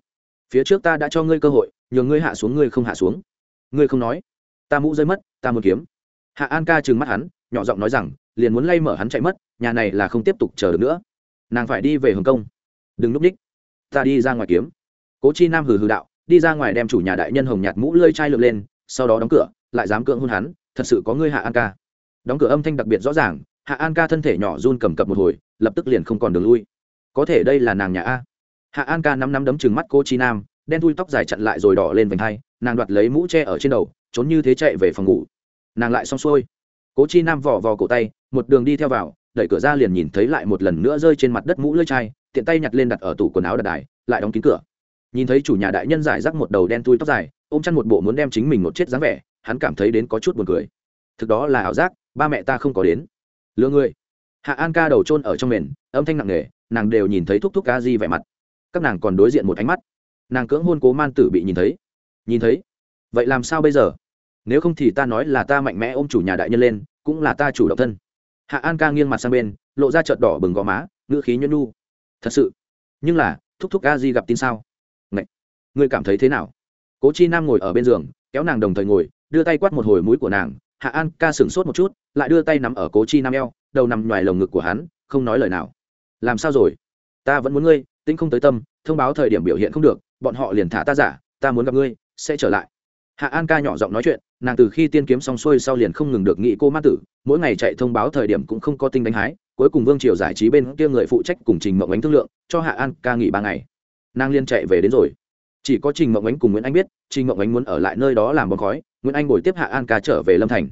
Phía trước ta đã cho ngươi cơ hội nhờ ngươi hạ xuống, ngươi không hạ xuống. Ngươi không nói. Ta mũ rơi mất, ta muốn kiếm. Hạ an ca trừng mắt hắn, nhỏ giọng nói rằng, liền muốn lay mở hắn chạy mất, nhà này là không tiếp tục chờ được nữa. Nàng phải đi về hồng kông. Đừng núp ních ta đi ra ngoài kiếm. Cố chi nam hừ hừ đạo, đi ra ngoài đem chủ nhà đại nhân hồng nhạt mũ lơi chai lượm lên, sau đó đóng cửa, lại dám cưỡng hôn hắn, thật sự có ngươi hạ an ca. Đóng cửa âm thanh đặc biệt rõ ràng, hạ an ca thân thể nhỏ run cầm cập một hồi lập tức liền không còn đường lui. Có thể đây là nàng nhà a. Hạ an ca nắm nắm đấm chừng mắt cô chi nam, đen thui tóc dài chặn lại rồi đỏ lên vành hai, nàng đoạt lấy mũ tre ở trên đầu, trốn như thế chạy về phòng ngủ. Nàng lại xong xuôi. Cố chi nam vỏ vò cổ tay, một đường đi theo vào, đẩy cửa ra liền nhìn thấy lại một lần nữa rơi trên mặt đất mũ lơi chai, tiện tay nhặt lên đặt ở tủ quần áo đặt đài, lại đóng kín cửa. Nhìn thấy chủ nhà đại nhân giải rác một đầu đen thui tóc dài, ôm chăn một bộ muốn đem chính mình một chết dáng vẻ, hắn cảm thấy đến có chút buồn cười. Thực đó là ảo giác, ba mẹ ta không có đến. Lừa người hạ an ca đầu trôn ở trong mền, âm thanh nặng nề, nàng đều nhìn thấy thúc thúc ca di vẻ mặt. Các nàng còn đối diện một ánh mắt. Nàng cưỡng hôn cố man tử bị nhìn thấy. Nhìn thấy? Vậy làm sao bây giờ? Nếu không thì ta nói là ta mạnh mẽ ôm chủ nhà đại nhân lên, cũng là ta chủ động thân. Hạ an ca nghiêng mặt sang bên, lộ ra trợt đỏ bừng gò má, ngữ khí nhuân nu. Thật sự? Nhưng là, thúc thúc a di gặp tin sao? Ngậy! ngươi cảm thấy thế nào? Cố chi nam ngồi ở bên giường, kéo nàng đồng thời ngồi, đưa tay quát một hồi mũi của nàng. Hạ an ca sửng sốt một chút, lại đưa tay nắm ở cố chi nam eo đầu nằm ngoài lồng ngực của hắn, không nói lời nào. Làm sao rồi? Ta vẫn muốn ngươi tinh không tới tâm, thông báo thời điểm biểu hiện không được, bọn họ liền thả ta giả, ta muốn gặp ngươi, sẽ trở lại. Hạ an ca nhỏ giọng nói chuyện, nàng từ khi tiên kiếm xong xuôi sau liền không ngừng được nghị cô ma tử, mỗi ngày chạy thông báo thời điểm cũng không có tinh đánh hái, cuối cùng vương triều giải trí bên kia người phụ trách cùng trình mộng ánh thương lượng, cho hạ an ca nghỉ ba ngày. Nàng liên chạy về đến rồi. Chỉ có trình mộng ánh cùng nguyễn anh biết, trình mộng ánh muốn ở lại nơi đó làm bóng khói, nguyễn anh ngồi tiếp hạ an ca trở về lâm thành.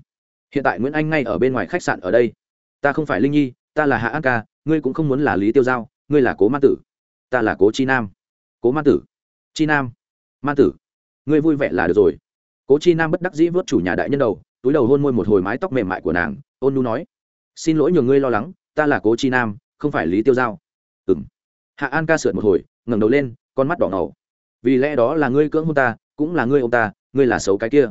Hiện tại nguyễn anh ngay ở bên ngoài khách sạn ở đây ta không phải linh nhi, ta là hạ an ca, ngươi cũng không muốn là lý tiêu giao, ngươi là cố ma tử. Ta là cố chi nam. Cố ma tử. Chi nam. Ma tử. Ngươi vui vẻ là được rồi. Cố chi nam bất đắc dĩ vớt chủ nhà đại nhân đầu, túi đầu hôn môi một hồi mái tóc mềm mại của nàng, ôn nu nói. Xin lỗi nhường ngươi lo lắng, ta là cố chi nam, không phải lý tiêu giao. Ừ m hạ an ca sượt một hồi, ngẩng đầu lên, con mắt đỏ ngầu. Vì lẽ đó là ngươi cưỡng hôn ta, cũng là ngươi ô n ta, ngươi là xấu cái kia.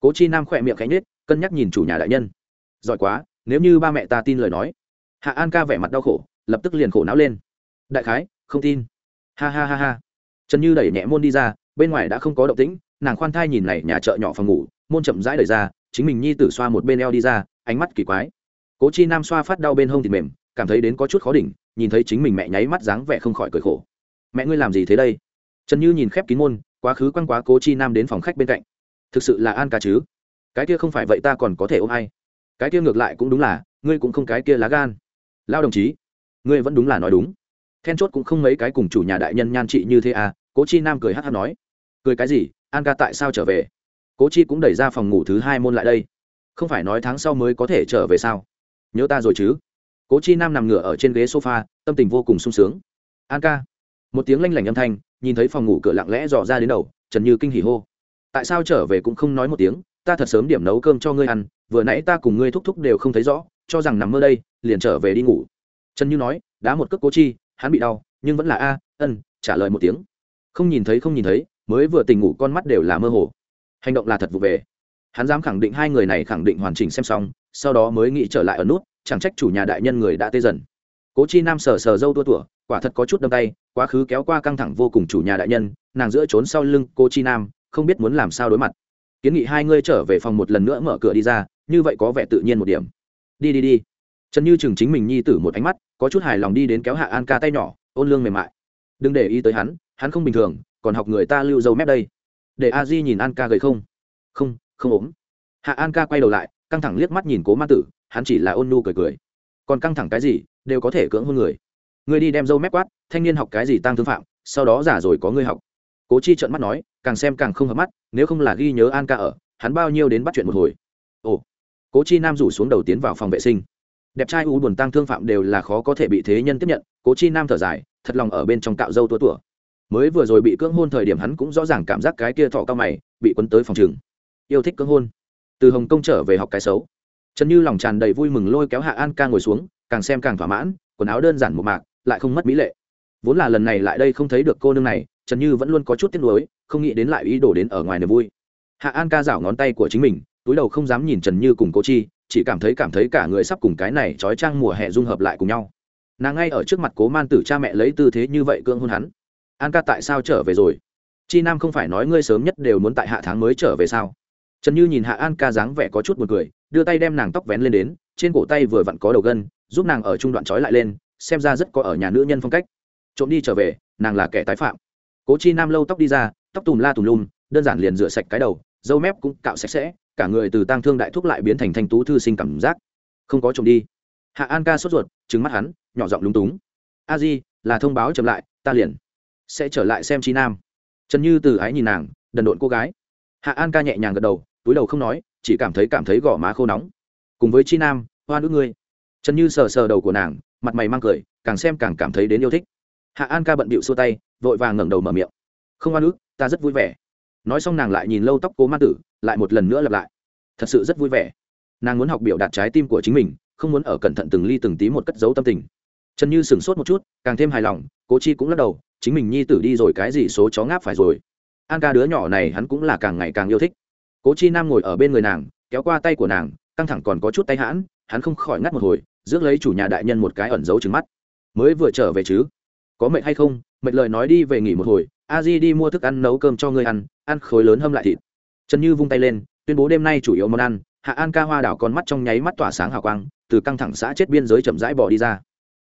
Cố chi nam khỏe miệng khánh nết cân nhắc nhìn chủ nhà đại nhân. Giỏi quá nếu như ba mẹ ta tin lời nói, hạ an ca vẻ mặt đau khổ, lập tức liền khổ não lên. Đại khái, không tin. Ha ha ha ha. Trần như đẩy nhẹ môn đi ra, bên ngoài đã không có động tĩnh, nàng khoan thai nhìn này nhà chợ nhỏ phòng ngủ, môn chậm rãi đẩy ra, chính mình nhi tử xoa một bên eo đi ra, ánh mắt kỳ quái. Cố chi nam xoa phát đau bên hông thịt mềm, cảm thấy đến có chút khó đỉnh, nhìn thấy chính mình mẹ nháy mắt dáng vẻ không khỏi cười khổ. Mẹ ngươi làm gì thế đây? Trần như nhìn khép kín môn, quá khứ quăng quá cố chi nam đến phòng khách bên cạnh. Thực sự là an ca chứ? Cái kia không phải vậy ta còn có thể ôm ai? Cái kia ngược lại cũng đúng là, ngươi cũng không cái kia lá gan. Lao đồng chí, ngươi vẫn đúng là nói đúng. Then chốt cũng không mấy cái cùng chủ nhà đại nhân nhan trị như thế à cố chi nam cười hát hát nói. Cười cái gì, an ca tại sao trở về? Cố chi cũng đẩy ra phòng ngủ thứ hai môn lại đây. Không phải nói tháng sau mới có thể trở về sao? Nhớ ta rồi chứ? Cố chi nam nằm ngửa ở trên ghế sofa, tâm tình vô cùng sung sướng. An ca. Một tiếng lanh lảnh âm thanh, nhìn thấy phòng ngủ cửa lặng lẽ dò ra đến đầu, trần như kinh hỉ hô. Tại sao trở về cũng không nói một tiếng, ta thật sớm điểm nấu cơm cho ngươi ăn vừa nãy ta cùng ngươi thúc thúc đều không thấy rõ, cho rằng nằm mơ đây, liền trở về đi ngủ. Trần như nói, đá một cước cố chi, hắn bị đau, nhưng vẫn là a, ân, trả lời một tiếng. Không nhìn thấy không nhìn thấy, mới vừa tỉnh ngủ con mắt đều là mơ hồ. Hành động là thật vụ về. Hắn dám khẳng định hai người này khẳng định hoàn chỉnh xem xong, sau đó mới nghĩ trở lại ở nút, chẳng trách chủ nhà đại nhân người đã tê dần. Cố chi nam sờ sờ dâu tua tủa, quả thật có chút đâm tay, quá khứ kéo qua căng thẳng vô cùng chủ nhà đại nhân, nàng giữa trốn sau lưng cô chi nam, không biết muốn làm sao đối mặt. Kiến nghị hai ngươi trở về phòng một lần nữa mở cửa đi ra như vậy có vẻ tự nhiên một điểm. Đi đi đi. Trần như chừng chính mình nhi tử một ánh mắt, có chút hài lòng đi đến kéo hạ an ca tay nhỏ, ôn lương mềm mại. Đừng để ý tới hắn hắn không bình thường, còn học người ta lưu dâu mép đây. Để a di nhìn an ca gầy không? Không không ốm. Hạ an ca quay đầu lại, căng thẳng liếc mắt nhìn cố ma tử, hắn chỉ là ôn nu cười cười. Còn căng thẳng cái gì, đều có thể cưỡng hôn người. Người đi đem dâu mép quát, thanh niên học cái gì tăng thương phạm, sau đó giả rồi có người học. Cố chi trợn mắt nói, càng xem càng không hợp mắt, nếu không là ghi nhớ an ca ở, hắn bao nhiêu đến bắt chuyện một hồi cố chi nam rủ xuống đầu tiến vào phòng vệ sinh. Đẹp trai u buồn tăng thương phạm đều là khó có thể bị thế nhân tiếp nhận, cố chi nam thở dài, thật lòng ở bên trong cạo dâu tua tủa. Mới vừa rồi bị cưỡng hôn thời điểm hắn cũng rõ ràng cảm giác cái kia thọ cao mày, bị quấn tới phòng trường. Yêu thích cưỡng hôn. Từ hồng kông trở về học cái xấu. Trần như lòng tràn đầy vui mừng lôi kéo hạ an ca ngồi xuống, càng xem càng thỏa mãn, quần áo đơn giản một mạc, lại không mất mỹ lệ. Vốn là lần này lại đây không thấy được cô nương này, trần như vẫn luôn có chút tiếc nuối, không nghĩ đến lại ý đồ đến ở ngoài niềm vui. Hạ an ca rảo ngón tay của chính mình túi đầu không dám nhìn trần như cùng cố chi, chỉ cảm thấy cảm thấy cả người sắp cùng cái này trói trang mùa hè dung hợp lại cùng nhau. Nàng ngay ở trước mặt cố man tử cha mẹ lấy tư thế như vậy cưỡng hôn hắn. An ca tại sao trở về rồi? Chi nam không phải nói ngươi sớm nhất đều muốn tại hạ tháng mới trở về sao? Trần như nhìn hạ an ca dáng vẻ có chút b u ồ n cười, đưa tay đem nàng tóc vén lên đến, trên cổ tay vừa vặn có đầu gân, giúp nàng ở trung đoạn trói lại lên, xem ra rất có ở nhà nữ nhân phong cách. Trộm đi trở về, nàng là kẻ tái phạm. Cố chi nam lâu tóc đi ra, tóc tùm la tùm lum, đơn giản liền rửa sạch cái đầu dâu mép cũng cạo sạch sẽ cả người từ tang thương đại thúc lại biến thành thanh tú thư sinh cảm giác. Không có trộm đi. Hạ an ca sốt ruột trứng mắt hắn, nhỏ giọng lúng túng. A di, là thông báo chậm lại, ta liền sẽ trở lại xem chi nam. Trần như từ ái nhìn nàng, đần độn cô gái. Hạ an ca nhẹ nhàng gật đầu, túi đầu không nói, chỉ cảm thấy cảm thấy gò má khô nóng. Cùng với chi nam hoa nữ ngươi. Trần như sờ sờ đầu của nàng, mặt mày mang cười, càng xem càng cảm thấy đến yêu thích. Hạ an ca bận bịu xua tay, vội vàng ngẩng đầu mở miệng. Không hoa nữ ta rất vui vẻ nói xong nàng lại nhìn lâu tóc cố ma tử, lại một lần nữa lặp lại. Thật sự rất vui vẻ. Nàng muốn học biểu đạt trái tim của chính mình, không muốn ở cẩn thận từng ly từng tí một cất dấu tâm tình. Trần như sửng sốt một chút, càng thêm hài lòng, cố chi cũng lắc đầu, chính mình nhi tử đi rồi cái gì số chó ngáp phải rồi. An ca đứa nhỏ này hắn cũng là càng ngày càng yêu thích. Cố chi nam ngồi ở bên người nàng, kéo qua tay của nàng, căng thẳng còn có chút tay hãn, hắn không khỏi ngắt một hồi, rước lấy chủ nhà đại nhân một cái ẩn giấu trứng mắt. Mới vừa trở về chứ? Có mệt hay không? Mệt lời nói đi về nghỉ một hồi a di đi mua thức ăn nấu cơm cho ngươi ăn ăn khối lớn hâm lại thịt. Trần như vung tay lên, tuyên bố đêm nay chủ yếu món ăn, hạ an ca hoa đảo con mắt trong nháy mắt tỏa sáng hào quang, từ căng thẳng xã chết biên giới chậm rãi bỏ đi ra.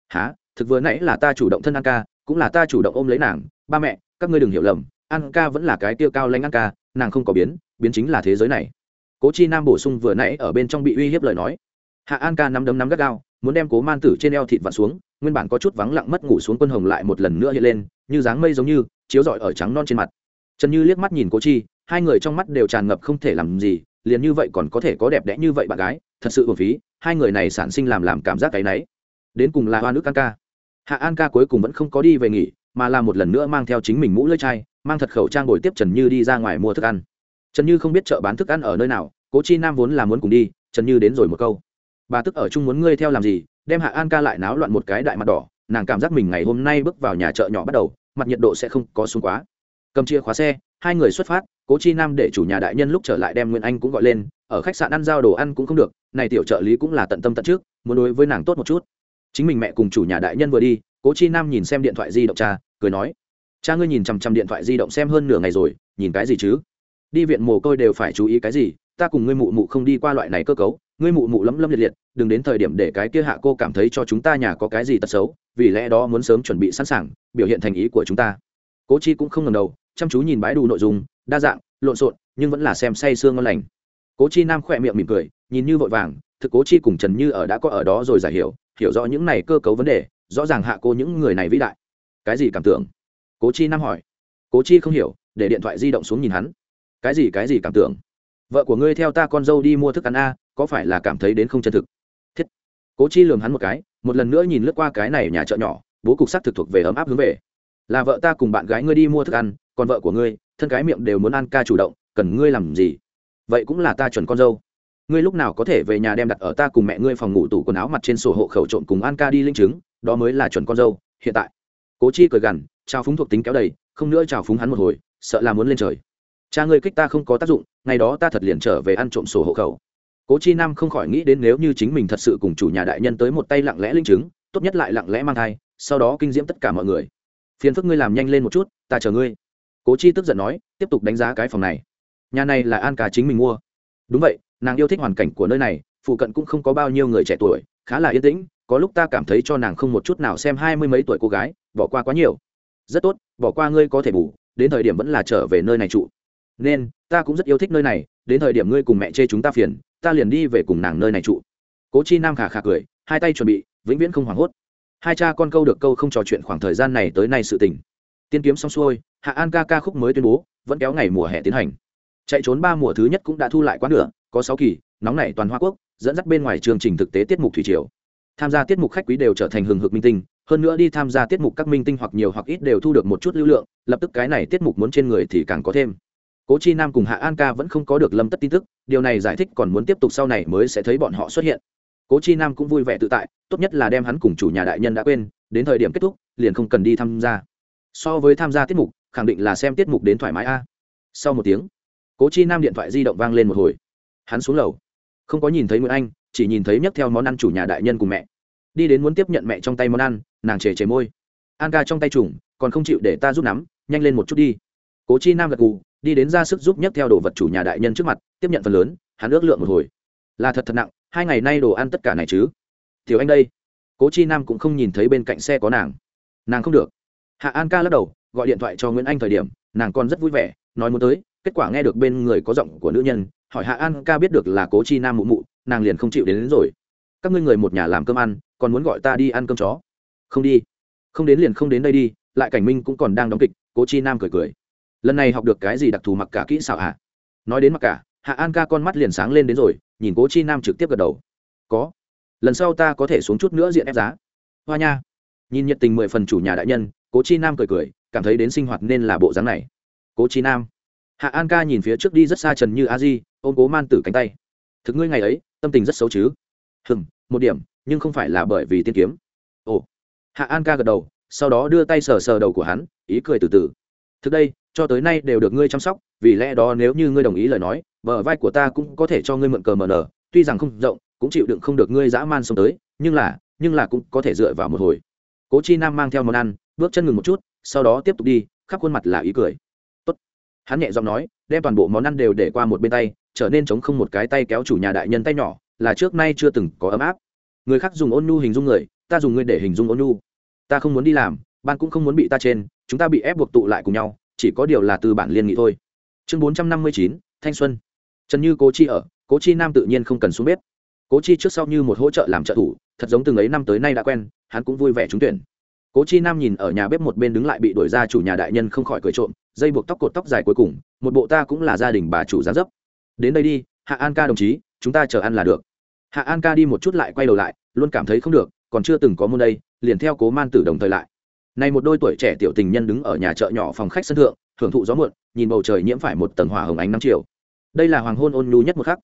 Há thực vừa nãy là ta chủ động thân an ca, cũng là ta chủ động ôm lấy nàng. Ba mẹ, các ngươi đừng hiểu lầm, an ca vẫn là cái tiêu cao lanh an ca, nàng không có biến biến chính là thế giới này. Cố chi nam bổ sung vừa nãy ở bên trong bị uy hiếp lời nói. Hạ an ca nắm đấm nắm gắt gao, muốn đem cố man tử trên eo thịt vặn xuống, nguyên bản có chút vắng lặng mất ngủ xuống quân hồng lại một lần nữa hiện lên như dáng mây giống như, chiếu rọi ở trắng non trên mặt. Trần như liếc mắt nhìn cố chi, hai người trong mắt đều tràn ngập không thể làm gì, liền như vậy còn có thể có đẹp đẽ như vậy bạn gái, thật sự hồn phí, hai người này sản sinh làm làm cảm giác cái náy đến cùng là hoa nước an ca. Hạ an ca cuối cùng vẫn không có đi về nghỉ, mà là một lần nữa mang theo chính mình mũ lưỡi chai, mang thật khẩu trang ngồi tiếp trần như đi ra ngoài mua thức ăn. Trần như không biết chợ bán thức ăn ở nơi nào, cố chi nam vốn là muốn cùng đi, trần như đến rồi một câu. Bà tức ở chung muốn ngươi theo làm gì? Đem hạ an ca lại náo loạn một cái đại mặt đỏ nàng cảm giác mình ngày hôm nay bước vào nhà chợ nhỏ bắt đầu, mặt nhiệt độ sẽ không có xuống quá. Cầm chìa khóa xe, hai người xuất phát, cố chi nam để chủ nhà đại nhân lúc trở lại đem nguyễn anh cũng gọi lên, ở khách sạn ăn giao đồ ăn cũng không được, này tiểu trợ lý cũng là tận tâm tận trước, muốn đối với nàng tốt một chút. Chính mình mẹ cùng chủ nhà đại nhân vừa đi, cố chi nam nhìn xem điện thoại di động cha, cười nói, cha ngươi nhìn chằm chằm điện thoại di động xem hơn nửa ngày rồi, nhìn cái gì chứ? Đi viện mồ côi đều phải chú ý cái gì, ta cùng ngươi mụ mụ không đi qua loại này cơ cấu, ngươi mụ mụ lấm lấm liệt liệt, đừng đến thời điểm để cái kia hạ cô cảm thấy cho chúng ta nhà có cái gì tật xấu vì lẽ đó muốn sớm chuẩn bị sẵn sàng, biểu hiện thành ý của chúng ta. Cố chi cũng không ngần đầu, chăm chú nhìn bãi đủ nội dung, đa dạng, lộn xộn, nhưng vẫn là xem say sương ngon lành. Cố chi nam khỏe miệng mỉm cười, nhìn như vội vàng, thực cố chi cùng trần như ở đã có ở đó rồi giải hiểu hiểu rõ những này cơ cấu vấn đề, rõ ràng hạ cô những người này vĩ đại. Cái gì cảm tưởng? Cố chi nam hỏi. Cố chi không hiểu, để điện thoại di động xuống nhìn hắn. Cái gì cái gì cảm tưởng? Vợ của ngươi theo ta con dâu đi mua thức ăn a, có phải là cảm thấy đến không chân thực? Thiết. Cố chi lường hắn một cái một lần nữa nhìn lướt qua cái này nhà chợ nhỏ, bố cục sắc thực thuộc về ấm áp hướng về. Là vợ ta cùng bạn gái ngươi đi mua thức ăn, còn vợ của ngươi, thân cái miệng đều muốn ăn ca chủ động, cần ngươi làm gì? Vậy cũng là ta chuẩn con dâu. Ngươi lúc nào có thể về nhà đem đặt ở ta cùng mẹ ngươi phòng ngủ tủ quần áo mặt trên sổ hộ khẩu trộn cùng an ca đi linh chứng, đó mới là chuẩn con dâu, hiện tại. Cố chi cười gằn trao phúng thuộc tính kéo đầy, không nữa trào phúng hắn một hồi, sợ là muốn lên trời. Cha ngươi kích ta không có tác dụng, ngày đó ta thật liền trở về ăn trộm sổ hộ khẩu cố chi nam không khỏi nghĩ đến nếu như chính mình thật sự cùng chủ nhà đại nhân tới một tay lặng lẽ linh chứng, tốt nhất lại lặng lẽ mang thai, sau đó kinh diễm tất cả mọi người. Phiền phức ngươi làm nhanh lên một chút, ta chờ ngươi. Cố chi tức giận nói, tiếp tục đánh giá cái phòng này. Nhà này là an cả chính mình mua. Đúng vậy, nàng yêu thích hoàn cảnh của nơi này, phụ cận cũng không có bao nhiêu người trẻ tuổi, khá là yên tĩnh, có lúc ta cảm thấy cho nàng không một chút nào xem hai mươi mấy tuổi cô gái, bỏ qua quá nhiều. Rất tốt, bỏ qua ngươi có thể bù, đến thời điểm vẫn là trở về nơi này trụ. Nên, ta cũng rất yêu thích nơi này, đến thời điểm ngươi cùng mẹ chê chúng ta phiền ta liền đi về cùng nàng nơi này trụ. Cố chi nam khả khả cười, hai tay chuẩn bị, vĩnh viễn không hoảng hốt. Hai cha con câu được câu không trò chuyện khoảng thời gian này tới nay sự tình. Tiên kiếm xong xuôi, hạ an ca ca khúc mới tuyên bố, vẫn kéo ngày mùa hè tiến hành. Chạy trốn ba mùa thứ nhất cũng đã thu lại quá nửa, có sáu kỳ, nóng nảy toàn hoa quốc, dẫn dắt bên ngoài chương trình thực tế tiết mục thủy triều. Tham gia tiết mục khách quý đều trở thành hừng hực minh tinh, hơn nữa đi tham gia tiết mục các minh tinh hoặc nhiều hoặc ít đều thu được một chút lưu lượng, lập tức cái này tiết mục muốn trên người thì càng có thêm cố chi nam cùng hạ an ca vẫn không có được lâm tất tin tức, điều này giải thích còn muốn tiếp tục sau này mới sẽ thấy bọn họ xuất hiện. Cố chi nam cũng vui vẻ tự tại, tốt nhất là đem hắn cùng chủ nhà đại nhân đã quên, đến thời điểm kết thúc, liền không cần đi tham gia. So với tham gia tiết mục, khẳng định là xem tiết mục đến thoải mái a. Sau một tiếng, cố chi nam điện thoại di động vang lên một hồi. Hắn xuống lầu. Không có nhìn thấy nguyễn anh, chỉ nhìn thấy nhấc theo món ăn chủ nhà đại nhân cùng mẹ. Đi đến muốn tiếp nhận mẹ trong tay món ăn, nàng chề chề môi. An ca trong tay trùng, còn không chịu để ta giúp nắm, nhanh lên một chút đi cố chi nam gật gù đi đến ra sức giúp nhấc theo đồ vật chủ nhà đại nhân trước mặt tiếp nhận phần lớn hắn ước lượng một hồi. Là thật thật nặng hai ngày nay đồ ăn tất cả này chứ? Thiếu anh đây. Cố chi nam cũng không nhìn thấy bên cạnh xe có nàng. Nàng không được. Hạ an ca lắc đầu gọi điện thoại cho nguyễn anh thời điểm nàng còn rất vui vẻ nói muốn tới kết quả nghe được bên người có giọng của nữ nhân hỏi hạ an ca biết được là cố chi nam mụ mụ nàng liền không chịu đến, đến rồi. Các ngươi người một nhà làm cơm ăn còn muốn gọi ta đi ăn cơm chó? Không đi. Không đến liền không đến đây đi lại cảnh minh cũng còn đang đóng kịch cố chi nam cười cười lần này học được cái gì đặc thù mặc cả kỹ xảo hạ nói đến mặc cả, hạ an ca con mắt liền sáng lên đến rồi, nhìn cố chi nam trực tiếp gật đầu. Có. Lần sau ta có thể xuống chút nữa diện ép giá. Hoa nha. Nhìn nhiệt tình mười phần chủ nhà đại nhân, cố chi nam cười cười, cảm thấy đến sinh hoạt nên là bộ dáng này. Cố chi nam. Hạ an ca nhìn phía trước đi rất xa trần như a di, ôm cố man tử cánh tay. Thực ngươi ngày ấy, tâm tình rất xấu chứ? Hừng một điểm, nhưng không phải là bởi vì tiên kiếm. Ồ. Hạ an ca gật đầu, sau đó đưa tay sờ sờ đầu của hắn, ý cười từ từ thực đây, cho tới nay đều được ngươi chăm sóc, vì lẽ đó nếu như ngươi đồng ý lời nói, bờ vai của ta cũng có thể cho ngươi mượn cờ mờ nở tuy rằng không rộng, cũng chịu đựng không được ngươi dã man xông tới, nhưng là nhưng là cũng có thể dựa vào một hồi. Cố chi nam mang theo món ăn, bước chân ngừng một chút, sau đó tiếp tục đi, khắp khuôn mặt là ý cười. Tốt. hắn nhẹ giọng nói, đem toàn bộ món ăn đều để qua một bên tay, trở nên chống không một cái tay kéo chủ nhà đại nhân tay nhỏ, là trước nay chưa từng có ấm áp. Người khác dùng ôn nhu hình dung người, ta dùng ngươi để hình dung ôn nhu. Ta không muốn đi làm, ban cũng không muốn bị ta trên chúng ta bị ép buộc tụ lại cùng nhau, chỉ có điều là từ bản liên nghị thôi. Chương bốn trăm năm mươi chín, thanh xuân. Trần như cố chi ở, cố chi nam tự nhiên không cần xuống bếp. Cố chi trước sau như một hỗ trợ làm trợ thủ, thật giống từng ấy năm tới nay đã quen, hắn cũng vui vẻ trúng tuyển. Cố chi nam nhìn ở nhà bếp một bên đứng lại bị đuổi ra chủ nhà đại nhân không khỏi cười trộm, dây buộc tóc cột tóc dài cuối cùng, một bộ ta cũng là gia đình bà chủ giá dấp. Đến đây đi, hạ an ca đồng chí, chúng ta chờ ăn là được. Hạ an ca đi một chút lại quay đầu lại, luôn cảm thấy không được, còn chưa từng có môn đây, liền theo cố man tử đồng thời lại này một đôi tuổi trẻ tiểu tình nhân đứng ở nhà chợ nhỏ phòng khách sân thượng thưởng thụ gió muộn nhìn bầu trời nhiễm phải một tầng hỏa hồng ánh nắng chiều. Đây là hoàng hôn ôn nhu nhất một khắc.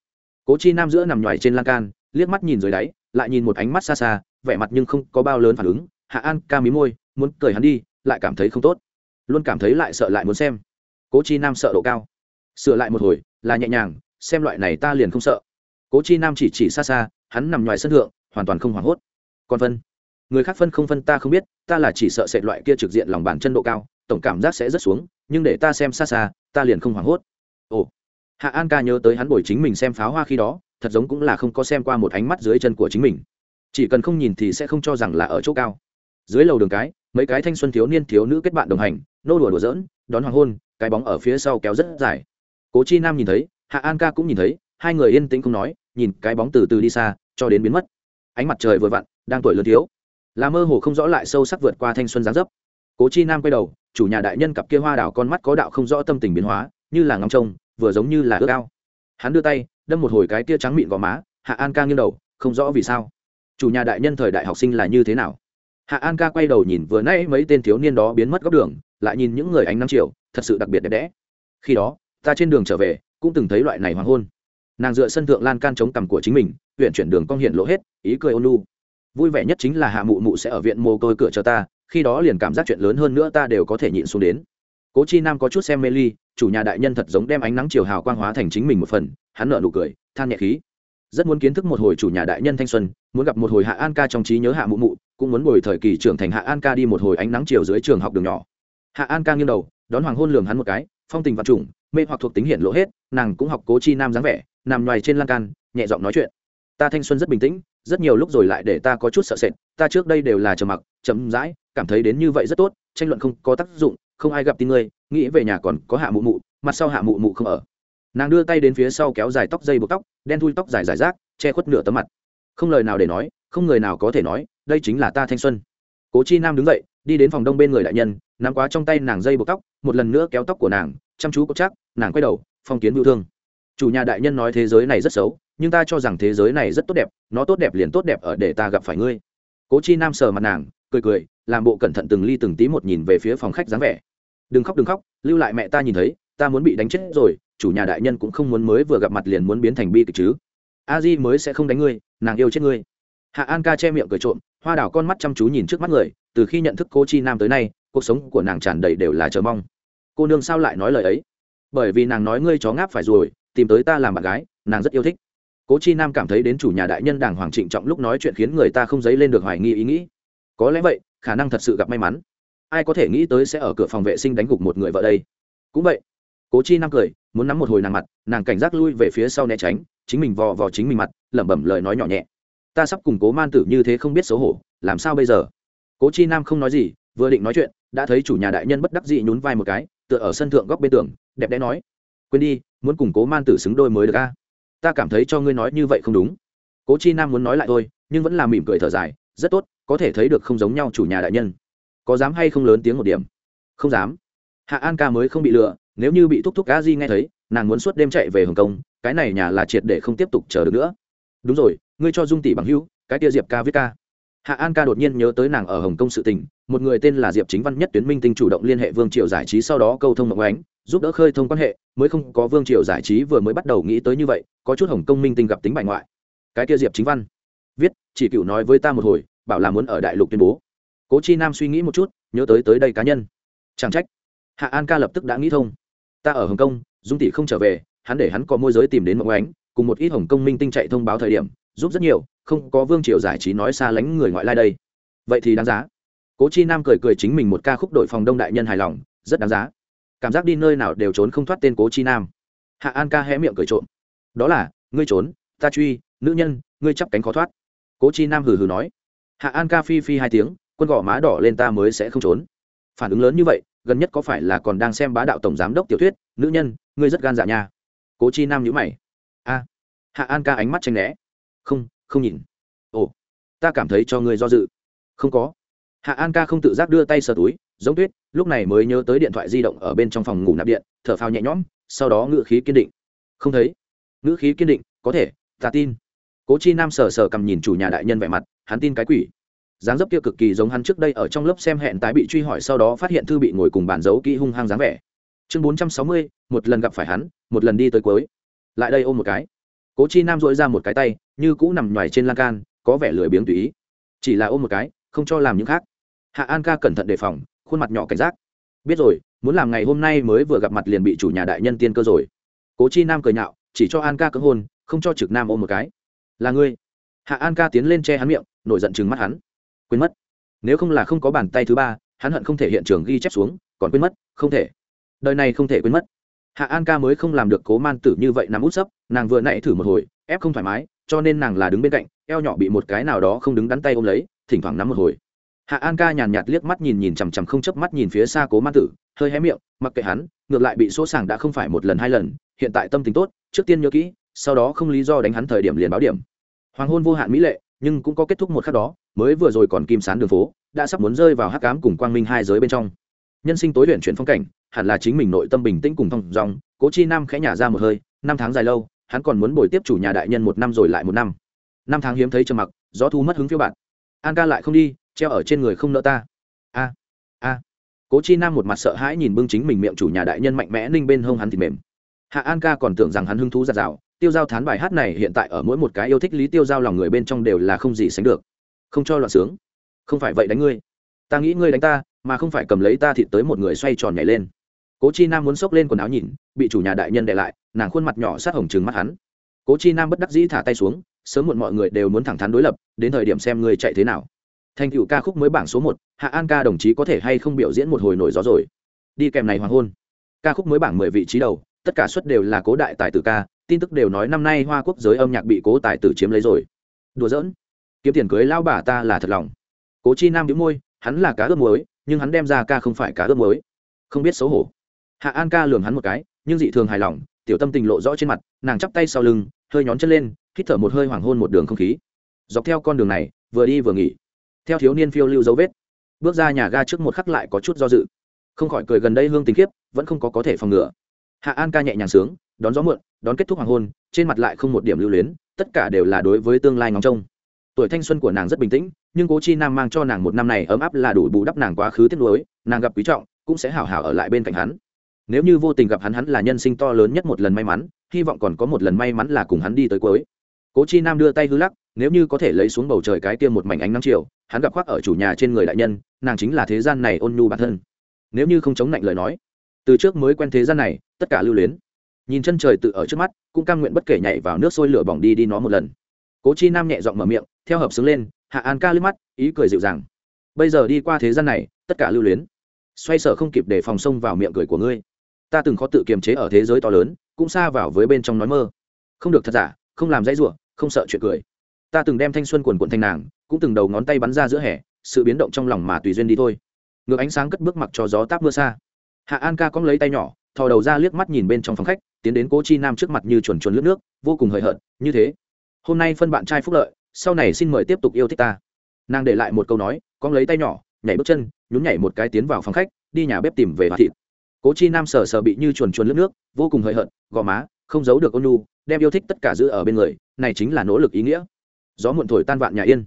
Cố chi nam giữa nằm nhoài trên lan can, liếc mắt nhìn dưới đáy, lại nhìn một ánh mắt xa xa, vẻ mặt nhưng không có bao lớn phản ứng. Hạ an, ca mí môi, muốn cười hắn đi, lại cảm thấy không tốt. Luôn cảm thấy lại sợ lại muốn xem. Cố chi nam sợ độ cao. Sửa lại một hồi, là nhẹ nhàng, xem loại này ta liền không sợ. Cố chi nam chỉ chỉ xa xa, hắn nằm ngoài sân thượng, hoàn toàn không hoảng hốt. Còn phân người khác phân không phân ta không biết, ta là chỉ sợ sệt loại kia trực diện lòng bàn chân độ cao, tổng cảm giác sẽ rất xuống, nhưng để ta xem xa xa, ta liền không hoảng hốt. Ồ, hạ an ca nhớ tới hắn bồi chính mình xem pháo hoa khi đó, thật giống cũng là không có xem qua một ánh mắt dưới chân của chính mình. Chỉ cần không nhìn thì sẽ không cho rằng là ở chỗ cao. Dưới lầu đường cái, mấy cái thanh xuân thiếu niên thiếu nữ kết bạn đồng hành, nô đùa đùa giỡn, đón hoàng hôn, cái bóng ở phía sau kéo rất dài. Cố chi nam nhìn thấy, hạ an ca cũng nhìn thấy, hai người yên tĩnh không nói, nhìn cái bóng từ từ đi xa, cho đến biến mất. Ánh mặt trời vừa vặn, đang tuổi lớn thiếu là mơ hồ không rõ lại sâu sắc vượt qua thanh xuân giáng dấp. Cố chi nam quay đầu, chủ nhà đại nhân cặp kia hoa đảo con mắt có đạo không rõ tâm tình biến hóa, như là ngóng trông, vừa giống như là ước ao. Hắn đưa tay, đâm một hồi cái kia trắng mịn gò má, hạ an ca nghiêng đầu, không rõ vì sao. Chủ nhà đại nhân thời đại học sinh là như thế nào? Hạ an ca quay đầu nhìn vừa nay mấy tên thiếu niên đó biến mất góc đường, lại nhìn những người ánh nắng chiều, thật sự đặc biệt đẹp đẽ. Khi đó, ta trên đường trở về, cũng từng thấy loại này hoàng hôn. Nàng dựa sân thượng lan can chống cằm của chính mình huyện chuyển đường cong hiện lộ hết, ý cười ôn lu vui vẻ nhất chính là hạ mụ mụ sẽ ở viện mồ côi cửa cho ta, khi đó liền cảm giác chuyện lớn hơn nữa ta đều có thể nhịn xuống đến. Cố chi nam có chút xem mê ly, chủ nhà đại nhân thật giống đem ánh nắng chiều hào quang hóa thành chính mình một phần, hắn nợ nụ cười, than nhẹ khí. Rất muốn kiến thức một hồi chủ nhà đại nhân thanh xuân, muốn gặp một hồi hạ an ca trong trí nhớ hạ mụ mụ, cũng muốn bồi thời kỳ trưởng thành hạ an ca đi một hồi ánh nắng chiều dưới trường học đường nhỏ. Hạ an ca nghiêng đầu, đón hoàng hôn lường hắn một cái, phong tình vật trùng, mê hoặc thuộc tính hiện lộ hết, nàng cũng học cố chi nam dáng vẻ, nằm ngoài trên lan can, nhẹ giọng nói chuyện. Ta thanh xuân rất bình tĩnh rất nhiều lúc rồi lại để ta có chút sợ sệt, ta trước đây đều là trầm mặc, chậm rãi, cảm thấy đến như vậy rất tốt, tranh luận không có tác dụng, không ai gặp tin ngươi, nghĩ về nhà còn có hạ mụ mụ, mặt sau hạ mụ mụ không ở. Nàng đưa tay đến phía sau kéo dài tóc dây buộc tóc, đen thui tóc dài dài rác, che khuất nửa tấm mặt. Không lời nào để nói, không người nào có thể nói, đây chính là ta thanh xuân. Cố chi nam đứng dậy, đi đến phòng đông bên người đại nhân, nắm quá trong tay nàng dây buộc tóc, một lần nữa kéo tóc của nàng, chăm chú cốc chắc, nàng quay đầu, phong kiến yêu thương. Chủ nhà đại nhân nói thế giới này rất xấu nhưng ta cho rằng thế giới này rất tốt đẹp, nó tốt đẹp liền tốt đẹp ở để ta gặp phải ngươi. Cố chi nam sờ mặt nàng, cười cười, làm bộ cẩn thận từng ly từng tí một nhìn về phía phòng khách dáng vẻ. Đừng khóc đừng khóc, lưu lại mẹ ta nhìn thấy, ta muốn bị đánh chết rồi, chủ nhà đại nhân cũng không muốn mới vừa gặp mặt liền muốn biến thành bi kịch chứ. A di mới sẽ không đánh ngươi, nàng yêu chết ngươi. Hạ an ca che miệng cười trộm, hoa đảo con mắt chăm chú nhìn trước mắt người, từ khi nhận thức cô chi nam tới nay, cuộc sống của nàng tràn đầy đều là chờ mong. Cô nương sao lại nói lời ấy? Bởi vì nàng nói ngươi chó ngáp phải rồi, tìm tới ta làm bạn gái, nàng rất yêu thích cố chi nam cảm thấy đến chủ nhà đại nhân đảng hoàng trịnh trọng lúc nói chuyện khiến người ta không dấy lên được hoài nghi ý nghĩ. Có lẽ vậy, khả năng thật sự gặp may mắn. Ai có thể nghĩ tới sẽ ở cửa phòng vệ sinh đánh gục một người vợ đây? Cũng vậy, cố chi nam cười, muốn nắm một hồi nàng mặt, nàng cảnh giác lui về phía sau né tránh, chính mình vò vò chính mình mặt, lẩm bẩm lời nói nhỏ nhẹ. Ta sắp cùng cố man tử như thế không biết xấu hổ, làm sao bây giờ? Cố chi nam không nói gì, vừa định nói chuyện, đã thấy chủ nhà đại nhân bất đắc dị nhún vai một cái, tựa ở sân thượng góc bên tường, đẹp đẽ nói, quên đi, muốn cùng cố man tử xứng đôi mới được a ta cảm thấy cho ngươi nói như vậy không đúng. Cố chi nam muốn nói lại thôi, nhưng vẫn là mỉm cười thở dài, rất tốt, có thể thấy được không giống nhau chủ nhà đại nhân. Có dám hay không lớn tiếng một điểm? Không dám. Hạ an ca mới không bị lừa, nếu như bị thúc thúc cá di nghe thấy, nàng muốn suốt đêm chạy về hồng kông, cái này nhà là triệt để không tiếp tục chờ được nữa. Đúng rồi, ngươi cho dung tỷ bằng hữu, cái tia diệp ca viết ca hạ an ca đột nhiên nhớ tới nàng ở hồng kông sự tình, một người tên là diệp chính văn nhất tuyến minh tinh chủ động liên hệ vương triều giải trí sau đó câu thông mộng ánh, giúp đỡ khơi thông quan hệ, mới không có vương triều giải trí vừa mới bắt đầu nghĩ tới như vậy, có chút hồng kông minh tinh gặp tính bại ngoại. Cái kia diệp chính văn viết, chỉ cựu nói với ta một hồi, bảo là muốn ở đại lục tuyên bố. Cố chi nam suy nghĩ một chút, nhớ tới tới đây cá nhân. Chẳng trách, hạ an ca lập tức đã nghĩ thông. Ta ở hồng kông, dung tỷ không trở về, hắn để hắn có môi giới tìm đến mộng ánh, cùng một ít hồng kông minh tinh chạy thông báo thời điểm, giúp rất nhiều không có vương triều giải trí nói xa lánh người ngoại lai đây. Vậy thì đáng giá. Cố chi nam cười cười chính mình một ca khúc đội phòng đông đại nhân hài lòng, rất đáng giá. Cảm giác đi nơi nào đều trốn không thoát tên cố chi nam. Hạ an ca hé miệng cười trộm. Đó là, ngươi trốn, ta truy, nữ nhân, ngươi chắp cánh khó thoát. Cố chi nam hừ hừ nói. Hạ an ca phi phi hai tiếng, quân gõ má đỏ lên ta mới sẽ không trốn. Phản ứng lớn như vậy, gần nhất có phải là còn đang xem bá đạo tổng giám đốc tiểu thuyết, nữ nhân, ngươi rất gan dạ nha. Cố chi nam nhữ mày. A. Hạ an ca ánh mắt tranh né không không nhìn. Ồ, ta cảm thấy cho ngươi do dự. Không có. Hạ an ca không tự giác đưa tay sờ túi, giống tuyết, lúc này mới nhớ tới điện thoại di động ở bên trong phòng ngủ nạp điện, thở phào nhẹ nhõm, sau đó ngự khí kiên định. Không thấy. Ngữ khí kiên định, có thể, ta tin. Cố chi nam sờ sờ cầm nhìn chủ nhà đại nhân vẻ mặt, hắn tin cái quỷ. Dáng dấp kia cực kỳ giống hắn trước đây ở trong lớp xem hẹn tái bị truy hỏi sau đó phát hiện thư bị ngồi cùng bàn giấu kỹ hung hăng dáng vẻ. Chương bốn trăm sáu mươi, một lần gặp phải hắn, một lần đi tới cuối. Lại đây ôm một cái cố chi nam dội ra một cái tay, như cũ nằm ngoài trên lan can, có vẻ lười biếng tùy ý. Chỉ là ôm một cái, không cho làm những khác. Hạ an ca cẩn thận đề phòng, khuôn mặt nhỏ cảnh giác. Biết rồi, muốn làm ngày hôm nay mới vừa gặp mặt liền bị chủ nhà đại nhân tiên cơ rồi. Cố chi nam cười nhạo, chỉ cho an ca cưỡng hôn, không cho trực nam ôm một cái. Là ngươi. Hạ an ca tiến lên che hắn miệng, nổi giận chừng mắt hắn. Quên mất. Nếu không là không có bàn tay thứ ba, hắn hận không thể hiện trường ghi chép xuống, còn quên mất, không thể. Đời này không thể quên mất hạ an ca mới không làm được cố man tử như vậy nằm út sấp, nàng vừa nãy thử một hồi, ép không thoải mái, cho nên nàng là đứng bên cạnh, eo nhỏ bị một cái nào đó không đứng đắn tay ôm lấy, thỉnh thoảng nắm một hồi. Hạ an ca nhàn nhạt liếc mắt nhìn nhìn chằm chằm không chớp mắt nhìn phía xa cố man tử, hơi hé miệng, mặc kệ hắn, ngược lại bị số sàng đã không phải một lần hai lần, hiện tại tâm tình tốt, trước tiên nhớ kỹ, sau đó không lý do đánh hắn thời điểm liền báo điểm. Hoàng hôn vô hạn mỹ lệ, nhưng cũng có kết thúc một khắc đó, mới vừa rồi còn kim sán đường phố, đã sắp muốn rơi vào hắc cám cùng quang minh hai giới bên trong nhân sinh tối luyện chuyển phong cảnh, hẳn là chính mình nội tâm bình tĩnh cùng thong dòng cố chi nam khẽ nhả ra một hơi, năm tháng dài lâu, hắn còn muốn bồi tiếp chủ nhà đại nhân một năm rồi lại một năm. Năm tháng hiếm thấy trầm mặc, gió thu mất hứng phiêu bạn an ca lại không đi, treo ở trên người không nợ ta. A a. Cố chi nam một mặt sợ hãi nhìn bưng chính mình miệng chủ nhà đại nhân mạnh mẽ ninh bên hông hắn thì mềm. Hạ an ca còn tưởng rằng hắn hứng thú giặt rào, tiêu giao thán bài hát này hiện tại ở mỗi một cái yêu thích lý tiêu giao lòng người bên trong đều là không gì sánh được. Không cho loạn sướng. Không phải vậy đánh ngươi. Ta nghĩ ngươi đánh ta mà không phải cầm lấy ta thịt tới một người xoay tròn nhảy lên. Cố chi nam muốn xốc lên quần áo nhìn, bị chủ nhà đại nhân để lại, nàng khuôn mặt nhỏ sát hồng trừng mắt hắn. Cố chi nam bất đắc dĩ thả tay xuống, sớm muộn mọi người đều muốn thẳng thắn đối lập, đến thời điểm xem người chạy thế nào. Thành cựu ca khúc mới bảng số một, hạ an ca đồng chí có thể hay không biểu diễn một hồi nổi gió rồi. Đi kèm này hoàng hôn. Ca khúc mới bảng mười vị trí đầu, tất cả suất đều là cố đại tài tử ca, tin tức đều nói năm nay hoa quốc giới âm nhạc bị cố tài tử chiếm lấy rồi. Đùa giỡn. Kiếm tiền cưới lao bà ta là thật lòng. Cố chi nam đĩu môi, hắn là cá ướp muối nhưng hắn đem ra ca không phải cá ướp mới không biết xấu hổ. Hạ an ca lường hắn một cái, nhưng dị thường hài lòng, tiểu tâm tình lộ rõ trên mặt, nàng chắp tay sau lưng, hơi nhón chân lên, hít thở một hơi hoàng hôn một đường không khí. Dọc theo con đường này, vừa đi vừa nghỉ. Theo thiếu niên phiêu lưu dấu vết, bước ra nhà ga trước một khắc lại có chút do dự. Không khỏi cười gần đây hương tình kiếp vẫn không có có thể phòng ngừa. Hạ an ca nhẹ nhàng sướng, đón gió muộn, đón kết thúc hoàng hôn, trên mặt lại không một điểm lưu luyến, tất cả đều là đối với tương lai ngóng trông. Tuổi thanh xuân của nàng rất bình tĩnh nhưng cố chi nam mang cho nàng một năm này ấm áp là đủ bù đắp nàng quá khứ tiếc nuối, nàng gặp quý trọng, cũng sẽ hảo hảo ở lại bên cạnh hắn. Nếu như vô tình gặp hắn hắn là nhân sinh to lớn nhất một lần may mắn, hy vọng còn có một lần may mắn là cùng hắn đi tới cuối. Cố chi nam đưa tay hư lắc, nếu như có thể lấy xuống bầu trời cái tiêm một mảnh ánh nắng chiều, hắn gặp khoác ở chủ nhà trên người đại nhân, nàng chính là thế gian này ôn nhu bản thân. Nếu như không chống lạnh lời nói, từ trước mới quen thế gian này, tất cả lưu luyến. Nhìn chân trời tự ở trước mắt, cũng cam nguyện bất kể nhảy vào nước sôi lửa bỏng đi đi nó một lần. Cố chi nam nhẹ giọng mở miệng, theo hợp xứng lên hạ an ca liếc mắt, ý cười dịu dàng. Bây giờ đi qua thế gian này, tất cả lưu luyến. Xoay sở không kịp để phòng sông vào miệng cười của ngươi. Ta từng khó tự kiềm chế ở thế giới to lớn, cũng xa vào với bên trong nói mơ. Không được thật giả, không làm dãy ruộng không sợ chuyện cười. Ta từng đem thanh xuân quần quận thanh nàng, cũng từng đầu ngón tay bắn ra giữa hè, sự biến động trong lòng mà tùy duyên đi thôi. Ngược ánh sáng cất bước mặc cho gió táp mưa xa. Hạ an ca cóng lấy tay nhỏ, thò đầu ra liếc mắt nhìn bên trong phòng khách, tiến đến cố chi nam trước mặt như chuồn chuồn lướt nước, vô cùng hời hợt, như thế. Hôm nay phân bạn trai phúc lợi sau này xin mời tiếp tục yêu thích ta. Nàng để lại một câu nói con lấy tay nhỏ, nhảy bước chân, nhún nhảy một cái tiến vào phòng khách, đi nhà bếp tìm về hòa thịt. Cố chi nam sờ sờ bị như chuồn chuồn lướt nước, vô cùng hơi hợt, gò má, không giấu được ôn nu đem yêu thích tất cả giữ ở bên người, này chính là nỗ lực ý nghĩa. Gió muộn thổi tan vạn nhà yên.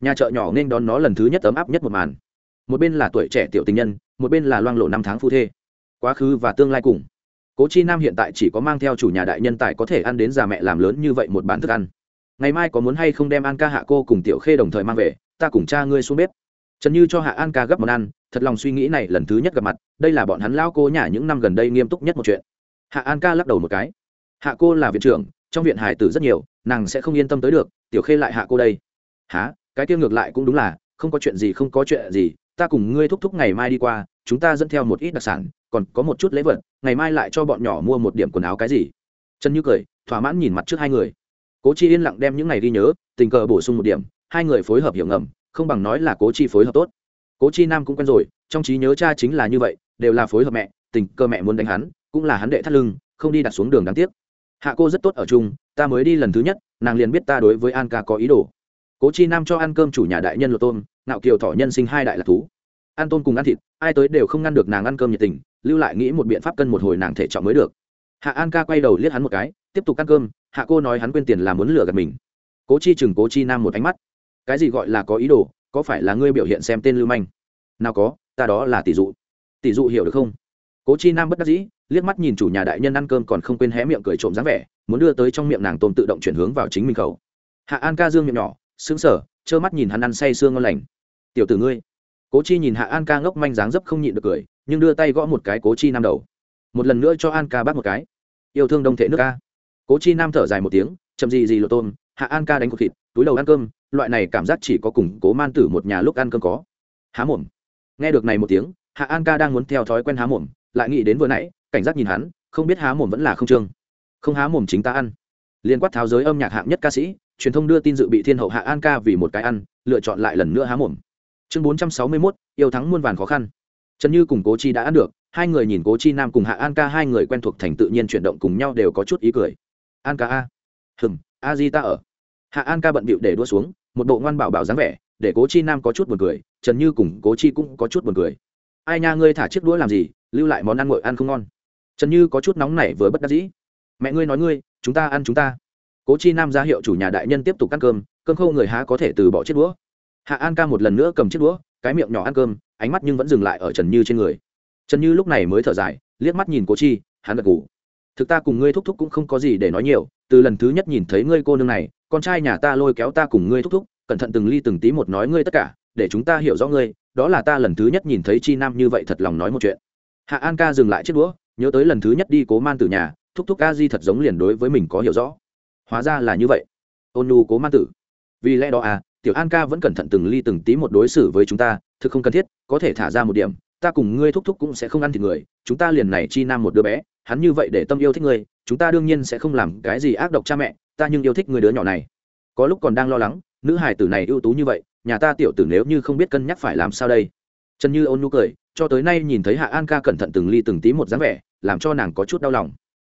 Nhà chợ nhỏ nên đón nó lần thứ nhất ấm áp nhất một màn. Một bên là tuổi trẻ tiểu tình nhân, một bên là loang lộ năm tháng phu thê. Quá khứ và tương lai cùng. Cố chi nam hiện tại chỉ có mang theo chủ nhà đại nhân tài có thể ăn đến già mẹ làm lớn như vậy một bản thức ăn ngày mai có muốn hay không đem an ca hạ cô cùng tiểu khê đồng thời mang về, ta cùng cha ngươi xuống bếp. Trần như cho hạ an ca gấp món ăn, thật lòng suy nghĩ này lần thứ nhất gặp mặt, đây là bọn hắn lao cô nhà những năm gần đây nghiêm túc nhất một chuyện. Hạ an ca lắc đầu một cái. Hạ cô là viện trưởng, trong viện hải tử rất nhiều, nàng sẽ không yên tâm tới được, tiểu khê lại hạ cô đây. Há cái kia ngược lại cũng đúng là, không có chuyện gì không có chuyện gì, ta cùng ngươi thúc thúc ngày mai đi qua, chúng ta dẫn theo một ít đặc sản, còn có một chút lễ vật, ngày mai lại cho bọn nhỏ mua một điểm quần áo cái gì. Trần như cười, thỏa mãn nhìn mặt trước hai người cố chi yên lặng đem những này ghi nhớ, tình cờ bổ sung một điểm, hai người phối hợp hiểu ngầm, không bằng nói là cố chi phối hợp tốt. Cố chi nam cũng quen rồi, trong trí nhớ cha chính là như vậy, đều là phối hợp mẹ, tình cờ mẹ muốn đánh hắn, cũng là hắn đệ thắt lưng, không đi đặt xuống đường đáng tiếc. Hạ cô rất tốt ở chung, ta mới đi lần thứ nhất, nàng liền biết ta đối với an ca có ý đồ. Cố chi nam cho ăn cơm chủ nhà đại nhân lột tôm ngạo kiều thọ nhân sinh hai đại lạc thú. Ăn tôm cùng ăn thịt, ai tới đều không ngăn được nàng ăn cơm nhiệt tình, lưu lại nghĩ một biện pháp cân một hồi nàng thể trọng mới được. Hạ an ca quay đầu liếc hắn một cái tiếp tục ăn cơm, hạ cô nói hắn quên tiền là muốn lừa gạt mình. Cố chi chừng cố chi nam một ánh mắt. Cái gì gọi là có ý đồ, có phải là ngươi biểu hiện xem tên lưu manh? Nào có, ta đó là tỷ dụ. Tỷ dụ hiểu được không? Cố chi nam bất đắc dĩ, liếc mắt nhìn chủ nhà đại nhân ăn cơm còn không quên hé miệng cười trộm dáng vẻ, muốn đưa tới trong miệng nàng tôm tự động chuyển hướng vào chính mình khẩu. Hạ an ca dương miệng nhỏ, sững sờ, trơ mắt nhìn hắn ăn say sương ngon lành. Tiểu tử ngươi. Cố chi nhìn hạ an ca ngốc manh dáng dấp không nhịn được cười, nhưng đưa tay gõ một cái cố chi nam đầu. Một lần nữa cho an ca bắt một cái. Yêu thương đông thể nước ca cố chi nam thở dài một tiếng, chậm gì gì lộ tôm, hạ an ca đánh cột thịt, túi đầu ăn cơm, loại này cảm giác chỉ có cùng cố man tử một nhà lúc ăn cơm có. Há mồm. Nghe được này một tiếng, hạ an ca đang muốn theo thói quen há mồm, lại nghĩ đến vừa nãy, cảnh giác nhìn hắn, không biết há mồm vẫn là không trương. Không há mồm chính ta ăn. Liên quát tháo giới âm nhạc hạng nhất ca sĩ, truyền thông đưa tin dự bị thiên hậu hạ an ca vì một cái ăn, lựa chọn lại lần nữa há mồm. Chương bốn trăm sáu mươi mốt, yêu thắng muôn vàn khó khăn. Trần như cùng cố chi đã ăn được, hai người nhìn cố chi nam cùng hạ an ca hai người quen thuộc thành tự nhiên chuyển động cùng nhau đều có chút ý cười an ca a. Hừm, a di ta ở. Hạ an ca bận bịu để đua xuống, một bộ ngoan bảo bảo dáng vẻ, để cố chi nam có chút buồn cười, trần như cùng cố chi cũng có chút buồn cười. Ai nha, ngươi thả chiếc đũa làm gì, lưu lại món ăn ngội ăn không ngon. Trần như có chút nóng nảy vừa bất đắc dĩ. Mẹ ngươi nói ngươi, chúng ta ăn chúng ta. Cố chi nam ra hiệu chủ nhà đại nhân tiếp tục ăn cơm cơm khâu người há có thể từ bỏ chiếc đũa. Hạ an ca một lần nữa cầm chiếc đũa, cái miệng nhỏ ăn cơm, ánh mắt nhưng vẫn dừng lại ở trần như trên người. Trần như lúc này mới thở dài, liếc mắt nhìn cố chi, hắn gật ngủ thực ta cùng ngươi thúc thúc cũng không có gì để nói nhiều, từ lần thứ nhất nhìn thấy ngươi cô nương này, con trai nhà ta lôi kéo ta cùng ngươi thúc thúc, cẩn thận từng ly từng tí một nói ngươi tất cả, để chúng ta hiểu rõ ngươi, đó là ta lần thứ nhất nhìn thấy chi nam như vậy thật lòng nói một chuyện. Hạ an ca dừng lại chiếc đũa, nhớ tới lần thứ nhất đi cố man tử nhà, thúc thúc ca di thật giống liền đối với mình có hiểu rõ. Hóa ra là như vậy. Ôn nu cố man tử. Vì lẽ đó à tiểu an ca vẫn cẩn thận từng ly từng tí một đối xử với chúng ta, thực không cần thiết, có thể thả ra một điểm, ta cùng ngươi thúc thúc cũng sẽ không ăn thịt người, chúng ta liền này chi nam một đứa bé hắn như vậy để tâm yêu thích ngươi, chúng ta đương nhiên sẽ không làm cái gì ác độc cha mẹ, ta nhưng yêu thích người đứa nhỏ này. Có lúc còn đang lo lắng, nữ hài tử này ưu tú như vậy, nhà ta tiểu tử nếu như không biết cân nhắc phải làm sao đây. Trần như ôn nhu cười, cho tới nay nhìn thấy hạ an ca cẩn thận từng ly từng tí một dáng vẻ, làm cho nàng có chút đau lòng.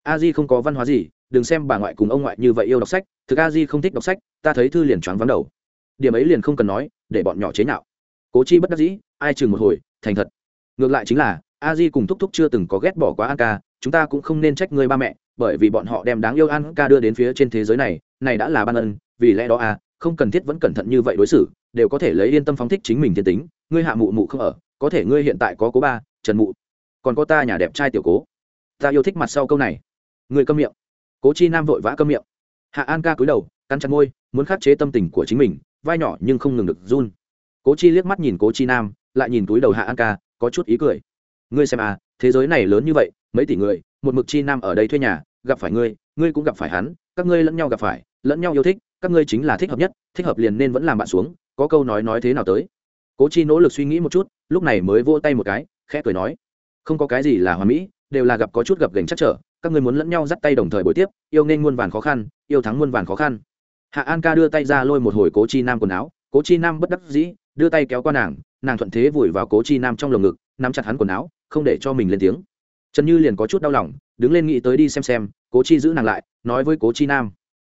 A di không có văn hóa gì, đừng xem bà ngoại cùng ông ngoại như vậy yêu đọc sách, thực a di không thích đọc sách, ta thấy thư liền choáng vắng đầu. Điểm ấy liền không cần nói, để bọn nhỏ chế nhạo. Cố chi bất đắc dĩ, ai chừng một hồi, thành thật. Ngược lại chính là, a di cùng thúc thúc chưa từng có ghét bỏ quá an ca chúng ta cũng không nên trách người ba mẹ bởi vì bọn họ đem đáng yêu an ca đưa đến phía trên thế giới này này đã là ban ân vì lẽ đó à, không cần thiết vẫn cẩn thận như vậy đối xử đều có thể lấy yên tâm phóng thích chính mình thiên tính ngươi hạ mụ mụ không ở có thể ngươi hiện tại có cố ba trần mụ. Còn có ta nhà đẹp trai tiểu cố. Ta yêu thích mặt sau câu này. Người câm miệng. Cố chi nam vội vã câm miệng. Hạ an ca cúi đầu cắn chặt môi muốn khắc chế tâm tình của chính mình vai nhỏ nhưng không ngừng được run. Cố chi liếc mắt nhìn cố chi nam lại nhìn túi đầu hạ an ca có chút ý cười. Ngươi xem à thế giới này lớn như vậy, mấy tỷ người, một mực chi nam ở đây thuê nhà, gặp phải ngươi ngươi cũng gặp phải hắn, các ngươi lẫn nhau gặp phải, lẫn nhau yêu thích, các ngươi chính là thích hợp nhất, thích hợp liền nên vẫn làm bạn xuống, có câu nói nói thế nào tới. Cố chi nỗ lực suy nghĩ một chút, lúc này mới vỗ tay một cái, khẽ cười nói, không có cái gì là hoàn mỹ, đều là gặp có chút gặp gành chắc trở, các ngươi muốn lẫn nhau dắt tay đồng thời buổi tiếp, yêu nên muôn vàn khó khăn, yêu thắng muôn vàn khó khăn. Hạ an ca đưa tay ra lôi một hồi cố chi nam quần áo, cố chi nam bất đắc dĩ, đưa tay kéo qua nàng nàng thuận thế vùi vào cố chi nam trong lồng ngực, nắm chặt hắn quần áo không để cho mình lên tiếng. Trần như liền có chút đau lòng, đứng lên nghĩ tới đi xem xem, cố chi giữ nàng lại, nói với cố chi nam.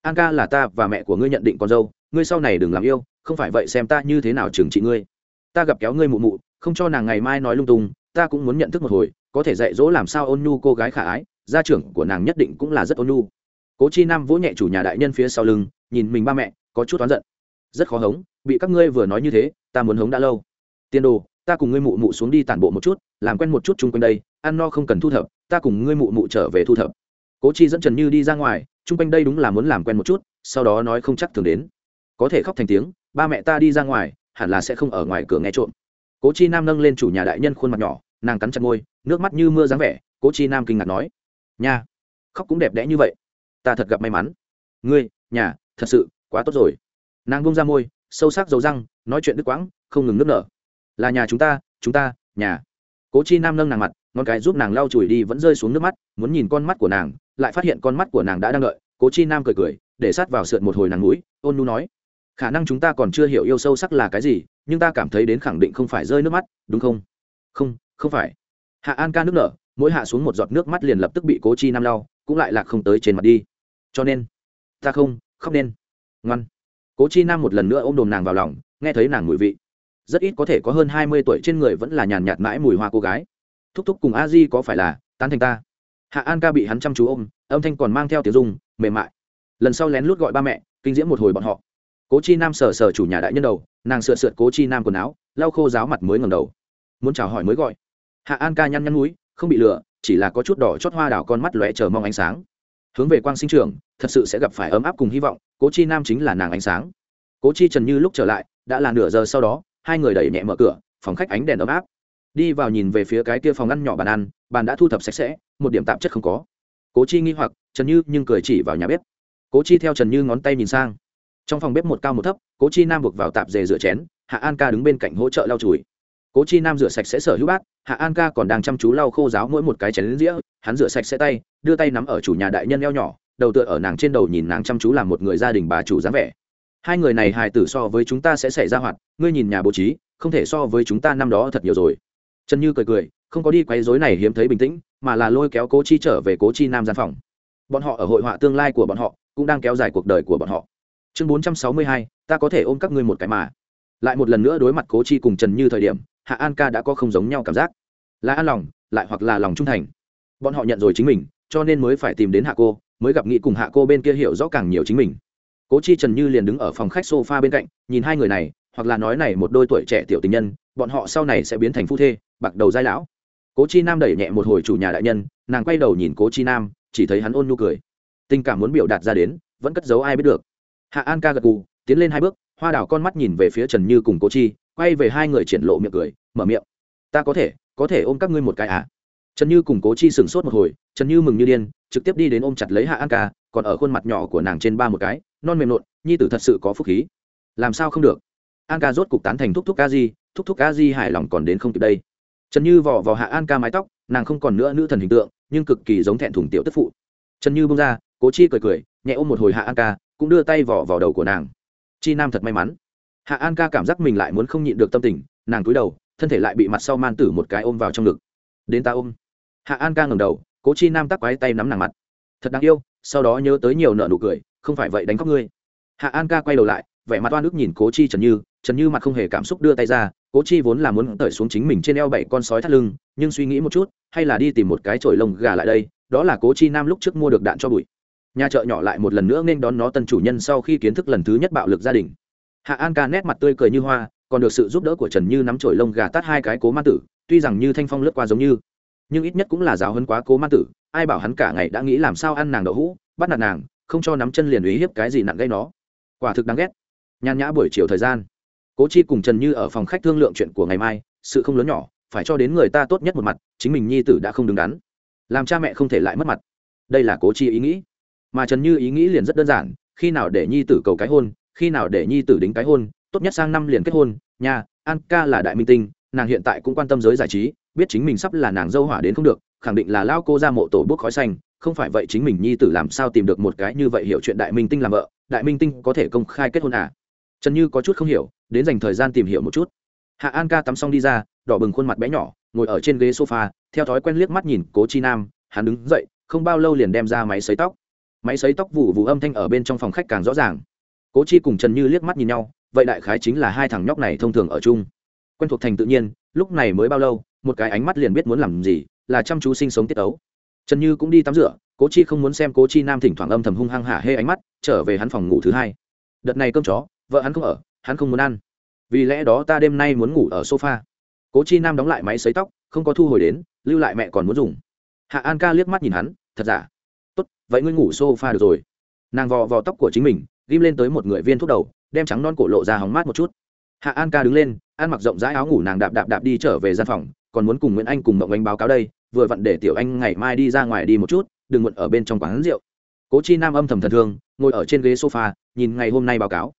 An ca là ta và mẹ của ngươi nhận định con dâu, ngươi sau này đừng làm yêu, không phải vậy xem ta như thế nào trừng trị ngươi. Ta gặp kéo ngươi mụ mụ, không cho nàng ngày mai nói lung tung, ta cũng muốn nhận thức một hồi, có thể dạy dỗ làm sao ôn nhu cô gái khả ái, gia trưởng của nàng nhất định cũng là rất ôn nhu. Cố chi nam vỗ nhẹ chủ nhà đại nhân phía sau lưng, nhìn mình ba mẹ, có chút oán giận. Rất khó hống, bị các ngươi vừa nói như thế, ta muốn hống đã lâu. Tiên đồ ta cùng ngươi mụ mụ xuống đi tản bộ một chút làm quen một chút chung quanh đây ăn no không cần thu thập ta cùng ngươi mụ mụ trở về thu thập. Cố chi dẫn trần như đi ra ngoài chung quanh đây đúng là muốn làm quen một chút sau đó nói không chắc thường đến. Có thể khóc thành tiếng ba mẹ ta đi ra ngoài hẳn là sẽ không ở ngoài cửa nghe trộm. Cố chi nam nâng lên chủ nhà đại nhân khuôn mặt nhỏ nàng cắn chặt môi nước mắt như mưa dáng vẻ cố chi nam kinh ngạc nói nhà, khóc cũng đẹp đẽ như vậy. Ta thật gặp may mắn. Ngươi nhà thật sự quá tốt rồi. Nàng bông ra môi sâu sắc dầu răng nói chuyện đứt quãng không ngừng nước nở là nhà chúng ta chúng ta, nhà. Cố chi nam nâng nàng mặt, ngón cái giúp nàng lau chùi đi vẫn rơi xuống nước mắt, muốn nhìn con mắt của nàng, lại phát hiện con mắt của nàng đã đang đợi. Cố chi nam cười cười, để sát vào sượt một hồi nàng mũi, ôn nu nói, khả năng chúng ta còn chưa hiểu yêu sâu sắc là cái gì, nhưng ta cảm thấy đến khẳng định không phải rơi nước mắt, đúng không? Không không phải. Hạ an ca nước nở, mỗi hạ xuống một giọt nước mắt liền lập tức bị cố chi nam lau, cũng lại lạc không tới trên mặt đi. Cho nên, ta không, khóc nên. Ngoan. Cố chi nam một lần nữa ôm đồm nàng vào lòng, nghe thấy nàng mùi vị rất ít có thể có hơn hai mươi tuổi trên người vẫn là nhàn nhạt mãi mùi hoa cô gái. Thúc thúc cùng a di có phải là tán thành ta? Hạ an ca bị hắn chăm chú ôm, âm thanh còn mang theo tiếng dung mềm mại. Lần sau lén lút gọi ba mẹ, kinh diễm một hồi bọn họ. Cố chi nam sờ sờ chủ nhà đại nhân đầu, nàng sượt sượt cố chi nam quần áo, lau khô ráo mặt mới ngầm đầu. Muốn chào hỏi mới gọi. Hạ an ca nhăn nhăn núi, không bị lừa, chỉ là có chút đỏ chót hoa đảo con mắt lóe chờ mong ánh sáng. Hướng về quang sinh trường, thật sự sẽ gặp phải ấm áp cùng hy vọng, cố chi nam chính là nàng ánh sáng. Cố chi trần như lúc trở lại, đã là nửa giờ sau đó hai người đẩy nhẹ mở cửa, phòng khách ánh đèn ấm áp. Đi vào nhìn về phía cái kia phòng ăn nhỏ bàn ăn, bàn đã thu thập sạch sẽ, một điểm tạp chất không có. Cố chi nghi hoặc, trần như nhưng cười chỉ vào nhà bếp. Cố chi theo trần như ngón tay nhìn sang. Trong phòng bếp một cao một thấp, cố chi nam buộc vào tạp dề rửa chén, hạ an ca đứng bên cạnh hỗ trợ lau chùi. Cố chi nam rửa sạch sẽ sở hữu bát, hạ an ca còn đang chăm chú lau khô giáo mỗi một cái chén đến dĩa, hắn rửa sạch sẽ tay, đưa tay nắm ở chủ nhà đại nhân eo nhỏ, đầu tựa ở nàng trên đầu nhìn nàng chăm chú làm một người gia đình bà chủ dáng vẻ hai người này hài tử so với chúng ta sẽ xảy ra hoạt, ngươi nhìn nhà bố trí, không thể so với chúng ta năm đó thật nhiều rồi. Trần như cười cười, không có đi quấy rối này hiếm thấy bình tĩnh, mà là lôi kéo cố chi trở về cố chi nam gian phòng. Bọn họ ở hội họa tương lai của bọn họ, cũng đang kéo dài cuộc đời của bọn họ. Chương bốn trăm sáu mươi hai, ta có thể ôm các ngươi một cái mà. Lại một lần nữa đối mặt cố chi cùng trần như thời điểm, hạ an ca đã có không giống nhau cảm giác. Là an lòng, lại hoặc là lòng trung thành. Bọn họ nhận rồi chính mình, cho nên mới phải tìm đến hạ cô, mới gặp nghĩ cùng hạ cô bên kia hiểu rõ càng nhiều chính mình cố chi trần như liền đứng ở phòng khách sofa bên cạnh, nhìn hai người này, hoặc là nói này một đôi tuổi trẻ tiểu tình nhân, bọn họ sau này sẽ biến thành phu thê, bạc đầu giai lão. Cố chi nam đẩy nhẹ một hồi chủ nhà đại nhân, nàng quay đầu nhìn cố chi nam, chỉ thấy hắn ôn nhu cười. Tình cảm muốn biểu đạt ra đến, vẫn cất giấu ai biết được. Hạ an ca gật cù tiến lên hai bước, hoa đảo con mắt nhìn về phía trần như cùng cố chi, quay về hai người triển lộ miệng cười, mở miệng. Ta có thể có thể ôm các ngươi một cái à? Trần như cùng cố chi sửng sốt một hồi, trần như mừng như điên, trực tiếp đi đến ôm chặt lấy hạ an ca, còn ở khuôn mặt nhỏ của nàng trên ba một cái non mềm nộn, nhi tử thật sự có phúc khí. Làm sao không được? An ca rốt cục tán thành thúc thúc ca di, thúc thúc ca di hài lòng còn đến không kịp đây. Trần như vò vào hạ an ca mái tóc, nàng không còn nữa nữ thần hình tượng, nhưng cực kỳ giống thẹn thùng tiểu tức phụ. Trần như bông ra, cố chi cười cười, nhẹ ôm một hồi hạ an ca, cũng đưa tay vỏ vào đầu của nàng. Chi nam thật may mắn. Hạ an ca cảm giác mình lại muốn không nhịn được tâm tình, nàng cúi đầu, thân thể lại bị mặt sau man tử một cái ôm vào trong ngực. Đến ta ôm. Hạ an ca ngầm đầu, cố chi nam tắc quái tay nắm nàng mặt. Thật đáng yêu, sau đó nhớ tới nhiều nợ nụ cười không phải vậy đánh cóc ngươi. Hạ an ca quay đầu lại, vẻ mặt oan ức nhìn cố chi trần như trần như mặt không hề cảm xúc đưa tay ra, cố chi vốn là muốn tởi xuống chính mình trên eo bảy con sói thắt lưng, nhưng suy nghĩ một chút, hay là đi tìm một cái chổi lông gà lại đây, đó là cố chi nam lúc trước mua được đạn cho bụi. Nhà chợ nhỏ lại một lần nữa nên đón nó tân chủ nhân sau khi kiến thức lần thứ nhất bạo lực gia đình. Hạ an ca nét mặt tươi cười như hoa, còn được sự giúp đỡ của trần như nắm chổi lông gà tát hai cái cố ma tử, tuy rằng như thanh phong lướt qua giống như, nhưng ít nhất cũng là giáo hơn quá cố ma tử, ai bảo hắn cả ngày đã nghĩ làm sao ăn nàng đậu hũ, bắt nạt nàng không cho nắm chân liền ý hiếp cái gì nặng gây nó. Quả thực đáng ghét. Nhàn nhã buổi chiều thời gian, cố chi cùng trần như ở phòng khách thương lượng chuyện của ngày mai, sự không lớn nhỏ, phải cho đến người ta tốt nhất một mặt, chính mình nhi tử đã không đứng đắn. Làm cha mẹ không thể lại mất mặt. Đây là cố chi ý nghĩ. Mà trần như ý nghĩ liền rất đơn giản, khi nào để nhi tử cầu cái hôn, khi nào để nhi tử đính cái hôn, tốt nhất sang năm liền kết hôn, nhà, an ca là đại minh tinh, nàng hiện tại cũng quan tâm giới giải trí, biết chính mình sắp là nàng dâu hỏa đến không được, khẳng định là lao cô ra mộ tổ bước khói xanh không phải vậy chính mình nhi tử làm sao tìm được một cái như vậy hiểu chuyện đại minh tinh làm vợ, đại minh tinh có thể công khai kết hôn à? Trần như có chút không hiểu, đến dành thời gian tìm hiểu một chút. Hạ an ca tắm xong đi ra, đỏ bừng khuôn mặt bé nhỏ, ngồi ở trên ghế sofa, theo thói quen liếc mắt nhìn cố chi nam, hắn đứng dậy, không bao lâu liền đem ra máy xấy tóc. Máy xấy tóc vụ vụ âm thanh ở bên trong phòng khách càng rõ ràng. Cố chi cùng trần như liếc mắt nhìn nhau, vậy đại khái chính là hai thằng nhóc này thông thường ở chung. Quen thuộc thành tự nhiên, lúc này mới bao lâu, một cái ánh mắt liền biết muốn làm gì, là chăm chú sinh sống tiết ấu trần như cũng đi tắm rửa, cố chi không muốn xem cố chi nam thỉnh thoảng âm thầm hung hăng hả hê ánh mắt, trở về hắn phòng ngủ thứ hai. Đợt này cơm chó, vợ hắn không ở, hắn không muốn ăn. Vì lẽ đó ta đêm nay muốn ngủ ở sofa. Cố chi nam đóng lại máy xấy tóc, không có thu hồi đến, lưu lại mẹ còn muốn dùng. Hạ an ca liếc mắt nhìn hắn, thật giả? Tốt, vậy ngươi ngủ sofa được rồi. Nàng vò vò tóc của chính mình, ghim lên tới một người viên thuốc đầu, đem trắng non cổ lộ ra hóng mát một chút. Hạ an ca đứng lên, ăn mặc rộng rãi áo ngủ nàng đạp đạp đạp đi trở về gian phòng, còn muốn cùng nguyễn anh cùng mộng anh báo cáo đây vừa vặn để tiểu anh ngày mai đi ra ngoài đi một chút, đừng muộn ở bên trong quán rượu. Cố chi nam âm thầm thần thương, ngồi ở trên ghế sofa, nhìn ngày hôm nay báo cáo.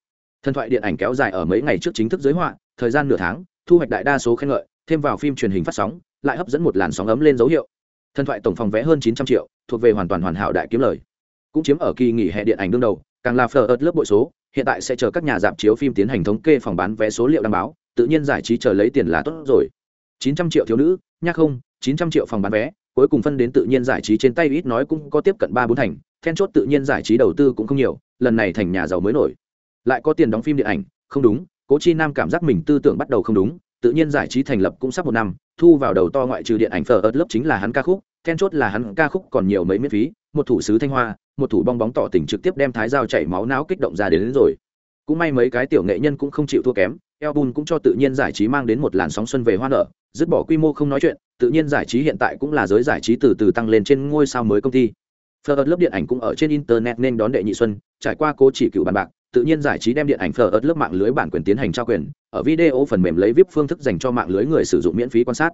Thần thoại điện ảnh kéo dài ở mấy ngày trước chính thức giới họa, thời gian nửa tháng, thu hoạch đại đa số khen ngợi, thêm vào phim truyền hình phát sóng, lại hấp dẫn một làn sóng ấm lên dấu hiệu. Thần thoại tổng phòng vé hơn chín trăm triệu, thuộc về hoàn toàn hoàn hảo đại kiếm lời. Cũng chiếm ở kỳ nghỉ hè điện ảnh đương đầu, càng là phờ ớt lớp bội số, hiện tại sẽ chờ các nhà dạp chiếu phim tiến hành thống kê phòng bán vé số liệu đăng báo, tự nhiên giải trí chờ lấy tiền là tốt rồi. 900 triệu thiếu nữ, nhắc không 900 triệu phòng bán vé cuối cùng phân đến tự nhiên giải trí trên tay ít nói cũng có tiếp cận ba bốn thành then chốt tự nhiên giải trí đầu tư cũng không nhiều lần này thành nhà giàu mới nổi. Lại có tiền đóng phim điện ảnh không đúng cố chi nam cảm giác mình tư tưởng bắt đầu không đúng tự nhiên giải trí thành lập cũng sắp một năm thu vào đầu to ngoại trừ điện ảnh phở ớt lớp chính là hắn ca khúc then chốt là hắn ca khúc còn nhiều mấy miễn phí một thủ sứ thanh hoa một thủ bong bóng tỏ tình trực tiếp đem thái dao chảy máu não kích động ra đến, đến rồi. Cũng may mấy cái tiểu nghệ nhân cũng không chịu thua kém album cũng cho tự nhiên giải trí mang đến một làn sóng xuân về hoa nở, dứt bỏ quy mô không nói chuyện, tự nhiên giải trí hiện tại cũng là giới giải trí từ từ tăng lên trên ngôi sao mới công ty. Phở ớt lớp điện ảnh cũng ở trên internet nên đón đệ nhị xuân, trải qua cố chỉ cựu bàn bạc, tự nhiên giải trí đem điện ảnh phở ớt lớp mạng lưới bản quyền tiến hành trao quyền, ở video phần mềm lấy vip phương thức dành cho mạng lưới người sử dụng miễn phí quan sát.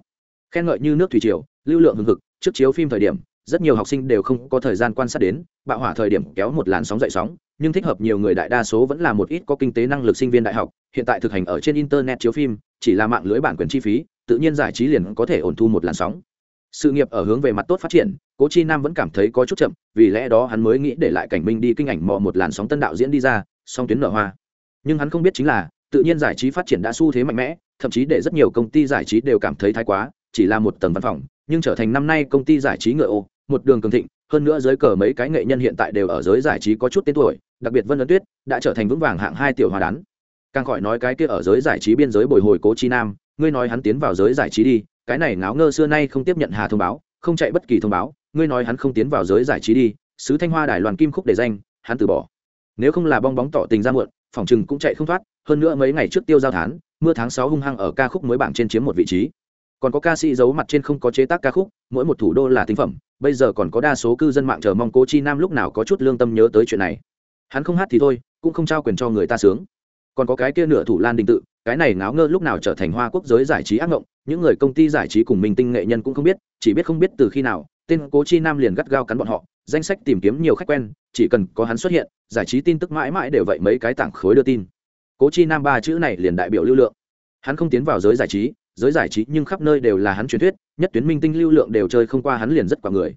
Khen ngợi như nước thủy triều, lưu lượng hưng hực, trước chiếu phim thời điểm rất nhiều học sinh đều không có thời gian quan sát đến, bạo hỏa thời điểm kéo một làn sóng dậy sóng, nhưng thích hợp nhiều người đại đa số vẫn là một ít có kinh tế năng lực sinh viên đại học, hiện tại thực hành ở trên internet chiếu phim, chỉ là mạng lưới bản quyền chi phí, tự nhiên giải trí liền có thể ổn thu một làn sóng. Sự nghiệp ở hướng về mặt tốt phát triển, cố chi nam vẫn cảm thấy có chút chậm, vì lẽ đó hắn mới nghĩ để lại cảnh minh đi kinh ảnh mò một làn sóng tân đạo diễn đi ra, song tuyến nở hoa. Nhưng hắn không biết chính là, tự nhiên giải trí phát triển đã xu thế mạnh mẽ, thậm chí để rất nhiều công ty giải trí đều cảm thấy thái quá, chỉ là một tầng văn phòng, nhưng trở thành năm nay công ty giải trí ngựa ô một đường cường thịnh, hơn nữa dưới cờ mấy cái nghệ nhân hiện tại đều ở giới giải trí có chút tên tuổi, đặc biệt vân ấn tuyết đã trở thành vững vàng hạng hai tiểu hòa đán. Càng khỏi nói cái kia ở giới giải trí biên giới bồi hồi cố chi nam, ngươi nói hắn tiến vào giới giải trí đi, cái này ngáo ngơ xưa nay không tiếp nhận hà thông báo, không chạy bất kỳ thông báo, ngươi nói hắn không tiến vào giới giải trí đi sứ thanh hoa đài loan kim khúc để danh, hắn từ bỏ. Nếu không là bong bóng tỏ tình ra muộn, phòng chừng cũng chạy không thoát, hơn nữa mấy ngày trước tiêu giao thán, mưa tháng sáu hung hăng ở ca khúc mới bảng trên chiếm một vị trí còn có ca sĩ giấu mặt trên không có chế tác ca khúc, mỗi một thủ đô là tinh phẩm, bây giờ còn có đa số cư dân mạng chờ mong cố chi nam lúc nào có chút lương tâm nhớ tới chuyện này. Hắn không hát thì thôi, cũng không trao quyền cho người ta sướng. Còn có cái kia nửa thủ lan đình tự, cái này ngáo ngơ lúc nào trở thành hoa quốc giới giải trí ác ngộng, những người công ty giải trí cùng minh tinh nghệ nhân cũng không biết, chỉ biết không biết từ khi nào, tên cố chi nam liền gắt gao cắn bọn họ, danh sách tìm kiếm nhiều khách quen, chỉ cần có hắn xuất hiện, giải trí tin tức mãi mãi đều vậy mấy cái tảng khối đưa tin. Cố chi nam ba chữ này liền đại biểu lưu lượng. Hắn không tiến vào giới giải trí giới giải trí nhưng khắp nơi đều là hắn truyền thuyết, nhất tuyến minh tinh lưu lượng đều chơi không qua hắn liền rất quả người.